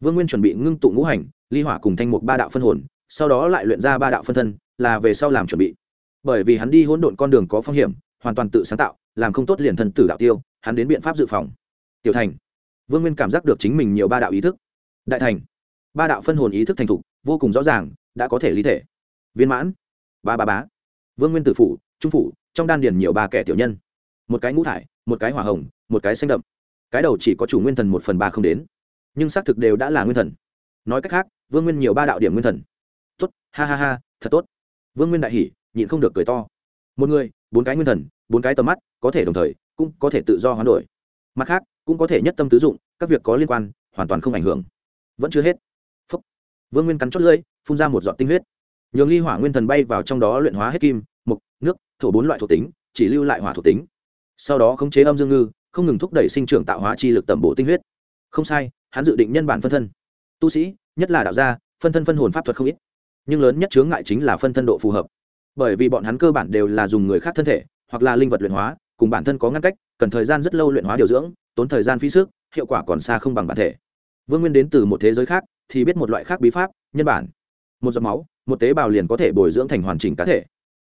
Vương nguyên chuẩn bị ngưng tụ ngũ hành, ly hỏa cùng thanh mục ba đạo phân hồn, sau đó lại luyện ra ba đạo phân thân, là về sau làm chuẩn bị. Bởi vì hắn đi hỗn độn con đường có phong hiểm, hoàn toàn tự sáng tạo, làm không tốt liền thần tử đạo tiêu, hắn đến biện pháp dự phòng. Tiểu thành vương nguyên cảm giác được chính mình nhiều ba đạo ý thức. Đại thành. Ba đạo phân hồn ý thức thành thục, vô cùng rõ ràng, đã có thể lý thể. Viên mãn. Ba ba bá. Vương nguyên tử phủ, trung phủ, trong đan điền nhiều ba kẻ tiểu nhân. Một cái ngũ thải, một cái hỏa hồng, một cái xanh đậm. Cái đầu chỉ có chủ nguyên thần một phần ba không đến. Nhưng xác thực đều đã là nguyên thần. Nói cách khác, vương nguyên nhiều ba đạo điểm nguyên thần. Tốt, ha ha ha, thật tốt. Vương nguyên đại hỷ nhịn không được cười to. Một người, bốn cái nguyên thần, bốn cái tầm mắt, có thể đồng thời, cũng có thể tự do hoán đổi. Mặt khác cũng có thể nhất tâm tứ dụng, các việc có liên quan, hoàn toàn không ảnh hưởng. Vẫn chưa hết. Phúc. vương nguyên cắn chót lưỡi, phun ra một giọt tinh huyết. Nhường ly hỏa nguyên thần bay vào trong đó luyện hóa hết kim, mục, nước, thổ bốn loại thuộc tính, chỉ lưu lại hỏa thuộc tính. Sau đó khống chế âm dương ngư, không ngừng thúc đẩy sinh trưởng tạo hóa chi lực tẩm bổ tinh huyết. Không sai, hắn dự định nhân bản phân thân. Tu sĩ, nhất là đạo gia, phân thân phân hồn pháp thuật không ít. Nhưng lớn nhất chướng ngại chính là phân thân độ phù hợp. Bởi vì bọn hắn cơ bản đều là dùng người khác thân thể, hoặc là linh vật luyện hóa cùng bản thân có ngăn cách, cần thời gian rất lâu luyện hóa điều dưỡng, tốn thời gian phí sức, hiệu quả còn xa không bằng bản thể. Vương nguyên đến từ một thế giới khác, thì biết một loại khác bí pháp, nhân bản. Một giọt máu, một tế bào liền có thể bồi dưỡng thành hoàn chỉnh cá thể.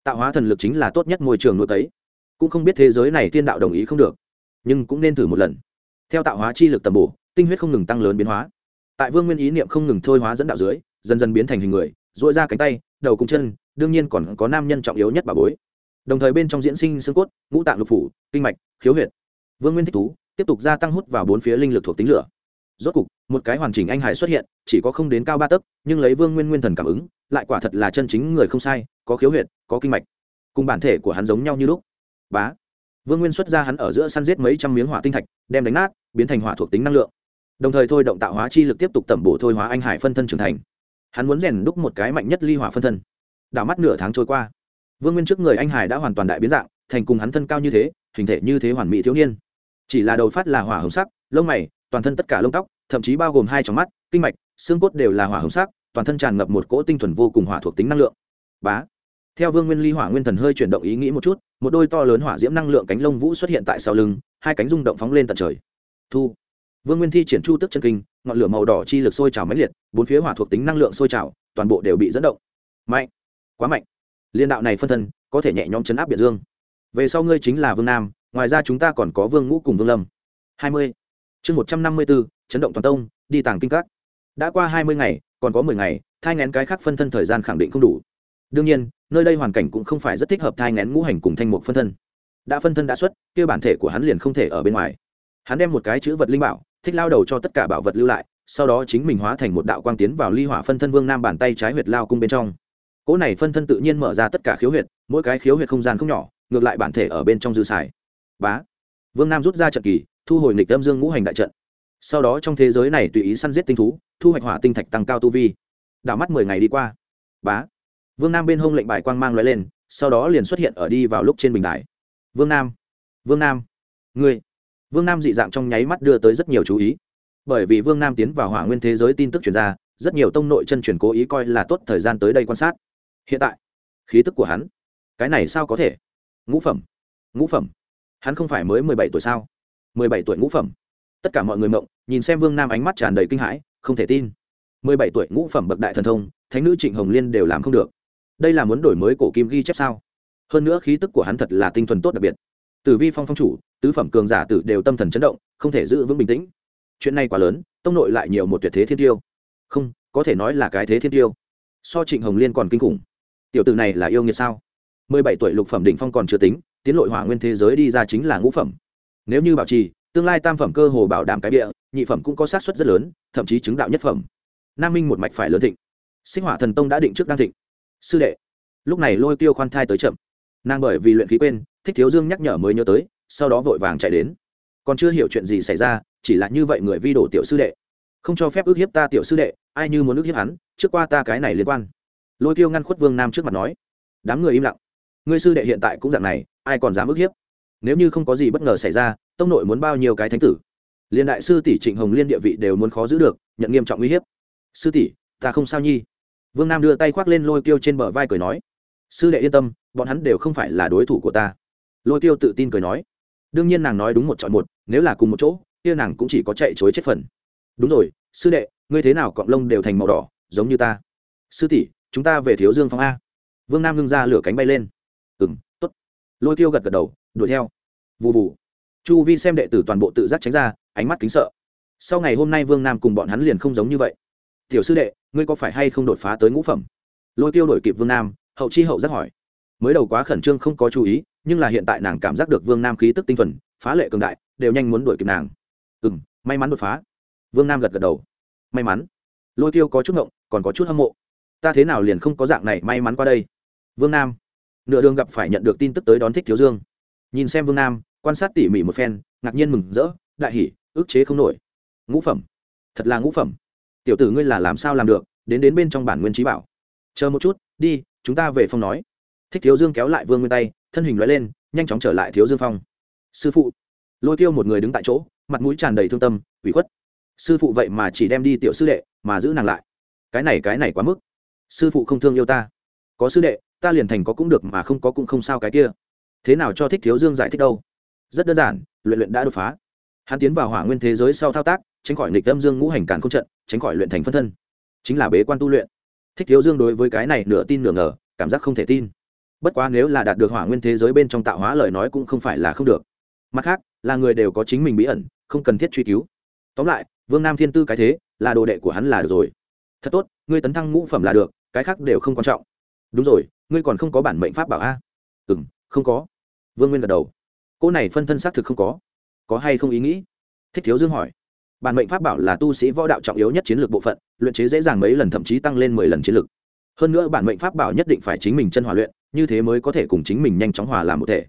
Tạo hóa thần lực chính là tốt nhất môi trường nuôi tấy. Cũng không biết thế giới này thiên đạo đồng ý không được, nhưng cũng nên thử một lần. Theo tạo hóa chi lực tầm bổ, tinh huyết không ngừng tăng lớn biến hóa. Tại vương nguyên ý niệm không ngừng thôi hóa dẫn đạo dưới, dần dần biến thành hình người dội ra cánh tay, đầu cùng chân, đương nhiên còn có nam nhân trọng yếu nhất bà bối đồng thời bên trong diễn sinh xương cốt, ngũ tạng lục phủ, kinh mạch, khiếu huyệt. Vương nguyên thích thú tiếp tục gia tăng hút vào bốn phía linh lực thuộc tính lửa. Rốt cục, một cái hoàn chỉnh anh hải xuất hiện, chỉ có không đến cao ba tấc, nhưng lấy vương nguyên nguyên thần cảm ứng, lại quả thật là chân chính người không sai, có khiếu huyệt, có kinh mạch. Cùng bản thể của hắn giống nhau như lúc. Bá. Vương nguyên xuất ra hắn ở giữa săn giết mấy trăm miếng hỏa tinh thạch, đem đánh nát, biến thành hỏa thuộc tính năng lượng. Đồng thời thôi động tạo hóa chi lực tiếp tục tẩm bổ thôi hóa anh hải phân thân trưởng thành. Hắn muốn rèn đúc một cái mạnh nhất ly hỏa phân thân. Đảo mắt nửa tháng trôi qua vương nguyên trước người anh hải đã hoàn toàn đại biến dạng, thành cùng hắn thân cao như thế, hình thể như thế hoàn mỹ thiếu niên. Chỉ là đầu phát là hỏa hồng sắc, lông mày, toàn thân tất cả lông tóc, thậm chí bao gồm hai trong mắt, kinh mạch, xương cốt đều là hỏa hồng sắc, toàn thân tràn ngập một cỗ tinh thuần vô cùng hỏa thuộc tính năng lượng. Bá. Theo vương nguyên ly hỏa nguyên thần hơi chuyển động ý nghĩ một chút, một đôi to lớn hỏa diễm năng lượng cánh lông vũ xuất hiện tại sau lưng, hai cánh rung động phóng lên tận trời. Thu. Vương nguyên thi triển chu tức chân kinh, ngọn lửa màu đỏ chi lực sôi trào mãnh liệt, bốn phía hỏa thuộc tính năng lượng sôi trào, toàn bộ đều bị dẫn động. Mạnh. Quá mạnh liên đạo này phân thân, có thể nhẹ nhõm chấn áp biển dương. Về sau ngươi chính là vương nam, ngoài ra chúng ta còn có vương ngũ cùng vương lâm. Hai mươi. Chương một trăm năm mươi bốn chấn động toàn tông, đi tàng kinh các. Đã qua hai mươi ngày, còn có mười ngày, thai ngén cái khác phân thân thời gian khẳng định không đủ. Đương nhiên, nơi đây hoàn cảnh cũng không phải rất thích hợp thai ngén ngũ hành cùng thanh mục phân thân. Đã phân thân đã xuất, kia bản thể của hắn liền không thể ở bên ngoài. Hắn đem một cái chữ vật linh bảo, thích lao đầu cho tất cả bảo vật lưu lại, sau đó chính mình hóa thành một đạo quang tiến vào ly hỏa phân thân vương nam bàn tay trái huyệt lao cung bên trong cỗ này phân thân tự nhiên mở ra tất cả khiếu huyệt, mỗi cái khiếu huyệt không gian không nhỏ, ngược lại bản thể ở bên trong dư xài. Bá. Vương nam rút ra trận kỳ, thu hồi nịch âm dương ngũ hành đại trận. Sau đó trong thế giới này tùy ý săn giết tinh thú, thu hoạch hỏa tinh thạch tăng cao tu vi. Đảo mắt mười ngày đi qua. Bá. Vương nam bên hông lệnh bài quang mang l lên, sau đó liền xuất hiện ở đi vào lúc trên bình đài. Vương nam. Vương nam. Ngươi. Vương nam dị dạng trong nháy mắt đưa tới rất nhiều chú ý. Bởi vì vương nam tiến vào hỏa nguyên thế giới tin tức chuyển ra, rất nhiều tông nội chân truyền cố ý coi là tốt thời gian tới đây quan sát hiện tại, khí tức của hắn, cái này sao có thể? Ngũ phẩm ngũ phẩm, hắn không phải mới mười bảy tuổi sao? Mười bảy tuổi ngũ phẩm. Tất cả mọi người mộng nhìn xem vương nam ánh mắt tràn đầy kinh hãi, không thể tin. Mười bảy tuổi ngũ phẩm bậc đại thần thông, thánh nữ trịnh hồng liên đều làm không được. Đây là muốn đổi mới cổ kim ghi chép sao? Hơn nữa khí tức của hắn thật là tinh thuần tốt đặc biệt. Tử vi phong phong chủ, tứ phẩm cường giả tử đều tâm thần chấn động, không thể giữ vững bình tĩnh. Chuyện này quá lớn, tông nội lại nhiều một tuyệt thế thiên tiêu. Không, có thể nói là cái thế thiên tiêu. So trịnh hồng liên còn kinh khủng tiểu tử này là yêu nghiệt sao? Mười bảy tuổi lục phẩm đỉnh phong còn chưa tính, tiến lội hỏa nguyên thế giới đi ra chính là ngũ phẩm. Nếu như bảo trì, tương lai tam phẩm cơ hồ bảo đảm cái địa, nhị phẩm cũng có sát xuất rất lớn, thậm chí chứng đạo nhất phẩm. Nam minh một mạch phải lớn thịnh. Sinh hỏa thần tông đã định trước đang thịnh. Sư đệ, lúc này lôi tiêu khoan thai tới chậm. Nàng bởi vì luyện khí quên, thích thiếu dương nhắc nhở mới nhớ tới, sau đó vội vàng chạy đến. Còn chưa hiểu chuyện gì xảy ra, chỉ là như vậy người vi đổ tiểu sư đệ. Không cho phép ước hiếp ta tiểu sư đệ, ai như muốn ước hiếp hắn, trước qua ta cái này liên quan lôi tiêu ngăn khuất vương nam trước mặt nói, đám người im lặng. Ngươi sư đệ hiện tại cũng dạng này, ai còn dám ức hiếp? Nếu như không có gì bất ngờ xảy ra, tông nội muốn bao nhiêu cái thánh tử? Liên đại sư tỷ trịnh hồng liên địa vị đều muốn khó giữ được, nhận nghiêm trọng uy hiếp. Sư tỷ, ta không sao nhi. Vương nam đưa tay khoác lên lôi kiêu trên bờ vai cười nói, sư đệ yên tâm, bọn hắn đều không phải là đối thủ của ta. Lôi kiêu tự tin cười nói, đương nhiên nàng nói đúng một chọn một, nếu là cùng một chỗ, kia nàng cũng chỉ có chạy chối chết phần. Đúng rồi, sư đệ, ngươi thế nào cọng lông đều thành màu đỏ, giống như ta. Sư tỷ chúng ta về thiếu dương phong a. Vương nam ngưng ra lửa cánh bay lên. Ừ m t ố t lôi Tiêu gật gật đầu, đuổi theo. Vụ vụ chu vi xem đệ tử toàn bộ tự giác tránh ra, ánh mắt kính sợ. Sau ngày hôm nay vương nam cùng bọn hắn liền không giống như vậy. Tiểu sư đệ, ngươi có phải hay không đột phá tới ngũ phẩm? Lôi tiêu đổi kịp vương nam, hậu chi hậu giác hỏi. Mới đầu quá khẩn trương không có chú ý, nhưng là hiện tại nàng cảm giác được vương nam khí tức tinh thuần, phá lệ cường đại, đều nhanh muốn đuổi kịp nàng. Ừ m may mắn đột phá. Vương nam gật gật đầu. May mắn. Lôi tiêu có chút ngộng, còn có chút hâm mộ ta thế nào liền không có dạng này may mắn qua đây? Vương nam, nửa đường gặp phải nhận được tin tức tới đón thích thiếu dương. Nhìn xem vương nam, quan sát tỉ mỉ một phen, ngạc nhiên mừng rỡ, đại hỉ, ức chế không nổi. Ngũ phẩm, thật là ngũ phẩm. Tiểu tử ngươi là làm sao làm được, đến đến bên trong bản nguyên trí bảo. Chờ một chút, đi, chúng ta về phòng nói. Thích thiếu dương kéo lại vương nguyên tay, thân hình loại lên, nhanh chóng trở lại thiếu dương phong sư phụ, lôi tiêu một người đứng tại chỗ, mặt mũi tràn đầy thương tâm, ủy khuất. Sư phụ vậy mà chỉ đem đi tiểu sư đệ, mà giữ nàng lại. Cái này cái này quá mức sư phụ không thương yêu ta. Có sư đệ, ta liền thành có cũng được mà không có cũng không sao cái kia. Thế nào cho thích thiếu dương giải thích đâu? Rất đơn giản, luyện luyện đã đột phá. Hắn tiến vào hỏa nguyên thế giới sau thao tác, tránh khỏi nịch tâm dương ngũ hành càn không trận, tránh khỏi luyện thành phân thân. Chính là bế quan tu luyện. Thích thiếu dương đối với cái này nửa tin nửa ngờ, cảm giác không thể tin. Bất quá nếu là đạt được hỏa nguyên thế giới bên trong tạo hóa lời nói cũng không phải là không được. Mặt khác, là người đều có chính mình bí ẩn, không cần thiết truy cứu. Tóm lại, vương nam thiên tư cái thế, là đồ đệ của hắn là được rồi thật tốt, ngươi tấn thăng ngũ phẩm là được, cái khác đều không quan trọng. Đúng rồi, ngươi còn không có bản mệnh pháp bảo a? À? ừ m không có. Vương nguyên gật đầu. Cô này phân thân xác thực không có. Có hay không ý nghĩ? Thích thiếu dương hỏi. Bản mệnh pháp bảo là tu sĩ võ đạo trọng yếu nhất chiến lược bộ phận, luyện chế dễ dàng mấy lần thậm chí tăng lên mười lần chiến lược. Hơn nữa bản mệnh pháp bảo nhất định phải chính mình chân hòa luyện, như thế mới có thể cùng chính mình nhanh chóng hòa làm một thể.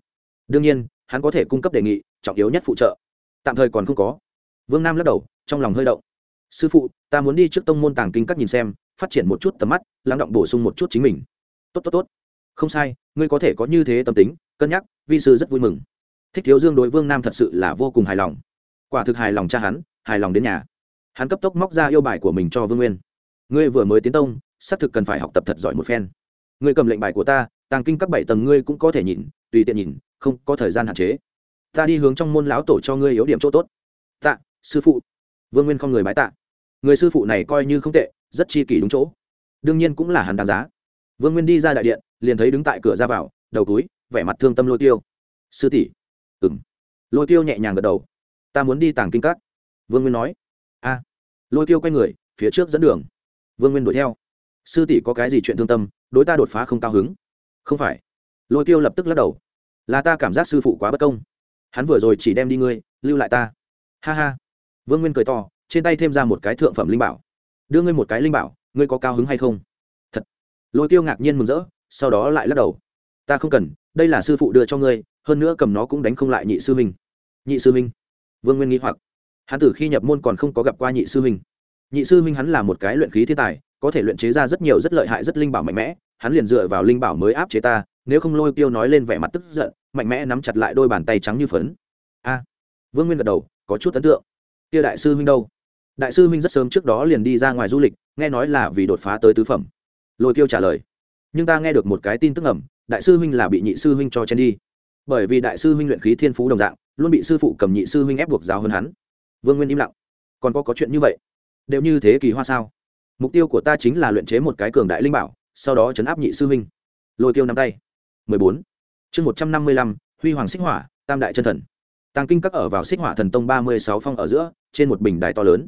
Đương nhiên, hắn có thể cung cấp đề nghị, trọng yếu nhất phụ trợ. Tạm thời còn không có. Vương nam lắc đầu, trong lòng hơi động sư phụ ta muốn đi trước tông môn tàng kinh các nhìn xem phát triển một chút tầm mắt lắng động bổ sung một chút chính mình tốt tốt tốt không sai ngươi có thể có như thế tâm tính cân nhắc vi sư rất vui mừng thích thiếu dương đối vương nam thật sự là vô cùng hài lòng quả thực hài lòng cha hắn hài lòng đến nhà hắn cấp tốc móc ra yêu bài của mình cho vương nguyên ngươi vừa mới tiến tông xác thực cần phải học tập thật giỏi một phen ngươi cầm lệnh bài của ta tàng kinh các bảy tầng ngươi cũng có thể nhìn tùy tiện nhìn không có thời gian hạn chế ta đi hướng trong môn lão tổ cho ngươi yếu điểm chỗ tốt tạ sư phụ vương nguyên không người bái tạ. Người sư phụ này coi như không tệ, rất chi kỷ đúng chỗ. Đương nhiên cũng là hắn đáng giá. Vương nguyên đi ra đại điện, liền thấy đứng tại cửa ra vào, đầu túi, vẻ mặt thương tâm lôi tiêu. Sư tỷ. Ừ m lôi tiêu nhẹ nhàng gật đầu. Ta muốn đi tàng kinh các. Vương nguyên nói. A. Lôi tiêu quay người, phía trước dẫn đường. Vương nguyên đuổi theo. Sư tỷ có cái gì chuyện thương tâm, đối ta đột phá không cao hứng. Không phải. Lôi tiêu lập tức lắc đầu. Là ta cảm giác sư phụ quá bất công. Hắn vừa rồi chỉ đem đi ngươi, lưu lại ta. Ha ha vương nguyên cười to, trên tay thêm ra một cái thượng phẩm linh bảo. Đưa ngươi một cái linh bảo, ngươi có cao hứng hay không? Thật. Lôi tiêu ngạc nhiên mừng rỡ, sau đó lại lắc đầu. Ta không cần, đây là sư phụ đưa cho ngươi, hơn nữa cầm nó cũng đánh không lại nhị sư huynh. nhị sư huynh. vương nguyên nghĩ hoặc. Hắn từ khi nhập môn còn không có gặp qua nhị sư huynh. nhị sư huynh hắn là một cái luyện khí thiên tài, có thể luyện chế ra rất nhiều rất lợi hại rất linh bảo mạnh mẽ, hắn liền dựa vào linh bảo mới áp chế ta, nếu không lôi tiêu nói lên vẻ mặt tức giận, mạnh mẽ nắm chặt lại đôi bàn tay trắng như phấn. A. Vương nguyên gật đầu, có chút ấn tượng kia đại sư huynh đâu? Đại sư huynh rất sớm trước đó liền đi ra ngoài du lịch nghe nói là vì đột phá tới tứ phẩm. Lôi tiêu trả lời. Nhưng ta nghe được một cái tin tức ẩm đại sư huynh là bị nhị sư huynh cho chen đi. Bởi vì đại sư huynh luyện khí thiên phú đồng dạng luôn bị sư phụ cầm nhị sư huynh ép buộc giáo hơn hắn. Vương nguyên im lặng. Còn có có chuyện như vậy? Đều như thế kỳ hoa sao? Mục tiêu của ta chính là luyện chế một cái cường đại linh bảo sau đó chấn áp nhị sư huynh. Lôi tiêu nắm tay. 14. chương 155, huy hoàng xích hỏa tam đại chân thần tàng kinh các ở vào xích hỏa thần tông 36 phong ở giữa, trên một bình đài to lớn.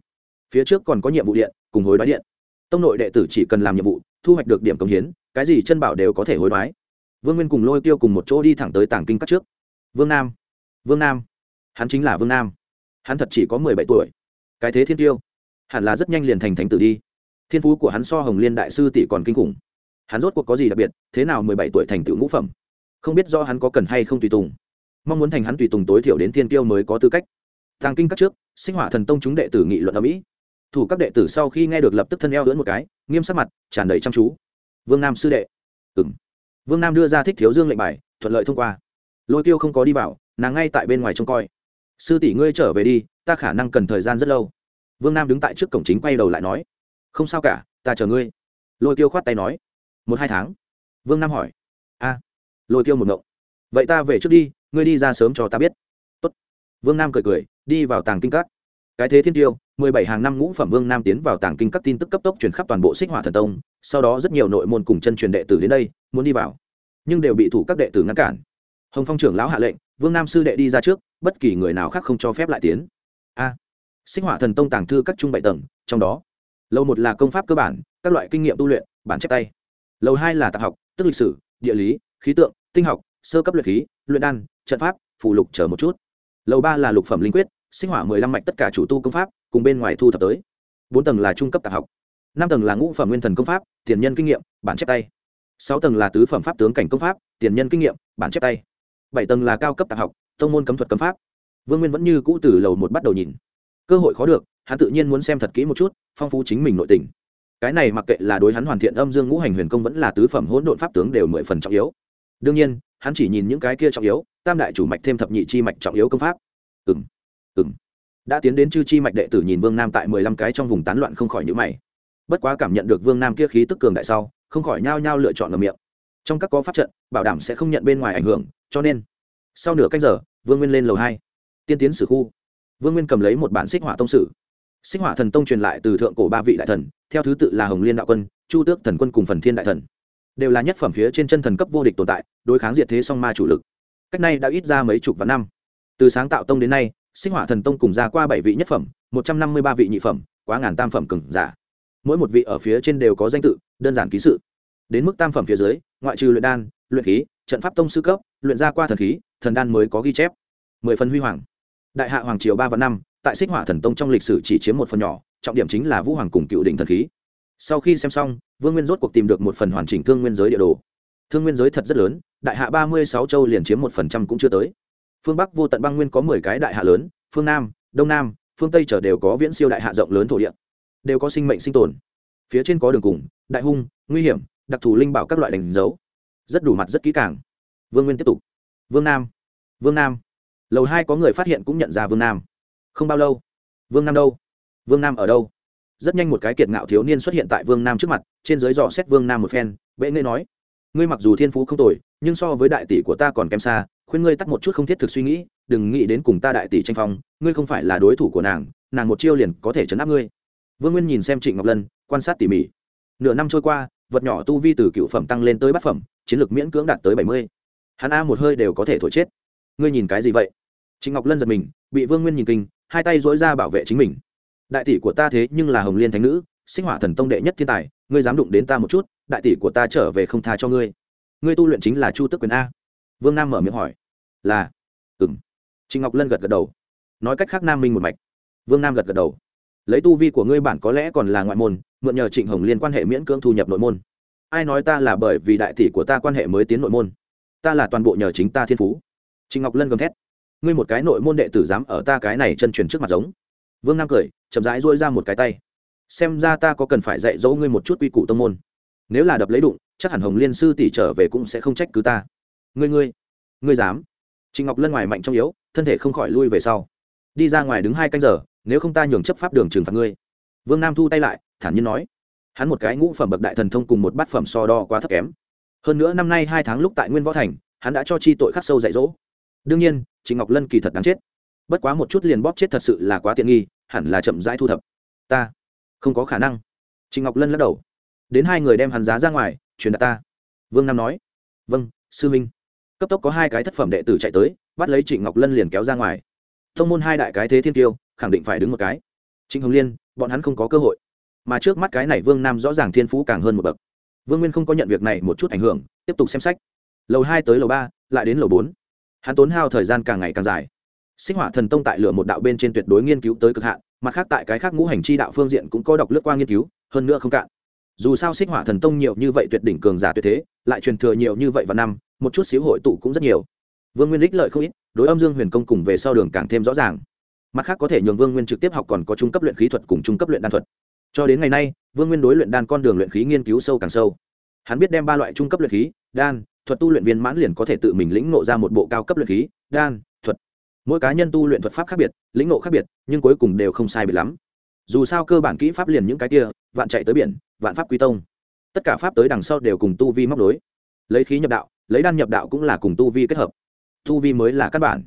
Phía trước còn có nhiệm vụ điện, cùng hối đoái điện. Tông nội đệ tử chỉ cần làm nhiệm vụ, thu hoạch được điểm công hiến, cái gì chân bảo đều có thể hối đoái. Vương nguyên cùng lôi tiêu cùng một chỗ đi thẳng tới tàng kinh các trước. Vương nam vương nam, hắn chính là vương nam. Hắn thật chỉ có mười bảy tuổi. Cái thế thiên tiêu, hẳn là rất nhanh liền thành thánh tử đi. Thiên phú của hắn so hồng liên đại sư tỷ còn kinh khủng. Hắn rốt cuộc có gì đặc biệt, thế nào mười bảy tuổi thành tựu ngũ phẩm? Không biết do hắn có cần hay không tùy tùng mong muốn thành hắn tùy tùng tối thiểu đến thiên tiêu mới có tư cách. Tàng kinh các trước, sinh hỏa thần tông chúng đệ tử nghị luận ở mỹ. Thủ các đệ tử sau khi nghe được lập tức thân eo lưỡn một cái, nghiêm sắc mặt, tràn đầy chăm chú. Vương nam sư đệ. Ừng vương nam đưa ra thích thiếu dương lệnh bài, thuận lợi thông qua. Lôi tiêu không có đi vào, nàng ngay tại bên ngoài trông coi. Sư tỷ ngươi trở về đi, ta khả năng cần thời gian rất lâu. Vương nam đứng tại trước cổng chính quay đầu lại nói. Không sao cả, ta chờ ngươi. Lôi tiêu khoát tay nói. Một hai tháng. Vương nam hỏi. A lôi tiêu một ngộng vậy ta về trước đi ngươi đi ra sớm cho ta biết. Tốt. vương nam cười cười đi vào tàng kinh các. Cái thế thiên tiêu mười bảy hàng năm ngũ phẩm vương nam tiến vào tàng kinh các tin tức cấp tốc truyền khắp toàn bộ xích hỏa thần tông sau đó rất nhiều nội môn cùng chân truyền đệ tử đến đây muốn đi vào. Nhưng đều bị thủ các đệ tử ngăn cản. Hồng phong trưởng lão hạ lệnh vương nam sư đệ đi ra trước bất kỳ người nào khác không cho phép lại tiến. A. À, xích hỏa thần tông tàng thư các trung bảy tầng trong đó lầu một là công pháp cơ bản các loại kinh nghiệm tu luyện bản chép tay. Lầu hai là tạp học tức lịch sử địa lý khí tượng tinh học sơ cấp luyện khí, luyện đan, trận pháp phụ lục chờ một chút. Lầu ba là lục phẩm linh quyết, sinh hỏa mười lăm mạch tất cả chủ tu công pháp, cùng bên ngoài thu thập tới. Bốn tầng là trung cấp tạp học. Năm tầng là ngũ phẩm nguyên thần công pháp, tiền nhân kinh nghiệm, bản chép tay. Sáu tầng là tứ phẩm pháp tướng cảnh công pháp, tiền nhân kinh nghiệm, bản chép tay. Bảy tầng là cao cấp tạp học, tông môn cấm thuật cấm pháp. Vương nguyên vẫn như cũ từ lầu một bắt đầu nhìn. Cơ hội khó được, hắn tự nhiên muốn xem thật kỹ một chút, phong phú chính mình nội tình. Cái này mặc kệ là đối hắn hoàn thiện âm dương ngũ hành huyền công vẫn là tứ phẩm hỗn độn pháp tướng đều mười phần trọng yếu. Đương nhiên hắn chỉ nhìn những cái kia trọng yếu, tam đại chủ mạch thêm thập nhị chi mạch trọng yếu công pháp. Ừng ừng đã tiến đến chư chi mạch đệ tử nhìn vương nam tại mười lăm cái trong vùng tán loạn không khỏi nhữ mày. Bất quá cảm nhận được vương nam kia khí tức cường đại sau, không khỏi nhao nhao lựa chọn ở miệng. Trong các có pháp trận, bảo đảm sẽ không nhận bên ngoài ảnh hưởng, cho nên, sau nửa canh giờ, vương nguyên lên lầu hai. Tiên tiến sử khu. Vương nguyên cầm lấy một bản xích hỏa tông sử. Xích hỏa thần tông truyền lại từ thượng cổ ba vị đại thần, theo thứ tự là hồng liên đạo quân, chu tước thần quân cùng phần thiên đại thần đều là nhất phẩm phía trên chân thần cấp vô địch tồn tại, đối kháng diệt thế song ma chủ lực. Cách này đã ít ra mấy chục vạn năm. Từ sáng tạo tông đến nay, sinh hỏa thần tông cùng ra qua bảy vị nhất phẩm, một trăm năm mươi ba vị nhị phẩm, quá ngàn tam phẩm cừng giả. Mỗi một vị ở phía trên đều có danh tự, đơn giản ký sự. Đến mức tam phẩm phía dưới, ngoại trừ luyện đan, luyện khí, trận pháp tông sư cấp, luyện ra qua thần khí, thần đan mới có ghi chép. Mười phần huy hoàng. Đại hạ hoàng triều ba và năm, tại xích hỏa thần tông trong lịch sử chỉ chiếm một phần nhỏ, trọng điểm chính là vũ hoàng cùng cựu đỉnh thần khí sau khi xem xong, vương nguyên rốt cuộc tìm được một phần hoàn chỉnh thương nguyên giới địa đồ. Thương nguyên giới thật rất lớn, đại hạ ba mươi sáu châu liền chiếm một phần trăm cũng chưa tới. Phương bắc vô tận băng nguyên có mười cái đại hạ lớn, phương nam, đông nam, phương tây trở đều có viễn siêu đại hạ rộng lớn thổ địa. Đều có sinh mệnh sinh tồn. Phía trên có đường cùng, đại hung, nguy hiểm, đặc thù linh bảo các loại đánh dấu. Rất đủ mặt rất kỹ càng. Vương nguyên tiếp tục. Vương nam. Vương nam. Lầu hai có người phát hiện cũng nhận ra vương nam. Không bao lâu. Vương nam đâu? Vương nam ở đâu? Rất nhanh một cái kiệt ngạo thiếu niên xuất hiện tại vương nam trước mặt, trên dưới dò xét vương nam một phen, bệ ngươi nói, ngươi mặc dù thiên phú không tồi, nhưng so với đại tỷ của ta còn kém xa, khuyên ngươi tắt một chút không thiết thực suy nghĩ, đừng nghĩ đến cùng ta đại tỷ tranh phong, ngươi không phải là đối thủ của nàng nàng một chiêu liền có thể chấn áp ngươi. Vương nguyên nhìn xem trịnh ngọc lân, quan sát tỉ mỉ. Nửa năm trôi qua, vật nhỏ tu vi từ cựu phẩm tăng lên tới bát phẩm, chiến lược miễn cưỡng đạt tới bảy mươi. Hắn a một hơi đều có thể thổi chết. Ngươi nhìn cái gì vậy? Trịnh ngọc lân giật mình, bị vương nguyên nhìn kinh, hai tay dối ra bảo vệ chính mình đại tỷ của ta thế nhưng là hồng liên thánh nữ, sinh hỏa thần tông đệ nhất thiên tài, ngươi dám đụng đến ta một chút, đại tỷ của ta trở về không tha cho ngươi. Ngươi tu luyện chính là chu tức quyền a. Vương nam mở miệng hỏi. Là. Ừng trịnh ngọc lân gật gật đầu. Nói cách khác nam minh một mạch. Vương nam gật gật đầu. Lấy tu vi của ngươi bản có lẽ còn là ngoại môn, mượn nhờ trịnh hồng liên quan hệ miễn cưỡng thu nhập nội môn. Ai nói ta là bởi vì đại tỷ của ta quan hệ mới tiến nội môn? Ta là toàn bộ nhờ chính ta thiên phú. Trịnh ngọc lân gầm thét. Ngươi một cái nội môn đệ tử dám ở ta cái này chân truyền trước mặt giống. Vương nam cười chậm rãi dỗi ra một cái tay. Xem ra ta có cần phải dạy dỗ ngươi một chút quy củ tông môn. Nếu là đập lấy đụng, chắc hẳn hồng liên sư tỷ trở về cũng sẽ không trách cứ ta. Ngươi ngươi ngươi dám? Trịnh ngọc lân ngoài mạnh trong yếu, thân thể không khỏi lui về sau. Đi ra ngoài đứng hai canh giờ, nếu không ta nhường chấp pháp đường trừng phạt ngươi. Vương nam thu tay lại, thản nhiên nói. Hắn một cái ngũ phẩm bậc đại thần thông cùng một bát phẩm so đo quá thấp kém. Hơn nữa năm nay hai tháng lúc tại nguyên võ thành, hắn đã cho chi tội khắc sâu dạy dỗ. Đương nhiên, trịnh ngọc lân kỳ thật đáng chết. Bất quá một chút liền bóp chết thật sự là quá tiện nghi hẳn là chậm rãi thu thập. Ta, không có khả năng. Trịnh ngọc lân lắc đầu. Đến hai người đem hắn giá ra ngoài, truyền đạt ta. Vương nam nói. Vâng sư minh cấp tốc có hai cái thất phẩm đệ tử chạy tới, bắt lấy trịnh ngọc lân liền kéo ra ngoài. Thông môn hai đại cái thế thiên tiêu khẳng định phải đứng một cái. Trịnh hồng liên, bọn hắn không có cơ hội. Mà trước mắt cái này vương nam rõ ràng thiên phú càng hơn một bậc. Vương nguyên không có nhận việc này một chút ảnh hưởng, tiếp tục xem sách. Lầu hai tới lầu ba, lại đến lầu bốn. Hắn tốn hao thời gian càng ngày càng dài sinh hỏa thần tông tại lửa một đạo bên trên tuyệt đối nghiên cứu tới cực hạn, mặt khác tại cái khác ngũ hành chi đạo phương diện cũng có đọc lướt qua nghiên cứu, hơn nữa không cạn. Dù sao xích hỏa thần tông nhiều như vậy tuyệt đỉnh cường giả tuyệt thế, lại truyền thừa nhiều như vậy và năm, một chút xíu hội tụ cũng rất nhiều. Vương nguyên ích lợi không ít, đối âm dương huyền công cùng về sau đường càng thêm rõ ràng. Mặt khác có thể nhường vương nguyên trực tiếp học còn có trung cấp luyện khí thuật cùng trung cấp luyện đan thuật. Cho đến ngày nay, vương nguyên đối luyện đan con đường luyện khí nghiên cứu sâu càng sâu. Hắn biết đem ba loại trung cấp luyện khí, đan, thuật tu luyện viên mãn liền có thể tự mình lĩnh ngộ ra một bộ cao cấp luyện khí, đan, thuật mỗi cá nhân tu luyện thuật pháp khác biệt, lĩnh ngộ khác biệt, nhưng cuối cùng đều không sai biệt lắm. Dù sao cơ bản kỹ pháp liền những cái kia, vạn chạy tới biển, vạn pháp quy tông. Tất cả pháp tới đằng sau đều cùng tu vi móc đối lấy khí nhập đạo, lấy đan nhập đạo cũng là cùng tu vi kết hợp. Tu vi mới là căn bản.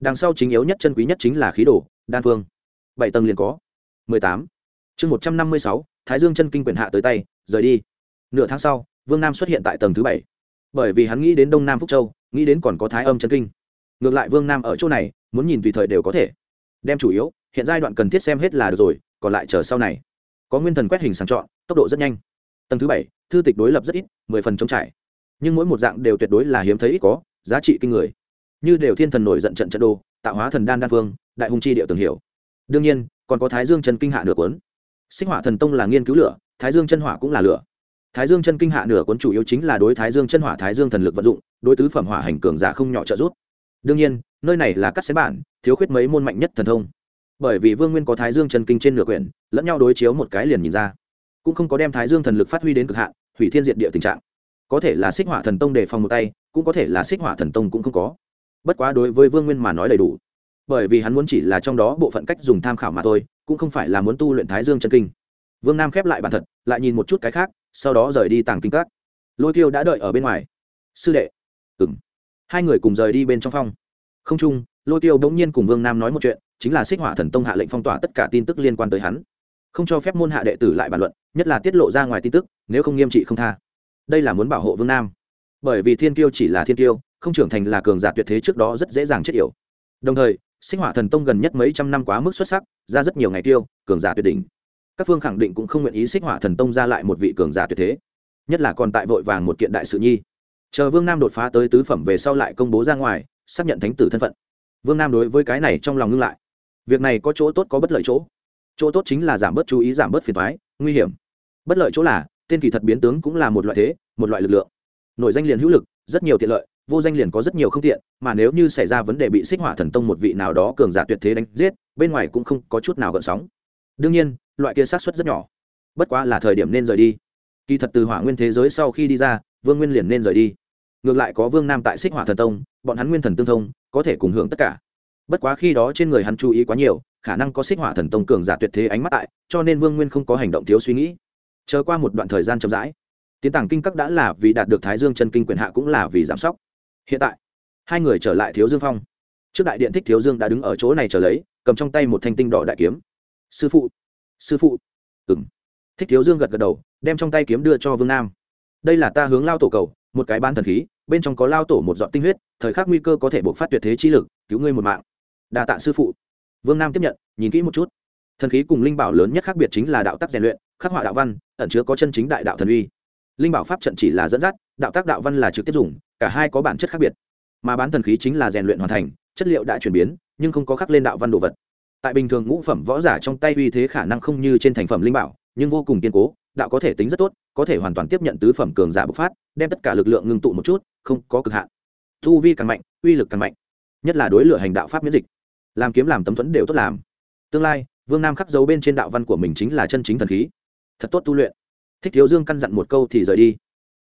Đằng sau chính yếu nhất chân quý nhất chính là khí đồ, đan phương. Bảy tầng liền có. Mười tám. Chương một trăm năm mươi sáu, thái dương chân kinh quyển hạ tới tay, rời đi. Nửa tháng sau, vương nam xuất hiện tại tầng thứ bảy. Bởi vì hắn nghĩ đến đông nam phúc châu, nghĩ đến còn có thái âm chân kinh ngược lại vương nam ở chỗ này, muốn nhìn tùy thời đều có thể. Đem chủ yếu, hiện giai đoạn cần thiết xem hết là được rồi, còn lại chờ sau này. Có nguyên thần quét hình sàng chọn, tốc độ rất nhanh. Tầng thứ bảy, thư tịch đối lập rất ít, mười phần chống trải. Nhưng mỗi một dạng đều tuyệt đối là hiếm thấy ít có, giá trị kinh người. Như đều thiên thần nổi giận trận trận đô tạo hóa thần đan đan phương đại hùng chi địa tường hiểu. Đương nhiên, còn có thái dương chân kinh hạ nửa cuốn. Sinh hỏa thần tông là nghiên cứu lửa, thái dương chân hỏa cũng là lửa. Thái dương chân kinh hạ nửa cuốn chủ yếu chính là đối thái dương chân hỏa, thái dương thần lực vận dụng, đối tứ phẩm hỏa hành cường giả không nhỏ trợ giúp đương nhiên, nơi này là cắt xén bản, thiếu khuyết mấy môn mạnh nhất thần thông. Bởi vì vương nguyên có thái dương chân kinh trên nửa quyển, lẫn nhau đối chiếu một cái liền nhìn ra. Cũng không có đem thái dương thần lực phát huy đến cực hạn, hủy thiên diện địa tình trạng. Có thể là xích hỏa thần tông đề phòng một tay, cũng có thể là xích hỏa thần tông cũng không có. Bất quá đối với vương nguyên mà nói đầy đủ. Bởi vì hắn muốn chỉ là trong đó bộ phận cách dùng tham khảo mà thôi, cũng không phải là muốn tu luyện thái dương chân kinh. Vương nam khép lại bản thật, lại nhìn một chút cái khác, sau đó rời đi tàng kinh các. Lôi kiêu đã đợi ở bên ngoài. Sư đệ. Ừng hai người cùng rời đi bên trong phong. Không chung, lôi Tiêu đ n g nhiên cùng vương nam nói một chuyện, chính là xích hỏa thần tông hạ lệnh phong tỏa tất cả tin tức liên quan tới hắn. Không cho phép môn hạ đệ tử lại bàn luận, nhất là tiết lộ ra ngoài tin tức, nếu không nghiêm trị không tha. Đây là muốn bảo hộ vương nam. Bởi vì thiên kiêu chỉ là thiên kiêu, không trưởng thành là cường giả tuyệt thế trước đó rất dễ dàng chết yểu. Đồng thời sinh hỏa thần tông gần nhất mấy trăm năm quá mức xuất sắc, ra rất nhiều ngày tiêu, cường giả tuyệt đỉnh. Các phương khẳng định cũng không nguyện ý xích hỏa thần tông ra lại một vị cường giả tuyệt thế. Nhất là còn tại vội vàng một kiện đại sự nhi chờ vương nam đột phá tới tứ phẩm về sau lại công bố ra ngoài, xác nhận thánh tử thân phận. Vương nam đối với cái này trong lòng ngưng lại. Việc này có chỗ tốt có bất lợi chỗ. Chỗ tốt chính là giảm bớt chú ý, giảm bớt phiền thoái nguy hiểm. Bất lợi chỗ là, tên kỳ thật biến tướng cũng là một loại thế, một loại lực lượng. Nội danh liền hữu lực, rất nhiều tiện lợi, vô danh liền có rất nhiều không tiện, mà nếu như xảy ra vấn đề bị xích hỏa thần tông một vị nào đó cường giả tuyệt thế đánh giết, bên ngoài cũng không có chút nào gợn sóng. Đương nhiên, loại kia sát xuất rất nhỏ. Bất quá là thời điểm nên rời đi. Kỳ thật từ hỏa nguyên thế giới sau khi đi ra, vương nguyên liền nên rời đi ngược lại có vương nam tại xích hỏa thần tông, bọn hắn nguyên thần tương thông, có thể cùng hưởng tất cả. Bất quá khi đó trên người hắn chú ý quá nhiều, khả năng có xích hỏa thần tông cường giả tuyệt thế ánh mắt tại, cho nên vương nguyên không có hành động thiếu suy nghĩ. Chờ qua một đoạn thời gian chậm rãi, tiến tàng kinh các đã là vì đạt được thái dương chân kinh quyền hạ cũng là vì giảm sóc hiện tại, hai người trở lại thiếu dương phong. Trước đại điện thích thiếu dương đã đứng ở chỗ này trở lấy, cầm trong tay một thanh tinh đỏ đại kiếm. Sư phụ sư phụ. Ừ m thích thiếu dương gật gật đầu, đem trong tay kiếm đưa cho vương nam. Đây là ta hướng lao tổ cầu, một cái ban thần khí bên trong có lao tổ một dọn tinh huyết, thời khắc nguy cơ có thể buộc phát tuyệt thế chi lực, cứu ngươi một mạng. Đa tạ sư phụ. Vương nam tiếp nhận, nhìn kỹ một chút. Thần khí cùng linh bảo lớn nhất khác biệt chính là đạo tắc rèn luyện, khắc họa đạo văn, ẩn chứa có chân chính đại đạo thần uy. Linh bảo pháp trận chỉ là dẫn dắt, đạo tác đạo văn là trực tiếp dùng, cả hai có bản chất khác biệt. Mà bán thần khí chính là rèn luyện hoàn thành, chất liệu đã chuyển biến, nhưng không có khắc lên đạo văn đồ vật. Tại bình thường ngũ phẩm võ giả trong tay uy thế khả năng không như trên thành phẩm linh bảo, nhưng vô cùng kiên cố, đạo có thể tính rất tốt, có thể hoàn toàn tiếp nhận tứ phẩm cường giả bộc phát, đem tất cả lực lượng ngưng tụ một chút không có cực hạn. Thu vi càng mạnh, uy lực càng mạnh. Nhất là đối lửa hành đạo pháp miễn dịch. Làm kiếm làm tấm thuẫn đều tốt làm. Tương lai, vương nam khắc dấu bên trên đạo văn của mình chính là chân chính thần khí. Thật tốt tu luyện. Thích thiếu dương căn dặn một câu thì rời đi.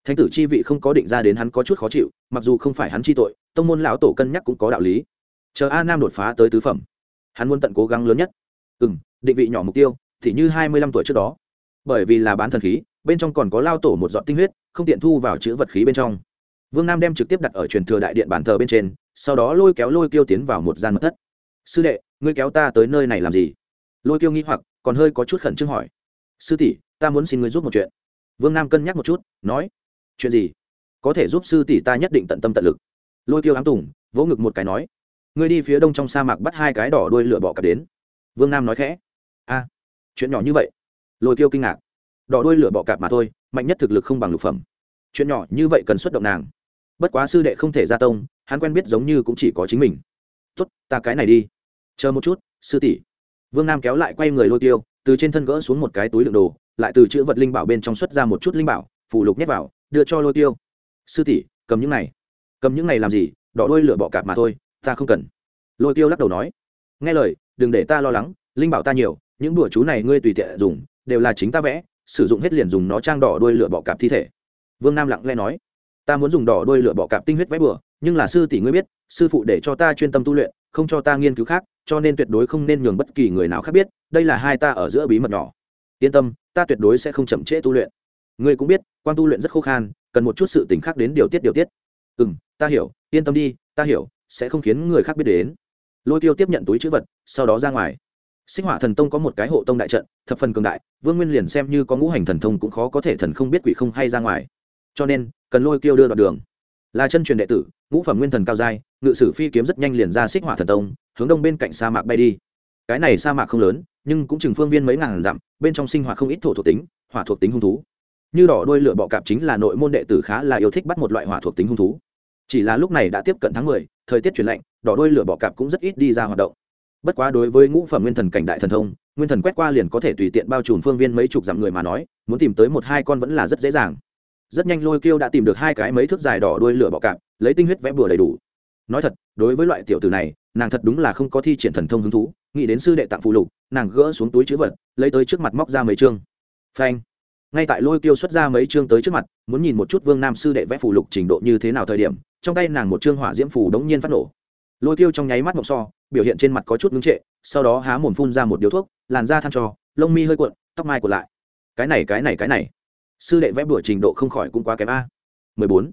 Thánh tử chi vị không có định ra đến hắn có chút khó chịu, mặc dù không phải hắn chi tội, tông môn lão tổ cân nhắc cũng có đạo lý. Chờ a nam đột phá tới tứ phẩm. Hắn muốn tận cố gắng lớn nhất. Ừ m định vị nhỏ mục tiêu, thì như hai mươi lăm tuổi trước đó. Bởi vì là bán thần khí, bên trong còn có lao tổ một dọn tinh huyết, không tiện thu vào chữ vật khí bên trong vương nam đem trực tiếp đặt ở truyền thừa đại điện bàn thờ bên trên, sau đó lôi kéo lôi kiêu tiến vào một gian mật thất. Sư đệ, ngươi kéo ta tới nơi này làm gì? Lôi kiêu nghĩ hoặc, còn hơi có chút khẩn trương hỏi. Sư tỷ, ta muốn xin ngươi giúp một chuyện. Vương nam cân nhắc một chút, nói, chuyện gì? Có thể giúp sư tỷ ta nhất định tận tâm tận lực. Lôi kiêu ám tùng, vỗ ngực một cái nói, ngươi đi phía đông trong sa mạc bắt hai cái đỏ đuôi lửa bọ cặp đến. Vương nam nói khẽ, a, chuyện nhỏ như vậy? Lôi kiêu kinh ngạc, đỏ đuôi lửa bọ cạp mà thôi, mạnh nhất thực lực không bằng lục phẩm. Chuyện nhỏ như vậy cần xuất động nàng bất quá sư đệ không thể ra tông, hắn quen biết giống như cũng chỉ có chính mình. Tốt, ta cái này đi. Chờ một chút, sư tỷ. Vương nam kéo lại quay người lôi tiêu, từ trên thân gỡ xuống một cái túi đựng đồ, lại từ chữ vật linh bảo bên trong xuất ra một chút linh bảo phủ lục nhét vào, đưa cho lôi tiêu. Sư tỷ, cầm những này. Cầm những này làm gì? Đỏ đôi lửa bọ cạp mà thôi, ta không cần. Lôi tiêu lắc đầu nói. Nghe lời, đừng để ta lo lắng, linh bảo ta nhiều, những đùa chú này ngươi tùy tiện dùng, đều là chính ta vẽ, sử dụng hết liền dùng nó trang đỏ đôi lửa bọ cạp thi thể. Vương nam lặng lẽ nói ta muốn dùng đỏ đôi lửa bọ cạp tinh huyết vẽ bừa, nhưng là sư tỷ ngươi biết, sư phụ để cho ta chuyên tâm tu luyện, không cho ta nghiên cứu khác, cho nên tuyệt đối không nên nhường bất kỳ người nào khác biết, đây là hai ta ở giữa bí mật nhỏ. Yên tâm, ta tuyệt đối sẽ không chậm trễ tu luyện. Ngươi cũng biết quan tu luyện rất khô khan, cần một chút sự tỉnh khác đến điều tiết điều tiết. Ừ m ta hiểu, yên tâm đi, ta hiểu, sẽ không khiến người khác biết đến. Lôi tiêu tiếp nhận túi chữ vật, sau đó ra ngoài. Sinh hỏa thần tông có một cái hộ tông đại trận, thập phần cường đại, vương nguyên liền xem như có ngũ hành thần thông cũng khó có thể thần không biết quỷ không hay ra ngoài cho nên, cần lôi tiêu đưa đoạn đường. Là chân truyền đệ tử, ngũ phẩm nguyên thần cao giai, ngự sử phi kiếm rất nhanh liền ra xích hỏa thần tông, hướng đông bên cạnh sa mạc bay đi. Cái này sa mạc không lớn, nhưng cũng chừng phương viên mấy ngàn dặm, bên trong sinh hoạt không ít thổ thuộc tính, hỏa thuộc tính hung thú. Như đỏ đôi lửa bọ cạp chính là nội môn đệ tử khá là yêu thích bắt một loại hỏa thuộc tính hung thú. Chỉ là lúc này đã tiếp cận tháng mười, thời tiết chuyển lạnh, đỏ đôi lửa bọ cạp cũng rất ít đi ra hoạt động. Bất quá đối với ngũ phẩm nguyên thần cảnh đại thần thông, nguyên thần quét qua liền có thể tùy tiện bao trùm phương viên mấy chục dặm người mà nói, muốn tìm tới một hai con vẫn là rất dễ dàng rất nhanh lôi kiêu đã tìm được hai cái mấy thước dài đỏ đuôi lửa bọ cạp, lấy tinh huyết vẽ bừa đầy đủ. Nói thật, đối với loại tiểu tử này, nàng thật đúng là không có thi triển thần thông hứng thú, nghĩ đến sư đệ tặng phụ lục, nàng gỡ xuống túi chữ vật, lấy tới trước mặt móc ra mấy chương. Phanh. Ngay tại lôi kiêu xuất ra mấy chương tới trước mặt, muốn nhìn một chút vương nam sư đệ vẽ phụ lục trình độ như thế nào thời điểm, trong tay nàng một chương hỏa diễm phù đống nhiên phát nổ. Lôi kiêu trong nháy mắt mộng so, biểu hiện trên mặt có chút ngưng trệ, sau đó há mồm phun ra một điếu thuốc, làn da than trò lông mi hơi cuộn, tóc mai cuộn lại. Cái này cái này cái này sư đệ vẽ bửa trình độ không khỏi cũng quá kém a 14.